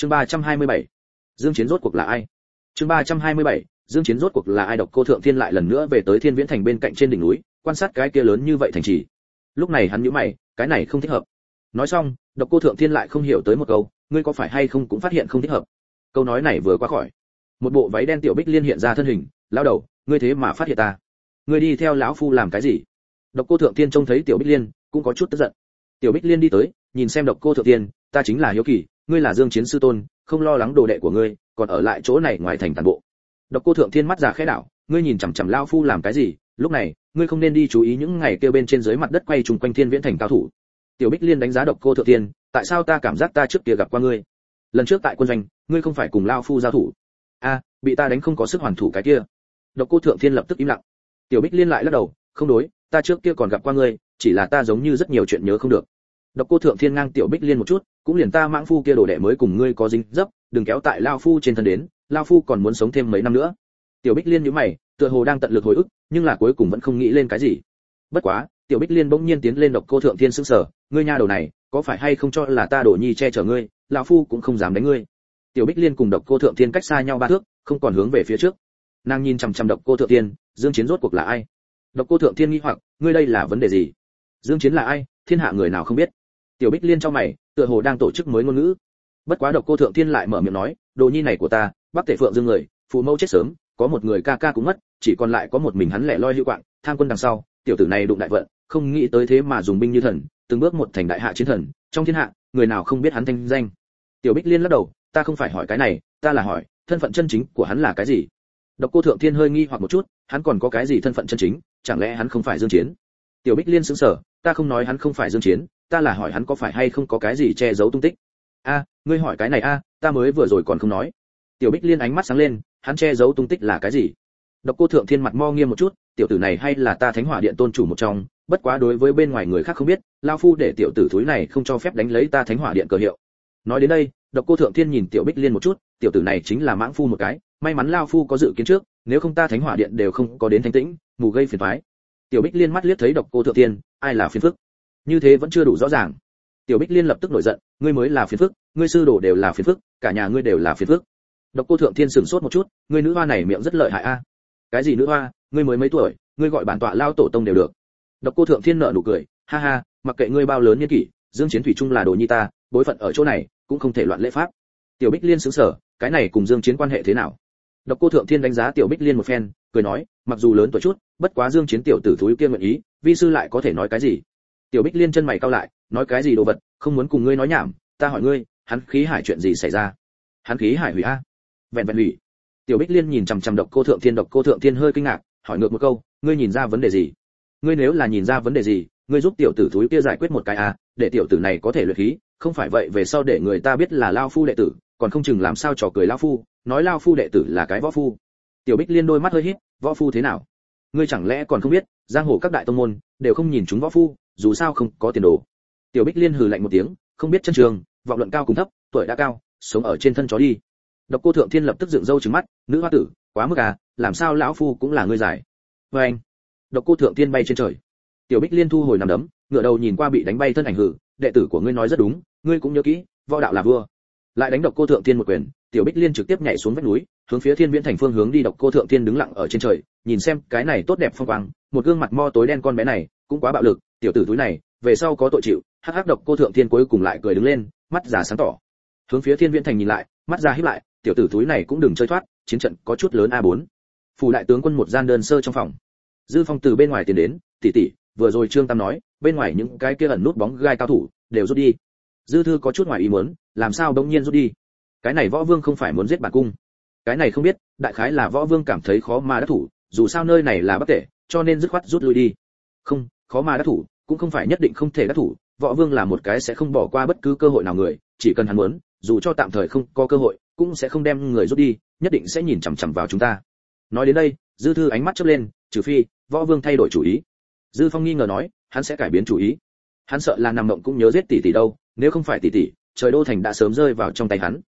chương 327. dương chiến rốt cuộc là ai? Chương 327. dương chiến rốt cuộc là ai? Độc cô thượng thiên lại lần nữa về tới thiên viễn thành bên cạnh trên đỉnh núi, quan sát cái kia lớn như vậy thành trì. Lúc này hắn nhíu mày, cái này không thích hợp. Nói xong, độc cô thượng thiên lại không hiểu tới một câu, ngươi có phải hay không cũng phát hiện không thích hợp? Câu nói này vừa qua khỏi, một bộ váy đen tiểu bích liên hiện ra thân hình, lão đầu, ngươi thế mà phát hiện ta. Ngươi đi theo lão phu làm cái gì? Độc cô thượng thiên trông thấy tiểu bích liên, cũng có chút tức giận. Tiểu bích liên đi tới, nhìn xem độc cô thượng thiên, ta chính là hiếu kỳ ngươi là dương chiến sư tôn, không lo lắng đồ đệ của ngươi, còn ở lại chỗ này ngoài thành toàn bộ. Độc cô thượng thiên mắt già khẽ đảo, ngươi nhìn chằm chằm lão phu làm cái gì, lúc này, ngươi không nên đi chú ý những ngày kêu bên trên dưới mặt đất quay trùng quanh thiên viễn thành cao thủ. Tiểu bích liên đánh giá độc cô thượng thiên, tại sao ta cảm giác ta trước kia gặp qua ngươi? Lần trước tại quân doanh, ngươi không phải cùng lao phu giao thủ. A, bị ta đánh không có sức hoàn thủ cái kia. Độc cô thượng thiên lập tức im lặng. Tiểu bích liên lại lắc đầu, không đối, ta trước kia còn gặp qua ngươi, chỉ là ta giống như rất nhiều chuyện nhớ không được độc cô thượng thiên ngang tiểu bích liên một chút, cũng liền ta mãng phu kia đồ đệ mới cùng ngươi có dính dấp, đừng kéo tại lao phu trên thân đến, lao phu còn muốn sống thêm mấy năm nữa. Tiểu bích liên nhíu mày, tựa hồ đang tận lực hồi ức, nhưng là cuối cùng vẫn không nghĩ lên cái gì. Bất quá, tiểu bích liên bỗng nhiên tiến lên độc cô thượng thiên sững sờ, ngươi nha đầu này, có phải hay không cho là ta đổ nhi che chở ngươi lão phu cũng không dám đánh ngươi. Tiểu bích liên cùng độc cô thượng thiên cách xa nhau ba thước, không còn hướng về phía trước. Nàng nhìn chằm chằm độc cô thượng thiên, dương chiến rốt cuộc là ai? Độc cô thượng thiên nghi hoặc, ngươi đây là vấn đề gì? Dương chiến là ai? Thiên hạ người nào không biết? Tiểu bích liên cho mày, tựa hồ đang tổ chức mới ngôn ngữ. Bất quá độc cô thượng thiên lại mở miệng nói, đồ nhi này của ta bắc tể phượng dương người, phụ mẫu chết sớm, có một người ca ca cũng mất, chỉ còn lại có một mình hắn lẻ loi hữu quạng, tham quân đằng sau, tiểu tử này đụng đại vận, không nghĩ tới thế mà dùng binh như thần, từng bước một thành đại hạ chiến thần, trong thiên hạ, người nào không biết hắn thanh danh. Tiểu bích liên lắc đầu, ta không phải hỏi cái này, ta là hỏi, thân phận chân chính của hắn là cái gì? Độc cô thượng thiên hơi nghi hoặc một chút, hắn còn có cái gì thân phận chân chính, chẳng lẽ hắn không phải dương chiến? Tiểu bích liên sững sờ, ta không nói hắn không phải dương chiến ta là hỏi hắn có phải hay không có cái gì che giấu tung tích? A, ngươi hỏi cái này a, ta mới vừa rồi còn không nói. Tiểu bích liên ánh mắt sáng lên, hắn che giấu tung tích là cái gì? Độc cô thượng thiên mặt mo nghiêm một chút, tiểu tử này hay là ta thánh hỏa điện tôn chủ một trong, bất quá đối với bên ngoài người khác không biết, lao phu để tiểu tử thúi này không cho phép đánh lấy ta thánh hỏa điện cờ hiệu. Nói đến đây, độc cô thượng thiên nhìn tiểu bích liên một chút, tiểu tử này chính là mãng phu một cái, may mắn lao phu có dự kiến trước, nếu không ta thánh hỏa điện đều không có đến thanh tĩnh, mù gây phiền toái. Tiểu bích liên mắt liếc thấy độc cô thượng thiên, ai là phiền phức? Như thế vẫn chưa đủ rõ ràng. Tiểu bích liên lập tức nổi giận, ngươi mới là phiền phức, ngươi sư đồ đều là phiền phức, cả nhà ngươi đều là phiền phức. Độc cô thượng thiên sửng sốt một chút, ngươi nữ hoa này miệng rất lợi hại a. Cái gì nữ hoa, ngươi mới mấy tuổi, ngươi gọi bản tọa lao tổ tông đều được. Độc cô thượng thiên nợ nụ cười, ha ha, mặc kệ ngươi bao lớn niên kỷ, dương chiến thủy trung là đồ nhi ta, bối phận ở chỗ này, cũng không thể loạn lễ pháp. Tiểu bích liên sững sờ, cái này cùng dương chiến quan hệ thế nào? Độc cô thượng thiên đánh giá tiểu bích liên một phen, cười nói, mặc dù lớn tuổi chút, bất quá dương chiến tiểu tử thúi kia nguyện ý, vi sư lại có thể nói cái gì? Tiểu bích liên chân mày cau lại, nói cái gì đồ vật, không muốn cùng ngươi nói nhảm, ta hỏi ngươi, hắn khí hải chuyện gì xảy ra? Hắn khí hải hủy a? Vẹn vẹn hủy. Tiểu bích liên nhìn chằm chằm độc cô thượng thiên, độc cô thượng thiên hơi kinh ngạc, hỏi ngược một câu, ngươi nhìn ra vấn đề gì? Ngươi nếu là nhìn ra vấn đề gì, ngươi giúp tiểu tử thúi kia giải quyết một cái à để tiểu tử này có thể luyện khí, không phải vậy về sau để người ta biết là lao phu đệ tử, còn không chừng làm sao trò cười lao phu, nói lao phu đệ tử là cái võ phu. Tiểu bích liên đôi mắt hơi híp, võ phu thế nào? Ngươi chẳng lẽ còn không biết, giang hồ các đại tông môn, đều không nhìn chúng võ phu dù sao không có tiền đồ. Tiểu bích liên hừ lạnh một tiếng, không biết chân trường, vọng luận cao cùng thấp, tuổi đã cao, sống ở trên thân chó đi. Độc cô thượng thiên lập tức dựng râu trừng mắt, nữ hoa tử, quá mức à làm sao lão phu cũng là người giải vê anh. Độc cô thượng thiên bay trên trời. Tiểu bích liên thu hồi nằm đấm, ngửa đầu nhìn qua bị đánh bay thân ảnh hử, đệ tử của ngươi nói rất đúng, ngươi cũng nhớ kỹ, võ đạo là vua. Lại đánh độc cô thượng thiên một quyền, tiểu bích liên trực tiếp nhảy xuống vách núi, hướng phía thiên viễn thành phương hướng đi. Độc cô thượng thiên đứng lặng ở trên trời, nhìn xem cái này tốt đẹp phong quang, một gương mặt mo tối đen con bé này, cũng quá bạo lực tiểu tử túi này về sau có tội chịu hắc hắc độc cô thượng thiên cuối cùng lại cười đứng lên mắt giả sáng tỏ. Hướng phía thiên viễn thành nhìn lại mắt ra híp lại tiểu tử túi này cũng đừng chơi thoát chiến trận có chút lớn a 4 phủ đại tướng quân một gian đơn sơ trong phòng. Dư phong từ bên ngoài tiến đến tỷ tỷ vừa rồi trương tam nói bên ngoài những cái kia ẩn nút bóng gai cao thủ đều rút đi. Dư thư có chút ngoài ý muốn làm sao đống nhiên rút đi? Cái này võ vương không phải muốn giết bản cung. Cái này không biết đại khái là võ vương cảm thấy khó mà đắc thủ dù sao nơi này là bất tệ, cho nên dứt khoát rút lui đi. Không khó mà đắc thủ, cũng không phải nhất định không thể đắc thủ, võ vương là một cái sẽ không bỏ qua bất cứ cơ hội nào người, chỉ cần hắn muốn, dù cho tạm thời không có cơ hội, cũng sẽ không đem người rút đi, nhất định sẽ nhìn chằm chằm vào chúng ta. Nói đến đây, dư thư ánh mắt chớp lên, trừ phi, võ vương thay đổi chủ ý. Dư phong nghi ngờ nói, hắn sẽ cải biến chủ ý. Hắn sợ là nằm mộng cũng nhớ giết tỷ tỷ đâu, nếu không phải tỷ tỷ, trời đô thành đã sớm rơi vào trong tay hắn.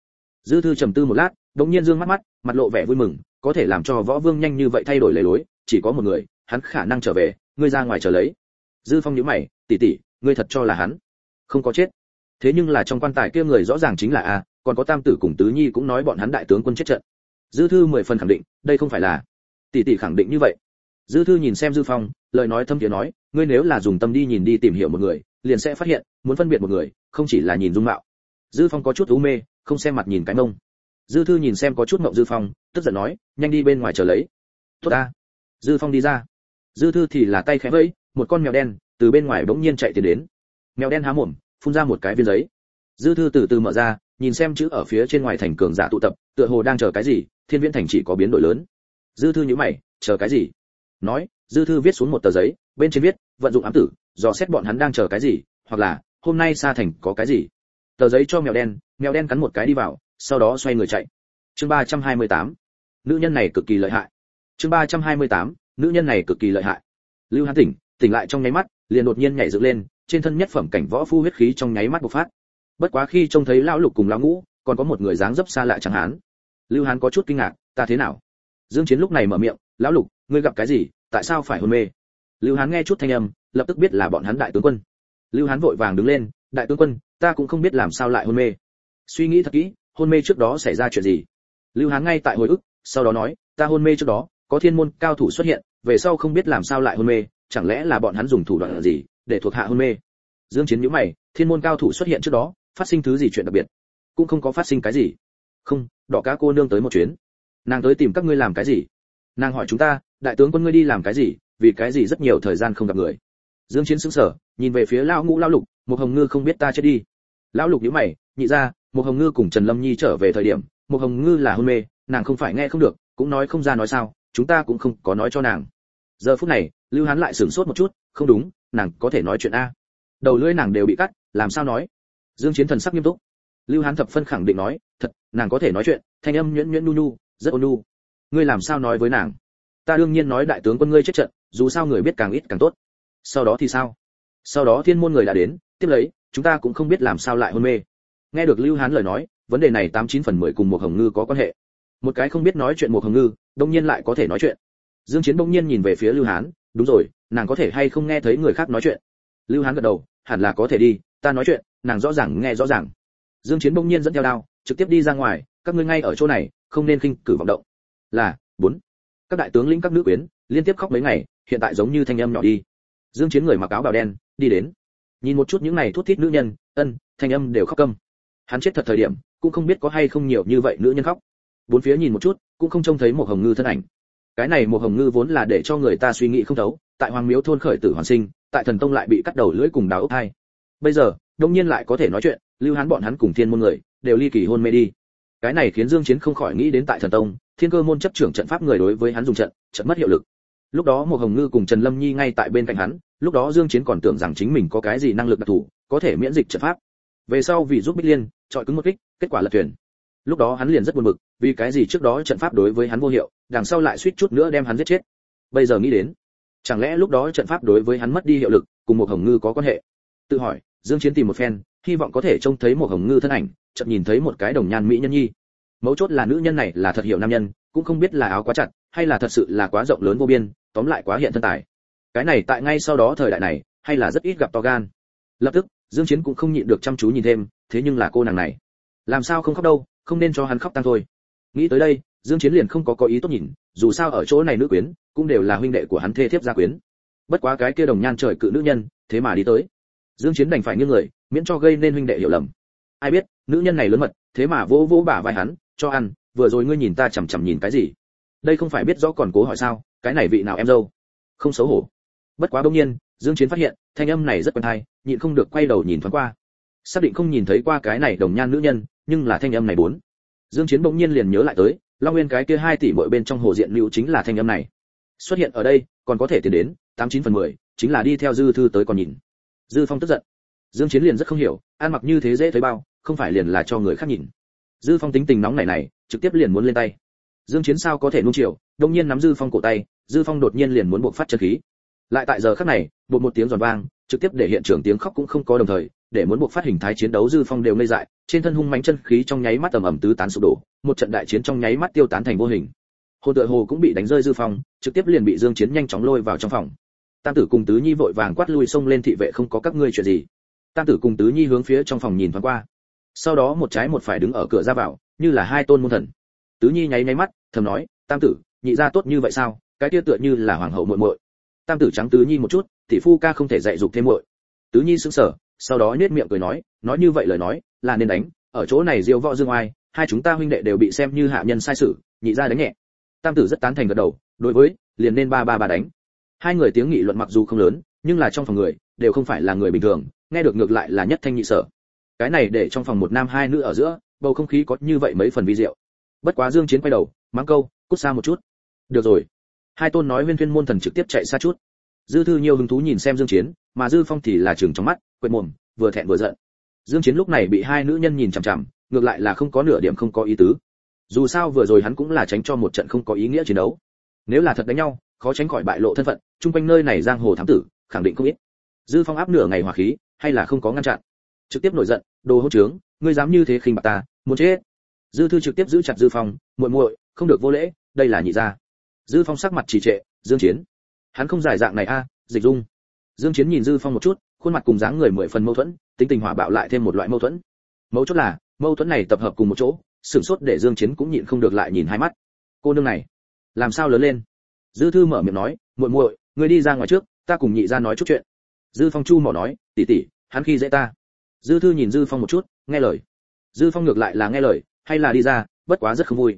Dư thư trầm tư một lát đống nhiên dương mắt mắt, mặt lộ vẻ vui mừng, có thể làm cho võ vương nhanh như vậy thay đổi lề lối, chỉ có một người, hắn khả năng trở về, ngươi ra ngoài chờ lấy dư phong nhíu mày, tỷ tỷ, ngươi thật cho là hắn? Không có chết. Thế nhưng là trong quan tài kia người rõ ràng chính là a, còn có tam tử cùng tứ nhi cũng nói bọn hắn đại tướng quân chết trận. Dư thư mười phần khẳng định, đây không phải là tỷ tỷ khẳng định như vậy. Dư thư nhìn xem dư phong, lời nói thâm tiếng nói, ngươi nếu là dùng tâm đi nhìn đi tìm hiểu một người, liền sẽ phát hiện, muốn phân biệt một người, không chỉ là nhìn dung mạo. Dư phong có chút u mê, không xem mặt nhìn cái mông. Dư thư nhìn xem có chút mộng dư phong, tức giận nói, nhanh đi bên ngoài chờ lấy. Tốt ta. Dư phong đi ra. Dư thư thì là tay khẽ vẫy một con mèo đen từ bên ngoài bỗng nhiên chạy tiến đến. Mèo đen há mồm, phun ra một cái viên giấy. Dư thư từ từ mở ra, nhìn xem chữ ở phía trên ngoài thành cường giả tụ tập, tựa hồ đang chờ cái gì, thiên viễn thành chỉ có biến đổi lớn. Dư thư nhíu mày, chờ cái gì? Nói, dư thư viết xuống một tờ giấy, bên trên viết, vận dụng ám tử, dò xét bọn hắn đang chờ cái gì, hoặc là, hôm nay xa thành có cái gì? Tờ giấy cho mèo đen mèo đen cắn một cái đi vào, sau đó xoay người chạy. Chương ba trăm hai mươi tám. Nữ nhân này cực kỳ lợi hại. Chương ba trăm hai mươi tám. Nữ nhân này cực kỳ lợi hại. Lưu hán tỉnh tỉnh lại trong nháy mắt, liền đột nhiên nhảy dựng lên, trên thân nhất phẩm cảnh võ phu huyết khí trong nháy mắt bộc phát. Bất quá khi trông thấy lão lục cùng lão ngũ, còn có một người dáng dấp xa lạ chẳng hán lưu hán có chút kinh ngạc, ta thế nào? Dương chiến lúc này mở miệng, lão lục, ngươi gặp cái gì? Tại sao phải hôn mê? Lưu hán nghe chút thanh âm, lập tức biết là bọn hắn đại tướng quân. Lưu hán vội vàng đứng lên, đại tướng quân, ta cũng không biết làm sao lại hôn mê. Suy nghĩ thật kỹ, hôn mê trước đó xảy ra chuyện gì? Lưu hán ngay tại hồi ức, sau đó nói, ta hôn mê trước đó, có thiên môn cao thủ xuất hiện, về sau không biết làm sao lại hôn mê chẳng lẽ là bọn hắn dùng thủ đoạn gì để thuộc hạ hôn mê? Dương chiến nhíu mày, thiên môn cao thủ xuất hiện trước đó, phát sinh thứ gì chuyện đặc biệt? Cũng không có phát sinh cái gì. Không, đỏ cá cô nương tới một chuyến. Nàng tới tìm các ngươi làm cái gì? Nàng hỏi chúng ta, đại tướng quân ngươi đi làm cái gì? Vì cái gì rất nhiều thời gian không gặp người? Dương chiến sững sờ, nhìn về phía lão ngũ lão lục, một hồng ngư không biết ta chết đi. Lão lục nhíu mày, nhị ra, một hồng ngư cùng trần lâm nhi trở về thời điểm, một hồng ngư là hôn mê, nàng không phải nghe không được, cũng nói không ra nói sao, chúng ta cũng không có nói cho nàng giờ phút này, lưu hán lại sửng sốt một chút, không đúng, nàng có thể nói chuyện a. Đầu lưỡi nàng đều bị cắt, làm sao nói? Dương chiến thần sắc nghiêm túc. Lưu hán thập phân khẳng định nói, thật, nàng có thể nói chuyện, thanh âm nhuyễn nhuyễn nu nu, rất ôn nu. Ngươi làm sao nói với nàng? Ta đương nhiên nói đại tướng quân ngươi chết trận, dù sao người biết càng ít càng tốt. Sau đó thì sao? Sau đó thiên môn người đã đến, tiếp lấy, chúng ta cũng không biết làm sao lại hôn mê. Nghe được lưu hán lời nói, vấn đề này tám chín phần mười cùng một hồng ngư có quan hệ. Một cái không biết nói chuyện một hồng ngư, đông nhiên lại có thể nói chuyện dương chiến Bỗng nhiên nhìn về phía lưu hán, đúng rồi, nàng có thể hay không nghe thấy người khác nói chuyện? Lưu hán gật đầu, hẳn là có thể đi, ta nói chuyện, nàng rõ ràng nghe rõ ràng. Dương chiến bỗng nhiên dẫn theo đao, trực tiếp đi ra ngoài, các ngươi ngay ở chỗ này, không nên khinh cử vọng động. Là, bốn. Các đại tướng lĩnh các nữ quyến liên tiếp khóc mấy ngày, hiện tại giống như thanh âm nhỏ đi. Dương chiến người mặc áo bào đen, đi đến. Nhìn một chút những này thút thít nữ nhân, ân, thanh âm đều khóc câm. Hắn chết thật thời điểm, cũng không biết có hay không nhiều như vậy nữ nhân khóc. Bốn phía nhìn một chút, cũng không trông thấy một hồng ngư thân ảnh cái này một hồng ngư vốn là để cho người ta suy nghĩ không thấu, tại hoàng miếu thôn khởi tử hoàn sinh, tại thần tông lại bị cắt đầu lưỡi cùng đào ốc hai. Bây giờ, đông nhiên lại có thể nói chuyện, lưu hán bọn hắn cùng thiên môn người, đều ly kỳ hôn mê đi. Cái này khiến dương chiến không khỏi nghĩ đến tại thần tông, thiên cơ môn chấp trưởng trận pháp người đối với hắn dùng trận trận mất hiệu lực. Lúc đó một hồng ngư cùng trần lâm nhi ngay tại bên cạnh hắn, lúc đó dương chiến còn tưởng rằng chính mình có cái gì năng lực đặc thù, có thể miễn dịch trận pháp. Về sau vì giúp bích liên, chọi cứng một kích, kết quả là thuyền lúc đó hắn liền rất buồn bực, vì cái gì trước đó trận pháp đối với hắn vô hiệu, đằng sau lại suýt chút nữa đem hắn giết chết. Bây giờ nghĩ đến, chẳng lẽ lúc đó trận pháp đối với hắn mất đi hiệu lực, cùng một hồng ngư có quan hệ? Tự hỏi, dương chiến tìm một phen, hy vọng có thể trông thấy một hồng ngư thân ảnh, chợt nhìn thấy một cái đồng nhan mỹ nhân nhi. Mấu chốt là nữ nhân này là thật hiểu nam nhân, cũng không biết là áo quá chặt, hay là thật sự là quá rộng lớn vô biên, tóm lại quá hiện thân tài. Cái này tại ngay sau đó thời đại này, hay là rất ít gặp to gan. Lập tức, dương chiến cũng không nhịn được chăm chú nhìn thêm, thế nhưng là cô nàng này. Làm sao không khóc đâu? Không nên cho hắn khóc tăng thôi. Nghĩ tới đây, dương chiến liền không có có ý tốt nhìn, dù sao ở chỗ này nữ quyến, cũng đều là huynh đệ của hắn thê thiếp gia quyến. Bất quá cái kia đồng nhan trời cự nữ nhân, thế mà đi tới. Dương chiến đành phải nghiêng người, miễn cho gây nên huynh đệ hiểu lầm. Ai biết, nữ nhân này lớn mật, thế mà vỗ vỗ bả vai hắn, cho ăn, vừa rồi ngươi nhìn ta chằm chằm nhìn cái gì? Đây không phải biết rõ còn cố hỏi sao, cái này vị nào em dâu? Không xấu hổ. Bất quá đông nhiên, dương chiến phát hiện, thanh âm này rất quen tai nhịn không được quay đầu nhìn thoáng qua. Xác định không nhìn thấy qua cái này đồng nhan nữ nhân nhưng là thanh âm này bốn. Dương chiến bỗng nhiên liền nhớ lại tới, long nguyên cái kia hai tỷ mỗi bên trong hồ diện lưu chính là thanh âm này. Xuất hiện ở đây, còn có thể tiến đến, tám chín phần mười, chính là đi theo dư thư tới còn nhìn. Dư phong tức giận. Dương chiến liền rất không hiểu, ăn mặc như thế dễ thấy bao, không phải liền là cho người khác nhìn. Dư phong tính tình nóng này này, trực tiếp liền muốn lên tay. Dương chiến sao có thể nuông chiều đông nhiên nắm dư phong cổ tay, dư phong đột nhiên liền muốn buộc phát chân khí. Lại tại giờ khắc này, bột một tiếng giòn vang, trực tiếp để hiện trường tiếng khóc cũng không có đồng thời để muốn buộc phát hình thái chiến đấu dư phong đều ngây dại, trên thân hung mãnh chân khí trong nháy mắt ầm ầm tứ tán sụp đổ, một trận đại chiến trong nháy mắt tiêu tán thành vô hình. Hồ tựa hồ cũng bị đánh rơi dư phong, trực tiếp liền bị dương chiến nhanh chóng lôi vào trong phòng. Tam tử cùng tứ nhi vội vàng quát lui xông lên thị vệ không có các ngươi chuyện gì. Tam tử cùng tứ nhi hướng phía trong phòng nhìn thoáng qua. Sau đó một trái một phải đứng ở cửa ra vào, như là hai tôn môn thần. Tứ nhi nháy nháy mắt, thầm nói, tam tử, nhị gia tốt như vậy sao? Cái kia tựa như là hoàng hậu muội muội. Tam tử trắng tứ nhi một chút, tỷ phu ca không thể dạy dục thêm muội. Tứ nhi sững sờ sau đó nhếch miệng cười nói nói như vậy lời nói, là nên đánh, ở chỗ này diêu võ dương oai, hai chúng ta huynh đệ đều bị xem như hạ nhân sai sự, nhị gia đánh nhẹ. Tam tử rất tán thành gật đầu, đối với, liền nên ba ba ba đánh. Hai người tiếng nghị luận mặc dù không lớn, nhưng là trong phòng người, đều không phải là người bình thường, nghe được ngược lại là nhất thanh nhị sở. Cái này để trong phòng một nam hai nữ ở giữa, bầu không khí có như vậy mấy phần vi diệu. Bất quá dương chiến quay đầu, mắng câu, cút xa một chút. Được rồi. Hai tôn nói viên thiên môn thần trực tiếp chạy xa chút. Dư thư nhiều hứng thú nhìn xem dương chiến, mà dư phong thì là trường trong mắt quệt mồm, vừa thẹn vừa giận. Dương chiến lúc này bị hai nữ nhân nhìn chằm chằm, ngược lại là không có nửa điểm không có ý tứ. Dù sao vừa rồi hắn cũng là tránh cho một trận không có ý nghĩa chiến đấu. Nếu là thật đánh nhau, khó tránh khỏi bại lộ thân phận, chung quanh nơi này giang hồ thám tử, khẳng định không ít. Dư phong áp nửa ngày hòa khí, hay là không có ngăn chặn. Trực tiếp nổi giận, đồ hỗn trướng, ngươi dám như thế khinh bạc ta, muốn chết. Dư thư trực tiếp giữ chặt dư phong, muội muội, không được vô lễ, đây là nhị gia. Dư phong sắc mặt trì trệ, dương chiến. Hắn không giải dạng này a, dịch dung. Dương chiến nhìn dư phong một chút khuôn mặt cùng dáng người mười phần mâu thuẫn, tính tình hỏa bạo lại thêm một loại mâu thuẫn. Mấu chốt là, mâu thuẫn này tập hợp cùng một chỗ, sửng sốt để dương chiến cũng nhịn không được lại nhìn hai mắt. Cô nương này, làm sao lớn lên? Dư thư mở miệng nói, muội muội, ngươi đi ra ngoài trước, ta cùng nhị gia nói chút chuyện. Dư phong chu mỏ nói, tỷ tỷ, hắn khi dễ ta. Dư thư nhìn dư phong một chút, nghe lời. Dư phong ngược lại là nghe lời, hay là đi ra, bất quá rất không vui.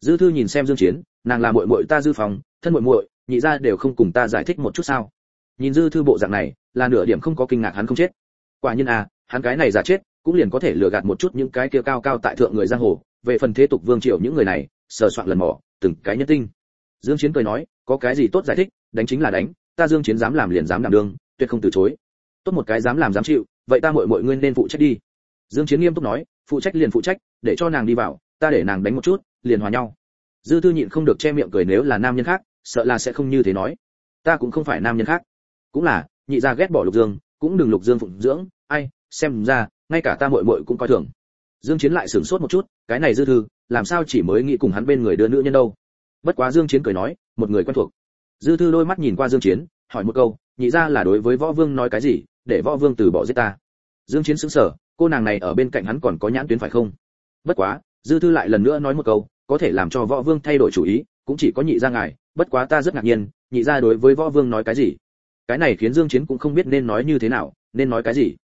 Dư thư nhìn xem dương chiến, nàng là muội muội ta dư phong, thân muội muội, nhị gia đều không cùng ta giải thích một chút sao? Nhìn dư thư bộ dạng này, là nửa điểm không có kinh ngạc hắn không chết. Quả nhiên à hắn cái này giả chết, cũng liền có thể lừa gạt một chút những cái kia cao cao tại thượng người giang hồ. Về phần thế tục vương triều những người này, sờ soạn lần mò, từng cái nhân tinh. Dương chiến cười nói, có cái gì tốt giải thích, đánh chính là đánh, ta dương chiến dám làm liền dám đảm đương, tuyệt không từ chối. Tốt một cái dám làm dám chịu, vậy ta muội muội ngươi nên phụ trách đi. Dương chiến nghiêm túc nói, phụ trách liền phụ trách, để cho nàng đi vào, ta để nàng đánh một chút, liền hòa nhau. Dư thư nhịn không được che miệng cười nếu là nam nhân khác, sợ là sẽ không như thế nói. Ta cũng không phải nam nhân khác cũng là, nhị gia ghét bỏ lục dương, cũng đừng lục dương phụng dưỡng. Ai, xem ra, ngay cả ta muội muội cũng coi thường. Dương chiến lại sửng sốt một chút, cái này dư thư, làm sao chỉ mới nghĩ cùng hắn bên người đưa nữ nhân đâu? Bất quá dương chiến cười nói, một người quen thuộc. Dư thư đôi mắt nhìn qua dương chiến, hỏi một câu, nhị gia là đối với võ vương nói cái gì, để võ vương từ bỏ giết ta? Dương chiến sững sờ, cô nàng này ở bên cạnh hắn còn có nhãn tuyến phải không? Bất quá, dư thư lại lần nữa nói một câu, có thể làm cho võ vương thay đổi chủ ý, cũng chỉ có nhị gia ngài, bất quá ta rất ngạc nhiên, nhị gia đối với võ vương nói cái gì? Cái này khiến dương chiến cũng không biết nên nói như thế nào nên nói cái gì.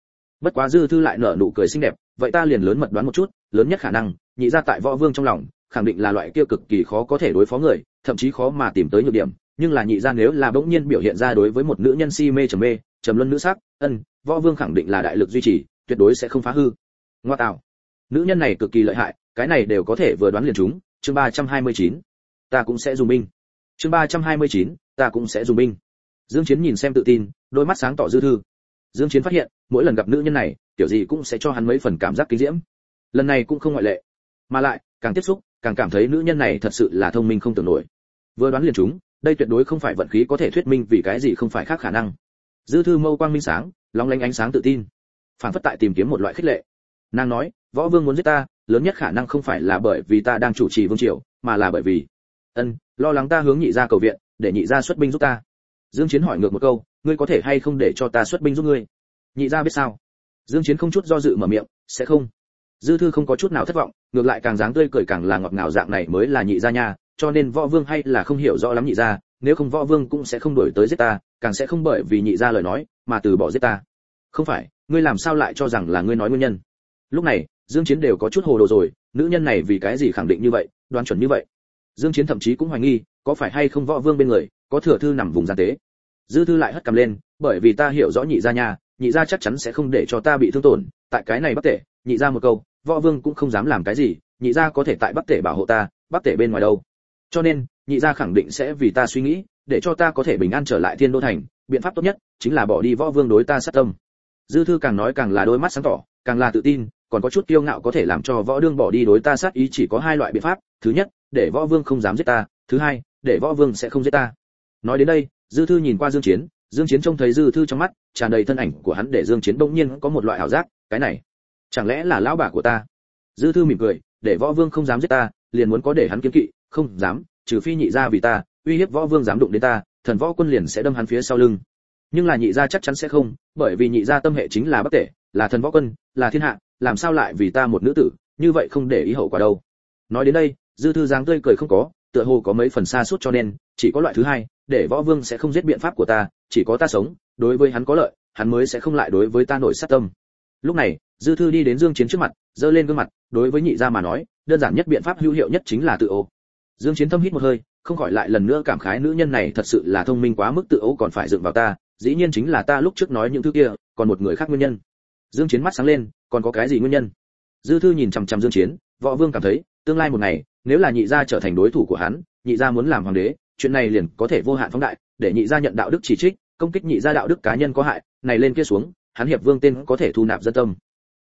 Bất quá dư thư lại nở nụ cười xinh đẹp vậy ta liền lớn mật đoán một chút lớn nhất khả năng nhị gia tại võ vương trong lòng khẳng định là loại kia cực kỳ khó có thể đối phó người thậm chí khó mà tìm tới nhược điểm nhưng là nhị gia nếu là bỗng nhiên biểu hiện ra đối với một nữ nhân si mê trầm mê trầm luân nữ sắc ân võ vương khẳng định là đại lực duy trì tuyệt đối sẽ không phá hư. Ngoa tạo. Nữ nhân này cực kỳ lợi hại cái này đều có thể vừa đoán liền chúng chương 329. ta cũng sẽ dùng binh. Chương 329, ta cũng sẽ dùng binh dương chiến nhìn xem tự tin, đôi mắt sáng tỏ dư thư. Dương chiến phát hiện, mỗi lần gặp nữ nhân này, kiểu gì cũng sẽ cho hắn mấy phần cảm giác kinh diễm. Lần này cũng không ngoại lệ. Mà lại, càng tiếp xúc, càng cảm thấy nữ nhân này thật sự là thông minh không tưởng nổi. Vừa đoán liền chúng, đây tuyệt đối không phải vận khí có thể thuyết minh vì cái gì không phải khác khả năng. Dư thư mâu quang minh sáng, long lánh ánh sáng tự tin. Phản phất tại tìm kiếm một loại khích lệ. Nàng nói, võ vương muốn giết ta, lớn nhất khả năng không phải là bởi vì ta đang chủ trì vương triều, mà là bởi vì, ân, lo lắng ta hướng nhị gia cầu viện, để nhị gia xuất binh giúp ta dương chiến hỏi ngược một câu, ngươi có thể hay không để cho ta xuất binh giúp ngươi? Nhị gia biết sao? Dương chiến không chút do dự mở miệng, sẽ không. Dư thư không có chút nào thất vọng, ngược lại càng dáng tươi cười càng là ngọt ngào dạng này mới là nhị gia nha, cho nên võ vương hay là không hiểu rõ lắm nhị gia, nếu không võ vương cũng sẽ không đổi tới giết ta, càng sẽ không bởi vì nhị gia lời nói mà từ bỏ giết ta. Không phải, ngươi làm sao lại cho rằng là ngươi nói nguyên nhân? Lúc này, dương chiến đều có chút hồ đồ rồi, nữ nhân này vì cái gì khẳng định như vậy đoán chuẩn như vậy? Dương chiến thậm chí cũng hoài nghi, có phải hay không võ vương bên người có thừa thư nằm vùng gian tế. Dư thư lại hất cầm lên, bởi vì ta hiểu rõ nhị gia nha, nhị gia chắc chắn sẽ không để cho ta bị thương tổn, tại cái này bắc tể, nhị gia một câu, võ vương cũng không dám làm cái gì, nhị gia có thể tại bắc tể bảo hộ ta bắc tể bên ngoài đâu. Cho nên, nhị gia khẳng định sẽ vì ta suy nghĩ, để cho ta có thể bình an trở lại thiên đô thành, biện pháp tốt nhất chính là bỏ đi võ vương đối ta sát tâm. Dư thư càng nói càng là đôi mắt sáng tỏ, càng là tự tin, còn có chút kiêu ngạo có thể làm cho võ đương bỏ đi đối ta sát ý chỉ có hai loại biện pháp, thứ nhất, để võ vương không dám giết ta, thứ hai, để võ vương sẽ không giết ta nói đến đây, dư thư nhìn qua dương chiến dương chiến trông thấy dư thư trong mắt, tràn đầy thân ảnh của hắn để dương chiến bỗng nhiên có một loại ảo giác, cái này, chẳng lẽ là lão bà của ta? Dư thư mỉm cười, để võ vương không dám giết ta, liền muốn có để hắn kiên kỵ, không dám, trừ phi nhị gia vì ta, uy hiếp võ vương dám đụng đến ta, thần võ quân liền sẽ đâm hắn phía sau lưng. Nhưng là nhị gia chắc chắn sẽ không, bởi vì nhị gia tâm hệ chính là bắc tể, là thần võ quân, là thiên hạ, làm sao lại vì ta một nữ tử, như vậy không để ý hậu quả đâu. Nói đến đây, dư thư dáng tươi cười không có, tựa hồ có mấy phần xa suốt cho nên, chỉ có loại thứ hai để võ vương sẽ không giết biện pháp của ta, chỉ có ta sống, đối với hắn có lợi, hắn mới sẽ không lại đối với ta nổi sát tâm. Lúc này, dư thư đi đến dương chiến trước mặt, giơ lên gương mặt, đối với nhị gia mà nói, đơn giản nhất biện pháp hữu hiệu nhất chính là tự ô. Dương chiến thâm hít một hơi, không khỏi lại lần nữa cảm khái nữ nhân này thật sự là thông minh quá mức tự ô còn phải dựng vào ta, dĩ nhiên chính là ta lúc trước nói những thứ kia, còn một người khác nguyên nhân. Dương chiến mắt sáng lên, còn có cái gì nguyên nhân? Dư thư nhìn chằm chằm dương chiến, võ vương cảm thấy, tương lai một ngày, nếu là nhị gia trở thành đối thủ của hắn, nhị gia muốn làm hoàng đế chuyện này liền có thể vô hạn phóng đại, để nhị gia nhận đạo đức chỉ trích, công kích nhị gia đạo đức cá nhân có hại, này lên kia xuống, hắn hiệp vương tên có thể thu nạp dân tâm.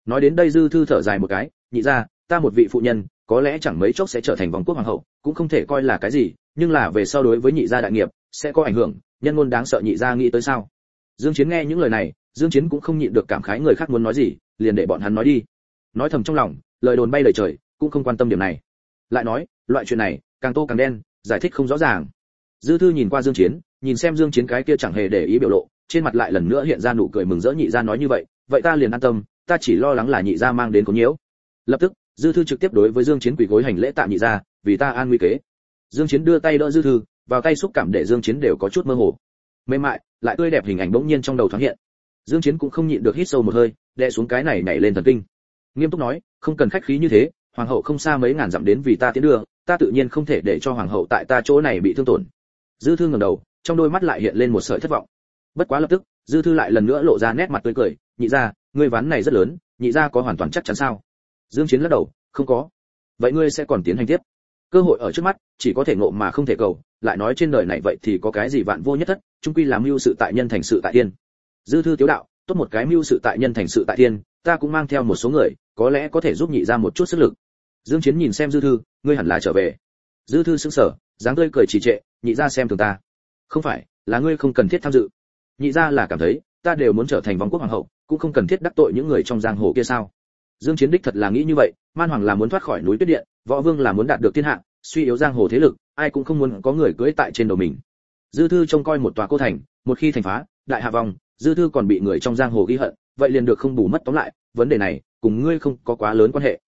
Nói đến đây dư thư thở dài một cái, nhị gia, ta một vị phụ nhân, có lẽ chẳng mấy chốc sẽ trở thành vòng quốc hoàng hậu, cũng không thể coi là cái gì, nhưng là về sau đối với nhị gia đại nghiệp, sẽ có ảnh hưởng, nhân ngôn đáng sợ nhị gia nghĩ tới sao? Dương chiến nghe những lời này, dương chiến cũng không nhịn được cảm khái người khác muốn nói gì, liền để bọn hắn nói đi. Nói thầm trong lòng, lời đồn bay lời trời, cũng không quan tâm điểm này. Lại nói, loại chuyện này, càng tô càng đen, giải thích không rõ ràng dư thư nhìn qua dương chiến, nhìn xem dương chiến cái kia chẳng hề để ý biểu lộ, trên mặt lại lần nữa hiện ra nụ cười mừng rỡ nhị gia nói như vậy vậy ta liền an tâm, ta chỉ lo lắng là nhị gia mang đến có nhiễu. Lập tức, dư thư trực tiếp đối với dương chiến quỳ gối hành lễ tạm nhị gia, vì ta an nguy kế. Dương chiến đưa tay đỡ dư thư, vào tay xúc cảm để dương chiến đều có chút mơ hồ. Mềm mại, lại tươi đẹp hình ảnh bỗng nhiên trong đầu thoáng hiện. Dương chiến cũng không nhịn được hít sâu một hơi, đè xuống cái này nhảy lên thần kinh. Nghiêm túc nói, không cần khách khí như thế, hoàng hậu không xa mấy ngàn dặm đến vì ta tiến đưa, ta tự nhiên không thể để cho hoàng hậu tại ta chỗ này bị thương tổn dư thư ngẩng đầu, trong đôi mắt lại hiện lên một sợi thất vọng. Bất quá lập tức, dư thư lại lần nữa lộ ra nét mặt tươi cười, nhị gia, ngươi ván này rất lớn, nhị gia có hoàn toàn chắc chắn sao? Dương chiến lắc đầu, không có. Vậy ngươi sẽ còn tiến hành tiếp? Cơ hội ở trước mắt, chỉ có thể ngộ mà không thể cầu, lại nói trên đời này vậy thì có cái gì vạn vô nhất thất, chung quy làm mưu sự tại nhân thành sự tại tiên dư thư tiếu đạo, tốt một cái mưu sự tại nhân thành sự tại tiên ta cũng mang theo một số người, có lẽ có thể giúp nhị ra một chút sức lực. Dương chiến nhìn xem dư thư, ngươi hẳn là trở về. Dư thư sững sờ dáng tươi cười trì trệ, nhị ra xem thường ta. Không phải, là ngươi không cần thiết tham dự. Nhị ra là cảm thấy, ta đều muốn trở thành vòng quốc hoàng hậu, cũng không cần thiết đắc tội những người trong giang hồ kia sao? Dương chiến đích thật là nghĩ như vậy, man hoàng là muốn thoát khỏi núi tuyết điện, võ vương là muốn đạt được thiên hạ, suy yếu giang hồ thế lực, ai cũng không muốn có người cưỡi tại trên đầu mình. Dư thư trông coi một tòa cô thành, một khi thành phá, đại hạ vòng dư thư còn bị người trong giang hồ ghi hận, vậy liền được không bù mất tóm lại, vấn đề này, cùng ngươi không có quá lớn quan hệ.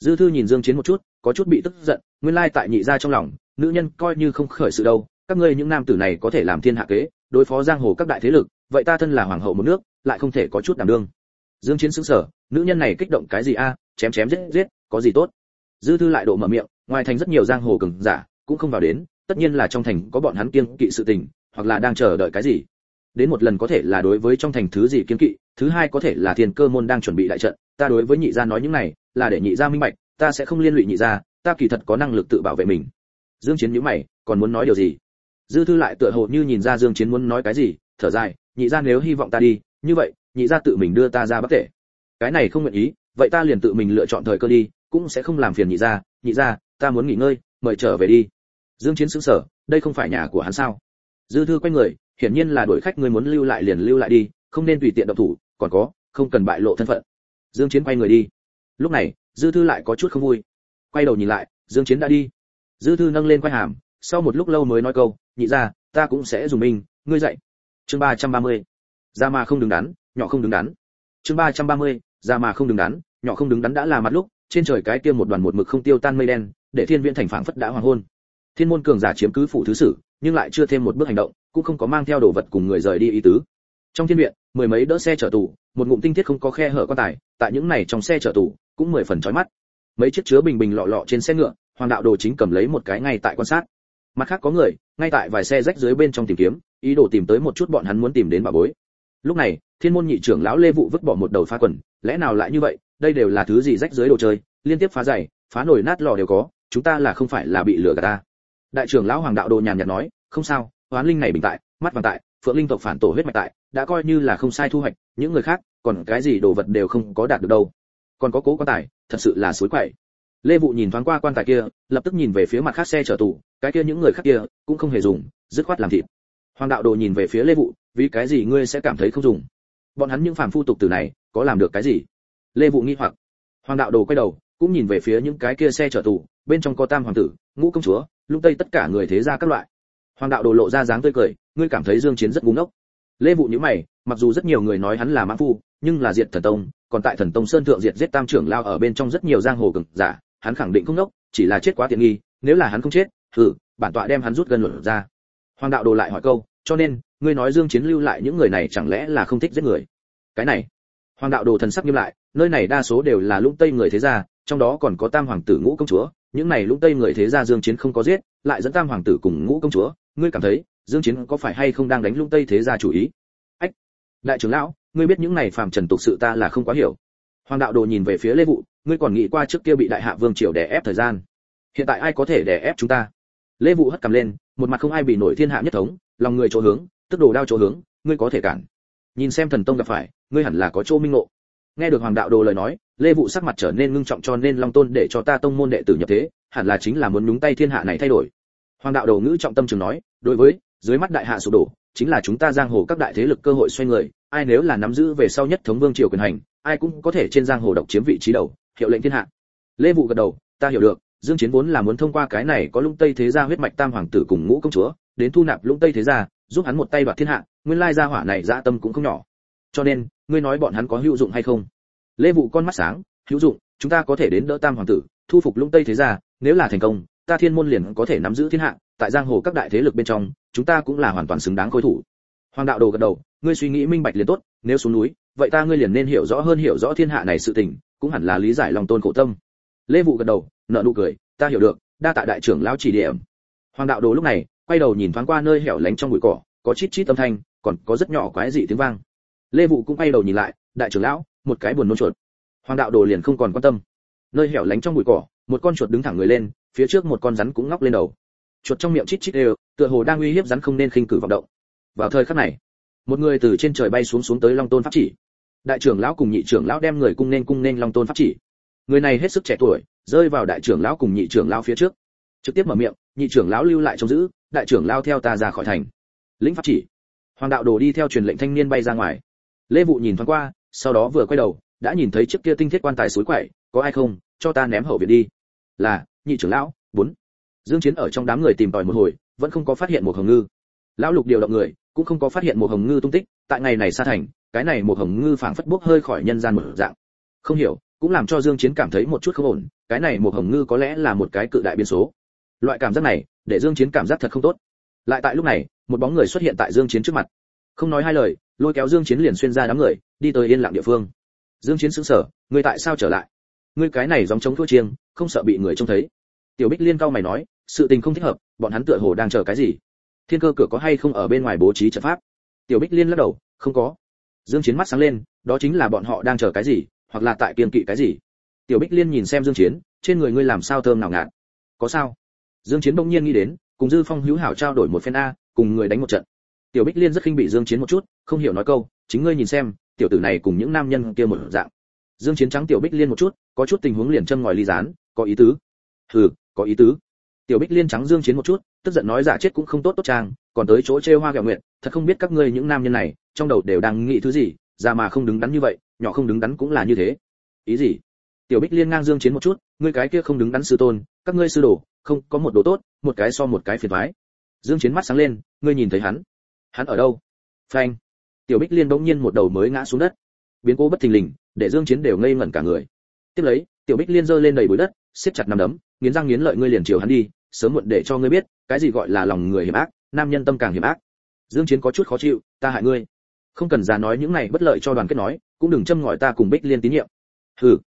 Dư thư nhìn dương chiến một chút, có chút bị tức giận, nguyên lai tại nhị gia trong lòng nữ nhân coi như không khởi sự đâu, các ngươi những nam tử này có thể làm thiên hạ kế, đối phó giang hồ các đại thế lực, vậy ta thân là hoàng hậu một nước, lại không thể có chút đảm đương. Dương chiến sững sờ, nữ nhân này kích động cái gì a à? chém chém giết giết, có gì tốt? Dư thư lại độ mở miệng, ngoài thành rất nhiều giang hồ cường giả, cũng không vào đến, tất nhiên là trong thành có bọn hắn kiêng kỵ sự tình, hoặc là đang chờ đợi cái gì. Đến một lần có thể là đối với trong thành thứ gì kiêng kỵ, thứ hai có thể là thiên cơ môn đang chuẩn bị đại trận, ta đối với nhị gia nói những này, là để nhị gia minh bạch, ta sẽ không liên lụy nhị gia, ta kỳ thật có năng lực tự bảo vệ mình dương chiến nhíu mày, còn muốn nói điều gì? Dư thư lại tựa hồ như nhìn ra dương chiến muốn nói cái gì, thở dài, nhị gia nếu hy vọng ta đi, như vậy, nhị gia tự mình đưa ta ra bất thể cái này không nguyện ý, vậy ta liền tự mình lựa chọn thời cơ đi, cũng sẽ không làm phiền nhị gia nhị gia, ta muốn nghỉ ngơi, mời trở về đi. Dương chiến sững sờ, đây không phải nhà của hắn sao? Dư thư quay người, hiển nhiên là đuổi khách người muốn lưu lại liền lưu lại đi, không nên tùy tiện động thủ, còn có, không cần bại lộ thân phận. Dương chiến quay người đi. Lúc này, dư thư lại có chút không vui. Quay đầu nhìn lại, dương chiến đã đi dư thư nâng lên quay hàm, sau một lúc lâu mới nói câu, nhị gia, ta cũng sẽ dùng mình, ngươi dậy chương 330. ra mà không đứng đắn, nhỏ không đứng đắn chương 330. ra mà không đứng đắn, nhỏ không đứng đắn đã là mặt lúc, trên trời cái kia một đoàn một mực không tiêu tan mây đen, để thiên viễn thành phảng phất đã hoàng hôn thiên môn cường giả chiếm cứ phủ thứ sử, nhưng lại chưa thêm một bước hành động, cũng không có mang theo đồ vật cùng người rời đi ý tứ trong thiên viện, mười mấy đỡ xe chở tù, một ngụm tinh thiết không có khe hở quan tài, tại những này trong xe chở tù, cũng mười phần chói mắt mấy chiếc chứa bình bình lọ lọ trên xe ngựa hoàng đạo đồ chính cầm lấy một cái ngay tại quan sát. Mặt khác có người, ngay tại vài xe rách dưới bên trong tìm kiếm, ý đồ tìm tới một chút bọn hắn muốn tìm đến bà bối. Lúc này, thiên môn nhị trưởng lão lê vụ vứt bỏ một đầu phá quần, lẽ nào lại như vậy? Đây đều là thứ gì rách dưới đồ chơi? Liên tiếp phá giày phá nổi nát lò đều có, chúng ta là không phải là bị lừa gạt ta. Đại trưởng lão hoàng đạo đồ nhàn nhạt nói, không sao oán linh này bình tại, mắt vàng tại, phượng linh tộc phản tổ huyết mạch tại, đã coi như là không sai thu hoạch, những người khác, còn cái gì đồ vật đều không có đạt được đâu. Còn có cố quan tài, thật sự là suối quậy lê vụ nhìn thoáng qua quan tài kia, lập tức nhìn về phía mặt khác xe chở tù, cái kia những người khác kia cũng không hề dùng, dứt khoát làm thịt. Hoàng đạo đồ nhìn về phía lê vụ vì cái gì ngươi sẽ cảm thấy không dùng? Bọn hắn những phàm phu tục tử này, có làm được cái gì? Lê vụ nghi hoặc. Hoàng đạo đồ quay đầu, cũng nhìn về phía những cái kia xe chở tù, bên trong có tam hoàng tử, ngũ công chúa, lung tây tất cả người thế gia các loại. Hoàng đạo đồ lộ ra dáng tươi cười, ngươi cảm thấy dương chiến rất ngu ngốc. Lê vụ nhíu mày, mặc dù rất nhiều người nói hắn là mãn phu, nhưng là diệt thần tông, còn tại thần tông sơn thượng diệt giết tam trưởng lao ở bên trong rất nhiều giang hồ cường giả hắn khẳng định không nốc chỉ là chết quá tiện nghi, nếu là hắn không chết thử bản tọa đem hắn rút gần luận ra. Hoàng đạo đồ lại hỏi câu, cho nên, ngươi nói dương chiến lưu lại những người này chẳng lẽ là không thích giết người? Cái này, hoàng đạo đồ thần sắc nghiêm lại, nơi này đa số đều là lũng tây người thế gia, trong đó còn có tam hoàng tử ngũ công chúa, những này lũng tây người thế gia dương chiến không có giết, lại dẫn tam hoàng tử cùng ngũ công chúa. Ngươi cảm thấy, dương chiến có phải hay không đang đánh lũng tây thế gia chủ ý? Ách, đại trưởng lão, ngươi biết những này phàm trần tục sự ta là không quá hiểu. Hoàng đạo đồ nhìn về phía lê vụ ngươi còn nghĩ qua trước kia bị đại hạ vương triều đè ép thời gian? Hiện tại ai có thể đè ép chúng ta? Lê vụ hất cầm lên, một mặt không ai bị nổi thiên hạ nhất thống, lòng người chỗ hướng, tức đồ đao chỗ hướng, ngươi có thể cản. Nhìn xem thần tông gặp phải, ngươi hẳn là có chỗ minh ngộ. Nghe được hoàng đạo đồ lời nói, lê vụ sắc mặt trở nên ngưng trọng cho nên long tôn để cho ta tông môn đệ tử nhập thế, hẳn là chính là muốn nhúng tay thiên hạ này thay đổi. Hoàng đạo đồ ngữ trọng tâm trường nói, đối với, dưới mắt đại hạ sụp đổ, chính là chúng ta giang hồ các đại thế lực cơ hội xoay người, ai nếu là nắm giữ về sau nhất thống vương triều quyền hành, ai cũng có thể trên giang hồ độc chiếm vị trí đầu hiệu lệnh thiên hạ. Lê vụ gật đầu, ta hiểu được, dương chiến vốn là muốn thông qua cái này có lũng tây thế gia huyết mạch tam hoàng tử cùng ngũ công chúa, đến thu nạp lũng tây thế gia, giúp hắn một tay đoạt thiên hạ, nguyên lai gia hỏa này dạ tâm cũng không nhỏ. Cho nên, ngươi nói bọn hắn có hữu dụng hay không? Lê vụ con mắt sáng, hữu dụng, chúng ta có thể đến đỡ tam hoàng tử, thu phục lũng tây thế gia, nếu là thành công, ta thiên môn liền có thể nắm giữ thiên hạ, tại giang hồ các đại thế lực bên trong, chúng ta cũng là hoàn toàn xứng đáng khôi thủ. Hoàng đạo đồ gật đầu, ngươi suy nghĩ minh bạch liền tốt, nếu xuống núi, vậy ta ngươi liền nên hiểu rõ hơn hiểu rõ thiên hạ này sự tình cũng hẳn là lý giải lòng tôn khổ tâm. Lê vụ gật đầu nợ nụ cười, ta hiểu được, đa tạ đại trưởng lão chỉ điểm. Hoàng đạo đồ lúc này, quay đầu nhìn thoáng qua nơi hẻo lánh trong bụi cỏ, có chít chít âm thanh, còn có rất nhỏ quái dị tiếng vang. Lê vụ cũng quay đầu nhìn lại, đại trưởng lão, một cái buồn nôn chuột. Hoàng đạo đồ liền không còn quan tâm. Nơi hẻo lánh trong bụi cỏ, một con chuột đứng thẳng người lên, phía trước một con rắn cũng ngóc lên đầu. Chuột trong miệng chít chít đều, tựa hồ đang uy hiếp rắn không nên khinh cử vọng động. Vào thời khắc này, một người từ trên trời bay xuống xuống tới long tôn pháp chỉ đại trưởng lão cùng nhị trưởng lão đem người cung nên cung nên long tôn pháp chỉ. Người này hết sức trẻ tuổi, rơi vào đại trưởng lão cùng nhị trưởng lão phía trước. Trực tiếp mở miệng, nhị trưởng lão lưu lại trông giữ, đại trưởng lão theo ta ra khỏi thành. Lĩnh pháp chỉ. Hoàng đạo đồ đi theo truyền lệnh thanh niên bay ra ngoài. Lê vụ nhìn thoáng qua, sau đó vừa quay đầu, đã nhìn thấy chiếc kia tinh thiết quan tài suối quậy, có ai không, cho ta ném hậu viện đi. Là, nhị trưởng lão, bốn. Dương chiến ở trong đám người tìm tòi một hồi, vẫn không có phát hiện một hồng ngư. Lão lục điều động người, cũng không có phát hiện một hồng ngư tung tích, tại ngày này xa thành cái này một hồng ngư phảng phất bốc hơi khỏi nhân gian một dạng. Không hiểu, cũng làm cho dương chiến cảm thấy một chút không ổn, cái này một hồng ngư có lẽ là một cái cự đại biến số. Loại cảm giác này, để dương chiến cảm giác thật không tốt. Lại tại lúc này, một bóng người xuất hiện tại dương chiến trước mặt. Không nói hai lời, lôi kéo dương chiến liền xuyên ra đám người, đi tới yên lặng địa phương. Dương chiến sững sờ, ngươi tại sao trở lại? Ngươi cái này giống chống thua chiêng, không sợ bị người trông thấy. Tiểu bích liên cao mày nói, sự tình không thích hợp, bọn hắn tựa hồ đang chờ cái gì? Thiên cơ cửa có hay không ở bên ngoài bố trí trận pháp? Tiểu bích liên lắc đầu, không có dương chiến mắt sáng lên, đó chính là bọn họ đang chờ cái gì, hoặc là tại kiên kỵ cái gì. Tiểu bích liên nhìn xem dương chiến, trên người ngươi làm sao thơm nào ngạt? Có sao? Dương chiến bỗng nhiên nghĩ đến, cùng dư phong hữu hảo trao đổi một phen a, cùng người đánh một trận. Tiểu bích liên rất khinh bị dương chiến một chút, không hiểu nói câu, chính ngươi nhìn xem, tiểu tử này cùng những nam nhân kia một dạng. Dương chiến trắng tiểu bích liên một chút, có chút tình huống liền châm ngòi ly gián, có ý tứ. Hừ, có ý tứ tiểu bích liên trắng dương chiến một chút, tức giận nói giả chết cũng không tốt tốt trang, còn tới chỗ trêu hoa gẹo nguyện thật không biết các ngươi những nam nhân này, trong đầu đều đang nghĩ thứ gì, già mà không đứng đắn như vậy, nhỏ không đứng đắn cũng là như thế. Ý gì? Tiểu bích liên ngang dương chiến một chút, ngươi cái kia không đứng đắn sư tôn, các ngươi sư đồ, không, có một đồ tốt, một cái so một cái phiền toái. Dương chiến mắt sáng lên, ngươi nhìn thấy hắn. Hắn ở đâu? Phanh. Tiểu bích liên bỗng nhiên một đầu mới ngã xuống đất. Biến cố bất thình lình, để dương chiến đều ngây ngẩn cả người. Tiếp lấy, tiểu bích liên rơi lên đầy bụi đất siết chặt nắm đấm, nghiến răng nghiến lợi ngươi liền chiều hắn đi, sớm muộn để cho ngươi biết, cái gì gọi là lòng người hiểm ác, nam nhân tâm càng hiểm ác. Dương chiến có chút khó chịu, ta hại ngươi. Không cần già nói những này bất lợi cho đoàn kết nói, cũng đừng châm ngòi ta cùng bích liên tín nhiệm. Hừ.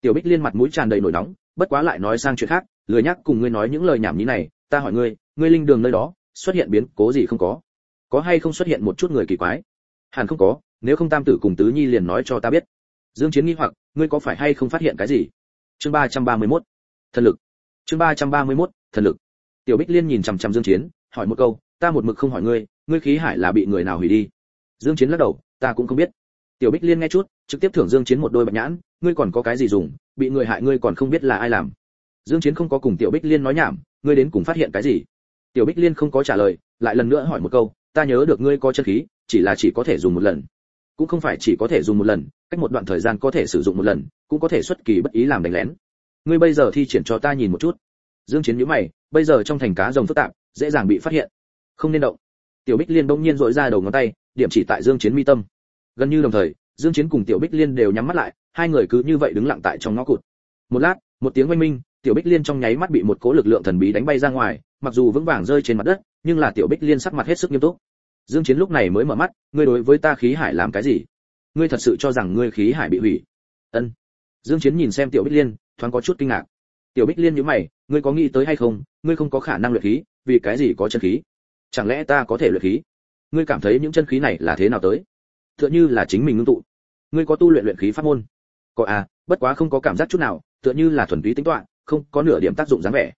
Tiểu bích liên mặt mũi tràn đầy nổi nóng, bất quá lại nói sang chuyện khác, lười nhắc cùng ngươi nói những lời nhảm nhí này, ta hỏi ngươi ngươi linh đường nơi đó, xuất hiện biến cố gì không có? Có hay không xuất hiện một chút người kỳ quái? Hẳn không có, nếu không tam tử cùng tứ nhi liền nói cho ta biết. Dương chiến nghi hoặc, ngươi có phải hay không phát hiện cái gì? Chương 331 thần lực. Chương 331, thần lực. Tiểu bích liên nhìn chằm chằm dương chiến hỏi một câu ta một mực không hỏi ngươi ngươi khí hải là bị người nào hủy đi? Dương chiến lắc đầu ta cũng không biết. Tiểu bích liên nghe chút trực tiếp thưởng dương chiến một đôi bạch nhãn ngươi còn có cái gì dùng bị người hại ngươi còn không biết là ai làm? Dương chiến không có cùng tiểu bích liên nói nhảm ngươi đến cùng phát hiện cái gì? Tiểu bích liên không có trả lời lại lần nữa hỏi một câu ta nhớ được ngươi có chân khí chỉ là chỉ có thể dùng một lần. Cũng không phải chỉ có thể dùng một lần cách một đoạn thời gian có thể sử dụng một lần cũng có thể xuất kỳ bất ý làm đánh lén ngươi bây giờ thi triển cho ta nhìn một chút. Dương chiến nhíu mày, bây giờ trong thành cá rồng phức tạp, dễ dàng bị phát hiện. Không nên động. Tiểu bích liên bỗng nhiên dội ra đầu ngón tay, điểm chỉ tại dương chiến mi tâm. Gần như đồng thời, dương chiến cùng tiểu bích liên đều nhắm mắt lại, hai người cứ như vậy đứng lặng tại trong ngõ cụt. Một lát, một tiếng oanh minh, tiểu bích liên trong nháy mắt bị một cỗ lực lượng thần bí đánh bay ra ngoài, mặc dù vững vàng rơi trên mặt đất, nhưng là tiểu bích liên sắc mặt hết sức nghiêm túc. Dương chiến lúc này mới mở mắt, ngươi đối với ta khí hải làm cái gì? Ngươi thật sự cho rằng ngươi khí hải bị hủy? Ân. Dương chiến nhìn xem tiểu bích liên thoáng có chút kinh ngạc. Tiểu bích liên nhíu mày, ngươi có nghĩ tới hay không? Ngươi không có khả năng luyện khí, vì cái gì có chân khí? Chẳng lẽ ta có thể luyện khí? Ngươi cảm thấy những chân khí này là thế nào tới? Tựa như là chính mình ngưng tụ. Ngươi có tu luyện luyện khí pháp môn? Có à bất quá không có cảm giác chút nào, tựa như là thuần túy tính toán, không có nửa điểm tác dụng dáng vẻ.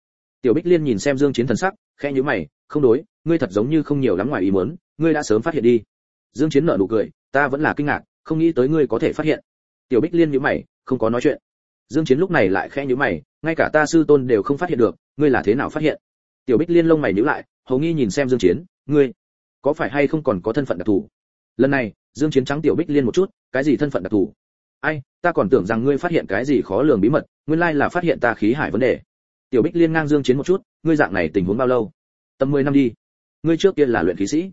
Tiểu bích liên nhìn xem dương chiến thần sắc, khẽ nhíu mày, không đối, ngươi thật giống như không nhiều lắm ngoài ý muốn, ngươi đã sớm phát hiện đi. Dương chiến nở nụ cười, ta vẫn là kinh ngạc, không nghĩ tới ngươi có thể phát hiện. Tiểu bích liên nhíu mày, không có nói chuyện dương chiến lúc này lại khẽ nhíu mày, ngay cả ta sư tôn đều không phát hiện được, ngươi là thế nào phát hiện? Tiểu bích liên lông mày nhíu lại, hầu nghi nhìn xem dương chiến, ngươi có phải hay không còn có thân phận đặc thù? Lần này, dương chiến trắng tiểu bích liên một chút, cái gì thân phận đặc thù? Ai, ta còn tưởng rằng ngươi phát hiện cái gì khó lường bí mật, nguyên lai là phát hiện ta khí hải vấn đề. Tiểu bích liên ngang dương chiến một chút, ngươi dạng này tình huống bao lâu? Tầm 10 năm đi. Ngươi trước kia là luyện khí sĩ.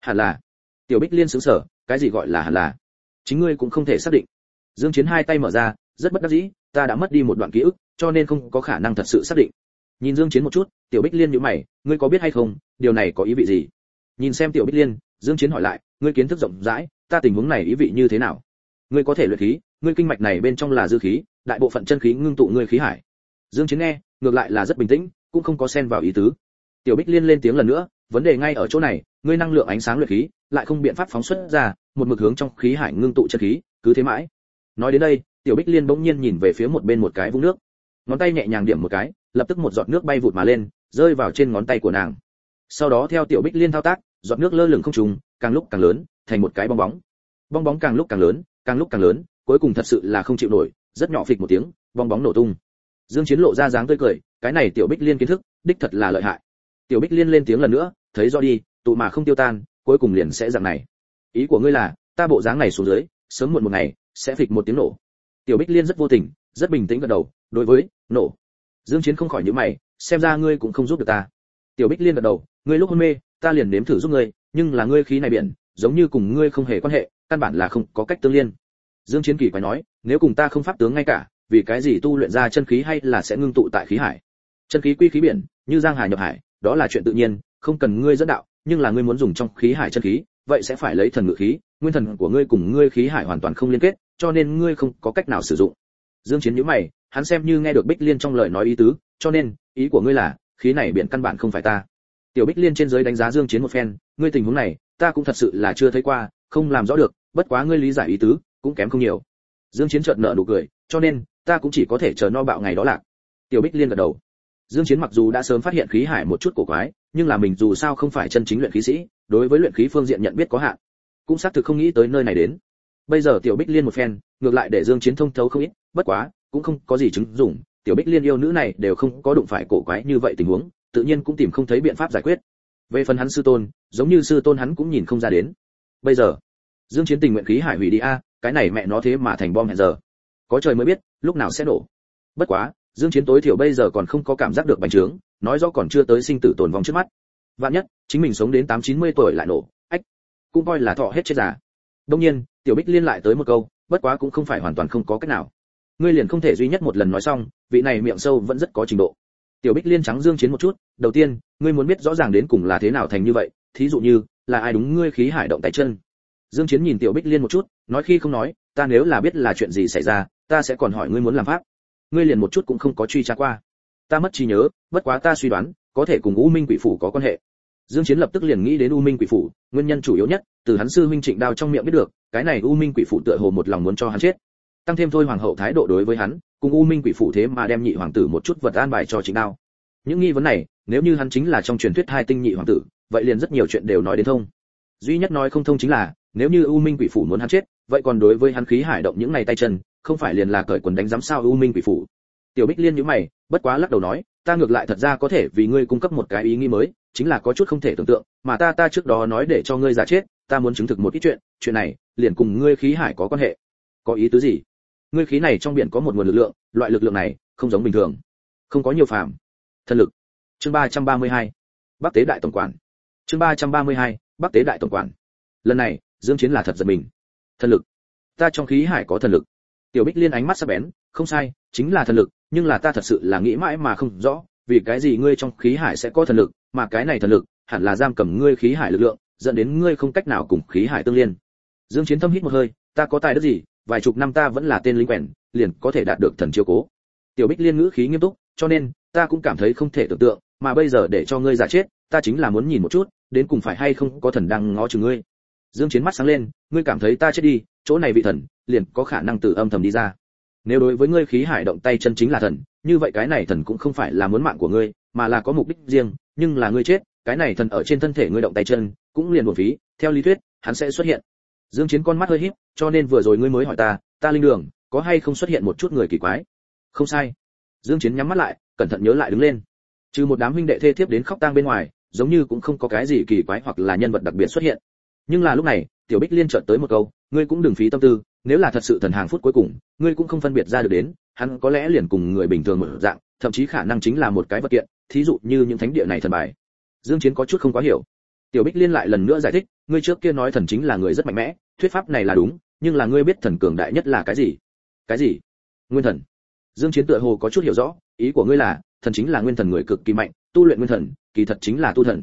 Hẳn là. Tiểu bích liên sững sờ, cái gì gọi là hẳn là? Chính ngươi cũng không thể xác định. Dương chiến hai tay mở ra, rất bất đắc dĩ ta đã mất đi một đoạn ký ức, cho nên không có khả năng thật sự xác định. Nhìn dương chiến một chút, tiểu bích liên nhíu mày, ngươi có biết hay không, điều này có ý vị gì? Nhìn xem tiểu bích liên, dương chiến hỏi lại, ngươi kiến thức rộng rãi, ta tình huống này ý vị như thế nào? Ngươi có thể luyện khí, ngươi kinh mạch này bên trong là dư khí, đại bộ phận chân khí ngưng tụ ngươi khí hải. Dương chiến nghe, ngược lại là rất bình tĩnh, cũng không có xen vào ý tứ. Tiểu bích liên lên tiếng lần nữa, vấn đề ngay ở chỗ này, ngươi năng lượng ánh sáng luyện khí, lại không biện pháp phóng xuất ra, một mực hướng trong khí hải ngưng tụ chân khí, cứ thế mãi. Nói đến đây tiểu bích liên bỗng nhiên nhìn về phía một bên một cái vũng nước. Ngón tay nhẹ nhàng điểm một cái, lập tức một giọt nước bay vụt mà lên, rơi vào trên ngón tay của nàng. Sau đó theo tiểu bích liên thao tác, giọt nước lơ lửng không trùng, càng lúc càng lớn, thành một cái bong bóng. Bong bóng càng lúc càng lớn, càng lúc càng lớn, cuối cùng thật sự là không chịu nổi, rất nhỏ phịch một tiếng, bong bóng nổ tung. Dương chiến lộ ra dáng tươi cười, cái này tiểu bích liên kiến thức, đích thật là lợi hại. Tiểu bích liên lên tiếng lần nữa, thấy do đi, tụ mà không tiêu tan, cuối cùng liền sẽ dạng này. Ý của ngươi là, ta bộ dáng này xuống dưới, sớm muộn một ngày, sẽ phịch một tiếng nổ tiểu bích liên rất vô tình, rất bình tĩnh gật đầu, đối với, nổ. Dương chiến không khỏi nhíu mày, xem ra ngươi cũng không giúp được ta. Tiểu bích liên gật đầu, ngươi lúc hôn mê, ta liền nếm thử giúp ngươi, nhưng là ngươi khí này biển, giống như cùng ngươi không hề quan hệ, căn bản là không có cách tương liên. Dương chiến kỳ quái nói, nếu cùng ta không pháp tướng ngay cả, vì cái gì tu luyện ra chân khí hay là sẽ ngưng tụ tại khí hải? Chân khí quy khí biển, như giang hà nhập hải, đó là chuyện tự nhiên, không cần ngươi dẫn đạo, nhưng là ngươi muốn dùng trong khí hải chân khí, vậy sẽ phải lấy thần ngự khí nguyên thần của ngươi cùng ngươi khí hải hoàn toàn không liên kết, cho nên ngươi không có cách nào sử dụng. Dương chiến nhíu mày, hắn xem như nghe được bích liên trong lời nói ý tứ, cho nên, ý của ngươi là, khí này biển căn bản không phải ta. Tiểu bích liên trên dưới đánh giá dương chiến một phen, ngươi tình huống này, ta cũng thật sự là chưa thấy qua, không làm rõ được, bất quá ngươi lý giải ý tứ, cũng kém không nhiều. Dương chiến chợt nở nụ cười, cho nên, ta cũng chỉ có thể chờ no bạo ngày đó lạc. Tiểu bích liên gật đầu. Dương chiến mặc dù đã sớm phát hiện khí hải một chút cổ quái, nhưng là mình dù sao không phải chân chính luyện khí sĩ, đối với luyện khí phương diện nhận biết có hạn cũng xác thực không nghĩ tới nơi này đến. Bây giờ tiểu bích liên một phen, ngược lại để dương chiến thông thấu không ít, bất quá, cũng không có gì chứng dụng. Tiểu bích liên yêu nữ này đều không có đụng phải cổ quái như vậy tình huống, tự nhiên cũng tìm không thấy biện pháp giải quyết. Về phần hắn sư tôn, giống như sư tôn hắn cũng nhìn không ra đến. Bây giờ, dương chiến tình nguyện khí hải hủy đi a, cái này mẹ nó thế mà thành bom hẹn giờ. Có trời mới biết, lúc nào sẽ nổ. Bất quá, dương chiến tối thiểu bây giờ còn không có cảm giác được bành trướng, nói rõ còn chưa tới sinh tử tồn vong trước mắt. Vạn nhất, chính mình sống đến tám chín mươi tuổi lại nổ cũng coi là thọ hết chết giả. đông nhiên, tiểu bích liên lại tới một câu, bất quá cũng không phải hoàn toàn không có cách nào. Ngươi liền không thể duy nhất một lần nói xong, vị này miệng sâu vẫn rất có trình độ. Tiểu bích liên trắng dương chiến một chút, đầu tiên, ngươi muốn biết rõ ràng đến cùng là thế nào thành như vậy, thí dụ như, là ai đúng ngươi khí hải động tay chân? Dương chiến nhìn tiểu bích liên một chút, nói khi không nói, ta nếu là biết là chuyện gì xảy ra, ta sẽ còn hỏi ngươi muốn làm pháp. Ngươi liền một chút cũng không có truy tra qua. Ta mất trí nhớ, bất quá ta suy đoán, có thể cùng u minh quỷ phủ có quan hệ dương chiến lập tức liền nghĩ đến u minh quỷ phủ, nguyên nhân chủ yếu nhất, từ hắn sư huynh trịnh đao trong miệng biết được, cái này u minh quỷ phủ tựa hồ một lòng muốn cho hắn chết. Tăng thêm thôi hoàng hậu thái độ đối với hắn, cùng u minh quỷ phủ thế mà đem nhị hoàng tử một chút vật an bài cho trịnh đao. Những nghi vấn này, nếu như hắn chính là trong truyền thuyết hai tinh nhị hoàng tử, vậy liền rất nhiều chuyện đều nói đến thông. Duy nhất nói không thông chính là, nếu như u minh quỷ phủ muốn hắn chết, vậy còn đối với hắn khí hải động những này tay chân, không phải liền là cởi quần đánh giám sao u minh quỷ phủ? Tiểu bích liên nhíu mày, bất quá lắc đầu nói, ta ngược lại thật ra có thể vì ngươi cung cấp một cái ý nghĩ mới, chính là có chút không thể tưởng tượng, mà ta ta trước đó nói để cho ngươi giả chết, ta muốn chứng thực một ít chuyện chuyện này, liền cùng ngươi khí hải có quan hệ. Có ý tứ gì? Ngươi khí này trong biển có một nguồn lực lượng, loại lực lượng này, không giống bình thường, không có nhiều phàm. Thân lực. Chương ba trăm ba mươi hai. Bắc tế đại tổng quản. Chương ba trăm ba mươi hai, bắc tế đại tổng quản. Lần này, dương chiến là thật giật mình. Thân lực. Ta trong khí hải có thần lực. Tiểu bích liên ánh mắt sắc bén, không sai, chính là thần lực nhưng là ta thật sự là nghĩ mãi mà không rõ, vì cái gì ngươi trong khí hải sẽ có thần lực, mà cái này thần lực hẳn là giam cầm ngươi khí hải lực lượng, dẫn đến ngươi không cách nào cùng khí hải tương liên. Dương chiến thâm hít một hơi, ta có tài đức gì, vài chục năm ta vẫn là tên lính quèn, liền có thể đạt được thần chiếu cố. Tiểu bích liên ngữ khí nghiêm túc, cho nên, ta cũng cảm thấy không thể tưởng tượng, mà bây giờ để cho ngươi giả chết, ta chính là muốn nhìn một chút, đến cùng phải hay không có thần đang ngó chừng ngươi. Dương chiến mắt sáng lên, ngươi cảm thấy ta chết đi, chỗ này vị thần, liền có khả năng từ âm thầm đi ra nếu đối với ngươi khí hải động tay chân chính là thần, như vậy cái này thần cũng không phải là muốn mạng của ngươi, mà là có mục đích riêng, nhưng là ngươi chết, cái này thần ở trên thân thể ngươi động tay chân, cũng liền buồn phí, theo lý thuyết, hắn sẽ xuất hiện. Dương chiến con mắt hơi híp, cho nên vừa rồi ngươi mới hỏi ta ta linh đường, có hay không xuất hiện một chút người kỳ quái? Không sai. Dương chiến nhắm mắt lại, cẩn thận nhớ lại đứng lên. Trừ một đám huynh đệ thê thiếp đến khóc tang bên ngoài, giống như cũng không có cái gì kỳ quái hoặc là nhân vật đặc biệt xuất hiện. Nhưng là lúc này, tiểu bích liên chợt tới một câu, ngươi cũng đừng phí tâm tư nếu là thật sự thần hàng phút cuối cùng, ngươi cũng không phân biệt ra được đến, hắn có lẽ liền cùng người bình thường một dạng, thậm chí khả năng chính là một cái vật kiện, thí dụ như những thánh địa này thần bài. Dương chiến có chút không quá hiểu. Tiểu bích liên lại lần nữa giải thích, ngươi trước kia nói thần chính là người rất mạnh mẽ, thuyết pháp này là đúng, nhưng là ngươi biết thần cường đại nhất là cái gì? Cái gì? Nguyên thần. Dương chiến tựa hồ có chút hiểu rõ, ý của ngươi là, thần chính là nguyên thần người cực kỳ mạnh, tu luyện nguyên thần, kỳ thật chính là tu thần.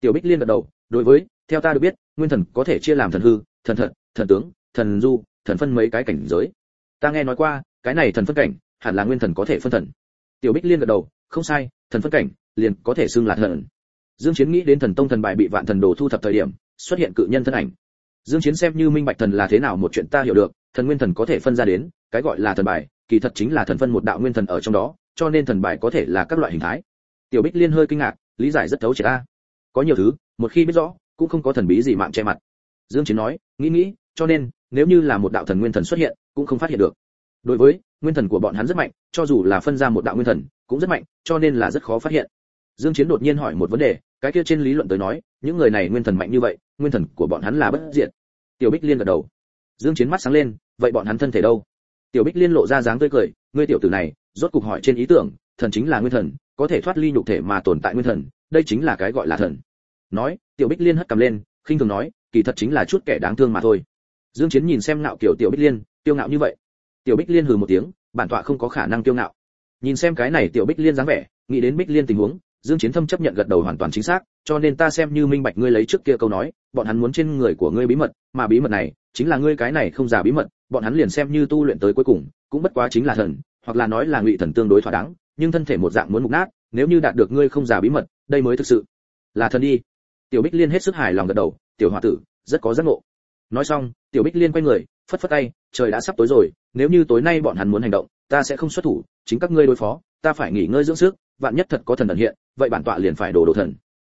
Tiểu bích liên gật đầu, đối với, theo ta được biết, nguyên thần có thể chia làm thần hư, thần thật, thần tướng, thần du thần phân mấy cái cảnh giới. Ta nghe nói qua cái này thần phân cảnh hẳn là nguyên thần có thể phân thần. Tiểu bích liên gật đầu không sai thần phân cảnh liền có thể xưng là thần. Dương chiến nghĩ đến thần tông thần bài bị vạn thần đồ thu thập thời điểm xuất hiện cự nhân thân ảnh. Dương chiến xem như minh bạch thần là thế nào một chuyện ta hiểu được thần nguyên thần có thể phân ra đến cái gọi là thần bài kỳ thật chính là thần phân một đạo nguyên thần ở trong đó cho nên thần bài có thể là các loại hình thái. Tiểu bích liên hơi kinh ngạc lý giải rất thấu triệt a, có nhiều thứ một khi biết rõ cũng không có thần bí gì mạng che mặt. Dương chiến nói nghĩ nghĩ cho nên nếu như là một đạo thần nguyên thần xuất hiện, cũng không phát hiện được. Đối với, nguyên thần của bọn hắn rất mạnh, cho dù là phân ra một đạo nguyên thần, cũng rất mạnh, cho nên là rất khó phát hiện. Dương chiến đột nhiên hỏi một vấn đề, cái kia trên lý luận tới nói, những người này nguyên thần mạnh như vậy, nguyên thần của bọn hắn là bất diệt. Tiểu bích liên gật đầu. Dương chiến mắt sáng lên, vậy bọn hắn thân thể đâu? Tiểu bích liên lộ ra dáng tươi cười, ngươi tiểu tử này, rốt cục hỏi trên ý tưởng, thần chính là nguyên thần, có thể thoát ly nhục thể mà tồn tại nguyên thần, đây chính là cái gọi là thần. Nói, tiểu bích liên hất cầm lên, khinh thường nói, kỳ thật chính là chút kẻ đáng thương mà thôi dương chiến nhìn xem ngạo kiểu tiểu bích liên tiêu ngạo như vậy. Tiểu bích liên hừ một tiếng, bản tọa không có khả năng tiêu ngạo. Nhìn xem cái này tiểu bích liên dáng vẻ, nghĩ đến bích liên tình huống, dương chiến thâm chấp nhận gật đầu hoàn toàn chính xác, cho nên ta xem như minh bạch ngươi lấy trước kia câu nói, bọn hắn muốn trên người của ngươi bí mật, mà bí mật này, chính là ngươi cái này không giả bí mật, bọn hắn liền xem như tu luyện tới cuối cùng, cũng bất quá chính là thần, hoặc là nói là ngụy thần tương đối thỏa đáng, nhưng thân thể một dạng muốn mục nát, nếu như đạt được ngươi không giả bí mật, đây mới thực sự là thần đi tiểu bích liên hết sức hài lòng gật đầu, tiểu hòa tử, rất có giác ngộ nói xong, tiểu bích liên quay người, phất phất tay, trời đã sắp tối rồi, nếu như tối nay bọn hắn muốn hành động, ta sẽ không xuất thủ, chính các ngươi đối phó, ta phải nghỉ ngơi dưỡng sức, vạn nhất thật có thần ẩn hiện, vậy bản tọa liền phải đổ đồ thần.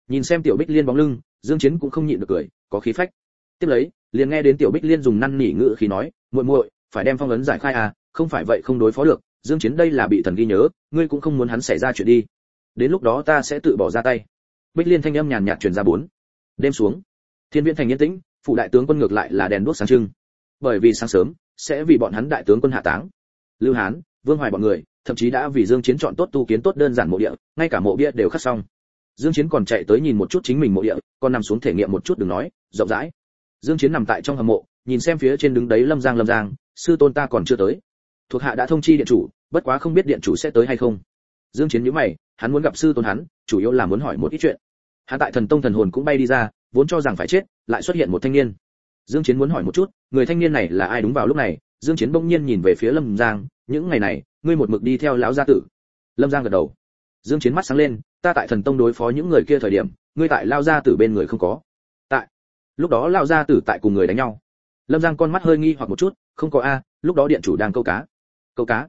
Nhìn xem tiểu bích liên bóng lưng, dương chiến cũng không nhịn được cười, có khí phách. Tiếp lấy, liền nghe đến tiểu bích liên dùng năn nỉ ngữ khí nói, muội muội, phải đem phong ấn giải khai à không phải vậy không đối phó được, dương chiến đây là bị thần ghi nhớ, ngươi cũng không muốn hắn xảy ra chuyện đi. Đến lúc đó ta sẽ tự bỏ ra tay. Bích liên thanh âm nhàn nhạt truyền ra bốn. Đêm xuống, thiên viễn thành yên tĩnh phụ đại tướng quân ngược lại là đèn đuốc sáng trưng. Bởi vì sáng sớm, sẽ vì bọn hắn đại tướng quân hạ táng. Lưu hán, vương hoài bọn người, thậm chí đã vì dương chiến chọn tốt tu kiến tốt đơn giản mộ địa, ngay cả mộ bia đều khắc xong. Dương chiến còn chạy tới nhìn một chút chính mình mộ địa, còn nằm xuống thể nghiệm một chút đừng nói, rộng rãi. Dương chiến nằm tại trong hầm mộ, nhìn xem phía trên đứng đấy lâm giang lâm giang, sư tôn ta còn chưa tới. Thuộc hạ đã thông chi điện chủ, bất quá không biết điện chủ sẽ tới hay không. Dương chiến nhíu mày, hắn muốn gặp sư tôn hắn, chủ yếu là muốn hỏi một ít chuyện. Hắn tại thần tông thần hồn cũng bay đi ra, vốn cho rằng phải chết lại xuất hiện một thanh niên. Dương chiến muốn hỏi một chút, người thanh niên này là ai đúng vào lúc này? Dương chiến bỗng nhiên nhìn về phía lâm giang, những ngày này, ngươi một mực đi theo lão gia tử. Lâm giang gật đầu. Dương chiến mắt sáng lên, ta tại thần tông đối phó những người kia thời điểm, ngươi tại lao gia tử bên người không có. Tại. Lúc đó lao gia tử tại cùng người đánh nhau. Lâm giang con mắt hơi nghi hoặc một chút, không có a, lúc đó điện chủ đang câu cá. Câu cá.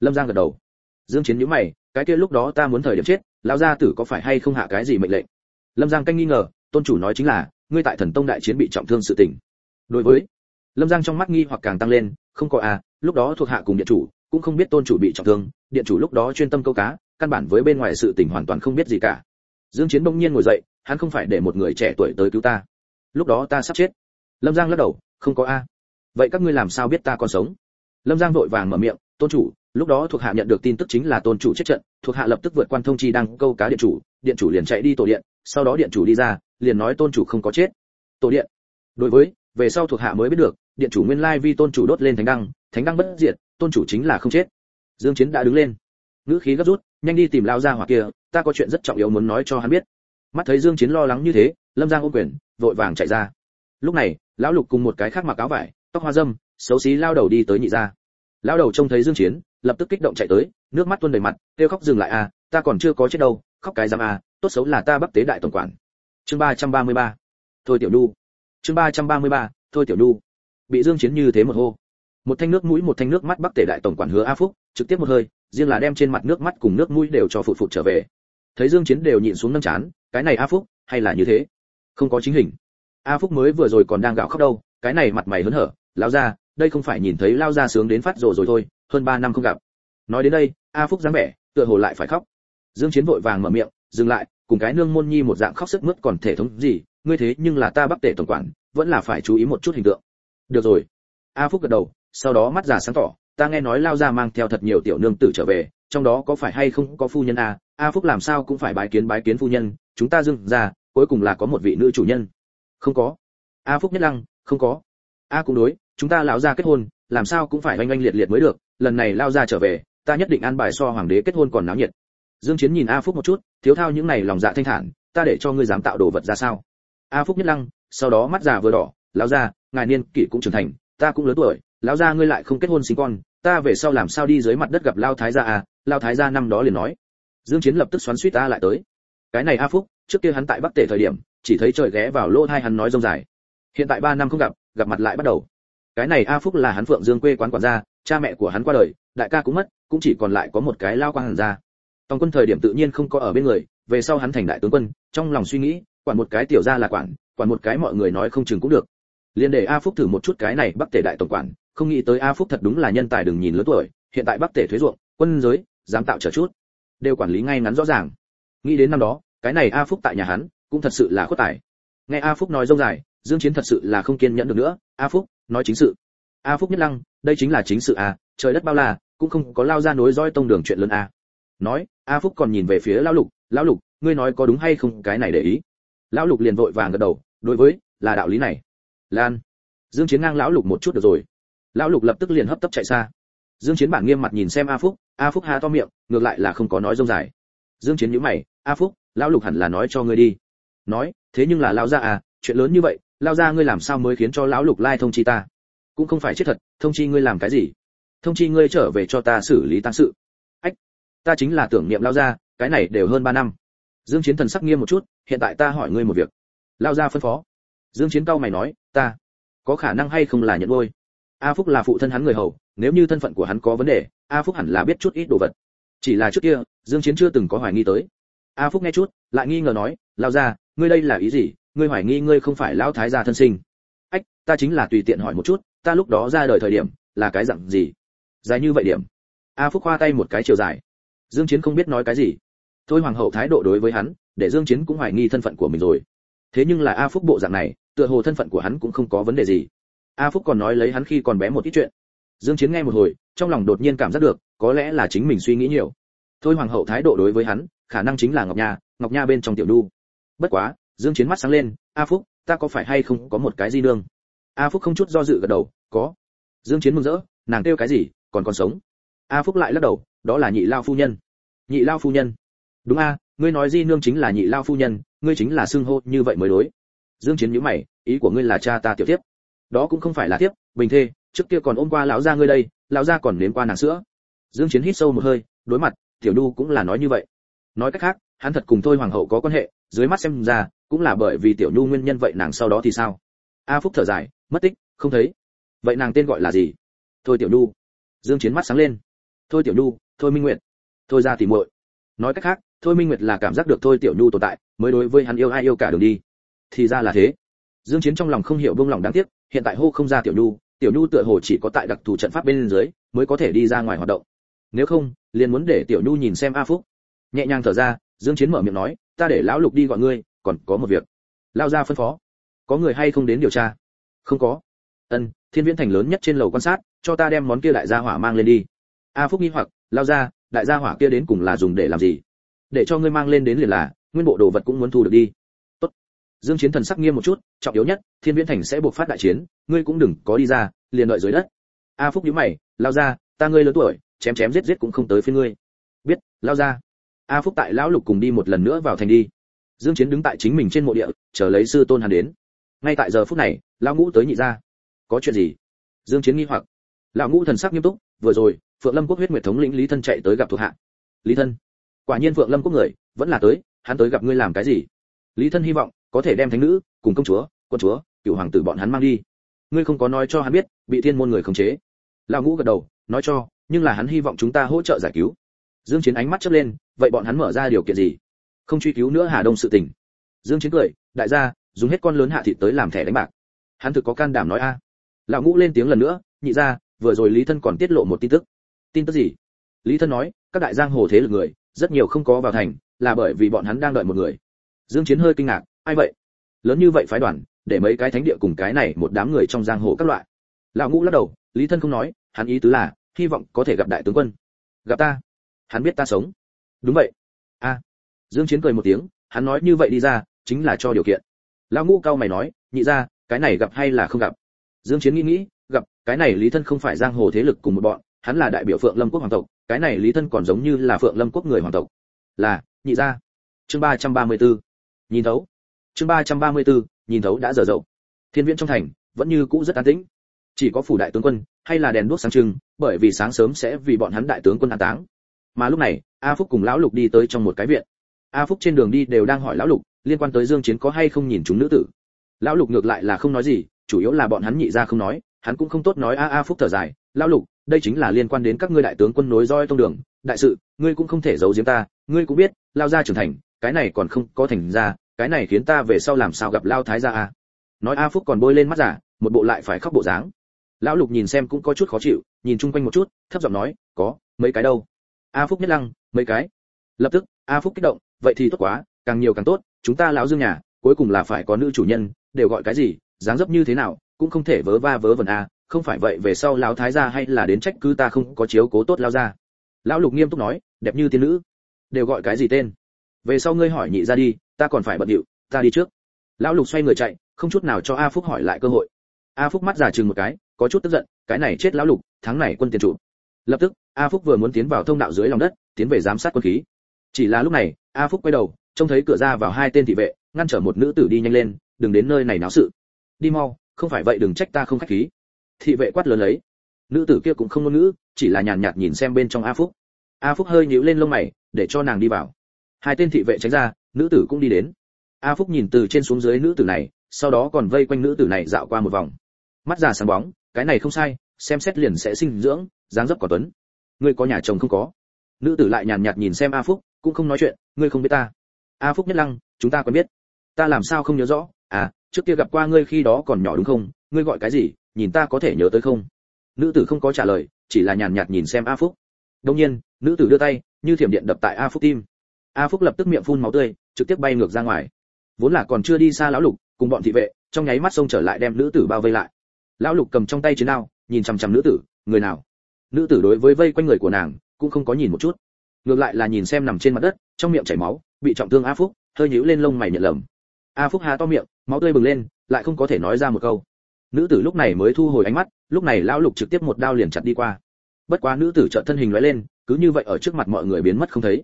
Lâm giang gật đầu. Dương chiến nhíu mày, cái kia lúc đó ta muốn thời điểm chết, lão gia tử có phải hay không hạ cái gì mệnh lệnh? Lâm giang canh nghi ngờ, tôn chủ nói chính là ngươi tại thần tông đại chiến bị trọng thương sự tình. Đối với, lâm giang trong mắt nghi hoặc càng tăng lên, không có a lúc đó thuộc hạ cùng điện chủ cũng không biết tôn chủ bị trọng thương, điện chủ lúc đó chuyên tâm câu cá, căn bản với bên ngoài sự tình hoàn toàn không biết gì cả. Dương chiến bỗng nhiên ngồi dậy, hắn không phải để một người trẻ tuổi tới cứu ta. Lúc đó ta sắp chết. Lâm giang lắc đầu, không có a vậy các ngươi làm sao biết ta còn sống? Lâm giang vội vàng mở miệng, tôn chủ, lúc đó thuộc hạ nhận được tin tức chính là tôn chủ chết trận, thuộc hạ lập tức vượt quan thông chi đang câu cá điện chủ điện chủ liền chạy đi tổ điện, sau đó điện chủ đi ra, liền nói tôn chủ không có chết. Tổ điện. Đối với, về sau thuộc hạ mới biết được, điện chủ nguyên lai vi tôn chủ đốt lên thánh đăng thánh đăng bất diệt, tôn chủ chính là không chết. Dương chiến đã đứng lên. Ngữ khí gấp rút, nhanh đi tìm lao gia hỏa kia, ta có chuyện rất trọng yếu muốn nói cho hắn biết. Mắt thấy dương chiến lo lắng như thế, lâm giang ôm quyền, vội vàng chạy ra. Lúc này, lão lục cùng một cái khác mặc áo vải, tóc hoa dâm, xấu xí lao đầu đi tới nhị gia. Lão đầu trông thấy dương chiến, lập tức kích động chạy tới, nước mắt tuôn đầy mặt, kêu khóc dừng lại à ta còn chưa có chết đâu khóc cái giam à tốt xấu là ta bắc tế đại tổng quản. Chương 333 thôi tiểu nhu. Chương 333 thôi tiểu nhu. Bị dương chiến như thế một hô. Một thanh nước mũi, một thanh nước mắt bắc tể đại tổng quản hứa a phúc, trực tiếp một hơi, riêng là đem trên mặt nước mắt cùng nước mũi đều cho phụt phụt trở về. Thấy dương chiến đều nhịn xuống nâng chán, cái này a phúc, hay là như thế? Không có chính hình. A phúc mới vừa rồi còn đang gạo khóc đâu, cái này mặt mày hớn hở. Lao ra đây không phải nhìn thấy lao ra sướng đến phát rồ rồi thôi, hơn 3 năm không gặp. Nói đến đây, a phúc dáng vẻ, tựa hồ lại phải khóc dương chiến vội vàng mở miệng, dừng lại, cùng cái nương môn nhi một dạng khóc sức mướt còn thể thống gì, ngươi thế nhưng là ta bắc tể tổng quản, vẫn là phải chú ý một chút hình tượng. Được rồi. A phúc gật đầu, sau đó mắt giả sáng tỏ, ta nghe nói lao ra mang theo thật nhiều tiểu nương tử trở về, trong đó có phải hay không có phu nhân a? A phúc làm sao cũng phải bái kiến bái kiến phu nhân, chúng ta dưng ra, cuối cùng là có một vị nữ chủ nhân. Không có. A phúc nhất lăng, không có. A cũng đối, chúng ta lão gia kết hôn, làm sao cũng phải oanh oanh liệt liệt mới được, lần này lao ra trở về, ta nhất định an bài so hoàng đế kết hôn còn náo nhiệt dương chiến nhìn a phúc một chút, thiếu thao những này lòng dạ thanh thản, ta để cho ngươi dám tạo đồ vật ra sao? A phúc nhất lăng, sau đó mắt già vừa đỏ, lão gia, ngài niên kỷ cũng trưởng thành, ta cũng lớn tuổi, lão gia ngươi lại không kết hôn sinh con, ta về sau làm sao đi dưới mặt đất gặp lao thái gia à? Lao thái gia năm đó liền nói. Dương chiến lập tức xoắn suýt ta lại tới. Cái này a phúc, trước kia hắn tại bắc tể thời điểm, chỉ thấy trời ghé vào lỗ hai hắn nói rông dài. Hiện tại ba năm không gặp gặp mặt lại bắt đầu. Cái này a phúc là hắn phượng dương quê quán quản gia, cha mẹ của hắn qua đời, đại ca cũng mất, cũng chỉ còn lại có một cái lao quan hàn gia tòng quân thời điểm tự nhiên không có ở bên người, về sau hắn thành đại tướng quân, trong lòng suy nghĩ, quản một cái tiểu gia là quản quản một cái mọi người nói không chừng cũng được. Liền để a phúc thử một chút cái này bắc tể đại tổng quản, không nghĩ tới a phúc thật đúng là nhân tài đừng nhìn lớn tuổi, hiện tại bắc tể thuế ruộng, quân giới, dám tạo trở chút, đều quản lý ngay ngắn rõ ràng. Nghĩ đến năm đó, cái này a phúc tại nhà hắn, cũng thật sự là khuất tài. Nghe a phúc nói rông dài, dương chiến thật sự là không kiên nhẫn được nữa. A phúc, nói chính sự. A phúc nhất lăng, đây chính là chính sự à trời đất bao la, cũng không có lao ra nối dõi tông đường chuyện lớn à nói, a phúc còn nhìn về phía lão lục lão lục, ngươi nói có đúng hay không? Cái này để ý. Lão lục liền vội vàng gật đầu, đối với, là đạo lý này. Lan, dương chiến ngang lão lục một chút được rồi. Lão lục lập tức liền hấp tấp chạy xa. Dương chiến bản nghiêm mặt nhìn xem a phúc a phúc há to miệng, ngược lại là không có nói rông dài. Dương chiến nhíu mày, a phúc, lão lục hẳn là nói cho ngươi đi. Nói, thế nhưng là lão gia à chuyện lớn như vậy, lão gia ngươi làm sao mới khiến cho lão lục lai thông chi ta? Cũng không phải chết thật, thông chi ngươi làm cái gì? Thông chi ngươi trở về cho ta xử lý tang sự ta chính là tưởng niệm lão gia, cái này đều hơn ba năm. Dương chiến thần sắc nghiêm một chút, hiện tại ta hỏi ngươi một việc. Lão gia phân phó. Dương chiến cao mày nói, ta, có khả năng hay không là nhận ngôi a phúc là phụ thân hắn người hầu, nếu như thân phận của hắn có vấn đề, a phúc hẳn là biết chút ít đồ vật. Chỉ là trước kia, dương chiến chưa từng có hoài nghi tới. A phúc nghe chút, lại nghi ngờ nói, lao ra ngươi đây là ý gì? Ngươi hoài nghi ngươi không phải lão thái gia thân sinh. Ách, ta chính là tùy tiện hỏi một chút, ta lúc đó ra đời thời điểm, là cái dạng gì? Dài như vậy điểm. A phúc khoa tay một cái chiều dài dương chiến không biết nói cái gì. Thôi hoàng hậu thái độ đối với hắn, để dương chiến cũng hoài nghi thân phận của mình rồi. Thế nhưng là a phúc bộ dạng này, tựa hồ thân phận của hắn cũng không có vấn đề gì. A phúc còn nói lấy hắn khi còn bé một ít chuyện. Dương chiến nghe một hồi, trong lòng đột nhiên cảm giác được, có lẽ là chính mình suy nghĩ nhiều. Thôi hoàng hậu thái độ đối với hắn, khả năng chính là ngọc nha ngọc nha bên trong tiểu đu bất quá, dương chiến mắt sáng lên, a phúc, ta có phải hay không có một cái di nương? A phúc không chút do dự gật đầu, có. Dương chiến mừng rỡ, nàng kêu cái gì, còn còn sống? A phúc lại lắc đầu đó là nhị lao phu nhân. Nhị lao phu nhân. Đúng a, ngươi nói di nương chính là nhị lao phu nhân, ngươi chính là xưng hô như vậy mới đối. Dương chiến nhíu mày, ý của ngươi là cha ta tiểu tiếp đó cũng không phải là tiếp bình thê, trước kia còn ôm qua lão gia ngươi đây, lão gia còn nếm qua nàng sữa. Dương chiến hít sâu một hơi, đối mặt, tiểu đu cũng là nói như vậy. Nói cách khác, hắn thật cùng thôi hoàng hậu có quan hệ, dưới mắt xem ra, cũng là bởi vì tiểu nhu nguyên nhân vậy nàng sau đó thì sao? A phúc thở dài, mất tích, không thấy. Vậy nàng tên gọi là gì? Thôi tiểu nhu. Dương chiến mắt sáng lên. Thôi tiểu nhu thôi minh nguyệt. Thôi ra thì muội. Nói cách khác, thôi minh nguyệt là cảm giác được thôi tiểu nhu tồn tại, mới đối với hắn yêu ai yêu cả đường đi. Thì ra là thế. Dương chiến trong lòng không hiểu buông lòng đáng tiếc, hiện tại hô không ra tiểu nhu tiểu nhu tựa hồ chỉ có tại đặc thù trận pháp bên dưới, mới có thể đi ra ngoài hoạt động. Nếu không, liền muốn để tiểu nhu nhìn xem a phúc. Nhẹ nhàng thở ra, dương chiến mở miệng nói, ta để lão lục đi gọi ngươi, còn có một việc. Lao ra phân phó, có người hay không đến điều tra? Không có. Ân, thiên viễn thành lớn nhất trên lầu quan sát, cho ta đem món kia đại gia hỏa mang lên đi. A phúc nghi hoặc lao ra, đại gia hỏa kia đến cùng là dùng để làm gì? Để cho ngươi mang lên đến liền là, nguyên bộ đồ vật cũng muốn thu được đi. Tốt. Dương chiến thần sắc nghiêm một chút, trọng yếu nhất, thiên viễn thành sẽ buộc phát đại chiến, ngươi cũng đừng có đi ra, liền đợi dưới đất. A phúc nhíu mày, lao ra, ta ngươi lớn tuổi, chém chém giết giết cũng không tới phía ngươi. Biết, lao ra. A phúc tại lão lục cùng đi một lần nữa vào thành đi. Dương chiến đứng tại chính mình trên mộ địa, chờ lấy sư tôn hắn đến. Ngay tại giờ phút này, lão ngũ tới nhị ra có chuyện gì? Dương chiến nghi hoặc. Lão ngũ thần sắc nghiêm túc, vừa rồi phượng lâm quốc huyết nguyệt thống lĩnh lý thân chạy tới gặp thuộc hạ. Lý thân, quả nhiên phượng lâm quốc người, vẫn là tới, hắn tới gặp ngươi làm cái gì? Lý thân hy vọng, có thể đem thánh nữ, cùng công chúa, quân chúa, cựu hoàng tử bọn hắn mang đi. Ngươi không có nói cho hắn biết, bị thiên môn người khống chế. Lão ngũ gật đầu, nói cho, nhưng là hắn hy vọng chúng ta hỗ trợ giải cứu. Dương chiến ánh mắt chớp lên, vậy bọn hắn mở ra điều kiện gì? Không truy cứu nữa hà đông sự tình. Dương chiến cười, đại gia, dùng hết con lớn hạ thị tới làm thẻ đánh bạc. Hắn thực có can đảm nói a. Lão ngũ lên tiếng lần nữa, nhị ra vừa rồi lý thân còn tiết lộ một tin tức tin tức gì? Lý thân nói, các đại giang hồ thế lực người, rất nhiều không có vào thành, là bởi vì bọn hắn đang đợi một người. Dương chiến hơi kinh ngạc, ai vậy? Lớn như vậy phái đoàn, để mấy cái thánh địa cùng cái này một đám người trong giang hồ các loại. Lão ngũ lắc đầu, lý thân không nói, hắn ý tứ là, hy vọng có thể gặp đại tướng quân. Gặp ta? Hắn biết ta sống. Đúng vậy. A. Dương chiến cười một tiếng, hắn nói như vậy đi ra, chính là cho điều kiện. Lão ngũ cao mày nói, nhị ra, cái này gặp hay là không gặp? Dương chiến nghĩ nghĩ, gặp, cái này lý thân không phải giang hồ thế lực cùng một bọn hắn là đại biểu phượng lâm quốc hoàng tộc cái này lý thân còn giống như là phượng lâm quốc người hoàng tộc. Là nhị gia. Chương 334. nhìn thấu. Chương 334, nhìn thấu đã dở dậu thiên viễn trong thành vẫn như cũ rất an tĩnh. Chỉ có phủ đại tướng quân hay là đèn đuốc sáng trưng bởi vì sáng sớm sẽ vì bọn hắn đại tướng quân an táng. Mà lúc này a phúc cùng lão lục đi tới trong một cái viện. A phúc trên đường đi đều đang hỏi lão lục liên quan tới dương chiến có hay không nhìn chúng nữ tử. Lão lục ngược lại là không nói gì chủ yếu là bọn hắn nhị ra không nói hắn cũng không tốt nói a a phúc thở dài lão lục đây chính là liên quan đến các ngươi đại tướng quân nối roi tông đường, đại sự, ngươi cũng không thể giấu giếm ta, ngươi cũng biết, lao ra trưởng thành, cái này còn không có thành ra, cái này khiến ta về sau làm sao gặp lao thái gia a nói a phúc còn bôi lên mắt giả, một bộ lại phải khóc bộ dáng. Lão lục nhìn xem cũng có chút khó chịu, nhìn chung quanh một chút, thấp giọng nói, có, mấy cái đâu? A phúc nhất lăng, mấy cái? Lập tức, a phúc kích động, vậy thì tốt quá, càng nhiều càng tốt, chúng ta lão dương nhà, cuối cùng là phải có nữ chủ nhân, đều gọi cái gì, dáng dấp như thế nào, cũng không thể vớ va vớ vẩn a không phải vậy về sau lão thái gia hay là đến trách cứ ta không có chiếu cố tốt lao ra lão lục nghiêm túc nói, đẹp như tiên nữ. Đều gọi cái gì tên? Về sau ngươi hỏi nhị ra đi, ta còn phải bận điệu, ta đi trước. Lão lục xoay người chạy, không chút nào cho a phúc hỏi lại cơ hội. A phúc mắt giả chừng một cái, có chút tức giận, cái này chết lão lục, tháng này quân tiền chủ. lập tức, a phúc vừa muốn tiến vào thông đạo dưới lòng đất, tiến về giám sát quân khí. Chỉ là lúc này, a phúc quay đầu, trông thấy cửa ra vào hai tên thị vệ, ngăn trở một nữ tử đi nhanh lên, đừng đến nơi này náo sự. Đi mau, không phải vậy đừng trách ta không khách khí thị vệ quát lớn lấy. Nữ tử kia cũng không ngôn ngữ, chỉ là nhàn nhạt nhìn xem bên trong a phúc. A phúc hơi nhíu lên lông mày, để cho nàng đi vào. Hai tên thị vệ tránh ra, nữ tử cũng đi đến. A phúc nhìn từ trên xuống dưới nữ tử này, sau đó còn vây quanh nữ tử này dạo qua một vòng. Mắt già sáng bóng, cái này không sai, xem xét liền sẽ sinh dưỡng, dáng dấp có tuấn. Ngươi có nhà chồng không có? Nữ tử lại nhàn nhạt nhìn xem a phúc, cũng không nói chuyện, ngươi không biết ta. A phúc nhất lăng, chúng ta quen biết. Ta làm sao không nhớ rõ? À trước kia gặp qua ngươi khi đó còn nhỏ đúng không? Ngươi gọi cái gì? Nhìn ta có thể nhớ tới không? Nữ tử không có trả lời, chỉ là nhàn nhạt nhìn xem a phúc. Đông nhiên, nữ tử đưa tay, như thiểm điện đập tại a phúc tim. A phúc lập tức miệng phun máu tươi, trực tiếp bay ngược ra ngoài. Vốn là còn chưa đi xa lão lục, cùng bọn thị vệ, trong nháy mắt xông trở lại đem nữ tử bao vây lại. Lão lục cầm trong tay chiến đao, nhìn chằm chằm nữ tử, người nào? Nữ tử đối với vây quanh người của nàng, cũng không có nhìn một chút. Ngược lại là nhìn xem nằm trên mặt đất, trong miệng chảy máu, bị trọng thương a phúc, hơi nhíu lên lông mày nhận lầm. A phúc há to miệng, máu tươi bừng lên, lại không có thể nói ra một câu nữ tử lúc này mới thu hồi ánh mắt, lúc này lão lục trực tiếp một đao liền chặt đi qua. Bất quá nữ tử trợ thân hình lóe lên, cứ như vậy ở trước mặt mọi người biến mất không thấy.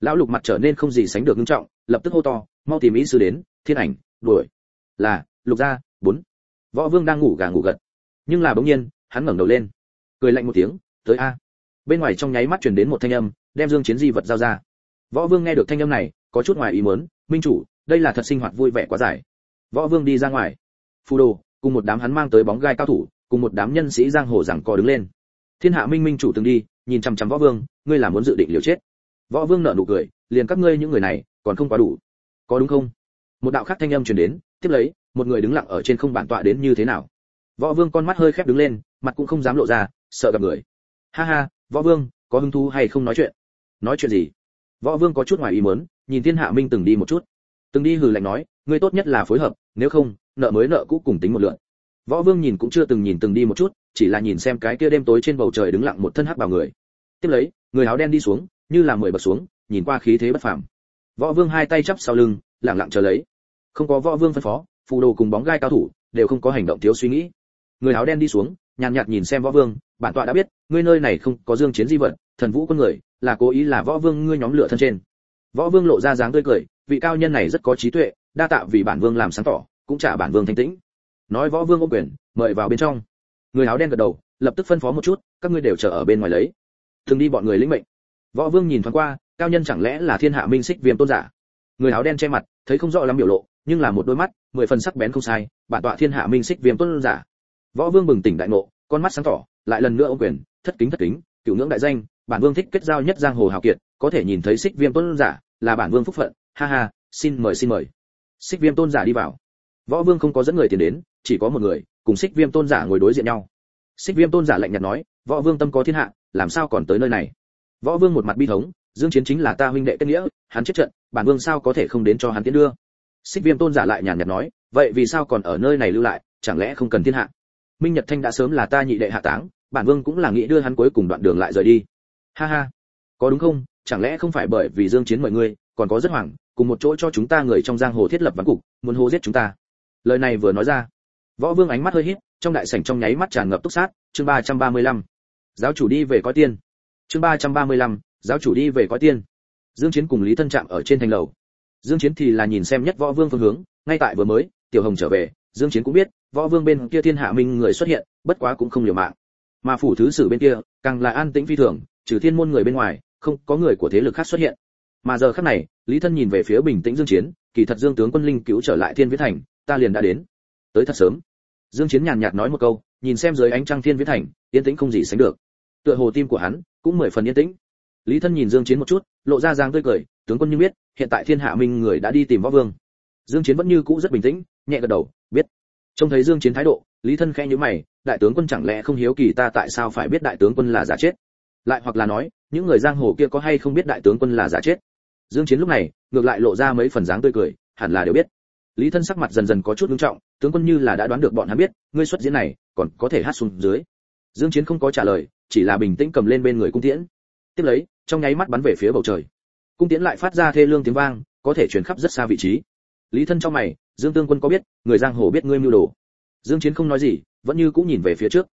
Lão lục mặt trở nên không gì sánh được nghiêm trọng, lập tức hô to, mau tìm ý sư đến, thiên ảnh, đuổi. Là, lục gia, bốn. Võ vương đang ngủ gà ngủ gật. Nhưng là bỗng nhiên, hắn ngẩng đầu lên. Cười lạnh một tiếng, tới a. Bên ngoài trong nháy mắt truyền đến một thanh âm, đem dương chiến di vật giao ra. Võ vương nghe được thanh âm này, có chút ngoài ý muốn, minh chủ, đây là thật sinh hoạt vui vẻ quá dài. Võ vương đi ra ngoài. Phù đồ cùng một đám hắn mang tới bóng gai cao thủ, cùng một đám nhân sĩ giang hồ giằng co đứng lên. Thiên hạ minh minh chủ từng đi, nhìn chăm chăm võ vương, ngươi là muốn dự định liều chết. Võ vương nở nụ cười, liền các ngươi những người này, còn không quá đủ. Có đúng không? Một đạo khác thanh âm truyền đến, tiếp lấy, một người đứng lặng ở trên không bản tọa đến như thế nào? Võ vương con mắt hơi khép đứng lên, mặt cũng không dám lộ ra, sợ gặp người. Ha ha, võ vương, có hứng thú hay không nói chuyện? Nói chuyện gì? Võ vương có chút ngoài ý muốn, nhìn thiên hạ minh từng đi một chút. Từng đi hừ lạnh nói, ngươi tốt nhất là phối hợp, nếu không nợ mới nợ cũ cùng tính một lượt võ vương nhìn cũng chưa từng nhìn từng đi một chút, chỉ là nhìn xem cái kia đêm tối trên bầu trời đứng lặng một thân hắc bào người. Tiếp lấy, người áo đen đi xuống, như là mười bậc xuống, nhìn qua khí thế bất phàm. Võ vương hai tay chắp sau lưng, lặng lặng chờ lấy. Không có võ vương phân phó, phù đồ cùng bóng gai cao thủ đều không có hành động thiếu suy nghĩ. Người áo đen đi xuống, nhàn nhạt nhìn xem võ vương, bản tọa đã biết, ngươi nơi này không có dương chiến di vật, thần vũ con người, là cố ý là võ vương ngươi nhóm lửa thân trên. Võ vương lộ ra dáng tươi cười, vị cao nhân này rất có trí tuệ, đa tạ vì bản vương làm sáng tỏ cũng trả bản vương thanh tĩnh. Nói võ vương ô quyền, mời vào bên trong. Người áo đen gật đầu, lập tức phân phó một chút, các ngươi đều chờ ở bên ngoài lấy. Thường đi bọn người lĩnh mệnh. Võ vương nhìn thoáng qua, cao nhân chẳng lẽ là thiên hạ minh xích viêm tôn giả? Người áo đen che mặt, thấy không rõ lắm biểu lộ, nhưng là một đôi mắt, mười phần sắc bén không sai, bản tọa thiên hạ minh xích viêm tôn giả. Võ vương bừng tỉnh đại ngộ, con mắt sáng tỏ, lại lần nữa ô quyền, thất kính thất kính cửu ngưỡng đại danh, bản vương thích kết giao nhất giang hồ hào kiệt, có thể nhìn thấy xích viêm tôn giả, là bản vương phúc phận. Ha ha, xin mời xin mời. Xích viêm tôn giả đi vào võ vương không có dẫn người tiền đến, chỉ có một người, cùng xích viêm tôn giả ngồi đối diện nhau. Xích viêm tôn giả lạnh nhạt nói, võ vương tâm có thiên hạ, làm sao còn tới nơi này? Võ vương một mặt bi thống, dương chiến chính là ta huynh đệ kết nghĩa, hắn chết trận, bản vương sao có thể không đến cho hắn tiến đưa? Xích viêm tôn giả lại nhàn nhạt nói, vậy vì sao còn ở nơi này lưu lại, chẳng lẽ không cần thiên hạ? Minh nhật thanh đã sớm là ta nhị đệ hạ táng, bản vương cũng là nghĩ đưa hắn cuối cùng đoạn đường lại rời đi. Ha ha. Có đúng không? Chẳng lẽ không phải bởi vì dương chiến mọi người còn có rất hoảng, cùng một chỗ cho chúng ta người trong giang hồ thiết lập ván cục, muốn hô giết chúng ta? Lời này vừa nói ra võ vương ánh mắt hơi híp trong đại sảnh trong nháy mắt tràn ngập túc sát chương 335. giáo chủ đi về coi tiên. Chương 335, giáo chủ đi về coi tiên. Dương chiến cùng lý thân trạm ở trên thành lầu. Dương chiến thì là nhìn xem nhất võ vương phương hướng ngay tại vừa mới tiểu hồng trở về dương chiến cũng biết võ vương bên kia thiên hạ minh người xuất hiện bất quá cũng không liều mạng. Mà phủ thứ sử bên kia càng là an tĩnh phi thường trừ thiên môn người bên ngoài không có người của thế lực khác xuất hiện. Mà giờ khắc này lý thân nhìn về phía bình tĩnh dương chiến kỳ thật dương tướng quân linh cứu trở lại thiên viễn thành ta liền đã đến. Tới thật sớm. Dương chiến nhàn nhạt nói một câu, nhìn xem dưới ánh trăng thiên viễn thành, yên tĩnh không gì sánh được. Tựa hồ tim của hắn cũng mười phần yên tĩnh. Lý thân nhìn dương chiến một chút, lộ ra dáng tươi cười, tướng quân như biết, hiện tại thiên hạ minh người đã đi tìm võ vương. Dương chiến vẫn như cũ rất bình tĩnh, nhẹ gật đầu, biết. Trông thấy dương chiến thái độ, lý thân khẽ nhíu mày, đại tướng quân chẳng lẽ không hiếu kỳ ta tại sao phải biết đại tướng quân là giả chết? Lại hoặc là nói, những người giang hồ kia có hay không biết đại tướng quân là giả chết? Dương chiến lúc này, ngược lại lộ ra mấy phần dáng tươi cười, hẳn là đều biết lý thân sắc mặt dần dần có chút nghiêm trọng, tướng quân như là đã đoán được bọn hắn biết, ngươi xuất diễn này, còn có thể hát xuống dưới. Dương chiến không có trả lời, chỉ là bình tĩnh cầm lên bên người cung tiễn. Tiếp lấy, trong nháy mắt bắn về phía bầu trời. Cung tiễn lại phát ra thê lương tiếng vang, có thể truyền khắp rất xa vị trí. Lý thân trong mày, dương tương quân có biết, người giang hồ biết ngươi mưu đồ. Dương chiến không nói gì, vẫn như cũng nhìn về phía trước.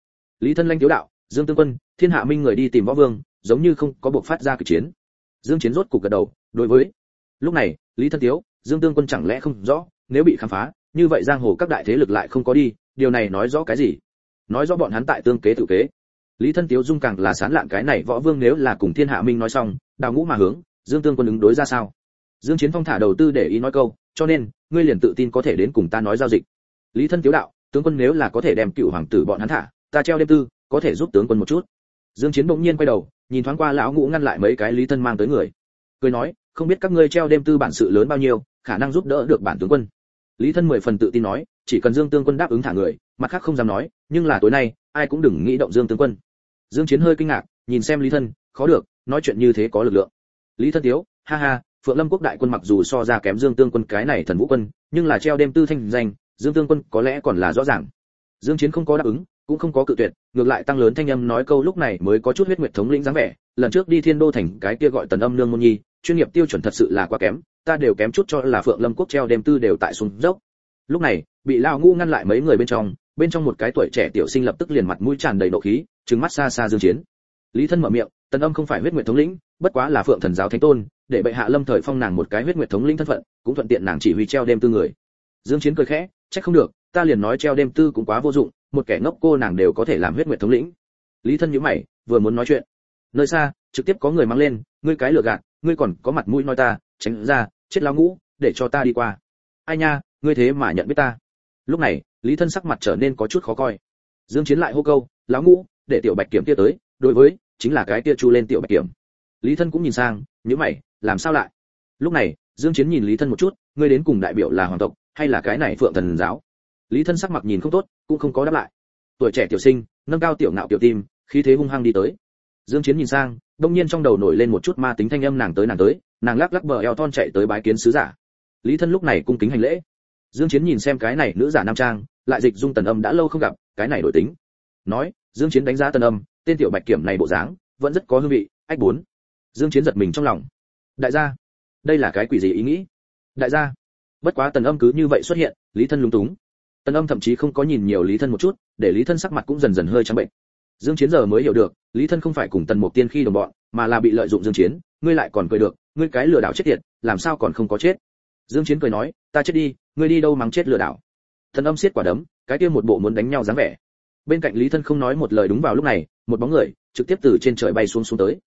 Lý thân lanh thiếu đạo, dương tương quân, thiên hạ minh người đi tìm võ vương, giống như không có buộc phát ra kịch chiến. Dương chiến rốt cục gật đầu, đối với. Lúc này, lý thân thiếu dương tương quân chẳng lẽ không rõ? Nếu bị khám phá, như vậy giang hồ các đại thế lực lại không có đi, điều này nói rõ cái gì? Nói rõ bọn hắn tại tương kế tự kế. Lý thân tiếu dung càng là sán lạn cái này, võ vương nếu là cùng thiên hạ minh nói xong, đào ngũ mà hướng, dương tương quân ứng đối ra sao? Dương chiến phong thả đầu tư để ý nói câu, cho nên, ngươi liền tự tin có thể đến cùng ta nói giao dịch. Lý thân tiếu đạo, tướng quân nếu là có thể đem cựu hoàng tử bọn hắn thả, ta treo đêm tư, có thể giúp tướng quân một chút. Dương chiến bỗng nhiên quay đầu, nhìn thoáng qua lão ngũ ngăn lại mấy cái lý thân mang tới người. Cười nói, không biết các ngươi treo đêm tư bản sự lớn bao nhiêu, khả năng giúp đỡ được bản tướng quân lý thân mười phần tự tin nói chỉ cần dương tương quân đáp ứng thả người mặt khác không dám nói nhưng là tối nay ai cũng đừng nghĩ động dương tương quân. Dương chiến hơi kinh ngạc nhìn xem lý thân khó được nói chuyện như thế có lực lượng. Lý thân thiếu, ha ha phượng lâm quốc đại quân mặc dù so ra kém dương tương quân cái này thần vũ quân nhưng là treo đêm tư thanh danh dương tương quân có lẽ còn là rõ ràng. Dương chiến không có đáp ứng cũng không có cự tuyệt ngược lại tăng lớn thanh âm nói câu lúc này mới có chút huyết nguyệt thống lĩnh dáng vẻ. Lần trước đi thiên đô thành cái kia gọi tần âm nương môn nhi chuyên nghiệp tiêu chuẩn thật sự là quá kém ta đều kém chút cho là phượng lâm quốc treo đêm tư đều tại xuống dốc. Lúc này, bị lao ngu ngăn lại mấy người bên trong bên trong một cái tuổi trẻ tiểu sinh lập tức liền mặt mũi tràn đầy nộ khí, trừng mắt xa xa dương chiến. Lý thân mở miệng, tần âm không phải huyết nguyệt thống lĩnh, bất quá là phượng thần giáo thánh tôn, để bệ hạ lâm thời phong nàng một cái huyết nguyệt thống lĩnh thân phận, cũng thuận tiện nàng chỉ huy treo đêm tư người. Dương chiến cười khẽ trách không được, ta liền nói treo đêm tư cũng quá vô dụng, một kẻ ngốc cô nàng đều có thể làm huyết nguyệt thống lĩnh. Lý thân nhíu mày, vừa muốn nói chuyện, nơi xa, trực tiếp có người mang lên, ngươi cái lừa gạt, ngươi còn có mặt mũi nói ta, tránh ra chết lao ngũ, để cho ta đi qua. Ai nha, ngươi thế mà nhận biết ta. Lúc này, lý thân sắc mặt trở nên có chút khó coi. Dương chiến lại hô câu, lão ngũ, để tiểu bạch kiểm kia tới, đối với, chính là cái kia chu lên tiểu bạch kiểm. Lý thân cũng nhìn sang, nhíu mày, làm sao lại? Lúc này, dương chiến nhìn lý thân một chút, ngươi đến cùng đại biểu là hoàng tộc, hay là cái này phượng thần giáo? Lý thân sắc mặt nhìn không tốt, cũng không có đáp lại. Tuổi trẻ tiểu sinh, nâng cao tiểu nạo tiểu tim, khí thế hung hăng đi tới. Dương chiến nhìn sang, đông nhiên trong đầu nổi lên một chút ma tính thanh âm nàng tới nàng tới nàng lắc lắc bờ eo thon chạy tới bái kiến sứ giả. Lý thân lúc này cung kính hành lễ. Dương chiến nhìn xem cái này nữ giả nam trang, lại dịch dung tần âm đã lâu không gặp, cái này đổi tính. Nói, dương chiến đánh giá tần âm, tên tiểu bạch kiểm này bộ dáng, vẫn rất có hương vị, ách bốn. Dương chiến giật mình trong lòng. Đại gia, đây là cái quỷ gì ý nghĩ? Đại gia, bất quá tần âm cứ như vậy xuất hiện, lý thân lúng túng. Tần âm thậm chí không có nhìn nhiều lý thân một chút, để lý thân sắc mặt cũng dần dần hơi trắng bệnh. Dương chiến giờ mới hiểu được, lý thân không phải cùng tần mục tiên khi đồng bọn, mà là bị lợi dụng dương chiến ngươi lại còn cười được, ngươi cái lừa đảo chết tiệt, làm sao còn không có chết? Dương chiến cười nói, ta chết đi, ngươi đi đâu mắng chết lừa đảo? Thần âm siết quả đấm, cái kia một bộ muốn đánh nhau dáng vẻ. Bên cạnh lý thân không nói một lời đúng vào lúc này, một bóng người trực tiếp từ trên trời bay xuống xuống tới.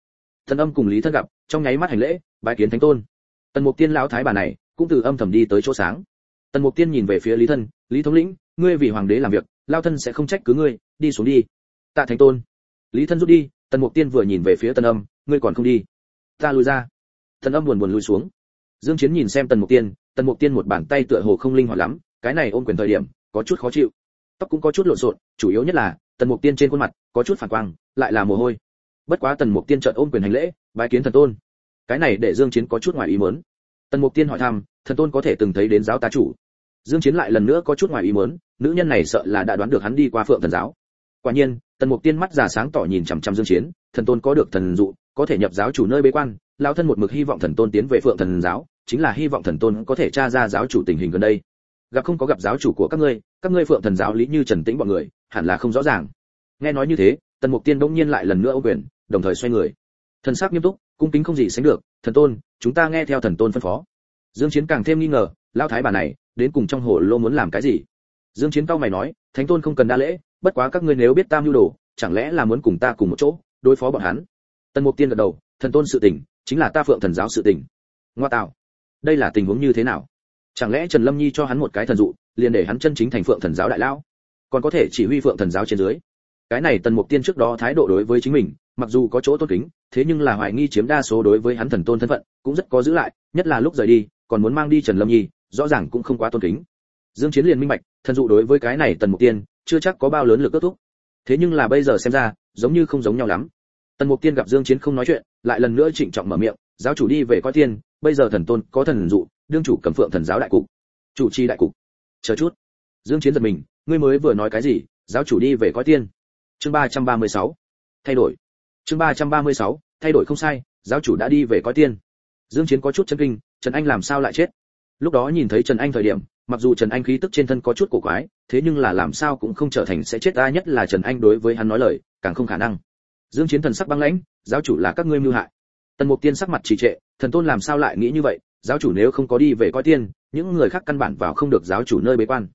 Thần âm cùng lý thân gặp, trong nháy mắt hành lễ, bái kiến thánh tôn. Tần mục tiên lão thái bà này cũng từ âm thầm đi tới chỗ sáng. Tần mục tiên nhìn về phía lý thân, lý thống lĩnh, ngươi vì hoàng đế làm việc, lao thân sẽ không trách cứ ngươi, đi xuống đi. Tạ thánh tôn. Lý thân rút đi, tần mục tiên vừa nhìn về phía tần âm, ngươi còn không đi? Ta lui ra. Thần âm buồn buồn lui xuống. Dương chiến nhìn xem tần mục tiên, tần mục tiên một bàn tay tựa hồ không linh hoạt lắm, cái này ôm quyền thời điểm, có chút khó chịu. Tóc cũng có chút lộn xộn, chủ yếu nhất là, tần mục tiên trên khuôn mặt, có chút phản quang, lại là mồ hôi. Bất quá tần mục tiên chợt ôm quyền hành lễ, bái kiến thần tôn. Cái này để dương chiến có chút ngoài ý muốn. Tần mục tiên hỏi thăm, thần tôn có thể từng thấy đến giáo tá chủ? Dương chiến lại lần nữa có chút ngoài ý muốn, nữ nhân này sợ là đã đoán được hắn đi qua phượng thần giáo. Quả nhiên, tần mục tiên mắt già sáng tỏ nhìn chằm chằm dương chiến, thần tôn có được thần dụ có thể nhập giáo chủ nơi bế quan, lão thân một mực hy vọng thần tôn tiến về phượng thần giáo, chính là hy vọng thần tôn có thể tra ra giáo chủ tình hình gần đây. Gặp không có gặp giáo chủ của các ngươi các ngươi phượng thần giáo lý như trần tĩnh bọn người, hẳn là không rõ ràng. Nghe nói như thế, tần mục tiên đống nhiên lại lần nữa ô quyền, đồng thời xoay người. Thần sắc nghiêm túc, cung kính không gì sánh được, thần tôn, chúng ta nghe theo thần tôn phân phó. Dương chiến càng thêm nghi ngờ lao thái bà này, đến cùng trong hồ lô muốn làm cái gì? Dương chiến cao mày nói, thánh tôn không cần đa lễ, bất quá các ngươi nếu biết tam nhu đồ, chẳng lẽ là muốn cùng ta cùng một chỗ, đối phó bọn hắn? Tần mục tiên gật đầu, thần tôn sự tình, chính là ta phượng thần giáo sự tình. Ngoa tạo. Đây là tình huống như thế nào? Chẳng lẽ trần lâm nhi cho hắn một cái thần dụ, liền để hắn chân chính thành phượng thần giáo đại lão? Còn có thể chỉ huy phượng thần giáo trên dưới? Cái này tần mục tiên trước đó thái độ đối với chính mình, mặc dù có chỗ tôn kính, thế nhưng là hoài nghi chiếm đa số đối với hắn thần tôn thân phận, cũng rất có giữ lại, nhất là lúc rời đi, còn muốn mang đi trần lâm nhi, rõ ràng cũng không quá tôn kính. Dương chiến liền minh bạch, thần dụ đối với cái này tần mục tiên, chưa chắc có bao lớn lực kết thúc. Thế nhưng là bây giờ xem ra, giống như không giống nhau lắm tần mục tiên gặp dương chiến không nói chuyện lại lần nữa trịnh trọng mở miệng giáo chủ đi về coi tiên bây giờ thần tôn có thần dụ đương chủ cầm phượng thần giáo đại cục. Chủ trì đại cục. Chờ chút. Dương chiến giật mình ngươi mới vừa nói cái gì? Giáo chủ đi về coi tiên chương 336. thay đổi. Chương 336, thay đổi không sai giáo chủ đã đi về coi tiên dương chiến có chút chấn kinh trần anh làm sao lại chết? Lúc đó nhìn thấy trần anh thời điểm mặc dù trần anh khí tức trên thân có chút cổ quái thế nhưng là làm sao cũng không trở thành sẽ chết ta nhất là trần anh đối với hắn nói lời càng không khả năng dương chiến thần sắc băng lãnh, giáo chủ là các ngươi mưu hại. Tần mục tiên sắc mặt trì trệ, thần tôn làm sao lại nghĩ như vậy? Giáo chủ nếu không có đi về coi tiên, những người khác căn bản vào không được giáo chủ nơi bế quan.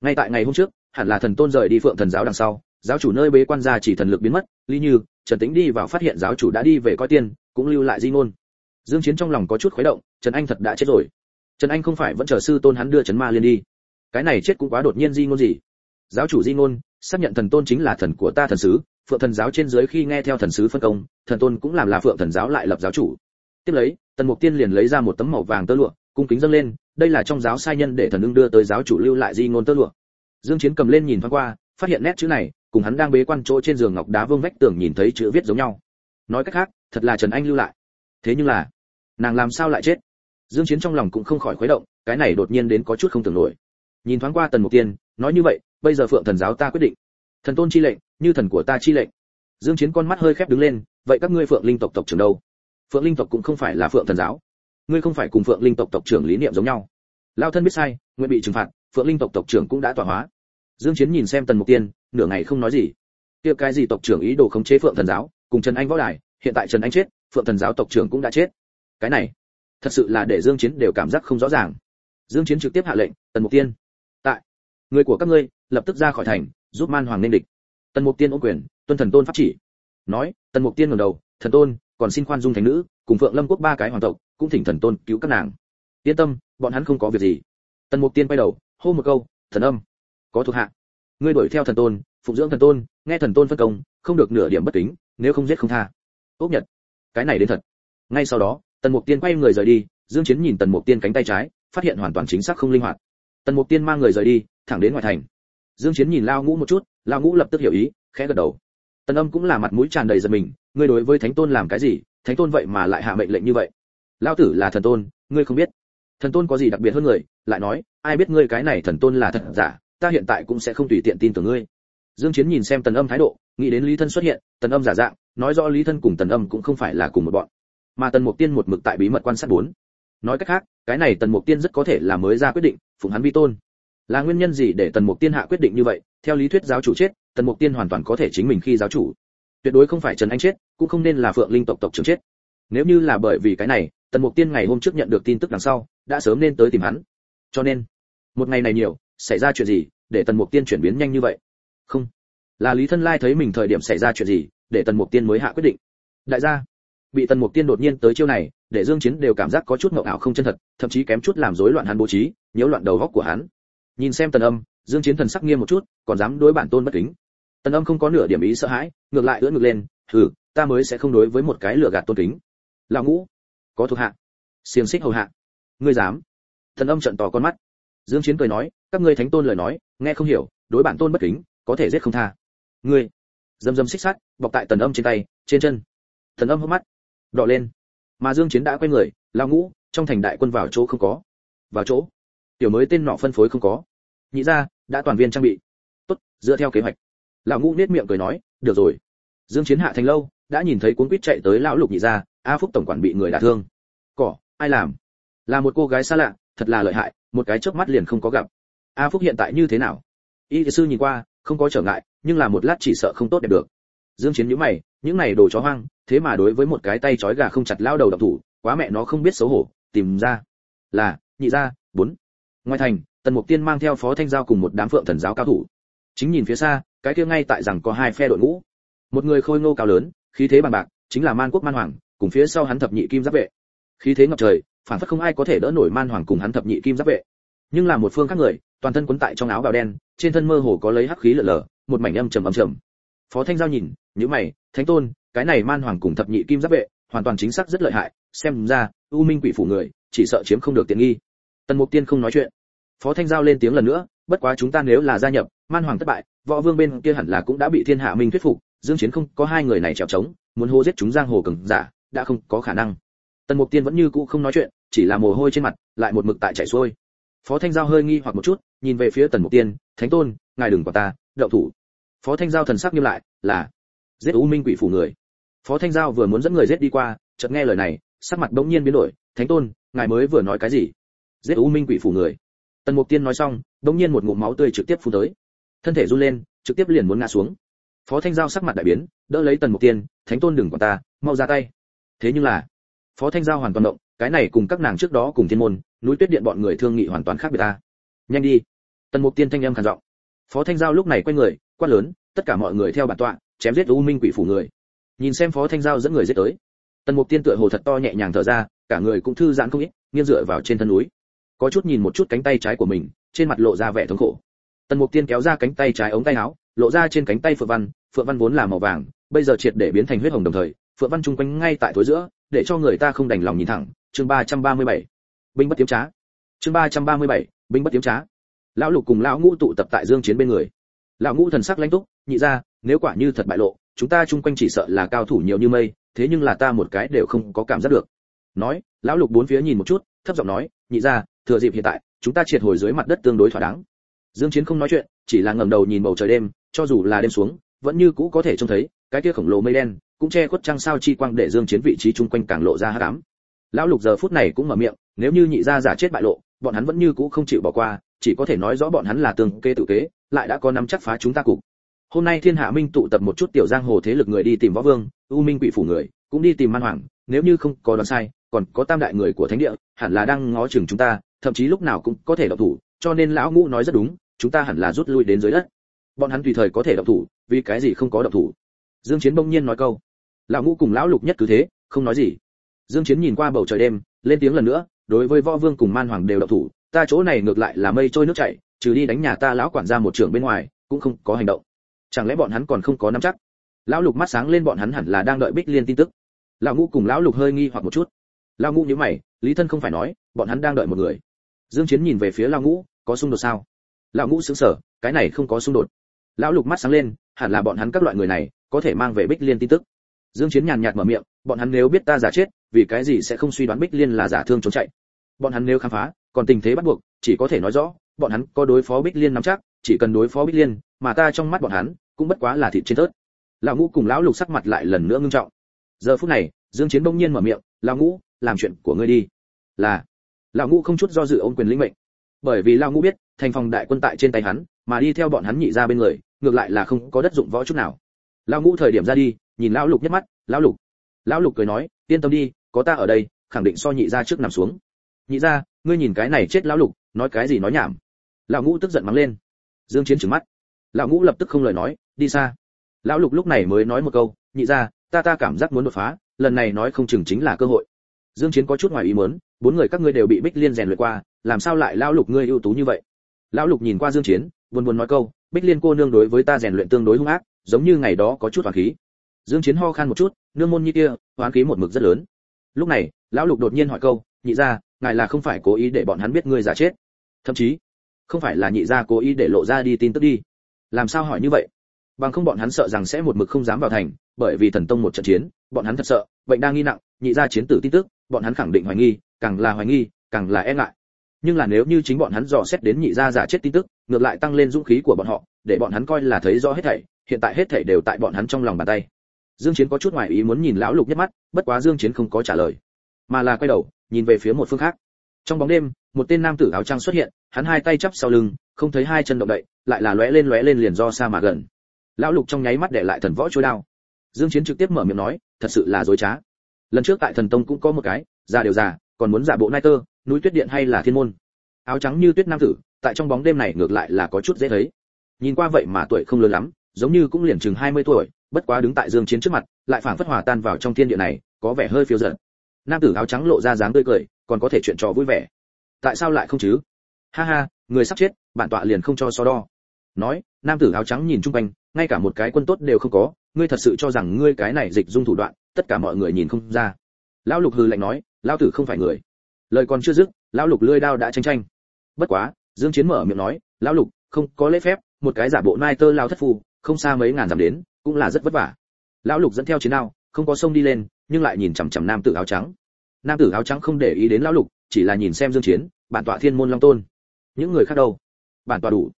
Ngay tại ngày hôm trước, hẳn là thần tôn rời đi phượng thần giáo đằng sau, giáo chủ nơi bế quan ra chỉ thần lực biến mất, lý như, trần tĩnh đi vào phát hiện giáo chủ đã đi về coi tiên, cũng lưu lại di ngôn. Dương chiến trong lòng có chút khuấy động, trần anh thật đã chết rồi. Trần anh không phải vẫn chờ sư tôn hắn đưa trấn ma liên đi. Cái này chết cũng quá đột nhiên di ngôn gì? Giáo chủ di ngôn xác nhận thần tôn chính là thần của ta thần sứ, phượng thần giáo trên dưới khi nghe theo thần sứ phân công, thần tôn cũng làm là phượng thần giáo lại lập giáo chủ. Tiếp lấy, tần mục tiên liền lấy ra một tấm màu vàng tơ lụa, cung kính dâng lên, đây là trong giáo sai nhân để thần ưng đưa tới giáo chủ lưu lại di ngôn tơ lụa. Dương chiến cầm lên nhìn thoáng qua, phát hiện nét chữ này, cùng hắn đang bế quan chỗ trên giường ngọc đá vương vách tường nhìn thấy chữ viết giống nhau. Nói cách khác, thật là trần anh lưu lại. Thế nhưng là, nàng làm sao lại chết? Dương chiến trong lòng cũng không khỏi khuấy động, cái này đột nhiên đến có chút không tưởng nổi. Nhìn thoáng qua tần mục tiên, nói như vậy bây giờ phượng thần giáo ta quyết định. Thần tôn chi lệnh, như thần của ta chi lệnh. Dương chiến con mắt hơi khép đứng lên, vậy các ngươi phượng linh tộc tộc trưởng đâu? Phượng linh tộc cũng không phải là phượng thần giáo. Ngươi không phải cùng phượng linh tộc tộc trưởng lý niệm giống nhau. Lao thân biết sai, nguyện bị trừng phạt, phượng linh tộc tộc trưởng cũng đã tỏa hóa. Dương chiến nhìn xem tần mục tiên, nửa ngày không nói gì. Kia cái gì tộc trưởng ý đồ khống chế phượng thần giáo, cùng trần anh võ đài, hiện tại trần anh chết, phượng thần giáo tộc trưởng cũng đã chết. Cái này, thật sự là để dương chiến đều cảm giác không rõ ràng. Dương chiến trực tiếp hạ lệnh, tần mục tiên người của các ngươi, lập tức ra khỏi thành, giúp man hoàng nên địch. Tần mục tiên ôm quyền, tuân thần tôn pháp chỉ. Nói, tần mục tiên ngẩng đầu, thần tôn, còn xin khoan dung thánh nữ, cùng phượng lâm quốc ba cái hoàng tộc, cũng thỉnh thần tôn cứu các nàng. Yên tâm, bọn hắn không có việc gì. Tần mục tiên quay đầu, hô một câu, thần âm. Có thuộc hạ. Ngươi đuổi theo thần tôn, phụng dưỡng thần tôn, nghe thần tôn phân công, không được nửa điểm bất kính, nếu không giết không tha. Ốc nhật. Cái này đến thật. Ngay sau đó, tần mục tiên quay người rời đi, dương chiến nhìn tần mục tiên cánh tay trái, phát hiện hoàn toàn chính xác không linh hoạt. Tần mục tiên mang người rời đi thẳng đến ngoại thành. Dương chiến nhìn lao ngũ một chút, lao ngũ lập tức hiểu ý, khẽ gật đầu. Tần âm cũng là mặt mũi tràn đầy giận mình, ngươi đối với thánh tôn làm cái gì? Thánh tôn vậy mà lại hạ mệnh lệnh như vậy? Lao tử là thần tôn, ngươi không biết. Thần tôn có gì đặc biệt hơn người? lại nói, ai biết ngươi cái này thần tôn là thật giả, ta hiện tại cũng sẽ không tùy tiện tin tưởng ngươi. Dương chiến nhìn xem tần âm thái độ, nghĩ đến lý thân xuất hiện, tần âm giả dạng, nói rõ lý thân cùng tần âm cũng không phải là cùng một bọn. Mà tần mục tiên một mực tại bí mật quan sát bốn. Nói cách khác, cái này tần mục tiên rất có thể là mới ra quyết định, phụng hắn vi tôn là nguyên nhân gì để tần mục tiên hạ quyết định như vậy? Theo lý thuyết giáo chủ chết, tần mục tiên hoàn toàn có thể chính mình khi giáo chủ. Tuyệt đối không phải trần anh chết, cũng không nên là phượng linh tộc tộc trưởng chết. Nếu như là bởi vì cái này, tần mục tiên ngày hôm trước nhận được tin tức đằng sau, đã sớm nên tới tìm hắn. Cho nên, một ngày này nhiều, xảy ra chuyện gì để tần mục tiên chuyển biến nhanh như vậy? Không. Là lý thân lai thấy mình thời điểm xảy ra chuyện gì để tần mục tiên mới hạ quyết định? Đại gia, bị tần mục tiên đột nhiên tới chiêu này, để dương chiến đều cảm giác có chút ngậu ảo không chân thật, thậm chí kém chút làm rối loạn hắn bố trí, nhiễu loạn đầu óc của hắn nhìn xem tần âm, dương chiến thần sắc nghiêm một chút, còn dám đối bản tôn bất kính. Tần âm không có nửa điểm ý sợ hãi, ngược lại ưỡn ngược lên thử ta mới sẽ không đối với một cái lửa gạt tôn kính. Lão ngũ, có thuộc hạ. Xiềng xích hầu hạ. Ngươi dám? Tần âm trận tỏ con mắt. Dương chiến cười nói, các ngươi thánh tôn lời nói, nghe không hiểu, đối bản tôn bất kính, có thể giết không tha. Ngươi! Dâm dâm xích sắt, bọc tại tần âm trên tay, trên chân. Tần âm hốc mắt, đỏ lên. Mà dương chiến đã quay người, lão ngũ, trong thành đại quân vào chỗ không có. Vào chỗ? Tiểu mới tên nọ phân phối không có nhị ra đã toàn viên trang bị. Tốt, dựa theo kế hoạch. Lão ngũ nết miệng cười nói, được rồi. Dương chiến hạ thành lâu, đã nhìn thấy cuốn quýt chạy tới lão lục nhị ra a phúc tổng quản bị người đả thương. Cỏ, ai làm? Là một cô gái xa lạ, thật là lợi hại, một cái chớp mắt liền không có gặp. A phúc hiện tại như thế nào? Y sư nhìn qua, không có trở ngại, nhưng là một lát chỉ sợ không tốt đẹp được. Dương chiến nhíu mày, những này đồ chó hoang, thế mà đối với một cái tay trói gà không chặt lao đầu độc thủ, quá mẹ nó không biết xấu hổ, tìm ra. Là, nhị ra bốn ngoài thành, tần mục tiên mang theo phó thanh giao cùng một đám phượng thần giáo cao thủ. Chính nhìn phía xa, cái kia ngay tại rằng có hai phe đội ngũ. Một người khôi ngô cao lớn, khí thế bằng bạc, chính là man quốc man hoàng, cùng phía sau hắn thập nhị kim giáp vệ. Khí thế ngập trời, phản phất không ai có thể đỡ nổi man hoàng cùng hắn thập nhị kim giáp vệ. Nhưng là một phương khác người, toàn thân quấn tại trong áo bào đen, trên thân mơ hồ có lấy hắc khí lở lở, một mảnh âm trầm âm trầm. Phó thanh giao nhìn nhữ mày, thánh tôn, cái này man hoàng cùng thập nhị kim giáp vệ hoàn toàn chính xác rất lợi hại, xem ra u minh quỷ phủ người, chỉ sợ chiếm không được tiện nghi tần mục tiên không nói chuyện. Phó thanh giao lên tiếng lần nữa, bất quá chúng ta nếu là gia nhập, man hoàng thất bại, võ vương bên kia hẳn là cũng đã bị thiên hạ minh thuyết phục, dương chiến không có hai người này trèo trống muốn hô giết chúng giang hồ cường giả, đã không có khả năng. Tần mục tiên vẫn như cũ không nói chuyện, chỉ là mồ hôi trên mặt, lại một mực tại chảy xuôi. Phó thanh giao hơi nghi hoặc một chút, nhìn về phía tần mục tiên, thánh tôn, ngài đừng quả ta, đậu thủ. Phó thanh giao thần sắc nghiêm lại, là, giết u minh quỷ phủ người. Phó thanh giao vừa muốn dẫn người giết đi qua, chợt nghe lời này, sắc mặt bỗng nhiên biến đổi, thánh tôn, ngài mới vừa nói cái gì? Giết u minh quỷ phủ người. Tần mục tiên nói xong bỗng nhiên một ngụm máu tươi trực tiếp phun tới. Thân thể run lên, trực tiếp liền muốn ngã xuống. Phó thanh giao sắc mặt đại biến, đỡ lấy tần mục tiên, thánh tôn đừng quản ta, mau ra tay. Thế nhưng là, phó thanh giao hoàn toàn động, cái này cùng các nàng trước đó cùng thiên môn, núi tuyết điện bọn người thương nghị hoàn toàn khác biệt ta. Nhanh đi. Tần mục tiên thanh âm khàn giọng. Phó thanh giao lúc này quay người, quát lớn, tất cả mọi người theo bản tọa, chém giết u minh quỷ phủ người. Nhìn xem phó thanh giao dẫn người giết tới, tần mục tiên tựa hồ thật to nhẹ nhàng thở ra, cả người cũng thư giãn không ít, nghiêng dựa vào trên thân núi có chút nhìn một chút cánh tay trái của mình trên mặt lộ ra vẻ thống khổ. Tần mục tiên kéo ra cánh tay trái ống tay áo lộ ra trên cánh tay phượng văn phượng văn vốn là màu vàng bây giờ triệt để biến thành huyết hồng đồng thời phượng văn chung quanh ngay tại thối giữa để cho người ta không đành lòng nhìn thẳng. Chương 337. binh bất tiếm trá. Chương 337, binh bất tiếm trá. Lão lục cùng lão ngũ tụ tập tại dương chiến bên người. Lão ngũ thần sắc lãnh túc nhị ra nếu quả như thật bại lộ chúng ta chung quanh chỉ sợ là cao thủ nhiều như mây thế nhưng là ta một cái đều không có cảm giác được. Nói lão lục bốn phía nhìn một chút thấp giọng nói nhị ra thừa dịp hiện tại, chúng ta triệt hồi dưới mặt đất tương đối thỏa đáng. Dương chiến không nói chuyện, chỉ là ngẩng đầu nhìn bầu trời đêm, cho dù là đêm xuống, vẫn như cũ có thể trông thấy, cái kia khổng lồ mây đen, cũng che khuất trăng sao chi quang để dương chiến vị trí chung quanh càng lộ ra hắc ám. Lão lục giờ phút này cũng mở miệng, nếu như nhị gia giả chết bại lộ, bọn hắn vẫn như cũ không chịu bỏ qua, chỉ có thể nói rõ bọn hắn là tương kê tự kế, lại đã có nắm chắc phá chúng ta cục. Hôm nay thiên hạ minh tụ tập một chút tiểu giang hồ thế lực người đi tìm võ vương, u minh quỷ phủ người, cũng đi tìm man hoàng, nếu như không có đoán sai, còn có tam đại người của thánh địa, hẳn là đang ngó chừng chúng ta thậm chí lúc nào cũng có thể động thủ, cho nên lão ngũ nói rất đúng, chúng ta hẳn là rút lui đến dưới đất. Bọn hắn tùy thời có thể động thủ, vì cái gì không có động thủ? Dương chiến bỗng nhiên nói câu. Lão ngũ cùng lão lục nhất cứ thế, không nói gì. Dương chiến nhìn qua bầu trời đêm, lên tiếng lần nữa, đối với võ vương cùng man hoàng đều động thủ, ta chỗ này ngược lại là mây trôi nước chảy, trừ đi đánh nhà ta lão quản gia một trưởng bên ngoài, cũng không có hành động. Chẳng lẽ bọn hắn còn không có nắm chắc? Lão lục mắt sáng lên bọn hắn hẳn là đang đợi bích liên tin tức. Lão ngũ cùng lão lục hơi nghi hoặc một chút. Lão ngũ nhíu mày, lý thân không phải nói, bọn hắn đang đợi một người dương chiến nhìn về phía lão ngũ, có xung đột sao? Lão ngũ sững sờ, cái này không có xung đột. Lão lục mắt sáng lên, hẳn là bọn hắn các loại người này có thể mang về bích liên tin tức. Dương chiến nhàn nhạt mở miệng, bọn hắn nếu biết ta giả chết, vì cái gì sẽ không suy đoán bích liên là giả thương trốn chạy? Bọn hắn nếu khám phá, còn tình thế bắt buộc, chỉ có thể nói rõ, bọn hắn có đối phó bích liên nắm chắc, chỉ cần đối phó bích liên, mà ta trong mắt bọn hắn cũng bất quá là thịt trên tớt lão ngũ cùng lão lục sắc mặt lại lần nữa ngưng trọng. Giờ phút này, dương chiến bỗng nhiên mở miệng, lão ngũ, làm chuyện của ngươi đi. Là lão ngũ không chút do dự ôm quyền lĩnh mệnh. Bởi vì lão ngũ biết, thành phòng đại quân tại trên tay hắn, mà đi theo bọn hắn nhị ra bên người, ngược lại là không có đất dụng võ chút nào. Lão ngũ thời điểm ra đi, nhìn lão lục nhất mắt, lão lục. Lão lục cười nói, yên tâm đi, có ta ở đây, khẳng định so nhị ra trước nằm xuống. Nhị ra, ngươi nhìn cái này chết lão lục, nói cái gì nói nhảm. Lão ngũ tức giận mắng lên. Dương chiến trừng mắt. Lão ngũ lập tức không lời nói, đi xa. Lão lục lúc này mới nói một câu, nhị ra, ta ta cảm giác muốn đột phá, lần này nói không chừng chính là cơ hội. Dương chiến có chút ngoài ý muốn bốn người các ngươi đều bị bích liên rèn luyện qua, làm sao lại lão lục ngươi ưu tú như vậy? Lão lục nhìn qua dương chiến, buồn buồn nói câu, bích liên cô nương đối với ta rèn luyện tương đối hung ác, giống như ngày đó có chút hoàn khí. Dương chiến ho khan một chút, nương môn như kia hoán khí một mực rất lớn. Lúc này, lão lục đột nhiên hỏi câu, nhị gia, ngài là không phải cố ý để bọn hắn biết ngươi giả chết? Thậm chí, không phải là nhị gia cố ý để lộ ra đi tin tức đi? Làm sao hỏi như vậy? Bằng không bọn hắn sợ rằng sẽ một mực không dám vào thành, bởi vì thần tông một trận chiến, bọn hắn thật sợ, bệnh đang nghi nặng, nhị gia chiến tử tin tức, bọn hắn khẳng định hoài nghi càng là hoài nghi, càng là e ngại. Nhưng là nếu như chính bọn hắn dò xét đến nhị gia giả chết tin tức, ngược lại tăng lên dũng khí của bọn họ, để bọn hắn coi là thấy rõ hết thảy, hiện tại hết thảy đều tại bọn hắn trong lòng bàn tay. Dương chiến có chút ngoài ý muốn nhìn lão lục nhất mắt, bất quá dương chiến không có trả lời, mà là quay đầu, nhìn về phía một phương khác. Trong bóng đêm, một tên nam tử áo trắng xuất hiện, hắn hai tay chắp sau lưng, không thấy hai chân động đậy, lại là lóe lên lóe lên liền do xa mà gần. Lão lục trong nháy mắt để lại thần võ chối đao. Dương chiến trực tiếp mở miệng nói, thật sự là dối trá. Lần trước tại thần tông cũng có một cái, già đều già còn muốn giả bộ nai tơ, núi tuyết điện hay là thiên môn. Áo trắng như tuyết nam tử, tại trong bóng đêm này ngược lại là có chút dễ thấy. Nhìn qua vậy mà tuổi không lớn lắm, giống như cũng liền chừng 20 tuổi, bất quá đứng tại dương chiến trước mặt, lại phảng phất hòa tan vào trong thiên địa này, có vẻ hơi phiêu dật. Nam tử áo trắng lộ ra dáng tươi cười, còn có thể chuyện trò vui vẻ. Tại sao lại không chứ? Ha ha, người sắp chết, bản tọa liền không cho so đo. Nói, nam tử áo trắng nhìn chung quanh, ngay cả một cái quân tốt đều không có, ngươi thật sự cho rằng ngươi cái này dịch dung thủ đoạn, tất cả mọi người nhìn không ra lão lục hừ lạnh nói, lão tử không phải người. Lời còn chưa dứt, lão lục lưỡi đao đã tranh tranh. Bất quá, dương chiến mở miệng nói, lão lục, không có lễ phép, một cái giả bộ nai tơ lao thất phù không xa mấy ngàn dặm đến, cũng là rất vất vả. Lão lục dẫn theo chiến đao, không có sông đi lên, nhưng lại nhìn chằm chằm nam tử áo trắng. Nam tử áo trắng không để ý đến lão lục, chỉ là nhìn xem dương chiến, bản tọa thiên môn long tôn. Những người khác đâu? Bản tọa đủ.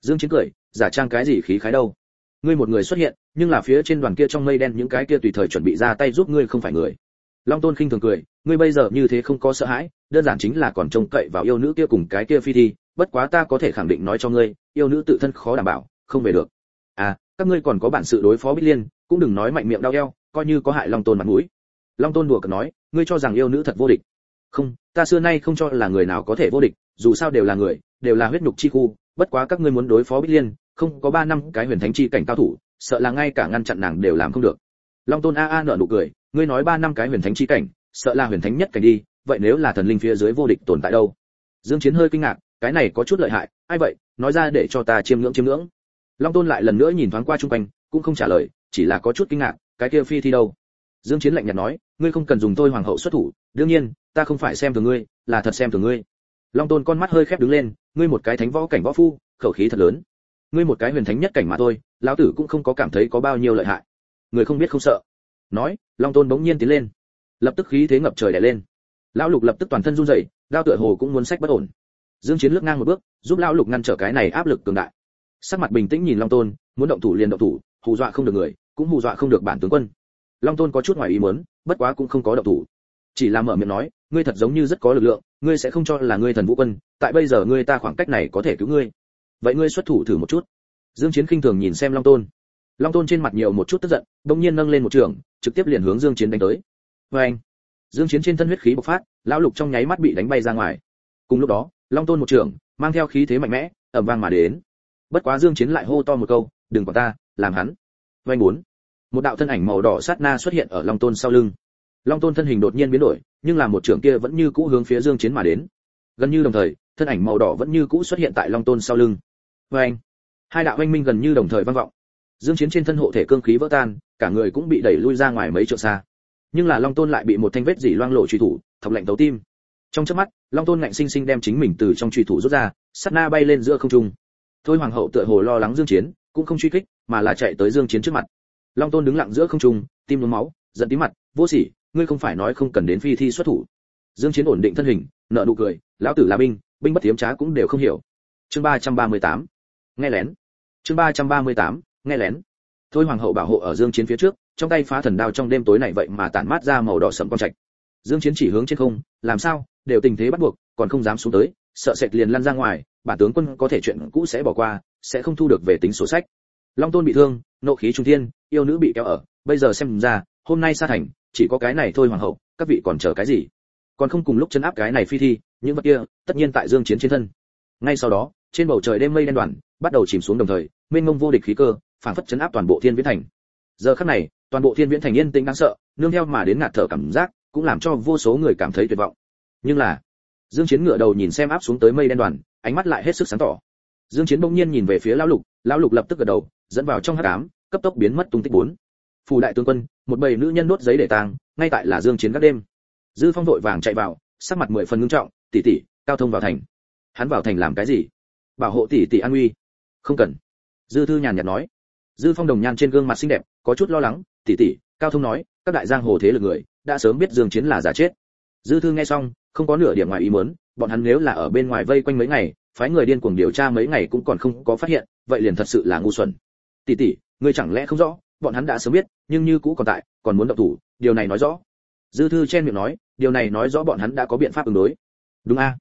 Dương chiến cười, giả trang cái gì khí khái đâu? Ngươi một người xuất hiện, nhưng là phía trên đoàn kia trong mây đen những cái kia tùy thời chuẩn bị ra tay giúp ngươi không phải người long tôn khinh thường cười, ngươi bây giờ như thế không có sợ hãi, đơn giản chính là còn trông cậy vào yêu nữ kia cùng cái kia phi thi, bất quá ta có thể khẳng định nói cho ngươi, yêu nữ tự thân khó đảm bảo, không về được. À các ngươi còn có bản sự đối phó bích liên, cũng đừng nói mạnh miệng đau eo, coi như có hại long tôn mặt mũi. Long tôn đùa cợt nói, ngươi cho rằng yêu nữ thật vô địch. Không, ta xưa nay không cho là người nào có thể vô địch, dù sao đều là người, đều là huyết nhục chi khu, bất quá các ngươi muốn đối phó bích liên, không có ba năm cái huyền thánh chi cảnh cao thủ, sợ là ngay cả ngăn chặn nàng đều làm không được. Long tôn a a nở nụ cười ngươi nói ba năm cái huyền thánh chi cảnh, sợ là huyền thánh nhất cảnh đi, vậy nếu là thần linh phía dưới vô địch tồn tại đâu? Dương chiến hơi kinh ngạc, cái này có chút lợi hại, ai vậy? Nói ra để cho ta chiêm ngưỡng chiêm ngưỡng. Long tôn lại lần nữa nhìn thoáng qua trung quanh, cũng không trả lời, chỉ là có chút kinh ngạc, cái kia phi thi đâu? Dương chiến lạnh nhạt nói, ngươi không cần dùng tôi hoàng hậu xuất thủ, đương nhiên, ta không phải xem thường ngươi, là thật xem thường ngươi. Long tôn con mắt hơi khép đứng lên, ngươi một cái thánh võ cảnh võ phu, khẩu khí thật lớn. Ngươi một cái huyền thánh nhất cảnh mà thôi, lão tử cũng không có cảm thấy có bao nhiêu lợi hại. Người không biết không sợ nói, long tôn bỗng nhiên tiến lên. Lập tức khí thế ngập trời đè lên. Lão lục lập tức toàn thân run rẩy, đao tựa hồ cũng muốn sách bất ổn. Dương chiến lướt ngang một bước, giúp lão lục ngăn trở cái này áp lực cường đại. Sắc mặt bình tĩnh nhìn long tôn, muốn động thủ liền động thủ, hù dọa không được người, cũng hù dọa không được bản tướng quân. Long tôn có chút ngoài ý muốn, bất quá cũng không có động thủ. Chỉ là mở miệng nói, ngươi thật giống như rất có lực lượng, ngươi sẽ không cho là ngươi thần vũ quân, tại bây giờ ngươi ta khoảng cách này có thể cứu ngươi. Vậy ngươi xuất thủ thử một chút. Dương chiến khinh thường nhìn xem long tôn. Long tôn trên mặt nhiều một chút tức giận đung nhiên nâng lên một trường trực tiếp liền hướng dương chiến đánh tới. Với anh, dương chiến trên thân huyết khí bộc phát, lão lục trong nháy mắt bị đánh bay ra ngoài. Cùng lúc đó, long tôn một trường mang theo khí thế mạnh mẽ, ầm vang mà đến. Bất quá dương chiến lại hô to một câu, đừng quản ta, làm hắn. Với muốn một đạo thân ảnh màu đỏ sát na xuất hiện ở long tôn sau lưng. Long tôn thân hình đột nhiên biến đổi, nhưng là một trưởng kia vẫn như cũ hướng phía dương chiến mà đến. Gần như đồng thời, thân ảnh màu đỏ vẫn như cũ xuất hiện tại long tôn sau lưng. Với hai đạo oanh minh gần như đồng thời vang vọng. Dương chiến trên thân hộ thể cương khí vỡ tan cả người cũng bị đẩy lui ra ngoài mấy trượng xa. Nhưng là long tôn lại bị một thanh vết dỉ loang lộ truy thủ, thọc lạnh tấu tim. Trong chớp mắt, long tôn ngạnh sinh sinh đem chính mình từ trong truy thủ rút ra, sát na bay lên giữa không trung. Thôi hoàng hậu tựa hồ lo lắng dương chiến, cũng không truy kích, mà là chạy tới dương chiến trước mặt. Long tôn đứng lặng giữa không trung, tim nhuốm máu, giận tí mặt, vô sỉ, ngươi không phải nói không cần đến phi thi xuất thủ. Dương chiến ổn định thân hình nợ nụ cười, lão tử là binh binh bất tiếm trá cũng đều không hiểu. Chương 338 nghe lén. Chương 338 nghe lén thôi hoàng hậu bảo hộ ở dương chiến phía trước, trong tay phá thần đao trong đêm tối này vậy mà tản mát ra màu đỏ sẫm quang trạch. Dương chiến chỉ hướng trên không, làm sao, đều tình thế bắt buộc, còn không dám xuống tới, sợ sệt liền lăn ra ngoài, bản tướng quân có thể chuyện cũ sẽ bỏ qua, sẽ không thu được về tính sổ sách. Long tôn bị thương, nộ khí trung thiên, yêu nữ bị kéo ở, bây giờ xem ra, hôm nay xa thành, chỉ có cái này thôi hoàng hậu, các vị còn chờ cái gì? Còn không cùng lúc chấn áp cái này phi thi, những vật kia, tất nhiên tại dương chiến trên thân. Ngay sau đó, trên bầu trời đêm mây đen đoàn, bắt đầu chìm xuống đồng thời, mênh mông vô địch khí cơ phản phất chấn áp toàn bộ thiên viễn thành. Giờ khắc này, toàn bộ thiên viễn thành yên tĩnh đáng sợ, nương theo mà đến ngạt thở cảm giác, cũng làm cho vô số người cảm thấy tuyệt vọng. Nhưng là, dương chiến ngửa đầu nhìn xem áp xuống tới mây đen đoàn, ánh mắt lại hết sức sáng tỏ. Dương chiến bỗng nhiên nhìn về phía lão lục lão lục lập tức gật đầu, dẫn vào trong hắc ám, cấp tốc biến mất tung tích bốn. Phù đại tướng quân, một bầy nữ nhân nuốt giấy để tang, ngay tại là dương chiến các đêm. Dư phong vội vàng chạy vào, sắc mặt mười phần ngưng trọng, tỷ tỷ, cao thông vào thành. Hắn vào thành làm cái gì? Bảo hộ tỷ tỷ an nguy. Không cần. Dư thư nhàn nhạt nói dư phong đồng nhan trên gương mặt xinh đẹp, có chút lo lắng, tỷ tỷ, cao thông nói, các đại giang hồ thế lực người, đã sớm biết dương chiến là giả chết. Dư thư nghe xong, không có nửa điểm ngoài ý muốn, bọn hắn nếu là ở bên ngoài vây quanh mấy ngày, phái người điên cuồng điều tra mấy ngày cũng còn không có phát hiện, vậy liền thật sự là ngu xuẩn. Tỷ tỷ, ngươi chẳng lẽ không rõ, bọn hắn đã sớm biết, nhưng như cũ còn tại, còn muốn động thủ, điều này nói rõ. Dư thư chen miệng nói, điều này nói rõ bọn hắn đã có biện pháp ứng đối. Đúng a.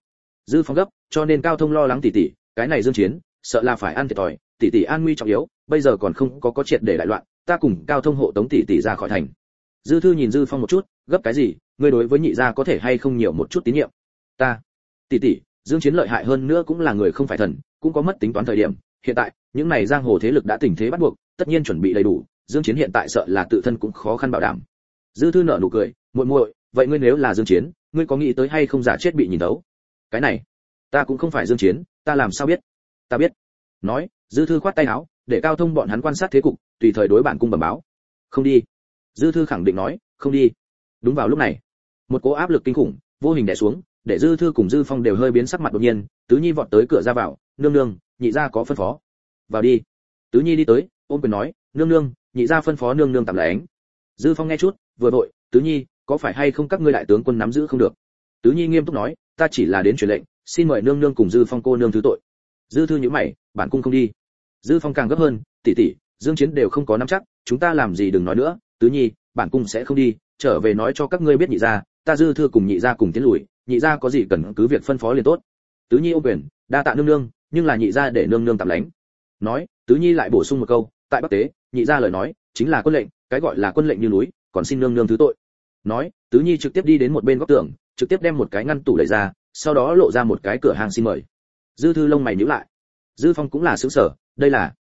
Dư phong gấp, cho nên cao thông lo lắng tỷ tỷ, cái này dương chiến, sợ là phải ăn thiệt thòi tỷ tỷ an nguy trọng yếu, bây giờ còn không có có triệt để đại loạn, ta cùng cao thông hộ tống tỷ tỷ ra khỏi thành. Dư thư nhìn dư phong một chút, gấp cái gì, ngươi đối với nhị gia có thể hay không nhiều một chút tín nhiệm? Ta. Tỷ tỷ, dương chiến lợi hại hơn nữa cũng là người không phải thần, cũng có mất tính toán thời điểm, hiện tại, những này giang hồ thế lực đã tình thế bắt buộc, tất nhiên chuẩn bị đầy đủ, dương chiến hiện tại sợ là tự thân cũng khó khăn bảo đảm. Dư thư nở nụ cười, muội muội, vậy ngươi nếu là dương chiến, ngươi có nghĩ tới hay không giả chết bị nhìn đấu cái này, ta cũng không phải dương chiến, ta làm sao biết? Ta biết. Nói dư thư khoát tay áo, để cao thông bọn hắn quan sát thế cục, tùy thời đối bản cung bẩm báo. Không đi. Dư thư khẳng định nói, không đi. Đúng vào lúc này, một cỗ áp lực kinh khủng, vô hình đè xuống, để dư thư cùng dư phong đều hơi biến sắc mặt đột nhiên, tứ nhi vọt tới cửa ra vào, nương nương, nhị gia có phân phó. Vào đi. Tứ nhi đi tới, ôm quyền nói, nương nương, nhị gia phân phó nương nương tạm ánh. Dư phong nghe chút, vừa vội, tứ nhi, có phải hay không các ngươi đại tướng quân nắm giữ không được? Tứ nhi nghiêm túc nói, ta chỉ là đến truyền lệnh, xin mời nương nương cùng dư phong cô nương thứ tội. Dư thư nhữ mày, bản cung không đi dư phong càng gấp hơn, tỷ tỷ, dương chiến đều không có nắm chắc, chúng ta làm gì đừng nói nữa, tứ nhi, bản cung sẽ không đi, trở về nói cho các ngươi biết nhị gia, ta dư thư cùng nhị gia cùng tiến lùi, nhị gia có gì cần cứ việc phân phó liền tốt. Tứ nhi ôm quyền, đa tạ nương nương, nhưng là nhị gia để nương nương tạm lánh. Nói, tứ nhi lại bổ sung một câu, tại bắc tế, nhị gia lời nói chính là quân lệnh, cái gọi là quân lệnh như núi, còn xin nương nương thứ tội. Nói, tứ nhi trực tiếp đi đến một bên góc tường, trực tiếp đem một cái ngăn tủ đẩy ra, sau đó lộ ra một cái cửa hàng xin mời. Dư thư lông mày nhíu lại. Dư phong cũng là sướng sở đây là.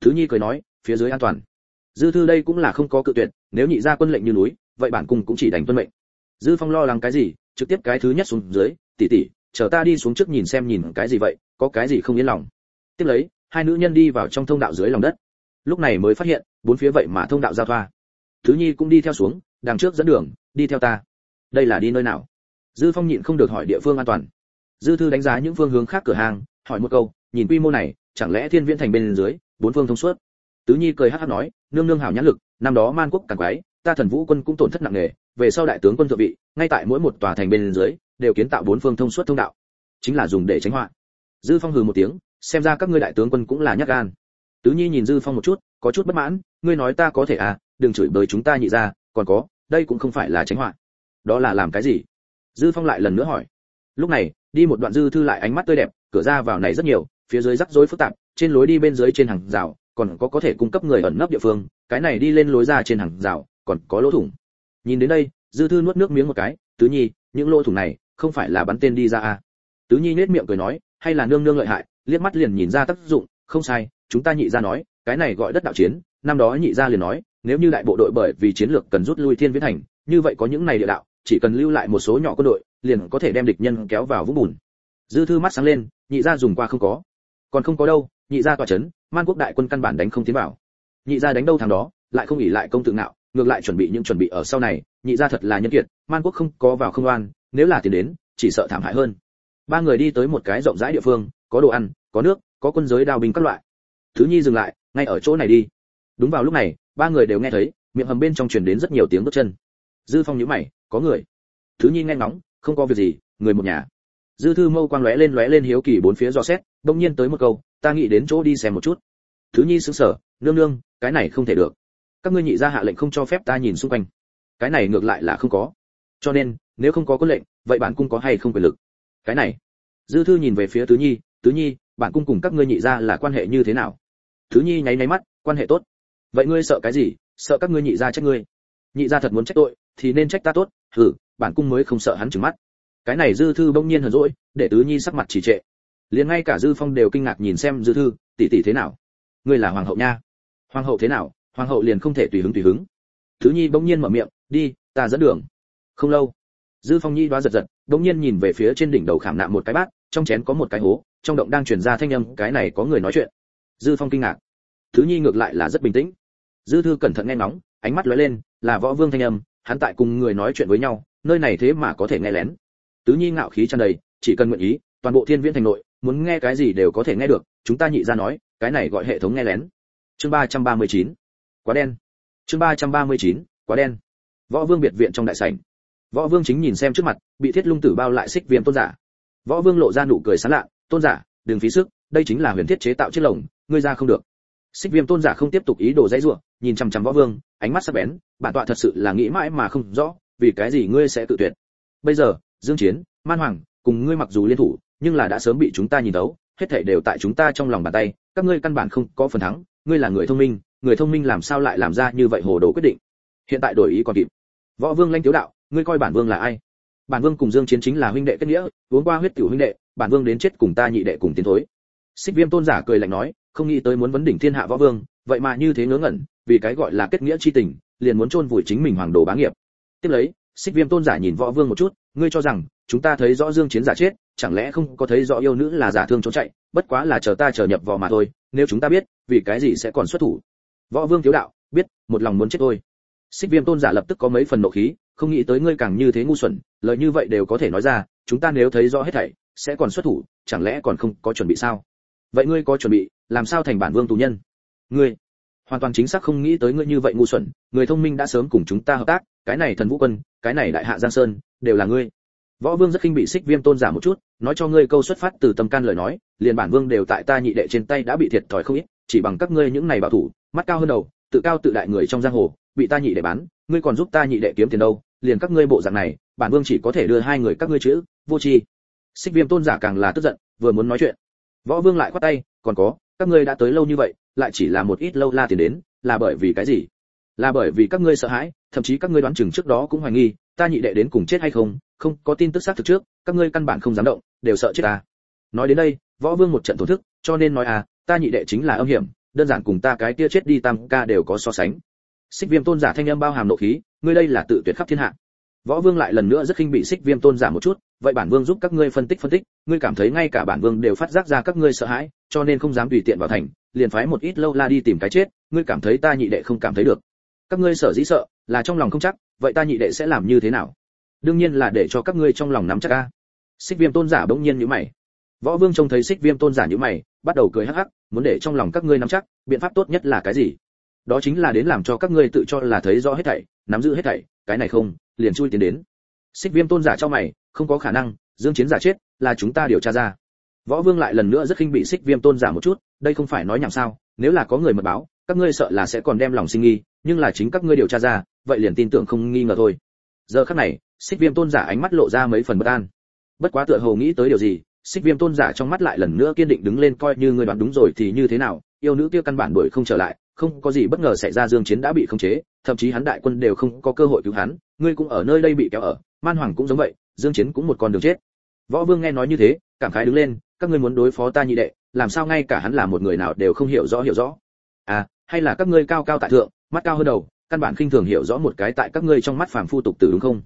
Thứ nhi cười nói, phía dưới an toàn. Dư thư đây cũng là không có cự tuyệt, nếu nhị gia quân lệnh như núi, vậy bản cung cũng chỉ đánh tuân mệnh. Dư phong lo lắng cái gì, trực tiếp cái thứ nhất xuống dưới, tỷ tỷ, chờ ta đi xuống trước nhìn xem nhìn cái gì vậy, có cái gì không yên lòng. Tiếp lấy, hai nữ nhân đi vào trong thông đạo dưới lòng đất. Lúc này mới phát hiện, bốn phía vậy mà thông đạo giao thoa. Thứ nhi cũng đi theo xuống, đằng trước dẫn đường, đi theo ta. Đây là đi nơi nào? Dư phong nhịn không được hỏi địa phương an toàn. Dư thư đánh giá những phương hướng khác cửa hàng, hỏi một câu, nhìn quy mô này chẳng lẽ thiên viễn thành bên dưới, bốn phương thông suốt? Tứ nhi cười hắt hắt nói, nương nương hảo nhãn lực, năm đó man quốc càng quái, ta thần vũ quân cũng tổn thất nặng nề, về sau đại tướng quân thượng vị, ngay tại mỗi một tòa thành bên dưới, đều kiến tạo bốn phương thông suốt thông đạo. Chính là dùng để tránh họa. Dư phong hừ một tiếng, xem ra các ngươi đại tướng quân cũng là nhát gan. Tứ nhi nhìn dư phong một chút, có chút bất mãn, ngươi nói ta có thể à đừng chửi bới chúng ta nhị ra còn có, đây cũng không phải là tránh họa. Đó là làm cái gì? Dư phong lại lần nữa hỏi. Lúc này, đi một đoạn dư thư lại ánh mắt tươi đẹp, cửa ra vào này rất nhiều phía dưới rắc rối phức tạp, trên lối đi bên dưới trên hàng rào, còn có có thể cung cấp người ẩn nấp địa phương, cái này đi lên lối ra trên hàng rào, còn có lỗ thủng. Nhìn đến đây, dư thư nuốt nước miếng một cái, tứ nhi, những lỗ thủng này không phải là bắn tên đi ra à? Tứ nhi nết miệng cười nói, hay là nương nương lợi hại, liếc mắt liền nhìn ra tác dụng, không sai, chúng ta nhị ra nói, cái này gọi đất đạo chiến, năm đó nhị ra liền nói, nếu như đại bộ đội bởi vì chiến lược cần rút lui thiên viễn thành, như vậy có những này địa đạo, chỉ cần lưu lại một số nhỏ quân đội, liền có thể đem địch nhân kéo vào vũng bùn. Dư thư mắt sáng lên, nhị ra dùng qua không có còn không có đâu, nhị gia tòa chấn man quốc đại quân căn bản đánh không tiến vào. Nhị gia đánh đâu thằng đó, lại không ỉ lại công tự ngạo, ngược lại chuẩn bị những chuẩn bị ở sau này, nhị gia thật là nhân kiệt, man quốc không có vào không oan, nếu là tiền đến, chỉ sợ thảm hại hơn. Ba người đi tới một cái rộng rãi địa phương, có đồ ăn, có nước, có quân giới đào binh các loại. Thứ nhi dừng lại, ngay ở chỗ này đi. Đúng vào lúc này, ba người đều nghe thấy, miệng hầm bên trong truyền đến rất nhiều tiếng bước chân. Dư phong nhíu mày, có người? Thứ nhi nghe ngóng, không có việc gì, người một nhà dư thư mâu quang lóe lên lóe lên hiếu kỳ bốn phía dò xét, bỗng nhiên tới một câu, ta nghĩ đến chỗ đi xem một chút. Thứ nhi sững sờ, nương nương, cái này không thể được. Các ngươi nhị gia hạ lệnh không cho phép ta nhìn xung quanh. Cái này ngược lại là không có. Cho nên, nếu không có quân lệnh, vậy bản cung có hay không quyền lực? Cái này. Dư thư nhìn về phía tứ nhi tứ nhi, bản cung cùng các ngươi nhị gia là quan hệ như thế nào? Tứ nhi nháy nháy mắt, quan hệ tốt. Vậy ngươi sợ cái gì? Sợ các ngươi nhị gia trách ngươi? Nhị gia thật muốn trách tội, thì nên trách ta tốt. Hử bản cung mới không sợ hắn trừng mắt cái này dư thư bỗng nhiên hờn rỗi để tứ nhi sắc mặt trì trệ. Liền ngay cả dư phong đều kinh ngạc nhìn xem dư thư, tỷ tỷ thế nào? Ngươi là hoàng hậu nha. Hoàng hậu thế nào? Hoàng hậu liền không thể tùy hứng tùy hứng. Tứ nhi bỗng nhiên mở miệng, đi, ta dẫn đường. Không lâu, dư phong nhi đoá giật giật, bỗng nhiên nhìn về phía trên đỉnh đầu khảm nạm một cái bát, trong chén có một cái hố, trong động đang truyền ra thanh âm, cái này có người nói chuyện. Dư phong kinh ngạc. Thứ nhi ngược lại là rất bình tĩnh. Dư thư cẩn thận nghe ngóng, ánh mắt lóe lên, là võ vương thanh âm, hắn tại cùng người nói chuyện với nhau, nơi này thế mà có thể nghe lén tứ nhi ngạo khí tràn đầy, chỉ cần nguyện ý, toàn bộ thiên viễn thành nội, muốn nghe cái gì đều có thể nghe được, chúng ta nhị ra nói, cái này gọi hệ thống nghe lén. Chương ba trăm ba mươi chín, quá đen. Chương ba trăm ba mươi chín, quá đen. Võ vương biệt viện trong đại sảnh. Võ vương chính nhìn xem trước mặt, bị thiết lung tử bao lại xích viêm tôn giả. Võ vương lộ ra nụ cười sán lạ, tôn giả, đừng phí sức, đây chính là huyền thiết chế tạo chiếc lồng, ngươi ra không được. Xích viêm tôn giả không tiếp tục ý đồ dãy rủa, nhìn chằm chằm võ vương, ánh mắt sắc bén, bản tọa thật sự là nghĩ mãi mà không rõ, vì cái gì ngươi sẽ tự tuyệt. Bây giờ dương chiến, man hoàng, cùng ngươi mặc dù liên thủ, nhưng là đã sớm bị chúng ta nhìn đấu hết thảy đều tại chúng ta trong lòng bàn tay, các ngươi căn bản không có phần thắng, ngươi là người thông minh, người thông minh làm sao lại làm ra như vậy hồ đồ quyết định? Hiện tại đổi ý còn kịp. Võ vương lanh tiếu đạo, ngươi coi bản vương là ai? Bản vương cùng dương chiến chính là huynh đệ kết nghĩa, uống qua huyết tiểu huynh đệ, bản vương đến chết cùng ta nhị đệ cùng tiến thối. Xích viêm tôn giả cười lạnh nói, không nghĩ tới muốn vấn đỉnh thiên hạ võ vương, vậy mà như thế ngớ ngẩn, vì cái gọi là kết nghĩa chi tình, liền muốn chôn vùi chính mình hoàng đồ bá nghiệp. Tiếp lấy, xích viêm tôn giả nhìn võ vương một chút ngươi cho rằng, chúng ta thấy rõ dương chiến giả chết, chẳng lẽ không có thấy rõ yêu nữ là giả thương trốn chạy, bất quá là chờ ta chờ nhập vào mà thôi, nếu chúng ta biết, vì cái gì sẽ còn xuất thủ? Võ vương thiếu đạo, biết, một lòng muốn chết thôi. Xích viêm tôn giả lập tức có mấy phần nộ khí, không nghĩ tới ngươi càng như thế ngu xuẩn, lời như vậy đều có thể nói ra, chúng ta nếu thấy rõ hết thảy, sẽ còn xuất thủ, chẳng lẽ còn không có chuẩn bị sao? Vậy ngươi có chuẩn bị, làm sao thành bản vương tù nhân? Ngươi, hoàn toàn chính xác không nghĩ tới ngươi như vậy ngu xuẩn, người thông minh đã sớm cùng chúng ta hợp tác, cái này thần vũ quân, cái này đại hạ giang sơn đều là ngươi. Võ vương rất khinh bị xích viêm tôn giả một chút, nói cho ngươi câu xuất phát từ tâm can lời nói, liền bản vương đều tại ta nhị đệ trên tay đã bị thiệt thòi không ít, chỉ bằng các ngươi những này bảo thủ, mắt cao hơn đầu, tự cao tự đại người trong giang hồ, bị ta nhị đệ bán, ngươi còn giúp ta nhị đệ kiếm tiền đâu, liền các ngươi bộ dạng này, bản vương chỉ có thể đưa hai người các ngươi chữ, vô tri. Xích viêm tôn giả càng là tức giận, vừa muốn nói chuyện. Võ vương lại khoát tay, còn có, các ngươi đã tới lâu như vậy, lại chỉ là một ít lâu la tiền đến, là bởi vì cái gì? Là bởi vì các ngươi sợ hãi thậm chí các ngươi đoán chừng trước đó cũng hoài nghi, ta nhị đệ đến cùng chết hay không không có tin tức xác thực trước, các ngươi căn bản không dám động, đều sợ chết ta. Nói đến đây, võ vương một trận thổ thức, cho nên nói à ta nhị đệ chính là âm hiểm, đơn giản cùng ta cái kia chết đi tam ca đều có so sánh. Xích viêm tôn giả thanh âm bao hàm nộ khí, ngươi đây là tự tuyệt khắp thiên hạ. Võ vương lại lần nữa rất khinh bị xích viêm tôn giả một chút, vậy bản vương giúp các ngươi phân tích phân tích, ngươi cảm thấy ngay cả bản vương đều phát giác ra các ngươi sợ hãi, cho nên không dám tùy tiện vào thành, liền phái một ít lâu la đi tìm cái chết, ngươi cảm thấy ta nhị đệ không cảm thấy được các ngươi sợ dĩ sợ, là trong lòng không chắc, vậy ta nhị đệ sẽ làm như thế nào? Đương nhiên là để cho các ngươi trong lòng nắm chắc a. Xích viêm tôn giả bỗng nhiên nhíu mày. Võ vương trông thấy xích viêm tôn giả nhíu mày, bắt đầu cười hắc hắc, muốn để trong lòng các ngươi nắm chắc, biện pháp tốt nhất là cái gì? Đó chính là đến làm cho các ngươi tự cho là thấy rõ hết thảy, nắm giữ hết thảy, cái này không, liền chui tiến đến. Xích viêm tôn giả cho mày, không có khả năng, dương chiến giả chết, là chúng ta điều tra ra. Võ vương lại lần nữa rất khinh bị xích viêm tôn giả một chút, đây không phải nói nhảm sao, nếu là có người mật báo, các ngươi sợ là sẽ còn đem lòng sinh nghi nhưng là chính các ngươi điều tra ra, vậy liền tin tưởng không nghi ngờ thôi. Giờ khắc này, xích viêm tôn giả ánh mắt lộ ra mấy phần bất an. Bất quá tựa hồ nghĩ tới điều gì, xích viêm tôn giả trong mắt lại lần nữa kiên định đứng lên coi như ngươi đoán đúng rồi thì như thế nào, yêu nữ kia căn bản đuổi không trở lại, không có gì bất ngờ xảy ra dương chiến đã bị khống chế, thậm chí hắn đại quân đều không có cơ hội cứu hắn, ngươi cũng ở nơi đây bị kéo ở, man hoàng cũng giống vậy, dương chiến cũng một con đường chết. Võ vương nghe nói như thế, cảm khái đứng lên, các ngươi muốn đối phó ta nhị đệ, làm sao ngay cả hắn là một người nào đều không hiểu rõ hiểu rõ. À hay là các ngươi cao cao tại thượng mắt cao hơn đầu, căn bản khinh thường hiểu rõ một cái tại các ngươi trong mắt phàm phu tục tử đúng không?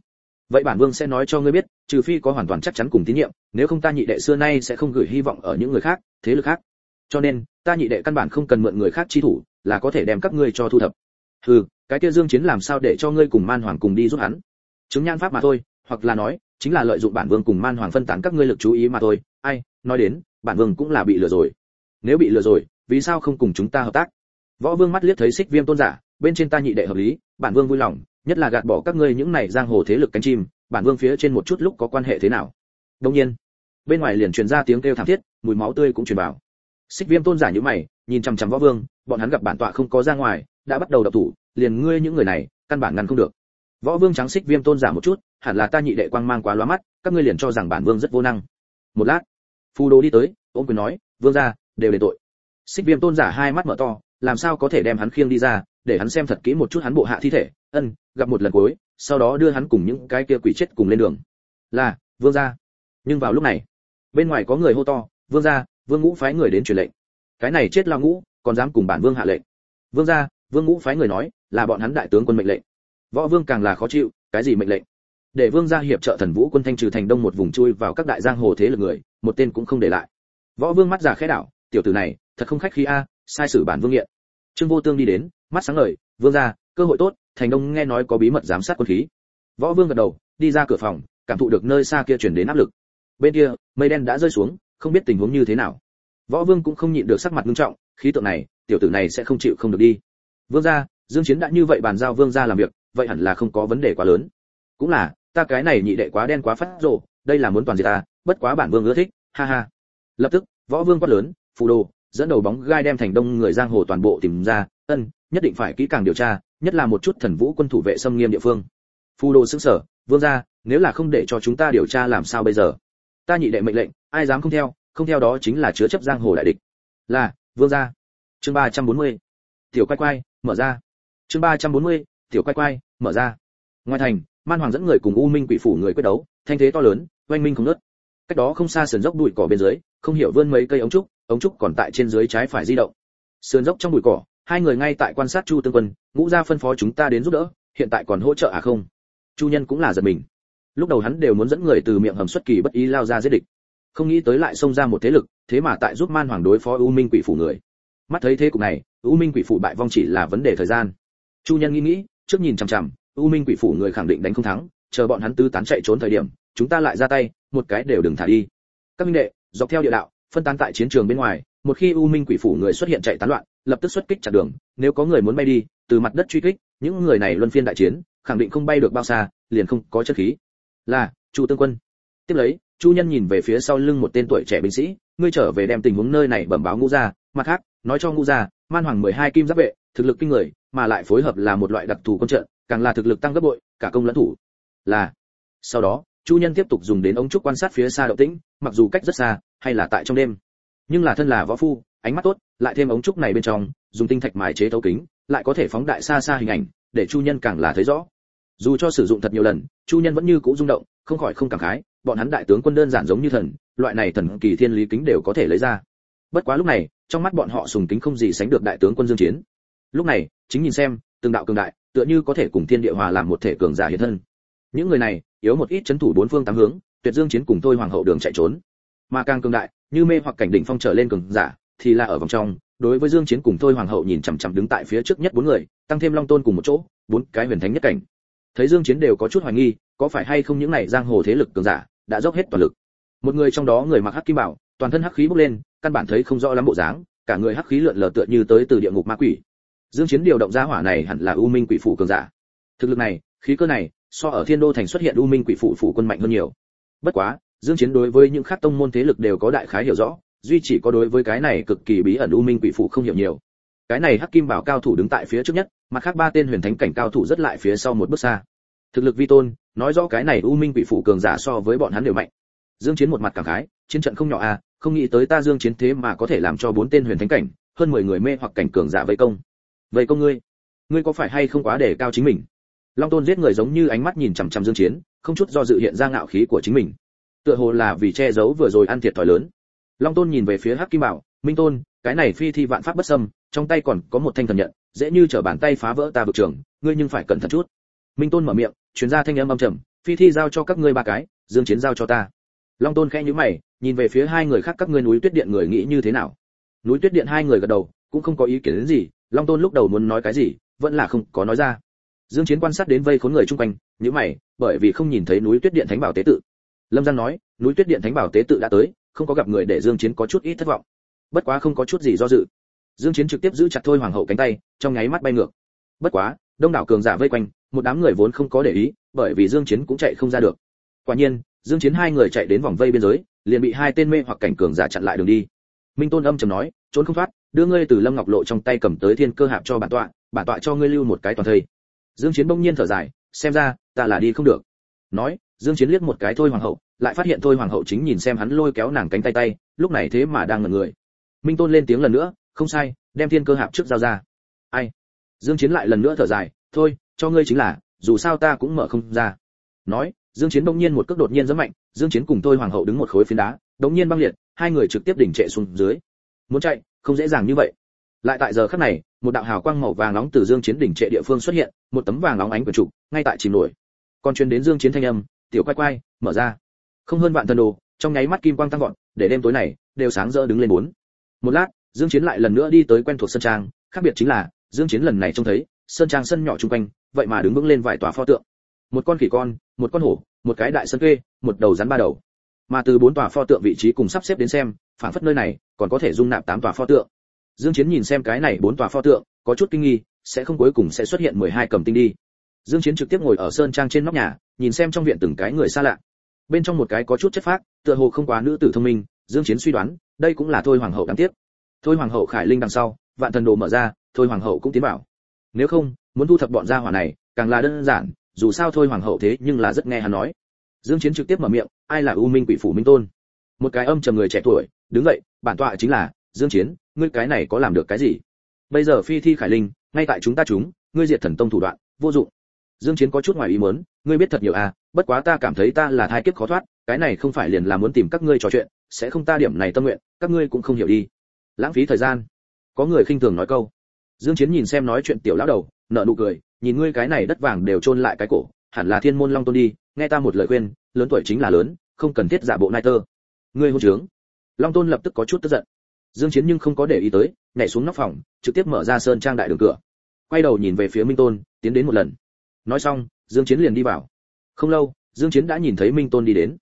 Vậy bản vương sẽ nói cho ngươi biết, trừ phi có hoàn toàn chắc chắn cùng tín nhiệm, nếu không ta nhị đệ xưa nay sẽ không gửi hy vọng ở những người khác, thế lực khác. Cho nên, ta nhị đệ căn bản không cần mượn người khác chi thủ, là có thể đem các ngươi cho thu thập. Hừ, cái kia dương chiến làm sao để cho ngươi cùng man hoàng cùng đi giúp hắn? Chứng nhan pháp mà thôi, hoặc là nói, chính là lợi dụng bản vương cùng man hoàng phân tán các ngươi lực chú ý mà thôi. Ai, nói đến, bản vương cũng là bị lừa rồi. Nếu bị lừa rồi, vì sao không cùng chúng ta hợp tác? Võ vương mắt liếc thấy xích viêm tôn giả bên trên ta nhị đệ hợp lý, bản vương vui lòng, nhất là gạt bỏ các ngươi những này giang hồ thế lực cánh chim, bản vương phía trên một chút lúc có quan hệ thế nào? Đương nhiên, bên ngoài liền truyền ra tiếng kêu thảm thiết, mùi máu tươi cũng truyền vào. Xích viêm tôn giả như mày, nhìn chằm chằm võ vương, bọn hắn gặp bản tọa không có ra ngoài, đã bắt đầu đập thủ, liền ngươi những người này, căn bản ngăn không được. Võ vương trắng xích viêm tôn giả một chút, hẳn là ta nhị đệ quang mang quá lóa mắt, các ngươi liền cho rằng bản vương rất vô năng. Một lát, phù đồ đi tới, ôm quyền nói, vương gia, đều để tội. Xích viêm tôn giả hai mắt mở to, làm sao có thể đem hắn khiêng đi ra để hắn xem thật kỹ một chút hắn bộ hạ thi thể, ân, gặp một lần cuối, sau đó đưa hắn cùng những cái kia quỷ chết cùng lên đường. Là, vương gia. Nhưng vào lúc này, bên ngoài có người hô to, vương gia, vương ngũ phái người đến truyền lệnh. Cái này chết lao ngũ, còn dám cùng bản vương hạ lệnh. Vương gia, vương ngũ phái người nói, là bọn hắn đại tướng quân mệnh lệnh. Võ vương càng là khó chịu, cái gì mệnh lệnh? Để vương gia hiệp trợ thần vũ quân thanh trừ thành đông một vùng chui vào các đại giang hồ thế lực người, một tên cũng không để lại. Võ vương mắt già khẽ đảo, tiểu tử này, thật không khách khí a, sai sử bản vương nghiện. Trương vô tương đi đến mắt sáng ngời, vương gia, cơ hội tốt, thành đông nghe nói có bí mật giám sát quân khí. Võ vương gật đầu, đi ra cửa phòng, cảm thụ được nơi xa kia truyền đến áp lực. Bên kia, mây đen đã rơi xuống, không biết tình huống như thế nào. Võ vương cũng không nhịn được sắc mặt nghiêm trọng, khí tượng này, tiểu tử này sẽ không chịu không được đi. Vương gia, dương chiến đã như vậy bàn giao vương gia làm việc, vậy hẳn là không có vấn đề quá lớn. Cũng là, ta cái này nhị đệ quá đen quá phát rồ, đây là muốn toàn gì ta, bất quá bản vương ưa thích, ha ha. Lập tức, võ vương quát lớn, phù đồ, dẫn đầu bóng gai đem thành đông người giang hồ toàn bộ tìm ra, ân nhất định phải kỹ càng điều tra, nhất là một chút thần vũ quân thủ vệ xâm nghiêm địa phương. Phù đồ xứng sở, vương gia, nếu là không để cho chúng ta điều tra làm sao bây giờ? Ta nhị đệ mệnh lệnh, ai dám không theo không theo đó chính là chứa chấp giang hồ đại địch. Là, vương gia. Chương ba trăm bốn mươi. Tiểu quay quay, mở ra. Chương ba trăm bốn mươi, tiểu quay quay, mở ra. Ngoài thành, man hoàng dẫn người cùng u minh quỷ phủ người quyết đấu, thanh thế to lớn, oanh minh không nứt cách đó không xa sườn dốc bụi cỏ bên dưới, không hiểu vươn mấy cây ống trúc ống trúc còn tại trên dưới trái phải di động. Sườn dốc trong bụi cỏ hai người ngay tại quan sát chu tương quân, ngũ gia phân phó chúng ta đến giúp đỡ, hiện tại còn hỗ trợ à không? Chu nhân cũng là giật mình. Lúc đầu hắn đều muốn dẫn người từ miệng hầm xuất kỳ bất ý lao ra giết địch. Không nghĩ tới lại xông ra một thế lực, thế mà tại giúp man hoàng đối phó u minh quỷ phủ người. Mắt thấy thế cục này, u minh quỷ phủ bại vong chỉ là vấn đề thời gian. Chu nhân nghĩ nghĩ, trước nhìn chằm chằm, u minh quỷ phủ người khẳng định đánh không thắng, chờ bọn hắn tứ tán chạy trốn thời điểm, chúng ta lại ra tay, một cái đều đừng thả đi. Các minh đệ, dọc theo địa đạo, phân tán tại chiến trường bên ngoài một khi u minh quỷ phủ người xuất hiện chạy tán loạn, lập tức xuất kích chặn đường, nếu có người muốn bay đi, từ mặt đất truy kích, những người này luân phiên đại chiến, khẳng định không bay được bao xa, liền không có chất khí. Là, chu tương quân. Tiếp lấy, chu nhân nhìn về phía sau lưng một tên tuổi trẻ binh sĩ, ngươi trở về đem tình huống nơi này bẩm báo ngũ gia. Mặt khác, nói cho ngũ gia, man hoàng 12 kim giáp vệ, thực lực kinh người, mà lại phối hợp là một loại đặc thù quân trận, càng là thực lực tăng gấp bội, cả công lẫn thủ. Là. Sau đó, chu nhân tiếp tục dùng đến ống trúc quan sát phía xa động tĩnh, mặc dù cách rất xa, hay là tại trong đêm nhưng là thân là võ phu, ánh mắt tốt, lại thêm ống trúc này bên trong, dùng tinh thạch mài chế thấu kính, lại có thể phóng đại xa xa hình ảnh, để chu nhân càng là thấy rõ. Dù cho sử dụng thật nhiều lần, chu nhân vẫn như cũ rung động, không khỏi không cảm khái, bọn hắn đại tướng quân đơn giản giống như thần, loại này thần kỳ thiên lý kính đều có thể lấy ra. Bất quá lúc này, trong mắt bọn họ sùng kính không gì sánh được đại tướng quân dương chiến. Lúc này, chính nhìn xem, từng đạo cường đại, tựa như có thể cùng thiên địa hòa làm một thể cường giả hiện thân. Những người này, yếu một ít chấn thủ bốn phương tám hướng, tuyệt dương chiến cùng tôi hoàng hậu đường chạy trốn mà càng cường đại, như mê hoặc cảnh đỉnh phong trở lên cường giả, thì là ở vòng trong, đối với dương chiến cùng thôi hoàng hậu nhìn chằm chằm đứng tại phía trước nhất bốn người, tăng thêm long tôn cùng một chỗ, bốn cái huyền thánh nhất cảnh. Thấy dương chiến đều có chút hoài nghi, có phải hay không những này giang hồ thế lực cường giả đã dốc hết toàn lực? Một người trong đó người mặc hắc kim bảo, toàn thân hắc khí bốc lên, căn bản thấy không rõ lắm bộ dáng, cả người hắc khí lượn lờ tựa như tới từ địa ngục ma quỷ. Dương chiến điều động ra hỏa này hẳn là u minh quỷ phụ cường giả. Thực lực này, khí cơ này, so ở thiên đô thành xuất hiện u minh quỷ phụ phụ quân mạnh hơn nhiều. Bất quá dương chiến đối với những khác tông môn thế lực đều có đại khái hiểu rõ, duy chỉ có đối với cái này cực kỳ bí ẩn u minh quỷ phụ không hiểu nhiều. Cái này hắc kim bảo cao thủ đứng tại phía trước nhất, mặt khác ba tên huyền thánh cảnh cao thủ rất lại phía sau một bước xa. Thực lực vi tôn, nói rõ cái này u minh quỷ phụ cường giả so với bọn hắn đều mạnh. Dương chiến một mặt cảm khái, chiến trận không nhỏ à không nghĩ tới ta dương chiến thế mà có thể làm cho bốn tên huyền thánh cảnh, hơn 10 người mê hoặc cảnh cường giả vây công. Vây công ngươi? Ngươi có phải hay không quá để cao chính mình? Long tôn giết người giống như ánh mắt nhìn chằm chằm dương chiến, không chút do dự hiện ra ngạo khí của chính mình tựa hồ là vì che giấu vừa rồi ăn thiệt thòi lớn. Long tôn nhìn về phía hắc kim bảo, minh tôn, cái này phi thi vạn pháp bất xâm, trong tay còn có một thanh thần nhận, dễ như trở bàn tay phá vỡ ta vực trường, ngươi nhưng phải cẩn thận chút. Minh tôn mở miệng, truyền ra thanh âm âm trầm, phi thi giao cho các ngươi ba cái, dương chiến giao cho ta. Long tôn khẽ nhíu mày, nhìn về phía hai người khác các ngươi núi tuyết điện người nghĩ như thế nào. Núi tuyết điện hai người gật đầu, cũng không có ý kiến đến gì, long tôn lúc đầu muốn nói cái gì, vẫn là không có nói ra. Dương chiến quan sát đến vây khốn người chung quanh, nhíu mày, bởi vì không nhìn thấy núi tuyết điện thánh bảo tế tự lâm giang nói, núi tuyết điện thánh bảo tế tự đã tới, không có gặp người để dương chiến có chút ít thất vọng. Bất quá không có chút gì do dự. Dương chiến trực tiếp giữ chặt thôi hoàng hậu cánh tay, trong nháy mắt bay ngược. Bất quá, đông đảo cường giả vây quanh, một đám người vốn không có để ý, bởi vì dương chiến cũng chạy không ra được. Quả nhiên, dương chiến hai người chạy đến vòng vây biên giới, liền bị hai tên mê hoặc cảnh cường giả chặn lại đường đi. Minh tôn âm trầm nói, trốn không thoát, đưa ngươi từ lâm ngọc lộ trong tay cầm tới thiên cơ hạp cho bản tọa bản tọa cho ngươi lưu một cái toàn thây. Dương chiến bỗng nhiên thở dài, xem ra, ta là đi không được nói, dương chiến liếc một cái thôi hoàng hậu, lại phát hiện thôi hoàng hậu chính nhìn xem hắn lôi kéo nàng cánh tay tay, lúc này thế mà đang ngẩn người. Minh tôn lên tiếng lần nữa, không sai, đem thiên cơ hạp trước giao ra. Ai? Dương chiến lại lần nữa thở dài, thôi, cho ngươi chính là, dù sao ta cũng mở không ra. Nói, dương chiến đông nhiên một cước đột nhiên rất mạnh, dương chiến cùng thôi hoàng hậu đứng một khối phiến đá, đống nhiên băng liệt, hai người trực tiếp đỉnh trệ xuống dưới. Muốn chạy, không dễ dàng như vậy. Lại tại giờ khắc này, một đạo hào quang màu vàng nóng từ dương chiến đỉnh trệ địa phương xuất hiện, một tấm vàng nóng ánh của trụ, ngay tại chìm nổi còn truyền đến dương chiến thanh âm, tiểu quay quay mở ra. Không hơn vạn thần đồ, trong nháy mắt kim quang tăng vọt, để đêm tối này, đều sáng rỡ đứng lên bốn. Một lát, dương chiến lại lần nữa đi tới quen thuộc sân trang, khác biệt chính là, dương chiến lần này trông thấy, sân trang sân nhỏ trung quanh, vậy mà đứng vững lên vài tòa pho tượng. Một con khỉ con, một con hổ, một cái đại sân kê một đầu rắn ba đầu. Mà từ bốn tòa pho tượng vị trí cùng sắp xếp đến xem phản phất nơi này, còn có thể dung nạp tám tòa pho tượng. Dương chiến nhìn xem cái này bốn tòa pho tượng, có chút kinh nghi, sẽ không cuối cùng sẽ xuất hiện 12 cầm tinh đi dương chiến trực tiếp ngồi ở sơn trang trên nóc nhà, nhìn xem trong viện từng cái người xa lạ. Bên trong một cái có chút chất phác, tựa hồ không quá nữ tử thông minh, dương chiến suy đoán, đây cũng là thôi hoàng hậu đáng tiếc. Thôi hoàng hậu khải linh đằng sau, vạn thần đồ mở ra, thôi hoàng hậu cũng tiến vào. Nếu không, muốn thu thập bọn gia hỏa này, càng là đơn giản, dù sao thôi hoàng hậu thế nhưng là rất nghe hắn nói. Dương chiến trực tiếp mở miệng, ai là u minh quỷ phủ minh tôn? Một cái âm trầm người trẻ tuổi, đứng dậy, bản tọa chính là dương chiến, ngươi cái này có làm được cái gì? Bây giờ phi thi khải linh, ngay tại chúng ta chúng, ngươi diệt thần tông thủ đoạn, vô dụng dương chiến có chút ngoài ý muốn, ngươi biết thật nhiều à bất quá ta cảm thấy ta là thai kiếp khó thoát, cái này không phải liền là muốn tìm các ngươi trò chuyện, sẽ không ta điểm này tâm nguyện, các ngươi cũng không hiểu đi. Lãng phí thời gian. Có người khinh thường nói câu. Dương chiến nhìn xem nói chuyện tiểu lão đầu, nở nụ cười, nhìn ngươi cái này đất vàng đều trôn lại cái cổ, hẳn là thiên môn long tôn đi, nghe ta một lời khuyên, lớn tuổi chính là lớn, không cần thiết giả bộ nai tơ. Ngươi hôn trướng. Long tôn lập tức có chút tức giận. Dương chiến nhưng không có để ý tới, nhảy xuống nóc phòng, trực tiếp mở ra sơn trang đại đường cửa. Quay đầu nhìn về phía minh tôn, tiến đến một lần nói xong, dương chiến liền đi vào. Không lâu, dương chiến đã nhìn thấy minh tôn đi đến.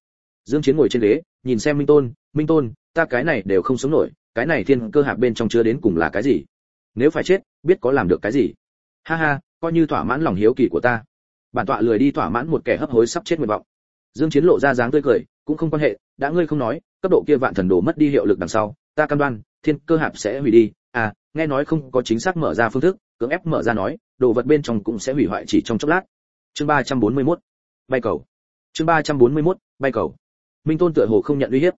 Dương chiến ngồi trên ghế, nhìn xem minh tôn minh tôn, ta cái này đều không sống nổi, cái này thiên cơ hạp bên trong chứa đến cùng là cái gì? Nếu phải chết, biết có làm được cái gì? Ha ha, coi như thỏa mãn lòng hiếu kỳ của ta. Bản tọa lười đi thỏa mãn một kẻ hấp hối sắp chết nguyện vọng. Dương chiến lộ ra dáng tươi cười, cũng không quan hệ, đã ngươi không nói, cấp độ kia vạn thần đồ mất đi hiệu lực đằng sau, ta cam đoan, thiên cơ hạp sẽ hủy đi. À nghe nói không có chính xác mở ra phương thức cưỡng ép mở ra nói, đồ vật bên trong cũng sẽ hủy hoại chỉ trong chốc lát. Chương 341 bay cầu. Chương 341 bay cầu. Minh tôn tựa hồ không nhận uy hiếp.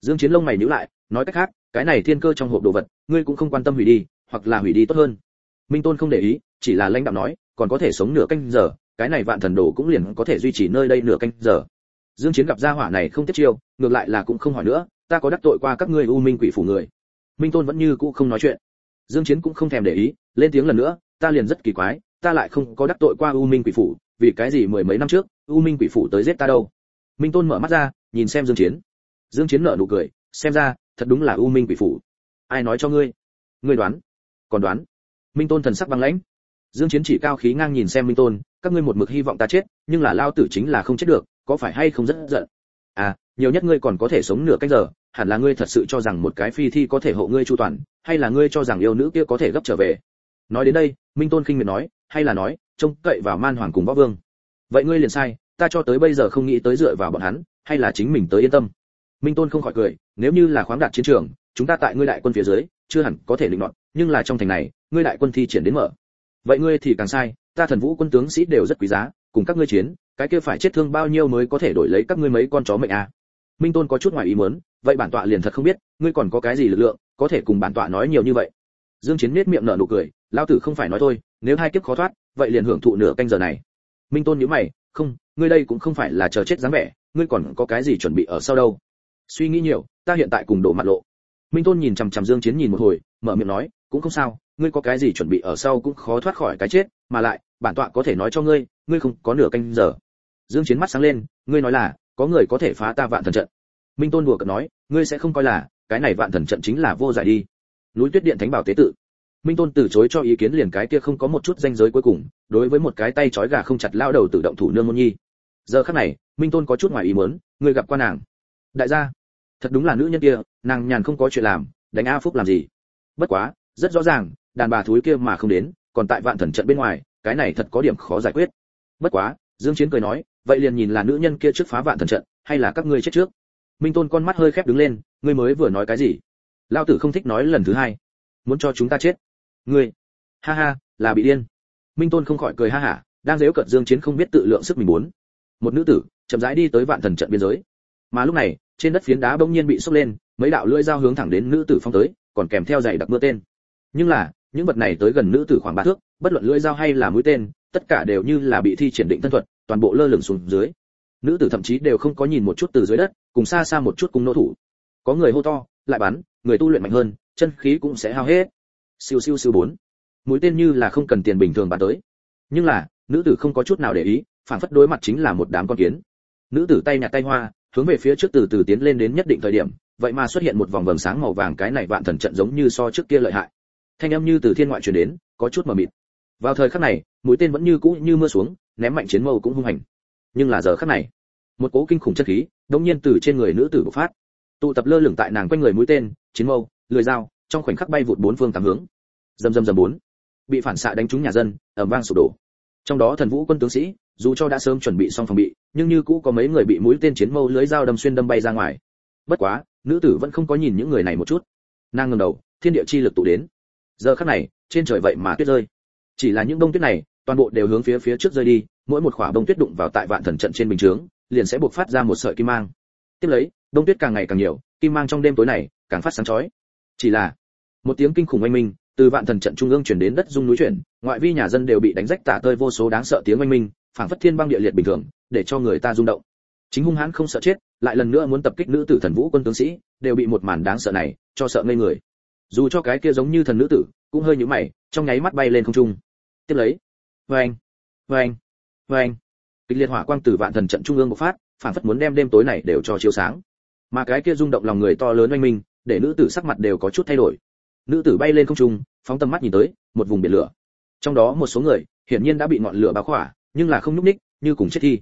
Dương chiến lông mày nhíu lại, nói cách khác, cái này thiên cơ trong hộp đồ vật, ngươi cũng không quan tâm hủy đi, hoặc là hủy đi tốt hơn. Minh tôn không để ý, chỉ là lãnh đạo nói, còn có thể sống nửa canh giờ, cái này vạn thần đồ cũng liền có thể duy trì nơi đây nửa canh giờ. Dương chiến gặp gia hỏa này không tiếp chiêu, ngược lại là cũng không hỏi nữa, ta có đắc tội qua các ngươi u minh quỷ phủ người. Minh tôn vẫn như cũ không nói chuyện dương chiến cũng không thèm để ý, lên tiếng lần nữa, ta liền rất kỳ quái, ta lại không có đắc tội qua u minh quỷ phủ, vì cái gì mười mấy năm trước, u minh quỷ phủ tới giết ta đâu? Minh tôn mở mắt ra, nhìn xem dương chiến. Dương chiến nở nụ cười, xem ra, thật đúng là u minh quỷ phủ. Ai nói cho ngươi? Ngươi đoán? Còn đoán? Minh tôn thần sắc băng lãnh. Dương chiến chỉ cao khí ngang nhìn xem minh tôn, các ngươi một mực hy vọng ta chết, nhưng là lao tử chính là không chết được, có phải hay không rất giận? Nhiều nhất ngươi còn có thể sống nửa canh giờ, hẳn là ngươi thật sự cho rằng một cái phi thi có thể hộ ngươi chu toàn, hay là ngươi cho rằng yêu nữ kia có thể gấp trở về? Nói đến đây, minh tôn khinh miệt nói, hay là nói, trông cậy vào man hoàng cùng võ vương. Vậy ngươi liền sai, ta cho tới bây giờ không nghĩ tới dựa vào bọn hắn, hay là chính mình tới yên tâm. Minh tôn không khỏi cười, nếu như là khoáng đạt chiến trường, chúng ta tại ngươi đại quân phía dưới, chưa hẳn có thể định đoạt, nhưng là trong thành này, ngươi đại quân thi triển đến mở. Vậy ngươi thì càng sai, ta thần vũ quân tướng sĩ đều rất quý giá, cùng các ngươi chiến, cái kia phải chết thương bao nhiêu mới có thể đổi lấy các ngươi mấy con chó mệnh à? Minh tôn có chút ngoài ý muốn, vậy bản tọa liền thật không biết, ngươi còn có cái gì lực lượng, có thể cùng bản tọa nói nhiều như vậy? Dương chiến nét miệng nở nụ cười, lao tử không phải nói thôi, nếu hai kiếp khó thoát, vậy liền hưởng thụ nửa canh giờ này. Minh tôn nhíu mày, không, ngươi đây cũng không phải là chờ chết dáng vẻ, ngươi còn có cái gì chuẩn bị ở sau đâu? Suy nghĩ nhiều, ta hiện tại cùng đổ mặt lộ. Minh tôn nhìn chằm chằm dương chiến nhìn một hồi, mở miệng nói, cũng không sao, ngươi có cái gì chuẩn bị ở sau cũng khó thoát khỏi cái chết, mà lại, bản tọa có thể nói cho ngươi ngươi không có nửa canh giờ. Dương chiến mắt sáng lên, ngươi nói là có người có thể phá ta vạn thần trận. Minh tôn đùa cợt nói, ngươi sẽ không coi là, cái này vạn thần trận chính là vô giải đi. Núi tuyết điện thánh bảo tế tự. Minh tôn từ chối cho ý kiến liền cái kia không có một chút danh giới cuối cùng, đối với một cái tay trói gà không chặt lao đầu tự động thủ nương môn nhi. Giờ khắc này, minh tôn có chút ngoài ý muốn, ngươi gặp qua nàng. Đại gia, thật đúng là nữ nhân kia, nàng nhàn không có chuyện làm, đánh a phúc làm gì? Bất quá, rất rõ ràng, đàn bà thúi kia mà không đến, còn tại vạn thần trận bên ngoài, cái này thật có điểm khó giải quyết. Bất quá dương chiến cười nói, vậy liền nhìn là nữ nhân kia trước phá vạn thần trận, hay là các ngươi chết trước? Minh tôn con mắt hơi khép đứng lên, ngươi mới vừa nói cái gì? Lão tử không thích nói lần thứ hai. Muốn cho chúng ta chết. Ngươi. Ha ha, là bị điên. Minh tôn không khỏi cười ha hả, đang dếu cận dương chiến không biết tự lượng sức mình muốn. Một nữ tử, chậm rãi đi tới vạn thần trận biên giới. Mà lúc này, trên đất phiến đá bỗng nhiên bị sốc lên, mấy đạo lưỡi dao hướng thẳng đến nữ tử phong tới, còn kèm theo dày đặc mưa tên. Nhưng là, những vật này tới gần nữ tử khoảng ba thước, bất luận lưỡi dao hay là mũi tên tất cả đều như là bị thi triển định thân thuật, toàn bộ lơ lửng xuống dưới. Nữ tử thậm chí đều không có nhìn một chút từ dưới đất, cùng xa xa một chút cùng nô thủ. Có người hô to, lại bắn, người tu luyện mạnh hơn, chân khí cũng sẽ hao hết. Siêu siêu siêu bốn. Mũi tên như là không cần tiền bình thường bắn tới. Nhưng là, nữ tử không có chút nào để ý, phản phất đối mặt chính là một đám con kiến. Nữ tử tay nhặt tay hoa, hướng về phía trước từ từ tiến lên đến nhất định thời điểm, vậy mà xuất hiện một vòng vầng sáng màu vàng cái này vạn thần trận giống như so trước kia lợi hại. Thanh âm như từ thiên ngoại truyền đến, có chút mờ mịt vào thời khắc này, mũi tên vẫn như cũ như mưa xuống, ném mạnh chiến mâu cũng hung hành. Nhưng là giờ khắc này, một cỗ kinh khủng chất khí, đống nhiên từ trên người nữ tử bộc phát. Tụ tập lơ lửng tại nàng quanh người mũi tên, chiến mâu, lưỡi dao, trong khoảnh khắc bay vụt bốn phương tám hướng. Dầm dầm dầm bốn. Bị phản xạ đánh trúng nhà dân, ầm vang sụp đổ. Trong đó thần vũ quân tướng sĩ, dù cho đã sớm chuẩn bị xong phòng bị, nhưng như cũ có mấy người bị mũi tên chiến mâu lưới dao đâm xuyên đâm bay ra ngoài. Bất quá, nữ tử vẫn không có nhìn những người này một chút. Nàng ngẩng đầu, thiên địa chi lực tụ đến. Giờ khắc này, trên trời vậy mà tuyết rơi chỉ là những đông tuyết này, toàn bộ đều hướng phía phía trước rơi đi, mỗi một khỏa đông tuyết đụng vào tại vạn thần trận trên bình chướng, liền sẽ buộc phát ra một sợi kim mang. Tiếp lấy đông tuyết càng ngày càng nhiều, kim mang trong đêm tối này càng phát sáng chói. Chỉ là, một tiếng kinh khủng oanh minh, từ vạn thần trận trung ương chuyển đến đất dung núi chuyển, ngoại vi nhà dân đều bị đánh rách tả tơi vô số đáng sợ tiếng oanh minh, phảng phất thiên băng địa liệt bình thường, để cho người ta rung động. Chính hung hãn không sợ chết, lại lần nữa muốn tập kích nữ tử thần vũ quân tướng sĩ, đều bị một màn đáng sợ này cho sợ ngây người. Dù cho cái kia giống như thần nữ tử, cũng hơi nhũ mày, trong nháy mắt bay lên không trung tiếp lấy. Vang vang vang kịch liệt hỏa quang từ vạn thần trận trung ương bộc phát phảng phất muốn đem đêm tối này đều cho chiếu sáng. Mà cái kia rung động lòng người to lớn oanh minh, để nữ tử sắc mặt đều có chút thay đổi. Nữ tử bay lên không trung, phóng tầm mắt nhìn tới, một vùng biển lửa. Trong đó một số người, hiển nhiên đã bị ngọn lửa bao khỏa, nhưng là không nhúc ních như cùng chết thi.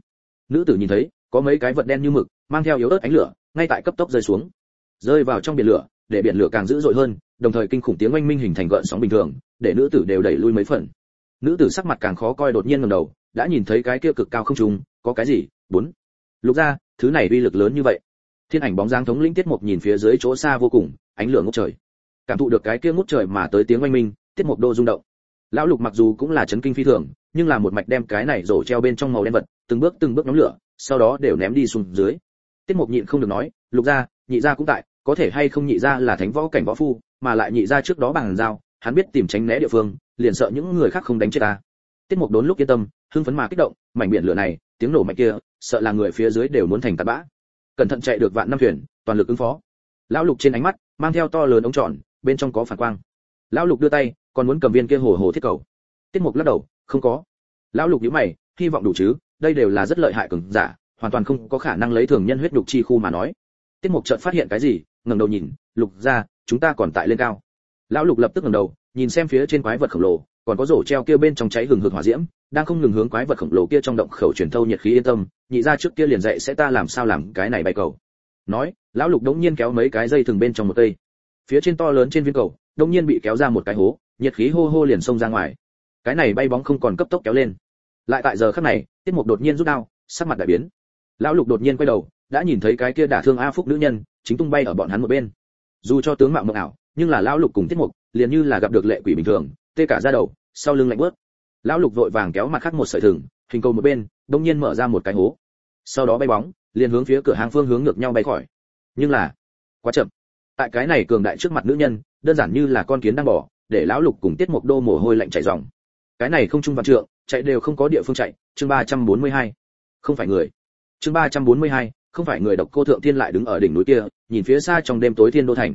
Nữ tử nhìn thấy, có mấy cái vật đen như mực, mang theo yếu ớt ánh lửa, ngay tại cấp tốc rơi xuống. Rơi vào trong biển lửa, để biển lửa càng dữ dội hơn, đồng thời kinh khủng tiếng oanh minh hình thành gợn sóng bình thường, để nữ tử đều đẩy lui mấy phần nữ tử sắc mặt càng khó coi đột nhiên ngẩng đầu, đã nhìn thấy cái kia cực cao không trung có cái gì? Bốn. Lục ra thứ này uy lực lớn như vậy. Thiên ảnh bóng dáng thống lĩnh tiết mục nhìn phía dưới chỗ xa vô cùng, ánh lửa ngút trời. Cảm thụ được cái kia ngút trời mà tới tiếng oanh minh, tiết mục đô rung động. Lão lục mặc dù cũng là chấn kinh phi thường, nhưng là một mạch đem cái này rổ treo bên trong màu đen vật, từng bước từng bước nóng lửa, sau đó đều ném đi xuống dưới. Tiết mục nhịn không được nói, lục gia, nhị gia cũng tại, có thể hay không nhị gia là thánh võ cảnh võ phu, mà lại nhị gia trước đó bằng dao hắn biết tìm tránh né địa phương, liền sợ những người khác không đánh chết ta. Tiết mục đốn lúc yên tâm, hưng phấn mà kích động, mảnh biển lửa này, tiếng nổ mạnh kia, sợ là người phía dưới đều muốn thành tạt bã. Cẩn thận chạy được vạn năm thuyền, toàn lực ứng phó. Lão lục trên ánh mắt, mang theo to lớn ống tròn, bên trong có phản quang. Lão lục đưa tay, còn muốn cầm viên kia hồ hồ thiết cầu. Tiết mục lắc đầu, không có. Lão lục nhíu mày, hy vọng đủ chứ, đây đều là rất lợi hại cường giả, hoàn toàn không có khả năng lấy thường nhân huyết đục chi khu mà nói. Tiết mục chợt phát hiện cái gì, ngẩng đầu nhìn, lục ra chúng ta còn tại lên cao lão lục lập tức ngẩng đầu, nhìn xem phía trên quái vật khổng lồ, còn có rổ treo kia bên trong cháy hừng hực hỏa diễm, đang không ngừng hướng quái vật khổng lồ kia trong động khẩu truyền thâu nhiệt khí yên tâm, nhị ra trước kia liền dạy sẽ ta làm sao làm cái này bay cầu. Nói, lão lục đống nhiên kéo mấy cái dây thừng bên trong một cây. Phía trên to lớn trên viên cầu, đống nhiên bị kéo ra một cái hố, nhiệt khí hô hô liền xông ra ngoài. Cái này bay bóng không còn cấp tốc kéo lên. Lại tại giờ khắc này, tiết mục đột nhiên rút đao, sắc mặt đại biến. Lão lục đột nhiên quay đầu, đã nhìn thấy cái kia đả thương a phúc nữ nhân, chính tung bay ở bọn hắn một bên. Dù cho tướng mạo mộng ảo nhưng là lão lục cùng tiết mục liền như là gặp được lệ quỷ bình thường tê cả ra đầu sau lưng lạnh bớt lão lục vội vàng kéo mặt khác một sợi thừng hình cầu một bên đông nhiên mở ra một cái hố. Sau đó bay bóng liền hướng phía cửa hàng phương hướng ngược nhau bay khỏi. Nhưng là quá chậm. Tại cái này cường đại trước mặt nữ nhân đơn giản như là con kiến đang bỏ để lão lục cùng tiết mục đô mồ hôi lạnh chảy ròng cái này không trung vạn trượng chạy đều không có địa phương chạy. Chương 342. không phải người. Chương 342, không phải người độc cô thượng thiên lại đứng ở đỉnh núi kia nhìn phía xa trong đêm tối thiên đô thành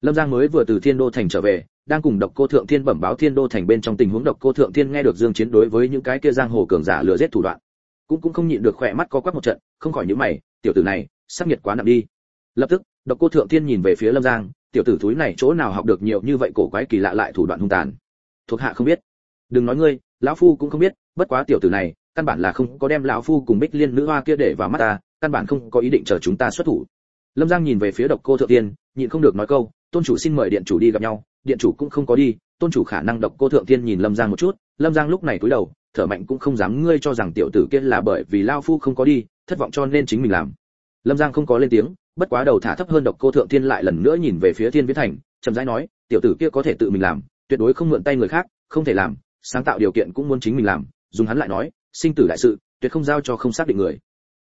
lâm giang mới vừa từ thiên đô thành trở về, đang cùng độc cô thượng thiên bẩm báo thiên đô thành bên trong tình huống. Độc cô thượng thiên nghe được dương chiến đối với những cái kia giang hồ cường giả lừa giết thủ đoạn, cũng cũng không nhịn được khỏe mắt co quắp một trận, không khỏi nhíu mày, tiểu tử này, sắc nhiệt quá nặng đi. Lập tức, độc cô thượng thiên nhìn về phía lâm giang, tiểu tử thúi này chỗ nào học được nhiều như vậy cổ quái kỳ lạ lại thủ đoạn hung tàn? Thuộc hạ không biết. Đừng nói ngươi, lão phu cũng không biết, bất quá tiểu tử này, căn bản là không có đem lão phu cùng bích liên nữ hoa kia để vào mắt ta, căn bản không có ý định chờ chúng ta xuất thủ. Lâm giang nhìn về phía độc cô thượng tiên nhịn không được nói câu tôn chủ xin mời điện chủ đi gặp nhau, điện chủ cũng không có đi, tôn chủ khả năng độc cô thượng tiên nhìn lâm giang một chút, lâm giang lúc này cúi đầu, thở mạnh cũng không dám ngươi cho rằng tiểu tử kia là bởi vì lao phu không có đi, thất vọng cho nên chính mình làm. Lâm giang không có lên tiếng, bất quá đầu thả thấp hơn độc cô thượng tiên lại lần nữa nhìn về phía thiên viễn thành, chậm rãi nói, tiểu tử kia có thể tự mình làm, tuyệt đối không mượn tay người khác, không thể làm, sáng tạo điều kiện cũng muốn chính mình làm, dùng hắn lại nói, sinh tử đại sự, tuyệt không giao cho không xác định người.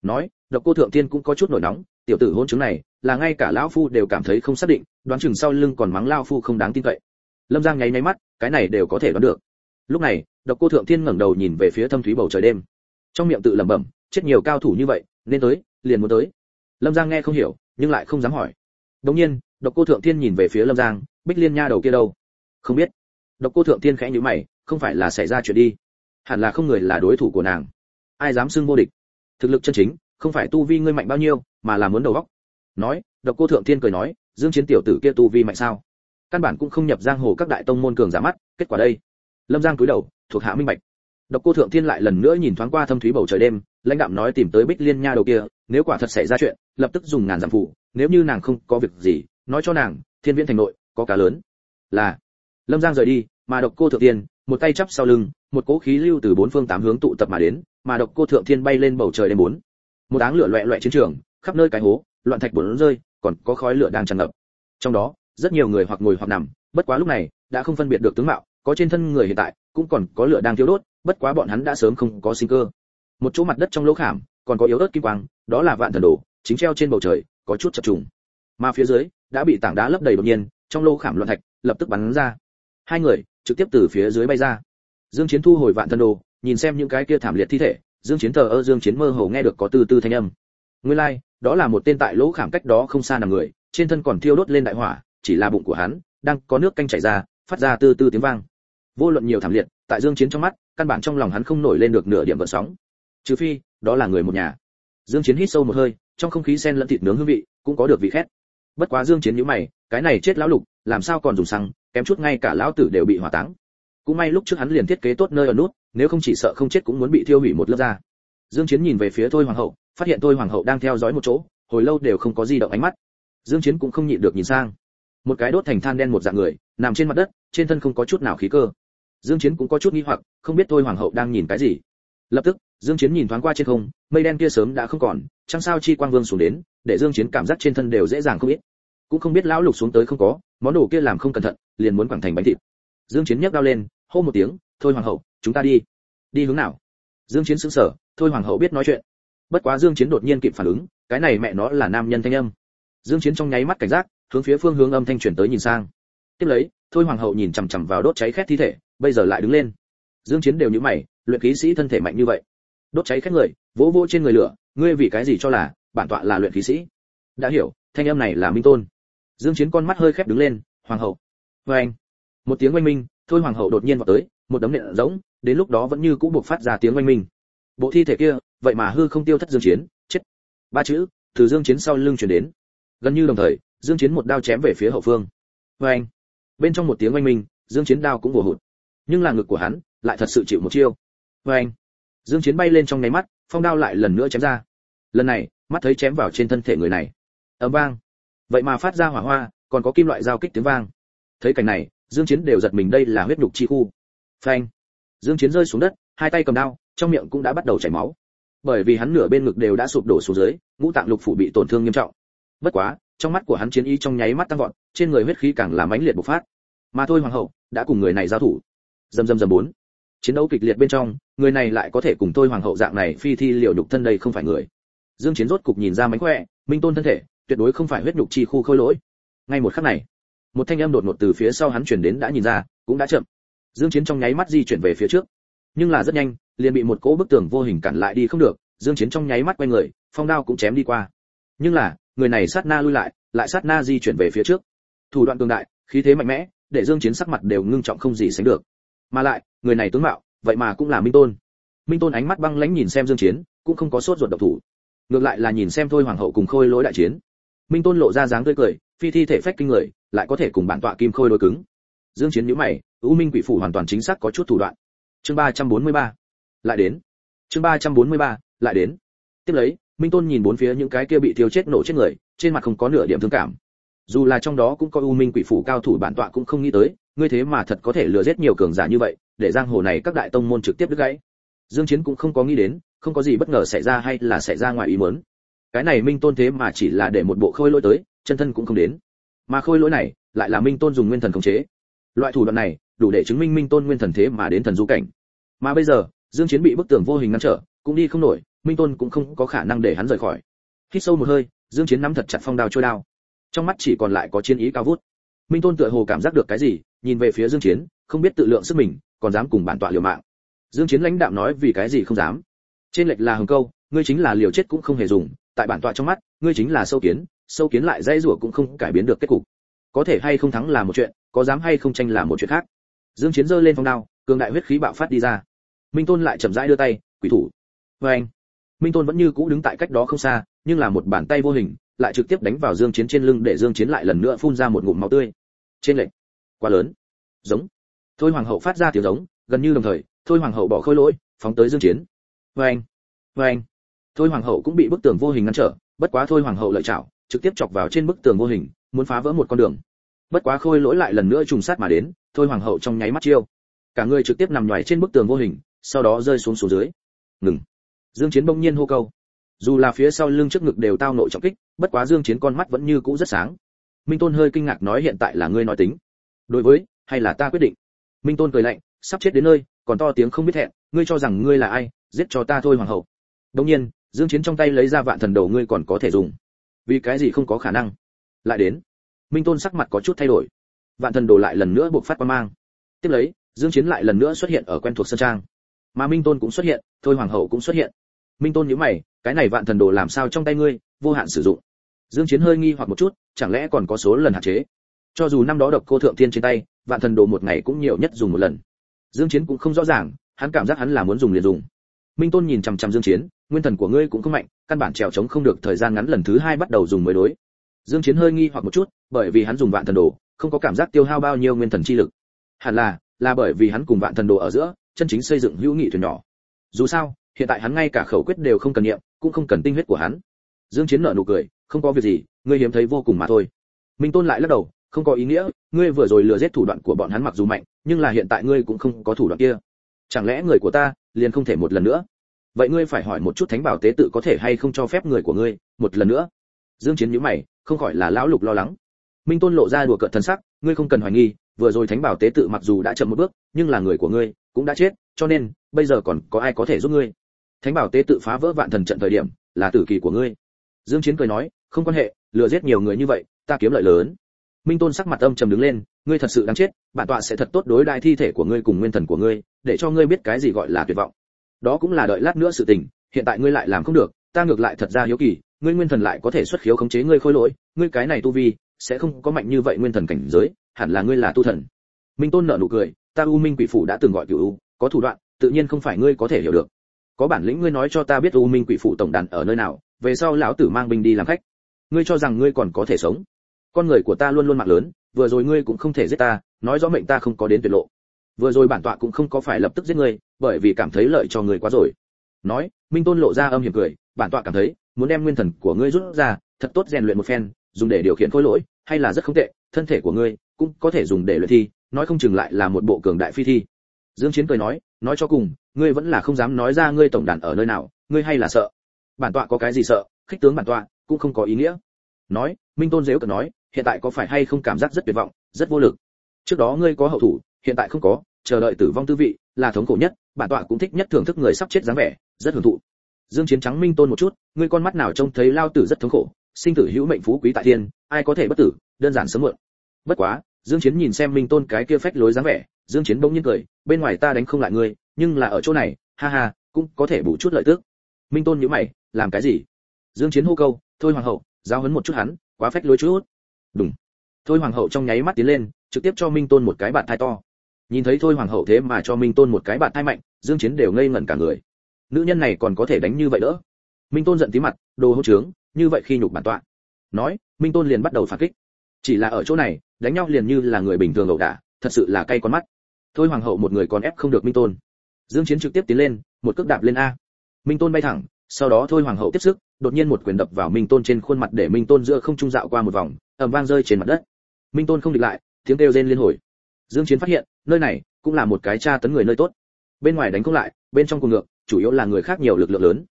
Nói độc cô thượng tiên cũng có chút nổi nóng, tiểu tử hôn chứng này, là ngay cả lão phu đều cảm thấy không xác định, đoán chừng sau lưng còn mắng lão phu không đáng tin cậy. Lâm giang nháy nháy mắt, cái này đều có thể đoán được. Lúc này độc cô thượng tiên ngẩng đầu nhìn về phía thâm thúy bầu trời đêm. Trong miệng tự lẩm bẩm, chết nhiều cao thủ như vậy, nên tới, liền muốn tới. Lâm giang nghe không hiểu, nhưng lại không dám hỏi. Đống nhiên độc cô thượng tiên nhìn về phía lâm giang, bích liên nha đầu kia đâu? Không biết. Độc cô thượng tiên khẽ nhíu mày, không phải là xảy ra chuyện đi. Hẳn là không người là đối thủ của nàng. Ai dám xưng vô địch? Thực lực chân chính không phải tu vi ngươi mạnh bao nhiêu, mà là muốn đầu óc. Nói, độc cô thượng thiên cười nói, dương chiến tiểu tử kia tu vi mạnh sao? Căn bản cũng không nhập giang hồ các đại tông môn cường giả mắt, kết quả đây. Lâm giang cúi đầu, thuộc hạ minh bạch. Độc cô thượng thiên lại lần nữa nhìn thoáng qua thâm thúy bầu trời đêm, lãnh đạm nói tìm tới bích liên nha đầu kia, nếu quả thật xảy ra chuyện, lập tức dùng ngàn giảm phụ, nếu như nàng không có việc gì, nói cho nàng, thiên viễn thành nội, có cá lớn. Là. Lâm giang rời đi, mà độc cô thượng thiên, một tay chắp sau lưng, một cỗ khí lưu từ bốn phương tám hướng tụ tập mà đến, mà độc cô thượng thiên bay lên bầu trời đêm bốn một áng lửa loẹ loẹ chiến trường, khắp nơi cái hố, loạn thạch bốn rơi, còn có khói lửa đang tràn ngập. Trong đó, rất nhiều người hoặc ngồi hoặc nằm, bất quá lúc này, đã không phân biệt được tướng mạo, có trên thân người hiện tại, cũng còn có lửa đang thiêu đốt, bất quá bọn hắn đã sớm không có sinh cơ. Một chỗ mặt đất trong lỗ khảm, còn có yếu ớt kim quang, đó là vạn thần đồ, chính treo trên bầu trời, có chút chập trùng. Mà phía dưới, đã bị tảng đá lấp đầy đột nhiên, trong lỗ khảm loạn thạch, lập tức bắn ra. Hai người, trực tiếp từ phía dưới bay ra. Dương chiến thu hồi vạn thần đồ, nhìn xem những cái kia thảm liệt thi thể dương chiến thờ ơ dương chiến mơ hồ nghe được có từ từ thanh âm. Nguyên lai like, đó là một tên tại lỗ khảm cách đó không xa nằm người trên thân còn thiêu đốt lên đại hỏa chỉ là bụng của hắn đang có nước canh chảy ra phát ra từ từ tiếng vang. Vô luận nhiều thảm liệt tại dương chiến trong mắt căn bản trong lòng hắn không nổi lên được nửa điểm vận sóng. Trừ phi đó là người một nhà. Dương chiến hít sâu một hơi trong không khí xen lẫn thịt nướng hương vị cũng có được vị khét. Bất quá dương chiến nhíu mày cái này chết lão lục làm sao còn dùng xăng kém chút ngay cả lão tử đều bị hỏa táng. Cũng may lúc trước hắn liền thiết kế tốt nơi ở nút nếu không chỉ sợ không chết cũng muốn bị thiêu hủy một lớp da. Dương chiến nhìn về phía thôi hoàng hậu, phát hiện thôi hoàng hậu đang theo dõi một chỗ, hồi lâu đều không có di động ánh mắt. Dương chiến cũng không nhịn được nhìn sang. Một cái đốt thành than đen một dạng người, nằm trên mặt đất, trên thân không có chút nào khí cơ. Dương chiến cũng có chút nghi hoặc, không biết thôi hoàng hậu đang nhìn cái gì. Lập tức, dương chiến nhìn thoáng qua trên không, mây đen kia sớm đã không còn, trăng sao chi quang vương xuống đến, để dương chiến cảm giác trên thân đều dễ dàng không ít. Cũng không biết lão lục xuống tới không có, món đồ kia làm không cẩn thận, liền muốn quẳng thành bánh thịt. Dương chiến nhấc đao lên, hô một tiếng thôi hoàng hậu, chúng ta đi. Đi hướng nào? Dương chiến sững sờ, thôi hoàng hậu biết nói chuyện. Bất quá dương chiến đột nhiên kịp phản ứng, cái này mẹ nó là nam nhân thanh âm. Dương chiến trong nháy mắt cảnh giác, hướng phía phương hướng âm thanh chuyển tới nhìn sang. Tiếp lấy, thôi hoàng hậu nhìn chằm chằm vào đốt cháy khét thi thể, bây giờ lại đứng lên. Dương chiến đều như mày, luyện khí sĩ thân thể mạnh như vậy. Đốt cháy khét người, vỗ vỗ trên người lửa, ngươi vì cái gì cho là, bản tọa là luyện khí sĩ? Đã hiểu, thanh âm này là minh tôn. Dương chiến con mắt hơi khép đứng lên, hoàng hậu. Với anh một tiếng oanh minh, thôi hoàng hậu đột nhiên vào tới một đấm nện rỗng, đến lúc đó vẫn như cũ buộc phát ra tiếng oanh minh. Bộ thi thể kia, vậy mà hư không tiêu thất dương chiến, chết. Ba chữ, từ dương chiến sau lưng truyền đến. Gần như đồng thời, dương chiến một đao chém về phía hậu phương. Với anh, bên trong một tiếng oanh minh, dương chiến đao cũng vồ hụt. Nhưng là ngực của hắn lại thật sự chịu một chiêu. Với anh, dương chiến bay lên trong nháy mắt, phong đao lại lần nữa chém ra. Lần này, mắt thấy chém vào trên thân thể người này. Ầm vang. Vậy mà phát ra hỏa hoa, còn có kim loại giao kích tiếng vang. Thấy cảnh này, dương chiến đều giật mình đây là huyết nhục chi khu phanh. Dương chiến rơi xuống đất, hai tay cầm đao, trong miệng cũng đã bắt đầu chảy máu. Bởi vì hắn nửa bên ngực đều đã sụp đổ xuống dưới, ngũ tạng lục phủ bị tổn thương nghiêm trọng. Bất quá, trong mắt của hắn chiến ý trong nháy mắt tăng vọt, trên người huyết khí càng làm mãnh liệt bộc phát. Mà thôi hoàng hậu đã cùng người này giao thủ. Dầm dầm dầm bốn. Chiến đấu kịch liệt bên trong, người này lại có thể cùng tôi hoàng hậu dạng này phi thi liệu nhục thân đây không phải người. Dương chiến rốt cục nhìn ra mánh khỏe, minh tôn thân thể, tuyệt đối không phải huyết nhục chi khu khôi lỗi. Ngay một khắc này, một thanh âm đột ngột từ phía sau hắn truyền đến đã nhìn ra, cũng đã chậm dương chiến trong nháy mắt di chuyển về phía trước. Nhưng là rất nhanh, liền bị một cỗ bức tường vô hình cản lại đi không được, dương chiến trong nháy mắt quay người, phong đao cũng chém đi qua. Nhưng là, người này sát na lui lại lại sát na di chuyển về phía trước. Thủ đoạn cường đại, khí thế mạnh mẽ, để dương chiến sắc mặt đều ngưng trọng không gì sánh được. Mà lại, người này tướng mạo, vậy mà cũng là minh tôn. Minh tôn ánh mắt băng lãnh nhìn xem dương chiến, cũng không có sốt ruột độc thủ. Ngược lại là nhìn xem thôi hoàng hậu cùng khôi Lỗi đại chiến. Minh tôn lộ ra dáng tươi cười, phi thi thể phách kinh người, lại có thể cùng bản tọa kim khôi đối cứng dương chiến nhíu mày, u minh quỷ phủ hoàn toàn chính xác có chút thủ đoạn. Chương 343 lại đến. Chương 343 lại đến. Tiếp lấy, minh tôn nhìn bốn phía những cái kia bị thiêu chết nổ chết người, trên mặt không có nửa điểm thương cảm. Dù là trong đó cũng có u minh quỷ phủ cao thủ bản tọa cũng không nghĩ tới, ngươi thế mà thật có thể lừa giết nhiều cường giả như vậy, để giang hồ này các đại tông môn trực tiếp đứt gãy. Dương chiến cũng không có nghĩ đến, không có gì bất ngờ xảy ra hay là xảy ra ngoài ý muốn. Cái này minh tôn thế mà chỉ là để một bộ khôi lỗi tới, chân thân cũng không đến. Mà khôi lỗi này, lại là minh tôn dùng nguyên thần khống chế loại thủ đoạn này đủ để chứng minh minh tôn nguyên thần thế mà đến thần du cảnh. Mà bây giờ, dương chiến bị bức tường vô hình ngăn trở, cũng đi không nổi, minh tôn cũng không có khả năng để hắn rời khỏi. Hít sâu một hơi, dương chiến nắm thật chặt phong đao trôi đao. Trong mắt chỉ còn lại có chiến ý cao vút. Minh tôn tựa hồ cảm giác được cái gì, nhìn về phía dương chiến, không biết tự lượng sức mình, còn dám cùng bản tọa liều mạng. Dương chiến lãnh đạm nói vì cái gì không dám. Trên lệch là hừng câu, ngươi chính là liều chết cũng không hề dùng, tại bản tọa trong mắt, ngươi chính là sâu kiến sâu kiến lại dây rủa cũng không cải biến được kết cục. Có thể hay không thắng là một chuyện có dám hay không tranh là một chuyện khác. Dương chiến giơ lên phong đao, cường đại huyết khí bạo phát đi ra. Minh tôn lại chậm rãi đưa tay, quỷ thủ. Với anh, minh tôn vẫn như cũ đứng tại cách đó không xa, nhưng là một bàn tay vô hình, lại trực tiếp đánh vào dương chiến trên lưng để dương chiến lại lần nữa phun ra một ngụm máu tươi. Trên lệnh quá lớn. Giống. Thôi hoàng hậu phát ra tiếng giống, gần như đồng thời, thôi hoàng hậu bỏ khôi lỗi, phóng tới dương chiến. Với anh với anh. Thôi hoàng hậu cũng bị bức tường vô hình ngăn trở, bất quá thôi hoàng hậu lợi chảo, trực tiếp chọc vào trên bức tường vô hình, muốn phá vỡ một con đường bất quá khôi lỗi lại lần nữa trùng sát mà đến, thôi hoàng hậu trong nháy mắt chiêu. Cả người trực tiếp nằm nhòi trên bức tường vô hình, sau đó rơi xuống xuống dưới. Ngừng. Dương chiến bỗng nhiên hô câu. Dù là phía sau lưng trước ngực đều tao nội trọng kích, bất quá dương chiến con mắt vẫn như cũ rất sáng. Minh tôn hơi kinh ngạc nói hiện tại là ngươi nói tính. Đối với, hay là ta quyết định? Minh tôn cười lạnh, sắp chết đến nơi, còn to tiếng không biết hẹn, ngươi cho rằng ngươi là ai, giết cho ta thôi hoàng hậu. Đống nhiên, dương chiến trong tay lấy ra vạn thần đầu ngươi còn có thể dùng. Vì cái gì không có khả năng? Lại đến minh tôn sắc mặt có chút thay đổi. Vạn thần đồ lại lần nữa buộc phát qua mang. Tiếp lấy, dương chiến lại lần nữa xuất hiện ở quen thuộc sân trang. Mà minh tôn cũng xuất hiện, thôi hoàng hậu cũng xuất hiện. Minh tôn nhíu mày, cái này vạn thần đồ làm sao trong tay ngươi, vô hạn sử dụng. Dương chiến hơi nghi hoặc một chút, chẳng lẽ còn có số lần hạn chế? Cho dù năm đó độc cô thượng tiên trên tay, vạn thần đồ một ngày cũng nhiều nhất dùng một lần. Dương chiến cũng không rõ ràng, hắn cảm giác hắn là muốn dùng liền dùng. Minh tôn nhìn chằm chằm dương chiến, nguyên thần của ngươi cũng không mạnh, căn bản trèo chống không được, thời gian ngắn lần thứ hai bắt đầu dùng mới đối dương chiến hơi nghi hoặc một chút, bởi vì hắn dùng vạn thần đồ, không có cảm giác tiêu hao bao nhiêu nguyên thần chi lực. Hẳn là là bởi vì hắn cùng vạn thần đồ ở giữa, chân chính xây dựng hữu nghị thuyền nhỏ. Dù sao, hiện tại hắn ngay cả khẩu quyết đều không cần niệm cũng không cần tinh huyết của hắn. Dương chiến nở nụ cười, không có việc gì, ngươi hiếm thấy vô cùng mà thôi. Minh tôn lại lắc đầu, không có ý nghĩa, ngươi vừa rồi lừa giết thủ đoạn của bọn hắn mặc dù mạnh, nhưng là hiện tại ngươi cũng không có thủ đoạn kia. Chẳng lẽ người của ta, liền không thể một lần nữa? Vậy ngươi phải hỏi một chút thánh bảo tế tự có thể hay không cho phép người của ngươi, một lần nữa? Dương chiến nhíu mày không khỏi là lão lục lo lắng. Minh tôn lộ ra đùa cợt thần sắc, ngươi không cần hoài nghi, vừa rồi thánh bảo tế tự mặc dù đã chậm một bước, nhưng là người của ngươi cũng đã chết, cho nên, bây giờ còn có ai có thể giúp ngươi? Thánh bảo tế tự phá vỡ vạn thần trận thời điểm, là tử kỳ của ngươi. Dương chiến cười nói, không quan hệ, lừa giết nhiều người như vậy, ta kiếm lợi lớn. Minh tôn sắc mặt âm trầm đứng lên, ngươi thật sự đáng chết, bản tọa sẽ thật tốt đối đại thi thể của ngươi cùng nguyên thần của ngươi, để cho ngươi biết cái gì gọi là tuyệt vọng. Đó cũng là đợi lát nữa sự tình, hiện tại ngươi lại làm không được, ta ngược lại thật ra hiếu kỳ ngươi nguyên thần lại có thể xuất khiếu khống chế ngươi khôi lỗi, ngươi cái này tu vi, sẽ không có mạnh như vậy nguyên thần cảnh giới, hẳn là ngươi là tu thần. Minh tôn nở nụ cười, ta u minh quỷ phủ đã từng gọi cửu u, có thủ đoạn, tự nhiên không phải ngươi có thể hiểu được. Có bản lĩnh ngươi nói cho ta biết u minh quỷ phủ tổng đàn ở nơi nào, về sau lão tử mang binh đi làm khách. Ngươi cho rằng ngươi còn có thể sống? Con người của ta luôn luôn mạng lớn, vừa rồi ngươi cũng không thể giết ta, nói rõ mệnh ta không có đến tuyệt lộ. Vừa rồi bản tọa cũng không có phải lập tức giết ngươi, bởi vì cảm thấy lợi cho ngươi quá rồi nói, minh tôn lộ ra âm hiểm cười, bản tọa cảm thấy, muốn đem nguyên thần của ngươi rút ra, thật tốt rèn luyện một phen, dùng để điều khiển khối lỗi, hay là rất không tệ, thân thể của ngươi cũng có thể dùng để luyện thi, nói không chừng lại là một bộ cường đại phi thi. Dương chiến cười nói nói cho cùng, ngươi vẫn là không dám nói ra ngươi tổng đàn ở nơi nào, ngươi hay là sợ. Bản tọa có cái gì sợ, khích tướng bản tọa, cũng không có ý nghĩa. Nói, minh tôn dếu cần nói, hiện tại có phải hay không cảm giác rất tuyệt vọng, rất vô lực? Trước đó ngươi có hậu thủ, hiện tại không có, chờ đợi tử vong tư vị, là thống khổ nhất, bản tọa cũng thích nhất thưởng thức người sắp chết dáng vẻ rất hưởng thụ. Dương chiến trắng minh tôn một chút, ngươi con mắt nào trông thấy lao tử rất thống khổ, sinh tử hữu mệnh phú quý tại thiên, ai có thể bất tử, đơn giản sớm muộn. Bất quá, dương chiến nhìn xem minh tôn cái kia phách lối dáng vẻ, dương chiến bỗng nhiên cười, bên ngoài ta đánh không lại ngươi, nhưng là ở chỗ này, ha ha, cũng có thể bù chút lợi tức. Minh tôn nhíu mày, làm cái gì? Dương chiến hô câu, thôi hoàng hậu giao huấn một chút hắn, quá phách lối chút. Đúng thôi hoàng hậu trong nháy mắt tiến lên, trực tiếp cho minh tôn một cái bạn thai to. Nhìn thấy thôi hoàng hậu thế mà cho minh tôn một cái bạn thai mạnh, dương chiến đều ngây ngẩn cả người nữ nhân này còn có thể đánh như vậy đỡ. Minh tôn giận tí mặt, đồ hỗ trướng, như vậy khi nhục bản tọa. Nói, minh tôn liền bắt đầu phản kích. Chỉ là ở chỗ này, đánh nhau liền như là người bình thường ẩu đả, thật sự là cay con mắt. Thôi hoàng hậu một người còn ép không được minh tôn. Dương chiến trực tiếp tiến lên, một cước đạp lên a. Minh tôn bay thẳng, sau đó thôi hoàng hậu tiếp sức, đột nhiên một quyền đập vào minh tôn trên khuôn mặt để minh tôn giữa không trung dạo qua một vòng, ầm vang rơi trên mặt đất. Minh tôn không địch lại, tiếng kêu rên liên hồi. Dương chiến phát hiện, nơi này cũng là một cái tra tấn người nơi tốt. Bên ngoài đánh không lại, bên trong cùng ngược chủ yếu là người khác nhiều lực lượng lớn.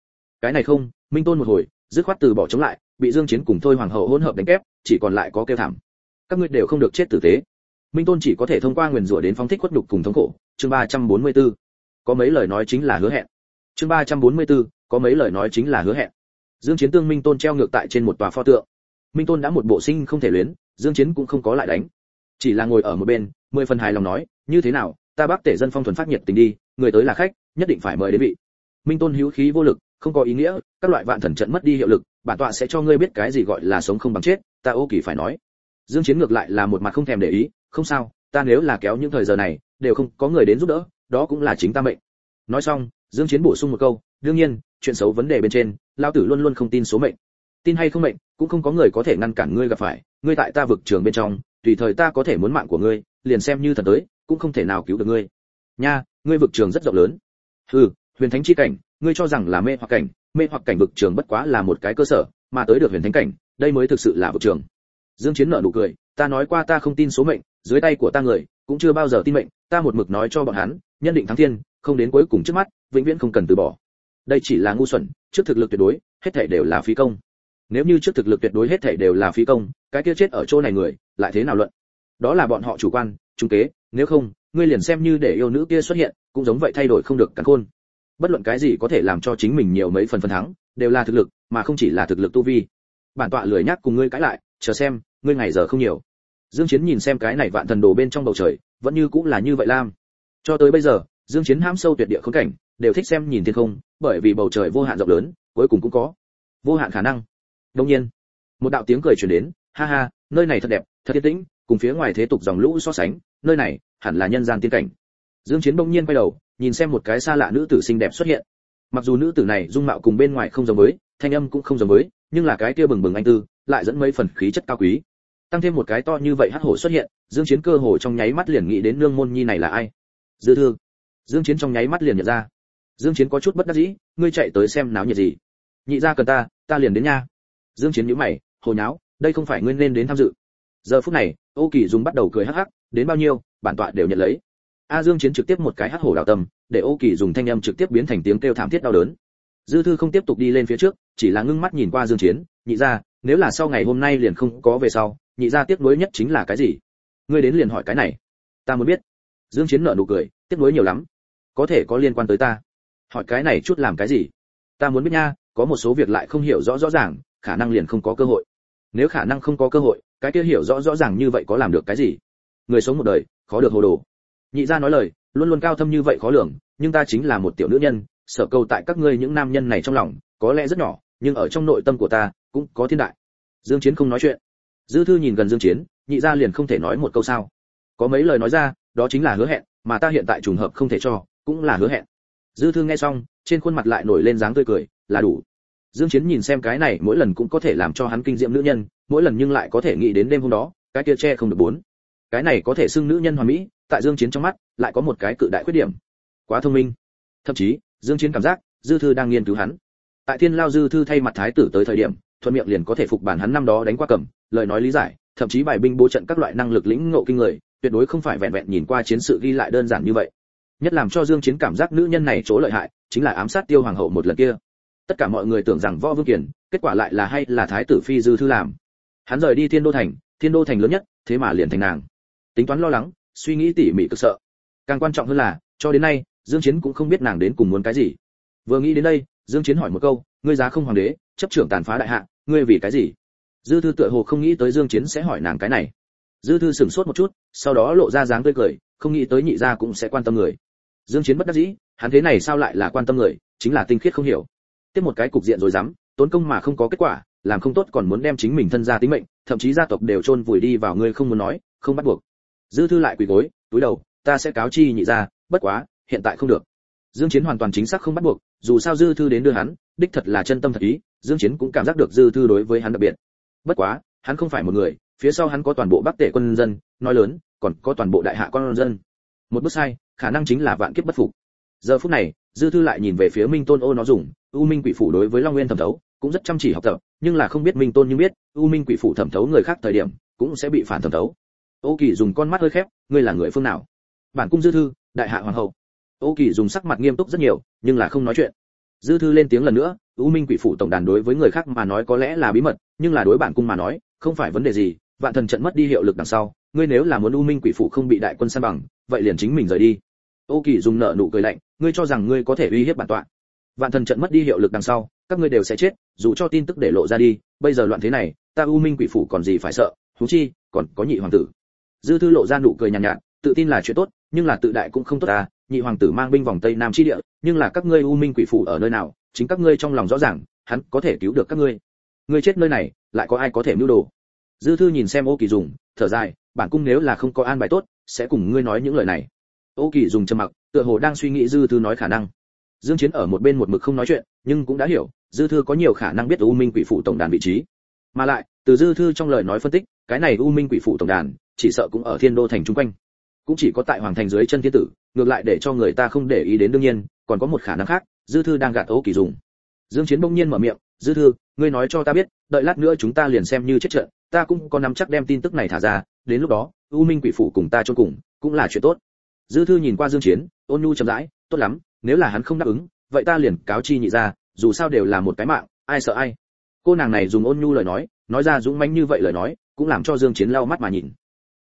Cái này không, minh tôn một hồi, dứt khoát từ bỏ chống lại, bị dương chiến cùng thôi hoàng hậu hỗn hợp đánh kép, chỉ còn lại có kêu thảm. Các ngươi đều không được chết tử tế. Minh tôn chỉ có thể thông qua nguyền rủa đến phóng thích khuất đục cùng thống khổ. Chương 344 có mấy lời nói chính là hứa hẹn. Chương 344 có mấy lời nói chính là hứa hẹn. Dương chiến tương minh tôn treo ngược tại trên một tòa pho tượng. Minh tôn đã một bộ sinh không thể luyến, dương chiến cũng không có lại đánh. Chỉ là ngồi ở một bên, mười phần hài lòng nói, như thế nào, ta bác tể dân phong thuần phát nhiệt tình đi người tới là khách, nhất định phải mời đến vị. Minh tôn hữu khí vô lực, không có ý nghĩa, các loại vạn thần trận mất đi hiệu lực, bản tọa sẽ cho ngươi biết cái gì gọi là sống không bằng chết, ta ô kỳ phải nói. Dương chiến ngược lại là một mặt không thèm để ý, không sao, ta nếu là kéo những thời giờ này, đều không có người đến giúp đỡ, đó cũng là chính ta mệnh. Nói xong, dương chiến bổ sung một câu, đương nhiên, chuyện xấu vấn đề bên trên, Lão tử luôn luôn không tin số mệnh. Tin hay không mệnh, cũng không có người có thể ngăn cản ngươi gặp phải, ngươi tại ta vực trường bên trong, tùy thời ta có thể muốn mạng của ngươi, liền xem như thần tới, cũng không thể nào cứu được ngươi. Nha ngươi vực trường rất rộng lớn. Hừ, huyền thánh chi cảnh, ngươi cho rằng là mê hoặc cảnh, mê hoặc cảnh vực trường bất quá là một cái cơ sở, mà tới được huyền thánh cảnh, đây mới thực sự là vực trường. Dương chiến nở nụ cười, ta nói qua ta không tin số mệnh, dưới tay của ta người, cũng chưa bao giờ tin mệnh, ta một mực nói cho bọn hắn, nhân định thắng thiên, không đến cuối cùng trước mắt, vĩnh viễn không cần từ bỏ. Đây chỉ là ngu xuẩn, trước thực lực tuyệt đối, hết thảy đều là phí công. Nếu như trước thực lực tuyệt đối hết thảy đều là phí công, cái kia chết ở chỗ này người, lại thế nào luận? Đó là bọn họ chủ quan, trung kế, nếu không ngươi liền xem như để yêu nữ kia xuất hiện, cũng giống vậy thay đổi không được cắn khôn. Bất luận cái gì có thể làm cho chính mình nhiều mấy phần phần thắng, đều là thực lực, mà không chỉ là thực lực tu vi. Bản tọa lười nhắc cùng ngươi cãi lại, chờ xem, ngươi ngày giờ không nhiều. Dương chiến nhìn xem cái này vạn thần đồ bên trong bầu trời, vẫn như cũng là như vậy lam. Cho tới bây giờ, dương chiến hãm sâu tuyệt địa khốn cảnh, đều thích xem nhìn thiên không, bởi vì bầu trời vô hạn rộng lớn, cuối cùng cũng có vô hạn khả năng. Đương nhiên, một đạo tiếng cười truyền đến, ha ha, nơi này thật đẹp, thật yên tĩnh, cùng phía ngoài thế tục dòng lũ so sánh, nơi này hẳn là nhân gian tiên cảnh. Dương chiến bỗng nhiên quay đầu, nhìn xem một cái xa lạ nữ tử xinh đẹp xuất hiện. Mặc dù nữ tử này dung mạo cùng bên ngoài không giống với, thanh âm cũng không giống với, nhưng là cái kia bừng bừng anh tư, lại dẫn mấy phần khí chất cao quý. Tăng thêm một cái to như vậy hắc hổ xuất hiện, dương chiến cơ hồ trong nháy mắt liền nghĩ đến nương môn nhi này là ai. Dư thương dương chiến trong nháy mắt liền nhận ra. Dương chiến có chút bất đắc dĩ, ngươi chạy tới xem náo nhiệt gì. Nhị gia cần ta ta liền đến nha. Dương chiến nhíu mày, hồ nháo, đây không phải ngươi nên đến tham dự. Giờ phút này, ô kỳ dùng bắt đầu cười hắc hắc, đến bao nhiêu? Bản tọa đều nhận lấy. A dương chiến trực tiếp một cái hắc hổ đào tâm, để ô kỳ dùng thanh âm trực tiếp biến thành tiếng kêu thảm thiết đau đớn. Dư thư không tiếp tục đi lên phía trước, chỉ là ngưng mắt nhìn qua dương chiến, nhị gia, nếu là sau ngày hôm nay liền không có về sau, nhị gia tiếc nuối nhất chính là cái gì? Ngươi đến liền hỏi cái này. Ta muốn biết. Dương chiến nở nụ cười, tiếc nuối nhiều lắm. Có thể có liên quan tới ta. Hỏi cái này chút làm cái gì? Ta muốn biết nha, có một số việc lại không hiểu rõ rõ ràng, khả năng liền không có cơ hội. Nếu khả năng không có cơ hội, cái kia hiểu rõ rõ ràng như vậy có làm được cái gì? Người sống một đời, khó được hồ đồ. Nhị gia nói lời, luôn luôn cao thâm như vậy khó lường, nhưng ta chính là một tiểu nữ nhân sợ cầu tại các ngươi những nam nhân này trong lòng, có lẽ rất nhỏ, nhưng ở trong nội tâm của ta, cũng có thiên đại. Dương chiến không nói chuyện. Dư thư nhìn gần dương chiến, nhị gia liền không thể nói một câu sao. Có mấy lời nói ra, đó chính là hứa hẹn, mà ta hiện tại trùng hợp không thể cho, cũng là hứa hẹn. Dư thư nghe xong, trên khuôn mặt lại nổi lên dáng tươi cười, là đủ. Dương chiến nhìn xem cái này, mỗi lần cũng có thể làm cho hắn kinh diệm nữ nhân, mỗi lần nhưng lại có thể nghĩ đến đêm hôm đó, cái kia che không được bốn cái này có thể xưng nữ nhân hoàn mỹ, tại dương chiến trong mắt, lại có một cái cự đại khuyết điểm. Quá thông minh. Thậm chí, dương chiến cảm giác, dư thư đang nghiên cứu hắn. Tại thiên lao dư thư thay mặt thái tử tới thời điểm, thuận miệng liền có thể phục bản hắn năm đó đánh qua cầm, lời nói lý giải, thậm chí bài binh bố trận các loại năng lực lĩnh ngộ kinh người, tuyệt đối không phải vẹn vẹn nhìn qua chiến sự ghi lại đơn giản như vậy. Nhất làm cho dương chiến cảm giác nữ nhân này chỗ lợi hại, chính là ám sát tiêu hoàng hậu một lần kia. Tất cả mọi người tưởng rằng võ vương kiền, kết quả lại là hay là thái tử phi dư thư làm. Hắn rời đi thiên đô thành, thiên đô thành lớn nhất, thế mà liền thành nàng tính toán lo lắng, suy nghĩ tỉ mỉ cực sợ. Càng quan trọng hơn là, cho đến nay, dương chiến cũng không biết nàng đến cùng muốn cái gì. Vừa nghĩ đến đây, dương chiến hỏi một câu, ngươi giá không hoàng đế, chấp trưởng tàn phá đại hạ, ngươi vì cái gì? Dư thư tựa hồ không nghĩ tới dương chiến sẽ hỏi nàng cái này. Dư thư sửng sốt một chút, sau đó lộ ra dáng tươi cười, không nghĩ tới nhị gia cũng sẽ quan tâm người. Dương chiến bất đắc dĩ, hắn thế này sao lại là quan tâm người, chính là tinh khiết không hiểu. Tiếp một cái cục diện rồi dám, tốn công mà không có kết quả, làm không tốt còn muốn đem chính mình thân gia tính mệnh, thậm chí gia tộc đều chôn vùi đi vào, ngươi không muốn nói, không bắt buộc dư thư lại quỳ gối, túi đầu, ta sẽ cáo chi nhị gia, bất quá, hiện tại không được. Dương chiến hoàn toàn chính xác không bắt buộc, dù sao dư thư đến đưa hắn, đích thật là chân tâm thật ý, dương chiến cũng cảm giác được dư thư đối với hắn đặc biệt. Bất quá, hắn không phải một người, phía sau hắn có toàn bộ bắc tể quân dân, nói lớn, còn có toàn bộ đại hạ quân dân. Một bước sai, khả năng chính là vạn kiếp bất phục. Giờ phút này, dư thư lại nhìn về phía minh tôn ô nó dùng, u minh quỷ phủ đối với long nguyên thẩm thấu, cũng rất chăm chỉ học tập, nhưng là không biết minh tôn nhưng biết, u minh quỷ phủ thẩm thấu người khác thời điểm, cũng sẽ bị phản thẩm thấu ô kỳ dùng con mắt hơi khép, ngươi là người phương nào? Bản cung dư thư, đại hạ hoàng hậu. Ô kỳ dùng sắc mặt nghiêm túc rất nhiều, nhưng là không nói chuyện. Dư thư lên tiếng lần nữa, u minh quỷ phủ tổng đàn đối với người khác mà nói có lẽ là bí mật, nhưng là đối bản cung mà nói, không phải vấn đề gì, vạn thần trận mất đi hiệu lực đằng sau, ngươi nếu là muốn u minh quỷ phủ không bị đại quân san bằng, vậy liền chính mình rời đi. Ô kỳ dùng nợ nụ cười lạnh, ngươi cho rằng ngươi có thể uy hiếp bản tọa. Vạn thần trận mất đi hiệu lực đằng sau, các ngươi đều sẽ chết, dù cho tin tức để lộ ra đi, bây giờ loạn thế này, ta u minh quỷ phủ còn gì phải sợ thú chi, còn có nhị hoàng tử dư thư lộ ra nụ cười nhàn nhạt, nhạt tự tin là chuyện tốt nhưng là tự đại cũng không tốt ta nhị hoàng tử mang binh vòng tây nam chi địa nhưng là các ngươi u minh quỷ phủ ở nơi nào chính các ngươi trong lòng rõ ràng hắn có thể cứu được các ngươi. Ngươi chết nơi này lại có ai có thể mưu đồ? Dư thư nhìn xem ô kỳ dùng thở dài bản cung nếu là không có an bài tốt sẽ cùng ngươi nói những lời này. Ô kỳ dùng trầm mặc tựa hồ đang suy nghĩ dư thư nói khả năng. Dương chiến ở một bên một mực không nói chuyện nhưng cũng đã hiểu dư thư có nhiều khả năng biết u minh quỷ phụ tổng đàn vị trí. Mà lại từ dư thư trong lời nói phân tích cái này u minh quỷ phụ tổng đàn chỉ sợ cũng ở thiên đô thành trung quanh. Cũng chỉ có tại hoàng thành dưới chân thiên tử, ngược lại để cho người ta không để ý đến đương nhiên, còn có một khả năng khác, dư thư đang gạt ấu kỳ dùng. Dương chiến bỗng nhiên mở miệng, dư thư, ngươi nói cho ta biết, đợi lát nữa chúng ta liền xem như chết trận, ta cũng có nắm chắc đem tin tức này thả ra, đến lúc đó, u minh quỷ Phủ cùng ta chôn cùng, cũng là chuyện tốt. Dư thư nhìn qua dương chiến, ôn nhu chậm rãi, tốt lắm, nếu là hắn không đáp ứng, vậy ta liền cáo chi nhị ra dù sao đều là một cái mạng, ai sợ ai? Cô nàng này dùng ôn nhu lời nói nói ra dũng mãnh như vậy lời nói, cũng làm cho dương chiến lau mắt mà nhìn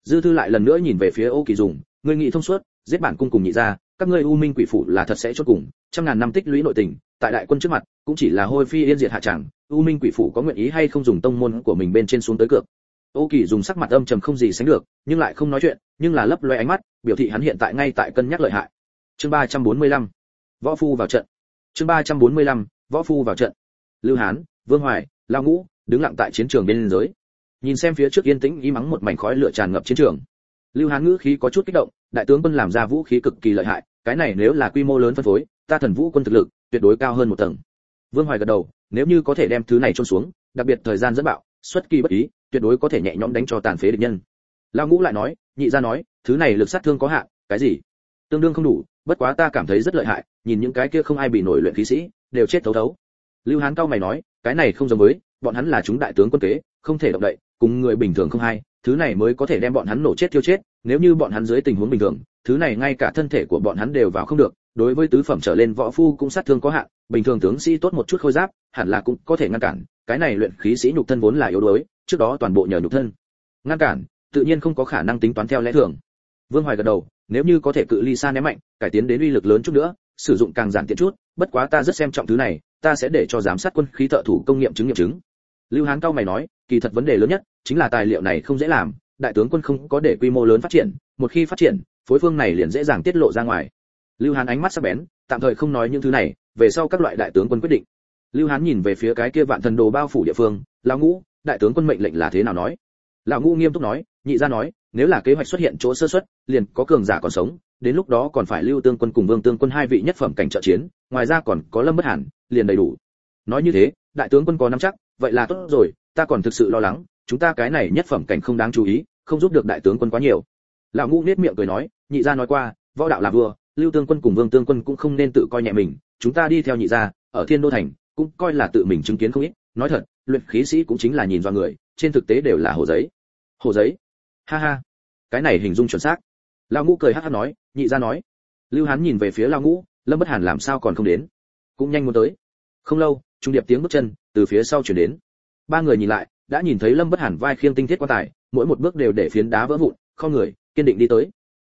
dư thư lại lần nữa nhìn về phía ô kỳ dùng, ngươi nghĩ thông suốt, giết bản cung cùng nhị ra các ngươi u minh quỷ phủ là thật sẽ chốt cùng, trăm ngàn năm tích lũy nội tình, tại đại quân trước mặt, cũng chỉ là hôi phi yên diệt hạ tràng u minh quỷ phủ có nguyện ý hay không dùng tông môn của mình bên trên xuống tới cược? Ô kỳ dùng sắc mặt âm trầm không gì sánh được, nhưng lại không nói chuyện, nhưng là lấp loe ánh mắt, biểu thị hắn hiện tại ngay tại cân nhắc lợi hại. Chương 345 võ phu vào trận. Chương 345 võ phu vào trận. Lưu hán, vương hoài lao ngũ, đứng lặng tại chiến trường bên giới nhìn xem phía trước yên tĩnh y mắng một mảnh khói lửa tràn ngập chiến trường. Lưu hán ngữ khí có chút kích động, đại tướng quân làm ra vũ khí cực kỳ lợi hại, cái này nếu là quy mô lớn phân phối, ta thần vũ quân thực lực tuyệt đối cao hơn một tầng. Vương hoài gật đầu, nếu như có thể đem thứ này trôn xuống, đặc biệt thời gian dẫn bạo, xuất kỳ bất ý, tuyệt đối có thể nhẹ nhõm đánh cho tàn phế địch nhân. Lao ngũ lại nói, nhị gia nói, thứ này lực sát thương có hạn, cái gì? Tương đương không đủ, bất quá ta cảm thấy rất lợi hại, nhìn những cái kia không ai bị nổi luyện khí sĩ, đều chết thấu thấu. Lưu hán cao mày nói, cái này không giống với, bọn hắn là chúng đại tướng quân kế, không thể động đậy cùng người bình thường không hay, thứ này mới có thể đem bọn hắn nổ chết tiêu chết, nếu như bọn hắn dưới tình huống bình thường, thứ này ngay cả thân thể của bọn hắn đều vào không được, đối với tứ phẩm trở lên võ phu cũng sát thương có hạn, bình thường tướng sĩ tốt một chút khôi giáp, hẳn là cũng có thể ngăn cản, cái này luyện khí sĩ nhục thân vốn là yếu đuối, trước đó toàn bộ nhờ nhục thân ngăn cản, tự nhiên không có khả năng tính toán theo lẽ thường. Vương hoài gật đầu, nếu như có thể cự ly xa ném mạnh, cải tiến đến uy lực lớn chút nữa, sử dụng càng giản tiện chút, bất quá ta rất xem trọng thứ này, ta sẽ để cho giám sát quân khí thợ thủ công nghiệm chứng nghiệm chứng lưu hán cao mày nói, kỳ thật vấn đề lớn nhất chính là tài liệu này không dễ làm, đại tướng quân không có để quy mô lớn phát triển, một khi phát triển, phối phương này liền dễ dàng tiết lộ ra ngoài. Lưu hán ánh mắt sắc bén, tạm thời không nói những thứ này, về sau các loại đại tướng quân quyết định. Lưu hán nhìn về phía cái kia vạn thần đồ bao phủ địa phương, lão ngũ, đại tướng quân mệnh lệnh là thế nào nói? Lão ngũ nghiêm túc nói, nhị gia nói, nếu là kế hoạch xuất hiện chỗ sơ suất, liền có cường giả còn sống, đến lúc đó còn phải lưu tương quân cùng vương tương quân hai vị nhất phẩm cảnh trợ chiến, ngoài ra còn có lâm bất hẳn liền đầy đủ. Nói như thế, đại tướng quân có nắm chắc vậy là tốt rồi, ta còn thực sự lo lắng, chúng ta cái này nhất phẩm cảnh không đáng chú ý, không giúp được đại tướng quân quá nhiều. Lão ngũ nết miệng cười nói, nhị gia nói qua, võ đạo là vua lưu tương quân cùng vương tương quân cũng không nên tự coi nhẹ mình, chúng ta đi theo nhị gia, ở thiên đô thành, cũng coi là tự mình chứng kiến không ít, nói thật, luyện khí sĩ cũng chính là nhìn do người, trên thực tế đều là hồ giấy. Hồ giấy? Ha ha. Cái này hình dung chuẩn xác. Lão ngũ cười hắc hắc nói, nhị gia nói. Lưu hán nhìn về phía lão ngũ, lâm bất hàn làm sao còn không đến? Cũng nhanh muốn tới. Không lâu trung điệp tiếng bước chân từ phía sau chuyển đến. Ba người nhìn lại, đã nhìn thấy lâm bất hàn vai khiêng tinh thiết quan tài, mỗi một bước đều để phiến đá vỡ vụn không người, kiên định đi tới.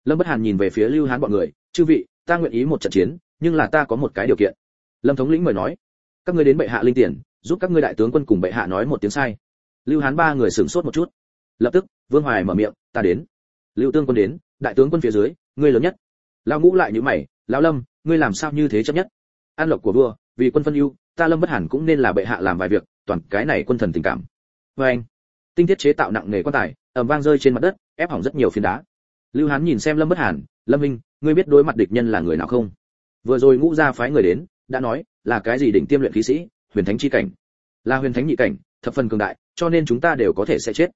Lâm bất hàn nhìn về phía lưu hán bọn người, chư vị, ta nguyện ý một trận chiến, nhưng là ta có một cái điều kiện. Lâm thống lĩnh mời nói, các ngươi đến bệ hạ linh tiền, giúp các ngươi đại tướng quân cùng bệ hạ nói một tiếng sai. Lưu hán ba người sửng sốt một chút. Lập tức, vương hoài mở miệng, ta đến. Lưu tương quân đến, đại tướng quân phía dưới, ngươi lớn nhất. Lão ngũ lại như mày, lão lâm, ngươi làm sao như thế chấp nhất? An lộc của vua, vì quân phân ưu ta lâm bất hẳn cũng nên là bệ hạ làm vài việc, toàn cái này quân thần tình cảm. Với anh, tinh thiết chế tạo nặng nề quan tài, ầm vang rơi trên mặt đất, ép hỏng rất nhiều phiến đá. Lưu hán nhìn xem lâm bất hàn, lâm minh, ngươi biết đối mặt địch nhân là người nào không? Vừa rồi ngũ gia phái người đến, đã nói là cái gì đỉnh tiêm luyện khí sĩ, huyền thánh chi cảnh. Là huyền thánh nhị cảnh, thập phần cường đại, cho nên chúng ta đều có thể sẽ chết.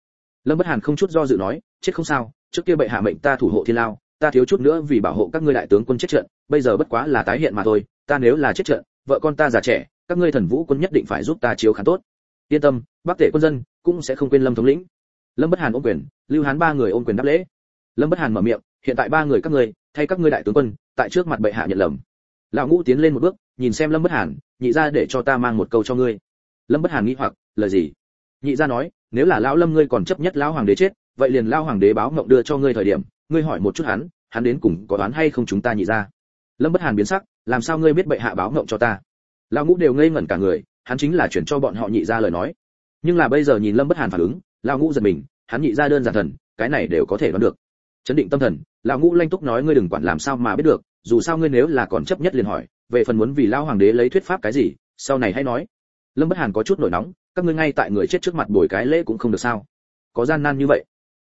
Lâm bất hàn không chút do dự nói, chết không sao, trước kia bệ hạ mệnh ta thủ hộ thiên lao, ta thiếu chút nữa vì bảo hộ các ngươi đại tướng quân chết trận, bây giờ bất quá là tái hiện mà thôi, ta nếu là chết trận, vợ con ta già trẻ các ngươi thần vũ quân nhất định phải giúp ta chiếu khán tốt. Yên tâm, bắc tể quân dân cũng sẽ không quên lâm thống lĩnh. Lâm bất hàn ôm quyền, lưu hán ba người ôm quyền đáp lễ. Lâm bất hàn mở miệng, hiện tại ba người các ngươi, thay các ngươi đại tướng quân, tại trước mặt bệ hạ nhận lầm. Lão ngũ tiến lên một bước, nhìn xem lâm bất hàn, nhị ra để cho ta mang một câu cho ngươi. Lâm bất hàn nghĩ hoặc, lời gì? Nhị ra nói, nếu là lão lâm ngươi còn chấp nhất lão hoàng đế chết, vậy liền lão hoàng đế báo ngộng đưa cho ngươi thời điểm, ngươi hỏi một chút hắn hắn đến cùng có đoán hay không chúng ta nhị ra? Lâm bất hàn biến sắc, làm sao ngươi biết bệ hạ báo ngộng cho ta? Lão ngũ đều ngây ngẩn cả người, hắn chính là chuyển cho bọn họ nhị ra lời nói. Nhưng là bây giờ nhìn lâm bất hàn phản ứng, lão ngũ giật mình, hắn nhị ra đơn giản thần, cái này đều có thể đoán được. Chấn định tâm thần, lão ngũ lanh túc nói ngươi đừng quản làm sao mà biết được, dù sao ngươi nếu là còn chấp nhất liền hỏi, về phần muốn vì lão hoàng đế lấy thuyết pháp cái gì, sau này hãy nói. Lâm bất hàn có chút nổi nóng, các ngươi ngay tại người chết trước mặt bồi cái lễ cũng không được sao? Có gian nan như vậy,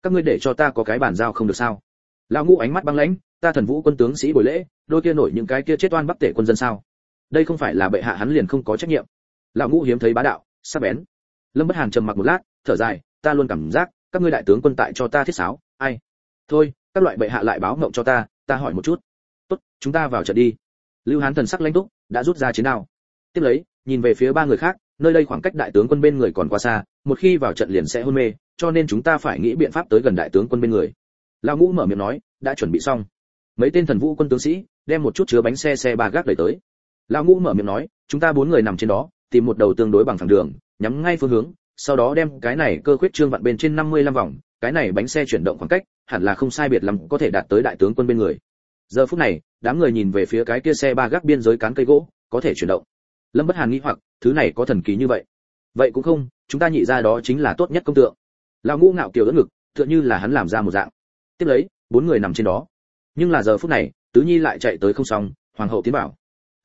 các ngươi để cho ta có cái bàn giao không được sao? Lão ngũ ánh mắt băng lãnh, ta thần vũ quân tướng sĩ buổi lễ, đôi kia nổi những cái kia chết oan bắc tể quân dân sao? Đây không phải là bệ hạ hắn liền không có trách nhiệm. Lão ngũ hiếm thấy bá đạo, sắc bén. Lâm bất hàn trầm mặc một lát, thở dài, ta luôn cảm giác, các ngươi đại tướng quân tại cho ta thiết sáo, ai? Thôi, các loại bệ hạ lại báo mộng cho ta ta hỏi một chút. Tốt, chúng ta vào trận đi. Lưu hán thần sắc lãnh túc, đã rút ra chiến đao. Tiếp lấy, nhìn về phía ba người khác, nơi đây khoảng cách đại tướng quân bên người còn quá xa, một khi vào trận liền sẽ hôn mê, cho nên chúng ta phải nghĩ biện pháp tới gần đại tướng quân bên người. Lão ngũ mở miệng nói, đã chuẩn bị xong. Mấy tên thần vũ quân tướng sĩ, đem một chút chứa bánh xe xe ba gác đẩy tới lão ngũ mở miệng nói, chúng ta bốn người nằm trên đó, tìm một đầu tương đối bằng phẳng đường, nhắm ngay phương hướng, sau đó đem cái này cơ khuyết trương vặn bên trên 55 vòng, cái này bánh xe chuyển động khoảng cách, hẳn là không sai biệt lắm có thể đạt tới đại tướng quân bên người. Giờ phút này, đám người nhìn về phía cái kia xe ba gác biên giới cán cây gỗ, có thể chuyển động. Lâm bất hàn nghĩ hoặc, thứ này có thần kỳ như vậy. Vậy cũng không, chúng ta nhị ra đó chính là tốt nhất công tượng. Lão ngũ ngạo kiều đỡ ngực, tựa như là hắn làm ra một dạng. Tiếp lấy, bốn người nằm trên đó. Nhưng là giờ phút này, tứ nhi lại chạy tới không xong, hoàng hậu tiến bảo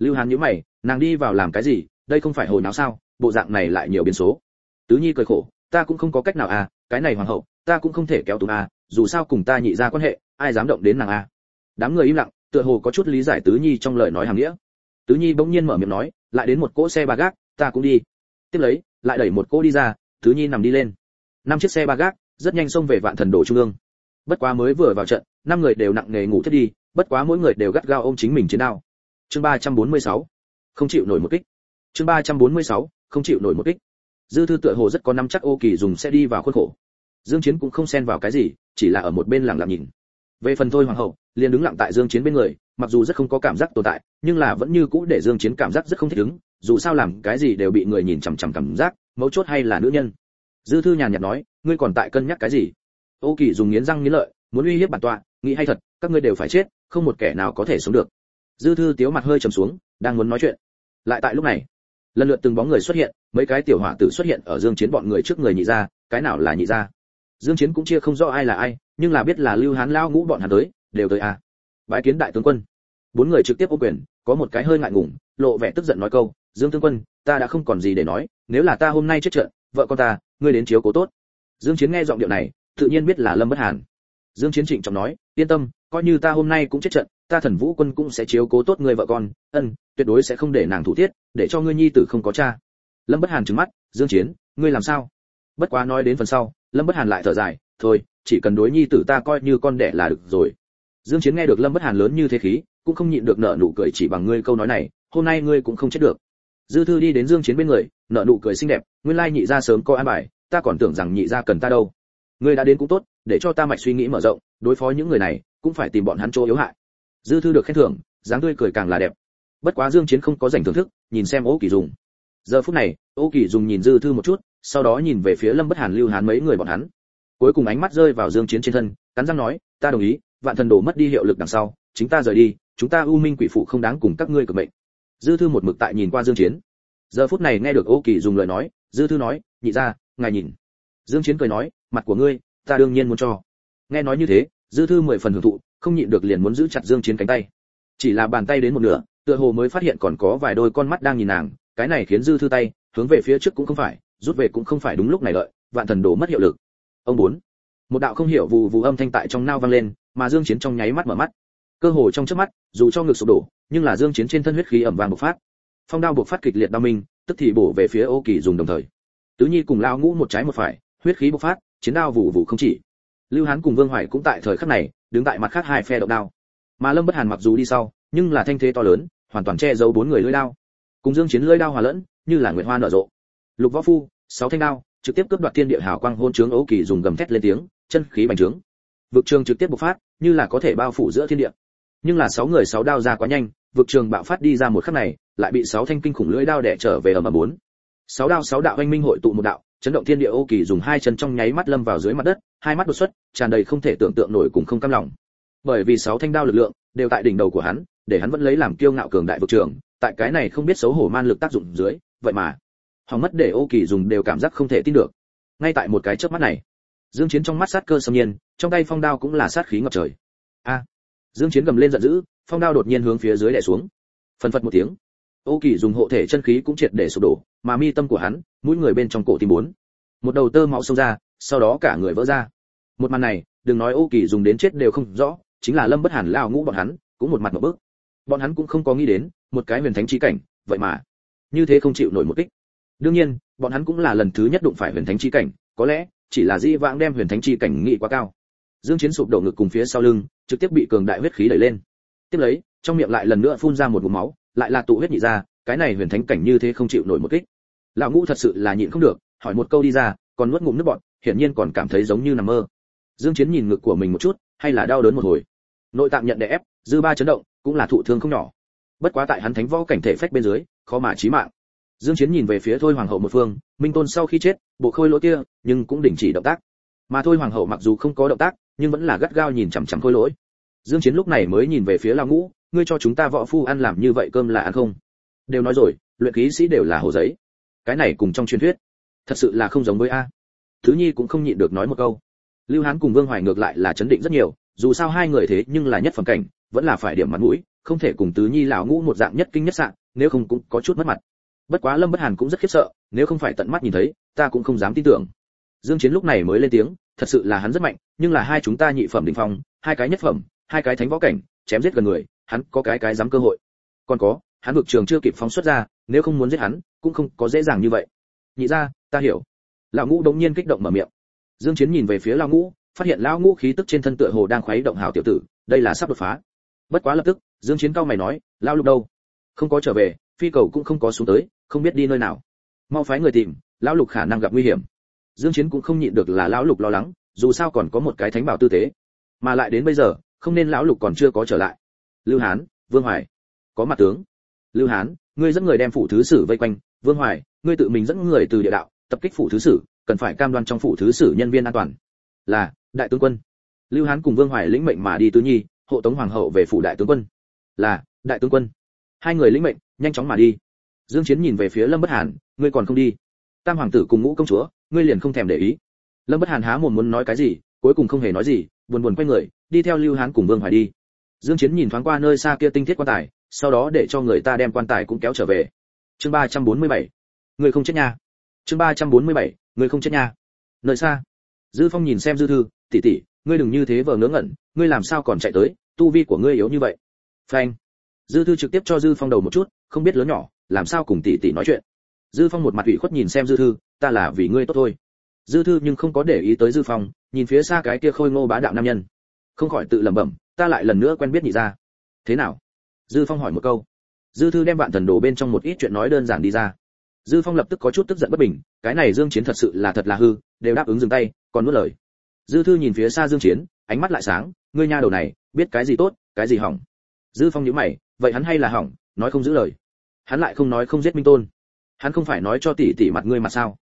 lưu hàn nhíu mày, nàng đi vào làm cái gì, đây không phải hồi nào sao, bộ dạng này lại nhiều biến số. Tứ nhi cười khổ, ta cũng không có cách nào à cái này hoàng hậu, ta cũng không thể kéo tụm à dù sao cùng ta nhị ra quan hệ, ai dám động đến nàng à. Đám người im lặng, tựa hồ có chút lý giải tứ nhi trong lời nói hàng nghĩa. Tứ nhi bỗng nhiên mở miệng nói, lại đến một cỗ xe ba gác, ta cũng đi. Tiếp lấy, lại đẩy một cỗ đi ra, tứ nhi nằm đi lên. Năm chiếc xe ba gác, rất nhanh xông về vạn thần đồ trung ương. Bất quá mới vừa vào trận, năm người đều nặng nề ngủ thiết đi, bất quá mỗi người đều gắt gao ôm chính mình chiến đao chương 346. không chịu nổi một kích. Chương 346. không chịu nổi một kích. Dư thư tựa hồ rất có năm chắc ô kỳ dùng sẽ đi vào khuôn khổ. Dương chiến cũng không xen vào cái gì, chỉ là ở một bên lặng lặng nhìn. Về phần thôi hoàng hậu, liền đứng lặng tại dương chiến bên người, mặc dù rất không có cảm giác tồn tại, nhưng là vẫn như cũ để dương chiến cảm giác rất không thích ứng, dù sao làm cái gì đều bị người nhìn chằm chằm cảm giác, mấu chốt hay là nữ nhân. Dư thư nhàn nhạt nói, ngươi còn tại cân nhắc cái gì? Ô kỳ dùng nghiến răng nghiến lợi, muốn uy hiếp bản tọa, nghĩ hay thật, các ngươi đều phải chết, không một kẻ nào có thể sống được dư thư tiếu mặt hơi trầm xuống, đang muốn nói chuyện. Lại tại lúc này, lần lượt từng bóng người xuất hiện, mấy cái tiểu hỏa tử xuất hiện ở dương chiến bọn người trước người nhị gia, cái nào là nhị gia? Dương chiến cũng chia không rõ ai là ai, nhưng là biết là lưu hán lao ngũ bọn hắn tới, đều tới à. Bái kiến đại tướng quân. Bốn người trực tiếp ô quyền, có một cái hơi ngại ngùng, lộ vẻ tức giận nói câu, dương tướng quân, ta đã không còn gì để nói, nếu là ta hôm nay chết trận, vợ con ta, ngươi đến chiếu cố tốt. Dương chiến nghe giọng điệu này, tự nhiên biết là lâm bất hàn dương chiến trịnh trọng nói, yên tâm, coi như ta hôm nay cũng chết trận, ta thần vũ quân cũng sẽ chiếu cố tốt người vợ con, ân, tuyệt đối sẽ không để nàng thủ tiết, để cho ngươi nhi tử không có cha. Lâm bất hàn trừng mắt, dương chiến, ngươi làm sao? Bất quá nói đến phần sau, lâm bất hàn lại thở dài, thôi, chỉ cần đối nhi tử ta coi như con đẻ là được rồi. Dương chiến nghe được lâm bất hàn lớn như thế khí, cũng không nhịn được nở nụ cười chỉ bằng ngươi câu nói này, hôm nay ngươi cũng không chết được. Dư thư đi đến dương chiến bên người, nở nụ cười xinh đẹp, nguyên lai nhị gia sớm coi an bài, ta còn tưởng rằng nhị gia cần ta đâu. Ngươi đã đến cũng tốt để cho ta mạch suy nghĩ mở rộng, đối phó những người này, cũng phải tìm bọn hắn chỗ yếu hại. Dư thư được khen thưởng, dáng tươi cười càng là đẹp. Bất quá dương chiến không có dành thưởng thức, nhìn xem ô kỳ dùng. Giờ phút này, ô kỳ dùng nhìn dư thư một chút, sau đó nhìn về phía lâm bất hàn lưu hán mấy người bọn hắn. Cuối cùng ánh mắt rơi vào dương chiến trên thân, cắn răng nói, ta đồng ý, vạn thần đồ mất đi hiệu lực đằng sau, chúng ta rời đi, chúng ta u minh quỷ phụ không đáng cùng các ngươi cực mệnh. Dư thư một mực tại nhìn qua dương chiến. Giờ phút này nghe được ô kỳ dùng lời nói, dư thư nói, nhị ra ngài nhìn. Dương chiến cười nói, mặt của ngươi ta đương nhiên muốn cho. Nghe nói như thế, dư thư mười phần hưởng thụ, không nhịn được liền muốn giữ chặt dương chiến cánh tay. Chỉ là bàn tay đến một nửa, tựa hồ mới phát hiện còn có vài đôi con mắt đang nhìn nàng, cái này khiến dư thư tay hướng về phía trước cũng không phải, rút về cũng không phải đúng lúc này lợi. vạn thần đổ mất hiệu lực. Ông bốn. Một đạo không hiểu vù vù âm thanh tại trong nao vang lên, mà dương chiến trong nháy mắt mở mắt. Cơ hồ trong chớp mắt, dù cho ngực sụp đổ, nhưng là dương chiến trên thân huyết khí ẩm vàng bộc phát. Phong đao bộc phát kịch liệt đau minh tức thì bổ về phía ô kỳ dùng đồng thời. Tứ nhi cùng lao ngũ một trái một phải, huyết khí bộc phát chiến đao vụ vụ không chỉ. Lưu hán cùng vương hoài cũng tại thời khắc này, đứng tại mặt khác hai phe động đao. Mà lâm bất hàn mặc dù đi sau, nhưng là thanh thế to lớn, hoàn toàn che giấu bốn người lưỡi đao. Cùng dương chiến lưỡi đao hòa lẫn, như là nguyệt hoa nở rộ. Lục võ phu, sáu thanh đao, trực tiếp cướp đoạt thiên địa hào quang hôn trướng ấu kỳ dùng gầm thét lên tiếng, chân khí bành trướng. Vực trường trực tiếp bộc phát, như là có thể bao phủ giữa thiên địa. Nhưng là sáu người sáu đao ra quá nhanh, vực trường bạo phát đi ra một khắc này, lại bị sáu thanh kinh khủng lưỡi đao đẻ trở về ở mà bốn. Sáu đao sáu đạo anh minh hội tụ một đạo chấn động thiên địa ô kỳ dùng hai chân trong nháy mắt lâm vào dưới mặt đất, hai mắt đột xuất, tràn đầy không thể tưởng tượng nổi cùng không cam lòng. Bởi vì sáu thanh đao lực lượng đều tại đỉnh đầu của hắn, để hắn vẫn lấy làm kiêu ngạo cường đại vực trường tại cái này không biết xấu hổ man lực tác dụng dưới, vậy mà, hỏng mất để ô kỳ dùng đều cảm giác không thể tin được. Ngay tại một cái chớp mắt này, dương chiến trong mắt sát cơ xâm nhiên, trong tay phong đao cũng là sát khí ngập trời. A! Dương chiến gầm lên giận dữ, phong đao đột nhiên hướng phía dưới đè xuống. Phần phật một tiếng ô kỳ dùng hộ thể chân khí cũng triệt để sụp đổ, mà mi tâm của hắn, mũi người bên trong cổ tim bốn. Một đầu tơ máu xông ra, sau đó cả người vỡ ra. Một màn này, đừng nói ô kỳ dùng đến chết đều không rõ, chính là lâm bất hàn lao ngũ bọn hắn, cũng một mặt một bước. Bọn hắn cũng không có nghĩ đến, một cái huyền thánh chi cảnh, vậy mà, như thế không chịu nổi một kích. Đương nhiên, bọn hắn cũng là lần thứ nhất đụng phải huyền thánh chi cảnh, có lẽ, chỉ là di vãng đem huyền thánh chi cảnh nghị quá cao. Dương chiến sụp đổ ngực cùng phía sau lưng, trực tiếp bị cường đại huyết khí đẩy lên. Tiếp lấy, trong miệng lại lần nữa phun ra một ngụm máu lại là tụ huyết nhị ra cái này huyền thánh cảnh như thế không chịu nổi một kích. Lão ngũ thật sự là nhịn không được, hỏi một câu đi ra, còn nuốt ngụm nước bọt, hiển nhiên còn cảm thấy giống như nằm mơ. Dương chiến nhìn ngực của mình một chút, hay là đau đớn một hồi. Nội tạng nhận đè ép, dư ba chấn động, cũng là thụ thương không nhỏ. Bất quá tại hắn thánh võ cảnh thể phách bên dưới, khó mà chí mạng. Dương chiến nhìn về phía thôi hoàng hậu một phương, minh tôn sau khi chết, bộ khôi lỗ kia, nhưng cũng đình chỉ động tác. Mà thôi hoàng hậu mặc dù không có động tác, nhưng vẫn là gắt gao nhìn chằm chằm khôi lỗi. Dương chiến lúc này mới nhìn về phía lão ngũ ngươi cho chúng ta võ phu ăn làm như vậy cơm là ăn không? Đều nói rồi, luyện khí sĩ đều là hồ giấy. Cái này cùng trong truyền thuyết, thật sự là không giống với a. Thứ nhi cũng không nhịn được nói một câu. Lưu hán cùng vương hoài ngược lại là chấn định rất nhiều, dù sao hai người thế nhưng là nhất phẩm cảnh, vẫn là phải điểm mặt mũi, không thể cùng tứ nhi lão ngũ một dạng nhất kinh nhất sạn nếu không cũng có chút mất mặt. Bất quá lâm bất hàn cũng rất khiếp sợ, nếu không phải tận mắt nhìn thấy, ta cũng không dám tin tưởng. Dương chiến lúc này mới lên tiếng, thật sự là hắn rất mạnh, nhưng là hai chúng ta nhị phẩm đỉnh phong, hai cái nhất phẩm, hai cái thánh võ cảnh, chém giết gần người hắn có cái cái dám cơ hội. Còn có hắn vực trường chưa kịp phóng xuất ra nếu không muốn giết hắn cũng không có dễ dàng như vậy. Nhị ra ta hiểu. Lão ngũ đống nhiên kích động mở miệng. Dương chiến nhìn về phía lão ngũ phát hiện lão ngũ khí tức trên thân tựa hồ đang khuấy động hào tiểu tử đây là sắp đột phá. Bất quá lập tức dương chiến cao mày nói lão lục đâu? Không có trở về phi cầu cũng không có xuống tới không biết đi nơi nào. Mau phái người tìm lão lục khả năng gặp nguy hiểm. Dương chiến cũng không nhịn được là lão lục lo lắng dù sao còn có một cái thánh bảo tư thế, mà lại đến bây giờ không nên lão lục còn chưa có trở lại lưu hán, vương hoài. Có mặt tướng. Lưu hán, ngươi dẫn người đem phủ thứ sử vây quanh. Vương hoài, ngươi tự mình dẫn người từ địa đạo, tập kích phủ thứ sử, cần phải cam đoan trong phủ thứ sử nhân viên an toàn. Là, đại tướng quân. Lưu hán cùng vương hoài lĩnh mệnh mà đi tứ nhi, hộ tống hoàng hậu về phủ đại tướng quân. Là, đại tướng quân. Hai người lĩnh mệnh, nhanh chóng mà đi. Dương chiến nhìn về phía lâm bất hàn, ngươi còn không đi. Tam hoàng tử cùng ngũ công chúa, ngươi liền không thèm để ý. Lâm bất hàn há mồm muốn nói cái gì, cuối cùng không hề nói gì, buồn buồn quay người, đi theo lưu hán cùng vương hoài đi dương chiến nhìn thoáng qua nơi xa kia tinh thiết quan tài, sau đó để cho người ta đem quan tài cũng kéo trở về. Chương 347 người không chết nha. Chương 347 người không chết nha. Nơi xa. Dư phong nhìn xem dư thư, tỷ tỷ, ngươi đừng như thế vờ ngớ ngẩn, ngươi làm sao còn chạy tới, tu vi của ngươi yếu như vậy? Phanh. Dư thư trực tiếp cho dư phong đầu một chút, không biết lớn nhỏ, làm sao cùng tỷ tỷ nói chuyện. Dư phong một mặt ủy khuất nhìn xem dư thư, ta là vì ngươi tốt thôi. Dư thư nhưng không có để ý tới dư phong, nhìn phía xa cái kia khôi ngô bá đạo nam nhân. Không khỏi tự lẩm bẩm ta lại lần nữa quen biết nhị ra thế nào? Dư phong hỏi một câu. Dư thư đem bạn thần đồ bên trong một ít chuyện nói đơn giản đi ra. Dư phong lập tức có chút tức giận bất bình, cái này dương chiến thật sự là thật là hư, đều đáp ứng dừng tay, còn nuốt lời. Dư thư nhìn phía xa dương chiến, ánh mắt lại sáng, ngươi nha đầu này, biết cái gì tốt, cái gì hỏng. Dư phong nhíu mày, vậy hắn hay là hỏng, nói không giữ lời. Hắn lại không nói không giết minh tôn. Hắn không phải nói cho tỷ tỷ mặt ngươi mặt sao.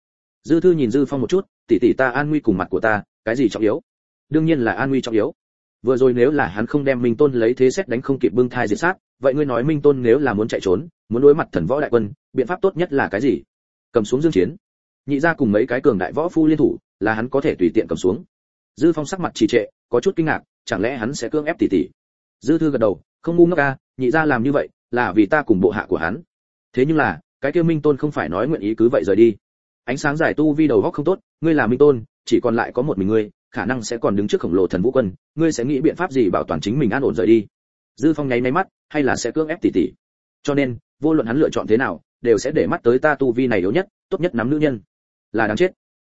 Dư thư nhìn dư phong một chút, tỷ tỷ ta an nguy cùng mặt của ta, cái gì trọng yếu? Đương nhiên là an nguy trọng yếu vừa rồi nếu là hắn không đem minh tôn lấy thế xét đánh không kịp bưng thai diệt sát, vậy ngươi nói minh tôn nếu là muốn chạy trốn, muốn đối mặt thần võ đại quân, biện pháp tốt nhất là cái gì? Cầm xuống dương chiến. Nhị ra cùng mấy cái cường đại võ phu liên thủ, là hắn có thể tùy tiện cầm xuống. Dư phong sắc mặt trì trệ, có chút kinh ngạc, chẳng lẽ hắn sẽ cưỡng ép tỷ tỷ dư thư gật đầu, không ngu ngốc ca nhị ra làm như vậy, là vì ta cùng bộ hạ của hắn. Thế nhưng là, cái kia minh tôn không phải nói nguyện ý cứ vậy rời đi. Ánh sáng giải tu vi đầu góc không tốt, ngươi là minh tôn, chỉ còn lại có một mình ngươi khả năng sẽ còn đứng trước khổng lồ thần vũ quân, ngươi sẽ nghĩ biện pháp gì bảo toàn chính mình an ổn rời đi? Dư phong nháy máy mắt, hay là sẽ cưỡng ép tỷ tỷ cho nên, vô luận hắn lựa chọn thế nào, đều sẽ để mắt tới ta tu vi này yếu nhất, tốt nhất nắm nữ nhân. Là đáng chết.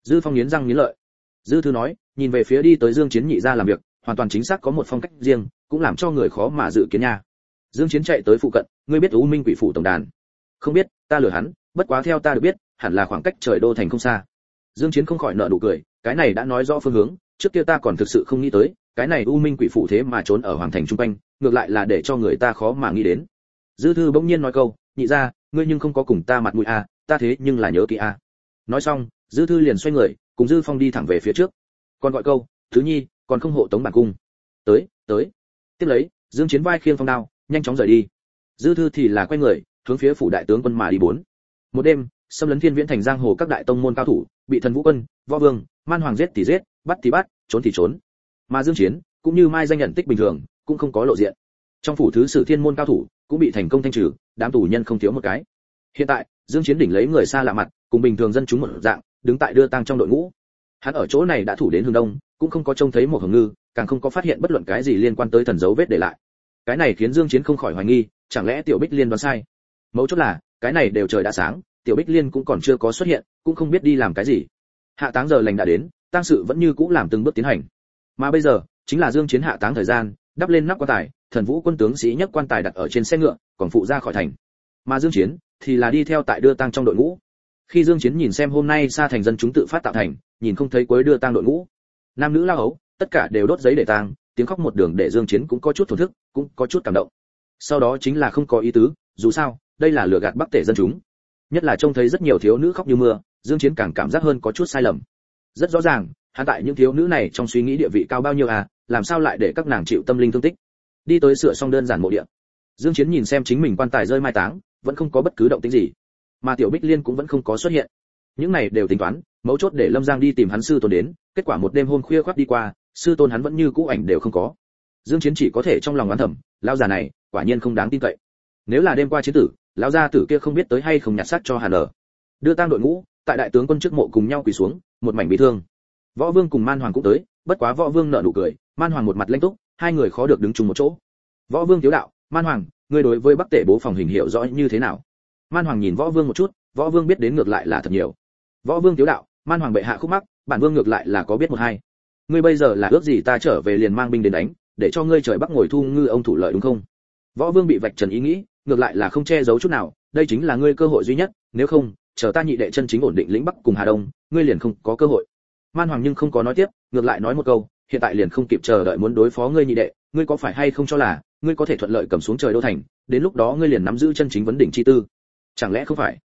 Dư phong nghiến răng nghiến lợi. Dư thư nói, nhìn về phía đi tới dương chiến nhị ra làm việc, hoàn toàn chính xác có một phong cách riêng, cũng làm cho người khó mà dự kiến nha. Dương chiến chạy tới phụ cận, ngươi biết u minh quỷ phủ tổng đàn? Không biết, ta lừa hắn, bất quá theo ta được biết, hẳn là khoảng cách trời đô thành không xa. Dương chiến không khỏi nở nụ cười cái này đã nói rõ phương hướng trước kia ta còn thực sự không nghĩ tới cái này u minh quỷ phụ thế mà trốn ở hoàng thành trung quanh ngược lại là để cho người ta khó mà nghĩ đến. Dư thư bỗng nhiên nói câu nhị ra ngươi nhưng không có cùng ta mặt mũi a à, ta thế nhưng là nhớ kỹ a à. nói xong dư thư liền xoay người cùng dư phong đi thẳng về phía trước. Còn gọi câu thứ nhi còn không hộ tống bản cung. Tới tới. Tiếp lấy dương chiến vai khiêng phong đao nhanh chóng rời đi. Dư thư thì là quay người hướng phía phủ đại tướng quân mà đi bốn. Một đêm xâm lấn thiên viễn thành giang hồ các đại tông môn cao thủ bị thần vũ quân võ vương man hoàng giết thì giết, bắt thì bắt, trốn thì trốn. Mà dương chiến, cũng như mai danh nhận tích bình thường, cũng không có lộ diện. Trong phủ thứ sử thiên môn cao thủ, cũng bị thành công thanh trừ, đám tù nhân không thiếu một cái. Hiện tại, dương chiến đỉnh lấy người xa lạ mặt, cùng bình thường dân chúng một dạng, đứng tại đưa tang trong đội ngũ. Hắn ở chỗ này đã thủ đến hướng đông, cũng không có trông thấy một hồng ngư, càng không có phát hiện bất luận cái gì liên quan tới thần dấu vết để lại. Cái này khiến dương chiến không khỏi hoài nghi, chẳng lẽ tiểu bích liên đoán sai? Mấu chốt là, cái này đều trời đã sáng, tiểu bích liên cũng còn chưa có xuất hiện, cũng không biết đi làm cái gì hạ táng giờ lành đã đến, tang sự vẫn như cũ làm từng bước tiến hành. Mà bây giờ, chính là dương chiến hạ táng thời gian, đắp lên nắp quan tài, thần vũ quân tướng sĩ nhất quan tài đặt ở trên xe ngựa, còn phụ ra khỏi thành. Mà dương chiến thì là đi theo tại đưa tang trong đội ngũ. Khi dương chiến nhìn xem hôm nay xa thành dân chúng tự phát tạo thành, nhìn không thấy cuối đưa tang đội ngũ. Nam nữ lao hấu, tất cả đều đốt giấy để tang, tiếng khóc một đường để dương chiến cũng có chút thổn thức, cũng có chút cảm động. Sau đó chính là không có ý tứ, dù sao, đây là lừa gạt bắc tể dân chúng. Nhất là trông thấy rất nhiều thiếu nữ khóc như mưa dương chiến càng cảm giác hơn có chút sai lầm. Rất rõ ràng, hắn tại những thiếu nữ này trong suy nghĩ địa vị cao bao nhiêu à làm sao lại để các nàng chịu tâm linh thương tích? Đi tới sửa xong đơn giản mộ địa. Dương chiến nhìn xem chính mình quan tài rơi mai táng, vẫn không có bất cứ động tĩnh gì. Mà tiểu bích liên cũng vẫn không có xuất hiện. Những này đều tính toán, mấu chốt để lâm giang đi tìm hắn sư tôn đến, kết quả một đêm hôm khuya khoác đi qua, sư tôn hắn vẫn như cũ ảnh đều không có. Dương chiến chỉ có thể trong lòng oán thầm, lão già này, quả nhiên không đáng tin cậy. Nếu là đêm qua chiến tử, lão gia tử kia không biết tới hay không nhặt xác cho hàn ở đưa tang đội ngũ tại đại tướng quân trước mộ cùng nhau quỳ xuống, một mảnh bị thương. Võ vương cùng man hoàng cũng tới, bất quá võ vương nở nụ cười, man hoàng một mặt lanh túc, hai người khó được đứng chung một chỗ. Võ vương thiếu đạo, man hoàng, ngươi đối với bắc tể bố phòng hình hiệu rõ như thế nào? Man hoàng nhìn võ vương một chút, võ vương biết đến ngược lại là thật nhiều. Võ vương thiếu đạo, man hoàng bệ hạ khúc mắc, bản vương ngược lại là có biết một hai. Ngươi bây giờ là ước gì ta trở về liền mang binh đến đánh, để cho ngươi trời bắc ngồi thu ngư ông thủ lợi đúng không? Võ vương bị vạch trần ý nghĩ, ngược lại là không che giấu chút nào, đây chính là ngươi cơ hội duy nhất, nếu không chờ ta nhị đệ chân chính ổn định lĩnh bắc cùng hà đông, ngươi liền không có cơ hội. Man hoàng nhưng không có nói tiếp, ngược lại nói một câu, hiện tại liền không kịp chờ đợi muốn đối phó ngươi nhị đệ, ngươi có phải hay không cho là, ngươi có thể thuận lợi cầm xuống trời đô thành, đến lúc đó ngươi liền nắm giữ chân chính vấn đỉnh chi tư. Chẳng lẽ không phải?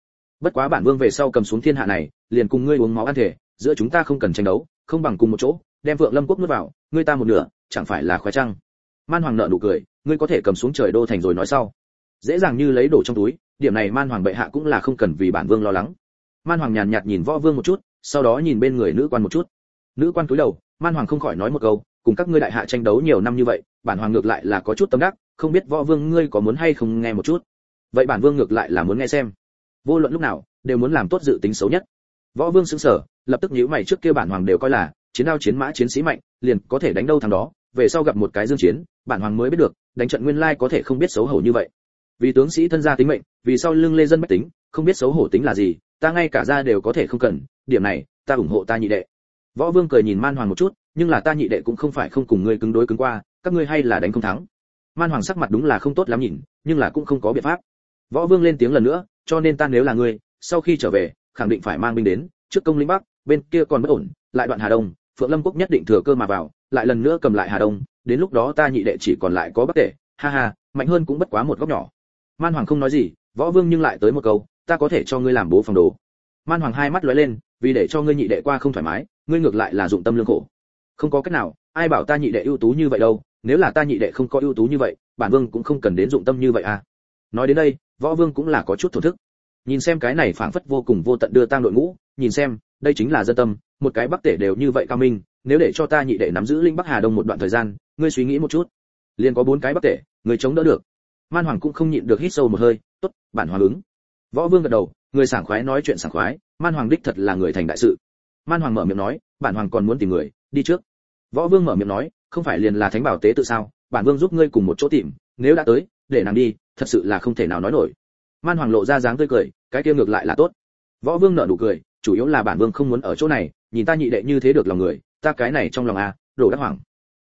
Bất quá bản vương về sau cầm xuống thiên hạ này, liền cùng ngươi uống máu ăn thể, giữa chúng ta không cần tranh đấu, không bằng cùng một chỗ, đem vượng lâm quốc nuốt vào, ngươi ta một nửa, chẳng phải là khoái trăng? Man hoàng nợ nụ cười, ngươi có thể cầm xuống trời đô thành rồi nói sau. Dễ dàng như lấy đồ trong túi điểm này man hoàng bệ hạ cũng là không cần vì bản vương lo lắng. Man hoàng nhàn nhạt nhìn võ vương một chút, sau đó nhìn bên người nữ quan một chút. Nữ quan cúi đầu, man hoàng không khỏi nói một câu, cùng các ngươi đại hạ tranh đấu nhiều năm như vậy, bản hoàng ngược lại là có chút tâm đắc, không biết võ vương ngươi có muốn hay không nghe một chút. Vậy bản vương ngược lại là muốn nghe xem. Vô luận lúc nào, đều muốn làm tốt dự tính xấu nhất. Võ vương sững sờ, lập tức nhíu mày trước kia bản hoàng đều coi là chiến đao chiến mã chiến sĩ mạnh, liền có thể đánh đâu thằng đó, về sau gặp một cái dương chiến, bản hoàng mới biết được, đánh trận nguyên lai có thể không biết xấu hổ như vậy vì tướng sĩ thân gia tính mệnh, vì sau lưng lê dân bách tính, không biết xấu hổ tính là gì, ta ngay cả ra đều có thể không cần, điểm này, ta ủng hộ ta nhị đệ. Võ vương cười nhìn man hoàng một chút, nhưng là ta nhị đệ cũng không phải không cùng ngươi cứng đối cứng qua, các ngươi hay là đánh không thắng. Man hoàng sắc mặt đúng là không tốt lắm nhìn, nhưng là cũng không có biện pháp. Võ vương lên tiếng lần nữa, cho nên ta nếu là ngươi, sau khi trở về, khẳng định phải mang binh đến, trước công lĩnh bắc, bên kia còn bất ổn, lại đoạn hà đông, phượng lâm quốc nhất định thừa cơ mà vào, lại lần nữa cầm lại hà đông, đến lúc đó ta nhị đệ chỉ còn lại có bất tể, ha ha, mạnh hơn cũng bất quá một góc nhỏ man hoàng không nói gì, võ vương nhưng lại tới một câu, ta có thể cho ngươi làm bố phòng đồ. Man hoàng hai mắt lóe lên, vì để cho ngươi nhị đệ qua không thoải mái, ngươi ngược lại là dụng tâm lương khổ. Không có cách nào, ai bảo ta nhị đệ ưu tú như vậy đâu, nếu là ta nhị đệ không có ưu tú như vậy, bản vương cũng không cần đến dụng tâm như vậy à. Nói đến đây, võ vương cũng là có chút thổ thức. Nhìn xem cái này phảng phất vô cùng vô tận đưa tang đội ngũ, nhìn xem, đây chính là dân tâm, một cái bắc tể đều như vậy cao minh, nếu để cho ta nhị đệ nắm giữ linh bắc hà đông một đoạn thời gian, ngươi suy nghĩ một chút. Liền có bốn cái bắc tể, người chống đỡ được man hoàng cũng không nhịn được hít sâu một hơi tốt bản hoàng ứng. Võ vương gật đầu người sảng khoái nói chuyện sảng khoái man hoàng đích thật là người thành đại sự. Man hoàng mở miệng nói bản hoàng còn muốn tìm người đi trước. Võ vương mở miệng nói không phải liền là thánh bảo tế tự sao bản vương giúp ngươi cùng một chỗ tìm nếu đã tới để nàng đi thật sự là không thể nào nói nổi. Man hoàng lộ ra dáng tươi cười cái kia ngược lại là tốt. Võ vương nở nụ cười chủ yếu là bản vương không muốn ở chỗ này nhìn ta nhị đệ như thế được lòng người ta cái này trong lòng a à, đổ đắc hoàng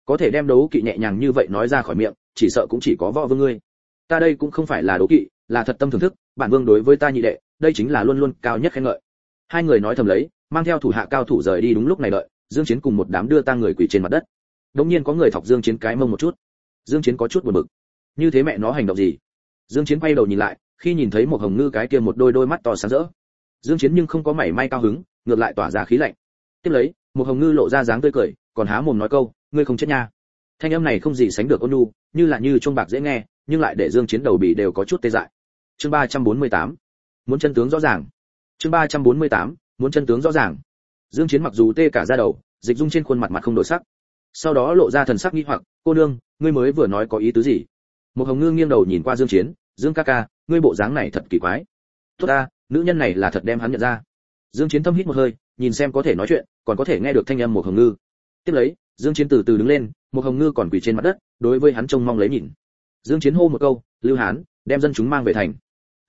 có thể đem đấu kỵ nhẹ nhàng như vậy nói ra khỏi miệng chỉ sợ cũng chỉ có võ vương ngươi ta đây cũng không phải là đố kỵ, là thật tâm thưởng thức, bản vương đối với ta nhị đệ, đây chính là luôn luôn cao nhất khen ngợi. Hai người nói thầm lấy, mang theo thủ hạ cao thủ rời đi đúng lúc này đợi, dương chiến cùng một đám đưa tang người quỳ trên mặt đất. Đống nhiên có người thọc dương chiến cái mông một chút. Dương chiến có chút buồn bực. Như thế mẹ nó hành động gì? Dương chiến quay đầu nhìn lại, khi nhìn thấy một hồng ngư cái kia một đôi đôi mắt to sáng rỡ. Dương chiến nhưng không có mảy may cao hứng, ngược lại tỏa ra khí lạnh. Tiếp lấy, một hồng ngư lộ ra dáng tươi cười, còn há mồm nói câu, ngươi không chết nha. Thanh âm này không gì sánh được ôn nhu, như là như chuông bạc dễ nghe nhưng lại để dương chiến đầu bị đều có chút tê dại. Chương 348. muốn chân tướng rõ ràng. Chương 348. muốn chân tướng rõ ràng. Dương chiến mặc dù tê cả da đầu, dịch dung trên khuôn mặt mặt không đổi sắc. Sau đó lộ ra thần sắc nghi hoặc, cô nương, ngươi mới vừa nói có ý tứ gì? Một hồng ngư nghiêng đầu nhìn qua dương chiến, dương ca ca, ngươi bộ dáng này thật kỳ quái. Tốt ta, nữ nhân này là thật đem hắn nhận ra. Dương chiến thâm hít một hơi, nhìn xem có thể nói chuyện, còn có thể nghe được thanh âm một hồng ngư. Tiếp lấy, dương chiến từ từ đứng lên, một hồng ngư còn quỳ trên mặt đất, đối với hắn trông mong lấy nhìn dương chiến hô một câu, lưu hán, đem dân chúng mang về thành.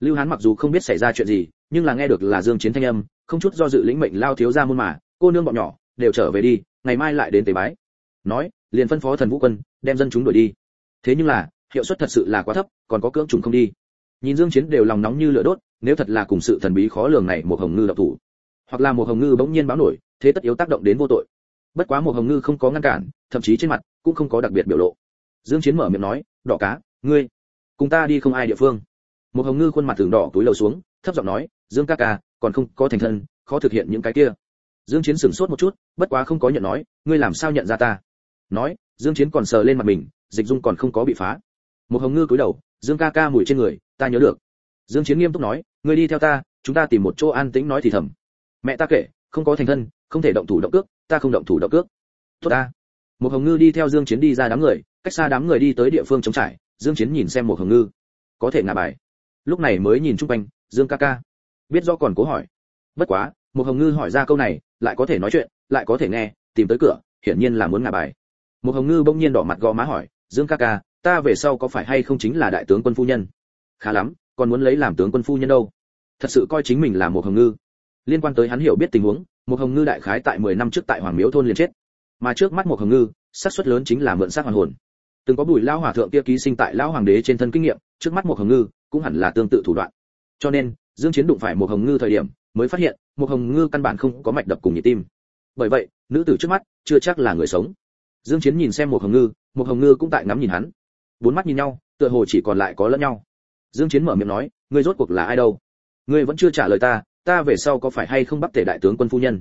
Lưu hán mặc dù không biết xảy ra chuyện gì, nhưng là nghe được là dương chiến thanh âm, không chút do dự lĩnh mệnh lao thiếu ra môn mà, cô nương bọn nhỏ, đều trở về đi, ngày mai lại đến tế bái. Nói, liền phân phó thần vũ quân, đem dân chúng đuổi đi. Thế nhưng là, hiệu suất thật sự là quá thấp, còn có cưỡng trùng không đi. Nhìn dương chiến đều lòng nóng như lửa đốt, nếu thật là cùng sự thần bí khó lường này một hồng ngư độc thủ, hoặc là một hồng ngư bỗng nhiên báo nổi, thế tất yếu tác động đến vô tội. Bất quá một hồng ngư không có ngăn cản, thậm chí trên mặt cũng không có đặc biệt biểu lộ. Dương chiến mở miệng nói, đỏ cá ngươi, cùng ta đi không ai địa phương. Một hồng ngư khuôn mặt thường đỏ túi lầu xuống, thấp giọng nói, dương ca ca, còn không có thành thân, khó thực hiện những cái kia. Dương chiến sửng sốt một chút, bất quá không có nhận nói, ngươi làm sao nhận ra ta? Nói, dương chiến còn sờ lên mặt mình, dịch dung còn không có bị phá. Một hồng ngư cúi đầu, dương ca ca mùi trên người, ta nhớ được. Dương chiến nghiêm túc nói, ngươi đi theo ta, chúng ta tìm một chỗ an tĩnh nói thì thầm. Mẹ ta kể, không có thành thân, không thể động thủ động cước, ta không động thủ động cước. Tốt ta. Một hồng ngư đi theo dương chiến đi ra đám người, cách xa đám người đi tới địa phương chống trải dương chiến nhìn xem một hồng ngư. Có thể ngả bài. Lúc này mới nhìn chung quanh, dương ca ca. Biết do còn cố hỏi. Bất quá một hồng ngư hỏi ra câu này, lại có thể nói chuyện, lại có thể nghe, tìm tới cửa, hiển nhiên là muốn ngả bài. Một hồng ngư bỗng nhiên đỏ mặt gò má hỏi, dương ca ca, ta về sau có phải hay không chính là đại tướng quân phu nhân? Khá lắm, còn muốn lấy làm tướng quân phu nhân đâu. Thật sự coi chính mình là một hồng ngư. Liên quan tới hắn hiểu biết tình huống một hồng ngư đại khái tại 10 năm trước tại hoàng miếu thôn liền chết. Mà trước mắt một hồng ngư, xác suất lớn chính là mượn xác hoàn hồn từng có bùi lao hòa thượng kia ký sinh tại lao hoàng đế trên thân kinh nghiệm, trước mắt một hồng ngư cũng hẳn là tương tự thủ đoạn. Cho nên, dương chiến đụng phải một hồng ngư thời điểm, mới phát hiện một hồng ngư căn bản không có mạch đập cùng nhịp tim. Bởi vậy, nữ tử trước mắt chưa chắc là người sống. Dương chiến nhìn xem một hồng ngư một hồng ngư cũng tại ngắm nhìn hắn. Bốn mắt nhìn nhau, tựa hồ chỉ còn lại có lẫn nhau. Dương chiến mở miệng nói, ngươi rốt cuộc là ai đâu? Ngươi vẫn chưa trả lời ta ta về sau có phải hay không bắt tể đại tướng quân phu nhân?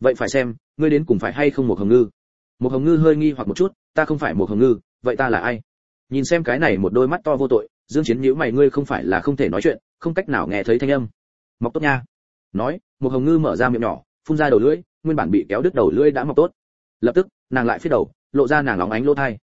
Vậy phải xem, ngươi đến cùng phải hay không một hồng ngư? Một hồng ngư hơi nghi hoặc một chút, ta không phải một hồng ngư vậy ta là ai? Nhìn xem cái này một đôi mắt to vô tội, dương chiến nhíu mày, ngươi không phải là không thể nói chuyện, không cách nào nghe thấy thanh âm. Mọc tốt nha. Nói một hồng ngư mở ra miệng nhỏ, phun ra đầu lưỡi, nguyên bản bị kéo đứt đầu lưỡi đã mọc tốt. Lập tức, nàng lại phía đầu, lộ ra nàng lóng ánh lỗ thai.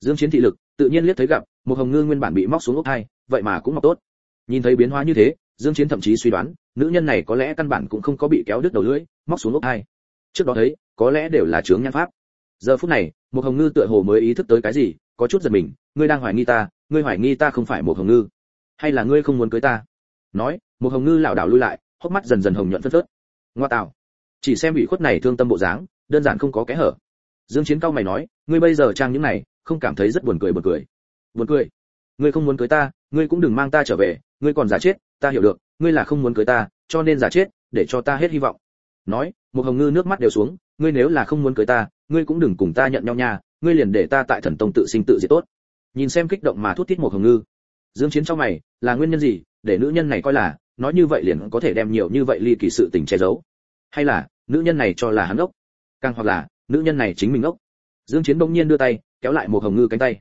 Dương chiến thị lực, tự nhiên liếc thấy gặp một hồng ngư nguyên bản bị móc xuống lỗ thai, vậy mà cũng mọc tốt. Nhìn thấy biến hóa như thế, dương chiến thậm chí suy đoán, nữ nhân này có lẽ căn bản cũng không có bị kéo đứt đầu lưỡi, móc xuống lỗ thai. Trước đó thấy, có lẽ đều là chướng nhan pháp. Giờ phút này một hồng ngư tựa hồ mới ý thức tới cái gì có chút giật mình, ngươi đang hoài nghi ta, ngươi hoài nghi ta không phải một hồng ngư, hay là ngươi không muốn cưới ta? Nói một hồng ngư lảo đảo lui lại, hốc mắt dần dần hồng nhuận phân phớt. Ngoa tạo, chỉ xem bị khuất này thương tâm bộ dáng, đơn giản không có kẽ hở. Dương chiến cao mày nói, ngươi bây giờ trang những này, không cảm thấy rất buồn cười buồn cười. Buồn cười? Ngươi không muốn cưới ta, ngươi cũng đừng mang ta trở về, ngươi còn giả chết, ta hiểu được, ngươi là không muốn cưới ta, cho nên giả chết, để cho ta hết hy vọng. Nói một hồng ngư nước mắt đều xuống, ngươi nếu là không muốn cưới ta, ngươi cũng đừng cùng ta nhận nhau nha ngươi liền để ta tại thần tông tự sinh tự diệt tốt. Nhìn xem kích động mà thút thít một hồng ngư. Dương chiến cho mày, là nguyên nhân gì? Để nữ nhân này coi là, nói như vậy liền có thể đem nhiều như vậy ly kỳ sự tình che giấu. Hay là, nữ nhân này cho là hắn ốc? Càng hoặc là, nữ nhân này chính mình ốc? Dương chiến bỗng nhiên đưa tay, kéo lại một hồng ngư cánh tay.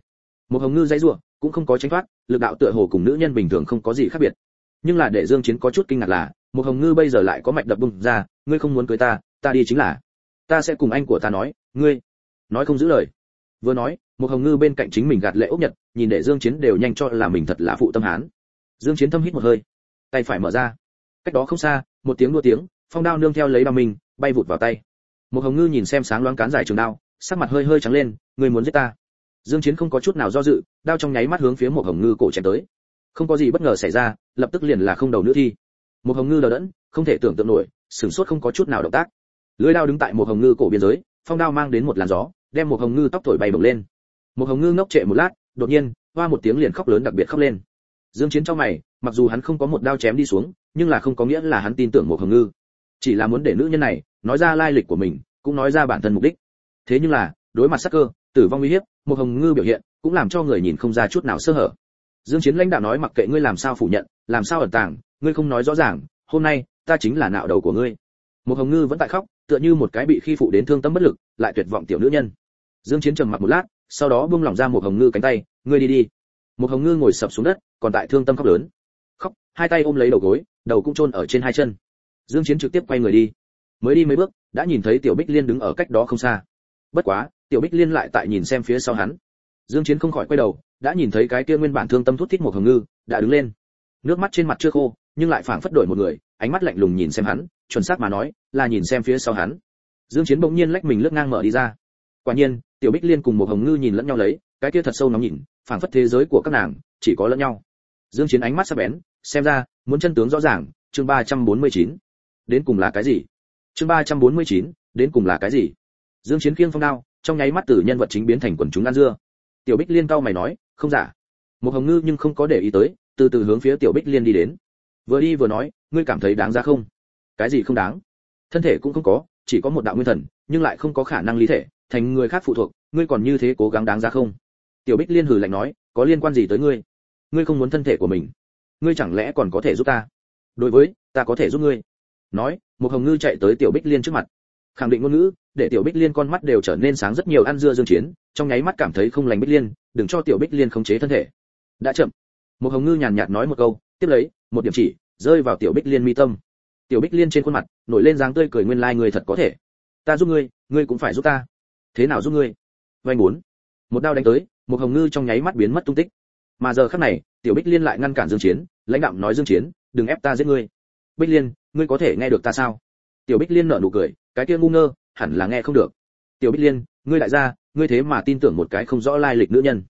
Một hồng ngư dãy rủa, cũng không có tránh thoát, lực đạo tựa hồ cùng nữ nhân bình thường không có gì khác biệt. Nhưng là để dương chiến có chút kinh ngạc là, một hồng ngư bây giờ lại có mạch đập bùng ra, ngươi không muốn cưới ta ta đi chính là. Ta sẽ cùng anh của ta nói, ngươi, nói không giữ lời vừa nói, một hồng ngư bên cạnh chính mình gạt lệ ốc nhật, nhìn để dương chiến đều nhanh cho là mình thật là phụ tâm hán. Dương chiến thâm hít một hơi, tay phải mở ra. Cách đó không xa, một tiếng đua tiếng, phong đao nương theo lấy đao mình, bay vụt vào tay. Một hồng ngư nhìn xem sáng loáng cán dài trường đao, sắc mặt hơi hơi trắng lên, người muốn giết ta. Dương chiến không có chút nào do dự, đao trong nháy mắt hướng phía một hồng ngư cổ chém tới. Không có gì bất ngờ xảy ra, lập tức liền là không đầu nữ thi. Một hồng ngư đờ đẫn, không thể tưởng tượng nổi, sửng sốt không có chút nào động tác. Lưỡi đao đứng tại một hồng ngư cổ biên giới, phong đao mang đến một làn gió đem một hồng ngư tóc thổi bay bổng lên. Một hồng ngư ngốc trệ một lát, đột nhiên, hoa một tiếng liền khóc lớn đặc biệt khóc lên. Dương chiến trong mày, mặc dù hắn không có một đao chém đi xuống, nhưng là không có nghĩa là hắn tin tưởng một hồng ngư. Chỉ là muốn để nữ nhân này nói ra lai lịch của mình, cũng nói ra bản thân mục đích. Thế nhưng là, đối mặt sắc cơ, tử vong uy hiếp, một hồng ngư biểu hiện, cũng làm cho người nhìn không ra chút nào sơ hở. Dương chiến lãnh đạo nói, mặc kệ ngươi làm sao phủ nhận, làm sao ẩn tàng, ngươi không nói rõ ràng, hôm nay, ta chính là nạo đầu của ngươi. Một hồng ngư vẫn tại khóc tựa như một cái bị khi phụ đến thương tâm bất lực, lại tuyệt vọng tiểu nữ nhân. Dương chiến trầm mặc một lát, sau đó buông lỏng ra một hồng ngư cánh tay, ngươi đi đi. Một hồng ngư ngồi sập xuống đất, còn tại thương tâm khóc lớn. Khóc, hai tay ôm lấy đầu gối, đầu cũng chôn ở trên hai chân. Dương chiến trực tiếp quay người đi. Mới đi mấy bước, đã nhìn thấy tiểu bích liên đứng ở cách đó không xa. Bất quá, tiểu bích liên lại tại nhìn xem phía sau hắn. Dương chiến không khỏi quay đầu, đã nhìn thấy cái kia nguyên bản thương tâm thút thít một hồng ngư, đã đứng lên. Nước mắt trên mặt chưa khô, nhưng lại phảng phất đổi một người ánh mắt lạnh lùng nhìn xem hắn chuẩn xác mà nói là nhìn xem phía sau hắn. Dương chiến bỗng nhiên lách mình lướt ngang mở đi ra. Quả nhiên tiểu bích liên cùng một hồng ngư nhìn lẫn nhau lấy cái kia thật sâu nóng nhìn phảng phất thế giới của các nàng chỉ có lẫn nhau. Dương chiến ánh mắt sắc bén xem ra muốn chân tướng rõ ràng chương 349. đến cùng là cái gì? Chương 349, đến cùng là cái gì? Dương chiến kiêng phong đao trong nháy mắt từ nhân vật chính biến thành quần chúng ăn dưa. Tiểu bích liên cao mày nói không giả. Một hồng ngư nhưng không có để ý tới từ từ hướng phía tiểu bích liên đi đến vừa đi vừa nói, ngươi cảm thấy đáng ra không? Cái gì không đáng? Thân thể cũng không có, chỉ có một đạo nguyên thần, nhưng lại không có khả năng lý thể, thành người khác phụ thuộc, ngươi còn như thế cố gắng đáng ra không? Tiểu bích liên hừ lạnh nói, có liên quan gì tới ngươi? Ngươi không muốn thân thể của mình. Ngươi chẳng lẽ còn có thể giúp ta? Đối với, ta có thể giúp ngươi. Nói, một hồng ngư chạy tới tiểu bích liên trước mặt. Khẳng định ngôn ngữ, để tiểu bích liên con mắt đều trở nên sáng rất nhiều ăn dưa dương chiến, trong nháy mắt cảm thấy không lành bích liên, đừng cho tiểu bích liên khống chế thân thể. Đã chậm. Một hồng ngư nhàn nhạt nói một câu, tiếp lấy một điểm chỉ, rơi vào tiểu bích liên mi tâm. Tiểu bích liên trên khuôn mặt, nổi lên dáng tươi cười nguyên lai like người thật có thể. Ta giúp ngươi ngươi cũng phải giúp ta. Thế nào giúp ngươi? Vay muốn một đao đánh tới, một hồng ngư trong nháy mắt biến mất tung tích. Mà giờ khắc này, tiểu bích liên lại ngăn cản dương chiến, lãnh đạo nói dương chiến, đừng ép ta giết ngươi. Bích liên, ngươi có thể nghe được ta sao? Tiểu bích liên nở nụ cười, cái kia ngu ngơ, hẳn là nghe không được. Tiểu bích liên, ngươi lại ra ngươi thế mà tin tưởng một cái không rõ lai lịch nữ nhân.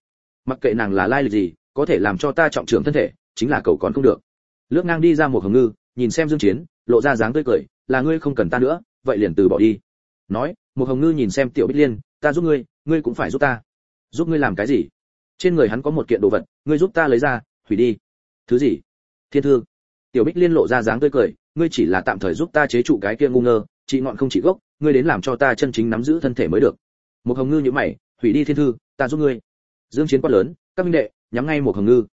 Mặc kệ nàng là lai lịch gì, có thể làm cho ta trọng trưởng thân thể, chính là cầu còn không được lướt ngang đi ra một hồng ngư, nhìn xem dương chiến, lộ ra dáng tươi cười, là ngươi không cần ta nữa, vậy liền từ bỏ đi. Nói, một hồng ngư nhìn xem tiểu bích liên, ta giúp ngươi ngươi cũng phải giúp ta. Giúp ngươi làm cái gì? Trên người hắn có một kiện đồ vật, ngươi giúp ta lấy ra, hủy đi. Thứ gì? Thiên thư. Tiểu bích liên lộ ra dáng tươi cười, ngươi chỉ là tạm thời giúp ta chế trụ cái kia ngu ngơ chỉ ngọn không chỉ gốc, ngươi đến làm cho ta chân chính nắm giữ thân thể mới được. Một hồng ngư như mày, hủy đi thiên thư, ta giúp ngươi. Dương chiến quát lớn, các minh đệ, nhắm ngay một hồng ngư.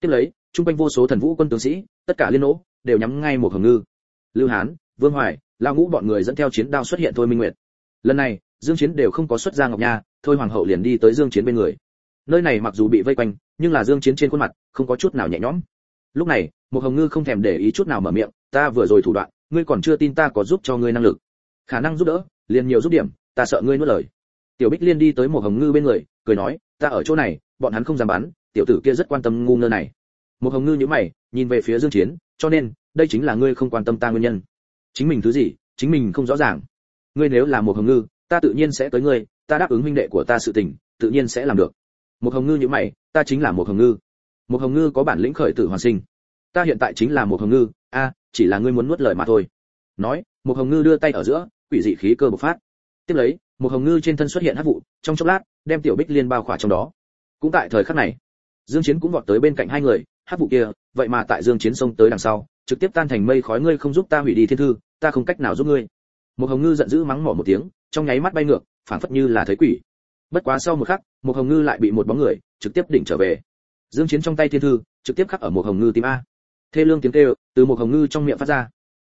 Tiếp lấy trung quanh vô số thần vũ quân tướng sĩ, tất cả liên nỗ, đều nhắm ngay một hồng ngư. Lưu hán, vương hoài lao ngũ bọn người dẫn theo chiến đao xuất hiện thôi minh nguyệt. Lần này, dương chiến đều không có xuất ra ngọc nha, thôi hoàng hậu liền đi tới dương chiến bên người. Nơi này mặc dù bị vây quanh, nhưng là dương chiến trên khuôn mặt, không có chút nào nhẹ nhõm. Lúc này, một hồng ngư không thèm để ý chút nào mở miệng, ta vừa rồi thủ đoạn, ngươi còn chưa tin ta có giúp cho ngươi năng lực. Khả năng giúp đỡ, liền nhiều giúp điểm, ta sợ ngươi nuốt lời. Tiểu bích liên đi tới một hồng ngư bên người, cười nói, ta ở chỗ này, bọn hắn không dám bắn, tiểu tử kia rất quan tâm ngu ngơ này một hồng ngư nhíu mày, nhìn về phía dương chiến, cho nên, đây chính là ngươi không quan tâm ta nguyên nhân. Chính mình thứ gì, chính mình không rõ ràng. Ngươi nếu là một hồng ngư, ta tự nhiên sẽ tới ngươi, ta đáp ứng huynh đệ của ta sự tình, tự nhiên sẽ làm được. Một hồng ngư như mày, ta chính là một hồng ngư. Một hồng ngư có bản lĩnh khởi tử hoàn sinh. Ta hiện tại chính là một hồng ngư, a, chỉ là ngươi muốn nuốt lời mà thôi. Nói một hồng ngư đưa tay ở giữa, quỷ dị khí cơ bộc phát. Tiếp lấy một hồng ngư trên thân xuất hiện hắc vụ, trong chốc lát, đem tiểu bích liên bao khỏa trong đó. Cũng tại thời khắc này, dương chiến cũng vọt tới bên cạnh hai người hát vụ kia, vậy mà tại dương chiến xông tới đằng sau, trực tiếp tan thành mây khói, ngươi không giúp ta hủy đi thiên thư, ta không cách nào giúp ngươi. Một hồng ngư giận dữ mắng mỏ một tiếng, trong nháy mắt bay ngược phản phất như là thấy quỷ. Bất quá sau một khắc một hồng ngư lại bị một bóng người, trực tiếp đỉnh trở về. Dương chiến trong tay thiên thư, trực tiếp khắc ở một hồng ngư tim a. Thê lương tiếng kêu, từ một hồng ngư trong miệng phát ra.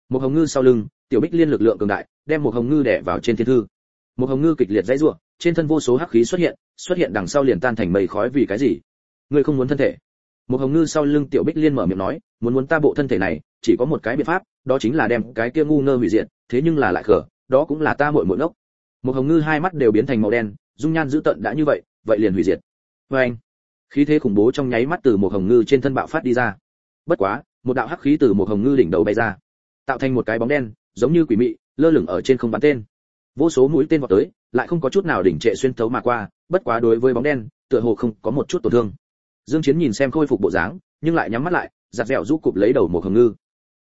Một hồng ngư sau lưng, tiểu bích liên lực lượng cường đại, đem một hồng ngư đè vào trên thiên thư. Một hồng ngư kịch liệt dãy rủa, trên thân vô số hắc khí xuất hiện xuất hiện đằng sau liền tan thành mây khói vì cái gì? Ngươi không muốn thân thể một hồng ngư sau lưng tiểu bích liên mở miệng nói, muốn muốn ta bộ thân thể này, chỉ có một cái biện pháp, đó chính là đem cái kia ngu ngơ hủy diệt, thế nhưng là lại khở đó cũng là ta muội muội ngốc. Một hồng ngư hai mắt đều biến thành màu đen, dung nhan dữ tợn đã như vậy vậy liền hủy diệt. Vê anh, khí thế khủng bố trong nháy mắt từ một hồng ngư trên thân bạo phát đi ra. Bất quá, một đạo hắc khí từ một hồng ngư đỉnh đầu bay ra, tạo thành một cái bóng đen, giống như quỷ mị, lơ lửng ở trên không bắn tên. Vô số mũi tên vọt tới, lại không có chút nào đỉnh trệ xuyên thấu mà qua, bất quá đối với bóng đen, tựa hồ không có một chút tổn thương dương chiến nhìn xem khôi phục bộ dáng, nhưng lại nhắm mắt lại, giặt dẻo rũ cụp lấy đầu một hồng ngư.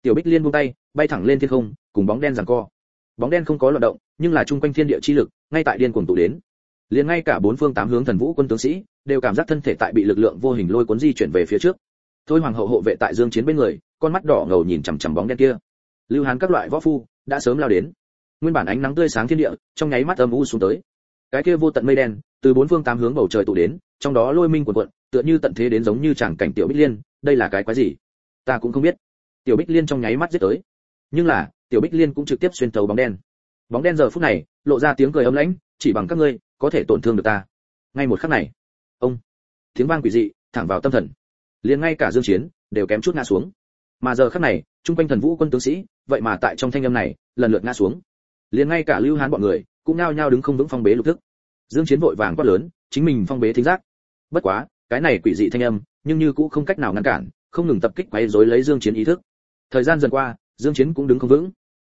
Tiểu bích liên buông tay, bay thẳng lên thiên không, cùng bóng đen giằng co. Bóng đen không có loạn động, nhưng là trung quanh thiên địa chi lực, ngay tại điên cuồng tụ đến. Liền ngay cả bốn phương tám hướng thần vũ quân tướng sĩ, đều cảm giác thân thể tại bị lực lượng vô hình lôi cuốn di chuyển về phía trước. Thôi hoàng hậu hộ vệ tại dương chiến bên người, con mắt đỏ ngầu nhìn chằm chằm bóng đen kia. Lưu hán các loại võ phu, đã sớm lao đến. Nguyên bản ánh nắng tươi sáng thiên địa, trong nháy mắt âm u xuống tới. Cái kia vô tận mây đen, từ bốn phương tám hướng bầu trời tụ đến, trong đó lôi minh cuộn cuộn tựa như tận thế đến giống như chẳng cảnh tiểu bích liên, đây là cái quái gì? Ta cũng không biết. Tiểu bích liên trong nháy mắt giết tới. Nhưng là, tiểu bích liên cũng trực tiếp xuyên thấu bóng đen. Bóng đen giờ phút này, lộ ra tiếng cười âm lãnh, chỉ bằng các ngươi, có thể tổn thương được ta. Ngay một khắc này, ông, tiếng vang quỷ dị, thẳng vào tâm thần. Liền ngay cả dương chiến, đều kém chút ngã xuống. Mà giờ khắc này trung quanh thần vũ quân tướng sĩ, vậy mà tại trong thanh âm này, lần lượt ngã xuống. Liền ngay cả lưu hán bọn người, cũng nao nhao đứng không vững phong bế lục thức. Dương chiến vội vàng quát lớn, chính mình phong bế thính giác. Bất quá cái này quỷ dị thanh âm, nhưng như cũng không cách nào ngăn cản, không ngừng tập kích quấy rối lấy dương chiến ý thức. Thời gian dần qua, dương chiến cũng đứng không vững.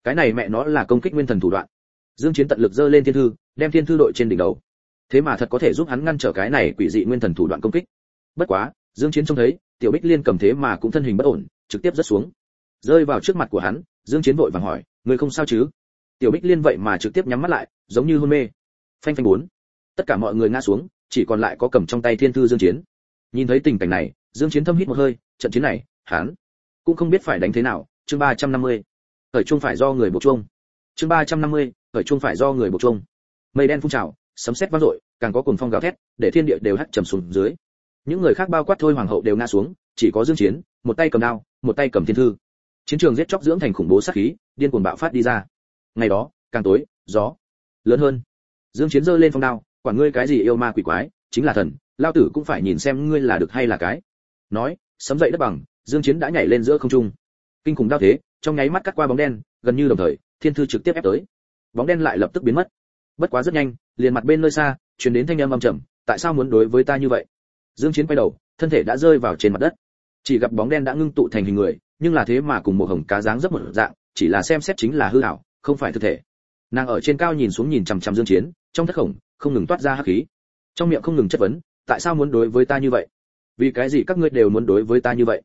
Cái này mẹ nó là công kích nguyên thần thủ đoạn. Dương chiến tận lực dơ lên thiên thư, đem thiên thư đội trên đỉnh đầu. Thế mà thật có thể giúp hắn ngăn trở cái này quỷ dị nguyên thần thủ đoạn công kích. Bất quá, dương chiến trông thấy, tiểu bích liên cầm thế mà cũng thân hình bất ổn, trực tiếp rất xuống. Rơi vào trước mặt của hắn, dương chiến vội vàng hỏi, người không sao chứ? Tiểu bích liên vậy mà trực tiếp nhắm mắt lại, giống như hôn mê. Phanh phanh bốn. Tất cả mọi người ngã xuống chỉ còn lại có cầm trong tay thiên thư dương chiến. Nhìn thấy tình cảnh này dương chiến thâm hít một hơi trận chiến này hắn cũng không biết phải đánh thế nào chương 350. khởi chuông phải do người buộc chuông. Chương 350, khởi chuông phải do người buộc chuông. Mây đen phun trào sấm sét vang dội càng có cuồng phong gào thét để thiên địa đều hắt trầm xuống dưới. Những người khác bao quát thôi hoàng hậu đều ngã xuống chỉ có dương chiến một tay cầm đao một tay cầm thiên thư. Chiến trường giết chóc dưỡng thành khủng bố sát khí điên cuồng bạo phát đi ra. Ngày đó càng tối gió lớn hơn. Dương chiến rơi lên phong đao quản ngươi cái gì yêu ma quỷ quái, chính là thần, lao tử cũng phải nhìn xem ngươi là được hay là cái. Nói, sấm dậy đất bằng, dương chiến đã nhảy lên giữa không trung. Kinh khủng đao thế, trong nháy mắt cắt qua bóng đen, gần như đồng thời, thiên thư trực tiếp ép tới. Bóng đen lại lập tức biến mất. Bất quá rất nhanh, liền mặt bên nơi xa, truyền đến thanh âm âm trầm, tại sao muốn đối với ta như vậy? Dương chiến quay đầu, thân thể đã rơi vào trên mặt đất. Chỉ gặp bóng đen đã ngưng tụ thành hình người, nhưng là thế mà cùng một hồng cá dáng rất một dạng, chỉ là xem xét chính là hư ảo, không phải thực thể. Nàng ở trên cao nhìn xuống nhìn chằm chằm dương chiến, trong thất khổng không ngừng toát ra hắc khí. Trong miệng không ngừng chất vấn, tại sao muốn đối với ta như vậy? Vì cái gì các ngươi đều muốn đối với ta như vậy?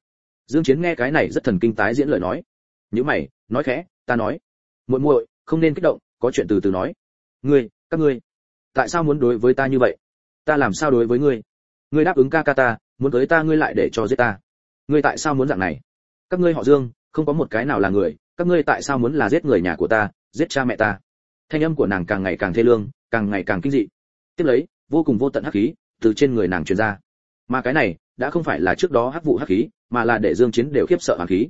Dương chiến nghe cái này rất thần kinh tái diễn lời nói. Những mày, nói khẽ, ta nói. Muội muội, không nên kích động, có chuyện từ từ nói. Ngươi, các ngươi, tại sao muốn đối với ta như vậy? Ta làm sao đối với ngươi? Ngươi đáp ứng ca ca ta, muốn tới ta ngươi lại để cho giết ta. Ngươi tại sao muốn dạng này? Các ngươi họ dương, không có một cái nào là người, các ngươi tại sao muốn là giết người nhà của ta, giết cha mẹ ta? Thanh âm của nàng càng ngày càng thê lương, càng ngày càng kinh dị tiếp lấy, vô cùng vô tận hắc khí từ trên người nàng truyền ra. Mà cái này đã không phải là trước đó hắc vụ hắc khí, mà là để dương chiến đều khiếp sợ hoàn khí.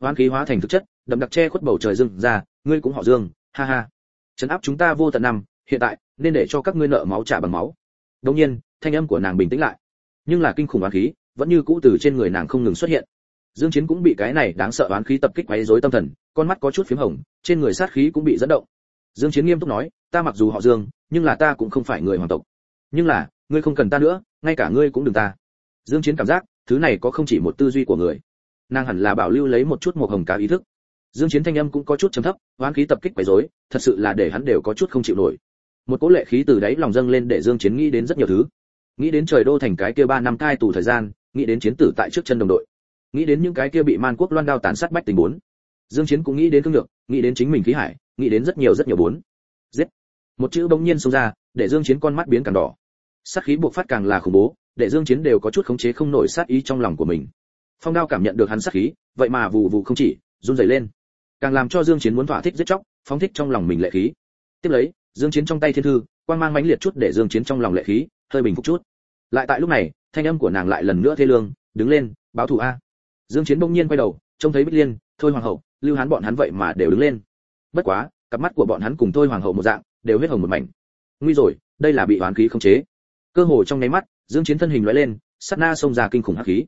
Hoán khí hóa thành thực chất, đậm đặc che khuất bầu trời dương ra, ngươi cũng họ dương, ha ha. Chấn áp chúng ta vô tận năm, hiện tại nên để cho các ngươi nợ máu trả bằng máu. Đương nhiên, thanh âm của nàng bình tĩnh lại. Nhưng là kinh khủng oán khí vẫn như cũ từ trên người nàng không ngừng xuất hiện. Dương chiến cũng bị cái này đáng sợ oán khí tập kích quấy rối tâm thần, con mắt có chút phím hồng, trên người sát khí cũng bị dẫn động dương chiến nghiêm túc nói, ta mặc dù họ dương, nhưng là ta cũng không phải người hoàng tộc. Nhưng là, ngươi không cần ta nữa, ngay cả ngươi cũng đừng ta. Dương chiến cảm giác, thứ này có không chỉ một tư duy của người. Nàng hẳn là bảo lưu lấy một chút một hồng cá ý thức. Dương chiến thanh âm cũng có chút trầm thấp oán khí tập kích quấy rối, thật sự là để hắn đều có chút không chịu nổi. Một cỗ lệ khí từ đáy lòng dâng lên để dương chiến nghĩ đến rất nhiều thứ. Nghĩ đến trời đô thành cái kia ba năm cai tù thời gian, nghĩ đến chiến tử tại trước chân đồng đội. Nghĩ đến những cái kia bị man quốc loan đao tàn sát bách tình bốn dương chiến cũng nghĩ đến thương lượng nghĩ đến chính mình khí hải, nghĩ đến rất nhiều rất nhiều bốn. Giết. Một chữ bỗng nhiên xông ra, để dương chiến con mắt biến càng đỏ. Sát khí buộc phát càng là khủng bố, để dương chiến đều có chút khống chế không nổi sát ý trong lòng của mình. Phong đao cảm nhận được hắn sát khí, vậy mà vù vù không chỉ, run rẩy lên. Càng làm cho dương chiến muốn thỏa thích giết chóc, phóng thích trong lòng mình lệ khí. Tiếp lấy, dương chiến trong tay thiên thư, quang mang mãnh liệt chút để dương chiến trong lòng lệ khí, hơi bình phục chút. Lại tại lúc này, thanh âm của nàng lại lần nữa thê lương, đứng lên, báo thù a. Dương chiến bỗng nhiên quay đầu, trông thấy bích liên, thôi hoàng hậu lưu hán bọn hắn vậy mà đều đứng lên. Bất quá, cặp mắt của bọn hắn cùng thôi hoàng hậu một dạng, đều huyết hồng một mảnh. Nguy rồi, đây là bị oán khí không chế. Cơ hồ trong nháy mắt, dương chiến thân hình lóe lên, sát na xông ra kinh khủng hắc khí.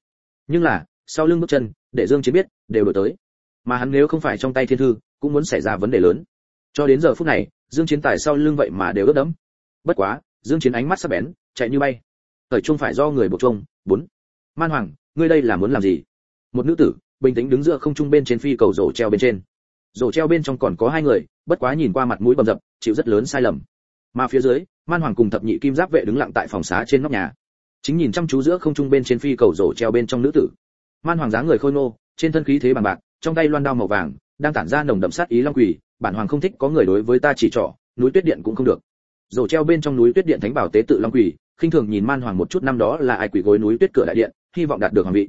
Nhưng là, sau lưng bước chân, để dương chiến biết, đều đổi tới. Mà hắn nếu không phải trong tay thiên thư, cũng muốn xảy ra vấn đề lớn. Cho đến giờ phút này, dương chiến tài sau lưng vậy mà đều ướt đẫm. Bất quá, dương chiến ánh mắt sắc bén, chạy như bay. Thời trung phải do người buộc trung bốn. Man hoàng, ngươi đây là muốn làm gì? Một nữ tử bình tĩnh đứng giữa không trung bên trên phi cầu rổ treo bên trên. Rổ treo bên trong còn có hai người, bất quá nhìn qua mặt mũi bầm dập, chịu rất lớn sai lầm. Mà phía dưới, man hoàng cùng thập nhị kim giáp vệ đứng lặng tại phòng xá trên nóc nhà. Chính nhìn chăm chú giữa không trung bên trên phi cầu rổ treo bên trong nữ tử. Man hoàng dáng người khôi nô trên thân khí thế bằng bạc, trong tay loan đao màu vàng, đang tản ra nồng đậm sát ý long quỷ bản hoàng không thích có người đối với ta chỉ trỏ, núi tuyết điện cũng không được. Rổ treo bên trong núi tuyết điện thánh bảo tế tự long quỷ khinh thường nhìn man hoàng một chút năm đó là ai quỷ gối núi tuyết cửa đại điện, hy vọng đạt được hoàng vị.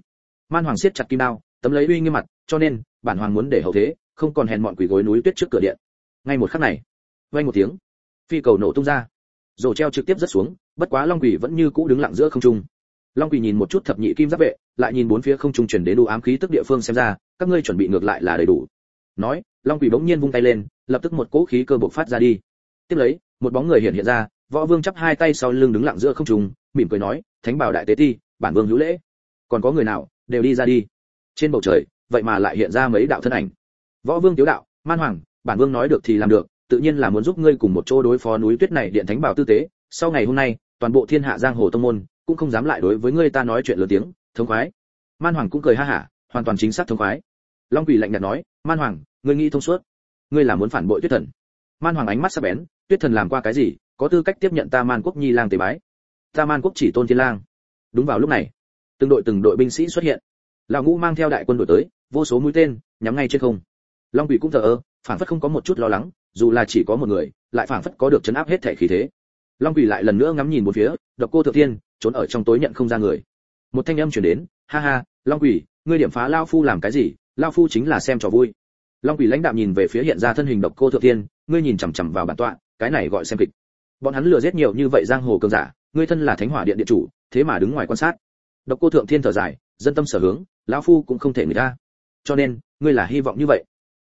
Man hoàng siết chặt kim đao tấm lấy uy nghiêm mặt, cho nên, bản hoàng muốn để hậu thế, không còn hèn mọn quỷ gối núi tuyết trước cửa điện. Ngay một khắc này, vang một tiếng, phi cầu nổ tung ra. Rổ treo trực tiếp rất xuống, bất quá long quỷ vẫn như cũ đứng lặng giữa không trung. Long quỷ nhìn một chút thập nhị kim giáp vệ, lại nhìn bốn phía không trung chuyển đến đủ ám khí tức địa phương xem ra, các ngươi chuẩn bị ngược lại là đầy đủ. Nói, long quỷ bỗng nhiên vung tay lên, lập tức một cỗ khí cơ bộc phát ra đi. Tiếp lấy, một bóng người hiện hiện ra, võ vương chắp hai tay sau lưng đứng lặng giữa không trung, mỉm cười nói, thánh bảo đại tế ti, bản vương hữu lễ. Còn có người nào, đều đi ra đi trên bầu trời, vậy mà lại hiện ra mấy đạo thân ảnh. Võ vương tiếu đạo, man hoàng, bản vương nói được thì làm được, tự nhiên là muốn giúp ngươi cùng một chỗ đối phó núi tuyết này điện thánh bảo tư tế. Sau ngày hôm nay, toàn bộ thiên hạ giang hồ tông môn cũng không dám lại đối với ngươi ta nói chuyện lớn tiếng, thống khoái. Man hoàng cũng cười ha hả, hoàn toàn chính xác thống khoái. Long quỷ lạnh nhạt nói, man hoàng, ngươi nghĩ thông suốt. Ngươi là muốn phản bội tuyết thần. Man hoàng ánh mắt sắc bén, tuyết thần làm qua cái gì? Có tư cách tiếp nhận ta man quốc nhi lang tế bái? Ta man quốc chỉ tôn thiên lang. Đúng vào lúc này, từng đội từng đội binh sĩ xuất hiện lão ngũ mang theo đại quân đổi tới, vô số mũi tên, nhắm ngay trên không. Long quỷ cũng thờ ơ phản phất không có một chút lo lắng, dù là chỉ có một người, lại phản phất có được chấn áp hết thể khí thế. Long quỷ lại lần nữa ngắm nhìn một phía, độc cô thượng thiên, trốn ở trong tối nhận không ra người. Một thanh âm truyền đến, ha ha, long quỷ, ngươi điểm phá lao phu làm cái gì? Lao phu chính là xem trò vui. Long quỷ lãnh đạm nhìn về phía hiện ra thân hình độc cô thượng thiên, ngươi nhìn chằm chằm vào bản tọa, cái này gọi xem kịch. Bọn hắn lừa giết nhiều như vậy giang hồ cường giả, ngươi thân là thánh hỏa điện điện chủ, thế mà đứng ngoài quan sát. Độc cô thượng thiên thở dài dân tâm sở hướng, lão phu cũng không thể người ta. Cho nên, ngươi là hy vọng như vậy.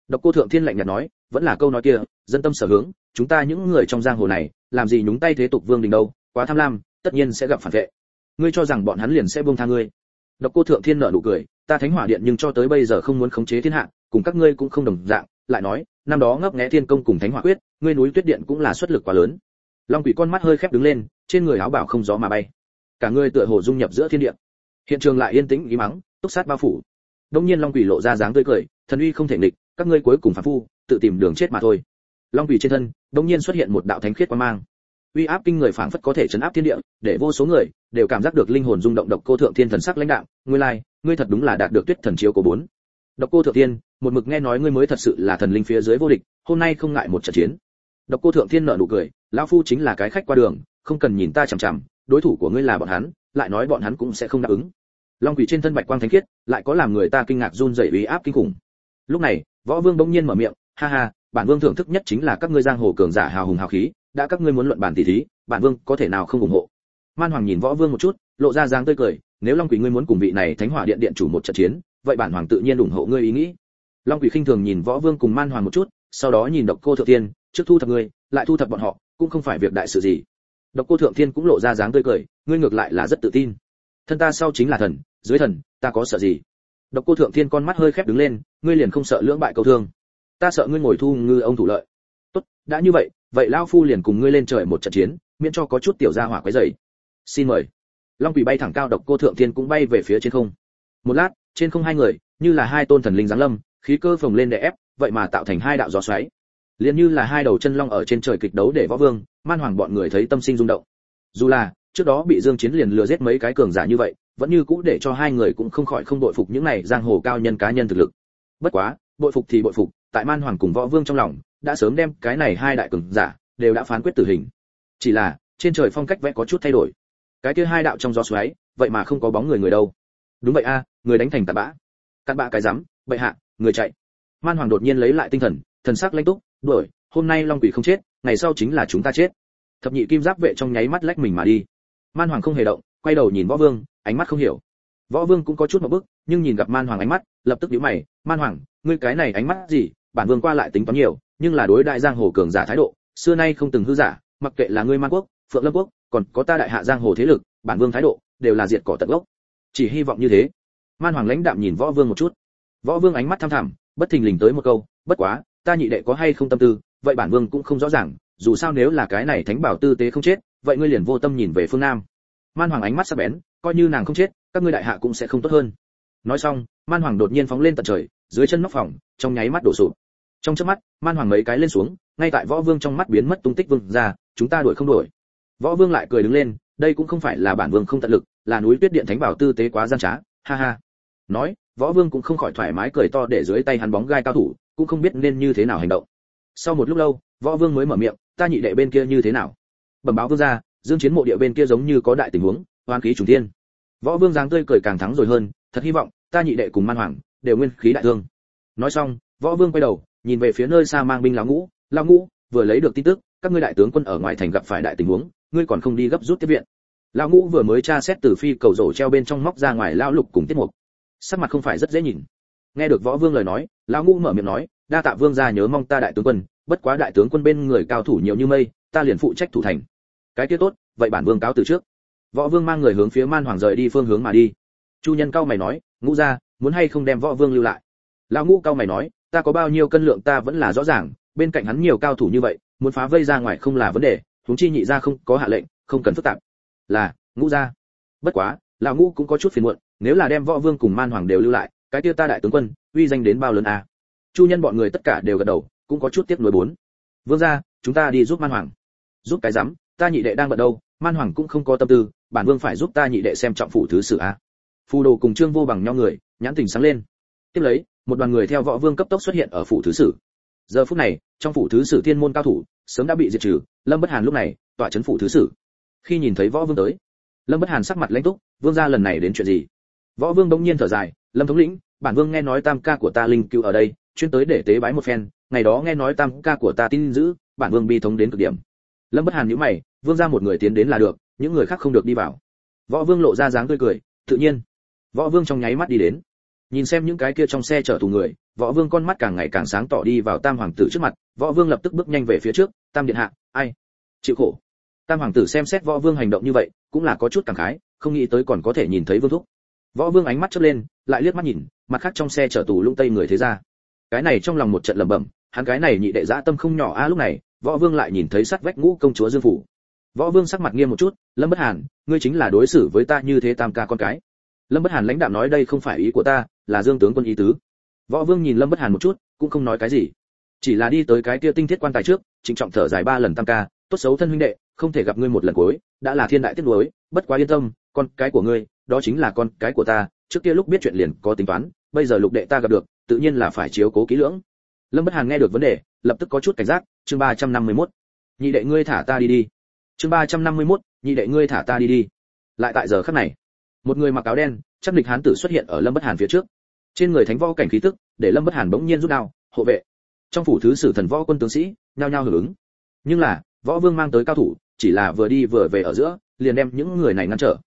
Độc cô thượng thiên lạnh nhạt nói, vẫn là câu nói kia, dân tâm sở hướng, chúng ta những người trong giang hồ này, làm gì nhúng tay thế tục vương đình đâu, quá tham lam, tất nhiên sẽ gặp phản vệ. Ngươi cho rằng bọn hắn liền sẽ buông tha ngươi. Độc cô thượng thiên nở nụ cười, ta thánh hỏa điện nhưng cho tới bây giờ không muốn khống chế thiên hạ, cùng các ngươi cũng không đồng dạng, lại nói, năm đó ngấp nghé thiên công cùng thánh hỏa quyết, ngươi núi tuyết điện cũng là xuất lực quá lớn. Long quỷ con mắt hơi khép đứng lên, trên người áo bảo không gió mà bay. Cả người tựa hồ dung nhập giữa thiên địa hiện trường lại yên tĩnh, ý mắng, túc sát bao phủ. Đông nhiên long quỷ lộ ra dáng tươi cười, thần uy không thể nghịch, các ngươi cuối cùng phản phu, tự tìm đường chết mà thôi. Long quỷ trên thân, đông nhiên xuất hiện một đạo thánh khiết quan mang. Uy áp kinh người phảng phất có thể chấn áp thiên địa, để vô số người đều cảm giác được linh hồn rung động độc cô thượng thiên thần sắc lãnh đạo ngươi lai, ngươi thật đúng là đạt được tuyết thần chiếu của bốn. Độc cô thượng thiên, một mực nghe nói ngươi mới thật sự là thần linh phía dưới vô địch, hôm nay không ngại một trận chiến. Độc cô thượng thiên nở nụ cười, lão phu chính là cái khách qua đường, không cần nhìn ta chằm chằm đối thủ của ngươi là bọn hắn, lại nói bọn hắn cũng sẽ không đáp ứng. Long quỷ trên thân bạch quang thánh khiết, lại có làm người ta kinh ngạc run rẩy uy áp kinh khủng. Lúc này, võ vương bỗng nhiên mở miệng, ha ha, bản vương thưởng thức nhất chính là các ngươi giang hồ cường giả hào hùng hào khí, đã các ngươi muốn luận bản tỷ thí, bản vương có thể nào không ủng hộ? Man hoàng nhìn võ vương một chút, lộ ra dáng tươi cười, nếu long quỷ ngươi muốn cùng vị này thánh hỏa điện điện chủ một trận chiến, vậy bản hoàng tự nhiên ủng hộ ngươi ý nghĩ. Long quỷ khinh thường nhìn võ vương cùng man hoàng một chút, sau đó nhìn độc cô thượng tiên, trước thu thập ngươi, lại thu thập bọn họ, cũng không phải việc đại sự gì độc cô thượng thiên cũng lộ ra dáng tươi cười, ngươi ngược lại là rất tự tin. Thân ta sau chính là thần, dưới thần, ta có sợ gì? Độc cô thượng thiên con mắt hơi khép đứng lên, ngươi liền không sợ lưỡng bại câu thương. Ta sợ ngươi ngồi thu ngư ông thủ lợi. Tốt, đã như vậy vậy lão phu liền cùng ngươi lên trời một trận chiến, miễn cho có chút tiểu gia hỏa quấy rầy. Xin mời. Long quỷ bay thẳng cao độc cô thượng thiên cũng bay về phía trên không. Một lát, trên không hai người, như là hai tôn thần linh giáng lâm, khí cơ phồng lên để ép, vậy mà tạo thành hai đạo gió xoáy. Liền như là hai đầu chân long ở trên trời kịch đấu để võ vương man hoàng bọn người thấy tâm sinh rung động. Dù là, trước đó bị dương chiến liền lừa giết mấy cái cường giả như vậy, vẫn như cũ để cho hai người cũng không khỏi không đội phục những này giang hồ cao nhân cá nhân thực lực. Bất quá bội phục thì bội phục, tại man hoàng cùng võ vương trong lòng, đã sớm đem cái này hai đại cường giả, đều đã phán quyết tử hình. Chỉ là, trên trời phong cách vẽ có chút thay đổi. Cái kia hai đạo trong gió xoáy, vậy mà không có bóng người người đâu. Đúng vậy a, người đánh thành tạt bã. Cặn bã cái rắm bệ hạ, người chạy. Man hoàng đột nhiên lấy lại tinh thần thần sắc lãnh túc, đuổi, hôm nay long quỷ không chết ngày sau chính là chúng ta chết. Thập nhị kim giáp vệ trong nháy mắt lách mình mà đi. Man hoàng không hề động, quay đầu nhìn võ vương, ánh mắt không hiểu. Võ vương cũng có chút một bức, nhưng nhìn gặp man hoàng ánh mắt, lập tức nhíu mày, man hoàng, ngươi cái này ánh mắt gì? Bản vương qua lại tính toán nhiều, nhưng là đối đại giang hồ cường giả thái độ, xưa nay không từng hư giả, mặc kệ là ngươi man quốc, phượng lâm quốc, còn có ta đại hạ giang hồ thế lực, bản vương thái độ đều là diệt cỏ tận gốc. Chỉ hy vọng như thế. Man hoàng lãnh đạm nhìn võ vương một chút. Võ vương ánh mắt thăm thẳm, bất thình lình tới một câu, bất quá, ta nhị đệ có hay không tâm tư vậy bản vương cũng không rõ ràng, dù sao nếu là cái này thánh bảo tư tế không chết, vậy ngươi liền vô tâm nhìn về phương nam. Man hoàng ánh mắt sắc bén, coi như nàng không chết, các ngươi đại hạ cũng sẽ không tốt hơn. Nói xong, man hoàng đột nhiên phóng lên tận trời, dưới chân nóc phòng, trong nháy mắt đổ sụp. Trong chớp mắt, man hoàng mấy cái lên xuống, ngay tại võ vương trong mắt biến mất tung tích vương ra, chúng ta đuổi không đuổi. Võ vương lại cười đứng lên, đây cũng không phải là bản vương không tận lực, là núi tuyết điện thánh bảo tư tế quá gian trá, ha ha. Nói, võ vương cũng không khỏi thoải mái cười to để dưới tay hắn bóng gai cao thủ, cũng không biết nên như thế nào hành động sau một lúc lâu, võ vương mới mở miệng, ta nhị đệ bên kia như thế nào? Bẩm báo vương gia, dương chiến mộ địa bên kia giống như có đại tình huống hoan khí trùng thiên. Võ vương giáng tươi cười càng thắng rồi hơn, thật hy vọng, ta nhị đệ cùng man hoàng đều nguyên khí đại thương. Nói xong, võ vương quay đầu, nhìn về phía nơi xa mang binh lão ngũ lão ngũ, vừa lấy được tin tức, các ngươi đại tướng quân ở ngoài thành gặp phải đại tình huống, ngươi còn không đi gấp rút tiếp viện. Lão ngũ vừa mới tra xét từ phi cầu rổ treo bên trong móc ra ngoài lão lục cùng tiết mục. Sắc mặt không phải rất dễ nhìn. Nghe được võ vương lời nói, lão ngũ mở miệng nói đa tạ vương gia nhớ mong ta đại tướng quân, bất quá đại tướng quân bên người cao thủ nhiều như mây, ta liền phụ trách thủ thành. Cái kia tốt, vậy bản vương cáo từ trước. Võ vương mang người hướng phía man hoàng rời đi phương hướng mà đi. Chu nhân cao mày nói, ngũ gia, muốn hay không đem võ vương lưu lại? Lão ngũ cao mày nói, ta có bao nhiêu cân lượng ta vẫn là rõ ràng, bên cạnh hắn nhiều cao thủ như vậy, muốn phá vây ra ngoài không là vấn đề chúng chi nhị gia không có hạ lệnh, không cần phức tạp. Là, ngũ gia. bất quá, lão ngũ cũng có chút phiền muộn, nếu là đem võ vương cùng man hoàng đều lưu lại, cái kia ta đại tướng quân, uy danh đến bao lớn à chu nhân bọn người tất cả đều gật đầu, cũng có chút tiếc nuối bốn. Vương gia, chúng ta đi giúp man hoàng. Giúp cái rắm, ta nhị đệ đang bận đâu, man hoàng cũng không có tâm tư, bản vương phải giúp ta nhị đệ xem trọng phủ thứ sử a. Phù đồ cùng trương vô bằng nhau người, nhãn tình sáng lên. Tiếp lấy, một đoàn người theo võ vương cấp tốc xuất hiện ở phủ thứ sử giờ phút này, trong phủ thứ sử thiên môn cao thủ, sớm đã bị diệt trừ, lâm bất hàn lúc này, tọa chấn phủ thứ sử khi nhìn thấy võ vương tới, lâm bất hàn sắc mặt lãnh túc, vương gia lần này đến chuyện gì? Võ vương bỗng nhiên thở dài, lâm thống lĩnh, bản vương nghe nói tam ca của ta linh cứu ở đây chuyên tới để tế bái một phen, ngày đó nghe nói tam ca của ta tin giữ, bản vương bi thống đến cực điểm. Lâm bất hàn nhíu mày, vương ra một người tiến đến là được, những người khác không được đi vào. Võ vương lộ ra dáng tươi cười, tự nhiên. Võ vương trong nháy mắt đi đến. Nhìn xem những cái kia trong xe chở tù người, võ vương con mắt càng ngày càng sáng tỏ đi vào tam hoàng tử trước mặt, võ vương lập tức bước nhanh về phía trước, tam điện hạ, ai? Chịu khổ. Tam hoàng tử xem xét võ vương hành động như vậy, cũng là có chút cảm khái, không nghĩ tới còn có thể nhìn thấy vương thúc. Võ vương ánh mắt chớp lên, lại liếc mắt nhìn, mặt khác trong xe chở tù lung tây người thế ra cái này trong lòng một trận lẩm bẩm, hắn cái này nhị đệ dã tâm không nhỏ a lúc này, võ vương lại nhìn thấy sắt vách ngũ công chúa dương phủ. Võ vương sắc mặt nghiêm một chút, lâm bất hàn, ngươi chính là đối xử với ta như thế tam ca con cái. Lâm bất hàn lãnh đạo nói, đây không phải ý của ta, là dương tướng quân ý tứ. Võ vương nhìn lâm bất hàn một chút, cũng không nói cái gì. Chỉ là đi tới cái kia tinh thiết quan tài trước, trịnh trọng thở dài ba lần tam ca, tốt xấu thân huynh đệ, không thể gặp ngươi một lần cuối, đã là thiên đại tiết nuối, bất quá yên tâm, con cái của ngươi, đó chính là con cái của ta, trước kia lúc biết chuyện liền có tính toán bây giờ lục đệ ta gặp được tự nhiên là phải chiếu cố kỹ lưỡng. Lâm bất hàn nghe được vấn đề lập tức có chút cảnh giác chương 351. nhị đệ ngươi thả ta đi đi. Chương 351, nhị đệ ngươi thả ta đi đi. Lại tại giờ khắc này một người mặc áo đen chắc địch hán tử xuất hiện ở lâm bất hàn phía trước. Trên người thánh võ cảnh khí tức để lâm bất hàn bỗng nhiên rút đao hộ vệ. Trong phủ thứ sử thần võ quân tướng sĩ nhao nhao hưởng ứng. Nhưng là võ vương mang tới cao thủ chỉ là vừa đi vừa về ở giữa liền đem những người này ngăn trở.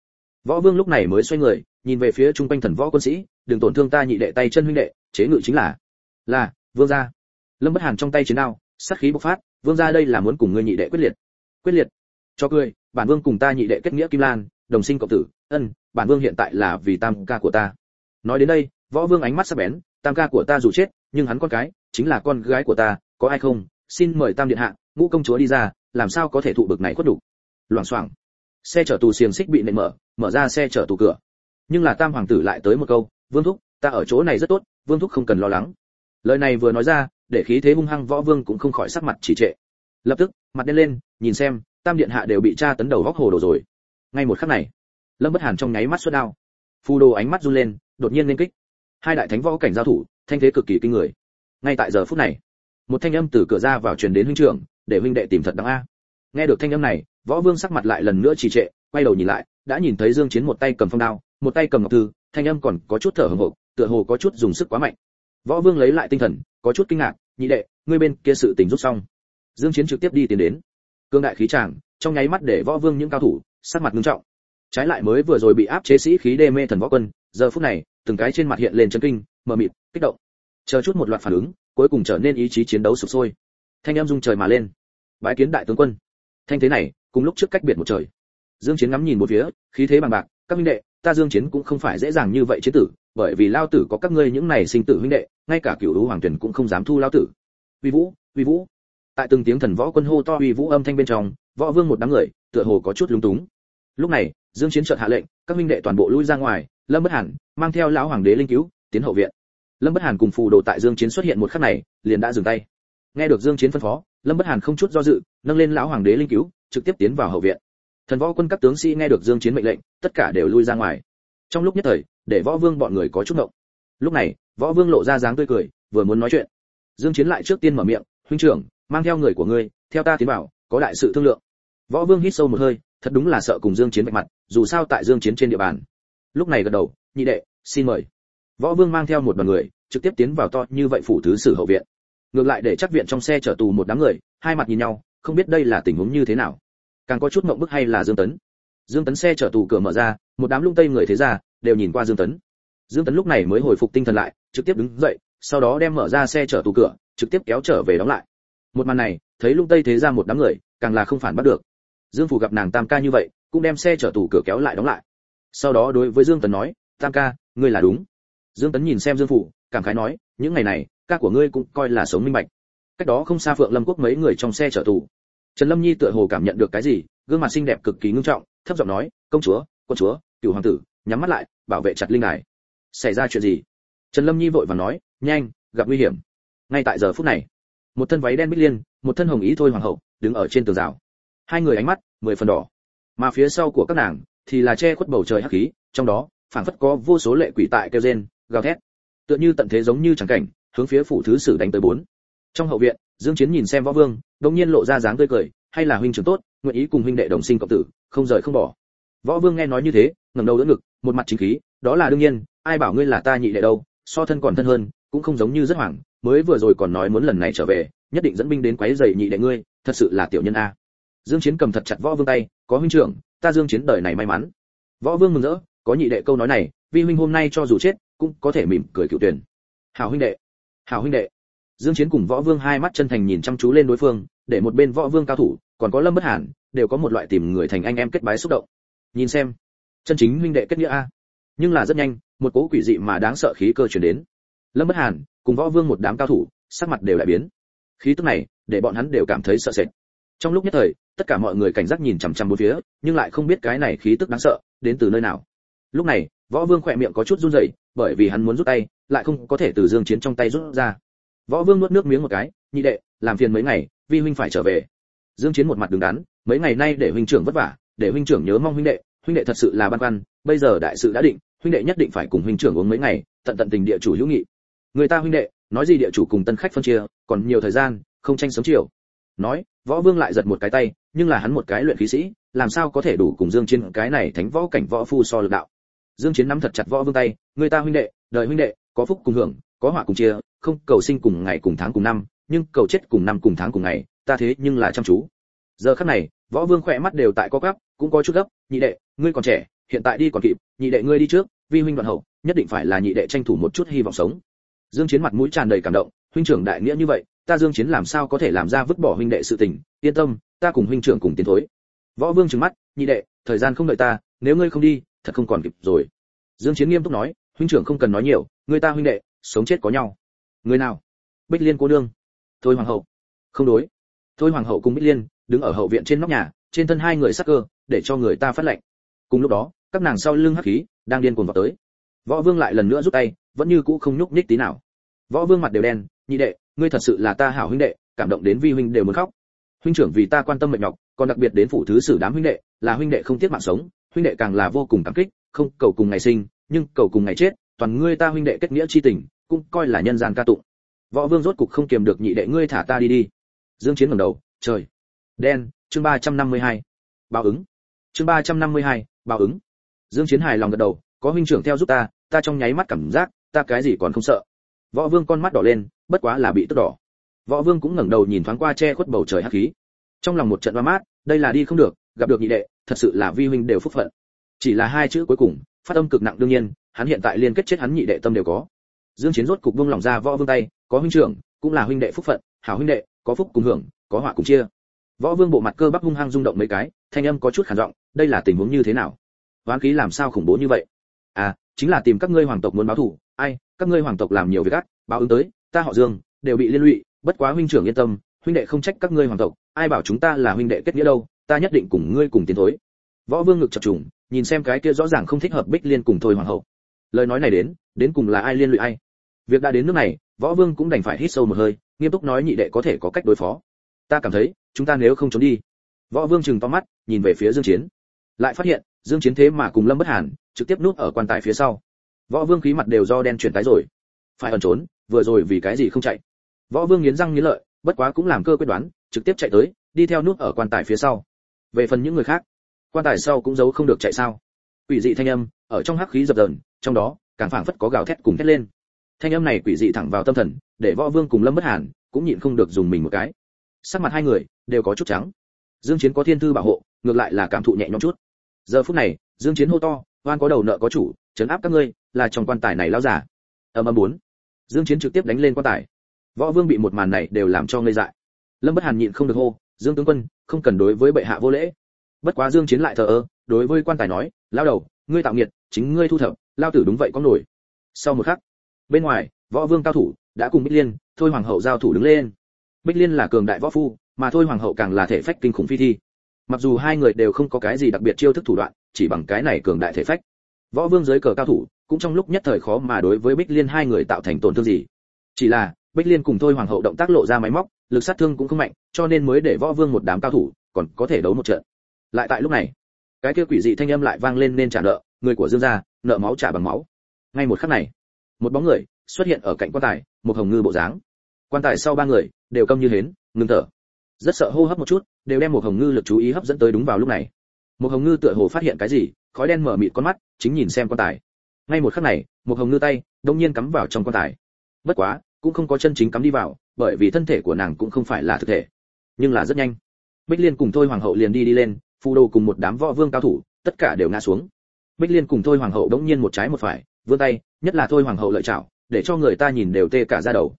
Võ vương lúc này mới xoay người nhìn về phía trung quanh thần võ quân sĩ, đừng tổn thương ta nhị đệ tay chân huynh đệ, chế ngự chính là là, vương gia. Lâm bất hàn trong tay chiến đao, sát khí bộc phát, vương gia đây là muốn cùng ngươi nhị đệ quyết liệt. Quyết liệt. Cho cười, bản vương cùng ta nhị đệ kết nghĩa kim lan, đồng sinh cộng tử, ân, bản vương hiện tại là vì tam ca của ta. Nói đến đây, võ vương ánh mắt sắc bén, tam ca của ta dù chết, nhưng hắn con cái, chính là con gái của ta, có ai không? Xin mời tam điện hạ, ngũ công chúa đi ra, làm sao có thể thụ bực này khuất đủ? Loảng xoảng. Xe chở tù xiềng xích bị nện mở mở ra xe chở tù cửa nhưng là tam hoàng tử lại tới một câu, vương thúc, ta ở chỗ này rất tốt, vương thúc không cần lo lắng. Lời này vừa nói ra, để khí thế hung hăng võ vương cũng không khỏi sắc mặt chỉ trệ. Lập tức, mặt đen lên, nhìn xem, tam điện hạ đều bị tra tấn đầu góc hồ đồ rồi. Ngay một khắc này, lâm bất hàn trong nháy mắt xuất đao. Phù đồ ánh mắt run lên, đột nhiên lên kích. Hai đại thánh võ cảnh giao thủ, thanh thế cực kỳ kinh người. Ngay tại giờ phút này, một thanh âm từ cửa ra vào truyền đến huynh trưởng, để huynh đệ tìm thật đáng a. Nghe được thanh âm này, võ vương sắc mặt lại lần nữa trì trệ, quay đầu nhìn lại, đã nhìn thấy dương chiến một tay cầm phong đao một tay cầm ngọc thư, thanh âm còn có chút thở hổn hộc, tựa hồ có chút dùng sức quá mạnh. Võ vương lấy lại tinh thần, có chút kinh ngạc, nhị đệ, ngươi bên kia sự tình rút xong. Dương chiến trực tiếp đi tiến đến. Cương đại khí tràng, trong nháy mắt để võ vương những cao thủ, sắc mặt nghiêm trọng. Trái lại mới vừa rồi bị áp chế sĩ khí đê mê thần võ quân, giờ phút này, từng cái trên mặt hiện lên chấn kinh, mờ mịt, kích động. Chờ chút một loạt phản ứng, cuối cùng trở nên ý chí chiến đấu sụp sôi. Thanh em rung trời mà lên. Bái kiến đại tướng quân. Thanh thế này, cùng lúc trước cách biệt một trời. Dương chiến ngắm nhìn một phía, khí thế bằng bạc, các minh đệ ta dương chiến cũng không phải dễ dàng như vậy chiến tử, bởi vì lao tử có các ngươi những này sinh tử huynh đệ, ngay cả cửu lũ hoàng tuyển cũng không dám thu lao tử. Uy vũ uy vũ. Tại từng tiếng thần võ quân hô to uy vũ âm thanh bên trong, võ vương một đám người, tựa hồ có chút lúng túng. Lúc này, dương chiến chợt hạ lệnh, các huynh đệ toàn bộ lui ra ngoài, lâm bất hàn mang theo lão hoàng đế linh cứu, tiến hậu viện. Lâm bất hàn cùng phù đồ tại dương chiến xuất hiện một khắc này, liền đã dừng tay. Nghe được dương chiến phân phó, lâm bất hàn không chút do dự, nâng lên lão hoàng đế linh cứu, trực tiếp tiến vào hậu viện thần võ quân các tướng sĩ nghe được dương chiến mệnh lệnh, tất cả đều lui ra ngoài. Trong lúc nhất thời, để võ vương bọn người có chút ngộng. Lúc này, võ vương lộ ra dáng tươi cười, vừa muốn nói chuyện. Dương chiến lại trước tiên mở miệng, huynh trưởng, mang theo người của ngươi, theo ta tiến vào, có đại sự thương lượng. Võ vương hít sâu một hơi, thật đúng là sợ cùng dương chiến vạch mặt, dù sao tại dương chiến trên địa bàn. Lúc này gật đầu, nhị đệ, xin mời. Võ vương mang theo một đoàn người, trực tiếp tiến vào to như vậy phủ thứ sử hậu viện. Ngược lại để chắc viện trong xe chở tù một đám người, hai mặt nhìn nhau, không biết đây là tình huống như thế nào càng có chút mộng bức hay là dương tấn. Dương tấn xe chở tù cửa mở ra, một đám lung tây người thế ra đều nhìn qua dương tấn. Dương tấn lúc này mới hồi phục tinh thần lại, trực tiếp đứng dậy, sau đó đem mở ra xe chở tù cửa, trực tiếp kéo trở về đóng lại. Một màn này, thấy lung tây thế ra một đám người, càng là không phản bắt được. Dương phủ gặp nàng tam ca như vậy, cũng đem xe chở tù cửa kéo lại đóng lại. Sau đó đối với dương tấn nói, tam ca, ngươi là đúng. Dương tấn nhìn xem dương phủ cảm khái nói, những ngày này, ca của ngươi cũng coi là sống minh bạch. Cách đó không xa phượng lâm quốc mấy người trong xe chở tù trần lâm nhi tựa hồ cảm nhận được cái gì, gương mặt xinh đẹp cực kỳ ngưng trọng, thấp giọng nói, công chúa, quân chúa, cửu hoàng tử, nhắm mắt lại, bảo vệ chặt linh đài. Xảy ra chuyện gì? Trần lâm nhi vội vàng nói, nhanh, gặp nguy hiểm. Ngay tại giờ phút này, một thân váy đen bích liên, một thân hồng ý thôi hoàng hậu, đứng ở trên tường rào. Hai người ánh mắt mười phần đỏ. Mà phía sau của các nàng thì là che khuất bầu trời hắc khí, trong đó, phảng phất có vô số lệ quỷ tại kêu rên, gào thét. Tựa như tận thế giống như chẳng cảnh, hướng phía phủ thứ sử đánh tới bốn. Trong hậu viện, dương chiến nhìn xem võ vương đột nhiên lộ ra dáng tươi cười, hay là huynh trưởng tốt, nguyện ý cùng huynh đệ đồng sinh cộng tử, không rời không bỏ. Võ vương nghe nói như thế, ngẩng đầu đỡ ngực, một mặt chính khí, đó là đương nhiên, ai bảo ngươi là ta nhị đệ đâu, so thân còn thân hơn, cũng không giống như rất hoảng, mới vừa rồi còn nói muốn lần này trở về, nhất định dẫn binh đến quấy rầy nhị đệ ngươi, thật sự là tiểu nhân a. Dương chiến cầm thật chặt võ vương tay, có huynh trưởng, ta dương chiến đời này may mắn. Võ vương mừng rỡ, có nhị đệ câu nói này, vi huynh hôm nay cho dù chết, cũng có thể mỉm cười cựu tuyển. Hảo huynh đệ, hảo huynh đệ dương chiến cùng võ vương hai mắt chân thành nhìn chăm chú lên đối phương, để một bên võ vương cao thủ, còn có lâm bất hàn, đều có một loại tìm người thành anh em kết bái xúc động. Nhìn xem, chân chính huynh đệ kết nghĩa a. Nhưng là rất nhanh, một cỗ quỷ dị mà đáng sợ khí cơ truyền đến. Lâm bất hàn cùng võ vương một đám cao thủ, sắc mặt đều lại biến. Khí tức này, để bọn hắn đều cảm thấy sợ sệt. Trong lúc nhất thời, tất cả mọi người cảnh giác nhìn chằm chằm bốn phía, nhưng lại không biết cái này khí tức đáng sợ đến từ nơi nào. Lúc này, võ vương khỏe miệng có chút run rẩy, bởi vì hắn muốn rút tay, lại không có thể từ dương chiến trong tay rút ra võ vương nuốt nước miếng một cái, nhị đệ, làm phiền mấy ngày, vi huynh phải trở về. Dương chiến một mặt đứng đắn, mấy ngày nay để huynh trưởng vất vả, để huynh trưởng nhớ mong huynh đệ huynh đệ thật sự là băn khoăn, bây giờ đại sự đã định, huynh đệ nhất định phải cùng huynh trưởng uống mấy ngày, tận tận tình địa chủ hữu nghị. Người ta huynh đệ, nói gì địa chủ cùng tân khách phân chia, còn nhiều thời gian, không tranh sớm chiều. Nói, võ vương lại giật một cái tay, nhưng là hắn một cái luyện khí sĩ, làm sao có thể đủ cùng dương chiến cái này thánh võ cảnh võ phu so lực đạo? Dương chiến nắm thật chặt võ vương tay, người ta huynh đệ, đời huynh đệ, có phúc cùng hưởng có họa cùng chia, không, cầu sinh cùng ngày cùng tháng cùng năm, nhưng cầu chết cùng năm cùng tháng cùng ngày, ta thế nhưng là chăm chú. Giờ khắc này, võ vương khỏe mắt đều tại có gấp cũng có chút gấp, nhị đệ, ngươi còn trẻ, hiện tại đi còn kịp, nhị đệ ngươi đi trước, vi huynh đoạn hậu, nhất định phải là nhị đệ tranh thủ một chút hy vọng sống. Dương chiến mặt mũi tràn đầy cảm động, huynh trưởng đại nghĩa như vậy, ta dương chiến làm sao có thể làm ra vứt bỏ huynh đệ sự tình, yên tâm, ta cùng huynh trưởng cùng tiến thối. Võ vương trừng mắt, nhị đệ, thời gian không đợi ta, nếu ngươi không đi, thật không còn kịp rồi. Dương chiến nghiêm túc nói, huynh trưởng không cần nói nhiều người ta huynh đệ sống chết có nhau. Người nào? Bích liên cô nương. Thôi hoàng hậu. Không đối. Thôi hoàng hậu cùng bích liên đứng ở hậu viện trên nóc nhà, trên thân hai người sắc cơ, để cho người ta phát lệnh. Cùng lúc đó, các nàng sau lưng hắc khí đang điên cuồng vào tới. Võ vương lại lần nữa rút tay, vẫn như cũ không nhúc nhích tí nào. Võ vương mặt đều đen, nhị đệ, ngươi thật sự là ta hảo huynh đệ, cảm động đến vi huynh đều muốn khóc. Huynh trưởng vì ta quan tâm mệt nhọc, còn đặc biệt đến phủ thứ sử đám huynh đệ, là huynh đệ không tiếc mạng sống, huynh đệ càng là vô cùng cảm kích, không cầu cùng ngày sinh, nhưng cầu cùng ngày chết, toàn ngươi ta huynh đệ kết nghĩa chi tình cũng coi là nhân gian ca tụng. Võ vương rốt cục không kiềm được nhị đệ ngươi thả ta đi đi. Dương chiến ngẩng đầu trời. Đen chương 352. báo ứng. Chương 352, báo ứng. Dương chiến hài lòng gật đầu có huynh trưởng theo giúp ta ta trong nháy mắt cảm giác ta cái gì còn không sợ. Võ vương con mắt đỏ lên bất quá là bị tức đỏ. Võ vương cũng ngẩng đầu nhìn thoáng qua che khuất bầu trời hắc khí. Trong lòng một trận hoa mát đây là đi không được gặp được nhị đệ thật sự là vi huynh đều phúc phận. Chỉ là hai chữ cuối cùng phát âm cực nặng đương nhiên hắn hiện tại liên kết chết hắn nhị đệ tâm đều có dương chiến rốt cục buông lòng ra võ vương tay, có huynh trưởng, cũng là huynh đệ phúc phận, hảo huynh đệ, có phúc cùng hưởng, có họa cùng chia. Võ vương bộ mặt cơ bắp hung hăng rung động mấy cái, thanh âm có chút khàn giọng, đây là tình huống như thế nào? Hoán khí làm sao khủng bố như vậy? À chính là tìm các ngươi hoàng tộc muốn báo thù, ai, các ngươi hoàng tộc làm nhiều việc ác, báo ứng tới, ta họ dương, đều bị liên lụy, bất quá huynh trưởng yên tâm, huynh đệ không trách các ngươi hoàng tộc, ai bảo chúng ta là huynh đệ kết nghĩa đâu, ta nhất định cùng ngươi cùng tiến thối. Võ vương ngực chập trùng, nhìn xem cái kia rõ ràng không thích hợp bích liên cùng thôi hoàng hậu. Lời nói này đến đến cùng là ai liên lụy ai? Việc đã đến nước này, võ vương cũng đành phải hít sâu một hơi, nghiêm túc nói nhị đệ có thể có cách đối phó. Ta cảm thấy, chúng ta nếu không trốn đi. Võ vương chừng to mắt, nhìn về phía dương chiến. Lại phát hiện, dương chiến thế mà cùng lâm bất hàn, trực tiếp núp ở quan tài phía sau. Võ vương khí mặt đều do đen chuyển tái rồi. Phải ẩn trốn, vừa rồi vì cái gì không chạy? Võ vương nghiến răng nghiến lợi, bất quá cũng làm cơ quyết đoán, trực tiếp chạy tới, đi theo núp ở quan tài phía sau. Về phần những người khác, quan tài sau cũng giấu không được chạy sao? Quỷ dị thanh âm, ở trong hắc khí dập dờn, trong đó, càng phảng phất có gào thét cùng thét lên thanh âm này quỷ dị thẳng vào tâm thần, để võ vương cùng lâm bất hàn cũng nhịn không được dùng mình một cái. Sắc mặt hai người đều có chút trắng. Dương chiến có thiên thư bảo hộ, ngược lại là cảm thụ nhẹ nhõm chút. Giờ phút này, dương chiến hô to, oan có đầu nợ có chủ chấn áp các ngươi, là trong quan tài này lão giả. Âm âm bốn. Dương chiến trực tiếp đánh lên quan tài. Võ vương bị một màn này đều làm cho ngây dại. Lâm bất hàn nhịn không được hô, dương tướng quân, không cần đối với bệ hạ vô lễ. Bất quá dương chiến lại thờ ơ, đối với quan tài nói lao đầu, ngươi tạo nghiệt, chính ngươi thu thập, lao tử đúng vậy có nổi. Sau một khắc bên ngoài, võ vương cao thủ đã cùng bích liên, thôi hoàng hậu giao thủ đứng lên. Bích liên là cường đại võ phu, mà thôi hoàng hậu càng là thể phách kinh khủng phi thi. Mặc dù hai người đều không có cái gì đặc biệt chiêu thức thủ đoạn, chỉ bằng cái này cường đại thể phách. Võ vương dưới cờ cao thủ, cũng trong lúc nhất thời khó mà đối với bích liên hai người tạo thành tổn thương gì. Chỉ là, bích liên cùng thôi hoàng hậu động tác lộ ra máy móc, lực sát thương cũng không mạnh, cho nên mới để võ vương một đám cao thủ, còn có thể đấu một trận. Lại tại lúc này, cái kia quỷ dị thanh âm lại vang lên nên trả nợ, người của dương gia, nợ máu trả bằng máu. Ngay một khắc này một bóng người xuất hiện ở cạnh quan tài, một hồng ngư bộ dáng. Quan tài sau ba người đều câm như hến, ngừng thở. Rất sợ hô hấp một chút, đều đem một hồng ngư lực chú ý hấp dẫn tới đúng vào lúc này. Một hồng ngư tựa hồ phát hiện cái gì, khói đen mở mịt con mắt, chính nhìn xem quan tài. Ngay một khắc này, một hồng ngư tay đông nhiên cắm vào trong quan tài. Bất quá, cũng không có chân chính cắm đi vào, bởi vì thân thể của nàng cũng không phải là thực thể, nhưng là rất nhanh. Bích liên cùng thôi hoàng hậu liền đi đi lên, phù đồ cùng một đám võ vương cao thủ, tất cả đều ngã xuống. Bích liên cùng thôi hoàng hậu đống nhiên một trái một phải vươn tay, nhất là thôi hoàng hậu lợi chảo để cho người ta nhìn đều tê cả da đầu.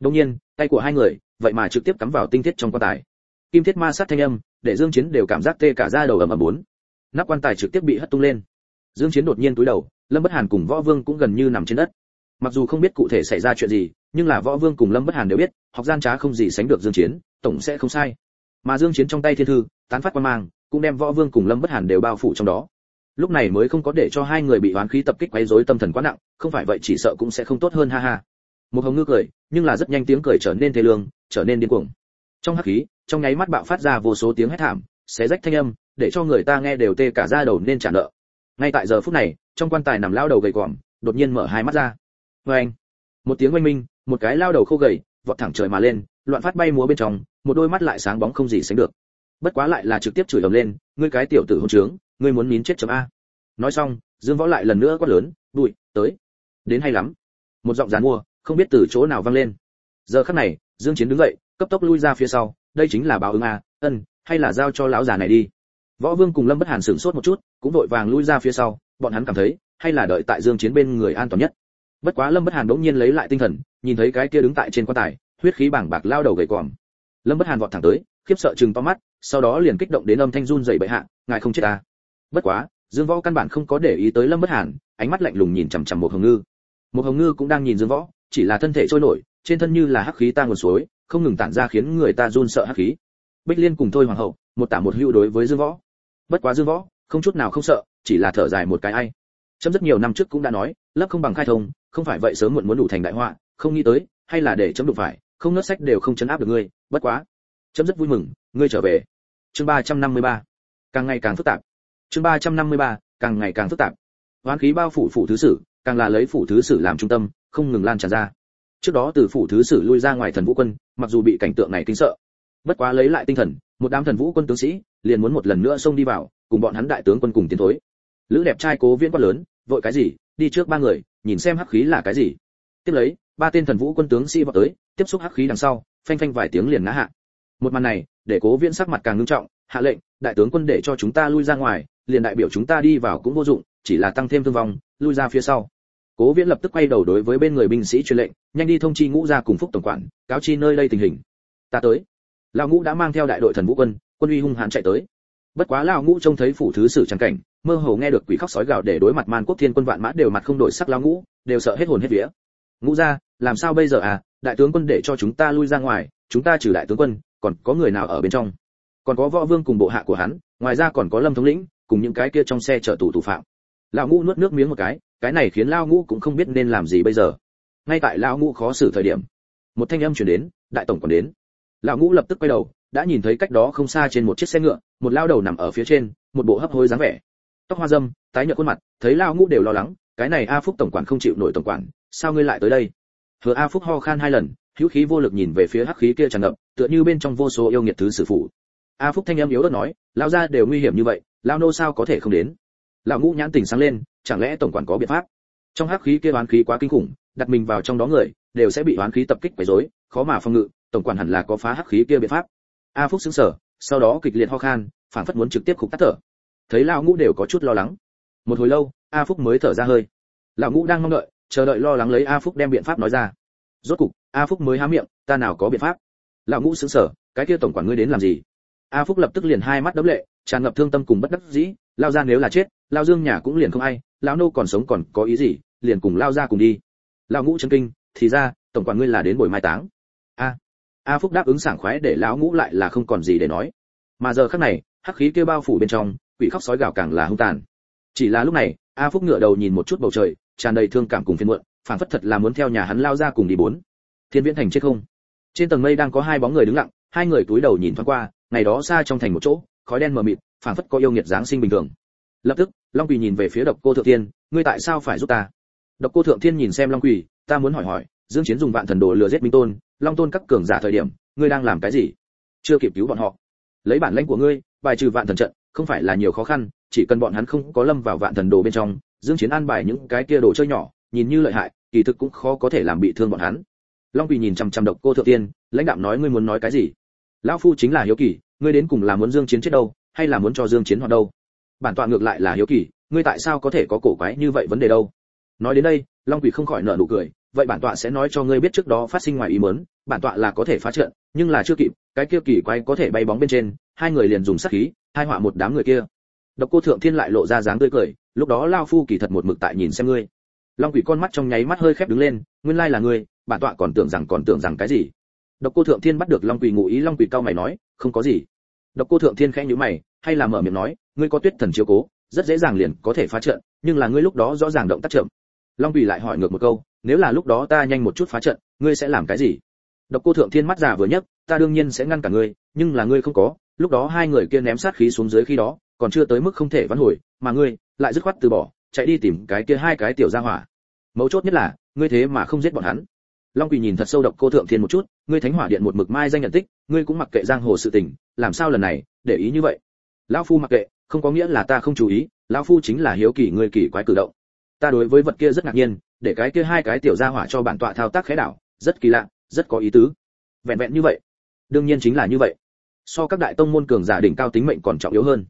Đống nhiên, tay của hai người, vậy mà trực tiếp cắm vào tinh thiết trong quan tài. Kim thiết ma sát thanh âm, để dương chiến đều cảm giác tê cả da đầu ầm ầm bốn. Nắp quan tài trực tiếp bị hất tung lên. Dương chiến đột nhiên túi đầu, lâm bất hàn cùng võ vương cũng gần như nằm trên đất. Mặc dù không biết cụ thể xảy ra chuyện gì, nhưng là võ vương cùng lâm bất hàn đều biết, học gian trá không gì sánh được dương chiến, tổng sẽ không sai. Mà dương chiến trong tay thiên thư, tán phát quan mang, cũng đem võ vương cùng lâm bất hàn đều bao phủ trong đó lúc này mới không có để cho hai người bị oán khí tập kích quấy rối tâm thần quá nặng, không phải vậy chỉ sợ cũng sẽ không tốt hơn, ha ha. Một hồng ngư cười, nhưng là rất nhanh tiếng cười trở nên thê lương, trở nên điên cuồng. Trong hắc khí, trong nháy mắt bạo phát ra vô số tiếng hét thảm, xé rách thanh âm, để cho người ta nghe đều tê cả da đầu nên trả nợ. Ngay tại giờ phút này, trong quan tài nằm lao đầu gầy quòm, đột nhiên mở hai mắt ra. Vê anh, một tiếng oanh minh, một cái lao đầu khô gầy, vọt thẳng trời mà lên, loạn phát bay múa bên trong, một đôi mắt lại sáng bóng không gì sánh được. Bất quá lại là trực tiếp chửi ầm lên, ngươi cái tiểu tử hôn trướng ngươi muốn nín chết chấm a. Nói xong, dương võ lại lần nữa quát lớn, bụi, tới. Đến hay lắm. Một giọng dán mua, không biết từ chỗ nào vang lên. Giờ khắc này, dương chiến đứng dậy, cấp tốc lui ra phía sau, đây chính là báo ứng a, ân, hay là giao cho lão già này đi. Võ vương cùng lâm bất hàn sửng sốt một chút, cũng vội vàng lui ra phía sau, bọn hắn cảm thấy, hay là đợi tại dương chiến bên người an toàn nhất. Bất quá lâm bất hàn đỗng nhiên lấy lại tinh thần, nhìn thấy cái kia đứng tại trên quan tài, huyết khí bảng bạc lao đầu gầy quòm. Lâm bất hàn vọt thẳng tới, khiếp sợ chừng to mắt, sau đó liền kích động đến âm thanh run rẩy bệ hạ, ngài không chết à bất quá, dương võ căn bản không có để ý tới lâm bất hàn, ánh mắt lạnh lùng nhìn chằm chằm một hồng ngư. Một hồng ngư cũng đang nhìn dương võ, chỉ là thân thể trôi nổi, trên thân như là hắc khí ta nguồn suối, không ngừng tản ra khiến người ta run sợ hắc khí. Bích liên cùng thôi hoàng hậu, một tả một hữu đối với dương võ. Bất quá dương võ, không chút nào không sợ, chỉ là thở dài một cái ai. Chấm rất nhiều năm trước cũng đã nói, lớp không bằng khai thông, không phải vậy sớm muộn muốn đủ thành đại họa, không nghĩ tới, hay là để chấm đụng phải, không nớt sách đều không chấn áp được ngươi. Bất quá, chấm rất vui mừng, ngươi trở về. Chương ba trăm năm mươi ba. Càng ngày càng phức tạp chương ba trăm năm mươi ba, càng ngày càng phức tạp. Hoán khí bao phủ phủ thứ sử, càng là lấy phủ thứ sử làm trung tâm, không ngừng lan tràn ra. Trước đó từ phủ thứ sử lui ra ngoài thần vũ quân, mặc dù bị cảnh tượng này kinh sợ, bất quá lấy lại tinh thần, một đám thần vũ quân tướng sĩ liền muốn một lần nữa xông đi vào, cùng bọn hắn đại tướng quân cùng tiến thối. Lữ đẹp trai cố viễn quá lớn, vội cái gì? Đi trước ba người, nhìn xem hắc khí là cái gì. Tiếp lấy, ba tên thần vũ quân tướng sĩ vọt tới, tiếp xúc hắc khí đằng sau, phanh phanh vài tiếng liền ngã hạ. Một màn này, để cố viễn sắc mặt càng ngưng trọng, hạ lệnh, đại tướng quân để cho chúng ta lui ra ngoài liền đại biểu chúng ta đi vào cũng vô dụng, chỉ là tăng thêm thương vong, lui ra phía sau. Cố viễn lập tức quay đầu đối với bên người binh sĩ truyền lệnh, nhanh đi thông chi ngũ ra cùng phúc tổng quản, cáo chi nơi đây tình hình. Ta tới. Lão ngũ đã mang theo đại đội thần vũ quân quân uy hung hãn chạy tới. Bất quá lão ngũ trông thấy phủ thứ sử trang cảnh, mơ hồ nghe được quỷ khóc sói gào để đối mặt man quốc thiên quân vạn mã đều mặt không đổi sắc lão ngũ, đều sợ hết hồn hết vía. Ngũ ra làm sao bây giờ à? Đại tướng quân để cho chúng ta lui ra ngoài, chúng ta trừ đại tướng quân, còn có người nào ở bên trong? Còn có võ vương cùng bộ hạ của hắn, ngoài ra còn có lâm thống lĩnh cùng những cái kia trong xe chở tù thủ phạm. Lão ngũ nuốt nước miếng một cái cái này khiến lão ngũ cũng không biết nên làm gì bây giờ. Ngay tại lão ngũ khó xử thời điểm, một thanh âm truyền đến, đại tổng còn đến. Lão ngũ lập tức quay đầu, đã nhìn thấy cách đó không xa trên một chiếc xe ngựa, một lao đầu nằm ở phía trên, một bộ hấp hối dáng vẻ. Tóc hoa dâm, tái nhợt khuôn mặt, thấy lão ngũ đều lo lắng, cái này a phúc tổng quản không chịu nổi tổng quản, sao ngươi lại tới đây? Hứa a phúc ho khan hai lần, hữu khí vô lực nhìn về phía hắc khí kia tràn ngập, tựa như bên trong vô số yêu nghiệt thứ sử phụ. A phúc thanh âm yếu ớt nói, lão gia đều nguy hiểm như vậy lão nô sao có thể không đến? Lão ngũ nhãn tỉnh sáng lên, chẳng lẽ tổng quản có biện pháp? Trong hắc khí kia oán khí quá kinh khủng, đặt mình vào trong đó người, đều sẽ bị oán khí tập kích quấy rối, khó mà phòng ngự, tổng quản hẳn là có phá hắc khí kia biện pháp. A phúc sững sờ, sau đó kịch liệt ho khan phản phất muốn trực tiếp khục tắt thở. Thấy lão ngũ đều có chút lo lắng. Một hồi lâu, a phúc mới thở ra hơi. Lão ngũ đang mong đợi, chờ đợi lo lắng lấy a phúc đem biện pháp nói ra. Rốt cục, a phúc mới há miệng, ta nào có biện pháp? Lão ngũ sững sờ, cái kia tổng quản ngươi đến làm gì? A phúc lập tức liền hai mắt đấm lệ tràn ngập thương tâm cùng bất đắc dĩ, lao ra nếu là chết, lao dương nhà cũng liền không ai, lão nô còn sống còn có ý gì, liền cùng lao ra cùng đi. Lão ngũ chân kinh, thì ra, tổng quản ngươi là đến buổi mai táng. A a phúc đáp ứng sảng khoái để lão ngũ lại là không còn gì để nói. Mà giờ khắc này, hắc khí kêu bao phủ bên trong, quỷ khóc sói gào càng là hung tàn. Chỉ là lúc này, a phúc ngửa đầu nhìn một chút bầu trời, tràn đầy thương cảm cùng phiền muộn phản phất thật là muốn theo nhà hắn lao ra cùng đi bốn. Thiên viễn thành chết không? Trên tầng mây đang có hai bóng người đứng lặng, hai người túi đầu nhìn thoáng qua, ngày đó xa trong thành một chỗ khói đen mờ mịt, phảng phất có yêu nghiệt dáng sinh bình thường. Lập tức, long quỳ nhìn về phía độc cô thượng thiên, ngươi tại sao phải giúp ta? Độc cô thượng thiên nhìn xem long quỳ, ta muốn hỏi hỏi, dương chiến dùng vạn thần đồ lừa giết minh tôn, long tôn các cường giả thời điểm, ngươi đang làm cái gì? Chưa kịp cứu bọn họ. Lấy bản lãnh của ngươi, bài trừ vạn thần trận, không phải là nhiều khó khăn, chỉ cần bọn hắn không có lâm vào vạn thần đồ bên trong, dương chiến an bài những cái kia đồ chơi nhỏ, nhìn như lợi hại, kỳ thực cũng khó có thể làm bị thương bọn hắn. Long quỳ nhìn chăm chăm độc cô thượng tiên lãnh đạo nói, ngươi muốn nói cái gì? Lão phu chính là hiếu kỳ ngươi đến cùng là muốn dương chiến chết đâu, hay là muốn cho dương chiến hoạt đâu? Bản tọa ngược lại là hiếu kỳ, ngươi tại sao có thể có cổ quái như vậy vấn đề đâu? Nói đến đây, long quỷ không khỏi nở nụ cười, vậy bản tọa sẽ nói cho ngươi biết trước đó phát sinh ngoài ý muốn, bản tọa là có thể phá trận, nhưng là chưa kịp, cái kia kỳ quái có thể bay bóng bên trên, hai người liền dùng sát khí, hai họa một đám người kia. Độc cô thượng thiên lại lộ ra dáng tươi cười, lúc đó lao phu kỳ thật một mực tại nhìn xem ngươi. Long quỷ con mắt trong nháy mắt hơi khép đứng lên, nguyên lai là ngươi, bản tọa còn tưởng rằng còn tưởng rằng cái gì? Độc cô thượng thiên bắt được long quỷ ngụ ý, long quỷ cao mày nói, không có gì. Độc cô thượng thiên khẽ nhíu mày, hay là mở miệng nói, ngươi có tuyết thần chiếu cố, rất dễ dàng liền có thể phá trận, nhưng là ngươi lúc đó rõ ràng động tác chậm. Long quỷ lại hỏi ngược một câu, nếu là lúc đó ta nhanh một chút phá trận, ngươi sẽ làm cái gì? Độc cô thượng thiên mắt già vừa nhấc, ta đương nhiên sẽ ngăn cả ngươi, nhưng là ngươi không có, lúc đó hai người kia ném sát khí xuống dưới khi đó, còn chưa tới mức không thể vãn hồi, mà ngươi lại dứt khoát từ bỏ, chạy đi tìm cái kia hai cái tiểu gia hỏa. Mấu chốt nhất là, ngươi thế mà không giết bọn hắn long quỳ nhìn thật sâu độc cô thượng thiên một chút, ngươi thánh hỏa điện một mực mai danh nhận tích, ngươi cũng mặc kệ giang hồ sự tình, làm sao lần này, để ý như vậy? Lão phu mặc kệ, không có nghĩa là ta không chú ý, lão phu chính là hiếu kỳ ngươi kỳ quái cử động. Ta đối với vật kia rất ngạc nhiên, để cái kia hai cái tiểu gia hỏa cho bản tọa thao tác khẽ đảo, rất kỳ lạ, rất có ý tứ. Vẹn vẹn như vậy. Đương nhiên chính là như vậy. So các đại tông môn cường giả đỉnh cao tính mệnh còn trọng yếu hơn.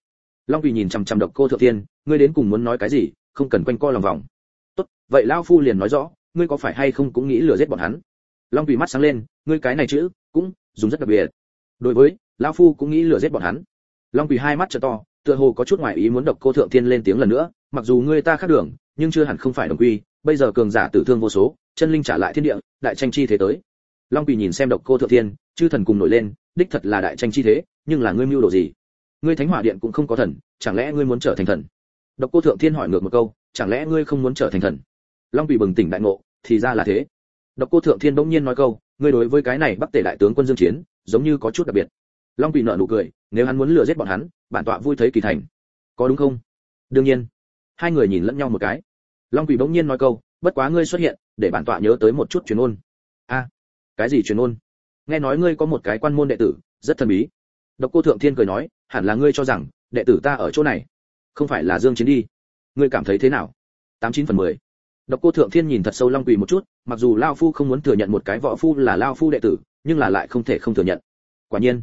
Long quỳ nhìn chằm chằm độc cô thượng thiên, ngươi đến cùng muốn nói cái gì, không cần quanh co lòng vòng. Tốt, vậy lão phu liền nói rõ ngươi có phải hay không cũng nghĩ lừa giết bọn hắn? Long quỳ mắt sáng lên, ngươi cái này chữ, cũng dùng rất đặc biệt. Đối với, lão phu cũng nghĩ lừa giết bọn hắn. Long quỳ hai mắt trợ to, tựa hồ có chút ngoài ý muốn độc cô thượng thiên lên tiếng lần nữa, mặc dù ngươi ta khác đường, nhưng chưa hẳn không phải đồng quy, bây giờ cường giả tử thương vô số, chân linh trả lại thiên địa, đại tranh chi thế tới. Long quỳ nhìn xem độc cô thượng thiên, chư thần cùng nổi lên, đích thật là đại tranh chi thế, nhưng là ngươi mưu đồ gì? Ngươi thánh hỏa điện cũng không có thần, chẳng lẽ ngươi muốn trở thành thần? Độc cô thượng thiên hỏi ngược một câu, chẳng lẽ ngươi không muốn trở thành thần? Long quỳ bừng tỉnh đại ngộ, thì ra là thế. Độc cô thượng thiên bỗng nhiên nói câu, ngươi đối với cái này bắc tể đại tướng quân dương chiến, giống như có chút đặc biệt. Long quỳ nở nụ cười, nếu hắn muốn lừa giết bọn hắn, bản tọa vui thấy kỳ thành. Có đúng không? Đương nhiên. Hai người nhìn lẫn nhau một cái. Long quỷ bỗng nhiên nói câu, bất quá ngươi xuất hiện, để bản tọa nhớ tới một chút truyền ôn. A, cái gì truyền ôn? Nghe nói ngươi có một cái quan môn đệ tử, rất thần bí. Độc cô thượng thiên cười nói, hẳn là ngươi cho rằng, đệ tử ta ở chỗ này, không phải là dương chiến đi. Ngươi cảm thấy thế nào? Tám chín phần mười độc cô thượng thiên nhìn thật sâu long quỳ một chút, mặc dù lao phu không muốn thừa nhận một cái võ phu là lao phu đệ tử, nhưng là lại không thể không thừa nhận. Quả nhiên,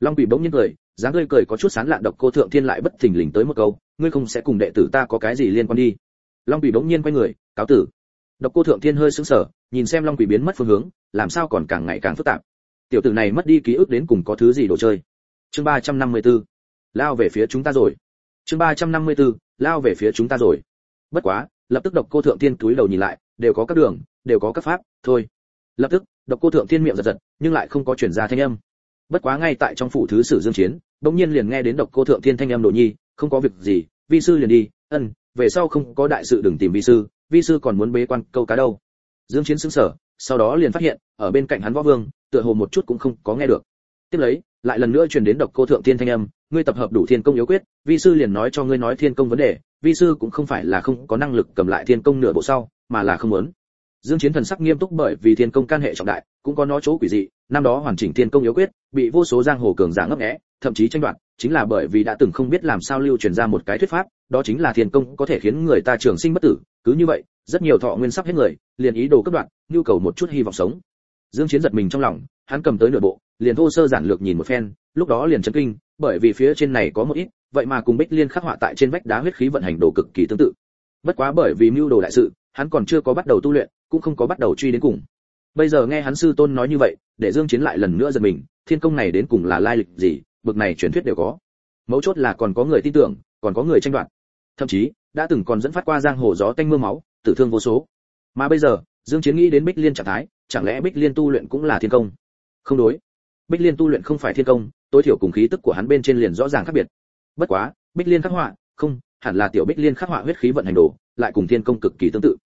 long quỳ bỗng nhiên cười, dáng tươi cười có chút sán lạn độc cô thượng thiên lại bất thình lình tới một câu, ngươi không sẽ cùng đệ tử ta có cái gì liên quan đi? Long quỷ bỗng nhiên quay người, cáo tử. Độc cô thượng thiên hơi sững sờ, nhìn xem long quỷ biến mất phương hướng, làm sao còn càng ngày càng phức tạp. Tiểu tử này mất đi ký ức đến cùng có thứ gì đồ chơi? Chương ba trăm năm mươi 354 lao về phía chúng ta rồi. Chương ba trăm năm mươi 354 lao về phía chúng ta rồi. Bất quá lập tức độc cô thượng thiên túi đầu nhìn lại, đều có các đường, đều có các pháp, thôi. Lập tức, độc cô thượng thiên miệng giật giật, nhưng lại không có chuyển ra thanh âm. Bất quá ngay tại trong phủ thứ sử dương chiến, bỗng nhiên liền nghe đến độc cô thượng thiên thanh âm đồ nhi, không có việc gì, vi sư liền đi, ân, về sau không có đại sự đừng tìm vi sư vi sư còn muốn bế quan câu cá đâu. Dương chiến sững sờ, sau đó liền phát hiện, ở bên cạnh hắn võ vương, tựa hồ một chút cũng không có nghe được. Tiếp lấy, lại lần nữa truyền đến độc cô thượng thiên thanh âm ngươi tập hợp đủ thiên công yếu quyết, vi sư liền nói cho ngươi nói thiên công vấn đề, vi sư cũng không phải là không có năng lực cầm lại thiên công nửa bộ sau, mà là không muốn. Dương chiến thần sắc nghiêm túc bởi vì thiên công can hệ trọng đại, cũng có nó chỗ quỷ dị, năm đó hoàn chỉnh thiên công yếu quyết, bị vô số giang hồ cường giả ngấp nghé, thậm chí tranh đoạt, chính là bởi vì đã từng không biết làm sao lưu truyền ra một cái thuyết pháp, đó chính là thiên công có thể khiến người ta trường sinh bất tử, cứ như vậy, rất nhiều thọ nguyên sắp hết người, liền ý đồ cấp đoạn nhu cầu một chút hy vọng sống. Dương chiến giật mình trong lòng, hắn cầm tới nửa bộ, liền thô sơ giản lược nhìn một phen, lúc đó liền chấn kinh bởi vì phía trên này có một ít, vậy mà cùng bích liên khắc họa tại trên vách đá huyết khí vận hành đồ cực kỳ tương tự. Bất quá bởi vì mưu đồ đại sự, hắn còn chưa có bắt đầu tu luyện, cũng không có bắt đầu truy đến cùng. Bây giờ nghe hắn sư tôn nói như vậy, để dương chiến lại lần nữa giật mình, thiên công này đến cùng là lai lịch gì, bực này truyền thuyết đều có. Mấu chốt là còn có người tin tưởng, còn có người tranh đoạt. Thậm chí, đã từng còn dẫn phát qua giang hồ gió tanh mưa máu, tử thương vô số. Mà bây giờ, dương chiến nghĩ đến bích liên trạng thái, chẳng lẽ bích liên tu luyện cũng là thiên công? Không đối bích liên tu luyện không phải thiên công, tối thiểu cùng khí tức của hắn bên trên liền rõ ràng khác biệt. Bất quá, bích liên khắc họa, không, hẳn là tiểu bích liên khắc họa huyết khí vận hành đồ, lại cùng thiên công cực kỳ tương tự.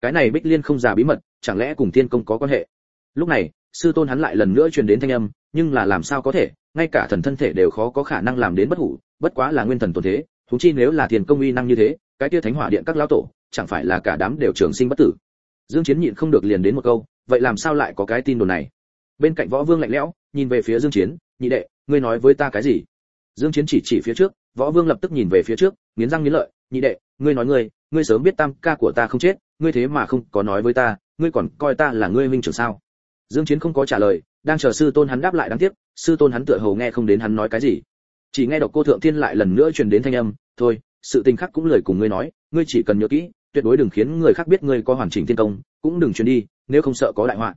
Cái này bích liên không già bí mật, chẳng lẽ cùng thiên công có quan hệ? Lúc này, sư tôn hắn lại lần nữa truyền đến thanh âm, nhưng là làm sao có thể, ngay cả thần thân thể đều khó có khả năng làm đến bất hủ, bất quá là nguyên thần tồn thế thúng chi nếu là thiên công uy năng như thế, cái kia thánh hỏa điện các lão tổ, chẳng phải là cả đám đều trường sinh bất tử. Dương chiến nhịn không được liền đến một câu, vậy làm sao lại có cái tin đồn này? Bên cạnh võ vương lạnh lẽo nhìn về phía dương chiến, nhị đệ, ngươi nói với ta cái gì? Dương chiến chỉ chỉ phía trước, võ vương lập tức nhìn về phía trước, nghiến răng nghiến lợi, nhị đệ, ngươi nói ngươi ngươi sớm biết tam ca của ta không chết, ngươi thế mà không có nói với ta, ngươi còn coi ta là ngươi huynh trưởng sao? Dương chiến không có trả lời, đang chờ sư tôn hắn đáp lại đáng tiếc, sư tôn hắn tựa hồ nghe không đến hắn nói cái gì. Chỉ nghe độc cô thượng thiên lại lần nữa truyền đến thanh âm, thôi, sự tình khác cũng lời cùng ngươi nói, ngươi chỉ cần nhớ kỹ, tuyệt đối đừng khiến người khác biết ngươi có hoàn chỉnh thiên công, cũng đừng truyền đi, nếu không sợ có đại họa.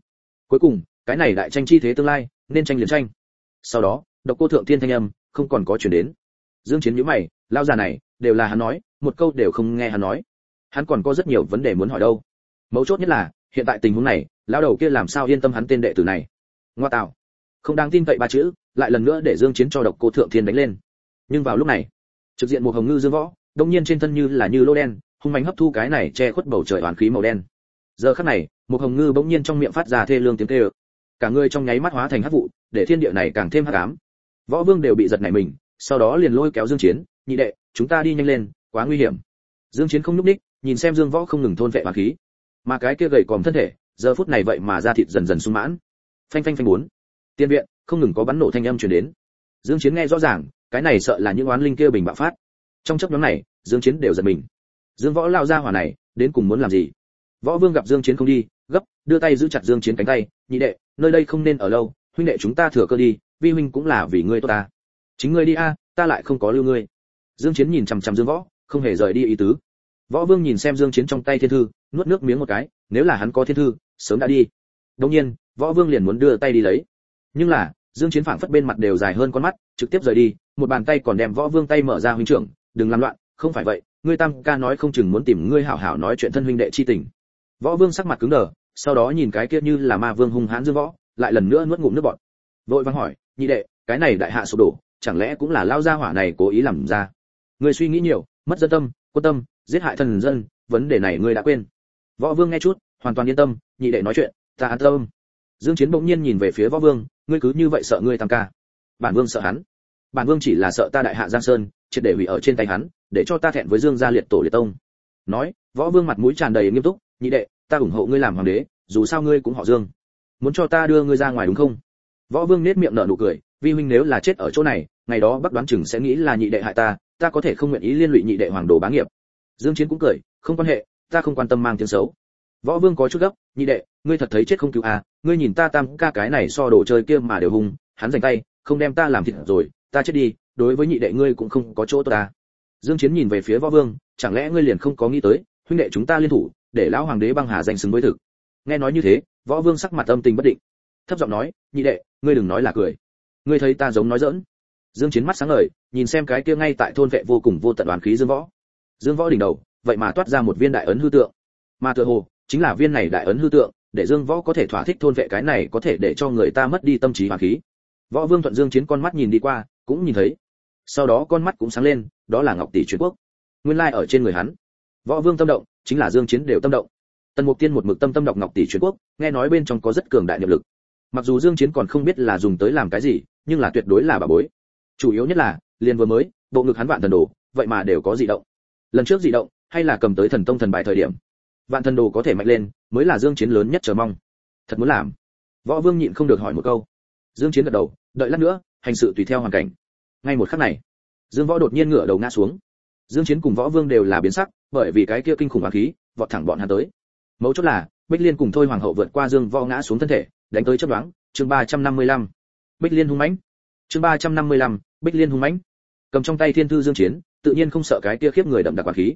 Cuối cùng, cái này đại tranh chi thế tương lai nên tranh liền tranh. Sau đó, độc cô thượng thiên thanh âm không còn có truyền đến. Dương chiến nhíu mày lao già này đều là hắn nói, một câu đều không nghe hắn nói. Hắn còn có rất nhiều vấn đề muốn hỏi đâu. Mấu chốt nhất là, hiện tại tình huống này, lão đầu kia làm sao yên tâm hắn tên đệ tử này? Ngoa tạo. Không đáng tin cậy ba chữ, lại lần nữa để dương chiến cho độc cô thượng thiên đánh lên. Nhưng vào lúc này, trực diện một hồng ngư dương võ, đông nhiên trên thân như là như lô đen, hung mạnh hấp thu cái này che khuất bầu trời oán khí màu đen. Giờ khắc này, một hồng ngư bỗng nhiên trong miệng phát ra thê lương tiếng kêu cả người trong nháy mắt hóa thành hắc vụ, để thiên địa này càng thêm hắc ám. Võ vương đều bị giật nảy mình, sau đó liền lôi kéo dương chiến, nhị đệ, chúng ta đi nhanh lên, quá nguy hiểm. Dương chiến không núp đích nhìn xem dương võ không ngừng thôn vệ oán khí. Mà cái kia gầy còm thân thể, giờ phút này vậy mà da thịt dần dần sung mãn. Phanh phanh phanh bốn. Tiên viện, không ngừng có bắn nổ thanh âm truyền đến. Dương chiến nghe rõ ràng, cái này sợ là những oán linh kia bình bạo phát. Trong chốc nhóm này, dương chiến đều giật mình. Dương võ lao ra hỏa này, đến cùng muốn làm gì? Võ vương gặp dương chiến không đi đưa tay giữ chặt dương chiến cánh tay, nhị đệ, nơi đây không nên ở lâu, huynh đệ chúng ta thừa cơ đi, vi huynh cũng là vì ngươi tốt ta. Chính ngươi đi a, ta lại không có lưu ngươi. Dương chiến nhìn chằm chằm dương võ, không hề rời đi ý tứ. Võ vương nhìn xem dương chiến trong tay thiên thư, nuốt nước miếng một cái, nếu là hắn có thiên thư, sớm đã đi. Đương nhiên, võ vương liền muốn đưa tay đi lấy. Nhưng là, dương chiến phảng phất bên mặt đều dài hơn con mắt, trực tiếp rời đi, một bàn tay còn đem võ vương tay mở ra, huynh trưởng, đừng làm loạn, không phải vậy, ngươi tam ca nói không chừng muốn tìm ngươi hảo hảo nói chuyện thân huynh đệ chi tình. Võ vương sắc mặt cứng đờ sau đó nhìn cái kia như là ma vương hung hãn dương võ, lại lần nữa nuốt ngụm nước bọt. Vội vang hỏi, nhị đệ, cái này đại hạ sụp đổ, chẳng lẽ cũng là lao gia hỏa này cố ý làm ra? Người suy nghĩ nhiều, mất dân tâm, quân tâm, giết hại thần dân, vấn đề này ngươi đã quên. Võ vương nghe chút, hoàn toàn yên tâm, nhị đệ nói chuyện, ta an tâm. Dương chiến bỗng nhiên nhìn về phía võ vương, ngươi cứ như vậy sợ ngươi tam ca. Bản vương sợ hắn. Bản vương chỉ là sợ ta đại hạ giang sơn, triệt để hủy ở trên tay hắn, để cho ta thẹn với dương gia liệt tổ liệt tông. Nói, võ vương mặt mũi tràn đầy nghiêm túc, nhị đệ ta ủng hộ ngươi làm hoàng đế, dù sao ngươi cũng họ dương. Muốn cho ta đưa ngươi ra ngoài đúng không? Võ vương nét miệng nở nụ cười, vi huynh nếu là chết ở chỗ này, ngày đó bắc đoán chừng sẽ nghĩ là nhị đệ hại ta ta có thể không nguyện ý liên lụy nhị đệ hoàng đồ bá nghiệp. Dương chiến cũng cười, không quan hệ, ta không quan tâm mang tiếng xấu. Võ vương có chút gấp, nhị đệ, ngươi thật thấy chết không cứu à ngươi nhìn ta tam ca cái này so đồ chơi kia mà đều hung, hắn giành tay, không đem ta làm thịt rồi, ta chết đi, đối với nhị đệ ngươi cũng không có chỗ ta à. dương chiến nhìn về phía võ vương, chẳng lẽ ngươi liền không có nghĩ tới, huynh đệ chúng ta liên thủ để lão hoàng đế băng hà danh xứng với thực. Nghe nói như thế, võ vương sắc mặt âm tình bất định. Thấp giọng nói, nhị đệ, ngươi đừng nói là cười. Ngươi thấy ta giống nói dỡn dương chiến mắt sáng ngời, nhìn xem cái kia ngay tại thôn vệ vô cùng vô tận đoàn khí dương võ. Dương võ đỉnh đầu, vậy mà toát ra một viên đại ấn hư tượng. Mà tựa hồ, chính là viên này đại ấn hư tượng, để dương võ có thể thỏa thích thôn vệ cái này có thể để cho người ta mất đi tâm trí hoàn khí. Võ vương thuận dương chiến con mắt nhìn đi qua, cũng nhìn thấy. Sau đó con mắt cũng sáng lên, đó là ngọc tỷ truyền quốc. Nguyên lai like ở trên người hắn. Võ vương tâm động chính là dương chiến đều tâm động. Tần mục tiên một mực tâm tâm đọc ngọc tỷ truyền quốc, nghe nói bên trong có rất cường đại niệm lực. Mặc dù dương chiến còn không biết là dùng tới làm cái gì, nhưng là tuyệt đối là bà bối. Chủ yếu nhất là, liền vừa mới, bộ ngực hắn vạn thần đồ, vậy mà đều có dị động. Lần trước dị động, hay là cầm tới thần tông thần bài thời điểm. Vạn thần đồ có thể mạnh lên, mới là dương chiến lớn nhất chờ mong. Thật muốn làm. Võ vương nhịn không được hỏi một câu. Dương chiến gật đầu, đợi lát nữa, hành sự tùy theo hoàn cảnh. Ngay một khắc này, dương võ đột nhiên ngửa đầu ngã xuống dương chiến cùng võ vương đều là biến sắc bởi vì cái kia kinh khủng ám khí vọt thẳng bọn hắn tới. Mấu chốt là bích liên cùng thôi hoàng hậu vượt qua dương võ ngã xuống thân thể đánh tới chấp đoán chương 355. bích liên hung mãnh. Chương 355, bích liên hung mãnh. Cầm trong tay thiên thư dương chiến tự nhiên không sợ cái kia khiếp người đậm đặc ám khí.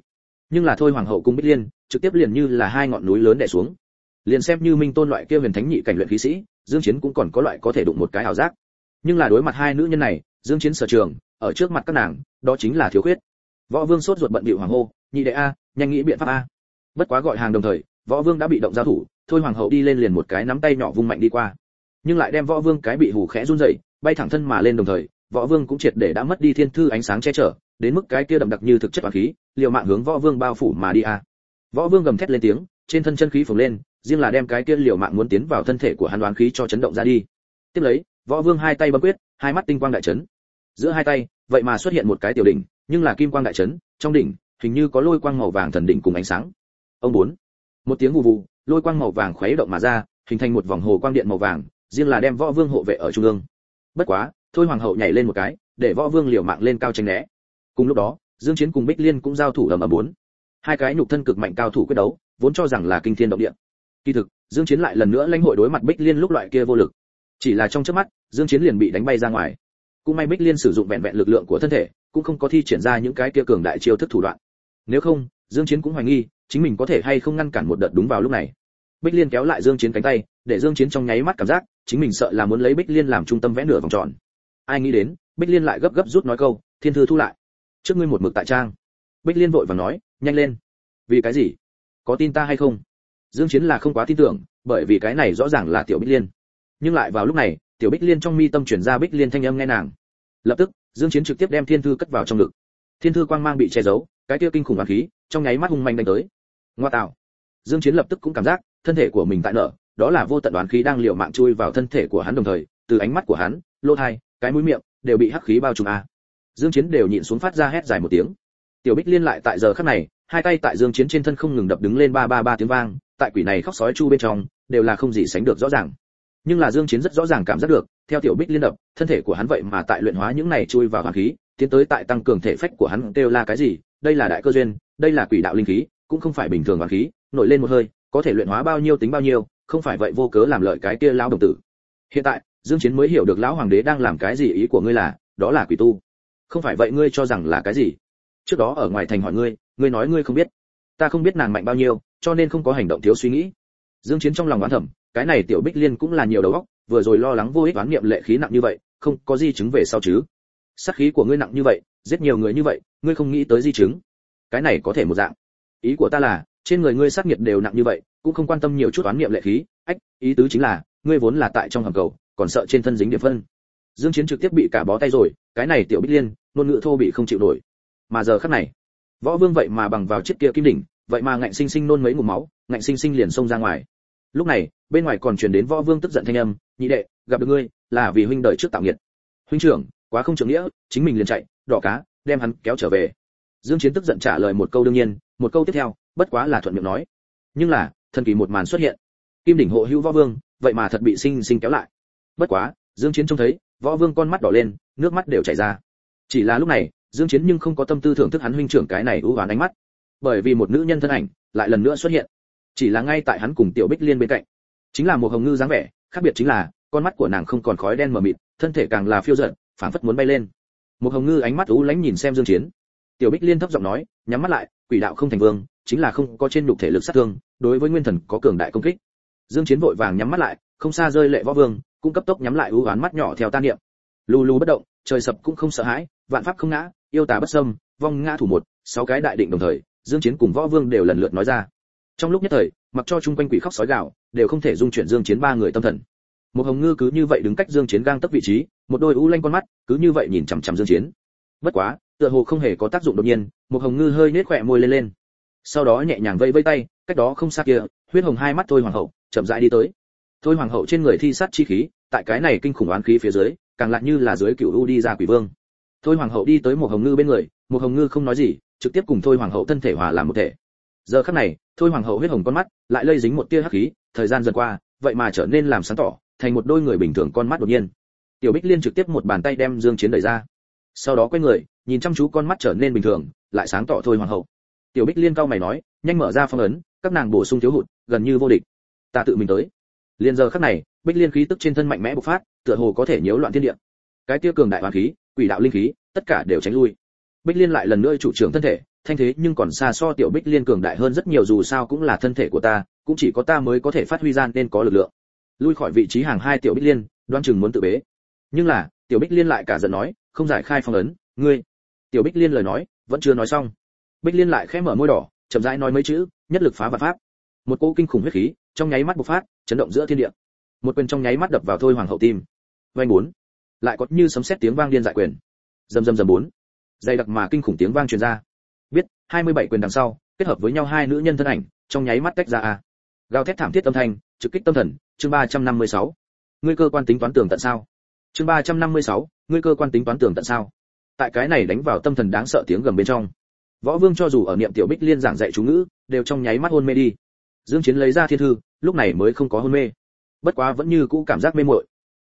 Nhưng là thôi hoàng hậu cùng bích liên trực tiếp liền như là hai ngọn núi lớn đè xuống. Liền xem như minh tôn loại kia huyền thánh nhị cảnh luyện khí sĩ dương chiến cũng còn có loại có thể đụng một cái ảo giác. Nhưng là đối mặt hai nữ nhân này dương chiến sở trường ở trước mặt các nàng đó chính là thiếu khuyết võ vương sốt ruột bận bịu hoàng hô, nhị đệ a, nhanh nghĩ biện pháp a. Bất quá gọi hàng đồng thời, võ vương đã bị động giao thủ, thôi hoàng hậu đi lên liền một cái nắm tay nhỏ vung mạnh đi qua. Nhưng lại đem võ vương cái bị hù khẽ run rẩy, bay thẳng thân mà lên đồng thời, võ vương cũng triệt để đã mất đi thiên thư ánh sáng che chở, đến mức cái kia đậm đặc như thực chất toàn khí, liều mạng hướng võ vương bao phủ mà đi a. Võ vương gầm thét lên tiếng, trên thân chân khí phồng lên, riêng là đem cái kia liều mạng muốn tiến vào thân thể của hắn đoán khí cho chấn động ra đi. Tiếp lấy, võ vương hai tay bấm quyết, hai mắt tinh quang đại chấn. Giữa hai tay, vậy mà xuất hiện một cái tiểu đỉnh nhưng là kim quang đại chấn trong đỉnh, hình như có lôi quang màu vàng thần đỉnh cùng ánh sáng. Ông bốn, một tiếng vù vù, lôi quang màu vàng khuấy động mà ra, hình thành một vòng hồ quang điện màu vàng, riêng là đem võ vương hộ vệ ở trung ương. Bất quá, thôi hoàng hậu nhảy lên một cái, để võ vương liều mạng lên cao tranh né. Cùng lúc đó, dương chiến cùng bích liên cũng giao thủ ầm ầm bốn. Hai cái nhục thân cực mạnh cao thủ quyết đấu, vốn cho rằng là kinh thiên động địa. Kỳ thực, dương chiến lại lần nữa lãnh hội đối mặt bích liên lúc loại kia vô lực. Chỉ là trong chớp mắt, dương chiến liền bị đánh bay ra ngoài. Cũng may bích liên sử dụng vẹn vẹn lực lượng của thân thể cũng không có thi triển ra những cái kia cường đại chiêu thức thủ đoạn. Nếu không, dương chiến cũng hoài nghi, chính mình có thể hay không ngăn cản một đợt đúng vào lúc này. Bích liên kéo lại dương chiến cánh tay, để dương chiến trong nháy mắt cảm giác, chính mình sợ là muốn lấy bích liên làm trung tâm vẽ nửa vòng tròn. Ai nghĩ đến, bích liên lại gấp gấp rút nói câu, thiên thư thu lại. Trước ngươi một mực tại trang. Bích liên vội vàng nói, nhanh lên. Vì cái gì? Có tin ta hay không? Dương chiến là không quá tin tưởng, bởi vì cái này rõ ràng là tiểu bích liên. Nhưng lại vào lúc này, tiểu bích liên trong mi tâm chuyển ra bích liên thanh âm nghe nàng. Lập tức dương chiến trực tiếp đem thiên thư cất vào trong ngực. Thiên thư quang mang bị che giấu cái kia kinh khủng oán khí trong nháy mắt hung manh đánh tới. Ngoa tạo. Dương chiến lập tức cũng cảm giác thân thể của mình tại nở, đó là vô tận oán khí đang liều mạng chui vào thân thể của hắn đồng thời từ ánh mắt của hắn lỗ tai cái mũi miệng đều bị hắc khí bao trùm a. Dương chiến đều nhịn xuống phát ra hét dài một tiếng. Tiểu bích liên lại tại giờ khắc này hai tay tại dương chiến trên thân không ngừng đập đứng lên ba ba ba tiếng vang tại quỷ này khóc sói chu bên trong đều là không gì sánh được rõ ràng. Nhưng là dương chiến rất rõ ràng cảm giác được theo tiểu bích liên đập, thân thể của hắn vậy mà tại luyện hóa những này chui vào hoàng khí, tiến tới tại tăng cường thể phách của hắn đều là cái gì, đây là đại cơ duyên, đây là quỷ đạo linh khí, cũng không phải bình thường hoàng khí, nổi lên một hơi, có thể luyện hóa bao nhiêu tính bao nhiêu, không phải vậy vô cớ làm lợi cái kia lão đồng tử. Hiện tại, dương chiến mới hiểu được lão hoàng đế đang làm cái gì ý của ngươi là, đó là quỷ tu. Không phải vậy ngươi cho rằng là cái gì? Trước đó ở ngoài thành hỏi ngươi ngươi nói ngươi không biết. Ta không biết nàng mạnh bao nhiêu, cho nên không có hành động thiếu suy nghĩ. Dương chiến trong lòng oán thầm, cái này tiểu bích liên cũng là nhiều đầu óc vừa rồi lo lắng vô ích đoán niệm lệ khí nặng như vậy, không có di chứng về sau chứ? Sát khí của ngươi nặng như vậy, giết nhiều người như vậy, ngươi không nghĩ tới di chứng? Cái này có thể một dạng. Ý của ta là, trên người ngươi sát nhiệt đều nặng như vậy, cũng không quan tâm nhiều chút đoán niệm lệ khí. Ách, ý tứ chính là, ngươi vốn là tại trong hầm cầu, còn sợ trên thân dính điểm phân. Dương chiến trực tiếp bị cả bó tay rồi, cái này tiểu bích liên, ngôn ngữ thô bị không chịu nổi. Mà giờ khắc này, võ vương vậy mà bằng vào chiếc kia kim đỉnh, vậy mà ngạnh sinh sinh nôn mấy ngụm máu, ngạnh sinh sinh liền xông ra ngoài. Lúc này bên ngoài còn truyền đến võ vương tức giận thanh âm, nhị đệ, gặp được ngươi là vì huynh đợi trước tạo nghiệt. Huynh trưởng, quá không trưởng nghĩa, chính mình liền chạy, đỏ cá, đem hắn kéo trở về. Dương chiến tức giận trả lời một câu đương nhiên, một câu tiếp theo, bất quá là thuận miệng nói. Nhưng là, thần kỳ một màn xuất hiện. Kim đỉnh hộ hữu võ vương, vậy mà thật bị sinh sinh kéo lại. Bất quá, dương chiến trông thấy, võ vương con mắt đỏ lên, nước mắt đều chảy ra. Chỉ là lúc này, dương chiến nhưng không có tâm tư thưởng thức hắn huynh trưởng cái này ưu ám ánh mắt. Bởi vì một nữ nhân thân ảnh lại lần nữa xuất hiện. Chỉ là ngay tại hắn cùng tiểu bích liên bên cạnh chính là một hồng ngư dáng vẻ, khác biệt chính là, con mắt của nàng không còn khói đen mờ mịt, thân thể càng là phiêu dật, phảng phất muốn bay lên. Một hồng ngư ánh mắt u lánh nhìn xem dương chiến. Tiểu bích liên thấp giọng nói, nhắm mắt lại, quỷ đạo không thành vương, chính là không có trên nhục thể lực sát thương, đối với nguyên thần có cường đại công kích. Dương chiến vội vàng nhắm mắt lại, không xa rơi lệ võ vương, cũng cấp tốc nhắm lại u ám mắt nhỏ theo tan niệm. Lù lù bất động, trời sập cũng không sợ hãi, vạn pháp không ngã, yêu tà bất xâm, vong ngã thủ một, sáu cái đại định đồng thời, dương chiến cùng võ vương đều lần lượt nói ra trong lúc nhất thời, mặc cho chung quanh quỷ khóc sói gạo đều không thể dung chuyển dương chiến ba người tâm thần. Một hồng ngư cứ như vậy đứng cách dương chiến gang tấp vị trí, một đôi u lanh con mắt cứ như vậy nhìn chằm chằm dương chiến. Bất quá, tựa hồ không hề có tác dụng đột nhiên, một hồng ngư hơi nết khỏe môi lên lên. Sau đó nhẹ nhàng vẫy vẫy tay, cách đó không xa kia, huyết hồng hai mắt thôi hoàng hậu, chậm rãi đi tới. Thôi hoàng hậu trên người thi sát chi khí, tại cái này kinh khủng oán khí phía dưới, càng lại như là dưới cửu u đi ra quỷ vương. Thôi hoàng hậu đi tới một hồng ngư bên người, một hồng ngư không nói gì, trực tiếp cùng thôi hoàng hậu thân thể hòa làm một thể giờ khắc này, thôi hoàng hậu huyết hồng con mắt lại lây dính một tia hắc khí, thời gian dần qua, vậy mà trở nên làm sáng tỏ, thành một đôi người bình thường con mắt đột nhiên. Tiểu bích liên trực tiếp một bàn tay đem dương chiến đẩy ra. Sau đó quay người, nhìn chăm chú con mắt trở nên bình thường, lại sáng tỏ thôi hoàng hậu. Tiểu bích liên cao mày nói, nhanh mở ra phong ấn, các nàng bổ sung thiếu hụt, gần như vô địch. Ta tự mình tới. Liền giờ khắc này, bích liên khí tức trên thân mạnh mẽ bộc phát, tựa hồ có thể nhiễu loạn thiên địa. Cái tiêu cường đại hoàn khí, quỷ đạo linh khí, tất cả đều tránh lui. Bích liên lại lần nữa chủ trưởng thân thể thanh thế nhưng còn xa so tiểu bích liên cường đại hơn rất nhiều, dù sao cũng là thân thể của ta, cũng chỉ có ta mới có thể phát huy gian nên có lực lượng. Lui khỏi vị trí hàng hai tiểu bích liên, đoan chừng muốn tự bế. Nhưng là, tiểu bích liên lại cả giận nói, không giải khai phong ấn, ngươi. Tiểu bích liên lời nói, vẫn chưa nói xong. Bích liên lại khẽ mở môi đỏ, chậm rãi nói mấy chữ, nhất lực phá và pháp. Một cỗ kinh khủng huyết khí, trong nháy mắt bộc phát, chấn động giữa thiên địa. Một quyền trong nháy mắt đập vào thôi hoàng hậu tim. Vanh bốn. Lại có như sấm sét tiếng vang điên dại quyền. Rầm rầm rầm bốn. Dày đặc mà kinh khủng tiếng vang truyền ra. 27 quyền đằng sau kết hợp với nhau hai nữ nhân thân ảnh trong nháy mắt tách ra a. Gào thét thảm thiết âm thanh trực kích tâm thần chương 356. ngươi cơ quan tính toán tường tận sao? Chương 356, ngươi cơ quan tính toán tường tận sao? Tại cái này đánh vào tâm thần đáng sợ tiếng gầm bên trong võ vương cho dù ở niệm tiểu bích liên giảng dạy chú ngữ đều trong nháy mắt hôn mê đi. Dương chiến lấy ra thiên thư lúc này mới không có hôn mê. Bất quá vẫn như cũ cảm giác mê muội.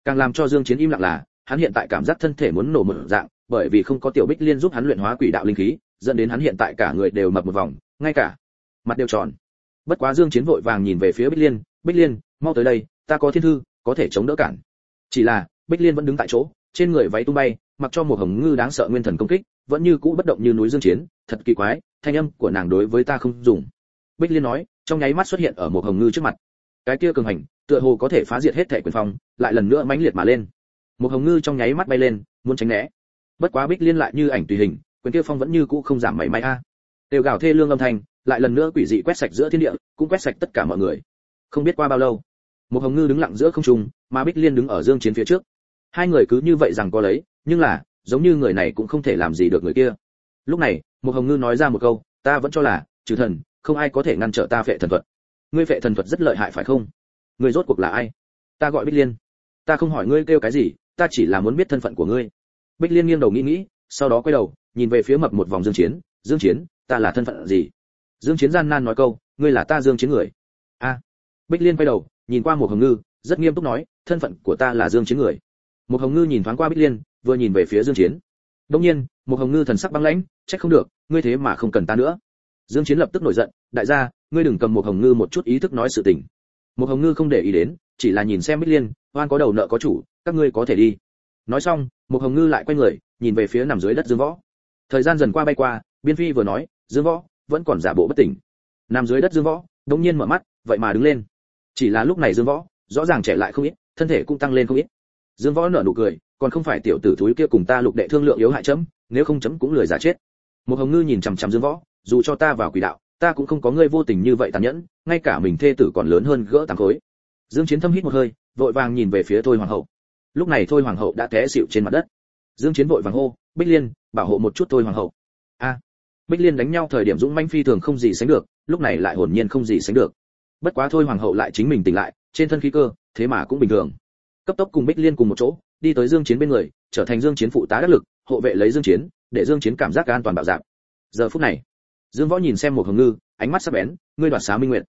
Càng làm cho dương chiến im lặng là hắn hiện tại cảm giác thân thể muốn nổ mở dạng bởi vì không có tiểu bích liên giúp hắn luyện hóa quỷ đạo linh khí dẫn đến hắn hiện tại cả người đều mập một vòng, ngay cả mặt đều tròn. Bất quá dương chiến vội vàng nhìn về phía bích liên bích liên, mau tới đây, ta có thiên thư, có thể chống đỡ cản. Chỉ là, bích liên vẫn đứng tại chỗ, trên người váy tung bay, mặc cho một hồng ngư đáng sợ nguyên thần công kích, vẫn như cũ bất động như núi dương chiến, thật kỳ quái, thanh âm của nàng đối với ta không dùng. Bích liên nói, trong nháy mắt xuất hiện ở một hồng ngư trước mặt. Cái kia cường hành, tựa hồ có thể phá diệt hết thể quyền phong, lại lần nữa mãnh liệt mà lên. Một hồng ngư trong nháy mắt bay lên, muốn tránh né. Bất quá bích liên lại như ảnh tùy hình quyền kia phong vẫn như cũ không giảm mảy may a. Đều gào thê lương âm thanh, lại lần nữa quỷ dị quét sạch giữa thiên địa, cũng quét sạch tất cả mọi người. Không biết qua bao lâu, một hồng ngư đứng lặng giữa không trung, mà bích liên đứng ở dương chiến phía trước. Hai người cứ như vậy rằng có lấy, nhưng là, giống như người này cũng không thể làm gì được người kia. Lúc này, một hồng ngư nói ra một câu, ta vẫn cho là, trừ thần, không ai có thể ngăn trở ta phệ thần thuật. Ngươi phệ thần thuật rất lợi hại phải không? Ngươi rốt cuộc là ai? Ta gọi bích liên. Ta không hỏi ngươi kêu cái gì, ta chỉ là muốn biết thân phận của ngươi. Bích liên nghiêng đầu nghĩ nghĩ, sau đó quay đầu nhìn về phía mập một vòng dương chiến dương chiến, ta là thân phận gì? Dương chiến gian nan nói câu, ngươi là ta dương chiến người. A. Bích liên quay đầu, nhìn qua một hồng ngư, rất nghiêm túc nói, thân phận của ta là dương chiến người. Một hồng ngư nhìn thoáng qua bích liên, vừa nhìn về phía dương chiến. Đương nhiên một hồng ngư thần sắc băng lãnh, trách không được, ngươi thế mà không cần ta nữa. Dương chiến lập tức nổi giận, đại gia, ngươi đừng cầm một hồng ngư một chút ý thức nói sự tình. Một hồng ngư không để ý đến, chỉ là nhìn xem bích liên, oan có đầu nợ có chủ, các ngươi có thể đi. Nói xong một hồng ngư lại quay người, nhìn về phía nằm dưới đất dương võ thời gian dần qua bay qua, biên phi vừa nói, dương võ, vẫn còn giả bộ bất tỉnh. Nằm dưới đất dương võ đống nhiên mở mắt, vậy mà đứng lên. Chỉ là lúc này dương võ, rõ ràng trẻ lại không ít, thân thể cũng tăng lên không ít. Dương võ nở nụ cười, còn không phải tiểu tử thúi kia cùng ta lục đệ thương lượng yếu hại chấm, nếu không chấm cũng lười giả chết. Một hồng ngư nhìn chằm chằm dương võ, dù cho ta vào quỷ đạo, ta cũng không có ngươi vô tình như vậy tàn nhẫn, ngay cả mình thê tử còn lớn hơn gỡ tám khối. Dương chiến thâm hít một hơi, vội vàng nhìn về phía thôi hoàng hậu. Lúc này thôi hoàng hậu đã té xịu trên mặt đất dương chiến vội vàng hô, bích liên, bảo hộ một chút thôi hoàng hậu. A. Bích liên đánh nhau thời điểm dũng manh phi thường không gì sánh được, lúc này lại hồn nhiên không gì sánh được. Bất quá thôi hoàng hậu lại chính mình tỉnh lại, trên thân khí cơ, thế mà cũng bình thường. Cấp tốc cùng bích liên cùng một chỗ, đi tới dương chiến bên người, trở thành dương chiến phụ tá đắc lực, hộ vệ lấy dương chiến, để dương chiến cảm giác an toàn bảo đảm giờ phút này, dương võ nhìn xem một hồng ngư, ánh mắt sắc bén, ngươi đoạt xá minh nguyện.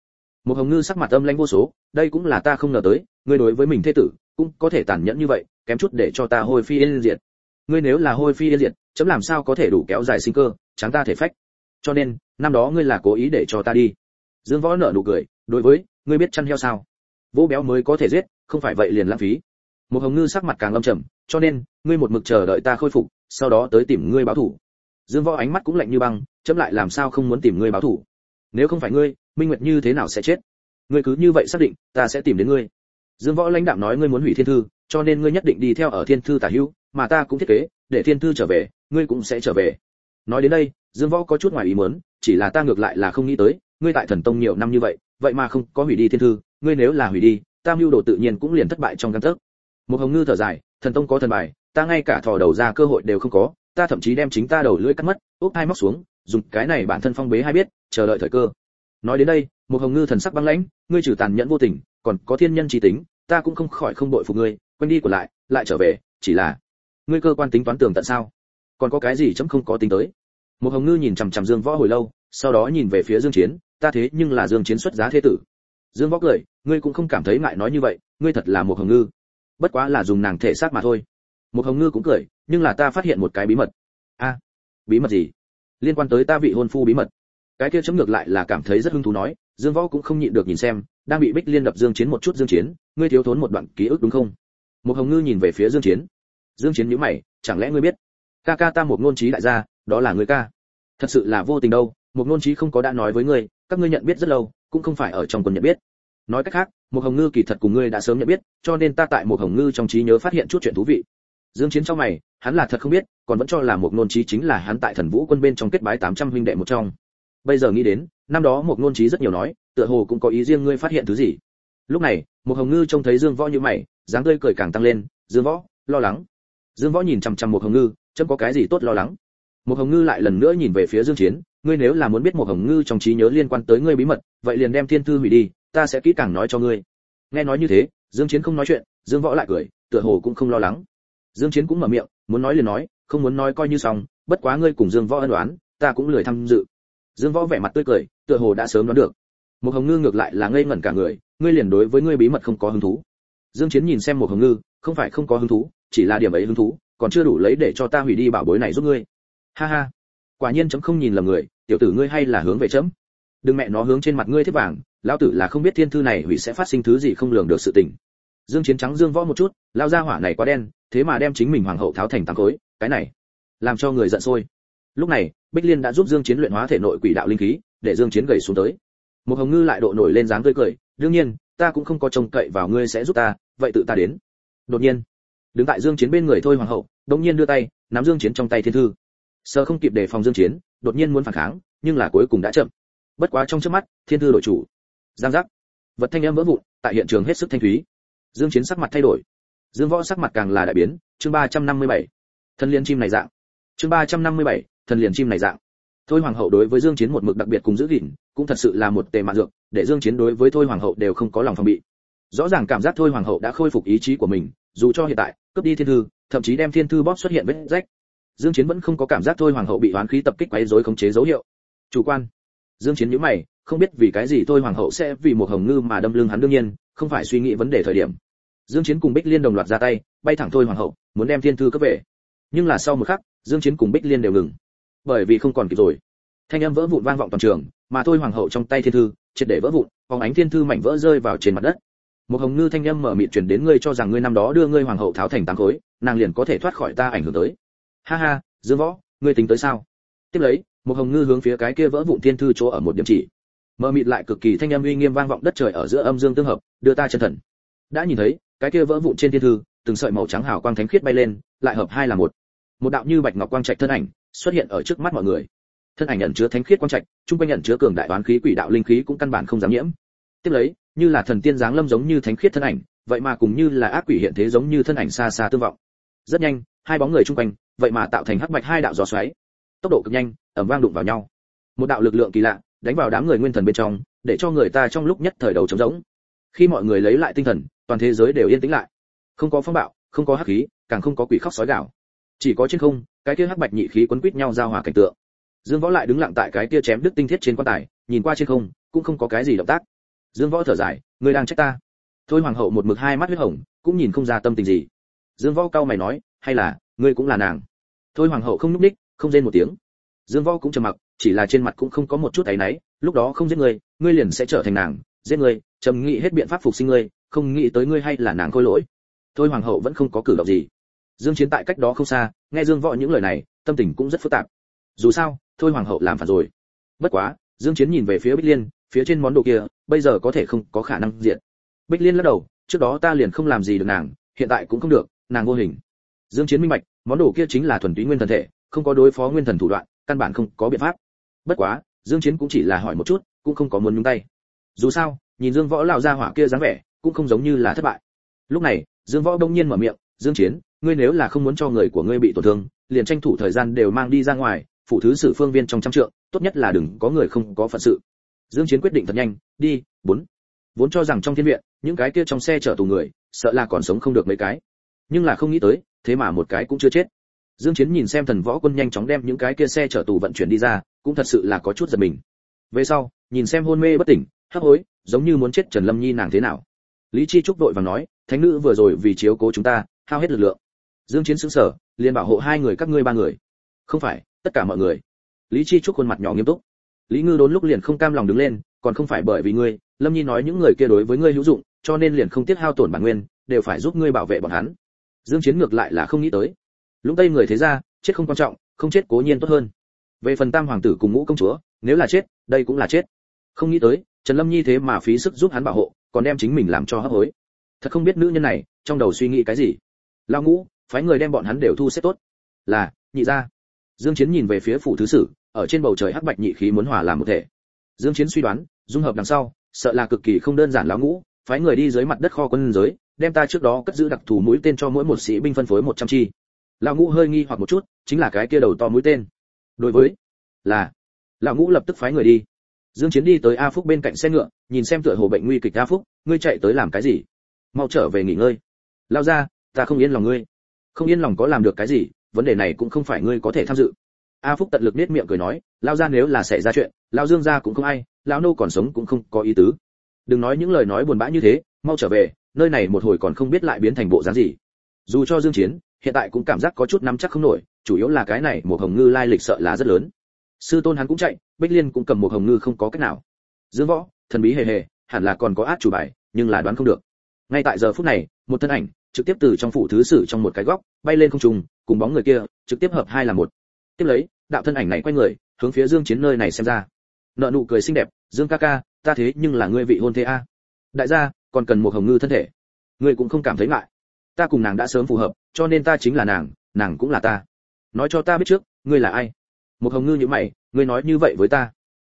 Một hồng ngư sắc mặt âm lãnh vô số, đây cũng là ta không ngờ tới, ngươi đối với mình thế tử, cũng có thể tàn nhẫn như vậy, kém chút để cho ta hồi phi yên diệt ngươi nếu là hôi phi yên diệt, chấm làm sao có thể đủ kéo dài sinh cơ tráng ta thể phách. Cho nên, năm đó ngươi là cố ý để cho ta đi. Dương võ nở nụ cười, đối với, ngươi biết chăn heo sao? Vỗ béo mới có thể giết, không phải vậy liền lãng phí. Một hồng ngư sắc mặt càng âm trầm, cho nên, ngươi một mực chờ đợi ta khôi phục, sau đó tới tìm ngươi báo thủ. Dương võ ánh mắt cũng lạnh như băng, chấm lại làm sao không muốn tìm ngươi báo thủ? Nếu không phải ngươi, minh nguyệt như thế nào sẽ chết? Ngươi cứ như vậy xác định, ta sẽ tìm đến ngươi. Dương võ lãnh đạm nói ngươi muốn hủy thiên thư, cho nên ngươi nhất định đi theo ở thiên thư tả hữu mà ta cũng thiết kế, để thiên thư trở về, ngươi cũng sẽ trở về. Nói đến đây, dương võ có chút ngoài ý muốn, chỉ là ta ngược lại là không nghĩ tới, ngươi tại thần tông nhiều năm như vậy vậy mà không có hủy đi thiên thư, ngươi nếu là hủy đi tam lưu đồ tự nhiên cũng liền thất bại trong căn thức một hồng ngư thở dài, thần tông có thần bài, ta ngay cả thò đầu ra cơ hội đều không có, ta thậm chí đem chính ta đầu lưỡi cắt mất, úp hai móc xuống, dùng cái này bản thân phong bế hay biết, chờ đợi thời cơ. Nói đến đây, một hồng ngư thần sắc băng lãnh, ngươi trừ tàn nhẫn vô tình, còn có thiên nhân trí tính, ta cũng không khỏi không đội phục ngươi quanh đi của lại lại trở về, chỉ là ngươi cơ quan tính toán tường tận sao? Còn có cái gì chấm không có tính tới? Một hồng ngư nhìn chằm chằm dương võ hồi lâu, sau đó nhìn về phía dương chiến, ta thế nhưng là dương chiến xuất giá thế tử. Dương võ cười, ngươi cũng không cảm thấy ngại nói như vậy, ngươi thật là một hồng ngư. Bất quá là dùng nàng thể xác mà thôi. Một hồng ngư cũng cười, nhưng là ta phát hiện một cái bí mật. A, bí mật gì? Liên quan tới ta vị hôn phu bí mật. Cái kia chấm ngược lại là cảm thấy rất hứng thú nói, dương võ cũng không nhịn được nhìn xem, đang bị bích liên đập dương chiến một chút dương chiến, ngươi thiếu thốn một đoạn ký ức đúng không? Một hồng ngư nhìn về phía dương chiến dương chiến nhíu mày, chẳng lẽ ngươi biết? Ca ca ta một ngôn trí đại gia, đó là ngươi ca. Thật sự là vô tình đâu, một ngôn trí không có đã nói với ngươi, các ngươi nhận biết rất lâu, cũng không phải ở trong quân nhận biết. Nói cách khác, một hồng ngư kỳ thật cùng ngươi đã sớm nhận biết, cho nên ta tại một hồng ngư trong trí nhớ phát hiện chút chuyện thú vị. Dương chiến trong mày, hắn là thật không biết, còn vẫn cho là một ngôn trí chính là hắn tại thần vũ quân bên trong kết bái 800 huynh đệ một trong. Bây giờ nghĩ đến, năm đó một ngôn trí rất nhiều nói, tựa hồ cũng có ý riêng ngươi phát hiện thứ gì. Lúc này, một hồng ngư trông thấy dương võ như mày, dáng tươi cười càng tăng lên, dương võ, lo lắng dương võ nhìn chằm chằm một hồng ngư, chấm có cái gì tốt lo lắng? Một hồng ngư lại lần nữa nhìn về phía dương chiến, ngươi nếu là muốn biết một hồng ngư trong trí nhớ liên quan tới ngươi bí mật, vậy liền đem thiên thư hủy đi, ta sẽ kỹ càng nói cho ngươi. Nghe nói như thế, dương chiến không nói chuyện, dương võ lại cười, tựa hồ cũng không lo lắng. Dương chiến cũng mở miệng, muốn nói liền nói, không muốn nói coi như xong, bất quá ngươi cùng dương võ ân đoán ta cũng lười tham dự. Dương võ vẻ mặt tươi cười, tựa hồ đã sớm đoán được. Một hồng ngư ngược lại là ngây ngẩn cả người, ngươi liền đối với ngươi bí mật không có hứng thú. Dương chiến nhìn xem một hồng ngư, không phải không có hứng thú chỉ là điểm ấy hứng thú, còn chưa đủ lấy để cho ta hủy đi bảo bối này giúp ngươi. Ha ha. Quả nhiên chấm không nhìn lầm người, tiểu tử ngươi hay là hướng về chấm. Đừng mẹ nó hướng trên mặt ngươi thiết vàng, lão tử là không biết thiên thư này hủy sẽ phát sinh thứ gì không lường được sự tình. Dương chiến trắng dương võ một chút lao ra hỏa này quá đen, thế mà đem chính mình hoàng hậu tháo thành tám khối, cái này làm cho người giận sôi. Lúc này, bích liên đã giúp dương chiến luyện hóa thể nội quỷ đạo linh khí, để dương chiến gầy xuống tới. Một hồng ngư lại độ nổi lên dáng tươi cười, đương nhiên, ta cũng không có trông cậy vào ngươi sẽ giúp ta, vậy tự ta đến. Đột nhiên đứng tại dương chiến bên người thôi hoàng hậu đống nhiên đưa tay nắm dương chiến trong tay thiên thư. Sơ không kịp để phòng dương chiến đột nhiên muốn phản kháng nhưng là cuối cùng đã chậm. Bất quá trong chớp mắt thiên thư đổi chủ. Giang giác. Vật thanh âm vỡ vụn tại hiện trường hết sức thanh thúy. Dương chiến sắc mặt thay đổi. Dương võ sắc mặt càng là đại biến chương 357. thân liên chim này dạng. Chương 357, thần liền chim này dạng. Thôi hoàng hậu đối với dương chiến một mực đặc biệt cùng giữ gìn cũng thật sự là một tề mạn dược để dương chiến đối với thôi hoàng hậu đều không có lòng phòng bị. Rõ ràng cảm giác thôi hoàng hậu đã khôi phục ý chí của mình dù cho hiện tại cướp đi thiên thư, thậm chí đem thiên thư bóp xuất hiện vết rách. Dương chiến vẫn không có cảm giác thôi hoàng hậu bị hoán khí tập kích quấy rối khống chế dấu hiệu. Chủ quan. Dương chiến nhíu mày, không biết vì cái gì thôi hoàng hậu sẽ vì một hồng ngư mà đâm lưng hắn đương nhiên, không phải suy nghĩ vấn đề thời điểm. Dương chiến cùng bích liên đồng loạt ra tay, bay thẳng thôi hoàng hậu, muốn đem thiên thư cướp về. Nhưng là sau một khắc, dương chiến cùng bích liên đều ngừng. Bởi vì không còn kịp rồi. Thanh âm vỡ vụn vang vọng toàn trường, mà thôi hoàng hậu trong tay thiên thư, triệt để vỡ vụn phóng ánh thiên thư mảnh vỡ rơi vào trên mặt đất một hồng ngư thanh âm mở miệng truyền đến ngươi cho rằng ngươi năm đó đưa ngươi hoàng hậu tháo thành tám khối, nàng liền có thể thoát khỏi ta ảnh hưởng tới. Ha ha, dương võ, ngươi tính tới sao? Tiếp lấy, một hồng ngư hướng phía cái kia vỡ vụn thiên thư chỗ ở một điểm chỉ. Mở mịt lại cực kỳ thanh âm uy nghiêm vang vọng đất trời ở giữa âm dương tương hợp, đưa ta chân thần. Đã nhìn thấy, cái kia vỡ vụn trên thiên thư, từng sợi màu trắng hào quang thánh khiết bay lên, lại hợp hai là một. Một đạo như bạch ngọc quang trạch thân ảnh xuất hiện ở trước mắt mọi người. Thân ảnh nhận chứa thánh khiết quang trạch trung quanh nhận chứa cường đại toán khí quỷ đạo linh khí cũng căn bản không dám nhiễm tiếp lấy, như là thần tiên giáng lâm giống như thánh khiết thân ảnh, vậy mà cùng như là ác quỷ hiện thế giống như thân ảnh xa xa tương vọng. Rất nhanh, hai bóng người chung quanh, vậy mà tạo thành hắc bạch hai đạo gió xoáy. Tốc độ cực nhanh, ầm vang đụng vào nhau. Một đạo lực lượng kỳ lạ, đánh vào đám người nguyên thần bên trong, để cho người ta trong lúc nhất thời đầu trống rỗng. Khi mọi người lấy lại tinh thần, toàn thế giới đều yên tĩnh lại. Không có phong bạo, không có hắc khí, càng không có quỷ khóc sói gạo chỉ có trên không, cái kia hắc bạch nhị khí quấn quýt nhau giao hòa cảnh tượng. Dương võ lại đứng lặng tại cái kia chém đứt tinh thiết trên quan tài, nhìn qua trên không, cũng không có cái gì động tác dương võ thở dài, ngươi đang trách ta? Thôi hoàng hậu một mực hai mắt huyết hồng, cũng nhìn không ra tâm tình gì. Dương võ cau mày nói, hay là, ngươi cũng là nàng? Thôi hoàng hậu không núp đích không rên một tiếng. Dương võ cũng trầm mặc, chỉ là trên mặt cũng không có một chút áy náy, lúc đó không giết ngươi ngươi liền sẽ trở thành nàng, giết ngươi trầm nghĩ hết biện pháp phục sinh ngươi, không nghĩ tới ngươi hay là nàng khôi lỗi. Thôi hoàng hậu vẫn không có cử động gì. Dương chiến tại cách đó không xa, nghe dương võ những lời này, tâm tình cũng rất phức tạp. Dù sao, thôi hoàng hậu làm phản rồi. Bất quá, dương chiến nhìn về phía bích liên, phía trên món đồ kia bây giờ có thể không có khả năng diện bích liên lắc đầu, trước đó ta liền không làm gì được nàng, hiện tại cũng không được, nàng vô hình. Dương chiến minh bạch, món đồ kia chính là thuần túy nguyên thần thể, không có đối phó nguyên thần thủ đoạn, căn bản không có biện pháp. Bất quá, dương chiến cũng chỉ là hỏi một chút, cũng không có muốn nhúng tay. Dù sao, nhìn dương võ lão gia hỏa kia dáng vẻ, cũng không giống như là thất bại. Lúc này, dương võ đông nhiên mở miệng, dương chiến, ngươi nếu là không muốn cho người của ngươi bị tổn thương, liền tranh thủ thời gian đều mang đi ra ngoài, phụ thứ sử phương viên trong trăm trượng, tốt nhất là đừng có người không có phận sự dương chiến quyết định thật nhanh, đi, bốn. Vốn cho rằng trong thiên viện, những cái kia trong xe chở tù người, sợ là còn sống không được mấy cái. Nhưng là không nghĩ tới, thế mà một cái cũng chưa chết. Dương chiến nhìn xem thần võ quân nhanh chóng đem những cái kia xe chở tù vận chuyển đi ra, cũng thật sự là có chút giật mình. Về sau, nhìn xem hôn mê bất tỉnh, hấp hối, giống như muốn chết trần lâm nhi nàng thế nào. Lý chi trúc đội vàng nói, thánh nữ vừa rồi vì chiếu cố chúng ta, hao hết lực lượng. Dương chiến sững sờ, liền bảo hộ hai người các ngươi ba người. Không phải, tất cả mọi người. Lý chi trúc khuôn mặt nhỏ nghiêm túc lý ngư đốn lúc liền không cam lòng đứng lên, còn không phải bởi vì ngươi, lâm nhi nói những người kia đối với ngươi hữu dụng, cho nên liền không tiếc hao tổn bản nguyên, đều phải giúp ngươi bảo vệ bọn hắn. Dương chiến ngược lại là không nghĩ tới. Lũng tây người thế ra chết không quan trọng, không chết cố nhiên tốt hơn. Về phần tam hoàng tử cùng ngũ công chúa, nếu là chết, đây cũng là chết. Không nghĩ tới, trần lâm nhi thế mà phí sức giúp hắn bảo hộ, còn đem chính mình làm cho hấp hối. Thật không biết nữ nhân này, trong đầu suy nghĩ cái gì. Lao ngũ, phái người đem bọn hắn đều thu xếp tốt. Là, nhị gia. Dương chiến nhìn về phía phủ thứ sử ở trên bầu trời hắc bạch nhị khí muốn hòa làm một thể. Dương chiến suy đoán, dung hợp đằng sau, sợ là cực kỳ không đơn giản lão ngũ, phái người đi dưới mặt đất kho quân giới, đem ta trước đó cất giữ đặc thù mũi tên cho mỗi một sĩ binh phân phối 100 chi. Lão ngũ hơi nghi hoặc một chút, chính là cái kia đầu to mũi tên. Đối với, là, lão ngũ lập tức phái người đi. Dương chiến đi tới a phúc bên cạnh xe ngựa, nhìn xem tựa hồ bệnh nguy kịch a phúc, ngươi chạy tới làm cái gì? Mau trở về nghỉ ngơi. Lao ra, ta không yên lòng ngươi. Không yên lòng có làm được cái gì, vấn đề này cũng không phải ngươi có thể tham dự a phúc tận lực nết miệng cười nói lao ra nếu là xảy ra chuyện lao dương gia cũng không ai, lão nô còn sống cũng không có ý tứ. Đừng nói những lời nói buồn bã như thế, mau trở về, nơi này một hồi còn không biết lại biến thành bộ dáng gì. Dù cho dương chiến, hiện tại cũng cảm giác có chút nắm chắc không nổi, chủ yếu là cái này, một hồng ngư lai lịch sợ là rất lớn. Sư tôn hắn cũng chạy, bích liên cũng cầm một hồng ngư không có cách nào. Dương võ, thần bí hề hề, hẳn là còn có át chủ bài, nhưng là đoán không được. Ngay tại giờ phút này, một thân ảnh, trực tiếp từ trong phủ thứ sử trong một cái góc, bay lên không trung, cùng bóng người kia, trực tiếp hợp hai là một tiếp lấy, đạo thân ảnh này quay người, hướng phía dương chiến nơi này xem ra. Nợ nụ cười xinh đẹp, dương ca ca, ta thế nhưng là ngươi vị hôn thế a. Đại gia, còn cần một hồng ngư thân thể. Ngươi cũng không cảm thấy ngại. Ta cùng nàng đã sớm phù hợp, cho nên ta chính là nàng nàng cũng là ta. Nói cho ta biết trước, ngươi là ai? Một hồng ngư như mày, ngươi nói như vậy với ta.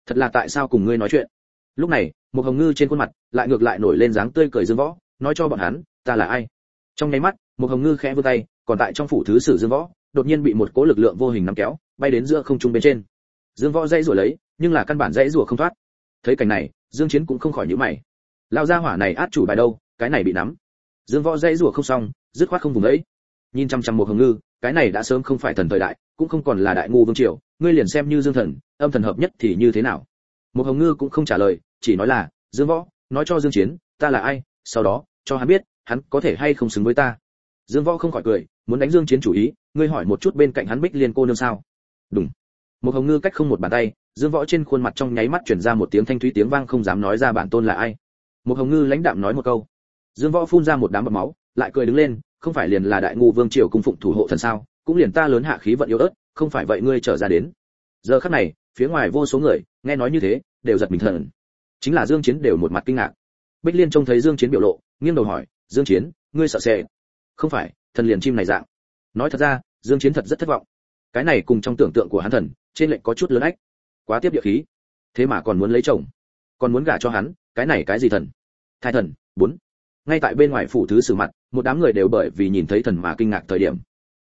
Thật là tại sao cùng ngươi nói chuyện? Lúc này, một hồng ngư trên khuôn mặt lại ngược lại nổi lên dáng tươi cười dương võ, nói cho bọn hắn, ta là ai? Trong nháy mắt, một hồng ngư khẽ vươn tay, còn tại trong phủ thứ sử dương võ đột nhiên bị một cỗ lực lượng vô hình nắm kéo, bay đến giữa không trung bên trên. Dương võ dãy rủa lấy, nhưng là căn bản dãy rủa không thoát. Thấy cảnh này, dương chiến cũng không khỏi nhíu mày. Lao ra hỏa này át chủ bài đâu, cái này bị nắm. Dương võ dãy rủa không xong, dứt khoát không vùng đấy. Nhìn chăm chăm một hồng ngư, cái này đã sớm không phải thần thời đại, cũng không còn là đại ngu vương triều, ngươi liền xem như dương thần, âm thần hợp nhất thì như thế nào? Một hồng ngư cũng không trả lời, chỉ nói là, dương võ, nói cho dương chiến, ta là ai, sau đó, cho hắn biết, hắn có thể hay không xứng với ta. Dương võ không khỏi cười, muốn đánh dương chiến chủ ý ngươi hỏi một chút bên cạnh hắn bích liên cô nương sao? Đúng. Một hồng ngư cách không một bàn tay, dương võ trên khuôn mặt trong nháy mắt truyền ra một tiếng thanh thúy tiếng vang không dám nói ra bản tôn là ai. Một hồng ngư lãnh đạm nói một câu. Dương võ phun ra một đám bọt máu, lại cười đứng lên, không phải liền là đại ngu vương triều cung phụng thủ hộ thần sao, cũng liền ta lớn hạ khí vận yếu ớt, không phải vậy ngươi trở ra đến. Giờ khắc này, phía ngoài vô số người, nghe nói như thế, đều giật mình thần chính là dương chiến đều một mặt kinh ngạc. Bích liên trông thấy dương chiến biểu lộ, nghiêng đầu hỏi, dương chiến, ngươi sợ sệt? Không phải, thần liền chim này dạng. Nói thật ra dương chiến thật rất thất vọng. Cái này cùng trong tưởng tượng của hắn thần, trên lệnh có chút lớn ách. Quá tiếp địa khí. Thế mà còn muốn lấy chồng. Còn muốn gả cho hắn, cái này cái gì thần? Thai thần, bốn. Ngay tại bên ngoài phủ thứ sử mặt, một đám người đều bởi vì nhìn thấy thần mà kinh ngạc thời điểm.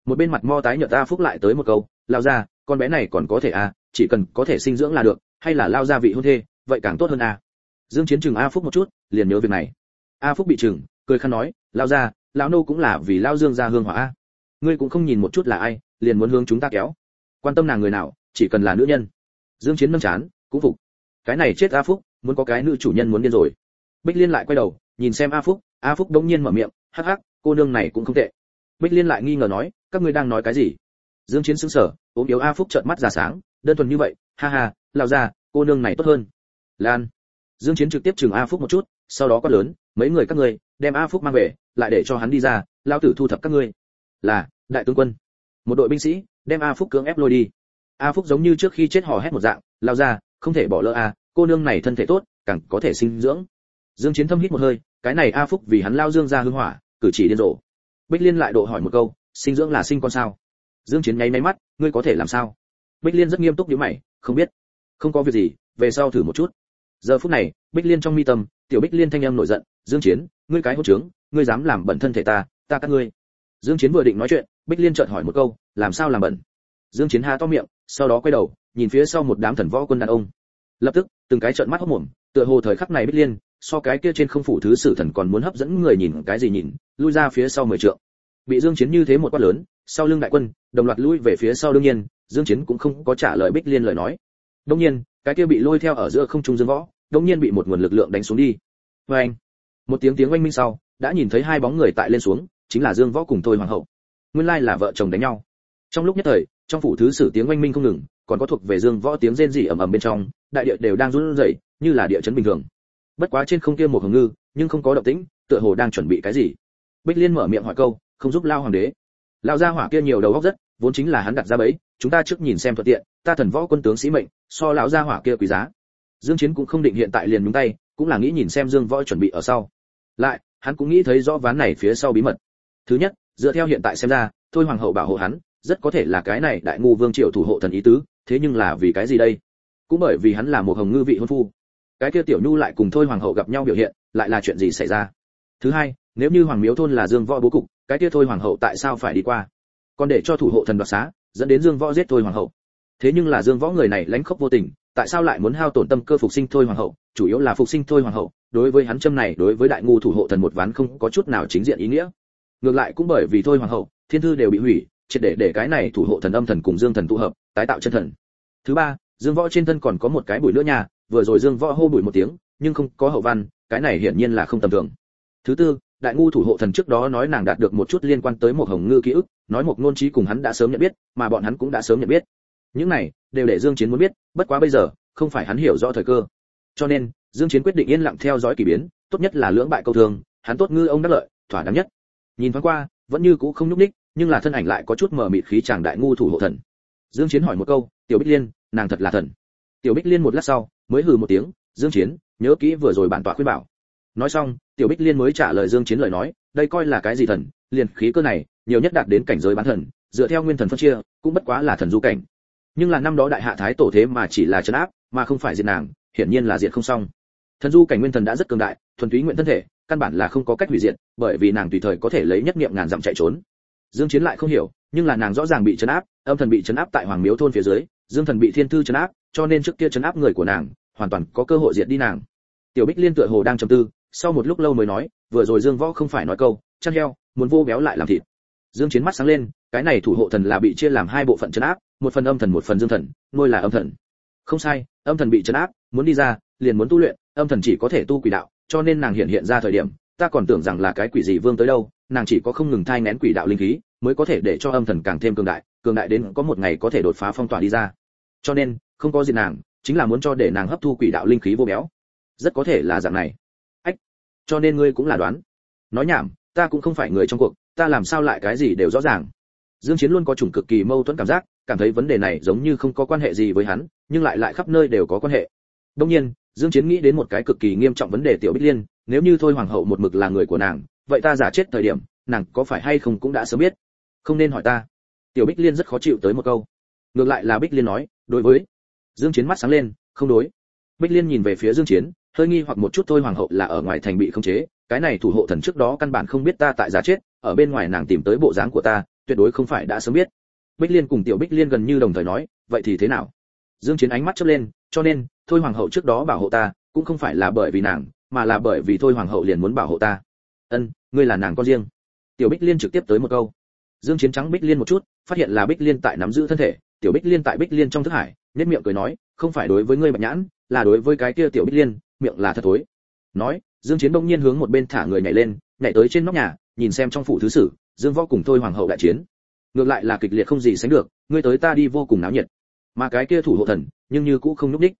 Một bên mặt mo tái nhợt ta phúc lại tới một câu, lao ra con bé này còn có thể à chỉ cần có thể sinh dưỡng là được, hay là lao ra vị hôn thê, vậy càng tốt hơn à. Dương chiến chừng a phúc một chút, liền nhớ việc này. A phúc bị chừng, cười khăn nói, lao ra lão nô cũng là vì lao dương ra hương hỏa a ngươi cũng không nhìn một chút là ai, liền muốn hướng chúng ta kéo. Quan tâm nàng người nào, chỉ cần là nữ nhân. Dương chiến nâng chán, cũng phục. Cái này chết a phúc, muốn có cái nữ chủ nhân muốn điên rồi. Bích liên lại quay đầu, nhìn xem a phúc a phúc đống nhiên mở miệng, hắc hắc, cô nương này cũng không tệ. Bích liên lại nghi ngờ nói, các ngươi đang nói cái gì? Dương chiến sững sờ, ốm yếu a phúc trợn mắt ra sáng, đơn thuần như vậy, ha ha lao ra cô nương này tốt hơn. Lan. Dương chiến trực tiếp chừng a phúc một chút, sau đó quát lớn, mấy người các ngươi, đem a phúc mang về, lại để cho hắn đi ra lao tử thu thập các ngươi là, đại tướng quân. Một đội binh sĩ, đem a phúc cưỡng ép lôi đi. A phúc giống như trước khi chết hò hét một dạng, lao ra, không thể bỏ lỡ a, cô nương này thân thể tốt, càng có thể sinh dưỡng. Dương chiến thâm hít một hơi, cái này a phúc vì hắn lao dương ra hương hỏa, cử chỉ điên rồ. Bích liên lại độ hỏi một câu, sinh dưỡng là sinh con sao? Dương chiến nháy máy mắt, ngươi có thể làm sao? Bích liên rất nghiêm túc nhíu mày, không biết. Không có việc gì, về sau thử một chút. Giờ phút này, bích liên trong mi tâm, tiểu bích liên thanh âm nổi giận, dương chiến, ngươi cái hỗn trướng, ngươi dám làm bẩn thân thể ta ta các ngươi dương chiến vừa định nói chuyện, bích liên chợt hỏi một câu, làm sao làm bẩn? Dương chiến há to miệng, sau đó quay đầu, nhìn phía sau một đám thần võ quân đàn ông. Lập tức, từng cái trợn mắt hốt mồm tựa hồ thời khắc này bích liên, so cái kia trên không phủ thứ sử thần còn muốn hấp dẫn người nhìn cái gì nhìn, lui ra phía sau mười trượng. Bị dương chiến như thế một quát lớn, sau lưng đại quân, đồng loạt lui về phía sau đương nhiên, dương chiến cũng không có trả lời bích liên lời nói. Đương nhiên, cái kia bị lôi theo ở giữa không trung dương võ, đương nhiên bị một nguồn lực lượng đánh xuống đi. Với anh, một tiếng tiếng oanh minh sau, đã nhìn thấy hai bóng người tại lên xuống chính là dương võ cùng tôi hoàng hậu. Nguyên lai là vợ chồng đánh nhau. Trong lúc nhất thời, trong phủ thứ sử tiếng oanh minh không ngừng, còn có thuộc về dương võ tiếng rên rỉ ầm ầm bên trong, đại địa đều đang run rẩy, như là địa chấn bình thường. Bất quá trên không kia một hồng ngư, nhưng không có động tĩnh, tựa hồ đang chuẩn bị cái gì. Bích liên mở miệng hỏi câu, không giúp lao hoàng đế. Lao gia hỏa kia nhiều đầu góc rất, vốn chính là hắn đặt ra bẫy, chúng ta trước nhìn xem thuận tiện, ta thần võ quân tướng sĩ mệnh, so lão gia hỏa kia quý giá. Dương chiến cũng không định hiện tại liền nhúng tay, cũng là nghĩ nhìn xem dương võ chuẩn bị ở sau. Lại, hắn cũng nghĩ thấy rõ ván này phía sau bí mật thứ nhất, dựa theo hiện tại xem ra, thôi hoàng hậu bảo hộ hắn, rất có thể là cái này đại ngu vương triều thủ hộ thần ý tứ, thế nhưng là vì cái gì đây? Cũng bởi vì hắn là một hồng ngư vị hôn phu. Cái kia tiểu nhu lại cùng thôi hoàng hậu gặp nhau biểu hiện, lại là chuyện gì xảy ra? Thứ hai, nếu như hoàng miếu thôn là dương võ bố cục, cái kia thôi hoàng hậu tại sao phải đi qua? Còn để cho thủ hộ thần đoạt xá, dẫn đến dương võ giết thôi hoàng hậu. Thế nhưng là dương võ người này lánh khóc vô tình, tại sao lại muốn hao tổn tâm cơ phục sinh thôi hoàng hậu? Chủ yếu là phục sinh thôi hoàng hậu, đối với hắn châm này, đối với đại ngu thủ hộ thần một ván không có chút nào chính diện ý nghĩa ngược lại cũng bởi vì thôi hoàng hậu, thiên thư đều bị hủy, triệt để để cái này thủ hộ thần âm thần cùng dương thần tụ hợp, tái tạo chân thần. Thứ ba, dương võ trên thân còn có một cái bụi lửa nhà, vừa rồi dương võ hô bụi một tiếng, nhưng không có hậu văn, cái này hiển nhiên là không tầm thường. Thứ tư, đại ngu thủ hộ thần trước đó nói nàng đạt được một chút liên quan tới một hồng ngư ký ức, nói một ngôn trí cùng hắn đã sớm nhận biết, mà bọn hắn cũng đã sớm nhận biết. Những này, đều để dương chiến muốn biết, bất quá bây giờ, không phải hắn hiểu rõ thời cơ. Cho nên, dương chiến quyết định yên lặng theo dõi kỳ biến, tốt nhất là lưỡng bại câu thường hắn tốt ngư ông đắc lợi, thỏa đáng nhất nhìn thoáng qua, vẫn như cũ không nhúc ních nhưng là thân ảnh lại có chút mờ mịt khí chàng đại ngu thủ hộ thần. Dương chiến hỏi một câu, tiểu bích liên, nàng thật là thần? Tiểu bích liên một lát sau, mới hừ một tiếng, dương chiến, nhớ kỹ vừa rồi bản tọa khuyên bảo. Nói xong, tiểu bích liên mới trả lời dương chiến lời nói, đây coi là cái gì thần? Liền khí cơ này, nhiều nhất đạt đến cảnh giới bán thần, dựa theo nguyên thần phân chia, cũng bất quá là thần du cảnh. Nhưng là năm đó đại hạ thái tổ thế mà chỉ là chấn áp, mà không phải diệt nàng, hiển nhiên là diệt không xong thần du cảnh nguyên thần đã rất cường đại, thuần túy nguyện thân thể, căn bản là không có cách hủy diệt, bởi vì nàng tùy thời có thể lấy nhất niệm ngàn dặm chạy trốn. Dương chiến lại không hiểu, nhưng là nàng rõ ràng bị chấn áp, âm thần bị chấn áp tại hoàng miếu thôn phía dưới, dương thần bị thiên thư chấn áp, cho nên trước kia chấn áp người của nàng, hoàn toàn có cơ hội diệt đi nàng. Tiểu bích liên tựa hồ đang trầm tư, sau một lúc lâu mới nói, vừa rồi dương võ không phải nói câu, chăn heo, muốn vô béo lại làm thịt. Dương chiến mắt sáng lên, cái này thủ hộ thần là bị chia làm hai bộ phận chấn áp, một phần âm thần một phần dương thần, nuôi là âm thần. Không sai, âm thần bị chấn áp, muốn đi ra liền muốn tu luyện, âm thần chỉ có thể tu quỷ đạo, cho nên nàng hiện hiện ra thời điểm, ta còn tưởng rằng là cái quỷ gì vương tới đâu, nàng chỉ có không ngừng thai nén quỷ đạo linh khí, mới có thể để cho âm thần càng thêm cường đại cường đại đến có một ngày có thể đột phá phong tỏa đi ra. Cho nên, không có gì nàng, chính là muốn cho để nàng hấp thu quỷ đạo linh khí vô béo. Rất có thể là dạng này. Ách, cho nên ngươi cũng là đoán. Nói nhảm, ta cũng không phải người trong cuộc, ta làm sao lại cái gì đều rõ ràng. Dương chiến luôn có chủng cực kỳ mâu thuẫn cảm giác, cảm thấy vấn đề này giống như không có quan hệ gì với hắn, nhưng lại lại khắp nơi đều có quan hệ đương nhiên, dương chiến nghĩ đến một cái cực kỳ nghiêm trọng vấn đề tiểu bích liên, nếu như thôi hoàng hậu một mực là người của nàng, vậy ta giả chết thời điểm, nàng có phải hay không cũng đã sớm biết. Không nên hỏi ta. Tiểu bích liên rất khó chịu tới một câu. Ngược lại là bích liên nói, đối với. Dương chiến mắt sáng lên, không đối. Bích liên nhìn về phía dương chiến, hơi nghi hoặc một chút thôi hoàng hậu là ở ngoài thành bị khống chế, cái này thủ hộ thần trước đó căn bản không biết ta tại giả chết, ở bên ngoài nàng tìm tới bộ dáng của ta, tuyệt đối không phải đã sớm biết. Bích liên cùng tiểu bích liên gần như đồng thời nói, vậy thì thế nào? Dương chiến ánh mắt chớp lên cho nên, thôi hoàng hậu trước đó bảo hộ ta, cũng không phải là bởi vì nàng, mà là bởi vì thôi hoàng hậu liền muốn bảo hộ ta. Ân, ngươi là nàng con riêng. Tiểu bích liên trực tiếp tới một câu. Dương chiến trắng bích liên một chút, phát hiện là bích liên tại nắm giữ thân thể, tiểu bích liên tại bích liên trong thức hải nhất miệng cười nói, không phải đối với ngươi bạch nhãn, là đối với cái kia tiểu bích liên, miệng là thật thối. Nói, dương chiến đông nhiên hướng một bên thả người nhảy lên, nhảy tới trên nóc nhà, nhìn xem trong phủ thứ sử, dương võ cùng thôi hoàng hậu đại chiến. Ngược lại là kịch liệt không gì sánh được, ngươi tới ta đi vô cùng náo nhiệt. Mà cái kia thủ hộ thần nhưng như cũ không núp đích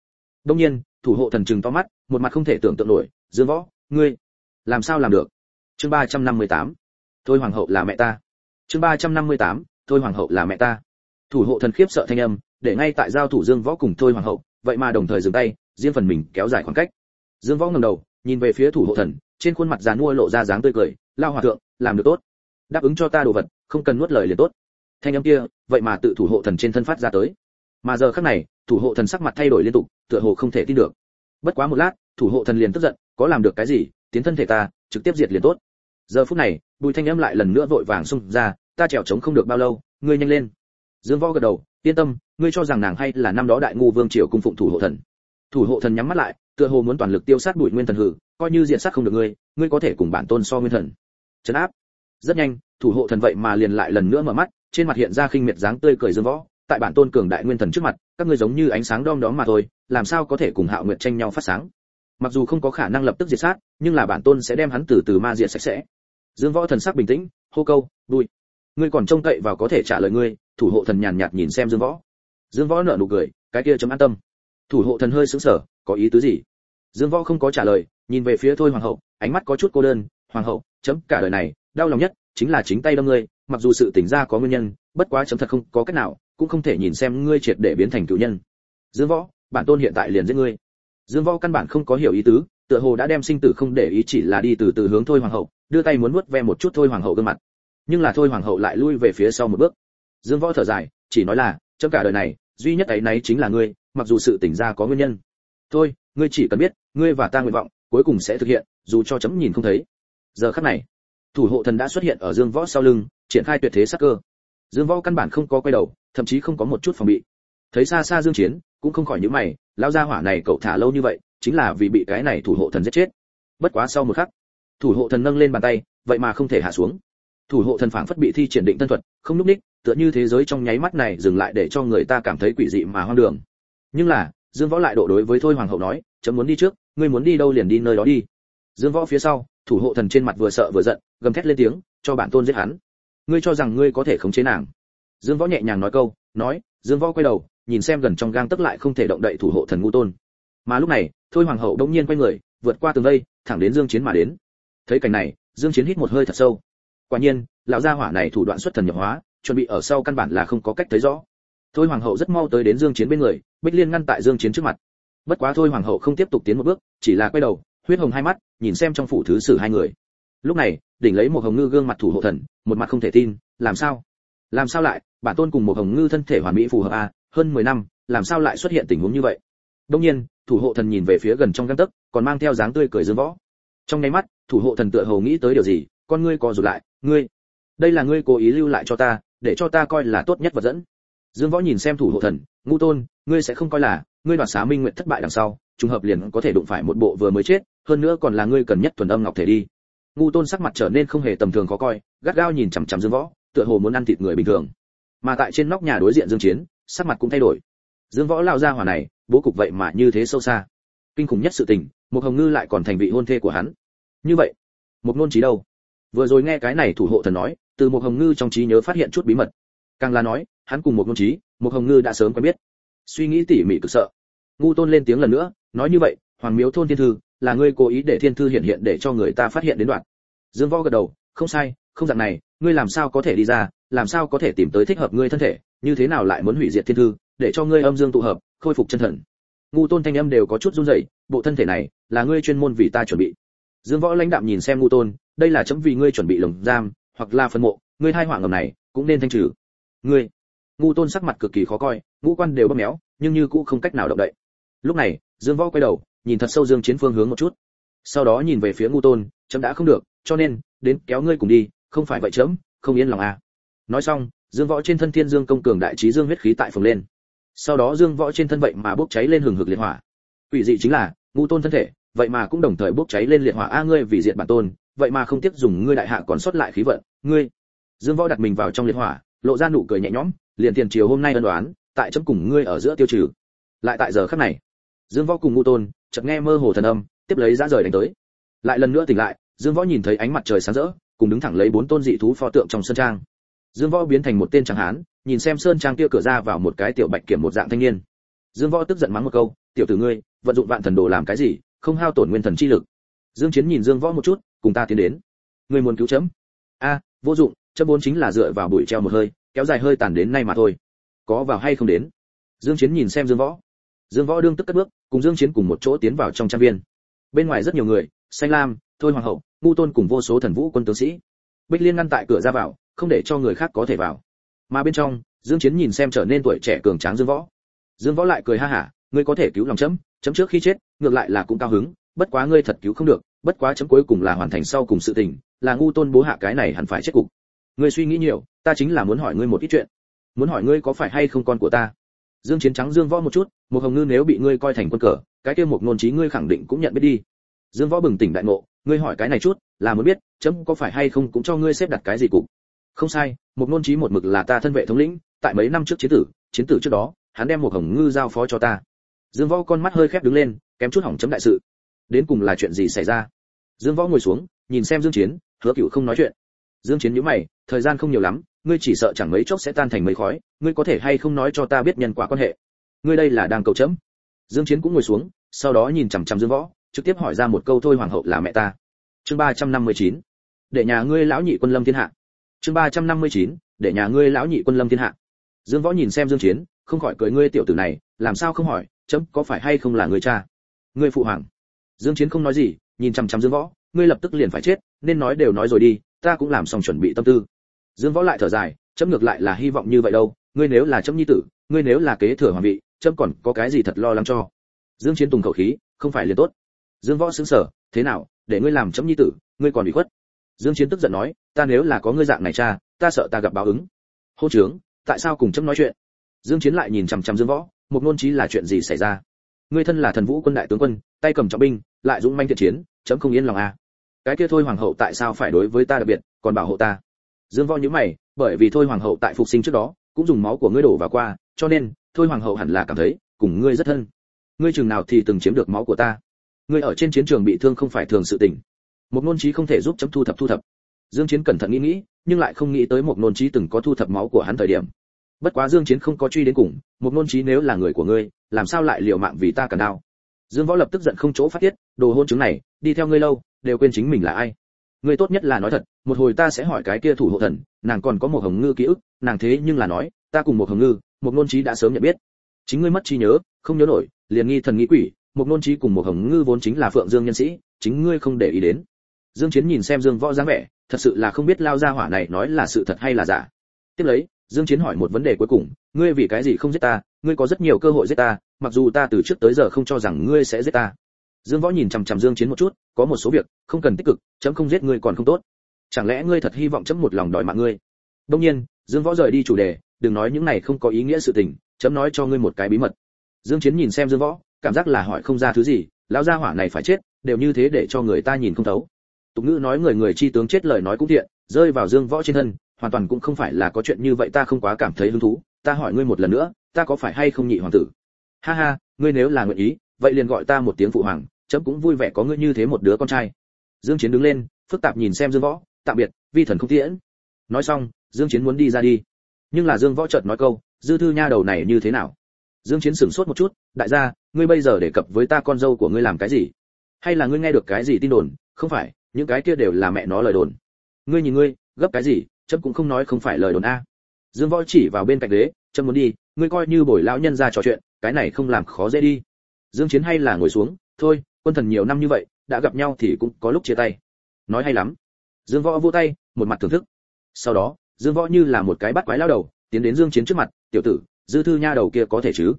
đông nhiên, thủ hộ thần trừng to mắt, một mặt không thể tưởng tượng nổi, dương võ, ngươi làm sao làm được? Chương 358 thôi hoàng hậu là mẹ ta. Chương 358 thôi hoàng hậu là mẹ ta. Thủ hộ thần khiếp sợ thanh âm, để ngay tại giao thủ dương võ cùng thôi hoàng hậu, vậy mà đồng thời dừng tay, riêng phần mình kéo dài khoảng cách. Dương võ ngẩng đầu, nhìn về phía thủ hộ thần, trên khuôn mặt già nua lộ ra dáng tươi cười, lao hòa thượng, làm được tốt. Đáp ứng cho ta đồ vật, không cần nuốt lời liền tốt. Thanh âm kia, vậy mà tự thủ hộ thần trên thân phát ra tới. Mà giờ khắc này thủ hộ thần sắc mặt thay đổi liên tục, tựa hồ không thể tin được. Bất quá một lát, thủ hộ thần liền tức giận, có làm được cái gì, tiến thân thể ta, trực tiếp diệt liền tốt. Giờ phút này, bùi thanh âm lại lần nữa vội vàng xung ra, ta trèo trống không được bao lâu, ngươi nhanh lên. Dương võ gật đầu, yên tâm, ngươi cho rằng nàng hay là năm đó đại ngu vương triều cung phụng thủ hộ thần. Thủ hộ thần nhắm mắt lại, tựa hồ muốn toàn lực tiêu sát bụi nguyên thần hử, coi như diện sát không được ngươi ngươi có thể cùng bản tôn so nguyên thần. Chấn áp. Rất nhanh, thủ hộ thần vậy mà liền lại lần nữa mở mắt, trên mặt hiện ra khinh miệt dáng tươi cười dương võ tại bản tôn cường đại nguyên thần trước mặt, các ngươi giống như ánh sáng đom đóm mà thôi, làm sao có thể cùng hạo nguyệt tranh nhau phát sáng? Mặc dù không có khả năng lập tức diệt sát, nhưng là bản tôn sẽ đem hắn từ từ ma diệt sạch sẽ. Dương võ thần sắc bình tĩnh, hô câu đuôi ngươi còn trông cậy vào có thể trả lời ngươi. Thủ hộ thần nhàn nhạt nhìn xem dương võ. Dương võ nở nụ cười, cái kia chấm an tâm. Thủ hộ thần hơi sững sờ, có ý tứ gì? Dương võ không có trả lời, nhìn về phía thôi hoàng hậu, ánh mắt có chút cô đơn, hoàng hậu, chấm cả đời này, đau lòng nhất chính là chính tay đâm ngươi, mặc dù sự tỉnh ra có nguyên nhân bất quá chấm thật không có cách nào, cũng không thể nhìn xem ngươi triệt để biến thành cựu nhân. Dương võ, bản tôn hiện tại liền giết ngươi. Dương võ căn bản không có hiểu ý tứ, tựa hồ đã đem sinh tử không để ý chỉ là đi từ từ hướng thôi hoàng hậu, đưa tay muốn nuốt ve một chút thôi hoàng hậu gương mặt. Nhưng là thôi hoàng hậu lại lui về phía sau một bước. Dương võ thở dài, chỉ nói là trong cả đời này, duy nhất ấy nấy chính là ngươi, mặc dù sự tỉnh ra có nguyên nhân. Thôi, ngươi chỉ cần biết, ngươi và ta nguyện vọng, cuối cùng sẽ thực hiện, dù cho chấm nhìn không thấy. Giờ khắc này, thủ hộ thần đã xuất hiện ở dương võ sau lưng, triển khai tuyệt thế sắc cơ dương võ căn bản không có quay đầu thậm chí không có một chút phòng bị. Thấy xa xa dương chiến cũng không khỏi những mày lao ra hỏa này cậu thả lâu như vậy chính là vì bị cái này thủ hộ thần giết chết. Bất quá sau một khắc thủ hộ thần nâng lên bàn tay vậy mà không thể hạ xuống. Thủ hộ thần phảng phất bị thi triển định tân thuật không núp ních, tựa như thế giới trong nháy mắt này dừng lại để cho người ta cảm thấy quỷ dị mà hoang đường. Nhưng là dương võ lại độ đối với thôi hoàng hậu nói chấm muốn đi trước ngươi muốn đi đâu liền đi nơi đó đi. Dương võ phía sau thủ hộ thần trên mặt vừa sợ vừa giận gầm thét lên tiếng cho bản tôn giết hắn ngươi cho rằng ngươi có thể khống chế nàng. Dương võ nhẹ nhàng nói câu, nói, dương võ quay đầu, nhìn xem gần trong gang tức lại không thể động đậy thủ hộ thần ngu tôn. Mà lúc này, thôi hoàng hậu đông nhiên quay người, vượt qua tường vây, thẳng đến dương chiến mà đến. Thấy cảnh này, dương chiến hít một hơi thật sâu. Quả nhiên, lão gia hỏa này thủ đoạn xuất thần nhập hóa, chuẩn bị ở sau căn bản là không có cách thấy rõ. Thôi hoàng hậu rất mau tới đến dương chiến bên người, bích liên ngăn tại dương chiến trước mặt. Bất quá thôi hoàng hậu không tiếp tục tiến một bước, chỉ là quay đầu, huyết hồng hai mắt, nhìn xem trong phủ thứ sử hai người. Lúc này đỉnh lấy một hồng ngư gương mặt thủ hộ thần, một mặt không thể tin, làm sao? Làm sao lại? Bản tôn cùng một hồng ngư thân thể hoàn mỹ phù hợp à? Hơn 10 năm, làm sao lại xuất hiện tình huống như vậy? Đông nhiên, thủ hộ thần nhìn về phía gần trong găng tấc, còn mang theo dáng tươi cười dương võ. Trong nháy mắt, thủ hộ thần tựa hồ nghĩ tới điều gì, con ngươi co rụt lại, ngươi, đây là ngươi cố ý lưu lại cho ta, để cho ta coi là tốt nhất vật dẫn. Dương võ nhìn xem thủ hộ thần, ngu tôn, ngươi sẽ không coi là, ngươi đoạt xá minh nguyện thất bại đằng sau, trùng hợp liền có thể đụng phải một bộ vừa mới chết, hơn nữa còn là ngươi cần nhất thuần âm ngọc thể đi ngu tôn sắc mặt trở nên không hề tầm thường khó coi, gắt gao nhìn chằm chằm dương võ, tựa hồ muốn ăn thịt người bình thường. Mà tại trên nóc nhà đối diện dương chiến, sắc mặt cũng thay đổi. Dương võ lao ra hỏa này, bố cục vậy mà như thế sâu xa. Kinh khủng nhất sự tình một hồng ngư lại còn thành vị hôn thê của hắn. Như vậy một nôn trí đâu? Vừa rồi nghe cái này thủ hộ thần nói, từ một hồng ngư trong trí nhớ phát hiện chút bí mật. Càng là nói, hắn cùng một nôn trí một hồng ngư đã sớm quen biết. Suy nghĩ tỉ mỉ cực sợ. Ngu tôn lên tiếng lần nữa, nói như vậy, hoàng miếu thôn thiên thư là ngươi cố ý để thiên thư hiện hiện để cho người ta phát hiện đến đoạn. Dương võ gật đầu, không sai, không dạng này, ngươi làm sao có thể đi ra, làm sao có thể tìm tới thích hợp ngươi thân thể, như thế nào lại muốn hủy diệt thiên thư, để cho ngươi âm dương tụ hợp, khôi phục chân thần. Ngu tôn thanh âm đều có chút run rẩy, bộ thân thể này, là ngươi chuyên môn vì ta chuẩn bị. Dương võ lãnh đạm nhìn xem ngu tôn, đây là chấm vì ngươi chuẩn bị lồng giam, hoặc là phân mộ, ngươi hai hoảng ngầm này, cũng nên thanh trừ. Ngươi. Ngu tôn sắc mặt cực kỳ khó coi, ngũ quan đều bóp méo, nhưng như cũ không cách nào động đậy. Lúc này, dương võ quay đầu nhìn thật sâu dương chiến phương hướng một chút. Sau đó nhìn về phía ngu tôn, chấm đã không được, cho nên, đến kéo ngươi cùng đi, không phải vậy chấm, không yên lòng à. Nói xong, dương võ trên thân thiên dương công cường đại trí dương huyết khí tại phồng lên. Sau đó dương võ trên thân vậy mà bốc cháy lên hừng hực liệt hỏa. Quỷ dị chính là, ngu tôn thân thể, vậy mà cũng đồng thời bốc cháy lên liệt hỏa. A, ngươi vì diện bản tôn, vậy mà không tiếp dùng ngươi đại hạ còn sót lại khí vận. Ngươi. Dương võ đặt mình vào trong liệt hỏa, lộ ra nụ cười nhẹ nhõm, liền tiền chiều hôm nay ân đoán tại chấm cùng ngươi ở giữa tiêu trừ. Lại tại giờ khắc này, dương võ cùng ngu tôn chợt nghe mơ hồ thần âm, tiếp lấy ra rời đánh tới. Lại lần nữa tỉnh lại, dương võ nhìn thấy ánh mặt trời sáng rỡ, cùng đứng thẳng lấy bốn tôn dị thú pho tượng trong sân trang. Dương võ biến thành một tên trắng hán, nhìn xem sơn trang kia cửa ra vào một cái tiểu bạch kiểm một dạng thanh niên. Dương võ tức giận mắng một câu, tiểu tử ngươi, vận dụng vạn thần đồ làm cái gì, không hao tổn nguyên thần chi lực. Dương chiến nhìn dương võ một chút, cùng ta tiến đến. Ngươi muốn cứu chấm? A, vô dụng, chấm bốn chính là dựa vào bụi treo một hơi, kéo dài hơi tàn đến nay mà thôi. Có vào hay không đến? Dương chiến nhìn xem dương võ dương võ đương tức cất bước, cùng dương chiến cùng một chỗ tiến vào trong trang viên. Bên ngoài rất nhiều người, xanh lam, thôi hoàng hậu, ngu tôn cùng vô số thần vũ quân tướng sĩ. Bích liên ngăn tại cửa ra vào, không để cho người khác có thể vào. Mà bên trong, dương chiến nhìn xem trở nên tuổi trẻ cường tráng dương võ. Dương võ lại cười ha hả, ngươi có thể cứu lòng chấm chấm trước khi chết, ngược lại là cũng cao hứng, bất quá ngươi thật cứu không được, bất quá chấm cuối cùng là hoàn thành sau cùng sự tình, là ngu tôn bố hạ cái này hẳn phải chết cục. Ngươi suy nghĩ nhiều, ta chính là muốn hỏi ngươi một ít chuyện. Muốn hỏi ngươi có phải hay không con của ta? Dương chiến trắng dương võ một chút, một hồng ngư nếu bị ngươi coi thành quân cờ, cái kia một ngôn trí ngươi khẳng định cũng nhận biết đi. Dương võ bừng tỉnh đại ngộ, ngươi hỏi cái này chút, là muốn biết, chấm có phải hay không cũng cho ngươi xếp đặt cái gì cục. Không sai, một ngôn trí một mực là ta thân vệ thống lĩnh, tại mấy năm trước chiến tử chiến tử trước đó, hắn đem một hồng ngư giao phó cho ta. Dương võ con mắt hơi khép đứng lên, kém chút hỏng chấm đại sự. Đến cùng là chuyện gì xảy ra? Dương võ ngồi xuống, nhìn xem dương chiến, hứa cửu không nói chuyện. Dương chiến nhíu mày, thời gian không nhiều lắm ngươi chỉ sợ chẳng mấy chốc sẽ tan thành mây khói, ngươi có thể hay không nói cho ta biết nhân quả quan hệ? Ngươi đây là đang cầu chấm. Dương chiến cũng ngồi xuống, sau đó nhìn chằm chằm dương võ, trực tiếp hỏi ra một câu thôi hoàng hậu là mẹ ta. Chương 359 để nhà ngươi lão nhị quân lâm thiên hạ. Chương 359 để nhà ngươi lão nhị quân lâm thiên hạ. Dương võ nhìn xem dương chiến, không khỏi cười, ngươi tiểu tử này, làm sao không hỏi, chấm có phải hay không là người cha? Ngươi phụ hoàng. Dương chiến không nói gì, nhìn chằm chằm dương võ, ngươi lập tức liền phải chết, nên nói đều nói rồi đi, ta cũng làm xong chuẩn bị tâm tư dương võ lại thở dài, chấm ngược lại là hy vọng như vậy đâu, ngươi nếu là chấm nhi tử, ngươi nếu là kế thừa hoàng vị, chấm còn có cái gì thật lo lắng cho? Dương chiến tùng khẩu khí, không phải liền tốt. Dương võ sững sờ, thế nào, để ngươi làm chấm nhi tử, ngươi còn bị khuất. Dương chiến tức giận nói, ta nếu là có ngươi dạng này cha, ta sợ ta gặp báo ứng. Hô trưởng, tại sao cùng chấm nói chuyện? Dương chiến lại nhìn chằm chằm dương võ, một ngôn chí là chuyện gì xảy ra? Ngươi thân là thần vũ quân đại tướng quân, tay cầm trọng binh, lại dũng manh thiện chiến, chấm không yên lòng à? Cái kia thôi hoàng hậu tại sao phải đối với ta đặc biệt, còn bảo hộ ta? Dương võ nhíu mày, bởi vì thôi hoàng hậu tại phục sinh trước đó, cũng dùng máu của ngươi đổ vào qua, cho nên, thôi hoàng hậu hẳn là cảm thấy, cùng ngươi rất thân. Ngươi chừng nào thì từng chiếm được máu của ta. Ngươi ở trên chiến trường bị thương không phải thường sự tình. Một nôn chí không thể giúp chấm thu thập thu thập. Dương chiến cẩn thận nghĩ nghĩ, nhưng lại không nghĩ tới một nôn chí từng có thu thập máu của hắn thời điểm. Bất quá dương chiến không có truy đến cùng, một nôn chí nếu là người của ngươi, làm sao lại liều mạng vì ta cả đau dương võ lập tức giận không chỗ phát tiết, đồ hôn chứng này, đi theo ngươi lâu, đều quên chính mình là ai ngươi tốt nhất là nói thật, một hồi ta sẽ hỏi cái kia thủ hộ thần, nàng còn có một hồng ngư ký ức, nàng thế nhưng là nói, ta cùng một hồng ngư, một nôn chí đã sớm nhận biết. Chính ngươi mất trí nhớ, không nhớ nổi, liền nghi thần nghĩ quỷ, một nôn chí cùng một hồng ngư vốn chính là phượng dương nhân sĩ, chính ngươi không để ý đến. Dương chiến nhìn xem dương võ dáng vẻ, thật sự là không biết lao ra hỏa này nói là sự thật hay là giả. Tiếp lấy, dương chiến hỏi một vấn đề cuối cùng, ngươi vì cái gì không giết ta, ngươi có rất nhiều cơ hội giết ta, mặc dù ta từ trước tới giờ không cho rằng ngươi sẽ giết ta dương võ nhìn chằm chằm dương chiến một chút, có một số việc, không cần tích cực, chấm không giết ngươi còn không tốt. Chẳng lẽ ngươi thật hy vọng chấm một lòng đòi mạng ngươi? Đương nhiên, dương võ rời đi chủ đề, đừng nói những này không có ý nghĩa sự tình, chấm nói cho ngươi một cái bí mật. Dương chiến nhìn xem dương võ, cảm giác là hỏi không ra thứ gì, lão gia hỏa này phải chết, đều như thế để cho người ta nhìn không thấu. Tục ngữ nói người người chi tướng chết lời nói cũng thiện, rơi vào dương võ trên thân, hoàn toàn cũng không phải là có chuyện như vậy, ta không quá cảm thấy hứng thú, ta hỏi ngươi một lần nữa, ta có phải hay không nhị hoàng tử? Ha ha, ngươi nếu là nguyện ý vậy liền gọi ta một tiếng phụ hoàng, chấm cũng vui vẻ có ngươi như thế một đứa con trai. Dương chiến đứng lên, phức tạp nhìn xem dương võ, tạm biệt, vi thần không tiễn. Nói xong, dương chiến muốn đi ra đi. Nhưng là dương võ chợt nói câu, dư thư nha đầu này như thế nào? Dương chiến sửng sốt một chút, đại gia, ngươi bây giờ đề cập với ta con dâu của ngươi làm cái gì? Hay là ngươi nghe được cái gì tin đồn? Không phải, những cái kia đều là mẹ nó lời đồn. Ngươi nhìn ngươi, gấp cái gì? Chấm cũng không nói không phải lời đồn a. Dương võ chỉ vào bên cạnh ghế, chấm muốn đi, ngươi coi như bồi lão nhân ra trò chuyện, cái này không làm khó dễ đi dương chiến hay là ngồi xuống, thôi, quân thần nhiều năm như vậy, đã gặp nhau thì cũng có lúc chia tay. Nói hay lắm. Dương võ vỗ tay, một mặt thưởng thức. Sau đó, dương võ như là một cái bắt quái lao đầu, tiến đến dương chiến trước mặt, tiểu tử, dư thư nha đầu kia có thể chứ?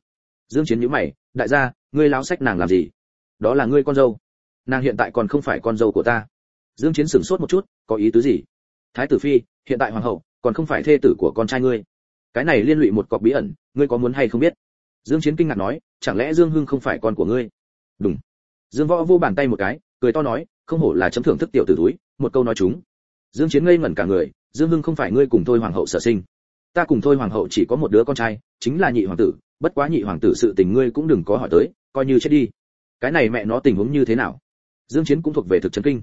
Dương chiến nhíu mày, đại gia, ngươi lão sách nàng làm gì? Đó là ngươi con dâu. Nàng hiện tại còn không phải con dâu của ta. Dương chiến sửng sốt một chút, có ý tứ gì? Thái tử phi, hiện tại hoàng hậu, còn không phải thê tử của con trai ngươi. Cái này liên lụy một cọc bí ẩn, ngươi có muốn hay không biết? Dương chiến kinh ngạc nói chẳng lẽ dương hưng không phải con của ngươi? Đúng dương võ vô bàn tay một cái, cười to nói, không hổ là chấm thưởng thức tiểu tử túi, một câu nói chúng. Dương chiến ngây ngẩn cả người, dương hưng không phải ngươi cùng thôi hoàng hậu sở sinh. Ta cùng thôi hoàng hậu chỉ có một đứa con trai, chính là nhị hoàng tử, bất quá nhị hoàng tử sự tình ngươi cũng đừng có hỏi tới, coi như chết đi. Cái này mẹ nó tình huống như thế nào? Dương chiến cũng thuộc về thực chân kinh.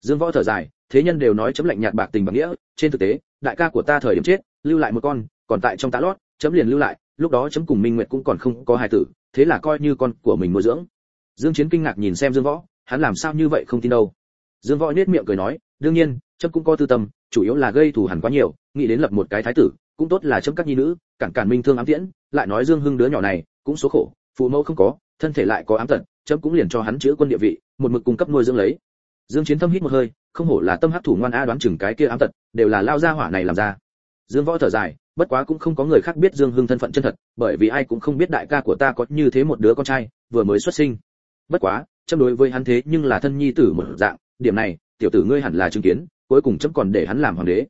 Dương võ thở dài, thế nhân đều nói chấm lạnh nhạt bạc tình bằng nghĩa, trên thực tế, đại ca của ta thời điểm chết, lưu lại một con, còn tại trong tá lót, chấm liền lưu lại lúc đó chấm cùng minh nguyệt cũng còn không có hài tử, thế là coi như con của mình nuôi dưỡng. Dương chiến kinh ngạc nhìn xem dương võ, hắn làm sao như vậy không tin đâu. Dương võ nhếch miệng cười nói, đương nhiên, chấm cũng có tư tâm, chủ yếu là gây thù hằn quá nhiều, nghĩ đến lập một cái thái tử, cũng tốt là chấm các nhi nữ, cản cản minh thương ám tiễn, lại nói dương hưng đứa nhỏ này, cũng số khổ, phụ mẫu không có, thân thể lại có ám tật, chấm cũng liền cho hắn chữa quân địa vị, một mực cung cấp nuôi dưỡng lấy. Dương chiến thâm hít một hơi, không hổ là tâm hắc thủ ngoan a đoán chừng cái kia ám tật, đều là lao ra hỏa này làm ra. Dương võ thở dài bất quá cũng không có người khác biết dương hưng thân phận chân thật, bởi vì ai cũng không biết đại ca của ta có như thế một đứa con trai, vừa mới xuất sinh. Bất quá, chấm đối với hắn thế nhưng là thân nhi tử một dạng, điểm này, tiểu tử ngươi hẳn là chứng kiến, cuối cùng chấm còn để hắn làm hoàng đế.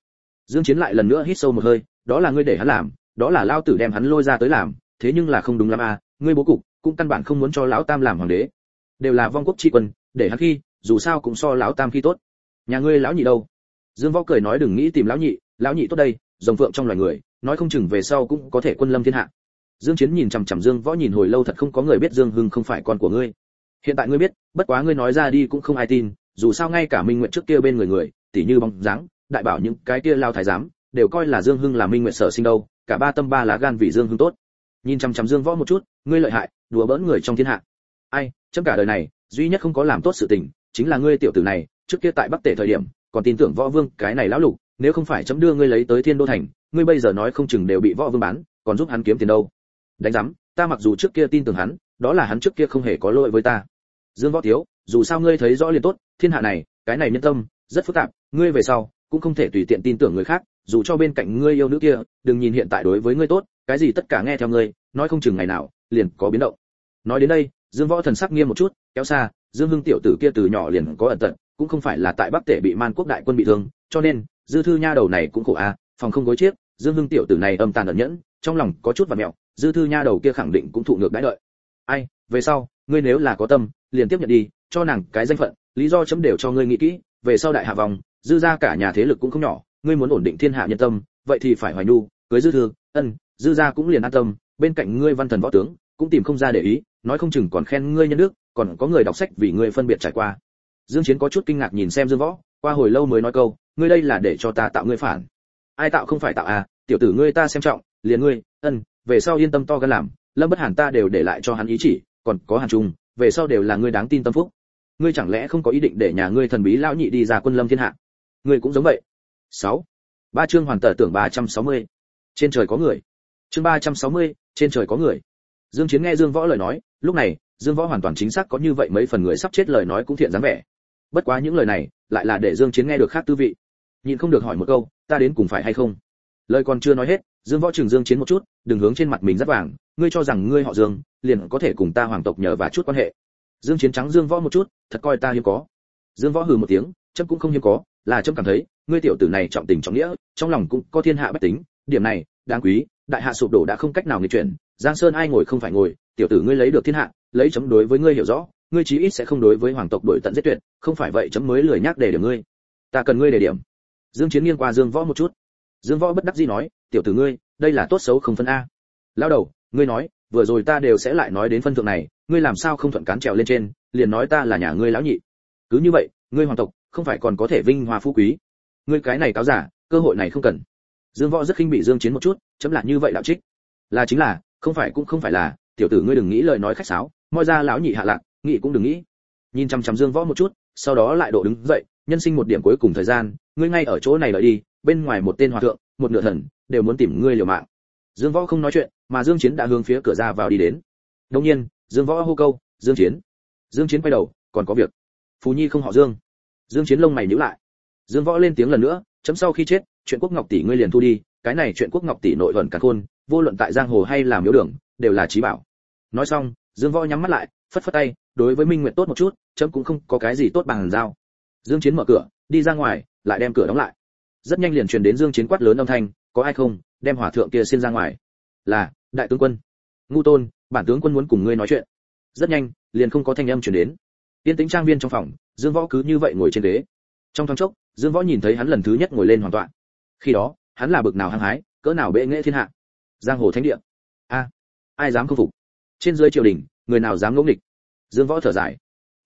Dương chiến lại lần nữa hít sâu một hơi, đó là ngươi để hắn làm, đó là lao tử đem hắn lôi ra tới làm, thế nhưng là không đúng lắm à ngươi bố cục, cũng căn bản không muốn cho lão tam làm hoàng đế. Đều là vong quốc tri quân, để hắn khi, dù sao cũng so lão tam khi tốt. Nhà ngươi lão nhị đâu? Dương võ cười nói đừng nghĩ tìm lão nhị lão nhị tốt đây, rồng phượng trong loài người nói không chừng về sau cũng có thể quân lâm thiên hạ. Dương chiến nhìn chằm chằm dương võ nhìn hồi lâu thật không có người biết dương hưng không phải con của ngươi. Hiện tại ngươi biết, bất quá ngươi nói ra đi cũng không ai tin, dù sao ngay cả minh nguyện trước kia bên người người tỷ như bóng dáng, đại bảo những cái kia lao thái giám, đều coi là dương hưng là minh nguyện sở sinh đâu, cả ba tâm ba lá gan vì dương hưng tốt. Nhìn chằm chằm dương võ một chút, ngươi lợi hại, đùa bỡn người trong thiên hạ. Ai, chấm cả đời này, duy nhất không có làm tốt sự tình, chính là ngươi tiểu tử này, trước kia tại bắc tể thời điểm, còn tin tưởng võ vương cái này lão lục, nếu không phải chấm đưa ngươi lấy tới thiên đô thành ngươi bây giờ nói không chừng đều bị võ vương bán, còn giúp hắn kiếm tiền đâu. Đánh giám, ta mặc dù trước kia tin tưởng hắn, đó là hắn trước kia không hề có lỗi với ta. Dương võ thiếu, dù sao ngươi thấy rõ liền tốt, thiên hạ này, cái này nhân tâm, rất phức tạp, ngươi về sau, cũng không thể tùy tiện tin tưởng người khác, dù cho bên cạnh ngươi yêu nữ kia, đừng nhìn hiện tại đối với ngươi tốt, cái gì tất cả nghe theo ngươi, nói không chừng ngày nào, liền có biến động. Nói đến đây, dương võ thần sắc nghiêm một chút, kéo xa, dương hưng tiểu tử kia từ nhỏ liền có ẩn tận cũng không phải là tại bắc tể bị man quốc đại quân bị thương, cho nên, dư thư nha đầu này cũng khổ a phòng không gối chiếc, dương hưng tiểu tử này âm tàn ẩn nhẫn, trong lòng có chút và mẹo, dư thư nha đầu kia khẳng định cũng thụ ngược đãi đợi ai, về sau, ngươi nếu là có tâm, liền tiếp nhận đi, cho nàng cái danh phận, lý do chấm đều cho ngươi nghĩ kỹ, về sau đại hạ vòng, dư ra cả nhà thế lực cũng không nhỏ, ngươi muốn ổn định thiên hạ nhân tâm, vậy thì phải hoài nhu, cưới dư thư, ân, dư ra cũng liền an tâm, bên cạnh ngươi văn thần võ tướng, cũng tìm không ra để ý, nói không chừng còn khen ngươi nhân đức, còn có người đọc sách vì ngươi phân biệt trải qua. Dương chiến có chút kinh ngạc nhìn xem dương võ, qua hồi lâu mới nói câu, ngươi đây là để cho ta tạo ngươi phản ai tạo không phải tạo à tiểu tử ngươi ta xem trọng liền ngươi ân về sau yên tâm to gan làm lâm bất hàn ta đều để lại cho hắn ý chỉ còn có hàn trung về sau đều là ngươi đáng tin tâm phúc. Ngươi chẳng lẽ không có ý định để nhà ngươi thần bí lão nhị đi ra quân lâm thiên hạ? Ngươi cũng giống vậy. Sáu, ba chương hoàn tờ tưởng 360. trên trời có người. Chương 360, trên trời có người. Dương chiến nghe dương võ lời nói lúc này dương võ hoàn toàn chính xác có như vậy mấy phần người sắp chết lời nói cũng thiện dáng vẻ. Bất quá những lời này lại là để dương chiến nghe được khác tư vị. Nhịn không được hỏi một câu ta đến cùng phải hay không? Lời còn chưa nói hết, dương võ trường dương chiến một chút, đừng hướng trên mặt mình rất vàng, ngươi cho rằng ngươi họ dương, liền có thể cùng ta hoàng tộc nhờ và chút quan hệ. Dương chiến trắng dương võ một chút, thật coi ta hiếm có. Dương võ hừ một tiếng, chấm cũng không hiếm có, là chấm cảm thấy, ngươi tiểu tử này trọng tình trọng nghĩa, trong lòng cũng có thiên hạ bất tính, điểm này, đáng quý, đại hạ sụp đổ đã không cách nào nghịch chuyển, giang sơn ai ngồi không phải ngồi, tiểu tử ngươi lấy được thiên hạ, lấy chấm đối với ngươi hiểu rõ, ngươi chí ít sẽ không đối với hoàng tộc đổi tận giết tuyệt, không phải vậy chấm mới lười nhắc để điểm ngươi. Ta cần ngươi để điểm dương chiến nghiêng qua dương võ một chút. Dương võ bất đắc dĩ nói, tiểu tử ngươi, đây là tốt xấu không phân a. Lao đầu, ngươi nói, vừa rồi ta đều sẽ lại nói đến phân thượng này, ngươi làm sao không thuận cán trèo lên trên, liền nói ta là nhà ngươi lão nhị. Cứ như vậy, ngươi hoàng tộc, không phải còn có thể vinh hoa phú quý. Ngươi cái này cáo giả, cơ hội này không cần. Dương võ rất khinh bị dương chiến một chút, chấm là như vậy đạo trích. Là chính là, không phải cũng không phải là, tiểu tử ngươi đừng nghĩ lời nói khách sáo, moi ra lão nhị hạ lạc, nghĩ cũng đừng nghĩ. Nhìn chăm chăm dương võ một chút, sau đó lại độ đứng dậy nhân sinh một điểm cuối cùng thời gian, ngươi ngay ở chỗ này lợi đi, bên ngoài một tên hòa thượng, một nửa thần, đều muốn tìm ngươi liều mạng. Dương võ không nói chuyện, mà dương chiến đã hướng phía cửa ra vào đi đến. Đương nhiên, dương võ hô câu, dương chiến. Dương chiến quay đầu, còn có việc. Phú nhi không họ dương. Dương chiến lông mày nhíu lại. Dương võ lên tiếng lần nữa, chấm sau khi chết, chuyện quốc ngọc tỷ ngươi liền thu đi, cái này chuyện quốc ngọc tỷ nội vận cả khôn, vô luận tại giang hồ hay làm miếu đường, đều là trí bảo. Nói xong, dương võ nhắm mắt lại, phất phất tay, đối với minh nguyệt tốt một chút, chấm cũng không có cái gì tốt bằng giao dương chiến mở cửa, đi ra ngoài, lại đem cửa đóng lại. Rất nhanh liền truyền đến dương chiến quát lớn âm thanh, có ai không? Đem hỏa thượng kia xin ra ngoài. Là, đại tướng quân. Ngu tôn, bản tướng quân muốn cùng ngươi nói chuyện. Rất nhanh, liền không có thanh âm truyền đến. Tiên tĩnh trang viên trong phòng, dương võ cứ như vậy ngồi trên ghế. Trong thoáng chốc, dương võ nhìn thấy hắn lần thứ nhất ngồi lên hoàn toàn. Khi đó, hắn là bực nào hăng hái, cỡ nào bệ nghệ thiên hạ. Giang hồ thánh địa. A, ai dám không phục? Trên dưới triều đình, người nào dám ngỗ nghịch? Dương võ thở dài.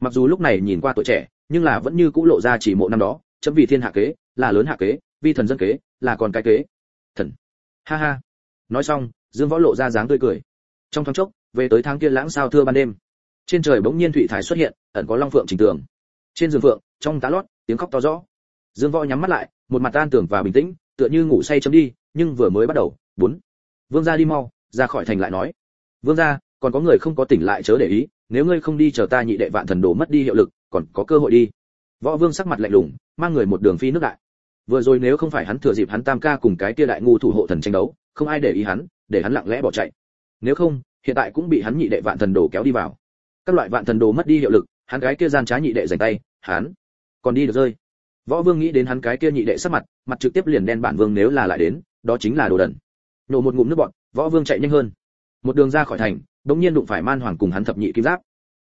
Mặc dù lúc này nhìn qua tuổi trẻ nhưng là vẫn như cũ lộ ra chỉ mộ năm đó, chấm vì thiên hạ kế, là lớn hạ kế vi thần dân kế, là còn cái kế. Thần. Ha ha. Nói xong, dương võ lộ ra dáng tươi cười. Trong thoáng chốc, về tới tháng kia lãng sao thưa ban đêm. Trên trời bỗng nhiên thủy thải xuất hiện, ẩn có long phượng trình tường. Trên giường phượng, trong tá lót, tiếng khóc to rõ. Dương võ nhắm mắt lại, một mặt tan tưởng và bình tĩnh, tựa như ngủ say chấm đi, nhưng vừa mới bắt đầu, bốn. Vương gia đi mau, ra khỏi thành lại nói. Vương gia, còn có người không có tỉnh lại chớ để ý, nếu ngươi không đi chờ ta nhị đệ vạn thần đồ mất đi hiệu lực còn có cơ hội đi. Võ vương sắc mặt lạnh lùng mang người một đường phi nước đại. Vừa rồi nếu không phải hắn thừa dịp hắn tam ca cùng cái kia đại ngu thủ hộ thần tranh đấu không ai để ý hắn để hắn lặng lẽ bỏ chạy. Nếu không hiện tại cũng bị hắn nhị đệ vạn thần đồ kéo đi vào. Các loại vạn thần đồ mất đi hiệu lực hắn cái kia gian trá nhị đệ giành tay hắn còn đi được rơi. Võ vương nghĩ đến hắn cái kia nhị đệ sắc mặt mặt trực tiếp liền đen bản vương nếu là lại đến đó chính là đồ đần. Nổ một ngụm nước bọt, võ vương chạy nhanh hơn. Một đường ra khỏi thành đống nhiên đụng phải man hoàng cùng hắn thập nhị kim giáp.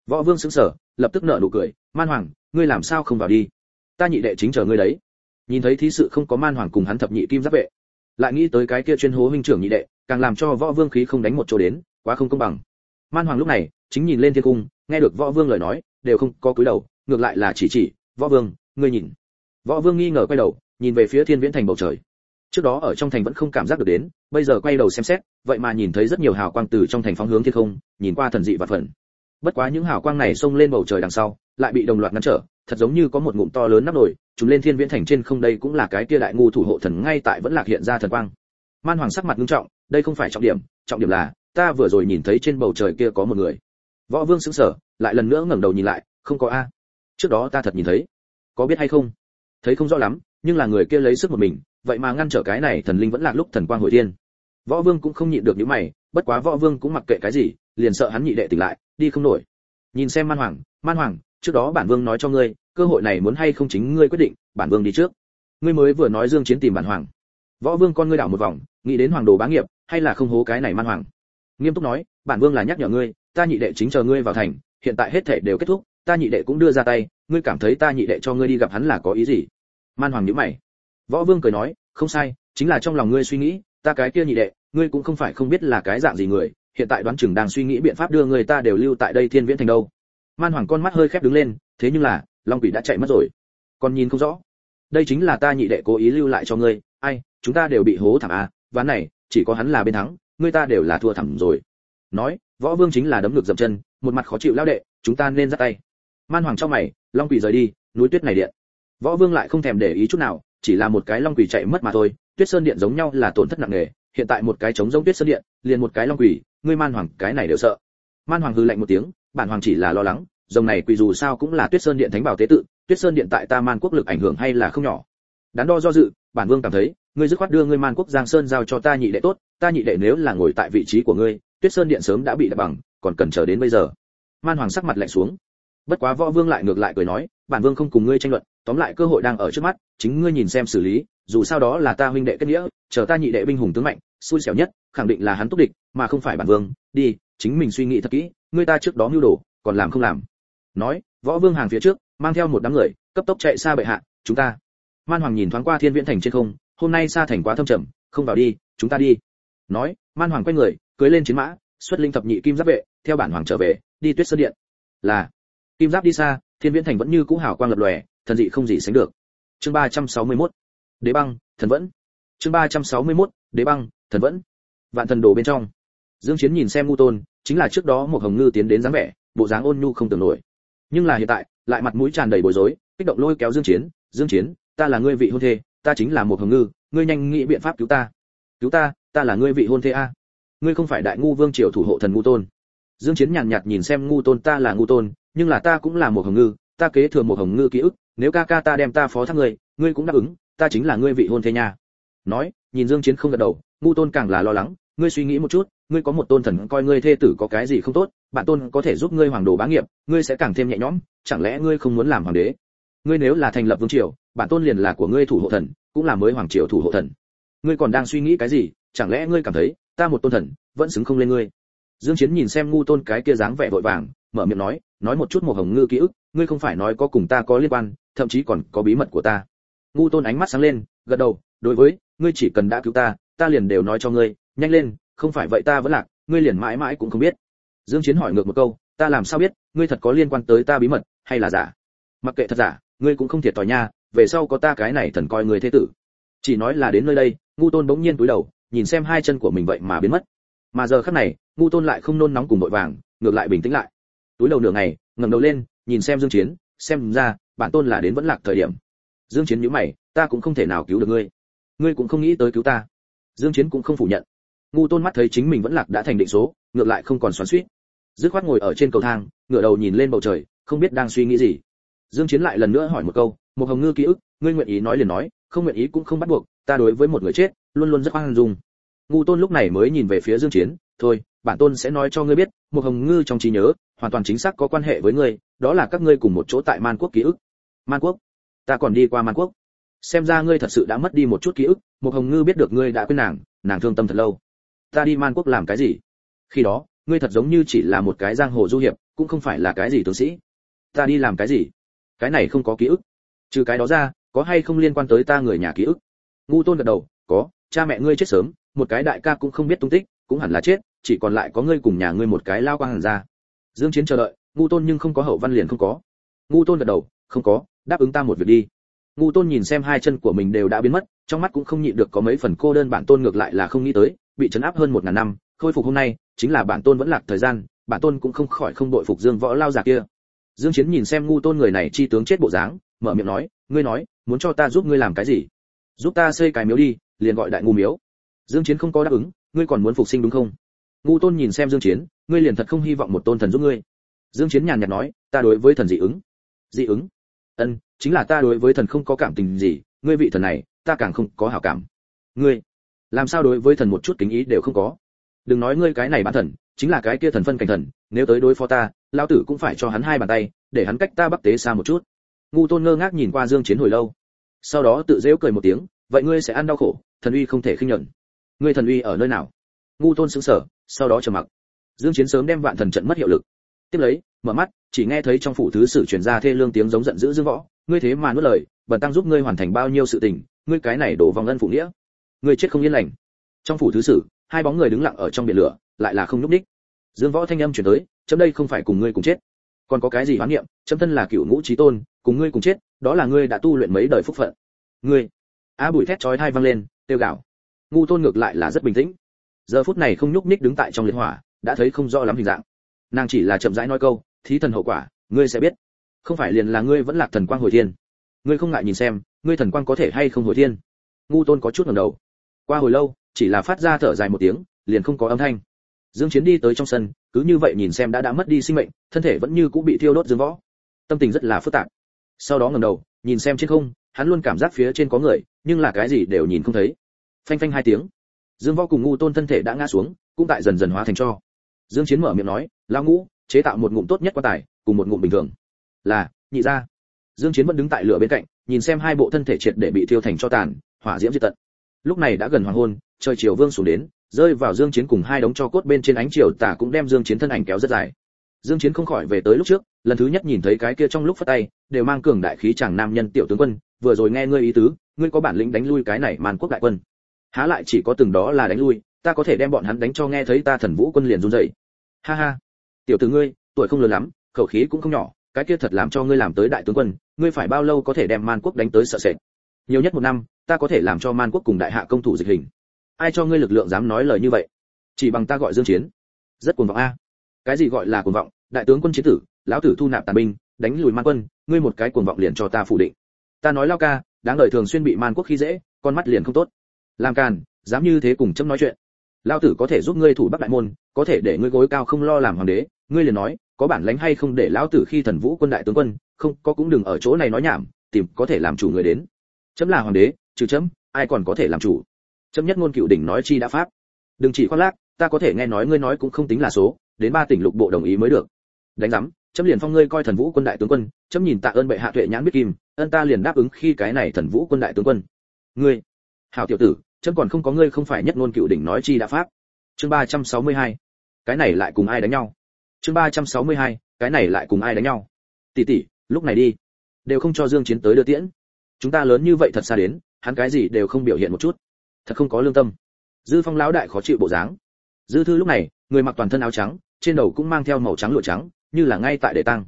Võ vương sững sờ lập tức nở nụ cười, man hoàng, ngươi làm sao không vào đi? Ta nhị đệ chính chờ ngươi đấy. Nhìn thấy thí sự không có man hoàng cùng hắn thập nhị kim giáp vệ, lại nghĩ tới cái kia chuyên hố huynh trưởng nhị đệ, càng làm cho võ vương khí không đánh một chỗ đến, quá không công bằng. Man hoàng lúc này, chính nhìn lên thiên cung, nghe được võ vương lời nói, đều không có cúi đầu, ngược lại là chỉ chỉ, võ vương, ngươi nhìn. Võ vương nghi ngờ quay đầu, nhìn về phía thiên viễn thành bầu trời. Trước đó ở trong thành vẫn không cảm giác được đến, bây giờ quay đầu xem xét, vậy mà nhìn thấy rất nhiều hào quang từ trong thành phóng hướng thiên không, nhìn qua thần dị và phần bất quá những hào quang này xông lên bầu trời đằng sau, lại bị đồng loạt ngăn trở, thật giống như có một ngụm to lớn nắp nổi chúng lên thiên viễn thành trên không đây cũng là cái kia đại ngu thủ hộ thần ngay tại vẫn lạc hiện ra thần quang. Man hoàng sắc mặt nghiêm trọng, đây không phải trọng điểm trọng điểm là, ta vừa rồi nhìn thấy trên bầu trời kia có một người. Võ vương sững sờ, lại lần nữa ngẩng đầu nhìn lại, không có a. Trước đó ta thật nhìn thấy. Có biết hay không? Thấy không rõ lắm, nhưng là người kia lấy sức một mình, vậy mà ngăn trở cái này thần linh vẫn lạc lúc thần quang hội thiên. Võ vương cũng không nhịn được những mày, bất quá võ vương cũng mặc kệ cái gì, liền sợ hắn nhị đệ tỉnh lại đi không nổi. Nhìn xem man hoàng man hoàng, trước đó bản vương nói cho ngươi, cơ hội này muốn hay không chính ngươi quyết định, bản vương đi trước. Ngươi mới vừa nói dương chiến tìm bản hoàng. Võ vương con ngươi đảo một vòng, nghĩ đến hoàng đồ bá nghiệp, hay là không hố cái này man hoàng. Nghiêm túc nói, bản vương là nhắc nhở ngươi, ta nhị đệ chính chờ ngươi vào thành, hiện tại hết thể đều kết thúc, ta nhị đệ cũng đưa ra tay, ngươi cảm thấy ta nhị đệ cho ngươi đi gặp hắn là có ý gì? Man hoàng nhíu mày. Võ vương cười nói, không sai, chính là trong lòng ngươi suy nghĩ, ta cái kia nhị đệ, ngươi cũng không phải không biết là cái dạng gì người hiện tại đoán chừng đang suy nghĩ biện pháp đưa người ta đều lưu tại đây thiên viễn thành đâu. Man hoàng con mắt hơi khép đứng lên, thế nhưng là, long quỷ đã chạy mất rồi. Còn nhìn không rõ. Đây chính là ta nhị đệ cố ý lưu lại cho ngươi. Ai, chúng ta đều bị hố thảm à? Ván này, chỉ có hắn là bên thắng, ngươi ta đều là thua thảm rồi. Nói, võ vương chính là đấm ngược dậm chân, một mặt khó chịu lao đệ, chúng ta nên ra tay. Man hoàng cho mày, long quỷ rời đi, núi tuyết này điện. Võ vương lại không thèm để ý chút nào, chỉ là một cái long quỷ chạy mất mà thôi. Tuyết sơn điện giống nhau là tổn thất nặng nề, hiện tại một cái chống giống tuyết sơn điện, liền một cái long quỷ ngươi man hoàng, cái này đều sợ. Man hoàng hư lạnh một tiếng, bản hoàng chỉ là lo lắng, rồng này quỳ dù sao cũng là tuyết sơn điện thánh bảo tế tự, tuyết sơn điện tại ta man quốc lực ảnh hưởng hay là không nhỏ. Đắn đo do dự, bản vương cảm thấy, ngươi dứt khoát đưa ngươi man quốc giang sơn giao cho ta nhị đệ tốt, ta nhị đệ nếu là ngồi tại vị trí của ngươi, tuyết sơn điện sớm đã bị đập bằng, còn cần chờ đến bây giờ. Man hoàng sắc mặt lạnh xuống. Bất quá võ vương lại ngược lại cười nói, bản vương không cùng ngươi tranh luận, tóm lại cơ hội đang ở trước mắt, chính ngươi nhìn xem xử lý, dù sao đó là ta huynh đệ kết nghĩa, chờ ta nhị đệ binh hùng tướng mạnh xui xẻo nhất, khẳng định là hắn túc địch, mà không phải bản vương. Đi, chính mình suy nghĩ thật kỹ, ngươi ta trước đó mưu đồ, còn làm không làm. Nói, võ vương hàng phía trước, mang theo một đám người, cấp tốc chạy xa bệ hạ, chúng ta. Man hoàng nhìn thoáng qua thiên viễn thành trên không, hôm nay xa thành quá thâm trầm, không vào đi, chúng ta đi. Nói, man hoàng quay người, cưới lên chiến mã, xuất linh thập nhị kim giáp vệ, theo bản hoàng trở về, đi tuyết sơn điện. Là, kim giáp đi xa, thiên viễn thành vẫn như cũ hào quang lập lòe, thần dị không gì sánh được. Chương 361. đế băng, thần vẫn. Chương 361. đế băng thần vẫn, vạn thần đồ bên trong. Dương chiến nhìn xem ngu tôn, chính là trước đó một hồng ngư tiến đến dáng vẻ, bộ dáng ôn nhu không tưởng nổi. Nhưng là hiện tại, lại mặt mũi tràn đầy bối rối, kích động lôi kéo dương chiến dương chiến, ta là ngươi vị hôn thê, ta chính là một hồng ngư, ngươi nhanh nghĩ biện pháp cứu ta. Cứu ta? Ta là ngươi vị hôn thê a? Ngươi không phải đại ngu vương triều thủ hộ thần ngu tôn. Dương chiến nhàn nhạt nhìn xem ngu tôn, ta là ngu tôn, nhưng là ta cũng là một hồng ngư, ta kế thừa một hồng ngư ký ức, nếu ca ca ta đem ta phó thác ngươi ngươi cũng đáp ứng, ta chính là ngươi vị hôn thê nha. Nói nhìn dương chiến không gật đầu, ngu tôn càng là lo lắng, ngươi suy nghĩ một chút, ngươi có một tôn thần coi ngươi thê tử có cái gì không tốt bạn tôn có thể giúp ngươi hoàng đồ bá nghiệp, ngươi sẽ càng thêm nhẹ nhõm, chẳng lẽ ngươi không muốn làm hoàng đế? Ngươi nếu là thành lập vương triều, bản tôn liền là của ngươi thủ hộ thần, cũng là mới hoàng triều thủ hộ thần. Ngươi còn đang suy nghĩ cái gì, chẳng lẽ ngươi cảm thấy, ta một tôn thần, vẫn xứng không lên ngươi? Dương chiến nhìn xem ngu tôn cái kia dáng vẻ vội vàng, mở miệng nói nói một chút một hồng ngư ký ức, ngươi không phải nói có cùng ta có liên quan, thậm chí còn có bí mật của ta. Ngu tôn ánh mắt sáng lên, gật đầu đối với, ngươi chỉ cần đã cứu ta ta liền đều nói cho ngươi, nhanh lên, không phải vậy ta vẫn lạc, ngươi liền mãi mãi cũng không biết. Dương chiến hỏi ngược một câu, ta làm sao biết, ngươi thật có liên quan tới ta bí mật, hay là giả? Mặc kệ thật giả, ngươi cũng không thiệt thòi nha, về sau có ta cái này thần coi người thế tử. Chỉ nói là đến nơi đây, ngu tôn bỗng nhiên cúi đầu, nhìn xem hai chân của mình vậy mà biến mất. Mà giờ khắc này, ngu tôn lại không nôn nóng cùng vội vàng, ngược lại bình tĩnh lại. Túi đầu nửa ngày, ngẩng đầu lên, nhìn xem dương chiến, xem ra, bản tôn là đến vẫn lạc thời điểm. Dương chiến nhíu mày, ta cũng không thể nào cứu được ngươi ngươi cũng không nghĩ tới cứu ta. Dương chiến cũng không phủ nhận. Ngu tôn mắt thấy chính mình vẫn lạc đã thành định số, ngược lại không còn xoắn xuýt. Dứt khoát ngồi ở trên cầu thang, ngửa đầu nhìn lên bầu trời, không biết đang suy nghĩ gì. Dương chiến lại lần nữa hỏi một câu, một hồng ngư ký ức, ngươi nguyện ý nói liền nói, không nguyện ý cũng không bắt buộc, ta đối với một người chết, luôn luôn rất khoan dung. Ngu tôn lúc này mới nhìn về phía dương chiến, thôi, bản tôn sẽ nói cho ngươi biết, một hồng ngư trong trí nhớ, hoàn toàn chính xác có quan hệ với ngươi, đó là các ngươi cùng một chỗ tại man quốc ký ức. Man quốc? Ta còn đi qua man quốc xem ra ngươi thật sự đã mất đi một chút ký ức một hồng ngư biết được ngươi đã quên nàng nàng thương tâm thật lâu. Ta đi man quốc làm cái gì? Khi đó, ngươi thật giống như chỉ là một cái giang hồ du hiệp, cũng không phải là cái gì tướng sĩ. Ta đi làm cái gì? Cái này không có ký ức. Trừ cái đó ra, có hay không liên quan tới ta người nhà ký ức? Ngu tôn gật đầu, có, cha mẹ ngươi chết sớm, một cái đại ca cũng không biết tung tích, cũng hẳn là chết, chỉ còn lại có ngươi cùng nhà ngươi một cái lao quang hẳn ra. Dương chiến chờ đợi, ngu tôn nhưng không có hậu văn liền không có. Ngu tôn gật đầu, không có, đáp ứng ta một việc đi ngu tôn nhìn xem hai chân của mình đều đã biến mất, trong mắt cũng không nhịn được có mấy phần cô đơn bản tôn ngược lại là không nghĩ tới, bị chấn áp hơn một ngàn năm, khôi phục hôm nay, chính là bản tôn vẫn lạc thời gian, bản tôn cũng không khỏi không đội phục dương võ lao già kia. Dương chiến nhìn xem ngu tôn người này chi tướng chết bộ dáng, mở miệng nói, ngươi nói, muốn cho ta giúp ngươi làm cái gì? Giúp ta xây cái miếu đi, liền gọi đại ngu miếu. Dương chiến không có đáp ứng, ngươi còn muốn phục sinh đúng không? Ngu tôn nhìn xem dương chiến, ngươi liền thật không hy vọng một tôn thần giúp ngươi. Dương chiến nhàn nhạt nói, ta đối với thần dị ứng. Dị ứng? Ân, chính là ta đối với thần không có cảm tình gì, ngươi vị thần này, ta càng không có hảo cảm. Ngươi, làm sao đối với thần một chút kính ý đều không có? Đừng nói ngươi cái này bán thần, chính là cái kia thần phân cảnh thần, nếu tới đối phó ta, lão tử cũng phải cho hắn hai bàn tay, để hắn cách ta bắc tế xa một chút. Ngu tôn ngơ ngác nhìn qua dương chiến hồi lâu. Sau đó tự dễu cười một tiếng, vậy ngươi sẽ ăn đau khổ, thần uy không thể khinh nhẫn ngươi thần uy ở nơi nào? Ngu tôn sững sờ, sau đó trầm mặc. Dương chiến sớm đem vạn thần trận mất hiệu lực. Tiếp lấy, mở mắt chỉ nghe thấy trong phủ thứ sử truyền ra thê lương tiếng giống giận dữ dương võ, ngươi thế mà nuốt lời, bần tăng giúp ngươi hoàn thành bao nhiêu sự tình, ngươi cái này đổ vòng ân phụ nghĩa. Ngươi chết không yên lành. Trong phủ thứ sử, hai bóng người đứng lặng ở trong biển lửa, lại là không nhúc đích dương võ thanh âm truyền tới, chấm đây không phải cùng ngươi cùng chết. Còn có cái gì hoán niệm, chấm thân là cựu ngũ trí tôn, cùng ngươi cùng chết, đó là ngươi đã tu luyện mấy đời phúc phận. Ngươi. A bụi thét chói tai vang lên, tiêu gạo. Ngu tôn ngược lại là rất bình tĩnh. Giờ phút này không nhúc nhích đứng tại trong liệt hỏa, đã thấy không rõ lắm hình dạng. Nàng chỉ là chậm rãi nói câu thí thần hậu quả, ngươi sẽ biết. Không phải liền là ngươi vẫn lạc thần quang hồi thiên. Ngươi không ngại nhìn xem, ngươi thần quang có thể hay không hồi thiên. Ngu tôn có chút ngẩng đầu. Qua hồi lâu, chỉ là phát ra thở dài một tiếng, liền không có âm thanh. Dương chiến đi tới trong sân, cứ như vậy nhìn xem đã đã mất đi sinh mệnh, thân thể vẫn như cũ bị thiêu đốt dương võ. Tâm tình rất là phức tạp. Sau đó ngẩng đầu, nhìn xem trên không, hắn luôn cảm giác phía trên có người, nhưng là cái gì đều nhìn không thấy. Phanh phanh hai tiếng. Dương võ cùng ngu tôn thân thể đã ngã xuống, cũng tại dần dần hóa thành cho dương chiến mở miệng nói, lão ngũ chế tạo một ngụm tốt nhất quan tài, cùng một ngụm bình thường. Là, nhị gia. Dương chiến vẫn đứng tại lửa bên cạnh, nhìn xem hai bộ thân thể triệt để bị thiêu thành cho tàn, hỏa diễm diệt tận. Lúc này đã gần hoàng hôn, trời chiều vương xuống đến, rơi vào dương chiến cùng hai đống cho cốt bên trên ánh chiều tà cũng đem dương chiến thân ảnh kéo rất dài. Dương chiến không khỏi về tới lúc trước, lần thứ nhất nhìn thấy cái kia trong lúc phát tay, đều mang cường đại khí chàng nam nhân tiểu tướng quân, vừa rồi nghe ngươi ý tứ, ngươi có bản lĩnh đánh lui cái này màn quốc đại quân. Há lại chỉ có từng đó là đánh lui, ta có thể đem bọn hắn đánh cho nghe thấy ta thần vũ quân liền run rẩy. Ha ha tiểu tử ngươi, tuổi không lớn lắm, khẩu khí cũng không nhỏ, cái kia thật làm cho ngươi làm tới đại tướng quân, ngươi phải bao lâu có thể đem man quốc đánh tới sợ sệt? Nhiều nhất một năm, ta có thể làm cho man quốc cùng đại hạ công thủ dịch hình. Ai cho ngươi lực lượng dám nói lời như vậy? Chỉ bằng ta gọi dương chiến. Rất cuồng vọng a. Cái gì gọi là cuồng vọng? Đại tướng quân chiến tử, lão tử thu nạp tàn binh, đánh lùi man quân, ngươi một cái cuồng vọng liền cho ta phủ định. Ta nói lao ca, đáng đời thường xuyên bị man quốc khi dễ, con mắt liền không tốt. Làm càn, dám như thế cùng chấm nói chuyện lao tử có thể giúp ngươi thủ bắc đại môn, có thể để ngươi gối cao không lo làm hoàng đế. Ngươi liền nói, có bản lãnh hay không để lão tử khi thần vũ quân đại tướng quân, không, có cũng đừng ở chỗ này nói nhảm, tìm có thể làm chủ người đến. Chấm là hoàng đế, trừ chấm, ai còn có thể làm chủ? Chấm nhất ngôn cựu đỉnh nói chi đã pháp. Đừng chỉ khoác lác, ta có thể nghe nói ngươi nói cũng không tính là số, đến ba tỉnh lục bộ đồng ý mới được. Đánh giám, chấm liền phong ngươi coi thần vũ quân đại tướng quân, chấm nhìn tạ ơn bệ hạ tuệ nhãn biết kim, ân ta liền đáp ứng khi cái này thần vũ quân đại tướng quân. Ngươi, hảo tiểu tử chấm còn không có ngươi không phải nhất ngôn cựu đỉnh nói chi đã pháp. Chương ba trăm sáu mươi hai, cái này lại cùng ai đánh nhau? Chương ba trăm sáu mươi hai, cái này lại cùng ai đánh nhau? Tỷ tỷ, lúc này đi. Đều không cho dương chiến tới đưa tiễn. Chúng ta lớn như vậy thật xa đến, hắn cái gì đều không biểu hiện một chút. Thật không có lương tâm. Dư phong lão đại khó chịu bộ dáng. Dư thư lúc này, người mặc toàn thân áo trắng, trên đầu cũng mang theo màu trắng lụa trắng, như là ngay tại để tăng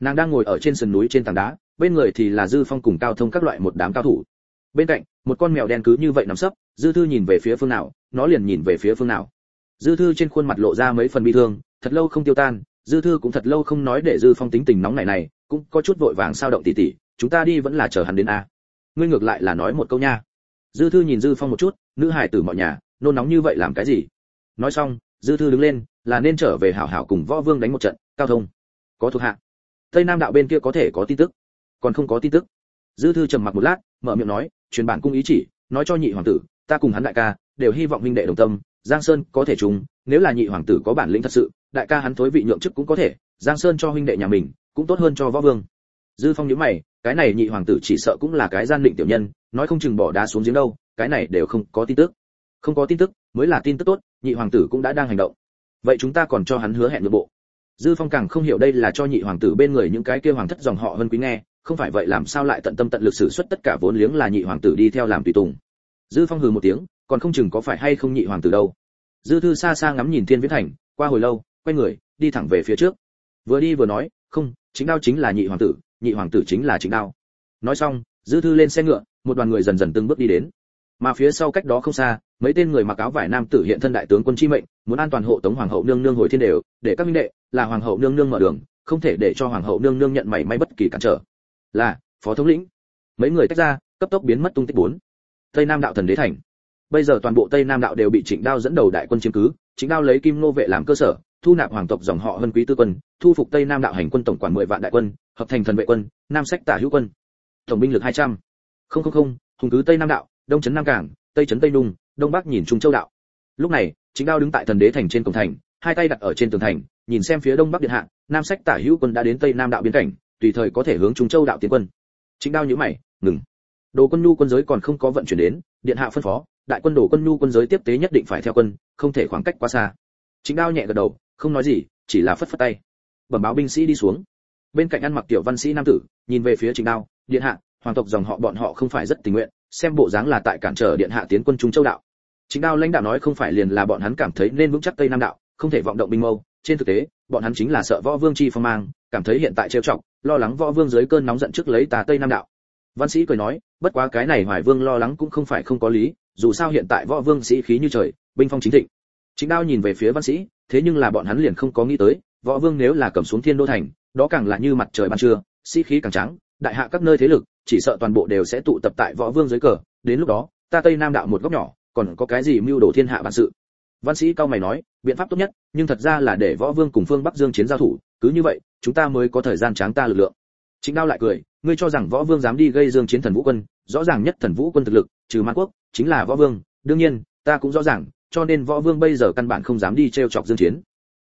nàng đang ngồi ở trên sườn núi trên tảng đá, bên người thì là dư phong cùng cao thông các loại một đám cao thủ bên cạnh, một con mèo đen cứ như vậy nằm sấp, dư thư nhìn về phía phương nào, nó liền nhìn về phía phương nào. Dư thư trên khuôn mặt lộ ra mấy phần bi thương, thật lâu không tiêu tan, dư thư cũng thật lâu không nói để dư phong tính tình nóng này này, cũng có chút vội vàng sao động tỉ tỉ, chúng ta đi vẫn là chờ hắn đến a. Ngươi ngược lại là nói một câu nha. Dư thư nhìn dư phong một chút, nữ hải tử mọi nhà, nôn nóng như vậy làm cái gì? Nói xong, dư thư đứng lên, là nên trở về hảo hảo cùng võ vương đánh một trận, cao thông. Có thuộc hạ. Tây nam đạo bên kia có thể có tin tức. Còn không có tin tức. Dư thư trầm mặc một lát, mở miệng nói truyền bản cung ý chỉ, nói cho nhị hoàng tử, ta cùng hắn đại ca, đều hy vọng huynh đệ đồng tâm, giang sơn có thể trùng, nếu là nhị hoàng tử có bản lĩnh thật sự, đại ca hắn thối vị nhượng chức cũng có thể, giang sơn cho huynh đệ nhà mình, cũng tốt hơn cho võ vương. Dư phong nhíu mày, cái này nhị hoàng tử chỉ sợ cũng là cái gian định tiểu nhân, nói không chừng bỏ đá xuống giếng đâu, cái này đều không có tin tức. Không có tin tức, mới là tin tức tốt, nhị hoàng tử cũng đã đang hành động. Vậy chúng ta còn cho hắn hứa hẹn nội bộ. Dư phong càng không hiểu đây là cho nhị hoàng tử bên người những cái kia hoàng thất dòng họ hơn quý nghe không phải vậy làm sao lại tận tâm tận lực sử xuất tất cả vốn liếng là nhị hoàng tử đi theo làm tùy tùng. Dư phong hừ một tiếng, còn không chừng có phải hay không nhị hoàng tử đâu. Dư thư xa xa ngắm nhìn thiên viễn thành, qua hồi lâu, quay người, đi thẳng về phía trước. Vừa đi vừa nói, không, chính đao chính là nhị hoàng tử, nhị hoàng tử chính là chính đao. Nói xong, dư thư lên xe ngựa, một đoàn người dần dần từng bước đi đến. Mà phía sau cách đó không xa, mấy tên người mặc áo vải nam tử hiện thân đại tướng quân chi mệnh, muốn an toàn hộ tống hoàng hậu nương nương hồi thiên đều, để các minh đệ là hoàng hậu nương nương mở đường, không thể để cho hoàng hậu nương nương nhận mảy may bất kỳ cản trở là, phó thống lĩnh. Mấy người tách ra, cấp tốc biến mất tung tích bốn. Tây nam đạo thần đế thành. Bây giờ toàn bộ tây nam đạo đều bị trịnh đao dẫn đầu đại quân chiếm cứ. Trịnh đao lấy kim nô vệ làm cơ sở, thu nạp hoàng tộc dòng họ hân quý tư quân, thu phục tây nam đạo hành quân tổng quản mười vạn đại quân, hợp thành thần vệ quân, nam sách tả hữu quân. Tổng binh lực hai trăm. Không không không, hùng cứ tây nam đạo, đông trấn nam cảng, tây trấn tây nung, đông bắc nhìn trung châu đạo. Lúc này chính đao đứng tại thần đế thành trên cổng thành, hai tay đặt ở trên tường thành, nhìn xem phía đông bắc điện hạ, nam sách tả hữu quân đã đến tây nam đạo biên cảnh tùy thời có thể hướng trung châu đạo tiến quân. Chính đao nhíu mày, ngừng. Đồ quân nhu quân giới còn không có vận chuyển đến, điện hạ phân phó, đại quân đồ quân nhu quân giới tiếp tế nhất định phải theo quân, không thể khoảng cách quá xa. Chính đao nhẹ gật đầu, không nói gì, chỉ là phất phất tay. Bẩm báo binh sĩ đi xuống. Bên cạnh ăn mặc tiểu văn sĩ nam tử, nhìn về phía chính đao, điện hạ, hoàng tộc dòng họ bọn họ không phải rất tình nguyện, xem bộ dáng là tại cản trở điện hạ tiến quân trung châu đạo. Chính đao lãnh đạo nói không phải liền là bọn hắn cảm thấy nên vững chắc tây nam đạo, không thể vọng động binh mâu trên thực tế, bọn hắn chính là sợ võ vương chi phong mang, cảm thấy hiện tại trêu chọc, lo lắng võ vương dưới cơn nóng giận trước lấy tà tây nam đạo. Văn sĩ cười nói, bất quá cái này hoài vương lo lắng cũng không phải không có lý, dù sao hiện tại võ vương sĩ khí như trời, binh phong chính thịnh. Chính đao nhìn về phía văn sĩ, thế nhưng là bọn hắn liền không có nghĩ tới, võ vương nếu là cầm xuống thiên đô thành, đó càng là như mặt trời ban trưa, sĩ khí càng trắng, đại hạ các nơi thế lực, chỉ sợ toàn bộ đều sẽ tụ tập tại võ vương dưới cờ, đến lúc đó, ta tây nam đạo một góc nhỏ, còn có cái gì mưu đồ thiên hạ bản sự? Văn sĩ cao mày nói, biện pháp tốt nhất, nhưng thật ra là để võ vương cùng phương bắc dương chiến giao thủ, cứ như vậy, chúng ta mới có thời gian tráng ta lực lượng. Chính đao lại cười, ngươi cho rằng võ vương dám đi gây dương chiến thần vũ quân, rõ ràng nhất thần vũ quân thực lực, trừ mãn quốc, chính là võ vương, đương nhiên, ta cũng rõ ràng, cho nên võ vương bây giờ căn bản không dám đi treo chọc dương chiến.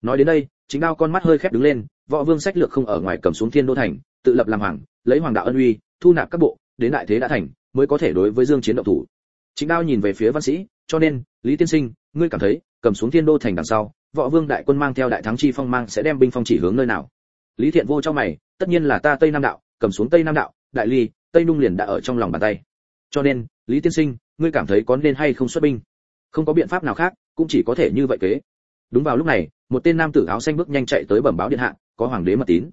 Nói đến đây chính đao con mắt hơi khép đứng lên, võ vương sách lược không ở ngoài cầm xuống thiên đô thành, tự lập làm hoàng, lấy hoàng đạo ân uy, thu nạp các bộ, đến đại thế đã thành, mới có thể đối với dương chiến động thủ. Chính đao nhìn về phía văn sĩ, cho nên, lý tiên sinh ngươi cảm thấy, cầm xuống thiên đô thành đằng sau, võ vương đại quân mang theo đại thắng chi phong mang sẽ đem binh phong chỉ hướng nơi nào? Lý thiện vô cho mày, tất nhiên là ta tây nam đạo, cầm xuống tây nam đạo, đại ly, tây nung liền đã ở trong lòng bàn tay. Cho nên, lý tiên sinh, ngươi cảm thấy có nên hay không xuất binh? Không có biện pháp nào khác, cũng chỉ có thể như vậy kế. Đúng vào lúc này, một tên nam tử áo xanh bước nhanh chạy tới bẩm báo điện hạ, có hoàng đế mật tín.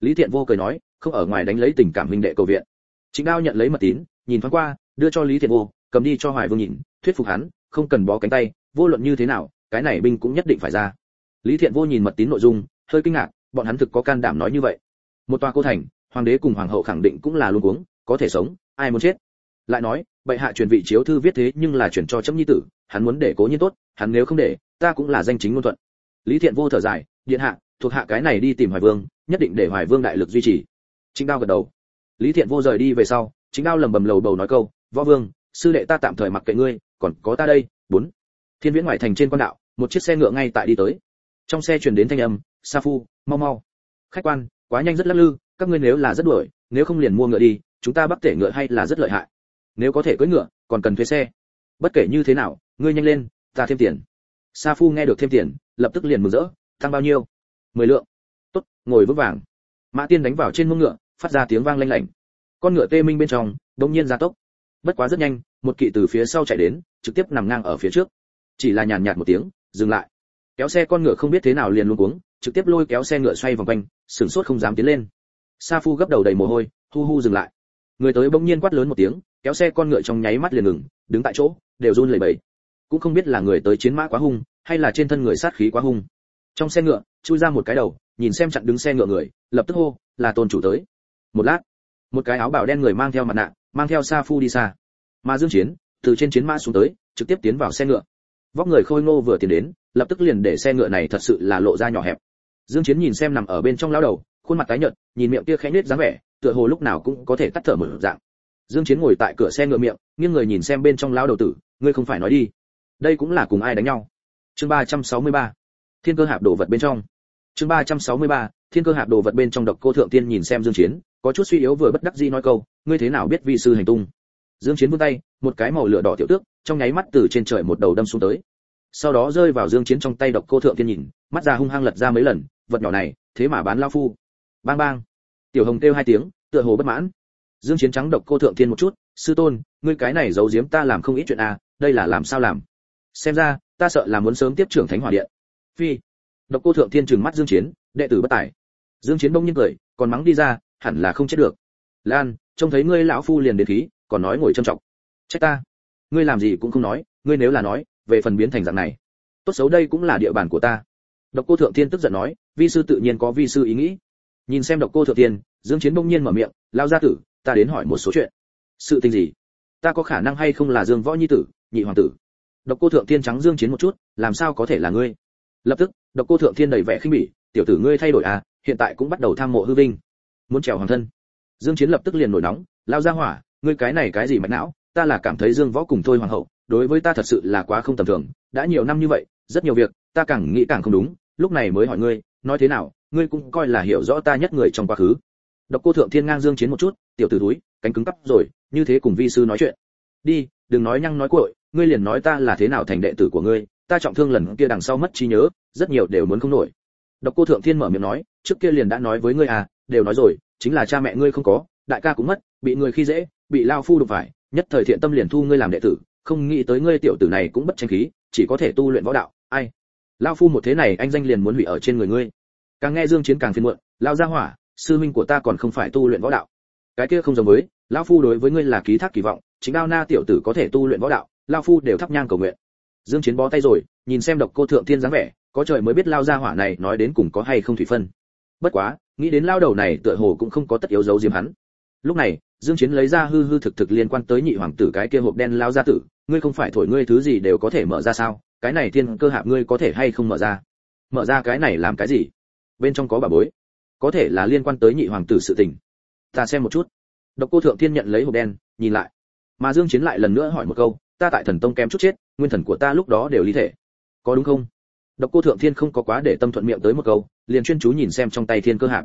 Lý thiện vô cười nói, không ở ngoài đánh lấy tình cảm huynh đệ cầu viện. Chính đao nhận lấy mật tín, nhìn thoáng qua, đưa cho lý thiện vô, cầm đi cho hoài vương nhìn, thuyết phục hắn, không cần bó cánh tay vô luận như thế nào, cái này binh cũng nhất định phải ra. Lý thiện vô nhìn mật tín nội dung, hơi kinh ngạc, bọn hắn thực có can đảm nói như vậy. Một tòa cô thành, hoàng đế cùng hoàng hậu khẳng định cũng là luôn cuống, có thể sống, ai muốn chết? Lại nói, bệ hạ truyền vị chiếu thư viết thế nhưng là chuyển cho chấm nhi tử, hắn muốn để cố nhiên tốt, hắn nếu không để, ta cũng là danh chính ngôn thuận. Lý thiện vô thở dài, điện hạ, thuộc hạ cái này đi tìm hoài vương, nhất định để hoài vương đại lực duy trì. Chính đao gật đầu. Lý thiện vô rời đi về sau chính đao lầm bầm lầu bầu nói câu, võ vương, sư đệ ta tạm thời mặc kệ ngươi, còn có ta đây, bốn thiên viễn ngoại thành trên quan đạo, một chiếc xe ngựa ngay tại đi tới. Trong xe truyền đến thanh âm, sa phu, mau mau. Khách quan, quá nhanh rất lắc lư, các ngươi nếu là rất đuổi, nếu không liền mua ngựa đi, chúng ta bắt tể ngựa hay là rất lợi hại. Nếu có thể cưỡi ngựa, còn cần thuê xe. Bất kể như thế nào, ngươi nhanh lên, ta thêm tiền. Sa phu nghe được thêm tiền, lập tức liền mừng rỡ tăng bao nhiêu? Mười lượng. Tốt, ngồi vững vàng. Mã tiên đánh vào trên mông ngựa, phát ra tiếng vang lanh lảnh. Con ngựa tê minh bên trong, đột nhiên gia tốc. Bất quá rất nhanh, một kỵ từ phía sau chạy đến, trực tiếp nằm ngang ở phía trước chỉ là nhàn nhạt một tiếng, dừng lại. Kéo xe con ngựa không biết thế nào liền luống cuống, trực tiếp lôi kéo xe ngựa xoay vòng quanh, sửng sốt không dám tiến lên. Sa phu gấp đầu đầy mồ hôi, hu hu dừng lại. Người tới bỗng nhiên quát lớn một tiếng, kéo xe con ngựa trong nháy mắt liền ngừng, đứng tại chỗ, đều run lẩy bẩy. Cũng không biết là người tới chiến mã quá hung, hay là trên thân người sát khí quá hung. Trong xe ngựa, chui ra một cái đầu, nhìn xem chặn đứng xe ngựa người, lập tức hô, là tôn chủ tới. Một lát, một cái áo bào đen người mang theo mặt nạ, mang theo sa phu đi xa. Mà dương chiến, từ trên chiến mã xuống tới, trực tiếp tiến vào xe ngựa vóc người khôi ngô vừa tiến đến, lập tức liền để xe ngựa này thật sự là lộ ra nhỏ hẹp. Dương chiến nhìn xem nằm ở bên trong lão đầu, khuôn mặt tái nhợt, nhìn miệng kia khẽ nết dáng vẻ, tựa hồ lúc nào cũng có thể tắt thở mở dạng. Dương chiến ngồi tại cửa xe ngựa miệng, nghiêng người nhìn xem bên trong lão đầu tử, ngươi không phải nói đi. Đây cũng là cùng ai đánh nhau? Chương 363 thiên cơ hạp đồ vật bên trong. Chương 363 thiên cơ hạp đồ vật bên trong độc cô thượng tiên nhìn xem dương chiến, có chút suy yếu vừa bất đắc dĩ nói câu, ngươi thế nào biết vi sư hành tung? Dương chiến vươn tay, một cái màu lửa đỏ tiểu tước trong nháy mắt từ trên trời một đầu đâm xuống tới. Sau đó rơi vào dương chiến trong tay độc cô thượng tiên nhìn, mắt ra hung hăng lật ra mấy lần, vật nhỏ này, thế mà bán lao phu. Bang bang. Tiểu hồng kêu hai tiếng, tựa hồ bất mãn. Dương chiến trắng độc cô thượng tiên một chút, sư tôn, ngươi cái này giấu giếm ta làm không ít chuyện à đây là làm sao làm? Xem ra, ta sợ là muốn sớm tiếp trưởng thánh hỏa điện. Phi. Độc cô thượng tiên trừng mắt dương chiến, đệ tử bất tài. Dương chiến bỗng nhiên cười, còn mắng đi ra, hẳn là không chết được. Lan, trông thấy ngươi lão phu liền đến khí, còn nói ngồi trâm trọng. Trách ta ngươi làm gì cũng không nói, ngươi nếu là nói, về phần biến thành dạng này, tốt xấu đây cũng là địa bàn của ta. Độc cô thượng thiên tức giận nói, vi sư tự nhiên có vi sư ý nghĩ. Nhìn xem độc cô thượng thiên, dương chiến bỗng nhiên mở miệng lao ra tử, ta đến hỏi một số chuyện. Sự tình gì? Ta có khả năng hay không là dương võ nhi tử, nhị hoàng tử? Độc cô thượng thiên trắng dương chiến một chút, làm sao có thể là ngươi? Lập tức, độc cô thượng thiên đầy vẻ khinh bỉ, tiểu tử ngươi thay đổi à hiện tại cũng bắt đầu tham mộ hư vinh, muốn trèo hoàng thân. Dương chiến lập tức liền nổi nóng lao ra hỏa, ngươi cái này cái gì mạch não? Ta là cảm thấy dương võ cùng thôi hoàng hậu, đối với ta thật sự là quá không tầm thường, đã nhiều năm như vậy, rất nhiều việc, ta càng nghĩ càng không đúng, lúc này mới hỏi ngươi, nói thế nào, ngươi cũng coi là hiểu rõ ta nhất người trong quá khứ. Độc cô thượng thiên ngang dương chiến một chút, tiểu tử túi cánh cứng cắp rồi, như thế cùng vi sư nói chuyện. Đi, đừng nói nhăng nói cội ngươi liền nói ta là thế nào thành đệ tử của ngươi, ta trọng thương lần kia đằng sau mất trí nhớ, rất nhiều đều muốn không nổi. Độc cô thượng thiên mở miệng nói, trước kia liền đã nói với ngươi à đều nói rồi, chính là cha mẹ ngươi không có, đại ca cũng mất, bị người khi dễ, bị lao phu đục phải nhất thời thiện tâm liền thu ngươi làm đệ tử, không nghĩ tới ngươi tiểu tử này cũng bất tranh khí, chỉ có thể tu luyện võ đạo. Ai? Lao phu một thế này, anh danh liền muốn hủy ở trên người ngươi. Càng nghe dương chiến càng phiền muộn lao ra hỏa, sư minh của ta còn không phải tu luyện võ đạo. Cái kia không giống với lao phu đối với ngươi là ký thác kỳ vọng, chính đao na tiểu tử có thể tu luyện võ đạo lao phu đều thắp nhang cầu nguyện. Dương chiến bó tay rồi, nhìn xem độc cô thượng thiên dáng vẻ, có trời mới biết lao ra hỏa này nói đến cùng có hay không thủy phân. Bất quá, nghĩ đến lao đầu này tựa hồ cũng không có tất yếu giấu diếm hắn lúc này, dương chiến lấy ra hư hư thực thực liên quan tới nhị hoàng tử cái kia hộp đen lao ra tử, ngươi không phải thổi ngươi thứ gì đều có thể mở ra sao? Cái này thiên cơ hạp ngươi có thể hay không mở ra? Mở ra cái này làm cái gì? Bên trong có bà bối. Có thể là liên quan tới nhị hoàng tử sự tình. Ta xem một chút. Độc cô thượng thiên nhận lấy hộp đen, nhìn lại. Mà dương chiến lại lần nữa hỏi một câu, ta tại thần tông kém chút chết, nguyên thần của ta lúc đó đều ly thể. Có đúng không? Độc cô thượng thiên không có quá để tâm thuận miệng tới một câu, liền chuyên chú nhìn xem trong tay thiên cơ hạp.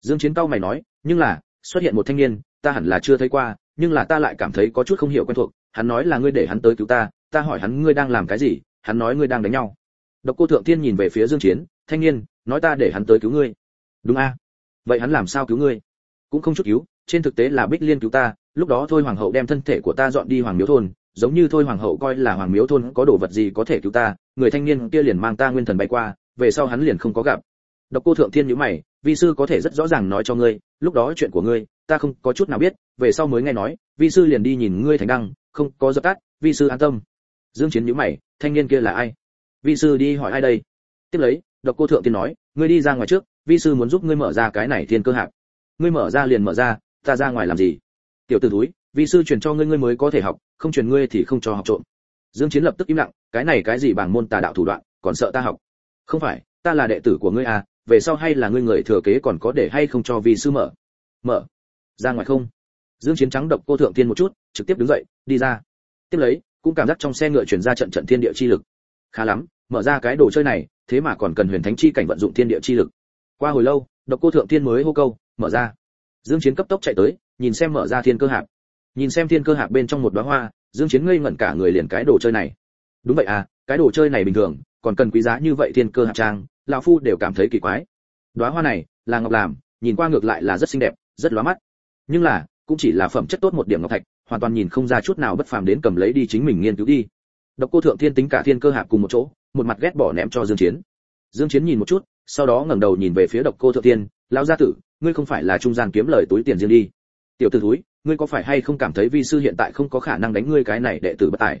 Dương chiến cao mày nói, nhưng là xuất hiện một thanh niên, ta hẳn là chưa thấy qua, nhưng là ta lại cảm thấy có chút không hiểu quen thuộc, hắn nói là ngươi để hắn tới cứu ta ta hỏi hắn ngươi đang làm cái gì, hắn nói ngươi đang đánh nhau. Độc cô thượng thiên nhìn về phía dương chiến, thanh niên, nói ta để hắn tới cứu ngươi. Đúng a. Vậy hắn làm sao cứu ngươi? Cũng không chút cứu, trên thực tế là bích liên cứu ta, lúc đó thôi hoàng hậu đem thân thể của ta dọn đi hoàng miếu thôn, giống như thôi hoàng hậu coi là hoàng miếu thôn có đồ vật gì có thể cứu ta, người thanh niên kia liền mang ta nguyên thần bay qua, về sau hắn liền không có gặp độc cô thượng thiên nhíu mày, vi sư có thể rất rõ ràng nói cho ngươi, lúc đó chuyện của ngươi, ta không có chút nào biết, về sau mới nghe nói, vi sư liền đi nhìn ngươi thành đăng, không có dập tắt, vi sư an tâm. Dương chiến nhíu mày, thanh niên kia là ai? Vi sư đi hỏi ai đây? Tiếp lấy, độc cô thượng tiên nói, ngươi đi ra ngoài trước, vi sư muốn giúp ngươi mở ra cái này thiên cơ hạp. Ngươi mở ra liền mở ra, ta ra ngoài làm gì? Tiểu tử túi vi sư truyền cho ngươi ngươi mới có thể học, không truyền ngươi thì không cho học trộm. Dương chiến lập tức im lặng, cái này cái gì bảng môn tà đạo thủ đoạn, còn sợ ta học? Không phải, ta là đệ tử của ngươi à về sau hay là ngươi người thừa kế còn có để hay không cho vi sư mở? Mở. Ra ngoài không? Dương chiến trắng độc cô thượng tiên một chút, trực tiếp đứng dậy, đi ra. Tiếp lấy, cũng cảm giác trong xe ngựa chuyển ra trận trận thiên địa chi lực. Khá lắm, mở ra cái đồ chơi này, thế mà còn cần huyền thánh chi cảnh vận dụng thiên địa chi lực. Qua hồi lâu, độc cô thượng tiên mới hô câu, mở ra. Dương chiến cấp tốc chạy tới, nhìn xem mở ra thiên cơ hạp. Nhìn xem thiên cơ hạp bên trong một đóa hoa, dương chiến ngây ngẩn cả người liền cái đồ chơi này. Đúng vậy à cái đồ chơi này bình thường, còn cần quý giá như vậy thiên cơ hạp trang lão phu đều cảm thấy kỳ quái. Đóa hoa này, là ngọc làm, nhìn qua ngược lại là rất xinh đẹp, rất lóa mắt. Nhưng là, cũng chỉ là phẩm chất tốt một điểm ngọc thạch, hoàn toàn nhìn không ra chút nào bất phàm đến cầm lấy đi chính mình nghiên cứu đi. Độc cô thượng thiên tính cả thiên cơ hạp cùng một chỗ, một mặt ghét bỏ ném cho dương chiến. Dương chiến nhìn một chút, sau đó ngẩng đầu nhìn về phía độc cô thượng thiên, lão gia tử, ngươi không phải là trung gian kiếm lời túi tiền riêng đi. Tiểu tử túi ngươi có phải hay không cảm thấy vi sư hiện tại không có khả năng đánh ngươi cái này đệ tử bất tài?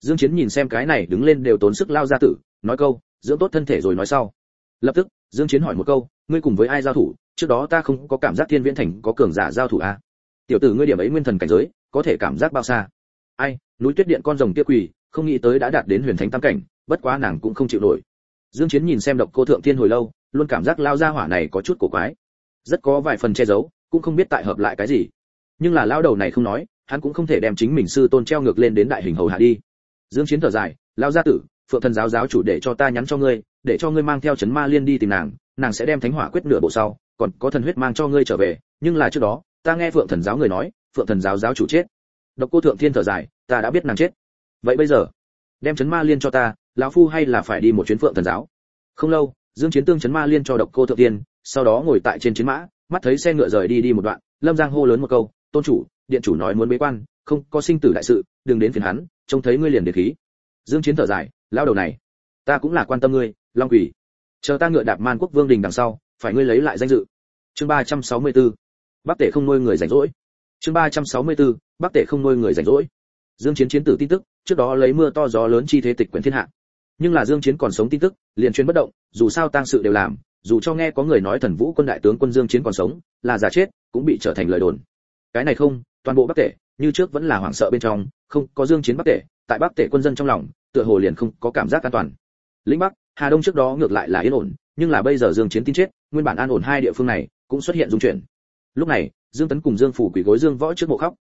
Dương chiến nhìn xem cái này đứng lên đều tốn sức lao gia tử, nói câu, dưỡng tốt thân thể rồi nói sau lập tức, dương chiến hỏi một câu, ngươi cùng với ai giao thủ? Trước đó ta không có cảm giác thiên viễn thành có cường giả giao thủ à? Tiểu tử ngươi điểm ấy nguyên thần cảnh giới, có thể cảm giác bao xa? Ai, núi tuyết điện con rồng kia quỳ, không nghĩ tới đã đạt đến huyền thánh tam cảnh, bất quá nàng cũng không chịu nổi. Dương chiến nhìn xem độc cô thượng thiên hồi lâu, luôn cảm giác lao ra hỏa này có chút cổ quái. Rất có vài phần che giấu, cũng không biết tại hợp lại cái gì. Nhưng là lao đầu này không nói, hắn cũng không thể đem chính mình sư tôn treo ngược lên đến đại hình hầu hạ đi. Dương chiến thở dài, lao gia tử phượng thần giáo giáo chủ để cho ta nhắn cho ngươi, để cho ngươi mang theo chấn ma liên đi tìm nàng nàng sẽ đem thánh hỏa quyết nửa bộ sau, còn có thần huyết mang cho ngươi trở về, nhưng là trước đó, ta nghe phượng thần giáo người nói, phượng thần giáo giáo chủ chết. Độc cô thượng thiên thở dài, ta đã biết nàng chết. Vậy bây giờ, đem chấn ma liên cho ta, lão phu hay là phải đi một chuyến phượng thần giáo? Không lâu, dương chiến tương chấn ma liên cho độc cô thượng thiên, sau đó ngồi tại trên chiến mã, mắt thấy xe ngựa rời đi đi một đoạn, lâm giang hô lớn một câu, tôn chủ, điện chủ nói muốn bế quan, không có sinh tử đại sự, đừng đến phiền hắn, trông thấy ngươi liền để khí. Dương chiến thở dài lao đầu này, ta cũng là quan tâm ngươi, long quỷ. Chờ ta ngựa đạp man quốc vương đình đằng sau, phải ngươi lấy lại danh dự. Chương 364 bắc tể không nuôi người rảnh rỗi. Chương 364 bắc tể không nuôi người rảnh rỗi. Dương chiến chiến tử tin tức, trước đó lấy mưa to gió lớn chi thế tịch quyển thiên hạ. Nhưng là dương chiến còn sống tin tức, liền chuyên bất động, dù sao tang sự đều làm, dù cho nghe có người nói thần vũ quân đại tướng quân dương chiến còn sống, là giả chết, cũng bị trở thành lời đồn. Cái này không, toàn bộ bắc tể, như trước vẫn là hoảng sợ bên trong, không, có dương chiến bắc tể, tại bắc tể quân dân trong lòng tựa hồ liền không có cảm giác an toàn. Lĩnh bắc, hà đông trước đó ngược lại là yên ổn, nhưng là bây giờ dương chiến tin chết, nguyên bản an ổn hai địa phương này cũng xuất hiện dung chuyển. Lúc này, dương tấn cùng dương phủ quỳ gối dương võ trước mộ khóc.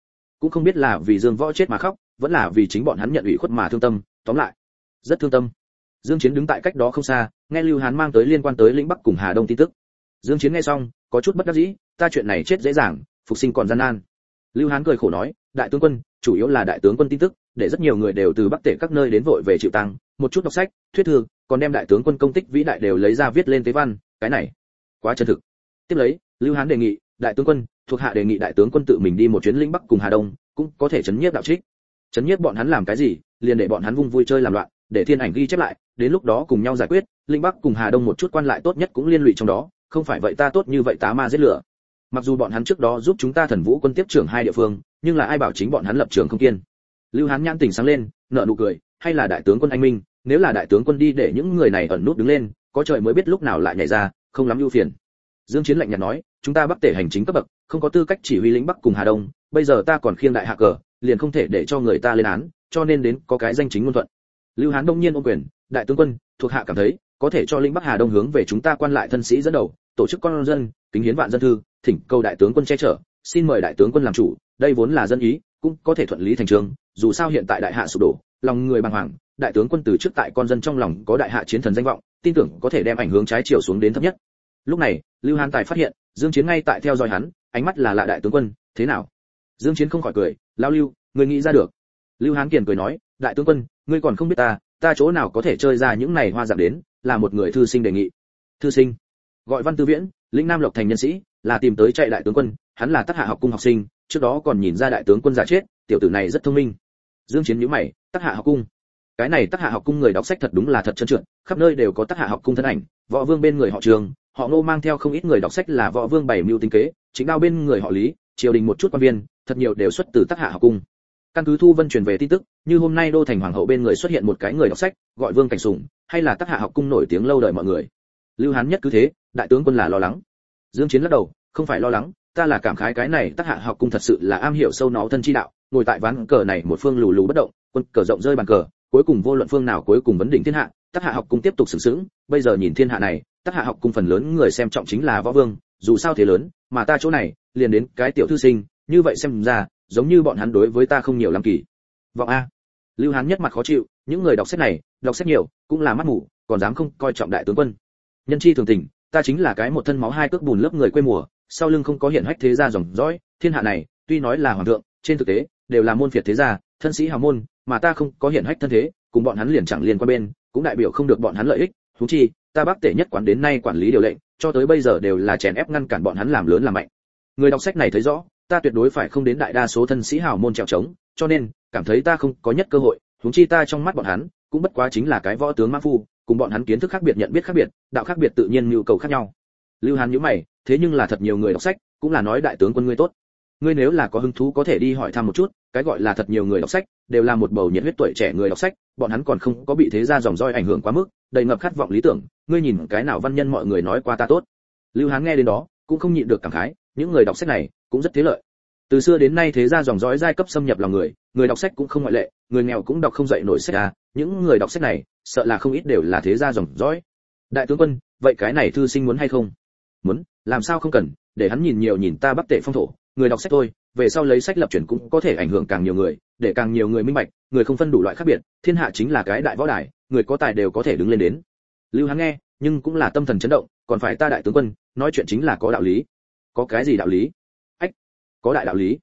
Cũng không biết là vì dương võ chết mà khóc, vẫn là vì chính bọn hắn nhận ủy khuất mà thương tâm, tóm lại, rất thương tâm. Dương chiến đứng tại cách đó không xa, nghe lưu hán mang tới liên quan tới lĩnh bắc cùng hà đông tin tức. Dương chiến nghe xong, có chút bất đắc dĩ, ta chuyện này chết dễ dàng, phục sinh còn gian nan. Lưu hán cười khổ nói, đại tướng quân chủ yếu là đại tướng quân tin tức, để rất nhiều người đều từ bắc tể các nơi đến vội về chịu tăng. Một chút đọc sách, thuyết thư, còn đem đại tướng quân công tích vĩ đại đều lấy ra viết lên tế văn. Cái này, quá chân thực. Tiếp lấy, lưu hán đề nghị, đại tướng quân, thuộc hạ đề nghị đại tướng quân tự mình đi một chuyến lĩnh bắc cùng hà đông, cũng có thể chấn nhiếp đạo trích. Chấn nhiếp bọn hắn làm cái gì, liền để bọn hắn vung vui chơi làm loạn, để thiên ảnh ghi chép lại, đến lúc đó cùng nhau giải quyết linh bắc cùng hà đông một chút quan lại tốt nhất cũng liên lụy trong đó, không phải vậy ta tốt như vậy tá ma giết lửa. Mặc dù bọn hắn trước đó giúp chúng ta thần vũ quân tiếp trưởng hai địa phương nhưng là ai bảo chính bọn hắn lập trường không kiên? Lưu hán nhãn tỉnh sáng lên nợ nụ cười, hay là đại tướng quân anh minh, nếu là đại tướng quân đi để những người này ẩn nút đứng lên, có trời mới biết lúc nào lại nhảy ra, không lắm ưu phiền. Dương chiến lạnh nhạt nói, chúng ta bắc tể hành chính cấp bậc, không có tư cách chỉ huy lính bắc cùng hà đông, bây giờ ta còn khiêng đại hạ cờ, liền không thể để cho người ta lên án, cho nên đến có cái danh chính ngôn thuận. Lưu hán đông nhiên ôm quyền, đại tướng quân, thuộc hạ cảm thấy, có thể cho lính bắc hà đông hướng về chúng ta quan lại thân sĩ dẫn đầu, tổ chức con dân, kính hiến vạn dân thư, thỉnh cầu đại tướng quân che chở, xin mời đại tướng quân làm chủ đây vốn là dân ý, cũng có thể thuận lý thành trường, dù sao hiện tại đại hạ sụp đổ, lòng người bàng hoàng, đại tướng quân từ trước tại con dân trong lòng có đại hạ chiến thần danh vọng, tin tưởng có thể đem ảnh hướng trái chiều xuống đến thấp nhất. Lúc này, lưu hán tài phát hiện, dương chiến ngay tại theo dõi hắn, ánh mắt là lạ đại tướng quân, thế nào? Dương chiến không khỏi cười, lao lưu người nghĩ ra được. Lưu hán kiền cười nói, đại tướng quân, ngươi còn không biết ta ta chỗ nào có thể chơi ra những này hoa dạng đến, là một người thư sinh đề nghị. Thư sinh, gọi văn tư viễn, lĩnh nam lộc thành nhân sĩ, là tìm tới chạy đại tướng quân, hắn là tác hạ học cung học sinh trước đó còn nhìn ra đại tướng quân giả chết, tiểu tử này rất thông minh. Dương chiến nhíu mày tác hạ học cung. Cái này tác hạ học cung người đọc sách thật đúng là thật chân trượt, khắp nơi đều có tác hạ học cung thân ảnh, võ vương bên người họ trường, họ ngô mang theo không ít người đọc sách là võ vương bảy mưu tính kế, chính đao bên người họ lý, triều đình một chút quan viên, thật nhiều đều xuất từ tác hạ học cung. Căn cứ thu vân truyền về tin tức, như hôm nay đô thành hoàng hậu bên người xuất hiện một cái người đọc sách, gọi vương cảnh sủng hay là tác hạ học cung nổi tiếng lâu đời mọi người. Lưu hán nhất cứ thế, đại tướng quân là lo lắng. Dương chiến lắc đầu, không phải lo lắng ta là cảm khái cái này tác hạ học cung thật sự là am hiểu sâu nó thân chi đạo, ngồi tại ván cờ này một phương lù lù bất động, quân cờ rộng rơi bàn cờ, cuối cùng vô luận phương nào cuối cùng vấn đỉnh thiên hạ, tác hạ học cung tiếp tục sừng sững, bây giờ nhìn thiên hạ này, tác hạ học cung phần lớn người xem trọng chính là võ vương, dù sao thế lớn, mà ta chỗ này, liền đến cái tiểu thư sinh, như vậy xem ra, giống như bọn hắn đối với ta không nhiều lắm kỳ. Vọng a. Lưu hán nhất mặt khó chịu, những người đọc sách này, đọc sách nhiều, cũng là mắt mù, còn dám không coi trọng đại tướng quân. Nhân chi thường tình, ta chính là cái một thân máu hai cước bùn lớp người quê mùa sau lưng không có hiện hách thế gia dòng dõi, thiên hạ này, tuy nói là hoàng thượng, trên thực tế, đều là môn phiệt thế gia, thân sĩ hào môn, mà ta không có hiện hách thân thế, cùng bọn hắn liền chẳng liên quan bên, cũng đại biểu không được bọn hắn lợi ích thú chi, ta bắc tể nhất quán đến nay quản lý điều lệnh, cho tới bây giờ đều là chèn ép ngăn cản bọn hắn làm lớn làm mạnh. Người đọc sách này thấy rõ, ta tuyệt đối phải không đến đại đa số thân sĩ hào môn trèo trống, cho nên, cảm thấy ta không có nhất cơ hội, huống chi ta trong mắt bọn hắn, cũng bất quá chính là cái võ tướng mã phu, cùng bọn hắn kiến thức khác biệt, nhận biết khác biệt, đạo khác biệt tự nhiên nhu cầu khác nhau lưu hàn nhíu mày, thế nhưng là thật nhiều người đọc sách, cũng là nói đại tướng quân ngươi tốt. Ngươi nếu là có hứng thú có thể đi hỏi thăm một chút, cái gọi là thật nhiều người đọc sách, đều là một bầu nhiệt huyết tuổi trẻ người đọc sách, bọn hắn còn không có bị thế gia dòng roi ảnh hưởng quá mức, đầy ngập khát vọng lý tưởng, ngươi nhìn cái nào văn nhân mọi người nói qua ta tốt. Lưu hán nghe đến đó, cũng không nhịn được cảm khái, những người đọc sách này, cũng rất thế lợi. Từ xưa đến nay thế gia dòng dõi giai cấp xâm nhập lòng người người đọc sách cũng không ngoại lệ, người nghèo cũng đọc không dậy nổi sách à những người đọc sách này, sợ là không ít đều là thế gia dòng dõi. Đại tướng quân, vậy cái này thư sinh muốn hay không? Muốn, làm sao không cần, để hắn nhìn nhiều nhìn ta bắc tệ phong thổ, người đọc sách thôi về sau lấy sách lập truyền cũng có thể ảnh hưởng càng nhiều người, để càng nhiều người minh bạch, người không phân đủ loại khác biệt, thiên hạ chính là cái đại võ đài, người có tài đều có thể đứng lên đến. Lưu hắn nghe, nhưng cũng là tâm thần chấn động, còn phải ta đại tướng quân, nói chuyện chính là có đạo lý. Có cái gì đạo lý? Ách, có đại đạo lý.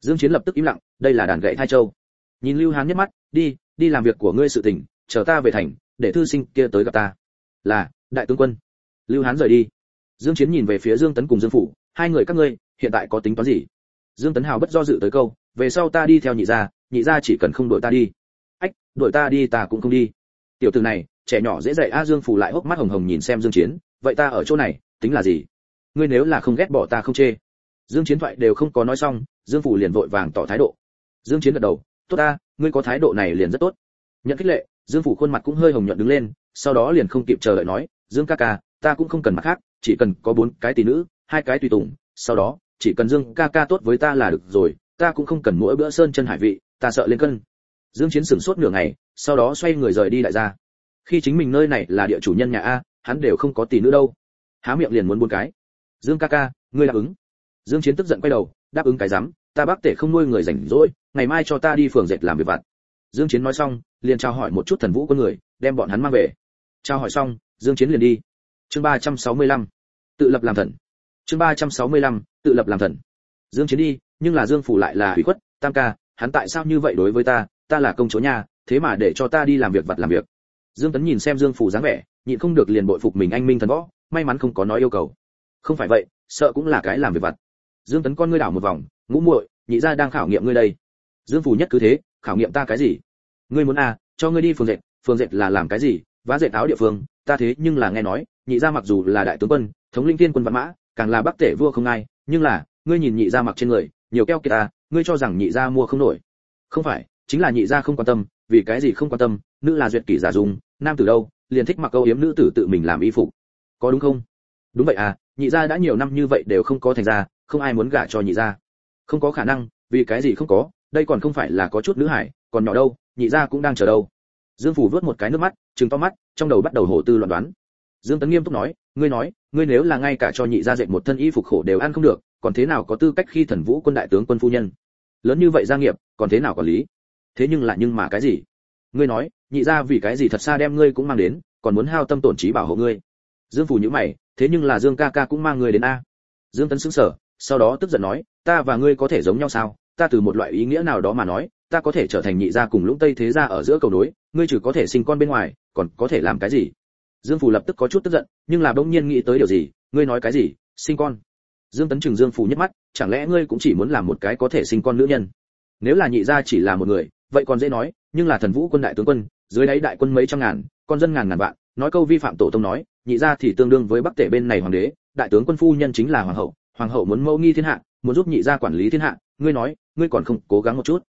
Dương chiến lập tức im lặng, đây là đàn gậy thai châu. Nhìn lưu hán nhất mắt, đi đi làm việc của ngươi sự tình, chờ ta về thành, để thư sinh kia tới gặp ta. Là, đại tướng quân. Lưu hán rời đi dương chiến nhìn về phía dương tấn cùng dương phủ, hai người các ngươi, hiện tại có tính toán gì? Dương tấn hào bất do dự tới câu, về sau ta đi theo nhị gia nhị gia chỉ cần không đuổi ta đi. Ách, đuổi ta đi ta cũng không đi. Tiểu tử này, trẻ nhỏ dễ dạy a, dương phủ lại hốc mắt hồng hồng nhìn xem dương chiến, vậy ta ở chỗ này, tính là gì? Ngươi nếu là không ghét bỏ ta không chê. Dương chiến thoại đều không có nói xong, dương phủ liền vội vàng tỏ thái độ. Dương chiến gật đầu, tốt ta, ngươi có thái độ này liền rất tốt. Nhận khích lệ, dương phủ khuôn mặt cũng hơi hồng nhuận đứng lên, sau đó liền không kịp chờ đợi nói, dương ca ca, ta cũng không cần mặt khác chỉ cần có bốn cái tỷ nữ, hai cái tùy tùng, sau đó, chỉ cần dương ca ca tốt với ta là được rồi, ta cũng không cần mỗi bữa sơn chân hải vị, ta sợ lên cân. Dương chiến sửng sốt nửa ngày, sau đó xoay người rời đi đại gia. Khi chính mình nơi này là địa chủ nhân nhà a, hắn đều không có tỷ nữ đâu. Há miệng liền muốn bốn cái. Dương ca ca, ngươi đáp ứng. Dương chiến tức giận quay đầu, đáp ứng cái rắm, ta bác tể không nuôi người rảnh rỗi, ngày mai cho ta đi phường dệt làm việc vặt. Dương chiến nói xong, liền chào hỏi một chút thần vũ con người, đem bọn hắn mang về. Chào hỏi xong, dương chiến liền đi. Chương 365 tự lập làm thần. Chương 365 tự lập làm thần. Dương chiến đi, nhưng là dương phủ lại là hủy khuất, tam ca, hắn tại sao như vậy đối với ta ta là công chúa nhà, thế mà để cho ta đi làm việc vặt làm việc. Dương tấn nhìn xem dương phủ dáng vẻ, nhịn không được liền bội phục mình anh minh thần võ, may mắn không có nói yêu cầu. Không phải vậy, sợ cũng là cái làm việc vặt. Dương tấn con ngươi đảo một vòng, ngũ muội, nhị gia đang khảo nghiệm ngươi đây. Dương phủ nhất cứ thế, khảo nghiệm ta cái gì? Ngươi muốn à cho ngươi đi phường dệt phường dệt là làm cái gì? Vá dệt áo địa phương, ta thế nhưng là nghe nói nhị gia mặc dù là đại tướng quân, thống linh thiên quân vạn mã, càng là bắc tể vua không ai, nhưng là, ngươi nhìn nhị gia mặc trên người, nhiều keo kiệt ta, ngươi cho rằng nhị gia mua không nổi. Không phải, chính là nhị gia không quan tâm, vì cái gì không quan tâm, nữ là duyệt kỷ giả dùng, nam tử đâu, liền thích mặc câu yếm nữ tử tự mình làm y phục. Có đúng không? Đúng vậy à nhị gia đã nhiều năm như vậy đều không có thành ra không ai muốn gả cho nhị gia. Không có khả năng, vì cái gì không có, đây còn không phải là có chút nữ hải, còn nhỏ đâu, nhị gia cũng đang chờ đâu. Dương phủ vớt một cái nước mắt, trừng to mắt, trong đầu bắt đầu hồ tư loạn đoán dương tấn nghiêm túc nói ngươi nói ngươi nếu là ngay cả cho nhị gia dệt một thân y phục khổ đều ăn không được còn thế nào có tư cách khi thần vũ quân đại tướng quân phu nhân? Lớn như vậy gia nghiệp còn thế nào quản lý? Thế nhưng là nhưng mà cái gì? Ngươi nói nhị gia vì cái gì thật xa đem ngươi cũng mang đến còn muốn hao tâm tổn trí bảo hộ ngươi? Dương phủ nhíu mày thế nhưng là dương ca ca cũng mang ngươi đến a. Dương tấn sững sờ sau đó tức giận nói ta và ngươi có thể giống nhau sao? Ta từ một loại ý nghĩa nào đó mà nói ta có thể trở thành nhị gia cùng lũng tây thế gia ở giữa cầu đối, ngươi chỉ có thể sinh con bên ngoài còn có thể làm cái gì? Dương phủ lập tức có chút tức giận, nhưng là bỗng nhiên nghĩ tới điều gì, ngươi nói cái gì, sinh con. Dương tấn trừng dương phủ nhất mắt, chẳng lẽ ngươi cũng chỉ muốn làm một cái có thể sinh con nữ nhân? Nếu là nhị gia chỉ là một người, vậy còn dễ nói, nhưng là thần vũ quân đại tướng quân, dưới đáy đại quân mấy trăm ngàn, con dân ngàn ngàn vạn, nói câu vi phạm tổ tông nói, nhị gia thì tương đương với bắc tể bên này hoàng đế, đại tướng quân phu nhân chính là hoàng hậu hoàng hậu muốn mẫu nghi thiên hạ, muốn giúp nhị gia quản lý thiên hạ, ngươi nói, ngươi còn không cố gắng một chút?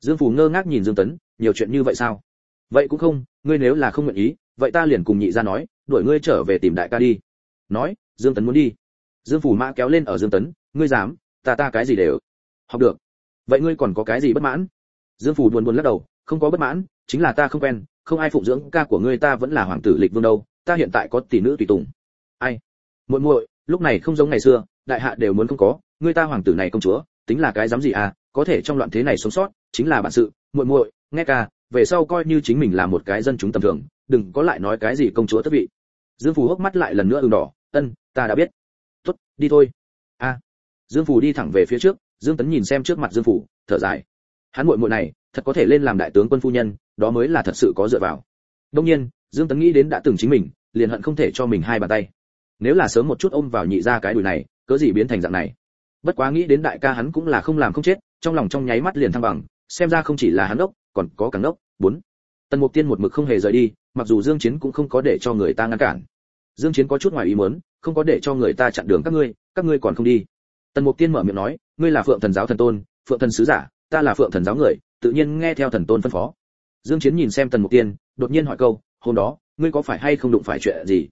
Dương phủ ngơ ngác nhìn dương tấn, nhiều chuyện như vậy sao? Vậy cũng không, ngươi nếu là không nguyện ý vậy ta liền cùng nhị gia nói, đuổi ngươi trở về tìm đại ca đi. Nói, dương tấn muốn đi. Dương phủ mã kéo lên ở dương tấn, ngươi dám, ta ta cái gì đều. Học được. Vậy ngươi còn có cái gì bất mãn? Dương phủ buồn buồn lắc đầu, không có bất mãn, chính là ta không quen, không ai phụng dưỡng ca của ngươi ta vẫn là hoàng tử lịch vương đâu, ta hiện tại có tỷ nữ tùy tùng. Ai? Muội muội, lúc này không giống ngày xưa, đại hạ đều muốn không có, ngươi ta hoàng tử này công chúa, tính là cái dám gì à có thể trong loạn thế này sống sót, chính là bản sự. Muội muội, nghe ca, về sau coi như chính mình là một cái dân chúng tầm thường đừng có lại nói cái gì công chúa thất vị. Dương phù hốc mắt lại lần nữa ửng đỏ, ân, ta đã biết. Tốt, đi thôi. A. Dương phù đi thẳng về phía trước, dương tấn nhìn xem trước mặt dương phù, thở dài. Hắn muội muội này, thật có thể lên làm đại tướng quân phu nhân, đó mới là thật sự có dựa vào. Đông nhiên, dương tấn nghĩ đến đã từng chính mình, liền hận không thể cho mình hai bàn tay. Nếu là sớm một chút ôm vào nhị ra cái đùi này, cớ gì biến thành dạng này? Bất quá nghĩ đến đại ca hắn cũng là không làm không chết, trong lòng trong nháy mắt liền thăng bằng, xem ra không chỉ là hắn ốc, còn có càng ốc. Bốn tần mục tiên một mực không hề rời đi, mặc dù dương chiến cũng không có để cho người ta ngăn cản. Dương chiến có chút ngoài ý muốn, không có để cho người ta chặn đường các ngươi các ngươi còn không đi. Tần mục tiên mở miệng nói, ngươi là phượng thần giáo thần tôn, phượng thần sứ giả, ta là phượng thần giáo người, tự nhiên nghe theo thần tôn phân phó. Dương chiến nhìn xem tần mục tiên, đột nhiên hỏi câu, hôm đó, ngươi có phải hay không đụng phải chuyện gì?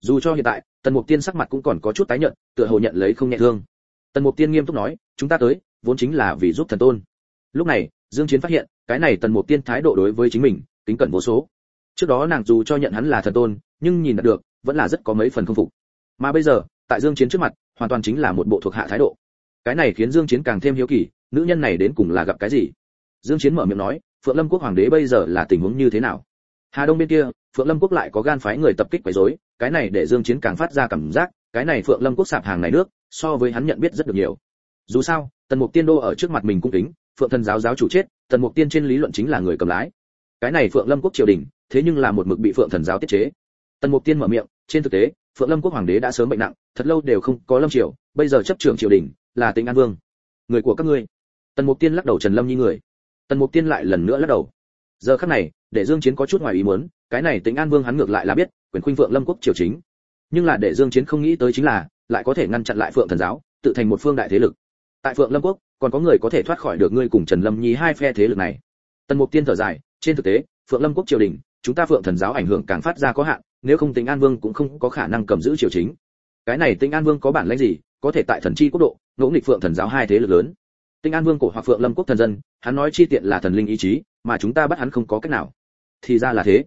Dù cho hiện tại, tần mục tiên sắc mặt cũng còn có chút tái nhợt, tựa hồ nhận lấy không nhẹ thương. Tần mục tiên nghiêm túc nói, chúng ta tới, vốn chính là vì giúp thần tôn. Lúc này, dương chiến phát hiện, cái này tần mục tiên thái độ đối với chính mình kính cẩn vô số. Trước đó nàng dù cho nhận hắn là thần tôn, nhưng nhìn được, vẫn là rất có mấy phần không phục. Mà bây giờ, tại dương chiến trước mặt, hoàn toàn chính là một bộ thuộc hạ thái độ. Cái này khiến dương chiến càng thêm hiếu kỳ, nữ nhân này đến cùng là gặp cái gì? Dương chiến mở miệng nói, phượng lâm quốc hoàng đế bây giờ là tình huống như thế nào? Hà đông bên kia, phượng lâm quốc lại có gan phái người tập kích quấy rối, cái này để dương chiến càng phát ra cảm giác, cái này phượng lâm quốc sạp hàng này nước, so với hắn nhận biết rất được nhiều. Dù sao, tần mục tiên đô ở trước mặt mình cung kính, phượng thần giáo giáo chủ chết, tần mục tiên trên lý luận chính là người cầm lái cái này phượng lâm quốc triều đình, thế nhưng là một mực bị phượng thần giáo tiết chế. Tần mục tiên mở miệng, trên thực tế, phượng lâm quốc hoàng đế đã sớm bệnh nặng, thật lâu đều không có lâm triều, bây giờ chấp trưởng triều đình, là tỉnh an vương. Người của các ngươi. Tần mục tiên lắc đầu trần lâm như người. Tần mục tiên lại lần nữa lắc đầu. Giờ khắc này, để dương chiến có chút ngoài ý muốn, cái này tỉnh an vương hắn ngược lại là biết, quyền khuynh phượng lâm quốc triều chính. Nhưng là để dương chiến không nghĩ tới chính là, lại có thể ngăn chặn lại phượng thần giáo, tự thành một phương đại thế lực. Tại phượng lâm quốc, còn có người có thể thoát khỏi được ngươi cùng trần lâm nhi hai phe thế lực này. Tần mục tiên thở dài trên thực tế phượng lâm quốc triều đình chúng ta phượng thần giáo ảnh hưởng càng phát ra có hạn nếu không tính an vương cũng không có khả năng cầm giữ triều chính. Cái này tinh an vương có bản lãnh gì có thể tại thần chi quốc độ ngỗ nghịch phượng thần giáo hai thế lực lớn. Tinh an vương cổ hoặc phượng lâm quốc thần dân hắn nói chi tiện là thần linh ý chí mà chúng ta bắt hắn không có cách nào. Thì ra là thế.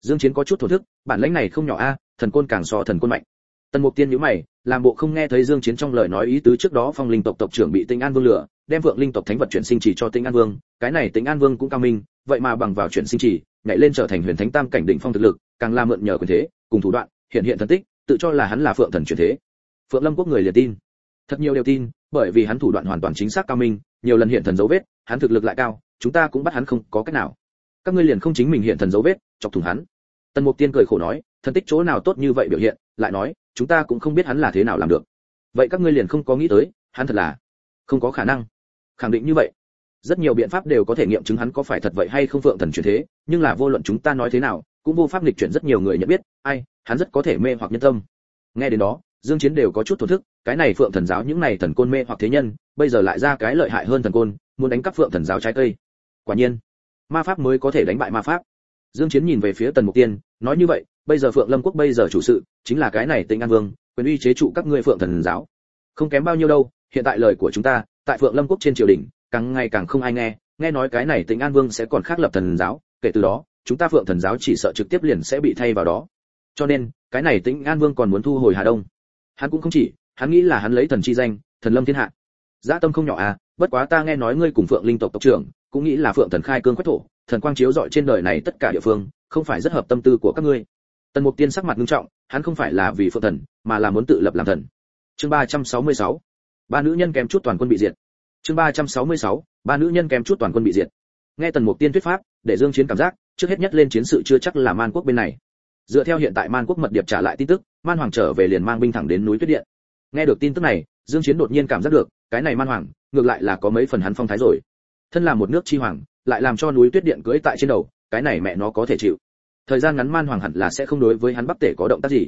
Dương chiến có chút thổ thức bản lãnh này không nhỏ a thần côn càng so thần côn mạnh. Tần mục tiên nhíu mày làm bộ không nghe thấy dương chiến trong lời nói ý tứ trước đó phong linh tộc tộc trưởng bị tinh an vương lừa đem phượng linh tộc thánh vật chuyển sinh chỉ cho tinh An Vương, cái này tinh An Vương cũng cao minh, vậy mà bằng vào chuyển sinh chỉ, nhảy lên trở thành huyền thánh tam cảnh đỉnh phong thực lực, càng là mượn nhờ quyền thế, cùng thủ đoạn, hiện hiện thần tích, tự cho là hắn là phượng thần chuyển thế. Phượng Lâm quốc người liền tin. Thật nhiều đều tin, bởi vì hắn thủ đoạn hoàn toàn chính xác cao minh, nhiều lần hiện thần dấu vết, hắn thực lực lại cao, chúng ta cũng bắt hắn không có cách nào. Các ngươi liền không chính mình hiện thần dấu vết, chọc thủng hắn. Tần Mục Tiên cười khổ nói, thần tích chỗ nào tốt như vậy biểu hiện, lại nói, chúng ta cũng không biết hắn là thế nào làm được. Vậy các ngươi liền không có nghĩ tới, hắn thật là không có khả năng. Khẳng định như vậy. Rất nhiều biện pháp đều có thể nghiệm chứng hắn có phải thật vậy hay không phượng thần chuyển thế, nhưng là vô luận chúng ta nói thế nào, cũng vô pháp nghịch chuyển rất nhiều người nhận biết, ai, hắn rất có thể mê hoặc nhân tâm. Nghe đến đó, Dương Chiến đều có chút thổn thức, cái này phượng thần giáo những này thần côn mê hoặc thế nhân, bây giờ lại ra cái lợi hại hơn thần côn, muốn đánh cắp phượng thần giáo trái cây. Quả nhiên, ma pháp mới có thể đánh bại ma pháp. Dương Chiến nhìn về phía Tần Mục Tiên, nói như vậy, bây giờ Phượng Lâm quốc bây giờ chủ sự chính là cái này tịnh An Vương, quyền uy chế trụ các ngươi Phượng Thần giáo. Không kém bao nhiêu đâu, hiện tại lời của chúng ta, tại Phượng Lâm quốc trên triều đình, càng ngày càng không ai nghe, nghe nói cái này Tĩnh An Vương sẽ còn khác lập thần giáo, kể từ đó, chúng ta Phượng Thần giáo chỉ sợ trực tiếp liền sẽ bị thay vào đó. Cho nên, cái này Tĩnh An Vương còn muốn thu hồi Hà Đông. Hắn cũng không chỉ, hắn nghĩ là hắn lấy thần chi danh, thần lâm thiên hạ. Dã tâm không nhỏ à, bất quá ta nghe nói ngươi cùng Phượng Linh tộc tộc trưởng, cũng nghĩ là Phượng Thần khai cương quách thổ, thần quang chiếu rọi trên đời này tất cả địa phương, không phải rất hợp tâm tư của các ngươi. Tần Mục Tiên sắc mặt nghiêm trọng, hắn không phải là vì Phượng Thần, mà là muốn tự lập làm thần. Chương 366. Ba nữ nhân kèm chút toàn quân bị diệt. Chương 366. Ba nữ nhân kèm chút toàn quân bị diệt. Nghe Tần Mục Tiên thuyết pháp, để Dương Chiến cảm giác, trước hết nhất lên chiến sự chưa chắc là Man quốc bên này. Dựa theo hiện tại Man quốc mật điệp trả lại tin tức, Man hoàng trở về liền mang binh thẳng đến núi Tuyết Điện. Nghe được tin tức này, Dương Chiến đột nhiên cảm giác được, cái này Man hoàng, ngược lại là có mấy phần hắn phong thái rồi. Thân là một nước chi hoàng, lại làm cho núi tuyết điện cưỡi tại trên đầu cái này mẹ nó có thể chịu thời gian ngắn man hoàng hẳn là sẽ không đối với hắn bắc tể có động tác gì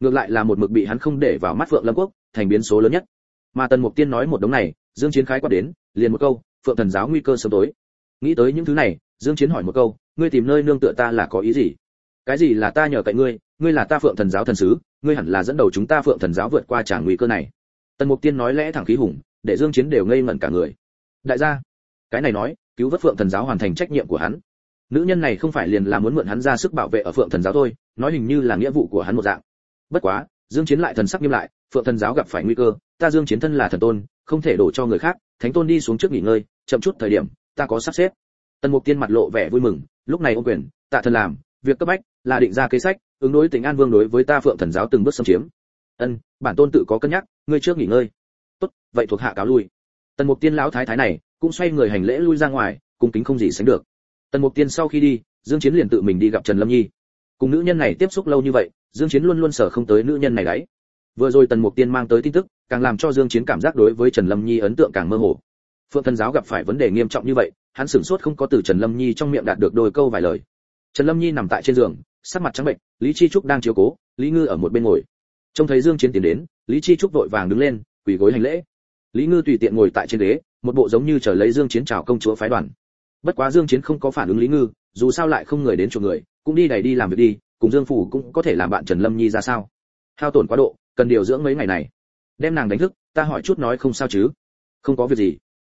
ngược lại là một mực bị hắn không để vào mắt phượng lâm quốc thành biến số lớn nhất mà tần mục tiên nói một đống này dương chiến khái quát đến, liền một câu, phượng thần giáo nguy cơ sớm tối. Nghĩ tới những thứ này, dương chiến hỏi một câu, ngươi tìm nơi nương tựa ta là có ý gì? Cái gì là ta nhờ cậy ngươi? Ngươi là ta phượng thần giáo thần sứ, ngươi hẳn là dẫn đầu chúng ta phượng thần giáo vượt qua tràng nguy cơ này. Tần mục tiên nói lẽ thẳng khí hùng, để dương chiến đều ngây ngẩn cả người. Đại gia, cái này nói, cứu vớt phượng thần giáo hoàn thành trách nhiệm của hắn. Nữ nhân này không phải liền là muốn mượn hắn ra sức bảo vệ ở phượng thần giáo thôi, nói hình như là nghĩa vụ của hắn một dạng. Bất quá, dương chiến lại thần sắc nghiêm lại, phượng thần giáo gặp phải nguy cơ, ta dương chiến thân là thần tôn không thể đổ cho người khác, thánh tôn đi xuống trước nghỉ ngơi, chậm chút thời điểm, ta có sắp xếp. Tần mục tiên mặt lộ vẻ vui mừng, lúc này ô quyền, tạ thần làm, việc cấp bách là định ra kế sách, ứng đối tình an vương đối với ta phượng thần giáo từng bước xâm chiếm. Ân, bản tôn tự có cân nhắc, ngươi trước nghỉ ngơi. Tốt, vậy thuộc hạ cáo lui. Tần mục tiên lão thái thái này, cũng xoay người hành lễ lui ra ngoài, cung kính không gì sánh được. Tần mục tiên sau khi đi, dương chiến liền tự mình đi gặp trần lâm nhi. Cùng nữ nhân này tiếp xúc lâu như vậy, dương chiến luôn luôn sở không tới nữ nhân này đấy. Vừa rồi tần mục tiên mang tới tin tức càng làm cho dương chiến cảm giác đối với trần lâm nhi ấn tượng càng mơ hồ. Phượng thần giáo gặp phải vấn đề nghiêm trọng như vậy, hắn sửng sốt không có từ trần lâm nhi trong miệng đạt được đôi câu vài lời. Trần lâm nhi nằm tại trên giường, sắc mặt trắng bệnh, lý chi trúc đang chiếu cố, lý ngư ở một bên ngồi. Trông thấy dương chiến tiến đến, lý chi trúc vội vàng đứng lên, quỳ gối hành lễ. Lý ngư tùy tiện ngồi tại trên ghế, một bộ giống như chờ lấy dương chiến chào công chúa phái đoàn. Bất quá dương chiến không có phản ứng lý ngư, dù sao lại không người đến chỗ người, cũng đi đầy đi làm việc đi, cùng dương phủ cũng có thể làm bạn trần lâm nhi ra sao. Hao tổn quá độ, cần điều dưỡng mấy ngày này đem nàng đánh thức, ta hỏi chút nói không sao chứ? Không có việc gì.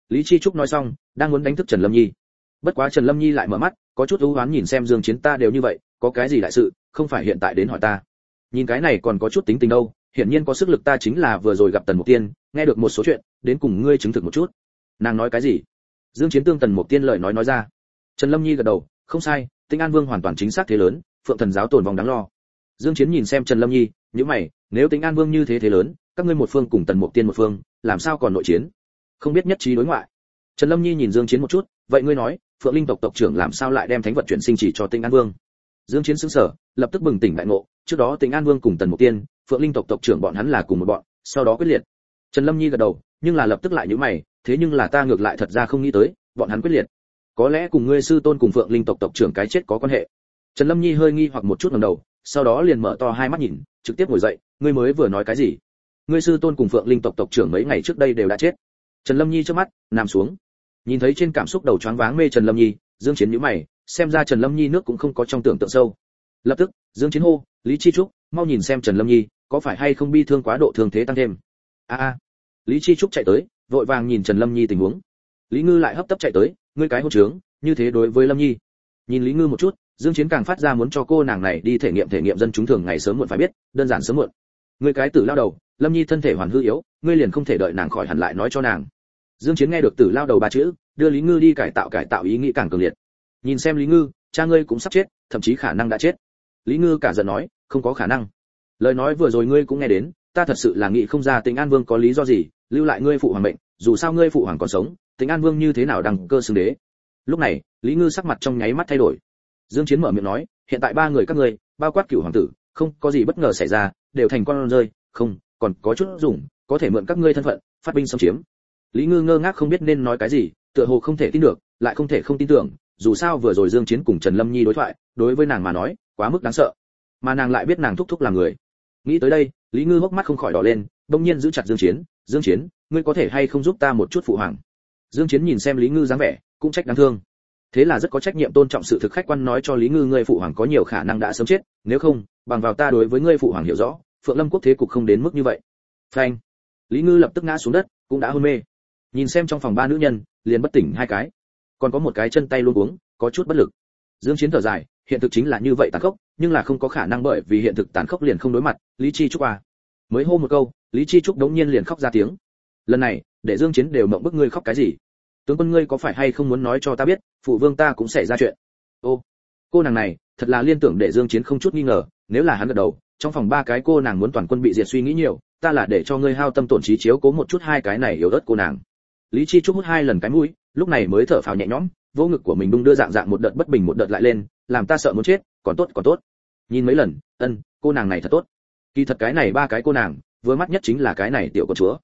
Lý chi trúc nói xong, đang muốn đánh thức trần lâm nhi. Bất quá trần lâm nhi lại mở mắt, có chút ưu hoán nhìn xem dương chiến ta đều như vậy, có cái gì đại sự, không phải hiện tại đến hỏi ta. Nhìn cái này còn có chút tính tình đâu, hiển nhiên có sức lực ta chính là vừa rồi gặp tần mục tiên, nghe được một số chuyện, đến cùng ngươi chứng thực một chút. Nàng nói cái gì? Dương chiến tương tần mục tiên lời nói nói ra. Trần lâm nhi gật đầu, không sai, tinh an vương hoàn toàn chính xác thế lớn, phượng thần giáo tồn vong đáng lo. Dương chiến nhìn xem trần lâm nhi những mày, nếu tinh an vương như thế thế lớn các ngươi một phương cùng tần mục tiên một phương, làm sao còn nội chiến? Không biết nhất trí đối ngoại. Trần lâm nhi nhìn dương chiến một chút, vậy ngươi nói, phượng linh tộc tộc trưởng làm sao lại đem thánh vật chuyển sinh chỉ cho tinh an vương? Dương chiến sững sờ, lập tức bừng tỉnh đại ngộ, trước đó tinh an vương cùng tần mục tiên, phượng linh tộc tộc trưởng bọn hắn là cùng một bọn, sau đó quyết liệt. Trần lâm nhi gật đầu, nhưng là lập tức lại nhíu mày, thế nhưng là ta ngược lại thật ra không nghĩ tới, bọn hắn quyết liệt. Có lẽ cùng ngươi sư tôn cùng phượng linh tộc tộc trưởng cái chết có quan hệ. Trần lâm nhi hơi nghi hoặc một chút ngẩng đầu, sau đó liền mở to hai mắt nhìn, trực tiếp ngồi dậy, ngươi mới vừa nói cái gì? Ngươi sư tôn cùng phượng linh tộc tộc trưởng mấy ngày trước đây đều đã chết. Trần lâm nhi trước mắt, nằm xuống. Nhìn thấy trên cảm xúc đầu choáng váng mê trần lâm nhi, dương chiến nhíu mày, xem ra trần lâm nhi nước cũng không có trong tưởng tượng sâu. Lập tức, dương chiến hô, lý chi trúc, mau nhìn xem trần lâm nhi, có phải hay không bi thương quá độ thương thế tăng thêm? A a. Lý chi trúc chạy tới, vội vàng nhìn trần lâm nhi tình huống. Lý ngư lại hấp tấp chạy tới, ngươi cái hôn trướng, như thế đối với lâm nhi. Nhìn lý ngư một chút, dương chiến càng phát ra muốn cho cô nàng này đi thể nghiệm thể nghiệm dân chúng thường ngày sớm muộn phải biết, đơn giản sớm muộn. Ngươi cái tử lao đầu lâm nhi thân thể hoàn hư yếu, ngươi liền không thể đợi nàng khỏi hẳn lại nói cho nàng. Dương chiến nghe được tử lao đầu ba chữ, đưa lý ngư đi cải tạo cải tạo ý nghĩ càng cường liệt. Nhìn xem lý ngư, cha ngươi cũng sắp chết, thậm chí khả năng đã chết. Lý ngư cả giận nói, không có khả năng. Lời nói vừa rồi ngươi cũng nghe đến, ta thật sự là nghĩ không ra tình an vương có lý do gì, lưu lại ngươi phụ hoàng mệnh, dù sao ngươi phụ hoàng còn sống tình an vương như thế nào đăng cơ xưng đế? Lúc này, lý ngư sắc mặt trong nháy mắt thay đổi. Dương chiến mở miệng nói, hiện tại ba người các ngươi, bao quát cửu hoàng tử, không có gì bất ngờ xảy ra, đều thành con rơi, không còn có chút dùng, có thể mượn các ngươi thân phận, phát binh xâm chiếm. Lý ngư ngơ ngác không biết nên nói cái gì, tựa hồ không thể tin được, lại không thể không tin tưởng, dù sao vừa rồi dương chiến cùng trần lâm nhi đối thoại, đối với nàng mà nói, quá mức đáng sợ. Mà nàng lại biết nàng thúc thúc là người. Nghĩ tới đây, lý ngư hốc mắt không khỏi đỏ lên, bỗng nhiên giữ chặt dương chiến dương chiến, ngươi có thể hay không giúp ta một chút phụ hoàng? Dương chiến nhìn xem lý ngư dáng vẻ, cũng trách đáng thương. Thế là rất có trách nhiệm tôn trọng sự thực khách quan nói cho lý ngư, ngươi phụ hoàng có nhiều khả năng đã sớm chết, nếu không, bằng vào ta đối với ngươi phụ hoàng hiểu rõ phượng lâm quốc thế cục không đến mức như vậy. Phanh. Lý ngư lập tức ngã xuống đất, cũng đã hôn mê. Nhìn xem trong phòng ba nữ nhân, liền bất tỉnh hai cái. Còn có một cái chân tay luôn uống, có chút bất lực. Dương chiến thở dài, hiện thực chính là như vậy tàn khốc, nhưng là không có khả năng bởi vì hiện thực tàn khốc liền không đối mặt, lý chi trúc à. Mới hô một câu, lý chi trúc đống nhiên liền khóc ra tiếng. Lần này, để dương chiến đều mộng bức ngươi khóc cái gì? Tướng quân ngươi có phải hay không muốn nói cho ta biết, phụ vương ta cũng sẽ ra chuyện? Ô, cô nàng này, thật là liên tưởng để dương chiến không chút nghi ngờ, nếu là hắn gật đầu trong phòng ba cái cô nàng muốn toàn quân bị diệt suy nghĩ nhiều, ta là để cho ngươi hao tâm tổn trí chiếu cố một chút hai cái này yếu ớt cô nàng. Lý chi trúc hút hai lần cái mũi, lúc này mới thở phào nhẹ nhõm, vô ngực của mình đung đưa dạng dạng một đợt bất bình một đợt lại lên, làm ta sợ muốn chết, còn tốt còn tốt. Nhìn mấy lần, ân, cô nàng này thật tốt. Kỳ thật cái này ba cái cô nàng, vừa mắt nhất chính là cái này tiểu con chúa.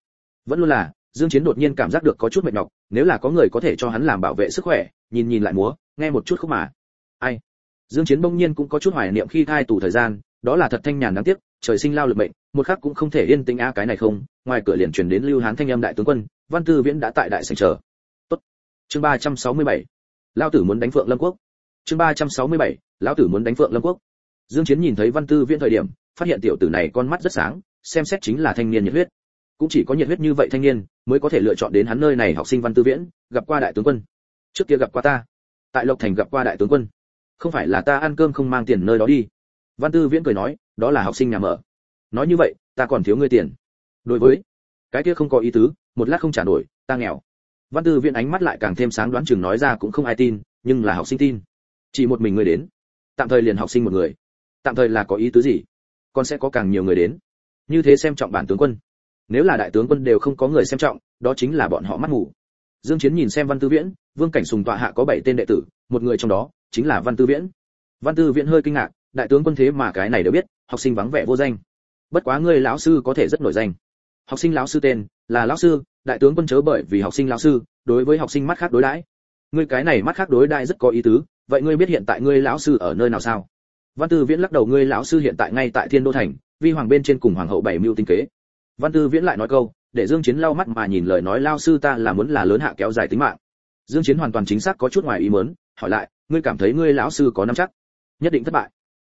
Vẫn luôn là, dương chiến đột nhiên cảm giác được có chút mệt nhọc, nếu là có người có thể cho hắn làm bảo vệ sức khỏe, nhìn nhìn lại múa, nghe một chút không mà. Ai? Dương chiến bỗng nhiên cũng có chút hoài niệm khi thai tù thời gian đó là thật thanh nhàn đáng tiếc, trời sinh lao lực mệnh, một khắc cũng không thể yên tĩnh a cái này không, ngoài cửa liền truyền đến lưu hán thanh âm đại tướng quân, văn tư viễn đã tại đại sảnh chờ. Tốt. Chương 367 lao tử muốn đánh phượng lâm quốc. Chương 367 lão tử muốn đánh phượng lâm quốc. Dương chiến nhìn thấy văn tư viễn thời điểm, phát hiện tiểu tử này con mắt rất sáng, xem xét chính là thanh niên nhiệt huyết. Cũng chỉ có nhiệt huyết như vậy thanh niên, mới có thể lựa chọn đến hắn nơi này học sinh văn tư viễn, gặp qua đại tướng quân. Trước kia gặp qua ta. Tại lộc thành gặp qua đại tướng quân. Không phải là ta ăn cơm không mang tiền nơi đó đi văn tư viễn cười nói, đó là học sinh nhà mở. Nói như vậy, ta còn thiếu ngươi tiền. Đối với, cái kia không có ý tứ, một lát không trả nổi, ta nghèo. Văn tư viễn ánh mắt lại càng thêm sáng đoán chừng nói ra cũng không ai tin, nhưng là học sinh tin. Chỉ một mình người đến. Tạm thời liền học sinh một người. Tạm thời là có ý tứ gì? Còn sẽ có càng nhiều người đến. Như thế xem trọng bản tướng quân. Nếu là đại tướng quân đều không có người xem trọng, đó chính là bọn họ mắt ngủ dương chiến nhìn xem văn tư viễn, vương cảnh sùng tọa hạ có bảy tên đệ tử, một người trong đó chính là văn tư viễn. Văn tư viễn hơi kinh ngạc đại tướng quân thế mà cái này đều biết, học sinh vắng vẻ vô danh. Bất quá ngươi lão sư có thể rất nổi danh. Học sinh lão sư tên là lão sư, đại tướng quân chớ bởi vì học sinh lão sư, đối với học sinh mắt khác đối đãi. Ngươi cái này mắt khác đối đãi rất có ý tứ, vậy ngươi biết hiện tại ngươi lão sư ở nơi nào sao? Văn tư viễn lắc đầu, ngươi lão sư hiện tại ngay tại thiên đô thành, vi hoàng bên trên cùng hoàng hậu bảy mưu tinh kế. Văn tư viễn lại nói câu, để dương chiến lau mắt mà nhìn lời nói lão sư ta là muốn là lớn hạ kéo dài tính mạng. Dương chiến hoàn toàn chính xác có chút ngoài ý muốn, hỏi lại, ngươi cảm thấy ngươi lão sư có nắm chắc? Nhất định thất bại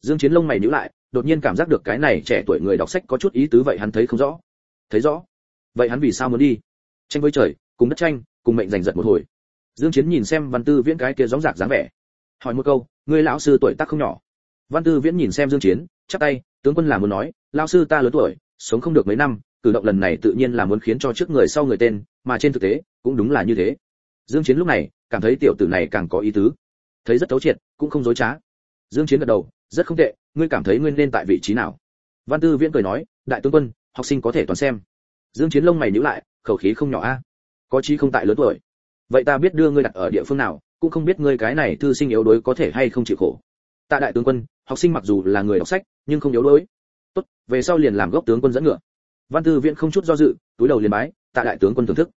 dương chiến lông mày nhíu lại, đột nhiên cảm giác được cái này trẻ tuổi người đọc sách có chút ý tứ vậy hắn thấy không rõ. Thấy rõ? Vậy hắn vì sao muốn đi? Tranh với trời, cùng đất tranh, cùng mệnh giành giật một hồi. Dương chiến nhìn xem văn tư viễn cái kia rõ giạc dáng vẻ. Hỏi một câu, ngươi lão sư tuổi tác không nhỏ? Văn tư viễn nhìn xem dương chiến, chắp tay, tướng quân là muốn nói, lão sư ta lớn tuổi, sống không được mấy năm, cử động lần này tự nhiên là muốn khiến cho trước người sau người tên, mà trên thực tế, cũng đúng là như thế. Dương chiến lúc này, cảm thấy tiểu tử này càng có ý tứ. Thấy rất thấu triệt, cũng không dối trá. Dương chiến gật đầu rất không tệ, ngươi cảm thấy ngươi nên tại vị trí nào? Văn tư viễn cười nói, đại tướng quân, học sinh có thể toàn xem. Dương chiến lông mày nhíu lại, khẩu khí không nhỏ a. Có chí không tại lớn tuổi. Vậy ta biết đưa ngươi đặt ở địa phương nào, cũng không biết ngươi cái này thư sinh yếu đuối có thể hay không chịu khổ. Tạ đại tướng quân, học sinh mặc dù là người đọc sách, nhưng không yếu đuối. Tốt, về sau liền làm gốc tướng quân dẫn ngựa. Văn tư viễn không chút do dự, túi đầu liền bái, tạ đại tướng quân thưởng thức.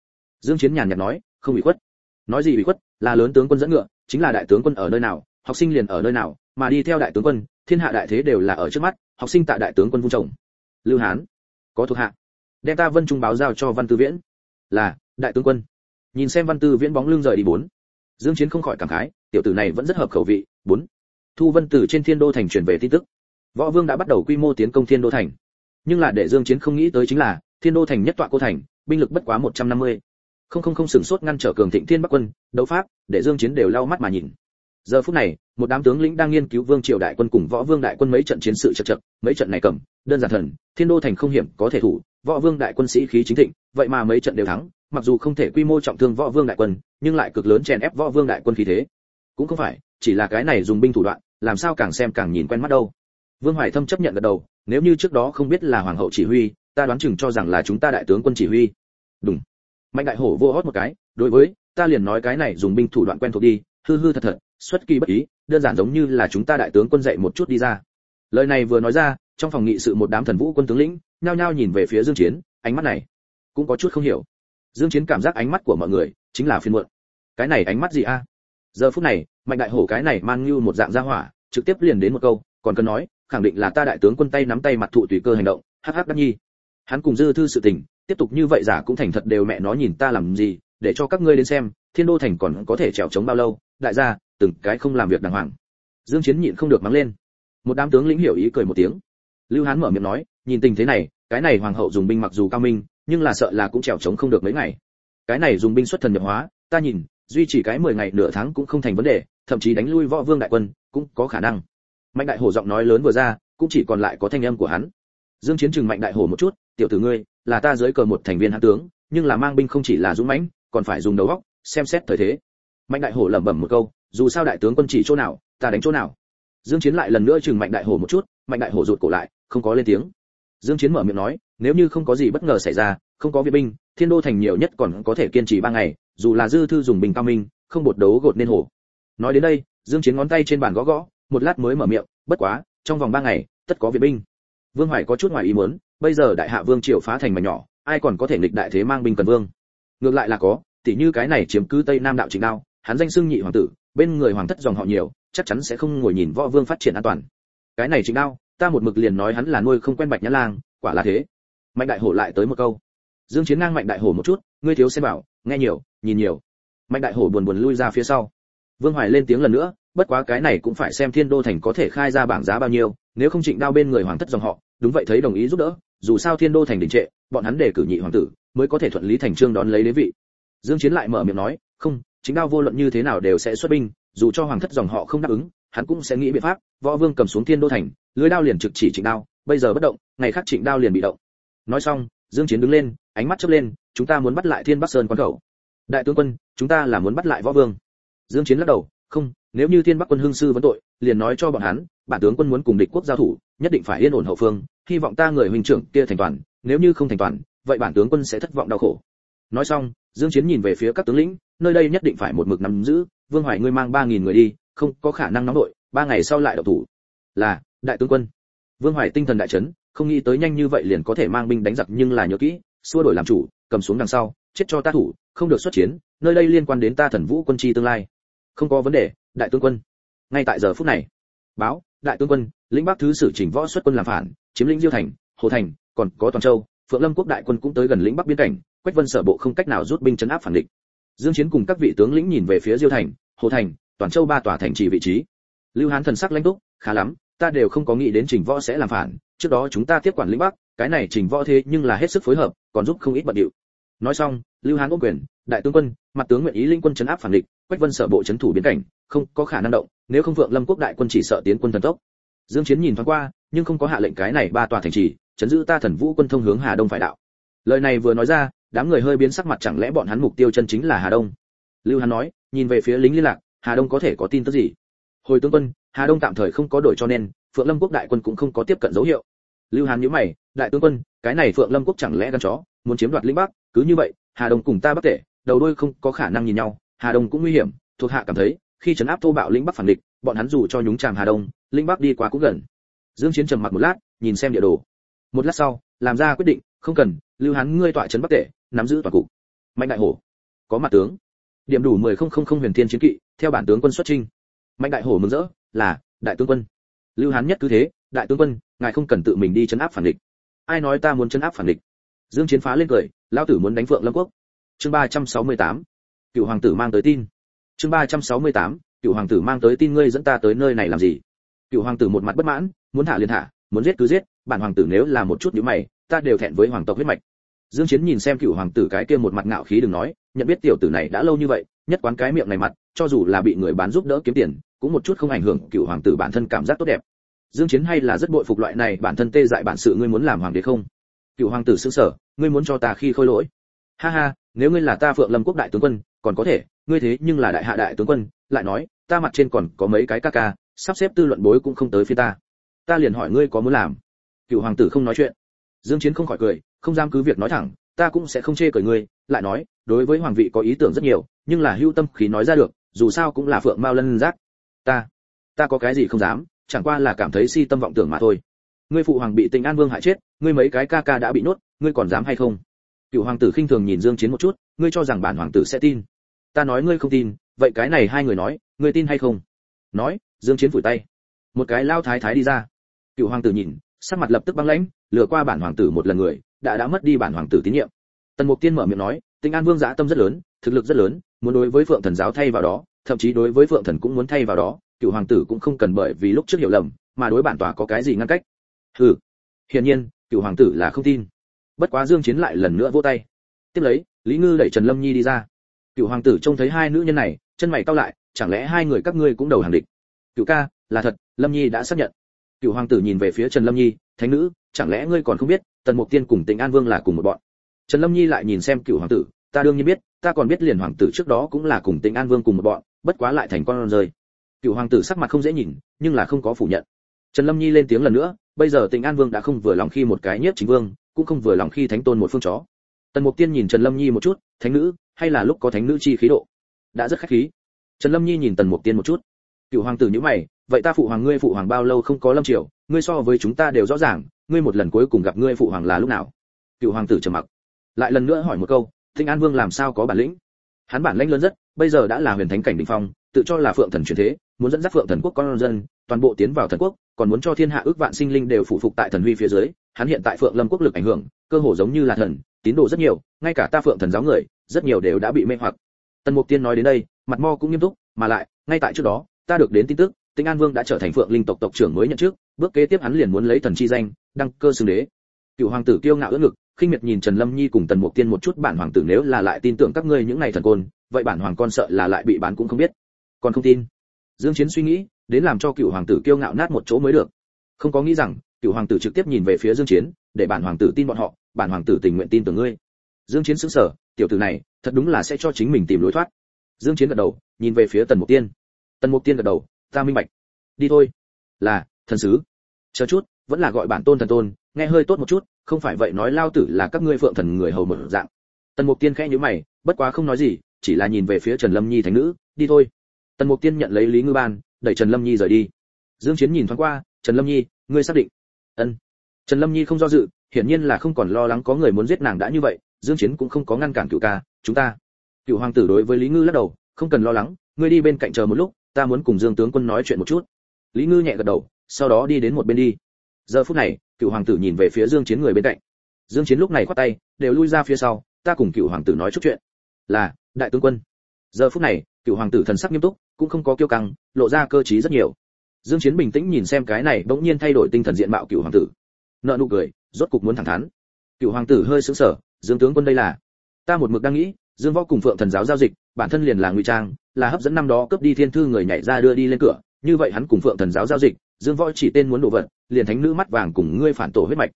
Dương chiến nhàn nhạt nói, không bị khuất. Nói gì bị khuất, là lớn tướng quân dẫn ngựa, chính là đại tướng quân ở nơi nào học sinh liền ở nơi nào, mà đi theo đại tướng quân, thiên hạ đại thế đều là ở trước mắt, học sinh tại đại tướng quân vung chồng. Lưu hán, có thuộc hạ. Đem ta vân trung báo giao cho văn tư viễn. Là, đại tướng quân. Nhìn xem văn tư viễn bóng lưng rời đi bốn. Dương chiến không khỏi cảm khái, tiểu tử này vẫn rất hợp khẩu vị, bốn. Thu vân tử trên thiên đô thành truyền về tin tức. Võ vương đã bắt đầu quy mô tiến công thiên đô thành. Nhưng là để dương chiến không nghĩ tới chính là, thiên đô thành nhất tọa cô thành, binh lực bất quá 150. không không không sừng sốt ngăn trở cường thịnh thiên bắc quân, đấu pháp, để dương chiến đều lau mắt mà nhìn giờ phút này, một đám tướng lĩnh đang nghiên cứu vương triều đại quân cùng võ vương đại quân mấy trận chiến sự chật chật, mấy trận này cầm, đơn giản thần, thiên đô thành không hiểm, có thể thủ, võ vương đại quân sĩ khí chính thịnh, vậy mà mấy trận đều thắng, mặc dù không thể quy mô trọng thương võ vương đại quân, nhưng lại cực lớn chèn ép võ vương đại quân khí thế. Cũng không phải, chỉ là cái này dùng binh thủ đoạn, làm sao càng xem càng nhìn quen mắt đâu. Vương hoài thâm chấp nhận gật đầu, nếu như trước đó không biết là hoàng hậu chỉ huy, ta đoán chừng cho rằng là chúng ta đại tướng quân chỉ huy. Đúng mạnh đại hổ vô hót một cái, đối với, ta liền nói cái này dùng binh thủ đoạn quen thuộc đi, hư hư thật thật xuất kỳ bất ý, đơn giản giống như là chúng ta đại tướng quân dạy một chút đi ra. Lời này vừa nói ra, trong phòng nghị sự một đám thần vũ quân tướng lĩnh, nhao nhao nhìn về phía dương chiến, ánh mắt này cũng có chút không hiểu. Dương chiến cảm giác ánh mắt của mọi người chính là phiền muộn. Cái này ánh mắt gì a? Giờ phút này, mạnh đại hổ cái này mang như một dạng gia hỏa, trực tiếp liền đến một câu, còn cần nói, khẳng định là ta đại tướng quân tay nắm tay mặt thụ tùy cơ hành động, hắc hắc đắc nhi. Hắn cùng dư thư sự tình, tiếp tục như vậy giả cũng thành thật đều mẹ nó nhìn ta làm gì, để cho các ngươi đến xem, thiên đô thành còn có thể trèo chống bao lâu, đại gia từng cái không làm việc đàng hoàng. Dương chiến nhịn không được mắng lên. Một đám tướng lĩnh hiểu ý cười một tiếng. Lưu hán mở miệng nói, nhìn tình thế này, cái này hoàng hậu dùng binh mặc dù cao minh, nhưng là sợ là cũng trèo chống không được mấy ngày. Cái này dùng binh xuất thần nhập hóa, ta nhìn, duy trì cái 10 ngày nửa tháng cũng không thành vấn đề, thậm chí đánh lui võ vương đại quân cũng có khả năng. Mạnh đại hổ giọng nói lớn vừa ra, cũng chỉ còn lại có thanh âm của hắn. Dương chiến trừng mạnh đại hổ một chút, tiểu tử ngươi, là ta dưới cờ một thành viên hãn tướng, nhưng là mang binh không chỉ là dũng mãnh, còn phải dùng đầu óc xem xét thời thế. Mạnh đại hổ lẩm bẩm một câu dù sao đại tướng quân chỉ chỗ nào, ta đánh chỗ nào. Dương chiến lại lần nữa chừng mạnh đại hổ một chút, mạnh đại hổ rụt cổ lại, không có lên tiếng. Dương chiến mở miệng nói, nếu như không có gì bất ngờ xảy ra, không có viện binh, thiên đô thành nhiều nhất còn có thể kiên trì ba ngày, dù là dư thư dùng bình cao minh, không bột đấu gột nên hổ. Nói đến đây, dương chiến ngón tay trên bàn gõ gõ, một lát mới mở miệng, bất quá, trong vòng ba ngày, tất có viện binh. Vương hoài có chút ngoài ý muốn, bây giờ đại hạ vương triều phá thành mà nhỏ, ai còn có thể nghịch đại thế mang binh cần vương? Ngược lại là có, tỉ như cái này chiếm cứ tây nam đạo trịnh đao, hắn danh xưng nhị hoàng tử bên người hoàng thất dòng họ nhiều, chắc chắn sẽ không ngồi nhìn võ vương phát triển an toàn. Cái này chính đao, ta một mực liền nói hắn là nuôi không quen bạch nhã lang, quả là thế. Mạnh đại hổ lại tới một câu. Dương chiến ngang mạnh đại hổ một chút, ngươi thiếu xem bảo, nghe nhiều, nhìn nhiều. Mạnh đại hổ buồn buồn lui ra phía sau. Vương hoài lên tiếng lần nữa, bất quá cái này cũng phải xem thiên đô thành có thể khai ra bảng giá bao nhiêu, nếu không trịnh đao bên người hoàng thất dòng họ, đúng vậy thấy đồng ý giúp đỡ, dù sao thiên đô thành đình trệ, bọn hắn đề cử nhị hoàng tử, mới có thể thuận lý thành trương đón lấy đế vị. Dương chiến lại mở miệng nói, không chính đao vô luận như thế nào đều sẽ xuất binh, dù cho hoàng thất dòng họ không đáp ứng, hắn cũng sẽ nghĩ biện pháp, võ vương cầm xuống thiên đô thành, lưới đao liền trực chỉ trịnh đao, bây giờ bất động, ngày khác trịnh đao liền bị động. Nói xong, dương chiến đứng lên, ánh mắt chớp lên, chúng ta muốn bắt lại thiên bắc sơn quan khẩu. Đại tướng quân, chúng ta là muốn bắt lại võ vương. Dương chiến lắc đầu, không, nếu như thiên bắc quân hưng sư vấn tội, liền nói cho bọn hắn, bản tướng quân muốn cùng địch quốc giao thủ, nhất định phải yên ổn hậu phương, hy vọng ta người huynh trưởng kia thành toàn, nếu như không thành toàn, vậy bản tướng quân sẽ thất vọng đau khổ nói xong, dương chiến nhìn về phía các tướng lĩnh, nơi đây nhất định phải một mực nắm giữ, vương hoài ngươi mang ba nghìn người đi, không có khả năng nóng đội, ba ngày sau lại đầu thủ. Là, đại tướng quân. Vương hoài tinh thần đại chấn, không nghĩ tới nhanh như vậy liền có thể mang binh đánh giặc nhưng là nhớ kỹ, xua đổi làm chủ, cầm xuống đằng sau, chết cho ta thủ, không được xuất chiến, nơi đây liên quan đến ta thần vũ quân chi tương lai. Không có vấn đề, đại tướng quân. Ngay tại giờ phút này, báo, đại tướng quân, lĩnh bắc thứ sử chỉnh võ xuất quân làm phản, chiếm lĩnh diêu thành, hồ thành, còn có toàn châu, phượng lâm quốc đại quân cũng tới gần lĩnh bắc biên cảnh quách vân sở bộ không cách nào rút binh chấn áp phản địch. Dương chiến cùng các vị tướng lĩnh nhìn về phía diêu thành, hồ thành, toàn châu ba tòa thành trì vị trí. Lưu hán thần sắc lãnh túc, khá lắm, ta đều không có nghĩ đến trình võ sẽ làm phản, trước đó chúng ta tiếp quản lĩnh bắc, cái này trình võ thế nhưng là hết sức phối hợp, còn giúp không ít bận điệu. Nói xong, lưu hán ôm quyền, đại tướng quân, mặt tướng nguyện ý linh quân chấn áp phản địch, quách vân sở bộ chấn thủ biến cảnh, không có khả năng động, nếu không vượng lâm quốc đại quân chỉ sợ tiến quân thần tốc. Dương chiến nhìn thoáng qua, nhưng không có hạ lệnh cái này ba tòa thành trì, chấn giữ ta thần vũ quân thông hướng hà đông phải đạo. Lời này vừa nói ra đám người hơi biến sắc mặt chẳng lẽ bọn hắn mục tiêu chân chính là hà đông? Lưu hán nói, nhìn về phía lính liên lạc, hà đông có thể có tin tức gì? Hồi tướng quân, hà đông tạm thời không có đổi cho nên, phượng lâm quốc đại quân cũng không có tiếp cận dấu hiệu. Lưu hán nhíu mày, đại tướng quân, cái này phượng lâm quốc chẳng lẽ gan chó, muốn chiếm đoạt lĩnh bắc, cứ như vậy, hà đông cùng ta bất tệ đầu đuôi không có khả năng nhìn nhau, hà đông cũng nguy hiểm, thuộc hạ cảm thấy, khi trấn áp thô bạo lĩnh bắc phản địch, bọn hắn dù cho nhúng chàm hà đông, lĩnh bắc đi qua cũng gần. Dương chiến trầm mặt một lát, nhìn xem địa đồ. Một lát sau, làm ra quyết định, không cần, lưu hán ngươi tọa trấn bắc tể nắm giữ toàn cục. Mạnh đại hổ, có mặt tướng. Điểm đủ mười không không không huyền thiên chiến kỵ, theo bản tướng quân xuất trinh mạnh đại hổ mừng rỡ, là, đại tướng quân. Lưu hán nhất cứ thế, đại tướng quân, ngài không cần tự mình đi chấn áp phản địch. Ai nói ta muốn chấn áp phản địch? Dương chiến phá lên cười, lão tử muốn đánh phượng lâm quốc. Chương 368 cựu hoàng tử mang tới tin. Chương 368 cựu hoàng tử mang tới tin ngươi dẫn ta tới nơi này làm gì? Cựu hoàng tử một mặt bất mãn, muốn thả liền thả, muốn giết cứ giết, bản hoàng tử nếu là một chút nhíu mày, ta đều thẹn với hoàng tộc huyết mạch dương chiến nhìn xem cựu hoàng tử cái kia một mặt ngạo khí đừng nói, nhận biết tiểu tử này đã lâu như vậy, nhất quán cái miệng này mặt, cho dù là bị người bán giúp đỡ kiếm tiền, cũng một chút không ảnh hưởng cựu hoàng tử bản thân cảm giác tốt đẹp. Dương chiến hay là rất bội phục loại này, bản thân tê dại bản sự ngươi muốn làm hoàng đế không? Cựu hoàng tử sững sở ngươi muốn cho ta khi khôi lỗi. Ha ha, nếu ngươi là ta phượng lâm quốc đại tướng quân, còn có thể, ngươi thế nhưng là đại hạ đại tướng quân, lại nói, ta mặt trên còn có mấy cái ca ca, sắp xếp tư luận bối cũng không tới phía ta. Ta liền hỏi ngươi có muốn làm. Cựu hoàng tử không nói chuyện. Dương chiến không khỏi cười không dám cứ việc nói thẳng, ta cũng sẽ không chê cười ngươi, lại nói, đối với hoàng vị có ý tưởng rất nhiều, nhưng là hưu tâm khí nói ra được, dù sao cũng là phượng mao lân giác. Ta ta có cái gì không dám, chẳng qua là cảm thấy si tâm vọng tưởng mà thôi. Ngươi phụ hoàng bị tình an vương hại chết, ngươi mấy cái ca ca đã bị nốt ngươi còn dám hay không? Cựu hoàng tử khinh thường nhìn dương chiến một chút, ngươi cho rằng bản hoàng tử sẽ tin. Ta nói ngươi không tin, vậy cái này hai người nói, ngươi tin hay không? Nói, dương chiến phủi tay. Một cái lao thái thái đi ra. Cựu hoàng tử nhìn, sắc mặt lập tức băng lãnh, lừa qua bản hoàng tử một lần người đã đã mất đi bản hoàng tử tín nhiệm. Tần mục tiên mở miệng nói, tinh an vương dã tâm rất lớn, thực lực rất lớn, muốn đối với phượng thần giáo thay vào đó, thậm chí đối với phượng thần cũng muốn thay vào đó, cựu hoàng tử cũng không cần bởi vì lúc trước hiểu lầm, mà đối bản tòa có cái gì ngăn cách. Hừ, hiển nhiên, cựu hoàng tử là không tin. Bất quá dương chiến lại lần nữa vỗ tay. Tiếp lấy, lý ngư đẩy trần lâm nhi đi ra. Cựu hoàng tử trông thấy hai nữ nhân này, chân mày cau lại, chẳng lẽ hai người các ngươi cũng đầu hàng địch? Cựu ca, là thật, lâm nhi đã xác nhận. Cựu hoàng tử nhìn về phía trần lâm nhi, thánh nữ chẳng lẽ ngươi còn không biết, tần mục tiên cùng tịnh an vương là cùng một bọn? Trần lâm nhi lại nhìn xem cựu hoàng tử, ta đương nhiên biết, ta còn biết liền hoàng tử trước đó cũng là cùng tịnh an vương cùng một bọn, bất quá lại thành con rơi. Cựu hoàng tử sắc mặt không dễ nhìn, nhưng là không có phủ nhận. Trần lâm nhi lên tiếng lần nữa, bây giờ tịnh an vương đã không vừa lòng khi một cái nhất chính vương, cũng không vừa lòng khi thánh tôn một phương chó. Tần mục tiên nhìn trần lâm nhi một chút, thánh nữ, hay là lúc có thánh nữ chi khí độ? Đã rất khách khí. Trần lâm nhi nhìn tần mục tiên một chút. Cựu hoàng tử nhíu mày, vậy ta phụ hoàng ngươi phụ hoàng bao lâu không có lâm triều, ngươi so với chúng ta đều rõ ràng ngươi một lần cuối cùng gặp ngươi phụ hoàng là lúc nào? Cựu hoàng tử trầm mặc. Lại lần nữa hỏi một câu thịnh an vương làm sao có bản lĩnh? Hắn bản lãnh lớn rất bây giờ đã là huyền thánh cảnh đỉnh phong tự cho là phượng thần truyền thế muốn dẫn dắt phượng thần quốc con dân toàn bộ tiến vào thần quốc còn muốn cho thiên hạ ước vạn sinh linh đều phụ phục tại thần huy phía dưới hắn hiện tại phượng lâm quốc lực ảnh hưởng cơ hồ giống như là thần tín đồ rất nhiều ngay cả ta phượng thần giáo người rất nhiều đều đã bị mê hoặc. Tần mục tiên nói đến đây mặt mo cũng nghiêm túc mà lại ngay tại trước đó ta được đến tin tức tinh An Vương đã trở thành Phượng Linh tộc tộc trưởng mới nhận trước, bước kế tiếp hắn liền muốn lấy thần chi danh, đăng cơ xưng đế. Cựu hoàng tử kiêu ngạo ưỡn ngực, khinh miệt nhìn Trần Lâm Nhi cùng Tần Mục Tiên một chút, bản hoàng tử nếu là lại tin tưởng các ngươi những ngày thần côn, vậy bản hoàng con sợ là lại bị bán cũng không biết. Còn không tin. Dương Chiến suy nghĩ, đến làm cho cựu hoàng tử kiêu ngạo nát một chỗ mới được. Không có nghĩ rằng, cựu hoàng tử trực tiếp nhìn về phía Dương Chiến, để bản hoàng tử tin bọn họ, bản hoàng tử tình nguyện tin tưởng ngươi. Dương Chiến sững sờ, tiểu tử này, thật đúng là sẽ cho chính mình tìm lối thoát. Dương Chiến gật đầu, nhìn về phía Tần Mục Tiên. Tần Mục Tiên gật đầu, ta minh bạch đi thôi là thần sứ chờ chút, vẫn là gọi bản tôn thần tôn, nghe hơi tốt một chút, không phải vậy nói lao tử là các ngươi phượng thần người hầu một dạng. Tần mục tiên khẽ nhíu mày, bất quá không nói gì, chỉ là nhìn về phía trần lâm nhi thánh nữ, đi thôi. Tần mục tiên nhận lấy lý ngư ban, đẩy trần lâm nhi rời đi. Dương chiến nhìn thoáng qua, trần lâm nhi, ngươi xác định? Ân. Trần lâm nhi không do dự, hiển nhiên là không còn lo lắng có người muốn giết nàng đã như vậy, dương chiến cũng không có ngăn cản cựu ca, chúng ta. Cựu hoàng tử đối với lý ngư lắc đầu, không cần lo lắng, ngươi đi bên cạnh chờ một lúc, ta muốn cùng dương tướng quân nói chuyện một chút. Lý ngư nhẹ gật đầu sau đó đi đến một bên đi. Giờ phút này, cựu hoàng tử nhìn về phía dương chiến người bên cạnh. Dương chiến lúc này khoát tay, đều lui ra phía sau, ta cùng cựu hoàng tử nói chút chuyện. Là, đại tướng quân. Giờ phút này, cựu hoàng tử thần sắc nghiêm túc, cũng không có kiêu căng, lộ ra cơ trí rất nhiều. Dương chiến bình tĩnh nhìn xem cái này bỗng nhiên thay đổi tinh thần diện mạo cựu hoàng tử. Nợ nụ cười, rốt cục muốn thẳng thắn. Cựu hoàng tử hơi sững sờ, dương tướng quân đây là? Ta một mực đang nghĩ, dương võ cùng phượng thần giáo giao dịch, bản thân liền là ngụy trang, là hấp dẫn năm đó cướp đi thiên thư người nhảy ra đưa đi lên cửa, như vậy hắn cùng phượng thần giáo giao dịch dương võ chỉ tên muốn đồ vật, liền thánh nữ mắt vàng cùng ngươi phản tổ huyết mạch.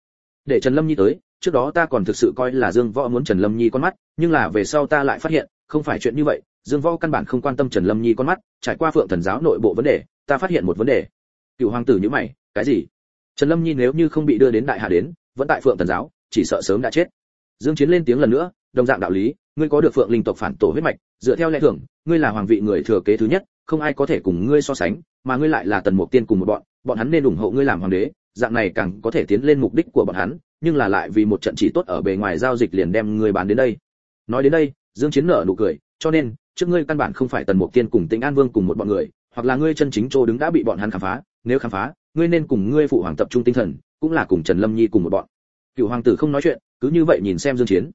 Để trần lâm nhi tới, trước đó ta còn thực sự coi là dương võ muốn trần lâm nhi con mắt, nhưng là về sau ta lại phát hiện, không phải chuyện như vậy, dương võ căn bản không quan tâm trần lâm nhi con mắt, trải qua phượng thần giáo nội bộ vấn đề, ta phát hiện một vấn đề. Cựu hoàng tử như mày, cái gì? Trần lâm nhi nếu như không bị đưa đến đại Hà đến, vẫn tại phượng thần giáo, chỉ sợ sớm đã chết. Dương chiến lên tiếng lần nữa, đồng dạng đạo lý, ngươi có được phượng linh tộc phản tổ huyết mạch, dựa theo lẽ thường, ngươi là hoàng vị người thừa kế thứ nhất, không ai có thể cùng ngươi so sánh, mà ngươi lại là tần mục tiên cùng một bọn bọn hắn nên ủng hộ ngươi làm hoàng đế, dạng này càng có thể tiến lên mục đích của bọn hắn, nhưng là lại vì một trận chỉ tốt ở bề ngoài giao dịch liền đem ngươi bán đến đây. Nói đến đây, dương chiến nở nụ cười, cho nên, trước ngươi căn bản không phải tần mục tiên cùng tĩnh an vương cùng một bọn người, hoặc là ngươi chân chính chỗ đứng đã bị bọn hắn khám phá, nếu khám phá, ngươi nên cùng ngươi phụ hoàng tập trung tinh thần, cũng là cùng trần lâm nhi cùng một bọn. Cựu hoàng tử không nói chuyện, cứ như vậy nhìn xem dương chiến.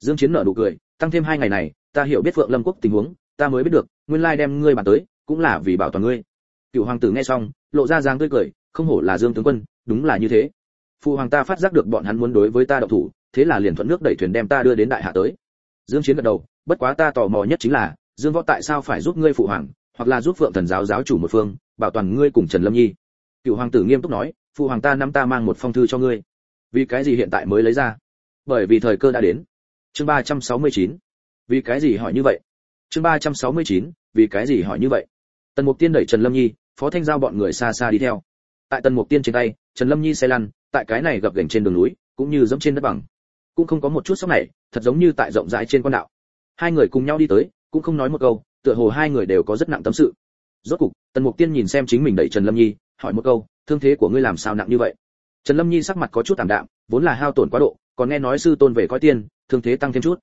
Dương chiến nở nụ cười, tăng thêm hai ngày này, ta hiểu biết phượng lâm quốc tình huống, ta mới biết được, nguyên lai đem ngươi bàn tới, cũng là vì bảo toàn ngươi cựu hoàng tử nghe xong, lộ ra dáng tươi cười, không hổ là dương tướng quân, đúng là như thế. Phụ hoàng ta phát giác được bọn hắn muốn đối với ta đậu thủ, thế là liền thuận nước đẩy thuyền đem ta đưa đến đại hạ tới. Dương chiến gật đầu, bất quá ta tò mò nhất chính là, dương võ tại sao phải giúp ngươi phụ hoàng, hoặc là giúp phượng thần giáo giáo chủ một phương, bảo toàn ngươi cùng trần lâm nhi? Cựu hoàng tử nghiêm túc nói phụ hoàng ta năm ta mang một phong thư cho ngươi. Vì cái gì hiện tại mới lấy ra? Bởi vì thời cơ đã đến. Chương 369. vì cái gì hỏi như vậy? Chương 369. vì cái gì hỏi như vậy? Tần mục tiên đẩy trần lâm nhi phó thanh giao bọn người xa xa đi theo. Tại tần mục tiên trên tay, trần lâm nhi xe lăn, tại cái này gập gành trên đường núi, cũng như dẫm trên đất bằng. Cũng không có một chút sốc này, thật giống như tại rộng rãi trên con đạo. Hai người cùng nhau đi tới, cũng không nói một câu, tựa hồ hai người đều có rất nặng tâm sự. Rốt cục, tần mục tiên nhìn xem chính mình đẩy trần lâm nhi, hỏi một câu, thương thế của ngươi làm sao nặng như vậy? Trần lâm nhi sắc mặt có chút tạm đạm, vốn là hao tổn quá độ, còn nghe nói sư tôn về coi tiên, thương thế tăng thêm chút.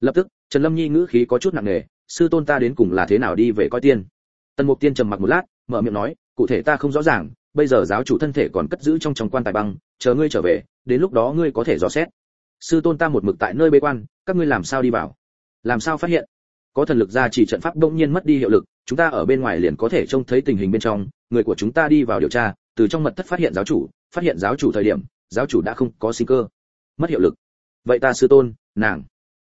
Lập tức, trần lâm nhi ngữ khí có chút nặng nề, sư tôn ta đến cùng là thế nào đi về coi tiên? Tần mục tiên trầm mặc một lát mở miệng nói, cụ thể ta không rõ ràng, bây giờ giáo chủ thân thể còn cất giữ trong trong quan tài băng, chờ ngươi trở về, đến lúc đó ngươi có thể dò xét. Sư tôn ta một mực tại nơi bế quan, các ngươi làm sao đi vào? Làm sao phát hiện? Có thần lực ra chỉ trận pháp đông nhiên mất đi hiệu lực, chúng ta ở bên ngoài liền có thể trông thấy tình hình bên trong, người của chúng ta đi vào điều tra, từ trong mật thất phát hiện giáo chủ, phát hiện giáo chủ thời điểm, giáo chủ đã không có sinh cơ, mất hiệu lực. Vậy ta sư tôn, nàng.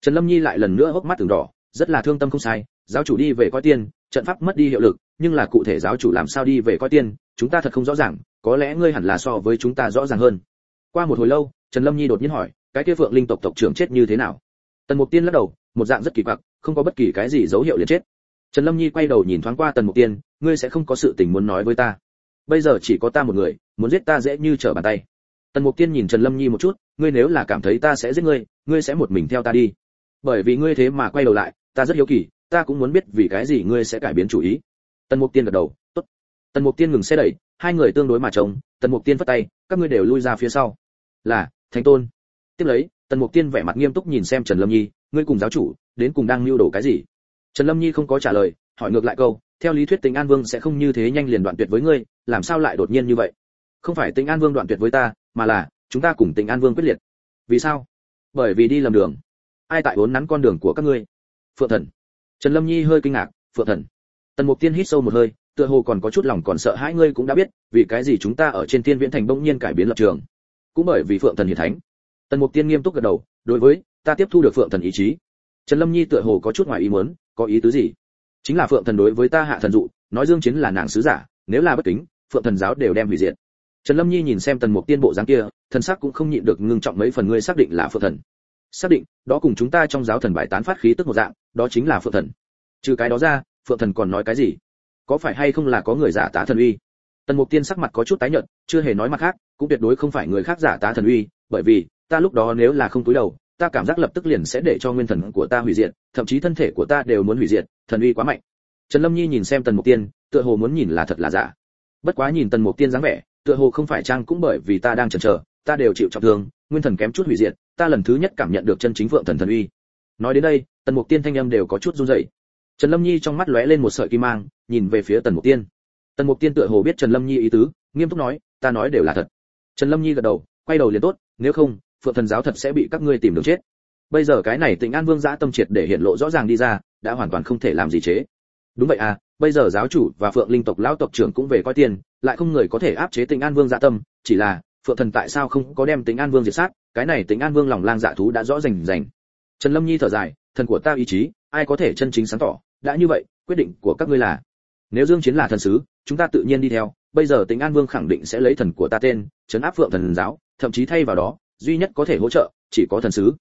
Trần lâm nhi lại lần nữa hốc mắt từng đỏ, rất là thương tâm không sai, giáo chủ đi về coi tiên, trận pháp mất đi hiệu lực nhưng là cụ thể giáo chủ làm sao đi về coi tiên, chúng ta thật không rõ ràng, có lẽ ngươi hẳn là so với chúng ta rõ ràng hơn. Qua một hồi lâu, trần lâm nhi đột nhiên hỏi, cái kia phượng linh tộc tộc trưởng chết như thế nào? Tần mục tiên lắc đầu, một dạng rất kỳ quặc, không có bất kỳ cái gì dấu hiệu liền chết. Trần lâm nhi quay đầu nhìn thoáng qua tần mục tiên, ngươi sẽ không có sự tình muốn nói với ta. Bây giờ chỉ có ta một người, muốn giết ta dễ như trở bàn tay. Tần mục tiên nhìn trần lâm nhi một chút, ngươi nếu là cảm thấy ta sẽ giết ngươi ngươi sẽ một mình theo ta đi. Bởi vì ngươi thế mà quay đầu lại, ta rất hiếu kỳ, ta cũng muốn biết vì cái gì ngươi sẽ cải biến chủ ý tần mục tiên gật đầu, tốt. Tần mục tiên ngừng xe đẩy, hai người tương đối mà chống. tần mục tiên vất tay, các ngươi đều lui ra phía sau. Là, thánh tôn. Tiếp lấy, tần mục tiên vẻ mặt nghiêm túc nhìn xem trần lâm nhi, ngươi cùng giáo chủ, đến cùng đang lưu đồ cái gì? Trần lâm nhi không có trả lời, hỏi ngược lại câu, theo lý thuyết tính an vương sẽ không như thế nhanh liền đoạn tuyệt với ngươi, làm sao lại đột nhiên như vậy? Không phải tính an vương đoạn tuyệt với ta, mà là chúng ta cùng tính an vương quyết liệt. Vì sao? Bởi vì đi lầm đường. Ai tại vốn nắn con đường của các ngươi? Phượng thần. Trần lâm nhi hơi kinh ngạc, phượng thần tần mục tiên hít sâu một hơi, tựa hồ còn có chút lòng còn sợ hãi ngươi cũng đã biết, vì cái gì chúng ta ở trên thiên viễn thành bỗng nhiên cải biến lập trường. Cũng bởi vì phượng thần hiển thánh. Tần mục tiên nghiêm túc gật đầu, đối với, ta tiếp thu được phượng thần ý chí. Trần lâm nhi tựa hồ có chút ngoài ý muốn, có ý tứ gì? Chính là phượng thần đối với ta hạ thần dụ, nói dương chiến là nàng sứ giả, nếu là bất kính, phượng thần giáo đều đem hủy diệt. Trần lâm nhi nhìn xem tần mục tiên bộ dáng kia, thần sắc cũng không nhịn được ngưng trọng mấy phần ngươi xác định là phượng thần. Xác định, đó cùng chúng ta trong giáo thần bài tán phát khí tức một dạng, đó chính là phượng thần. Trừ cái đó ra phượng thần còn nói cái gì? Có phải hay không là có người giả tá thần uy? Tần mục tiên sắc mặt có chút tái nhợt, chưa hề nói mặt khác, cũng tuyệt đối không phải người khác giả tá thần uy, bởi vì, ta lúc đó nếu là không túi đầu, ta cảm giác lập tức liền sẽ để cho nguyên thần của ta hủy diệt, thậm chí thân thể của ta đều muốn hủy diệt, thần uy quá mạnh. Trần lâm nhi nhìn xem tần mục tiên, tựa hồ muốn nhìn là thật là giả. Bất quá nhìn tần mục tiên dáng vẻ, tựa hồ không phải trang cũng bởi vì ta đang chần chờ, ta đều chịu trọng thương, nguyên thần kém chút hủy diệt, ta lần thứ nhất cảm nhận được chân chính vượng thần thần uy. Nói đến đây, tần mục tiên thanh âm đều có chút run rẩy trần lâm nhi trong mắt lóe lên một sợi kim mang, nhìn về phía tần mục tiên. Tần mục tiên tựa hồ biết trần lâm nhi ý tứ, nghiêm túc nói, ta nói đều là thật. Trần lâm nhi gật đầu, quay đầu liền tốt, nếu không, phượng thần giáo thật sẽ bị các ngươi tìm đường chết. Bây giờ cái này tịnh an vương giã tâm triệt để hiện lộ rõ ràng đi ra, đã hoàn toàn không thể làm gì chế. Đúng vậy à bây giờ giáo chủ và phượng linh tộc lão tộc trưởng cũng về coi tiền, lại không người có thể áp chế tịnh an vương dạ tâm, chỉ là, phượng thần tại sao không có đem tịnh an vương diệt sát, cái này tịnh an vương lòng lang dạ thú đã rõ rành rành. Trần lâm nhi thở dài, thần của ta ý chí, ai có thể chân chính sáng tỏ? Đã như vậy, quyết định của các ngươi là, nếu dương chiến là thần sứ, chúng ta tự nhiên đi theo, bây giờ tịnh an vương khẳng định sẽ lấy thần của ta tên chấn áp phượng thần giáo, thậm chí thay vào đó, duy nhất có thể hỗ trợ, chỉ có thần sứ.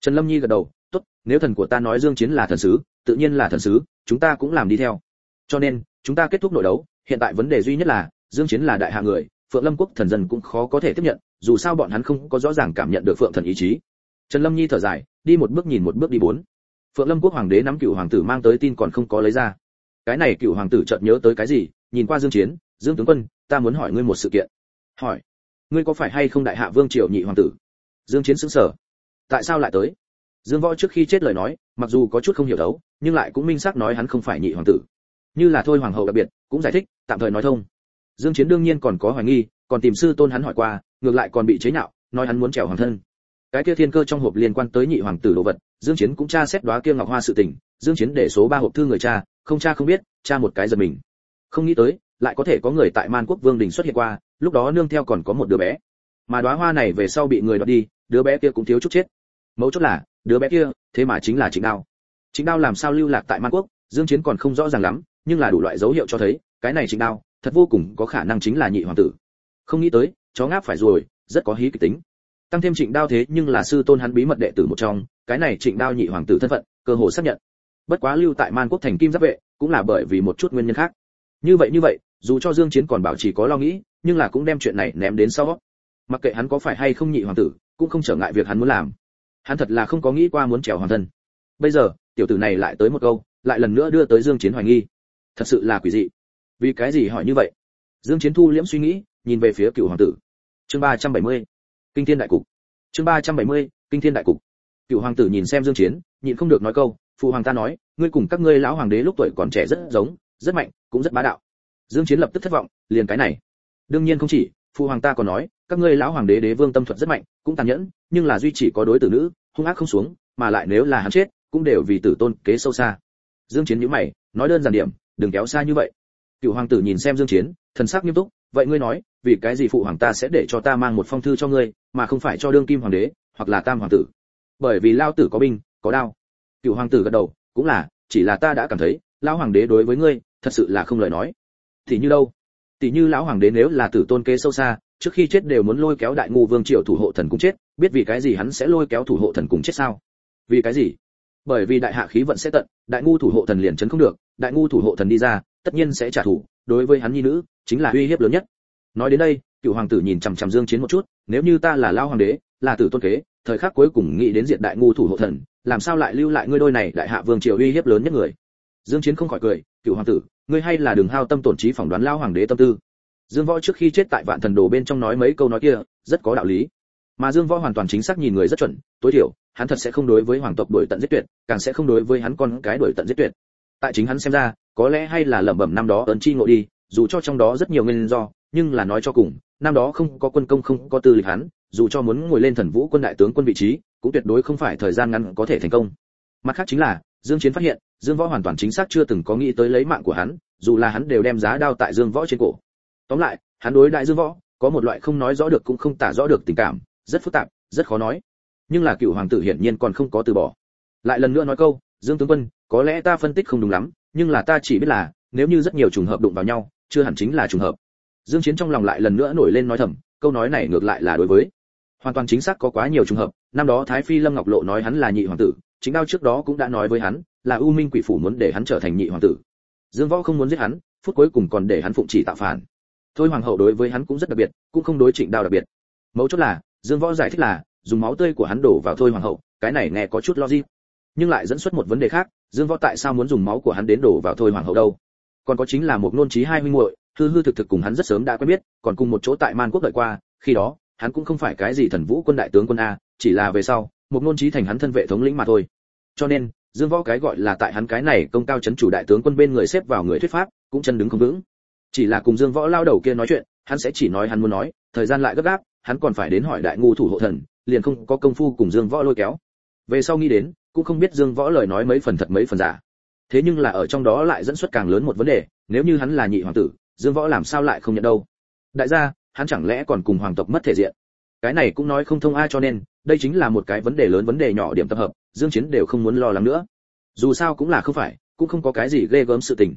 Trần lâm nhi gật đầu, tốt, nếu thần của ta nói dương chiến là thần sứ, tự nhiên là thần sứ, chúng ta cũng làm đi theo. Cho nên, chúng ta kết thúc nội đấu, hiện tại vấn đề duy nhất là, dương chiến là đại hạ người, phượng lâm quốc thần dân cũng khó có thể tiếp nhận, dù sao bọn hắn không có rõ ràng cảm nhận được phượng thần ý chí. Trần lâm nhi thở dài, đi một bước nhìn một bước đi bốn phượng lâm quốc hoàng đế nắm cựu hoàng tử mang tới tin còn không có lấy ra. Cái này cựu hoàng tử chợt nhớ tới cái gì, nhìn qua dương chiến, dương tướng quân, ta muốn hỏi ngươi một sự kiện. Hỏi? Ngươi có phải hay không đại hạ vương triều nhị hoàng tử? Dương chiến sững sờ. Tại sao lại tới? Dương võ trước khi chết lời nói, mặc dù có chút không hiểu đấu, nhưng lại cũng minh xác nói hắn không phải nhị hoàng tử. Như là thôi hoàng hậu đặc biệt, cũng giải thích, tạm thời nói thông. Dương chiến đương nhiên còn có hoài nghi, còn tìm sư tôn hắn hỏi qua, ngược lại còn bị chế nhạo, nói hắn muốn trèo hoàng thân cái kia thiên cơ trong hộp liên quan tới nhị hoàng tử đồ vật, dương chiến cũng tra xét đóa kia ngọc hoa sự tình, dương chiến để số ba hộp thư người cha, không cha không biết, cha một cái giật mình. Không nghĩ tới, lại có thể có người tại man quốc vương đình xuất hiện qua, lúc đó nương theo còn có một đứa bé. Mà đóa hoa này về sau bị người đoạt đi, đứa bé kia cũng thiếu chút chết. Mấu chốt là, đứa bé kia, thế mà chính là chính đao. Chính đao làm sao lưu lạc tại man quốc, dương chiến còn không rõ ràng lắm, nhưng là đủ loại dấu hiệu cho thấy, cái này chính đao, thật vô cùng có khả năng chính là nhị hoàng tử. Không nghĩ tới, chó ngáp phải rồi, rất có hí kịch tính tăng thêm trịnh đao thế nhưng là sư tôn hắn bí mật đệ tử một trong, cái này trịnh đao nhị hoàng tử thân phận, cơ hồ xác nhận. Bất quá lưu tại man quốc thành kim giáp vệ, cũng là bởi vì một chút nguyên nhân khác. Như vậy như vậy, dù cho dương chiến còn bảo trì có lo nghĩ, nhưng là cũng đem chuyện này ném đến sau. Mặc kệ hắn có phải hay không nhị hoàng tử, cũng không trở ngại việc hắn muốn làm. Hắn thật là không có nghĩ qua muốn trèo hoàng thân. Bây giờ, tiểu tử này lại tới một câu, lại lần nữa đưa tới dương chiến hoài nghi. Thật sự là quỷ dị. Vì cái gì hỏi như vậy? Dương chiến thu liễm suy nghĩ, nhìn về phía cựu hoàng tử. Chương 370 kinh thiên đại cục. Chương 370 kinh thiên đại cục. Cựu hoàng tử nhìn xem dương chiến, nhịn không được nói câu, phụ hoàng ta nói, ngươi cùng các ngươi lão hoàng đế lúc tuổi còn trẻ rất giống, rất mạnh, cũng rất bá đạo. Dương chiến lập tức thất vọng, liền cái này. Đương nhiên không chỉ, phụ hoàng ta còn nói, các ngươi lão hoàng đế đế vương tâm thuật rất mạnh, cũng tàn nhẫn, nhưng là duy chỉ có đối tử nữ, hung ác không xuống, mà lại nếu là hắn chết, cũng đều vì tử tôn kế sâu xa. Dương chiến nhíu mày, nói đơn giản điểm, đừng kéo xa như vậy. Cựu hoàng tử nhìn xem dương chiến, thần sắc nghiêm túc vậy ngươi nói, vì cái gì phụ hoàng ta sẽ để cho ta mang một phong thư cho ngươi, mà không phải cho đương kim hoàng đế, hoặc là tam hoàng tử? Bởi vì lao tử có binh, có đao. Cựu hoàng tử gật đầu, cũng là, chỉ là ta đã cảm thấy, lão hoàng đế đối với ngươi, thật sự là không lời nói. Thì như đâu? Tỷ như lão hoàng đế nếu là tử tôn kế sâu xa, trước khi chết đều muốn lôi kéo đại ngu vương triều thủ hộ thần cùng chết, biết vì cái gì hắn sẽ lôi kéo thủ hộ thần cùng chết sao? Vì cái gì? Bởi vì đại hạ khí vận sẽ tận, đại ngu thủ hộ thần liền chấn không được, đại ngu thủ hộ thần đi ra, tất nhiên sẽ trả thù, đối với hắn nhi nữ chính là uy hiếp lớn nhất. Nói đến đây, cựu hoàng tử nhìn chằm chằm dương chiến một chút, nếu như ta là lao hoàng đế, là tử tôn kế, thời khắc cuối cùng nghĩ đến diện đại ngu thủ hộ thần, làm sao lại lưu lại ngươi đôi này đại hạ vương triều uy hiếp lớn nhất người? Dương chiến không khỏi cười, cựu hoàng tử, ngươi hay là đừng hao tâm tổn trí phỏng đoán lao hoàng đế tâm tư. Dương võ trước khi chết tại vạn thần đồ bên trong nói mấy câu nói kia, rất có đạo lý. Mà dương võ hoàn toàn chính xác nhìn người rất chuẩn, tối thiểu, hắn thật sẽ không đối với hoàng tộc đuổi tận giết tuyệt, càng sẽ không đối với hắn con cái đuổi tận giết tuyệt. Tại chính hắn xem ra, có lẽ hay là lẩm bẩm năm đó ơn chi ngộ đi dù cho trong đó rất nhiều nguyên do, nhưng là nói cho cùng, năm đó không có quân công, không có tư lịch hắn, dù cho muốn ngồi lên thần vũ quân đại tướng quân vị trí, cũng tuyệt đối không phải thời gian ngắn có thể thành công. Mặt khác chính là, dương chiến phát hiện, dương võ hoàn toàn chính xác chưa từng có nghĩ tới lấy mạng của hắn, dù là hắn đều đem giá đao tại dương võ trên cổ. Tóm lại, hắn đối đại dương võ, có một loại không nói rõ được cũng không tả rõ được tình cảm, rất phức tạp, rất khó nói. Nhưng là cựu hoàng tử hiển nhiên còn không có từ bỏ. Lại lần nữa nói câu, dương tướng quân, có lẽ ta phân tích không đúng lắm, nhưng là ta chỉ biết là, nếu như rất nhiều trùng hợp đụng vào nhau chưa hẳn chính là trùng hợp. Dương chiến trong lòng lại lần nữa nổi lên nói thầm, câu nói này ngược lại là đối với. Hoàn toàn chính xác có quá nhiều trùng hợp, năm đó thái phi lâm ngọc lộ nói hắn là nhị hoàng tử, chính đao trước đó cũng đã nói với hắn, là u minh quỷ phủ muốn để hắn trở thành nhị hoàng tử. Dương võ không muốn giết hắn, phút cuối cùng còn để hắn phụng chỉ tạo phản. Thôi hoàng hậu đối với hắn cũng rất đặc biệt, cũng không đối trịnh đao đặc biệt. Mấu chốt là, dương võ giải thích là, dùng máu tươi của hắn đổ vào thôi hoàng hậu, cái này nghe có chút logic. Nhưng lại dẫn xuất một vấn đề khác, dương võ tại sao muốn dùng máu của hắn đến đổ vào thôi hoàng hậu đâu? Còn có chính là một nôn trí hai huynh muội, hư hư thực thực cùng hắn rất sớm đã quen biết, còn cùng một chỗ tại man quốc đợi qua, khi đó, hắn cũng không phải cái gì thần vũ quân đại tướng quân a, chỉ là về sau, một nôn trí thành hắn thân vệ thống lĩnh mà thôi. Cho nên, dương võ cái gọi là tại hắn cái này công cao chấn chủ đại tướng quân bên người xếp vào người thuyết pháp, cũng chân đứng không vững. Chỉ là cùng dương võ lao đầu kia nói chuyện, hắn sẽ chỉ nói hắn muốn nói, thời gian lại gấp gáp, hắn còn phải đến hỏi đại ngu thủ hộ thần, liền không có công phu cùng dương võ lôi kéo. Về sau nghĩ đến, cũng không biết dương võ lời nói mấy phần thật mấy phần giả thế nhưng là ở trong đó lại dẫn xuất càng lớn một vấn đề, nếu như hắn là nhị hoàng tử, dương võ làm sao lại không nhận đâu? Đại gia, hắn chẳng lẽ còn cùng hoàng tộc mất thể diện? Cái này cũng nói không thông ai cho nên, đây chính là một cái vấn đề lớn vấn đề nhỏ điểm tập hợp, dương chiến đều không muốn lo lắng nữa. Dù sao cũng là không phải, cũng không có cái gì ghê gớm sự tình.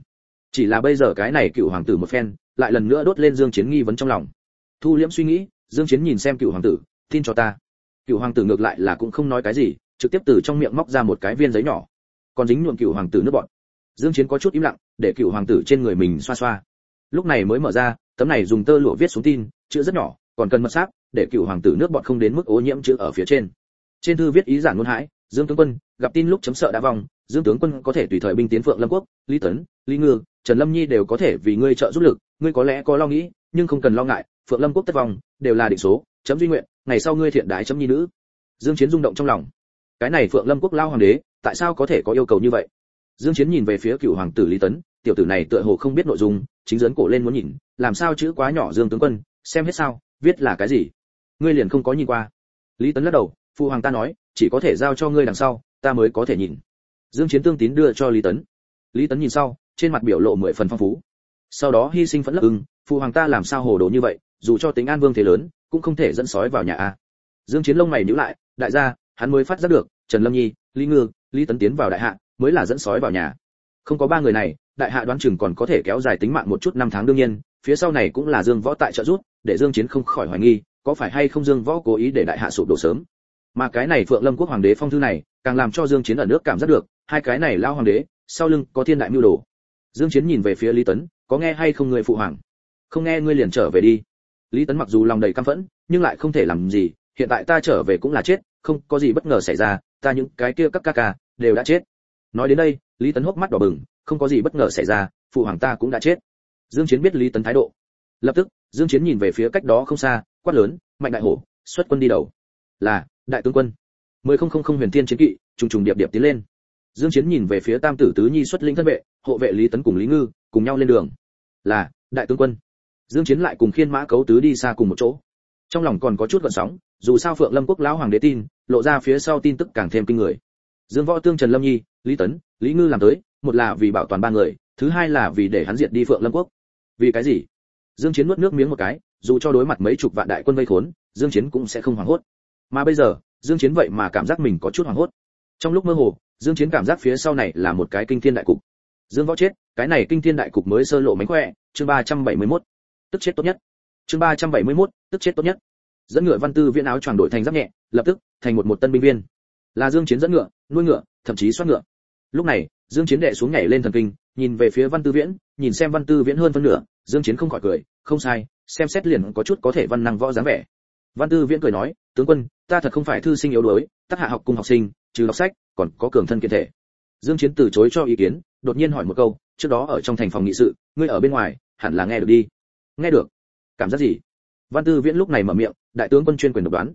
Chỉ là bây giờ cái này cựu hoàng tử một phen, lại lần nữa đốt lên dương chiến nghi vấn trong lòng. Thu liễm suy nghĩ, dương chiến nhìn xem cựu hoàng tử, tin cho ta. Cựu hoàng tử ngược lại là cũng không nói cái gì, trực tiếp từ trong miệng móc ra một cái viên giấy nhỏ còn dính nhuộm cựu hoàng tử nước bọt dương chiến có chút im lặng, để cựu hoàng tử trên người mình xoa xoa. Lúc này mới mở ra, tấm này dùng tơ lụa viết xuống tin, chữ rất nhỏ, còn cần mật sáp, để cựu hoàng tử nước bọt không đến mức ô nhiễm chữ ở phía trên. Trên thư viết ý giản ngôn hãi, dương tướng quân, gặp tin lúc chấm sợ đã vong, dương tướng quân có thể tùy thời binh tiến phượng lâm quốc, lý tấn, lý ngư, trần lâm nhi đều có thể vì ngươi trợ giúp lực, ngươi có lẽ có lo nghĩ, nhưng không cần lo ngại, phượng lâm quốc tất vong, đều là định số, chấm duy nguyện, ngày sau ngươi thiện đái chấm nhi nữ. Dương chiến rung động trong lòng. Cái này phượng lâm quốc lao hoàng đế tại sao có thể có yêu cầu như vậy? Dương chiến nhìn về phía cựu hoàng tử lý tấn, tiểu tử này tựa hồ không biết nội dung, chính dẫn cổ lên muốn nhìn, làm sao chữ quá nhỏ dương tướng quân, xem hết sao, viết là cái gì? Ngươi liền không có nhìn qua. Lý tấn lắc đầu phụ hoàng ta nói, chỉ có thể giao cho ngươi đằng sau, ta mới có thể nhìn. Dương chiến tương tín đưa cho lý tấn. Lý tấn nhìn sau, trên mặt biểu lộ mười phần phong phú. Sau đó hy sinh phẫn lắc ưng phụ hoàng ta làm sao hồ đồ như vậy, dù cho tính an vương thế lớn, cũng không thể dẫn sói vào nhà a. Dương chiến lông mày nhíu lại, đại gia, hắn mới phát giác được, trần lâm nhi, lý ngư lý tấn tiến vào đại hạ, mới là dẫn sói vào nhà. Không có ba người này, đại hạ đoán chừng còn có thể kéo dài tính mạng một chút năm tháng đương nhiên, phía sau này cũng là dương võ tại trợ giúp, để dương chiến không khỏi hoài nghi, có phải hay không dương võ cố ý để đại hạ sụp đổ sớm. Mà cái này phượng lâm quốc hoàng đế phong thư này, càng làm cho dương chiến ở nước cảm giác được, hai cái này lao hoàng đế, sau lưng có thiên đại mưu đồ. Dương chiến nhìn về phía lý tấn, có nghe hay không người phụ hoàng? Không nghe ngươi liền trở về đi. Lý tấn mặc dù lòng đầy căm phẫn, nhưng lại không thể làm gì, hiện tại ta trở về cũng là chết, không có gì bất ngờ xảy ra ta những cái kia các ca ca đều đã chết. Nói đến đây, lý tấn hốc mắt đỏ bừng, không có gì bất ngờ xảy ra, phụ hoàng ta cũng đã chết. Dương chiến biết lý tấn thái độ. Lập tức, dương chiến nhìn về phía cách đó không xa, quát lớn, mạnh đại hổ, xuất quân đi đầu. Là, đại tướng quân. Mười không không không huyền thiên chiến kỵ, trùng trùng điệp điệp tiến lên. Dương chiến nhìn về phía tam tử tứ nhi xuất linh thân vệ, hộ vệ lý tấn cùng lý ngư, cùng nhau lên đường. Là, đại tướng quân. Dương chiến lại cùng khiên mã cấu tứ đi xa cùng một chỗ trong lòng còn có chút gợn sóng, dù sao phượng lâm quốc lão hoàng đế tin, lộ ra phía sau tin tức càng thêm kinh người. Dương võ tương, trần lâm nhi, lý tấn, lý ngư làm tới, một là vì bảo toàn ba người, thứ hai là vì để hắn diệt đi phượng lâm quốc. Vì cái gì? Dương chiến nuốt nước miếng một cái, dù cho đối mặt mấy chục vạn đại quân vây khốn, dương chiến cũng sẽ không hoảng hốt. Mà bây giờ, dương chiến vậy mà cảm giác mình có chút hoảng hốt. Trong lúc mơ hồ, dương chiến cảm giác phía sau này là một cái kinh thiên đại cục. Dương võ chết, cái này kinh thiên đại cục mới sơ lộ mánh khỏe, chương 371. tức chết tốt nhất chương 371, tức chết tốt nhất. Dẫn ngựa văn tư viễn áo choàng đổi thành giáp nhẹ lập tức thành một một tân binh viên. Là dương chiến dẫn ngựa nuôi ngựa thậm chí xoát ngựa. Lúc này dương chiến đệ xuống nhảy lên thần kinh nhìn về phía văn tư viễn nhìn xem văn tư viễn hơn phân nửa dương chiến không khỏi cười không sai xem xét liền có chút có thể văn năng võ dáng vẻ. Văn tư viễn cười nói tướng quân ta thật không phải thư sinh yếu đuối tác hạ học cùng học sinh trừ đọc sách còn có cường thân kiện thể. Dương chiến từ chối cho ý kiến đột nhiên hỏi một câu trước đó ở trong thành phòng nghị sự ngươi ở bên ngoài hẳn là nghe được đi. Nghe được cảm giác gì? Văn tư viễn lúc này mở miệng, đại tướng quân chuyên quyền độc đoán.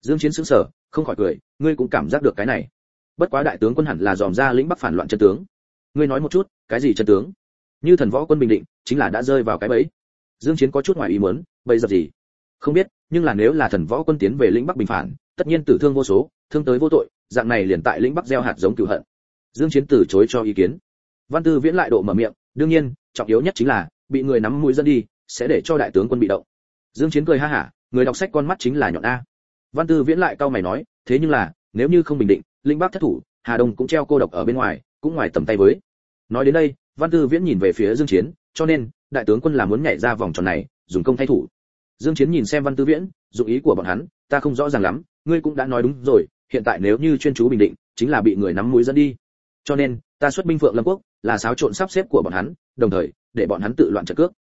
Dương chiến sững sờ, không khỏi cười, ngươi cũng cảm giác được cái này. Bất quá đại tướng quân hẳn là dòm ra lĩnh bắc phản loạn chân tướng. Ngươi nói một chút, cái gì chân tướng? Như thần võ quân bình định, chính là đã rơi vào cái bẫy. Dương chiến có chút ngoài ý muốn bây giờ gì? Không biết, nhưng là nếu là thần võ quân tiến về lĩnh bắc bình phản, tất nhiên tử thương vô số, thương tới vô tội, dạng này liền tại lĩnh bắc gieo hạt giống cửu hận. Dương chiến từ chối cho ý kiến. Văn tư viễn lại độ mở miệng, đương nhiên, trọng yếu nhất chính là, bị người nắm mũi dẫn đi sẽ để cho đại tướng quân bị động. Dương chiến cười ha hả, người đọc sách con mắt chính là nhọn a. Văn tư viễn lại cao mày nói, thế nhưng là, nếu như không bình định, linh bắc thất thủ, hà đông cũng treo cô độc ở bên ngoài, cũng ngoài tầm tay với. Nói đến đây, văn tư viễn nhìn về phía dương chiến, cho nên, đại tướng quân là muốn nhảy ra vòng tròn này, dùng công thay thủ. Dương chiến nhìn xem văn tư viễn, dụng ý của bọn hắn, ta không rõ ràng lắm, ngươi cũng đã nói đúng rồi, hiện tại nếu như chuyên chú bình định, chính là bị người nắm mũi dẫn đi. Cho nên, ta xuất binh phượng lâm quốc, là xáo trộn sắp xếp của bọn hắn, đồng thời, để bọn hắn tự loạn trận cước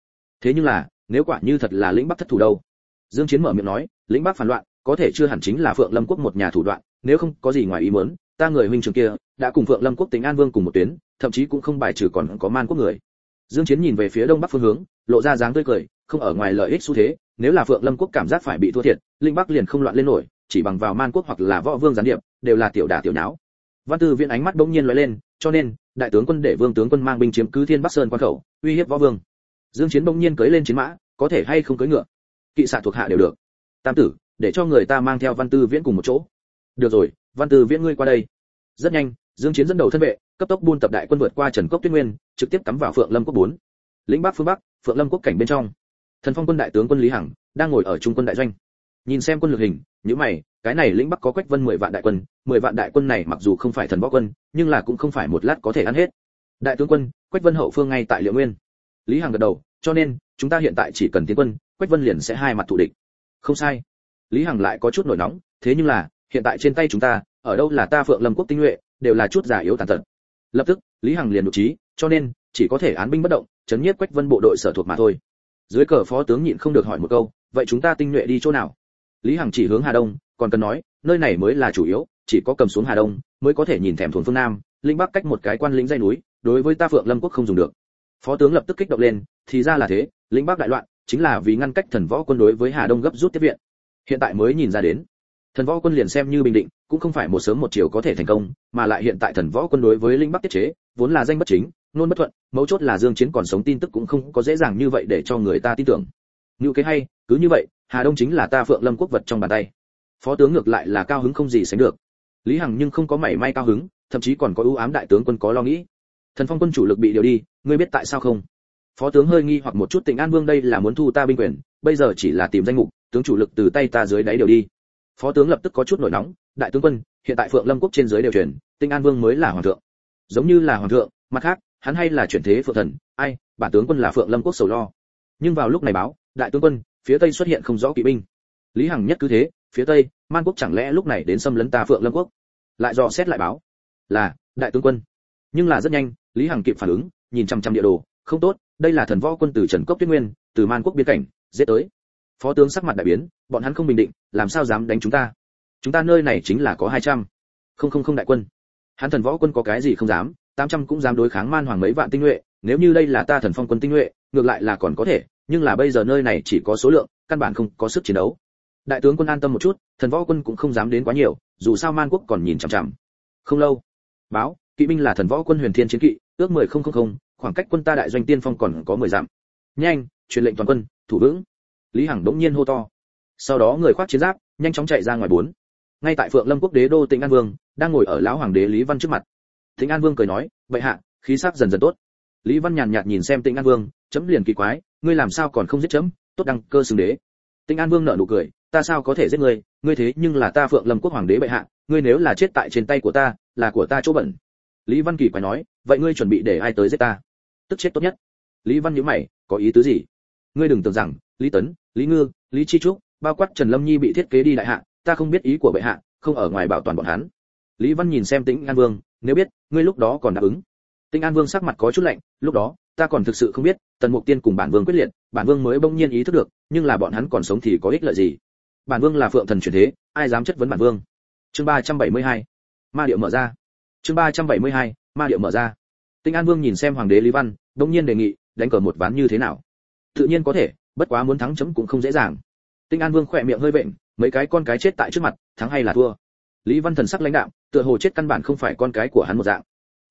thế nhưng là, nếu quả như thật là lĩnh bắc thất thủ đâu? Dương chiến mở miệng nói, lĩnh bắc phản loạn, có thể chưa hẳn chính là phượng lâm quốc một nhà thủ đoạn, nếu không có gì ngoài ý muốn, ta người huynh trưởng kia, đã cùng phượng lâm quốc tính an vương cùng một tuyến, thậm chí cũng không bài trừ còn có man quốc người. Dương chiến nhìn về phía đông bắc phương hướng, lộ ra dáng tươi cười, không ở ngoài lợi ích xu thế, nếu là phượng lâm quốc cảm giác phải bị thua thiệt linh bắc liền không loạn lên nổi, chỉ bằng vào man quốc hoặc là võ vương gián điệp, đều là tiểu đả tiểu nháo. Văn tư viện ánh mắt bỗng nhiên lóe lên, cho nên, đại tướng quân để vương tướng quân mang binh chiếm cứ thiên bắc sơn quan khẩu, uy hiếp võ vương dương chiến bỗng nhiên cưỡi lên chiến mã, có thể hay không cưỡi ngựa? Kỵ xạ thuộc hạ đều được. Tam tử, để cho người ta mang theo văn tư viễn cùng một chỗ. Được rồi, văn tư viễn ngươi qua đây. Rất nhanh, dương chiến dẫn đầu thân vệ, cấp tốc buôn tập đại quân vượt qua trần cốc tuyết nguyên, trực tiếp cắm vào phượng lâm quốc 4. lĩnh bắc phương bắc, phượng lâm quốc cảnh bên trong. Thần phong quân đại tướng quân lý hằng đang ngồi ở trung quân đại doanh. Nhìn xem quân lực hình những mày, cái này lĩnh bắc có quách vân 10 vạn đại quân 10 vạn đại quân này mặc dù không phải thần võ quân, nhưng là cũng không phải một lát có thể ăn hết. Đại tướng quân, quách vân hậu phương ngay tại liệu nguyên lý hằng gật đầu, cho nên, chúng ta hiện tại chỉ cần tiến quân, quách vân liền sẽ hai mặt thủ địch. Không sai. Lý hằng lại có chút nổi nóng, thế nhưng là, hiện tại trên tay chúng ta, ở đâu là ta phượng lâm quốc tinh nhuệ, đều là chút giả yếu tàn tật. Lập tức, lý hằng liền nhục trí, cho nên, chỉ có thể án binh bất động, chấn nhiếp quách vân bộ đội sở thuộc mà thôi. Dưới cờ phó tướng nhịn không được hỏi một câu, vậy chúng ta tinh nhuệ đi chỗ nào? Lý hằng chỉ hướng hà đông, còn cần nói, nơi này mới là chủ yếu, chỉ có cầm xuống hà đông, mới có thể nhìn thèm thuần phương nam, linh bắc cách một cái quan lĩnh dây núi, đối với ta phượng lâm quốc không dùng được phó tướng lập tức kích động lên, thì ra là thế, lĩnh bắc đại loạn, chính là vì ngăn cách thần võ quân đối với hà đông gấp rút tiếp viện. Hiện tại mới nhìn ra đến, thần võ quân liền xem như bình định, cũng không phải một sớm một chiều có thể thành công, mà lại hiện tại thần võ quân đối với linh bắc tiết chế, vốn là danh bất chính, nôn bất thuận, mấu chốt là dương chiến còn sống tin tức cũng không có dễ dàng như vậy để cho người ta tin tưởng. Như cái hay, cứ như vậy, hà đông chính là ta phượng lâm quốc vật trong bàn tay. Phó tướng ngược lại là cao hứng không gì sánh được. Lý hằng nhưng không có mảy may cao hứng, thậm chí còn có ưu ám đại tướng quân có lo nghĩ thần phong quân chủ lực bị điều đi, ngươi biết tại sao không? Phó tướng hơi nghi hoặc một chút tỉnh an vương đây là muốn thu ta binh quyền, bây giờ chỉ là tìm danh mục, tướng chủ lực từ tay ta dưới đáy điều đi. Phó tướng lập tức có chút nổi nóng, đại tướng quân, hiện tại phượng lâm quốc trên dưới đều truyền tinh an vương mới là hoàng thượng. Giống như là hoàng thượng, mặt khác, hắn hay là chuyển thế phượng thần, ai, bản tướng quân là phượng lâm quốc sầu lo. Nhưng vào lúc này báo, đại tướng quân, phía tây xuất hiện không rõ kỵ binh. Lý hằng nhất cứ thế, phía tây, man quốc chẳng lẽ lúc này đến xâm lấn ta phượng lâm quốc? Lại dò xét lại báo, là, đại tướng quân. Nhưng là rất nhanh lý hằng kịp phản ứng, nhìn chăm chăm địa đồ, không tốt, đây là thần võ quân từ trần cốc tuyết nguyên, từ man quốc biên cảnh, giết tới. Phó tướng sắc mặt đại biến, bọn hắn không bình định, làm sao dám đánh chúng ta? Chúng ta nơi này chính là có hai trăm không không không đại quân. Hắn thần võ quân có cái gì không dám, tám trăm cũng dám đối kháng man hoàng mấy vạn tinh nhuệ, nếu như đây là ta thần phong quân tinh nhuệ, ngược lại là còn có thể, nhưng là bây giờ nơi này chỉ có số lượng, căn bản không có sức chiến đấu. Đại tướng quân an tâm một chút, thần võ quân cũng không dám đến quá nhiều, dù sao man quốc còn nhìn chằm chằm. Không lâu, báo, kỵ binh là thần võ quân huyền thiên chiến kỵ ước mười không không không, khoảng cách quân ta đại doanh tiên phong còn có mười dặm. Nhanh, truyền lệnh toàn quân, thủ vững. Lý hằng đống nhiên hô to. Sau đó người khoác chiến giáp, nhanh chóng chạy ra ngoài bốn. Ngay tại phượng lâm quốc đế đô tĩnh an vương, đang ngồi ở lão hoàng đế lý văn trước mặt. Tĩnh an vương cười nói vậy hạ, khí sắc dần dần tốt. Lý văn nhàn nhạt nhìn xem tĩnh an vương, chấm liền kỳ quái, ngươi làm sao còn không giết chấm? Tốt đăng cơ xứng đế. Tĩnh an vương nở nụ cười, ta sao có thể giết ngươi? Ngươi thế nhưng là ta phượng lâm quốc hoàng đế bệ hạ, ngươi nếu là chết tại trên tay của ta, là của ta chỗ bẩn. Lý văn kỳ quái nói vậy ngươi chuẩn bị để ai tới giết ta? Tức chết tốt nhất. Lý văn nhíu mày, có ý tứ gì? Ngươi đừng tưởng rằng, lý tấn, lý ngư, lý chi trúc, bao quát trần lâm nhi bị thiết kế đi đại hạ, ta không biết ý của bệ hạ, không ở ngoài bảo toàn bọn hắn. Lý văn nhìn xem tĩnh an vương, nếu biết, ngươi lúc đó còn đáp ứng. Tĩnh an vương sắc mặt có chút lạnh, lúc đó, ta còn thực sự không biết, tần mục tiên cùng bản vương quyết liệt, bản vương mới bỗng nhiên ý thức được, nhưng là bọn hắn còn sống thì có ích lợi gì? Bản vương là phượng thần truyền thế, ai dám chất vấn bản vương? Chương ba trăm bảy mươi hai, ma điệu mở ra chương ba trăm bảy mươi hai ma điệu mở ra. Tinh an vương nhìn xem hoàng đế lý văn đông nhiên đề nghị đánh cờ một ván như thế nào? Tự nhiên có thể bất quá muốn thắng chấm cũng không dễ dàng. Tinh an vương khỏe miệng hơi bệnh mấy cái con cái chết tại trước mặt thắng hay là thua? Lý văn thần sắc lãnh đạo tựa hồ chết căn bản không phải con cái của hắn một dạng.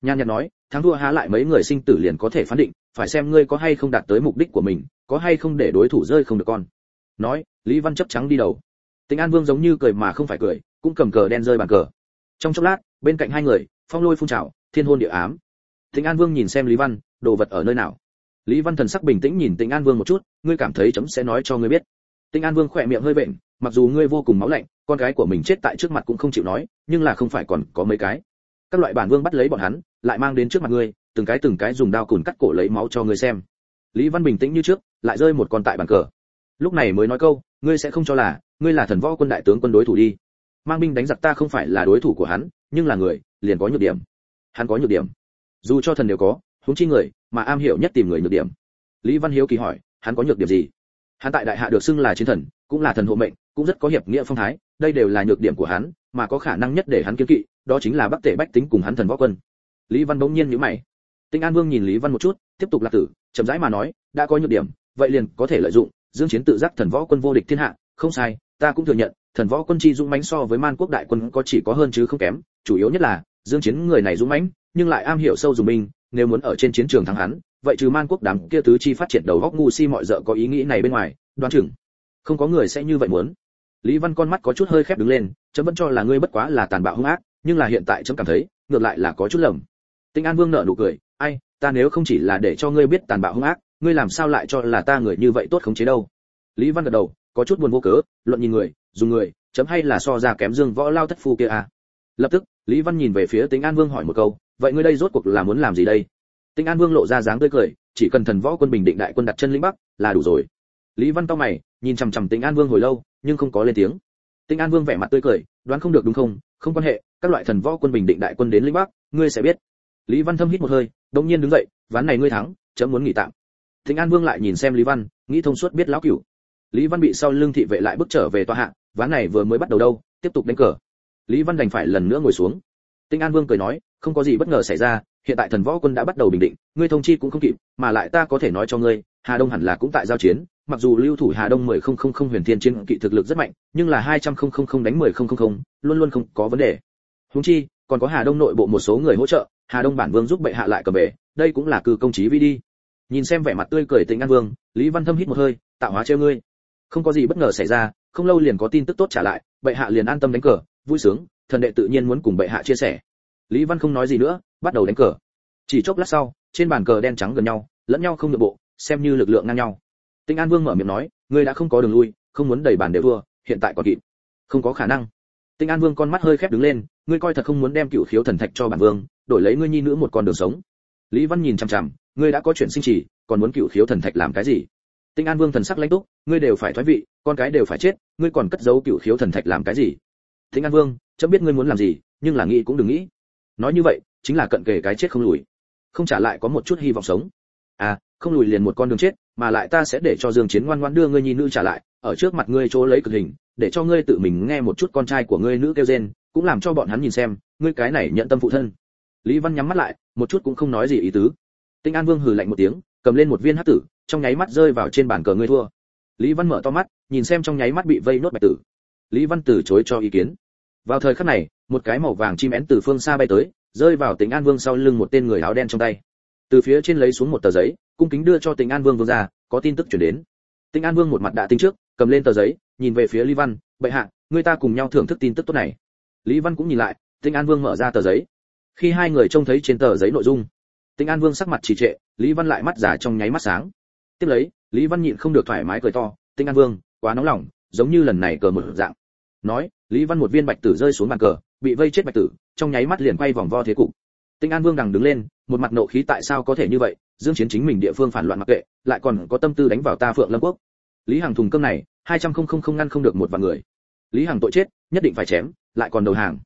Nhan nhạt nói thắng thua há lại mấy người sinh tử liền có thể phán định phải xem ngươi có hay không đạt tới mục đích của mình có hay không để đối thủ rơi không được con. Nói lý văn chấp trắng đi đầu. Tĩnh An Vương giống như cười mà không phải cười, cũng cầm cờ đen rơi bàn cờ. Trong chốc lát, bên cạnh hai người, phong lôi phun trào, thiên hôn địa ám. Tĩnh An Vương nhìn xem Lý Văn, đồ vật ở nơi nào? Lý Văn thần sắc bình tĩnh nhìn Tĩnh An Vương một chút, ngươi cảm thấy chấm sẽ nói cho ngươi biết. Tĩnh An Vương khỏe miệng hơi bệnh, mặc dù ngươi vô cùng máu lạnh, con gái của mình chết tại trước mặt cũng không chịu nói, nhưng là không phải còn có mấy cái. Các loại bản vương bắt lấy bọn hắn, lại mang đến trước mặt ngươi, từng cái từng cái dùng dao cùn cắt cổ lấy máu cho ngươi xem. Lý Văn bình tĩnh như trước, lại rơi một con tại bàn cờ. Lúc này mới nói câu, ngươi sẽ không cho là, ngươi là thần võ quân đại tướng quân đối thủ đi mang binh đánh giặc ta không phải là đối thủ của hắn, nhưng là người, liền có nhược điểm. Hắn có nhược điểm. Dù cho thần đều có, huống chi người, mà am hiểu nhất tìm người nhược điểm. Lý văn hiếu kỳ hỏi, hắn có nhược điểm gì? Hắn tại đại hạ được xưng là chiến thần, cũng là thần hộ mệnh, cũng rất có hiệp nghĩa phong thái, đây đều là nhược điểm của hắn, mà có khả năng nhất để hắn kiên kỵ, đó chính là bắc tể bách tính cùng hắn thần võ quân. Lý văn bỗng nhiên nhíu mày. Tinh an vương nhìn lý văn một chút, tiếp tục lạc tử, chậm rãi mà nói, đã có nhược điểm, vậy liền có thể lợi dụng, dương chiến tự giác thần võ quân vô địch thiên hạ, không sai ta cũng thừa nhận, thần võ quân chi dũng mãnh so với man quốc đại quân có chỉ có hơn chứ không kém, chủ yếu nhất là, dương chiến người này dũng mãnh, nhưng lại am hiểu sâu dùng mình. nếu muốn ở trên chiến trường thắng hắn, vậy trừ man quốc đám kia tứ chi phát triển đầu góc ngu si mọi dợ có ý nghĩ này bên ngoài, đoán chừng, không có người sẽ như vậy muốn lý văn con mắt có chút hơi khép đứng lên, chấm vẫn cho là ngươi bất quá là tàn bạo hung ác, nhưng là hiện tại chấm cảm thấy, ngược lại là có chút lầm tinh an vương nở nụ cười, ai, ta nếu không chỉ là để cho ngươi biết tàn bạo hung ác, ngươi làm sao lại cho là ta người như vậy tốt khống chế đâu lý văn gật đầu có chút buồn vô cớ, luận nhìn người, dùng người, chấm hay là so ra kém dương võ lao thất phu kia à? Lập tức, lý văn nhìn về phía tính an vương hỏi một câu, vậy ngươi đây rốt cuộc là muốn làm gì đây? Tĩnh an vương lộ ra dáng tươi cười, chỉ cần thần võ quân bình định đại quân đặt chân lĩnh bắc, là đủ rồi. Lý văn to mày, nhìn chằm chằm Tĩnh an vương hồi lâu, nhưng không có lên tiếng. Tinh an vương vẻ mặt tươi cười, đoán không được đúng không? Không quan hệ, các loại thần võ quân bình định đại quân đến lĩnh bắc, ngươi sẽ biết. Lý văn thâm hít một hơi, đống nhiên đứng dậy, ván này ngươi thắng, chấm muốn nghỉ tạm. Tinh an vương lại nhìn xem lý văn, nghĩ thông suốt biết lão cửu lý văn bị sau lưng thị vệ lại bước trở về tòa hạ, ván này vừa mới bắt đầu đâu, tiếp tục đánh cờ. Lý văn đành phải lần nữa ngồi xuống. Tinh an vương cười nói, không có gì bất ngờ xảy ra, hiện tại thần võ quân đã bắt đầu bình định, ngươi thông chi cũng không kịp, mà lại ta có thể nói cho ngươi, hà đông hẳn là cũng tại giao chiến, mặc dù lưu thủ hà đông mười không không không huyền thiên chiến kỵ thực lực rất mạnh, nhưng là hai trăm không không không đánh mười không không không, luôn luôn không có vấn đề. Húng chi, còn có hà đông nội bộ một số người hỗ trợ, hà đông bản vương giúp bệ hạ lại cầm bể đây cũng là cư công chí vi đi. Nhìn xem vẻ mặt tươi cười Tinh an vương, lý văn thâm hít một hơi, tạo hóa treo ngươi không có gì bất ngờ xảy ra, không lâu liền có tin tức tốt trả lại, bệ hạ liền an tâm đánh cờ, vui sướng, thần đệ tự nhiên muốn cùng bệ hạ chia sẻ. Lý văn không nói gì nữa, bắt đầu đánh cờ. Chỉ chốc lát sau, trên bàn cờ đen trắng gần nhau, lẫn nhau không nhượng bộ, xem như lực lượng ngang nhau. Tinh an vương mở miệng nói, ngươi đã không có đường lui, không muốn đẩy bàn đều thua, hiện tại còn kịp. Không có khả năng. Tinh an vương con mắt hơi khép đứng lên, ngươi coi thật không muốn đem cựu khiếu thần thạch cho bản vương, đổi lấy ngươi nhi nữ một con đường sống. Lý văn nhìn chằm chằm, ngươi đã có chuyện sinh chỉ, còn muốn cựu khiếu thần thạch làm cái gì? Tinh an vương thần sắc lãnh túc, ngươi đều phải thoái vị, con cái đều phải chết, ngươi còn cất giấu cựu khiếu thần thạch làm cái gì? Tinh an vương, chấm biết ngươi muốn làm gì, nhưng là nghĩ cũng đừng nghĩ. Nói như vậy, chính là cận kề cái chết không lùi. Không trả lại có một chút hy vọng sống. À không lùi liền một con đường chết, mà lại ta sẽ để cho dương chiến ngoan ngoãn đưa ngươi nhi nữ trả lại, ở trước mặt ngươi chỗ lấy cực hình, để cho ngươi tự mình nghe một chút con trai của ngươi nữ kêu rên, cũng làm cho bọn hắn nhìn xem, ngươi cái này nhận tâm phụ thân. Lý văn nhắm mắt lại, một chút cũng không nói gì ý tứ. Tinh an vương hừ lạnh một tiếng cầm lên một viên hắc tử, trong nháy mắt rơi vào trên bàn cờ ngươi thua. Lý văn mở to mắt, nhìn xem trong nháy mắt bị vây nốt bạch tử. Lý văn từ chối cho ý kiến. Vào thời khắc này, một cái màu vàng chim én từ phương xa bay tới, rơi vào tỉnh an vương sau lưng một tên người áo đen trong tay. Từ phía trên lấy xuống một tờ giấy, cung kính đưa cho tỉnh an vương vương ra có tin tức chuyển đến. Tỉnh an vương một mặt đã tính trước, cầm lên tờ giấy, nhìn về phía lý văn, bệ hạ, người ta cùng nhau thưởng thức tin tức tốt này. Lý văn cũng nhìn lại tỉnh an vương mở ra tờ giấy. Khi hai người trông thấy trên tờ giấy nội dung Tinh an vương sắc mặt trì trệ, lý văn lại mắt giả trong nháy mắt sáng. Tiếp lấy, lý văn nhịn không được thoải mái cười to tinh an vương, quá nóng lòng, giống như lần này cờ mở dạng. Nói, lý văn một viên bạch tử rơi xuống bàn cờ, bị vây chết bạch tử, trong nháy mắt liền quay vòng vo thế cục. Tinh an vương đằng đứng lên, một mặt nộ khí tại sao có thể như vậy, dương chiến chính mình địa phương phản loạn mặc kệ, lại còn có tâm tư đánh vào ta phượng lâm quốc. Lý hằng thùng cơm này, hai trăm không không không ngăn không được một vạn người. Lý hằng tội chết, nhất định phải chém, lại còn đầu hàng.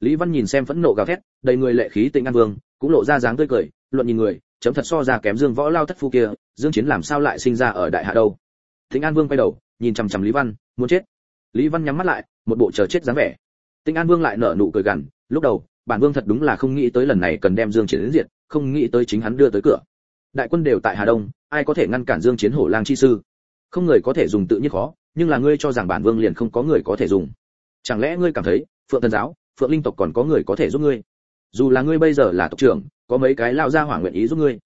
Lý văn nhìn xem phẫn nộ gào thét, đầy người lệ khí tinh an vương, cũng lộ ra dáng tươi cười luận nhìn người chấm thật so ra kém dương võ lao thất phu kia dương chiến làm sao lại sinh ra ở đại hạ đâu Tĩnh An Vương quay đầu, nhìn chằm chằm Lý Văn, muốn chết. Lý Văn nhắm mắt lại, một bộ chờ chết dáng vẻ. Tĩnh An Vương lại nở nụ cười gằn, lúc đầu, bản vương thật đúng là không nghĩ tới lần này cần đem Dương Chiến đến diệt, không nghĩ tới chính hắn đưa tới cửa. Đại quân đều tại Hà Đông, ai có thể ngăn cản Dương Chiến hổ lang chi sư? Không người có thể dùng tự nhiên khó, nhưng là ngươi cho rằng bản vương liền không có người có thể dùng. Chẳng lẽ ngươi cảm thấy, Phượng Thần giáo, Phượng Linh tộc còn có người có thể giúp ngươi? Dù là ngươi bây giờ là tộc trưởng, có mấy cái lao ra hỏa nguyện ý giúp ngươi.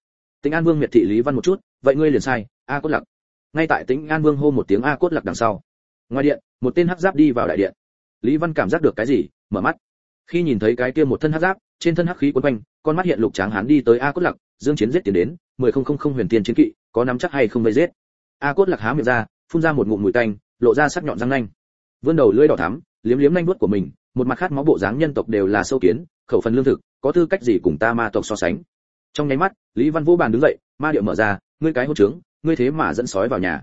Tĩnh An Vương miệt thị Lý Văn một chút, vậy ngươi liền sai, a cốt lặc. Ngay tại tĩnh an vương hô một tiếng a cốt Lặc đằng sau. Ngoài điện một tên hắc giáp đi vào đại điện. Lý văn cảm giác được cái gì mở mắt. Khi nhìn thấy cái kia một thân hắc giáp trên thân hắc khí quấn quanh con mắt hiện lục tráng hán đi tới a cốt Lặc, dương chiến giết tiền đến mười không không không huyền tiền chiến kỵ có nắm chắc hay không vây giết. A cốt Lặc há miệng ra phun ra một ngụm mùi tanh lộ ra sắc nhọn răng nanh. Vươn đầu lưỡi đỏ thắm liếm liếm nanh vuốt của mình một mặt khát máu bộ dáng nhân tộc đều là sâu kiến khẩu phần lương thực có tư cách gì cùng ta ma tộc so sánh? Trong nháy mắt lý văn Vũ bàn đứng dậy ma điệu mở ra ngươi cái hôn trướng ngươi thế mà dẫn sói vào nhà.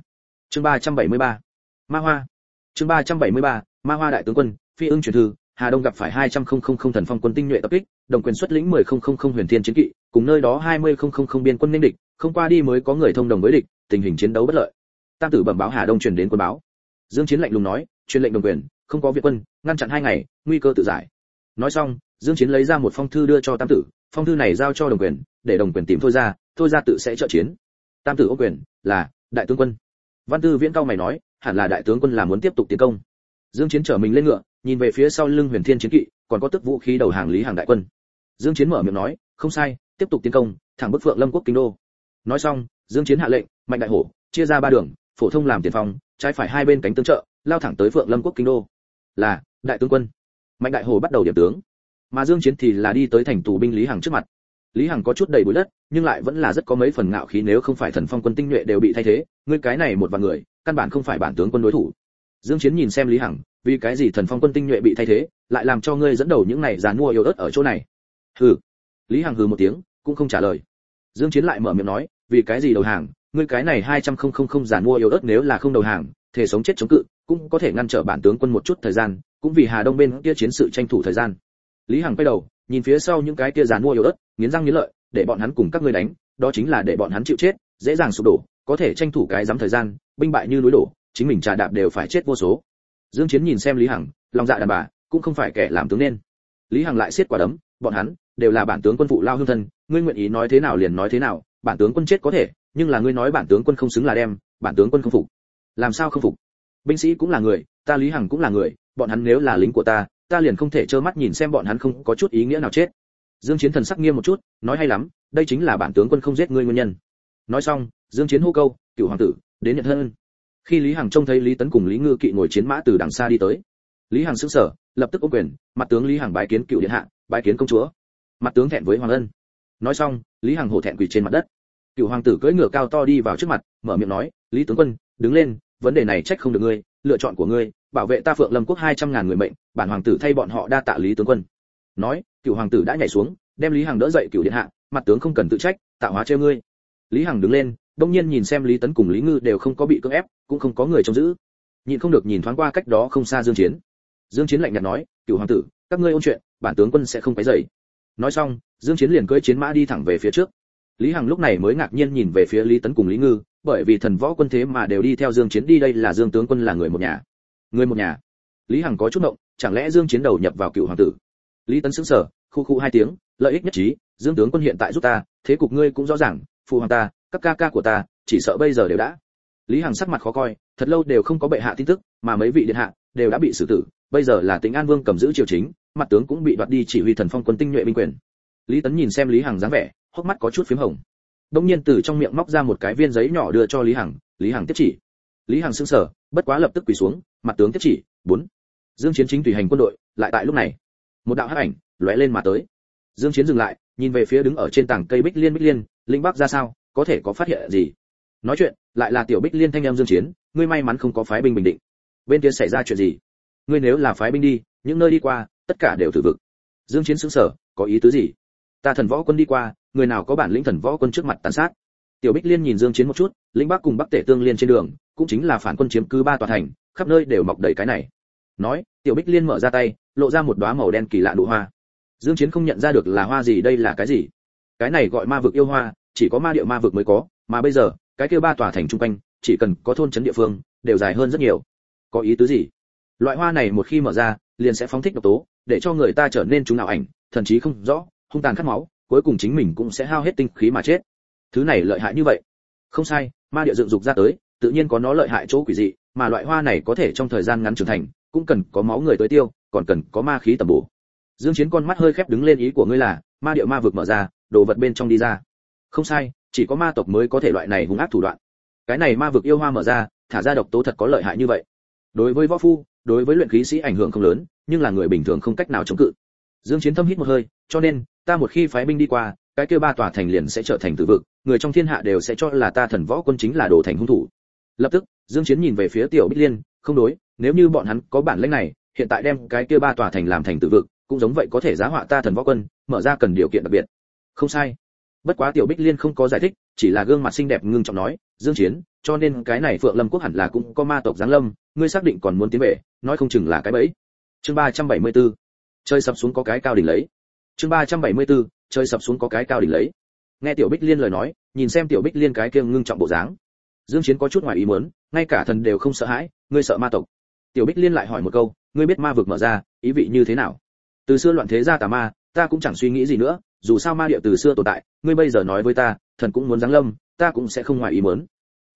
Chương 373. ma hoa. Chương 373, ma hoa đại tướng quân phi ưng truyền thư hà đông gặp phải 200.000 thần phong quân tinh nhuệ tập kích đồng quyền xuất lĩnh 10.000 huyền thiên chiến kỵ cùng nơi đó 20.000 biên quân ninh địch không qua đi mới có người thông đồng với địch tình hình chiến đấu bất lợi. Tam tử bẩm báo hà đông truyền đến quân báo. Dương chiến lạnh lùng nói truyền lệnh đồng quyền không có việc quân ngăn chặn hai ngày nguy cơ tự giải nói xong, dương chiến lấy ra một phong thư đưa cho tam tử, phong thư này giao cho đồng quyền, để đồng quyền tìm thôi ra thôi ra tự sẽ trợ chiến. Tam tử ô quyền, là, đại tướng quân. Văn tư viễn cao mày nói, hẳn là đại tướng quân là muốn tiếp tục tiến công. Dương chiến trở mình lên ngựa, nhìn về phía sau lưng huyền thiên chiến kỵ, còn có tức vũ khí đầu hàng lý hàng đại quân. Dương chiến mở miệng nói, không sai, tiếp tục tiến công, thẳng bức phượng lâm quốc kinh đô. Nói xong, dương chiến hạ lệnh, mạnh đại hổ, chia ra ba đường, phổ thông làm tiền phòng trái phải hai bên cánh tương trợ, lao thẳng tới phượng lâm quốc kinh đô. Là, đại tướng quân mạnh đại hồ bắt đầu điểm tướng. Mà dương chiến thì là đi tới thành tù binh lý hằng trước mặt. Lý hằng có chút đầy bụi đất, nhưng lại vẫn là rất có mấy phần ngạo khí nếu không phải thần phong quân tinh nhuệ đều bị thay thế. Ngươi cái này một vài người, căn bản không phải bản tướng quân đối thủ. Dương chiến nhìn xem lý hằng, vì cái gì thần phong quân tinh nhuệ bị thay thế, lại làm cho ngươi dẫn đầu những này giàn mua yêu ớt ở chỗ này? Hừ. Lý hằng hừ một tiếng, cũng không trả lời. Dương chiến lại mở miệng nói, vì cái gì đầu hàng? Ngươi cái này hai trăm không không không giàn mua yêu ớt nếu là không đầu hàng thể sống chết chống cự, cũng có thể ngăn trở bản tướng quân một chút thời gian, cũng vì hà đông bên kia chiến sự tranh thủ thời gian. Lý hằng quay đầu, nhìn phía sau những cái kia giàn mua yếu ớt, nghiến răng nghiến lợi, để bọn hắn cùng các ngươi đánh, đó chính là để bọn hắn chịu chết, dễ dàng sụp đổ, có thể tranh thủ cái giám thời gian, binh bại như núi đổ, chính mình trà đạp đều phải chết vô số. Dương chiến nhìn xem lý hằng, lòng dạ đàn bà, cũng không phải kẻ làm tướng nên. Lý hằng lại siết quả đấm, bọn hắn, đều là bản tướng quân phụ lao hương thân, ngươi nguyện ý nói thế nào liền nói thế nào, bản tướng quân chết có thể, nhưng là ngươi nói bản tướng quân không xứng là đem, bản tướng quân không phục làm sao không phục? Binh sĩ cũng là người, ta lý hằng cũng là người, bọn hắn nếu là lính của ta ta liền không thể trơ mắt nhìn xem bọn hắn không có chút ý nghĩa nào chết. Dương chiến thần sắc nghiêm một chút, nói hay lắm, đây chính là bản tướng quân không giết ngươi nguyên nhân. Nói xong, dương chiến hô câu, cựu hoàng tử, đến nhận hơn khi lý hằng trông thấy lý tấn cùng lý ngư kỵ ngồi chiến mã từ đằng xa đi tới, lý hằng sững sờ, lập tức ôm quyền, mặt tướng lý hằng bái kiến cựu điện hạ, bái kiến công chúa. Mặt tướng thẹn với hoàng ân. Nói xong, lý hằng hổ thẹn quỳ trên mặt đất. Cựu hoàng tử cưỡi ngựa cao to đi vào trước mặt, mở miệng nói, lý tướng quân, đứng lên vấn đề này trách không được ngươi, lựa chọn của ngươi, bảo vệ ta phượng lâm quốc hai trăm ngàn người mệnh, bản hoàng tử thay bọn họ đa tạ lý tướng quân. Nói, cựu hoàng tử đã nhảy xuống, đem lý hằng đỡ dậy cựu điện hạ, mặt tướng không cần tự trách, tạo hóa treo ngươi. Lý hằng đứng lên, đông nhiên nhìn xem lý tấn cùng lý ngư đều không có bị cưỡng ép, cũng không có người trông giữ. Nhịn không được nhìn thoáng qua cách đó không xa dương chiến. Dương chiến lạnh nhạt nói cửu hoàng tử, các ngươi ôn chuyện, bản tướng quân sẽ không phải dậy nói xong, dương chiến liền cưỡi chiến mã đi thẳng về phía trước. Lý hằng lúc này mới ngạc nhiên nhìn về phía lý tấn cùng lý ngư bởi vì thần võ quân thế mà đều đi theo dương chiến đi, đây là dương tướng quân là người một nhà. Người một nhà. Lý hằng có chút động chẳng lẽ dương chiến đầu nhập vào cựu hoàng tử? Lý tấn sững sờ, khu khu hai tiếng, lợi ích nhất trí, dương tướng quân hiện tại giúp ta, thế cục ngươi cũng rõ ràng, phụ hoàng ta, các ca ca của ta, chỉ sợ bây giờ đều đã. Lý hằng sắc mặt khó coi, thật lâu đều không có bệ hạ tin tức, mà mấy vị điện hạ đều đã bị xử tử, bây giờ là Tĩnh an vương cầm giữ triều chính, mặt tướng cũng bị đoạt đi chỉ huy thần phong quân tinh nhuệ binh quyền. Lý tấn nhìn xem lý hằng dáng vẻ, hốc mắt có chút phím hồng đông nhiên từ trong miệng móc ra một cái viên giấy nhỏ đưa cho lý hằng lý hằng tiếp chỉ. Lý hằng sững sờ, bất quá lập tức quỳ xuống, mặt tướng tiếp chỉ, bốn. Dương chiến chính tùy hành quân đội, lại tại lúc này, một đạo hắc ảnh lóe lên mà tới. Dương chiến dừng lại, nhìn về phía đứng ở trên tảng cây bích liên bích liên linh bắc ra sao, có thể có phát hiện gì? Nói chuyện, lại là tiểu bích liên thanh em dương chiến, ngươi may mắn không có phái binh bình định. Bên kia xảy ra chuyện gì? Ngươi nếu là phái binh đi, những nơi đi qua, tất cả đều thử vực. Dương chiến sững sờ, có ý tứ gì? Ta thần võ quân đi qua người nào có bản lĩnh thần võ quân trước mặt tàn sát. Tiểu bích liên nhìn dương chiến một chút, lĩnh bắc cùng bắc tể tương liên trên đường, cũng chính là phản quân chiếm cứ ba tòa thành, khắp nơi đều mọc đầy cái này. Nói, tiểu bích liên mở ra tay, lộ ra một đóa màu đen kỳ lạ nụ hoa. Dương chiến không nhận ra được là hoa gì đây là cái gì. Cái này gọi ma vực yêu hoa, chỉ có ma địa ma vực mới có, mà bây giờ, cái kia ba tòa thành trung quanh, chỉ cần có thôn trấn địa phương, đều dài hơn rất nhiều. Có ý tứ gì? Loại hoa này một khi mở ra, liền sẽ phóng thích độc tố, để cho người ta trở nên chúng nào ảnh thậm chí không rõ, hung tàn khát máu cuối cùng chính mình cũng sẽ hao hết tinh khí mà chết. Thứ này lợi hại như vậy. Không sai, ma địa dựng dục ra tới, tự nhiên có nó lợi hại chỗ quỷ dị, mà loại hoa này có thể trong thời gian ngắn trưởng thành, cũng cần có máu người tới tiêu, còn cần có ma khí tầm bổ. Dương chiến con mắt hơi khép đứng lên ý của ngươi là, ma địa ma vực mở ra, đồ vật bên trong đi ra. Không sai, chỉ có ma tộc mới có thể loại này hung ác thủ đoạn. Cái này ma vực yêu hoa mở ra, thả ra độc tố thật có lợi hại như vậy. Đối với võ phu, đối với luyện khí sĩ ảnh hưởng không lớn, nhưng là người bình thường không cách nào chống cự. Dương chiến thâm hít một hơi, cho nên ta một khi phái binh đi qua, cái kia ba tòa thành liền sẽ trở thành tử vực, người trong thiên hạ đều sẽ cho là ta thần võ quân chính là đồ thành hung thủ. Lập tức, dương chiến nhìn về phía tiểu bích liên, không đối, nếu như bọn hắn có bản lĩnh này, hiện tại đem cái kia ba tòa thành làm thành tử vực, cũng giống vậy có thể giá họa ta thần võ quân, mở ra cần điều kiện đặc biệt. Không sai. Bất quá tiểu bích liên không có giải thích, chỉ là gương mặt xinh đẹp ngưng trọng nói, dương chiến, cho nên cái này phượng lâm quốc hẳn là cũng có ma tộc giáng lâm, ngươi xác định còn muốn tiến về, nói không chừng là cái bẫy. Chương 374 chơi sập xuống có cái cao đỉnh lấy chương 374 chơi sập xuống có cái cao đỉnh lấy. Nghe tiểu bích liên lời nói, nhìn xem tiểu bích liên cái kia ngưng trọng bộ dáng. Dương chiến có chút ngoài ý muốn, ngay cả thần đều không sợ hãi, ngươi sợ ma tộc. Tiểu bích liên lại hỏi một câu, ngươi biết ma vực mở ra, ý vị như thế nào? Từ xưa loạn thế ra tà ma, ta cũng chẳng suy nghĩ gì nữa, dù sao ma địa từ xưa tồn tại, ngươi bây giờ nói với ta, thần cũng muốn giáng lâm, ta cũng sẽ không ngoài ý muốn.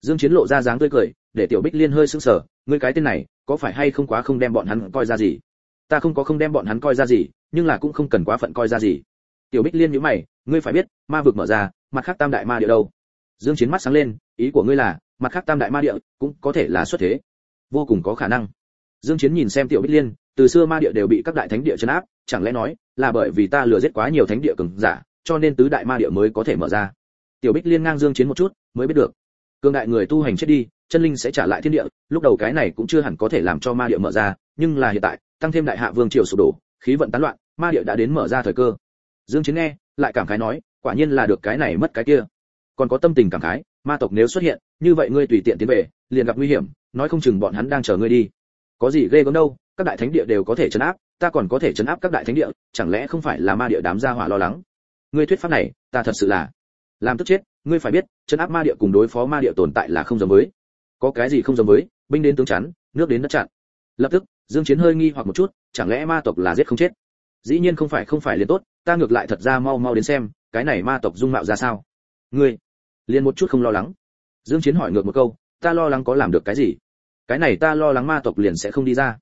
Dương chiến lộ ra dáng tươi cười, để tiểu bích liên hơi sững sờ, ngươi cái tên này, có phải hay không quá không đem bọn hắn coi ra gì? Ta không có không đem bọn hắn coi ra gì nhưng là cũng không cần quá phận coi ra gì. Tiểu bích liên nhíu mày, ngươi phải biết, ma vực mở ra, mặt khác tam đại ma địa đâu? Dương chiến mắt sáng lên, ý của ngươi là, mặt khác tam đại ma địa cũng có thể là xuất thế. Vô cùng có khả năng. Dương chiến nhìn xem tiểu bích liên, từ xưa ma địa đều bị các đại thánh địa trấn áp, chẳng lẽ nói là bởi vì ta lừa giết quá nhiều thánh địa cường giả, cho nên tứ đại ma địa mới có thể mở ra? Tiểu bích liên ngang dương chiến một chút, mới biết được. Cường đại người tu hành chết đi, chân linh sẽ trả lại thiên địa, lúc đầu cái này cũng chưa hẳn có thể làm cho ma địa mở ra, nhưng là hiện tại, tăng thêm đại hạ vương triều sụp đổ khí vận tán loạn, ma địa đã đến mở ra thời cơ. Dương chiến nghe, lại cảm khái nói, quả nhiên là được cái này mất cái kia. Còn có tâm tình cảm khái, ma tộc nếu xuất hiện, như vậy ngươi tùy tiện tiến về, liền gặp nguy hiểm, nói không chừng bọn hắn đang chờ ngươi đi. Có gì ghê gớm đâu, các đại thánh địa đều có thể chấn áp, ta còn có thể chấn áp các đại thánh địa, chẳng lẽ không phải là ma địa đám gia hỏa lo lắng? Ngươi thuyết pháp này, ta thật sự là làm tức chết, ngươi phải biết chấn áp ma địa cùng đối phó ma địa tồn tại là không giống với. Có cái gì không giống với, binh đến tướng chắn, nước đến đất chặn. Lập tức dương chiến hơi nghi hoặc một chút, chẳng lẽ ma tộc là giết không chết? Dĩ nhiên không phải không phải liền tốt, ta ngược lại thật ra mau mau đến xem, cái này ma tộc dung mạo ra sao? Ngươi, liền một chút không lo lắng. Dương chiến hỏi ngược một câu, ta lo lắng có làm được cái gì? Cái này ta lo lắng ma tộc liền sẽ không đi ra.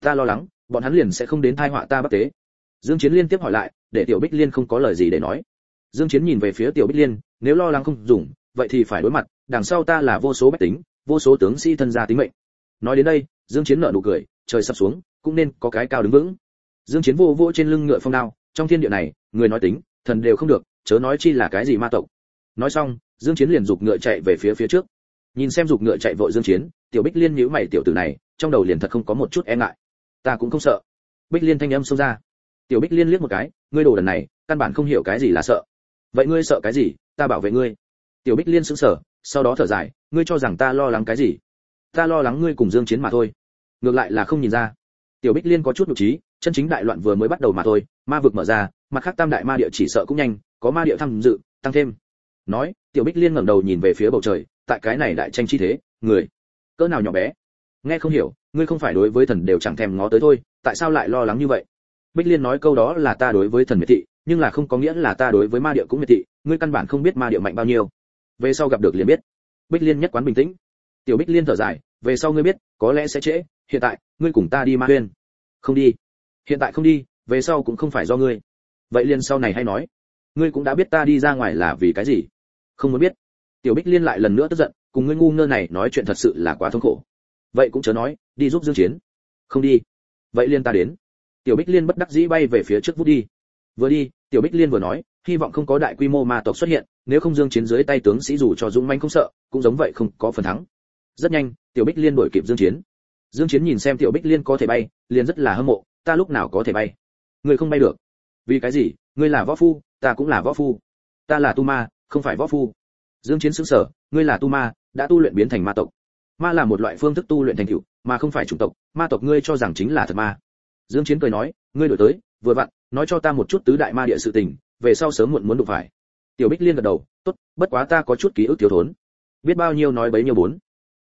Ta lo lắng, bọn hắn liền sẽ không đến thai họa ta bất tế. Dương chiến liên tiếp hỏi lại, để tiểu bích liên không có lời gì để nói. Dương chiến nhìn về phía tiểu bích liên, nếu lo lắng không dùng, vậy thì phải đối mặt, đằng sau ta là vô số bách tính, vô số tướng sĩ thân gia tính mệnh. Nói đến đây dương chiến nở nụ cười, trời sắp xuống, cũng nên có cái cao đứng vững. Dương chiến vô vô trên lưng ngựa phong đao, trong thiên địa này, người nói tính, thần đều không được, chớ nói chi là cái gì ma tộc. Nói xong, dương chiến liền dục ngựa chạy về phía phía trước. Nhìn xem dục ngựa chạy vội dương chiến, tiểu bích liên nhíu mày tiểu tử này, trong đầu liền thật không có một chút e ngại. Ta cũng không sợ. Bích liên thanh âm xông ra. Tiểu bích liên liếc một cái, ngươi đồ đần này, căn bản không hiểu cái gì là sợ. Vậy ngươi sợ cái gì, ta bảo vệ ngươi. Tiểu bích liên sững sờ, sau đó thở dài, ngươi cho rằng ta lo lắng cái gì? Ta lo lắng ngươi cùng dương chiến mà thôi. Ngược lại là không nhìn ra. Tiểu bích liên có chút nhục trí, chân chính đại loạn vừa mới bắt đầu mà thôi, ma vực mở ra, mặt khác tam đại ma địa chỉ sợ cũng nhanh, có ma địa tham dự, tăng thêm. Nói, tiểu bích liên ngẩng đầu nhìn về phía bầu trời, tại cái này đại tranh chi thế, người, cỡ nào nhỏ bé? Nghe không hiểu, ngươi không phải đối với thần đều chẳng thèm ngó tới thôi, tại sao lại lo lắng như vậy? Bích liên nói câu đó là ta đối với thần miệt thị, nhưng là không có nghĩa là ta đối với ma địa cũng miệt thị, ngươi căn bản không biết ma địa mạnh bao nhiêu. Về sau gặp được liền biết. Bích liên nhất quán bình tĩnh. Tiểu bích liên thở dài về sau ngươi biết, có lẽ sẽ trễ, hiện tại, ngươi cùng ta đi ma huyên. Không đi. Hiện tại không đi, về sau cũng không phải do ngươi. Vậy liền sau này hay nói. Ngươi cũng đã biết ta đi ra ngoài là vì cái gì? Không muốn biết. Tiểu bích liên lại lần nữa tức giận, cùng ngươi ngu ngơ này nói chuyện thật sự là quá thống khổ. Vậy cũng chớ nói, đi giúp dương chiến. Không đi. Vậy liên ta đến. Tiểu bích liên bất đắc dĩ bay về phía trước vút đi. Vừa đi, tiểu bích liên vừa nói, hy vọng không có đại quy mô ma tộc xuất hiện, nếu không dương chiến dưới tay tướng sĩ dù cho dũng manh không sợ, cũng giống vậy không có phần thắng. Rất nhanh tiểu bích liên đuổi kịp dương chiến. Dương chiến nhìn xem tiểu bích liên có thể bay, liền rất là hâm mộ, ta lúc nào có thể bay? Ngươi không bay được. Vì cái gì? Ngươi là võ phu, ta cũng là võ phu. Ta là tu ma, không phải võ phu. Dương chiến sững sờ, ngươi là tu ma, đã tu luyện biến thành ma tộc. Ma là một loại phương thức tu luyện thành tựu, mà không phải chủng tộc. Ma tộc ngươi cho rằng chính là thật ma. Dương chiến cười nói, ngươi đổi tới, vừa vặn, nói cho ta một chút tứ đại ma địa sự tình, về sau sớm muộn muốn đụng phải. Tiểu bích liên gật đầu, tốt, bất quá ta có chút ký ức thiếu thốn. Biết bao nhiêu nói bấy nhiêu bốn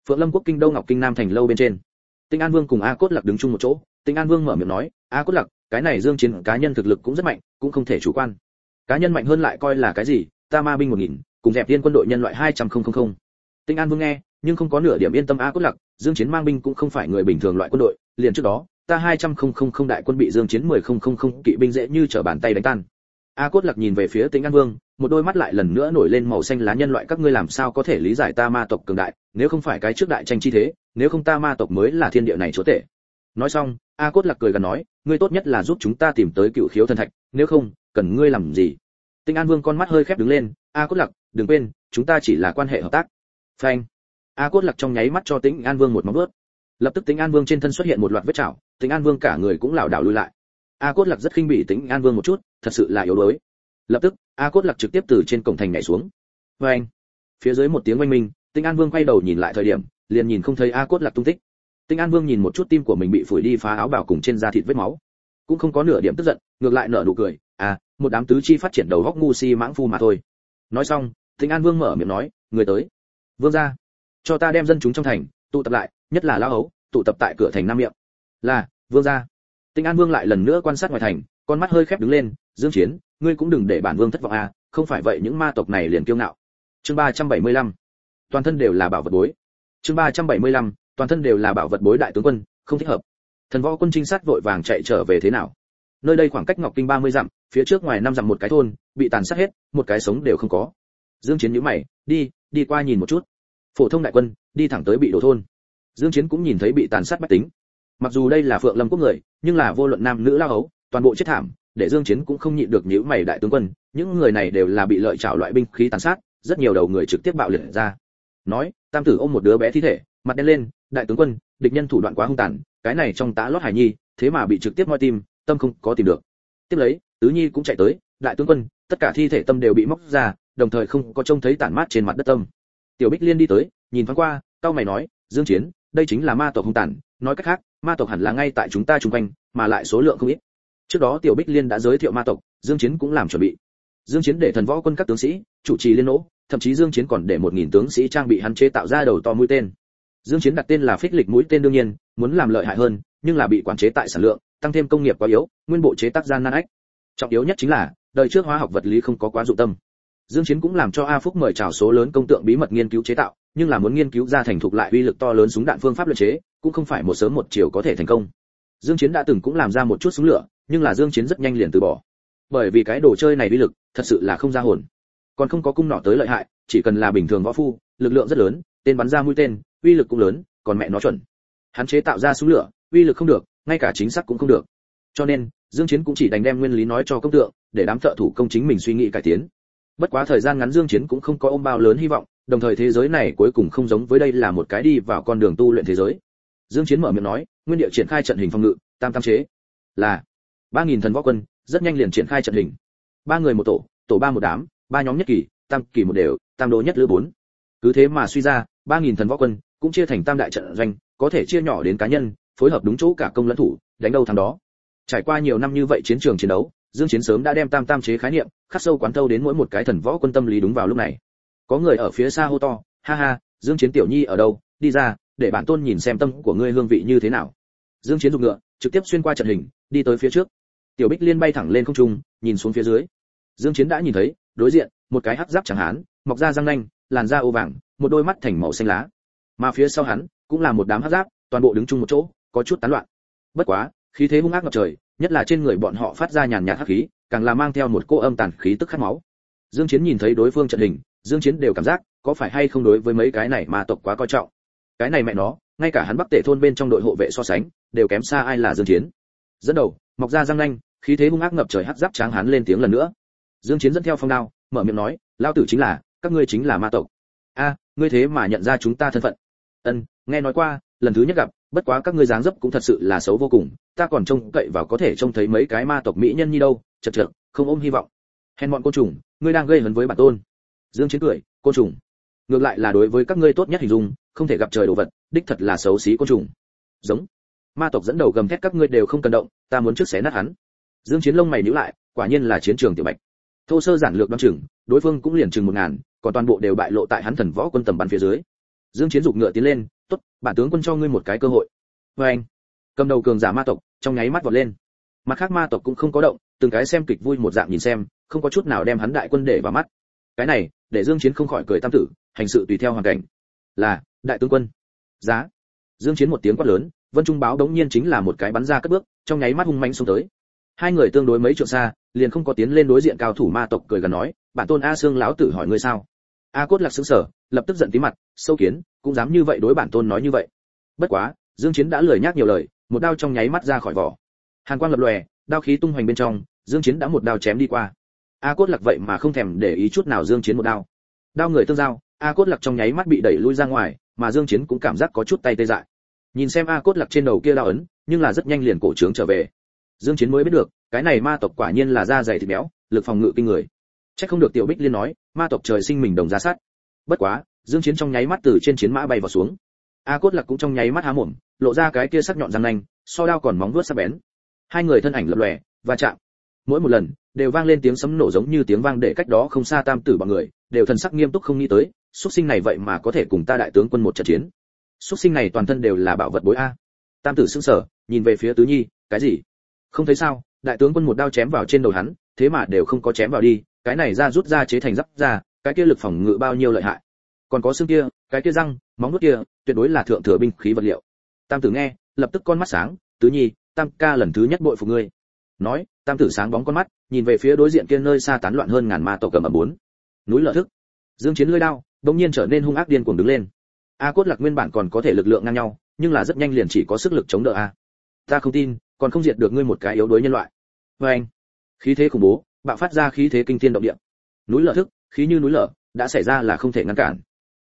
phượng lâm quốc kinh đô ngọc kinh nam thành lâu bên trên. Tinh an vương cùng a cốt lạc đứng chung một chỗ. Tinh an vương mở miệng nói, a cốt lạc cái này dương chiến cá nhân thực lực cũng rất mạnh, cũng không thể chủ quan. Cá nhân mạnh hơn lại coi là cái gì? Ta ma binh một nghìn, cùng dẹp tiên quân đội nhân loại hai trăm không không không. Tinh an vương nghe, nhưng không có nửa điểm yên tâm a cốt lạc dương chiến mang binh cũng không phải người bình thường loại quân đội. Liền trước đó, ta hai trăm không không không đại quân bị dương chiến mười không không không kỵ binh dễ như trở bàn tay đánh tan a cốt lạc nhìn về phía Tĩnh an vương, một đôi mắt lại lần nữa nổi lên màu xanh lá nhân loại, các ngươi làm sao có thể lý giải ta ma tộc cường đại, nếu không phải cái trước đại tranh chi thế, nếu không ta ma tộc mới là thiên địa này chúa tể. Nói xong, a cốt lạc cười gần nói, ngươi tốt nhất là giúp chúng ta tìm tới cựu khiếu thần thạch, nếu không, cần ngươi làm gì? Tinh an vương con mắt hơi khép đứng lên, a cốt lạc đừng quên, chúng ta chỉ là quan hệ hợp tác. Phanh. A cốt lạc trong nháy mắt cho tĩnh an vương một móng vuốt. Lập tức tĩnh an vương trên thân xuất hiện một loạt vết chảo, tĩnh an vương cả người cũng lảo đảo lùi lại a cốt lạc rất khinh bỉ tĩnh an vương một chút, thật sự là yếu đuối. Lập tức, a cốt lạc trực tiếp từ trên cổng thành nhảy xuống. Phanh phía dưới một tiếng oanh minh, tĩnh an vương quay đầu nhìn lại thời điểm, liền nhìn không thấy a cốt lạc tung tích. Tĩnh an vương nhìn một chút tim của mình bị phủi đi phá áo bào cùng trên da thịt vết máu. Cũng không có nửa điểm tức giận, ngược lại nở nụ cười. À một đám tứ chi phát triển đầu góc ngu si mãng phu mà thôi. Nói xong, tĩnh an vương mở miệng nói, người tới. Vương gia, cho ta đem dân chúng trong thành tụ tập lại, nhất là lão ấu tụ tập tại cửa thành nam miệng. Là, vương gia tinh an vương lại lần nữa quan sát ngoài thành, con mắt hơi khép đứng lên, dương chiến, ngươi cũng đừng để bản vương thất vọng à không phải vậy những ma tộc này liền kiêu ngạo. Chương 375 toàn thân đều là bảo vật bối. Chương 375 toàn thân đều là bảo vật bối đại tướng quân, không thích hợp. Thần võ quân trinh sát vội vàng chạy trở về thế nào? Nơi đây khoảng cách ngọc kinh 30 dặm, phía trước ngoài năm dặm một cái thôn, bị tàn sát hết, một cái sống đều không có. Dương chiến nhíu mày, đi đi qua nhìn một chút. Phổ thông đại quân, đi thẳng tới bị đổ thôn. Dương chiến cũng nhìn thấy bị tàn sát bách tính. Mặc dù đây là phượng lâm quốc người nhưng là vô luận nam nữ lao hấu toàn bộ chết thảm, để dương chiến cũng không nhịn được nhíu mày đại tướng quân, những người này đều là bị lợi trảo loại binh khí tàn sát, rất nhiều đầu người trực tiếp bạo liệt ra. Nói, tam tử ôm một đứa bé thi thể, mặt đen lên, đại tướng quân, địch nhân thủ đoạn quá hung tàn, cái này trong tá lót hải nhi, thế mà bị trực tiếp moi tim, tâm không có tìm được. Tiếp lấy, tứ nhi cũng chạy tới, đại tướng quân, tất cả thi thể tâm đều bị móc ra, đồng thời không có trông thấy tản mát trên mặt đất tâm. Tiểu bích liên đi tới, nhìn thoáng qua cao mày nói, dương chiến, đây chính là ma tộc hung tàn nói cách khác, ma tộc hẳn là ngay tại chúng ta chung quanh, mà lại số lượng không ít. Trước đó tiểu bích liên đã giới thiệu ma tộc, dương chiến cũng làm chuẩn bị. Dương chiến để thần võ quân các tướng sĩ, chủ trì liên nỗ, thậm chí dương chiến còn để một nghìn tướng sĩ trang bị hắn chế tạo ra đầu to mũi tên. Dương chiến đặt tên là phích lịch mũi tên đương nhiên, muốn làm lợi hại hơn, nhưng là bị quản chế tại sản lượng, tăng thêm công nghiệp quá yếu, nguyên bộ chế tác gian nan ách. Trọng yếu nhất chính là, đời trước hóa học vật lý không có quá dụng tâm. Dương chiến cũng làm cho a phúc mời chào số lớn công tượng bí mật nghiên cứu chế tạo, nhưng là muốn nghiên cứu ra thành thục lại uy lực to lớn súng đạn phương pháp luyện chế cũng không phải một sớm một chiều có thể thành công. Dương chiến đã từng cũng làm ra một chút súng lửa, nhưng là dương chiến rất nhanh liền từ bỏ. Bởi vì cái đồ chơi này uy lực, thật sự là không ra hồn. Còn không có cung nỏ tới lợi hại, chỉ cần là bình thường võ phu, lực lượng rất lớn, tên bắn ra mũi tên, uy lực cũng lớn, còn mẹ nó chuẩn. Hắn chế tạo ra súng lửa, uy lực không được, ngay cả chính xác cũng không được. Cho nên, dương chiến cũng chỉ đành đem nguyên lý nói cho công tượng, để đám thợ thủ công chính mình suy nghĩ cải tiến. Bất quá thời gian ngắn dương chiến cũng không có ôm bao lớn hy vọng, đồng thời thế giới này cuối cùng không giống với đây là một cái đi vào con đường tu luyện thế giới dương chiến mở miệng nói, nguyên địa triển khai trận hình phòng ngự, tam tam chế. Là, ba nghìn thần võ quân, rất nhanh liền triển khai trận hình. Ba người một tổ tổ ba một đám, ba nhóm nhất kỳ, tam kỳ một đều, tam đô nhất lữ bốn. Cứ thế mà suy ra, ba nghìn thần võ quân cũng chia thành tam đại trận doanh, có thể chia nhỏ đến cá nhân, phối hợp đúng chỗ cả công lẫn thủ, đánh đâu thắng đó. Trải qua nhiều năm như vậy chiến trường chiến đấu, dương chiến sớm đã đem tam tam chế khái niệm, khắc sâu quán thâu đến mỗi một cái thần võ quân tâm lý đúng vào lúc này. Có người ở phía xa hô to, ha ha, dương chiến tiểu nhi ở đâu? Đi ra để bản tôn nhìn xem tâm của ngươi hương vị như thế nào. Dương chiến dùng ngựa, trực tiếp xuyên qua trận hình, đi tới phía trước. Tiểu bích liên bay thẳng lên không trung, nhìn xuống phía dưới. Dương chiến đã nhìn thấy, đối diện, một cái hắc giáp chẳng hán, mọc ra răng nanh, làn da ô vàng, một đôi mắt thành màu xanh lá. Mà phía sau hắn, cũng là một đám hắc giáp, toàn bộ đứng chung một chỗ, có chút tán loạn. Bất quá, khí thế hung ác ngập trời, nhất là trên người bọn họ phát ra nhàn nhạt hắc khí, càng là mang theo một cô âm tàn khí tức khát máu. Dương chiến nhìn thấy đối phương trận hình, dương chiến đều cảm giác, có phải hay không đối với mấy cái này mà tộc quá coi trọng cái này mẹ nó, ngay cả hắn bắc tể thôn bên trong đội hộ vệ so sánh, đều kém xa ai là dương chiến. Dẫn đầu mọc ra răng nanh, khí thế hung ác ngập trời hắc giáp tráng hắn lên tiếng lần nữa. Dương chiến dẫn theo phong đao, mở miệng nói lao tử chính là, các ngươi chính là ma tộc. A, ngươi thế mà nhận ra chúng ta thân phận. Ân, nghe nói qua, lần thứ nhất gặp, bất quá các ngươi dáng dấp cũng thật sự là xấu vô cùng, ta còn trông cậy vào có thể trông thấy mấy cái ma tộc mỹ nhân như đâu, chật chật, không ôm hy vọng. Hèn bọn côn trùng, ngươi đang gây hấn với bản tôn. Dương chiến cười, côn trùng ngược lại là đối với các ngươi tốt nhất hình dung, không thể gặp trời đồ vật, đích thật là xấu xí côn trùng. Giống. Ma tộc dẫn đầu gầm thét các ngươi đều không cần động, ta muốn trước xé nát hắn. Dương chiến lông mày nhíu lại, quả nhiên là chiến trường tiểu bạch. Thô sơ giản lược đoan chừng, đối phương cũng liền chừng một ngàn, còn toàn bộ đều bại lộ tại hắn thần võ quân tầm bắn phía dưới. Dương chiến dục ngựa tiến lên, tốt, bản tướng quân cho ngươi một cái cơ hội. Với anh. Cầm đầu cường giả ma tộc, trong nháy mắt vọt lên. Mặt khác ma tộc cũng không có động, từng cái xem kịch vui một dạng nhìn xem, không có chút nào đem hắn đại quân để vào mắt. Cái này để dương chiến không khỏi cười tam tử, hành sự tùy theo hoàn cảnh. Là, đại tướng quân. Giá. Dương chiến một tiếng quát lớn, vân trung báo đống nhiên chính là một cái bắn ra cất bước, trong nháy mắt hung mãnh xông tới. Hai người tương đối mấy trượng xa, liền không có tiến lên đối diện cao thủ ma tộc cười gần nói, bản tôn a xương lão tử hỏi ngươi sao? A cốt lạc sững sờ, lập tức giận tí mặt, sâu kiến, cũng dám như vậy đối bản tôn nói như vậy. Bất quá, dương chiến đã lười nhắc nhiều lời, một đao trong nháy mắt ra khỏi vỏ. Hàn quang lập lòe, đao khí tung hoành bên trong, dương chiến đã một đao chém đi qua a cốt lạc vậy mà không thèm để ý chút nào dương chiến một đao. Đao người tương giao, a cốt lạc trong nháy mắt bị đẩy lui ra ngoài, mà dương chiến cũng cảm giác có chút tay tê dại. Nhìn xem a cốt lạc trên đầu kia đao ấn, nhưng là rất nhanh liền cổ trướng trở về. Dương chiến mới biết được, cái này ma tộc quả nhiên là da dày thịt béo, lực phòng ngự kinh người. Chắc không được tiểu bích liên nói, ma tộc trời sinh mình đồng ra sát. Bất quá, dương chiến trong nháy mắt từ trên chiến mã bay vào xuống. A cốt lạc cũng trong nháy mắt há mồm, lộ ra cái kia sắc nhọn răng nanh, so đao còn móng vuốt sắc bén. Hai người thân ảnh lập lòe và chạm. Mỗi một lần đều vang lên tiếng sấm nổ giống như tiếng vang để cách đó không xa tam tử bọn người, đều thần sắc nghiêm túc không nghĩ tới, xuất sinh này vậy mà có thể cùng ta đại tướng quân một trận chiến. Xuất sinh này toàn thân đều là bảo vật bối a. Tam tử sững sờ, nhìn về phía tứ nhi, cái gì? Không thấy sao, đại tướng quân một đao chém vào trên đầu hắn, thế mà đều không có chém vào đi, cái này ra rút ra chế thành giáp ra, cái kia lực phòng ngự bao nhiêu lợi hại. Còn có xương kia, cái kia răng, móng nuốt kia, tuyệt đối là thượng thừa binh khí vật liệu. Tam tử nghe, lập tức con mắt sáng, tứ nhi, tam ca lần thứ nhất bội phục ngươi nói, tam tử sáng bóng con mắt, nhìn về phía đối diện kia nơi xa tán loạn hơn ngàn ma tộc cầm ở bốn. Núi lở thức. Dương chiến lưỡi đao đột nhiên trở nên hung ác điên cuồng đứng lên. A cốt lạc nguyên bản còn có thể lực lượng ngang nhau, nhưng là rất nhanh liền chỉ có sức lực chống đỡ a. Ta không tin, còn không diệt được ngươi một cái yếu đuối nhân loại. Với anh, khí thế khủng bố, bạo phát ra khí thế kinh thiên động địa. Núi lở thức, khí như núi lở, đã xảy ra là không thể ngăn cản.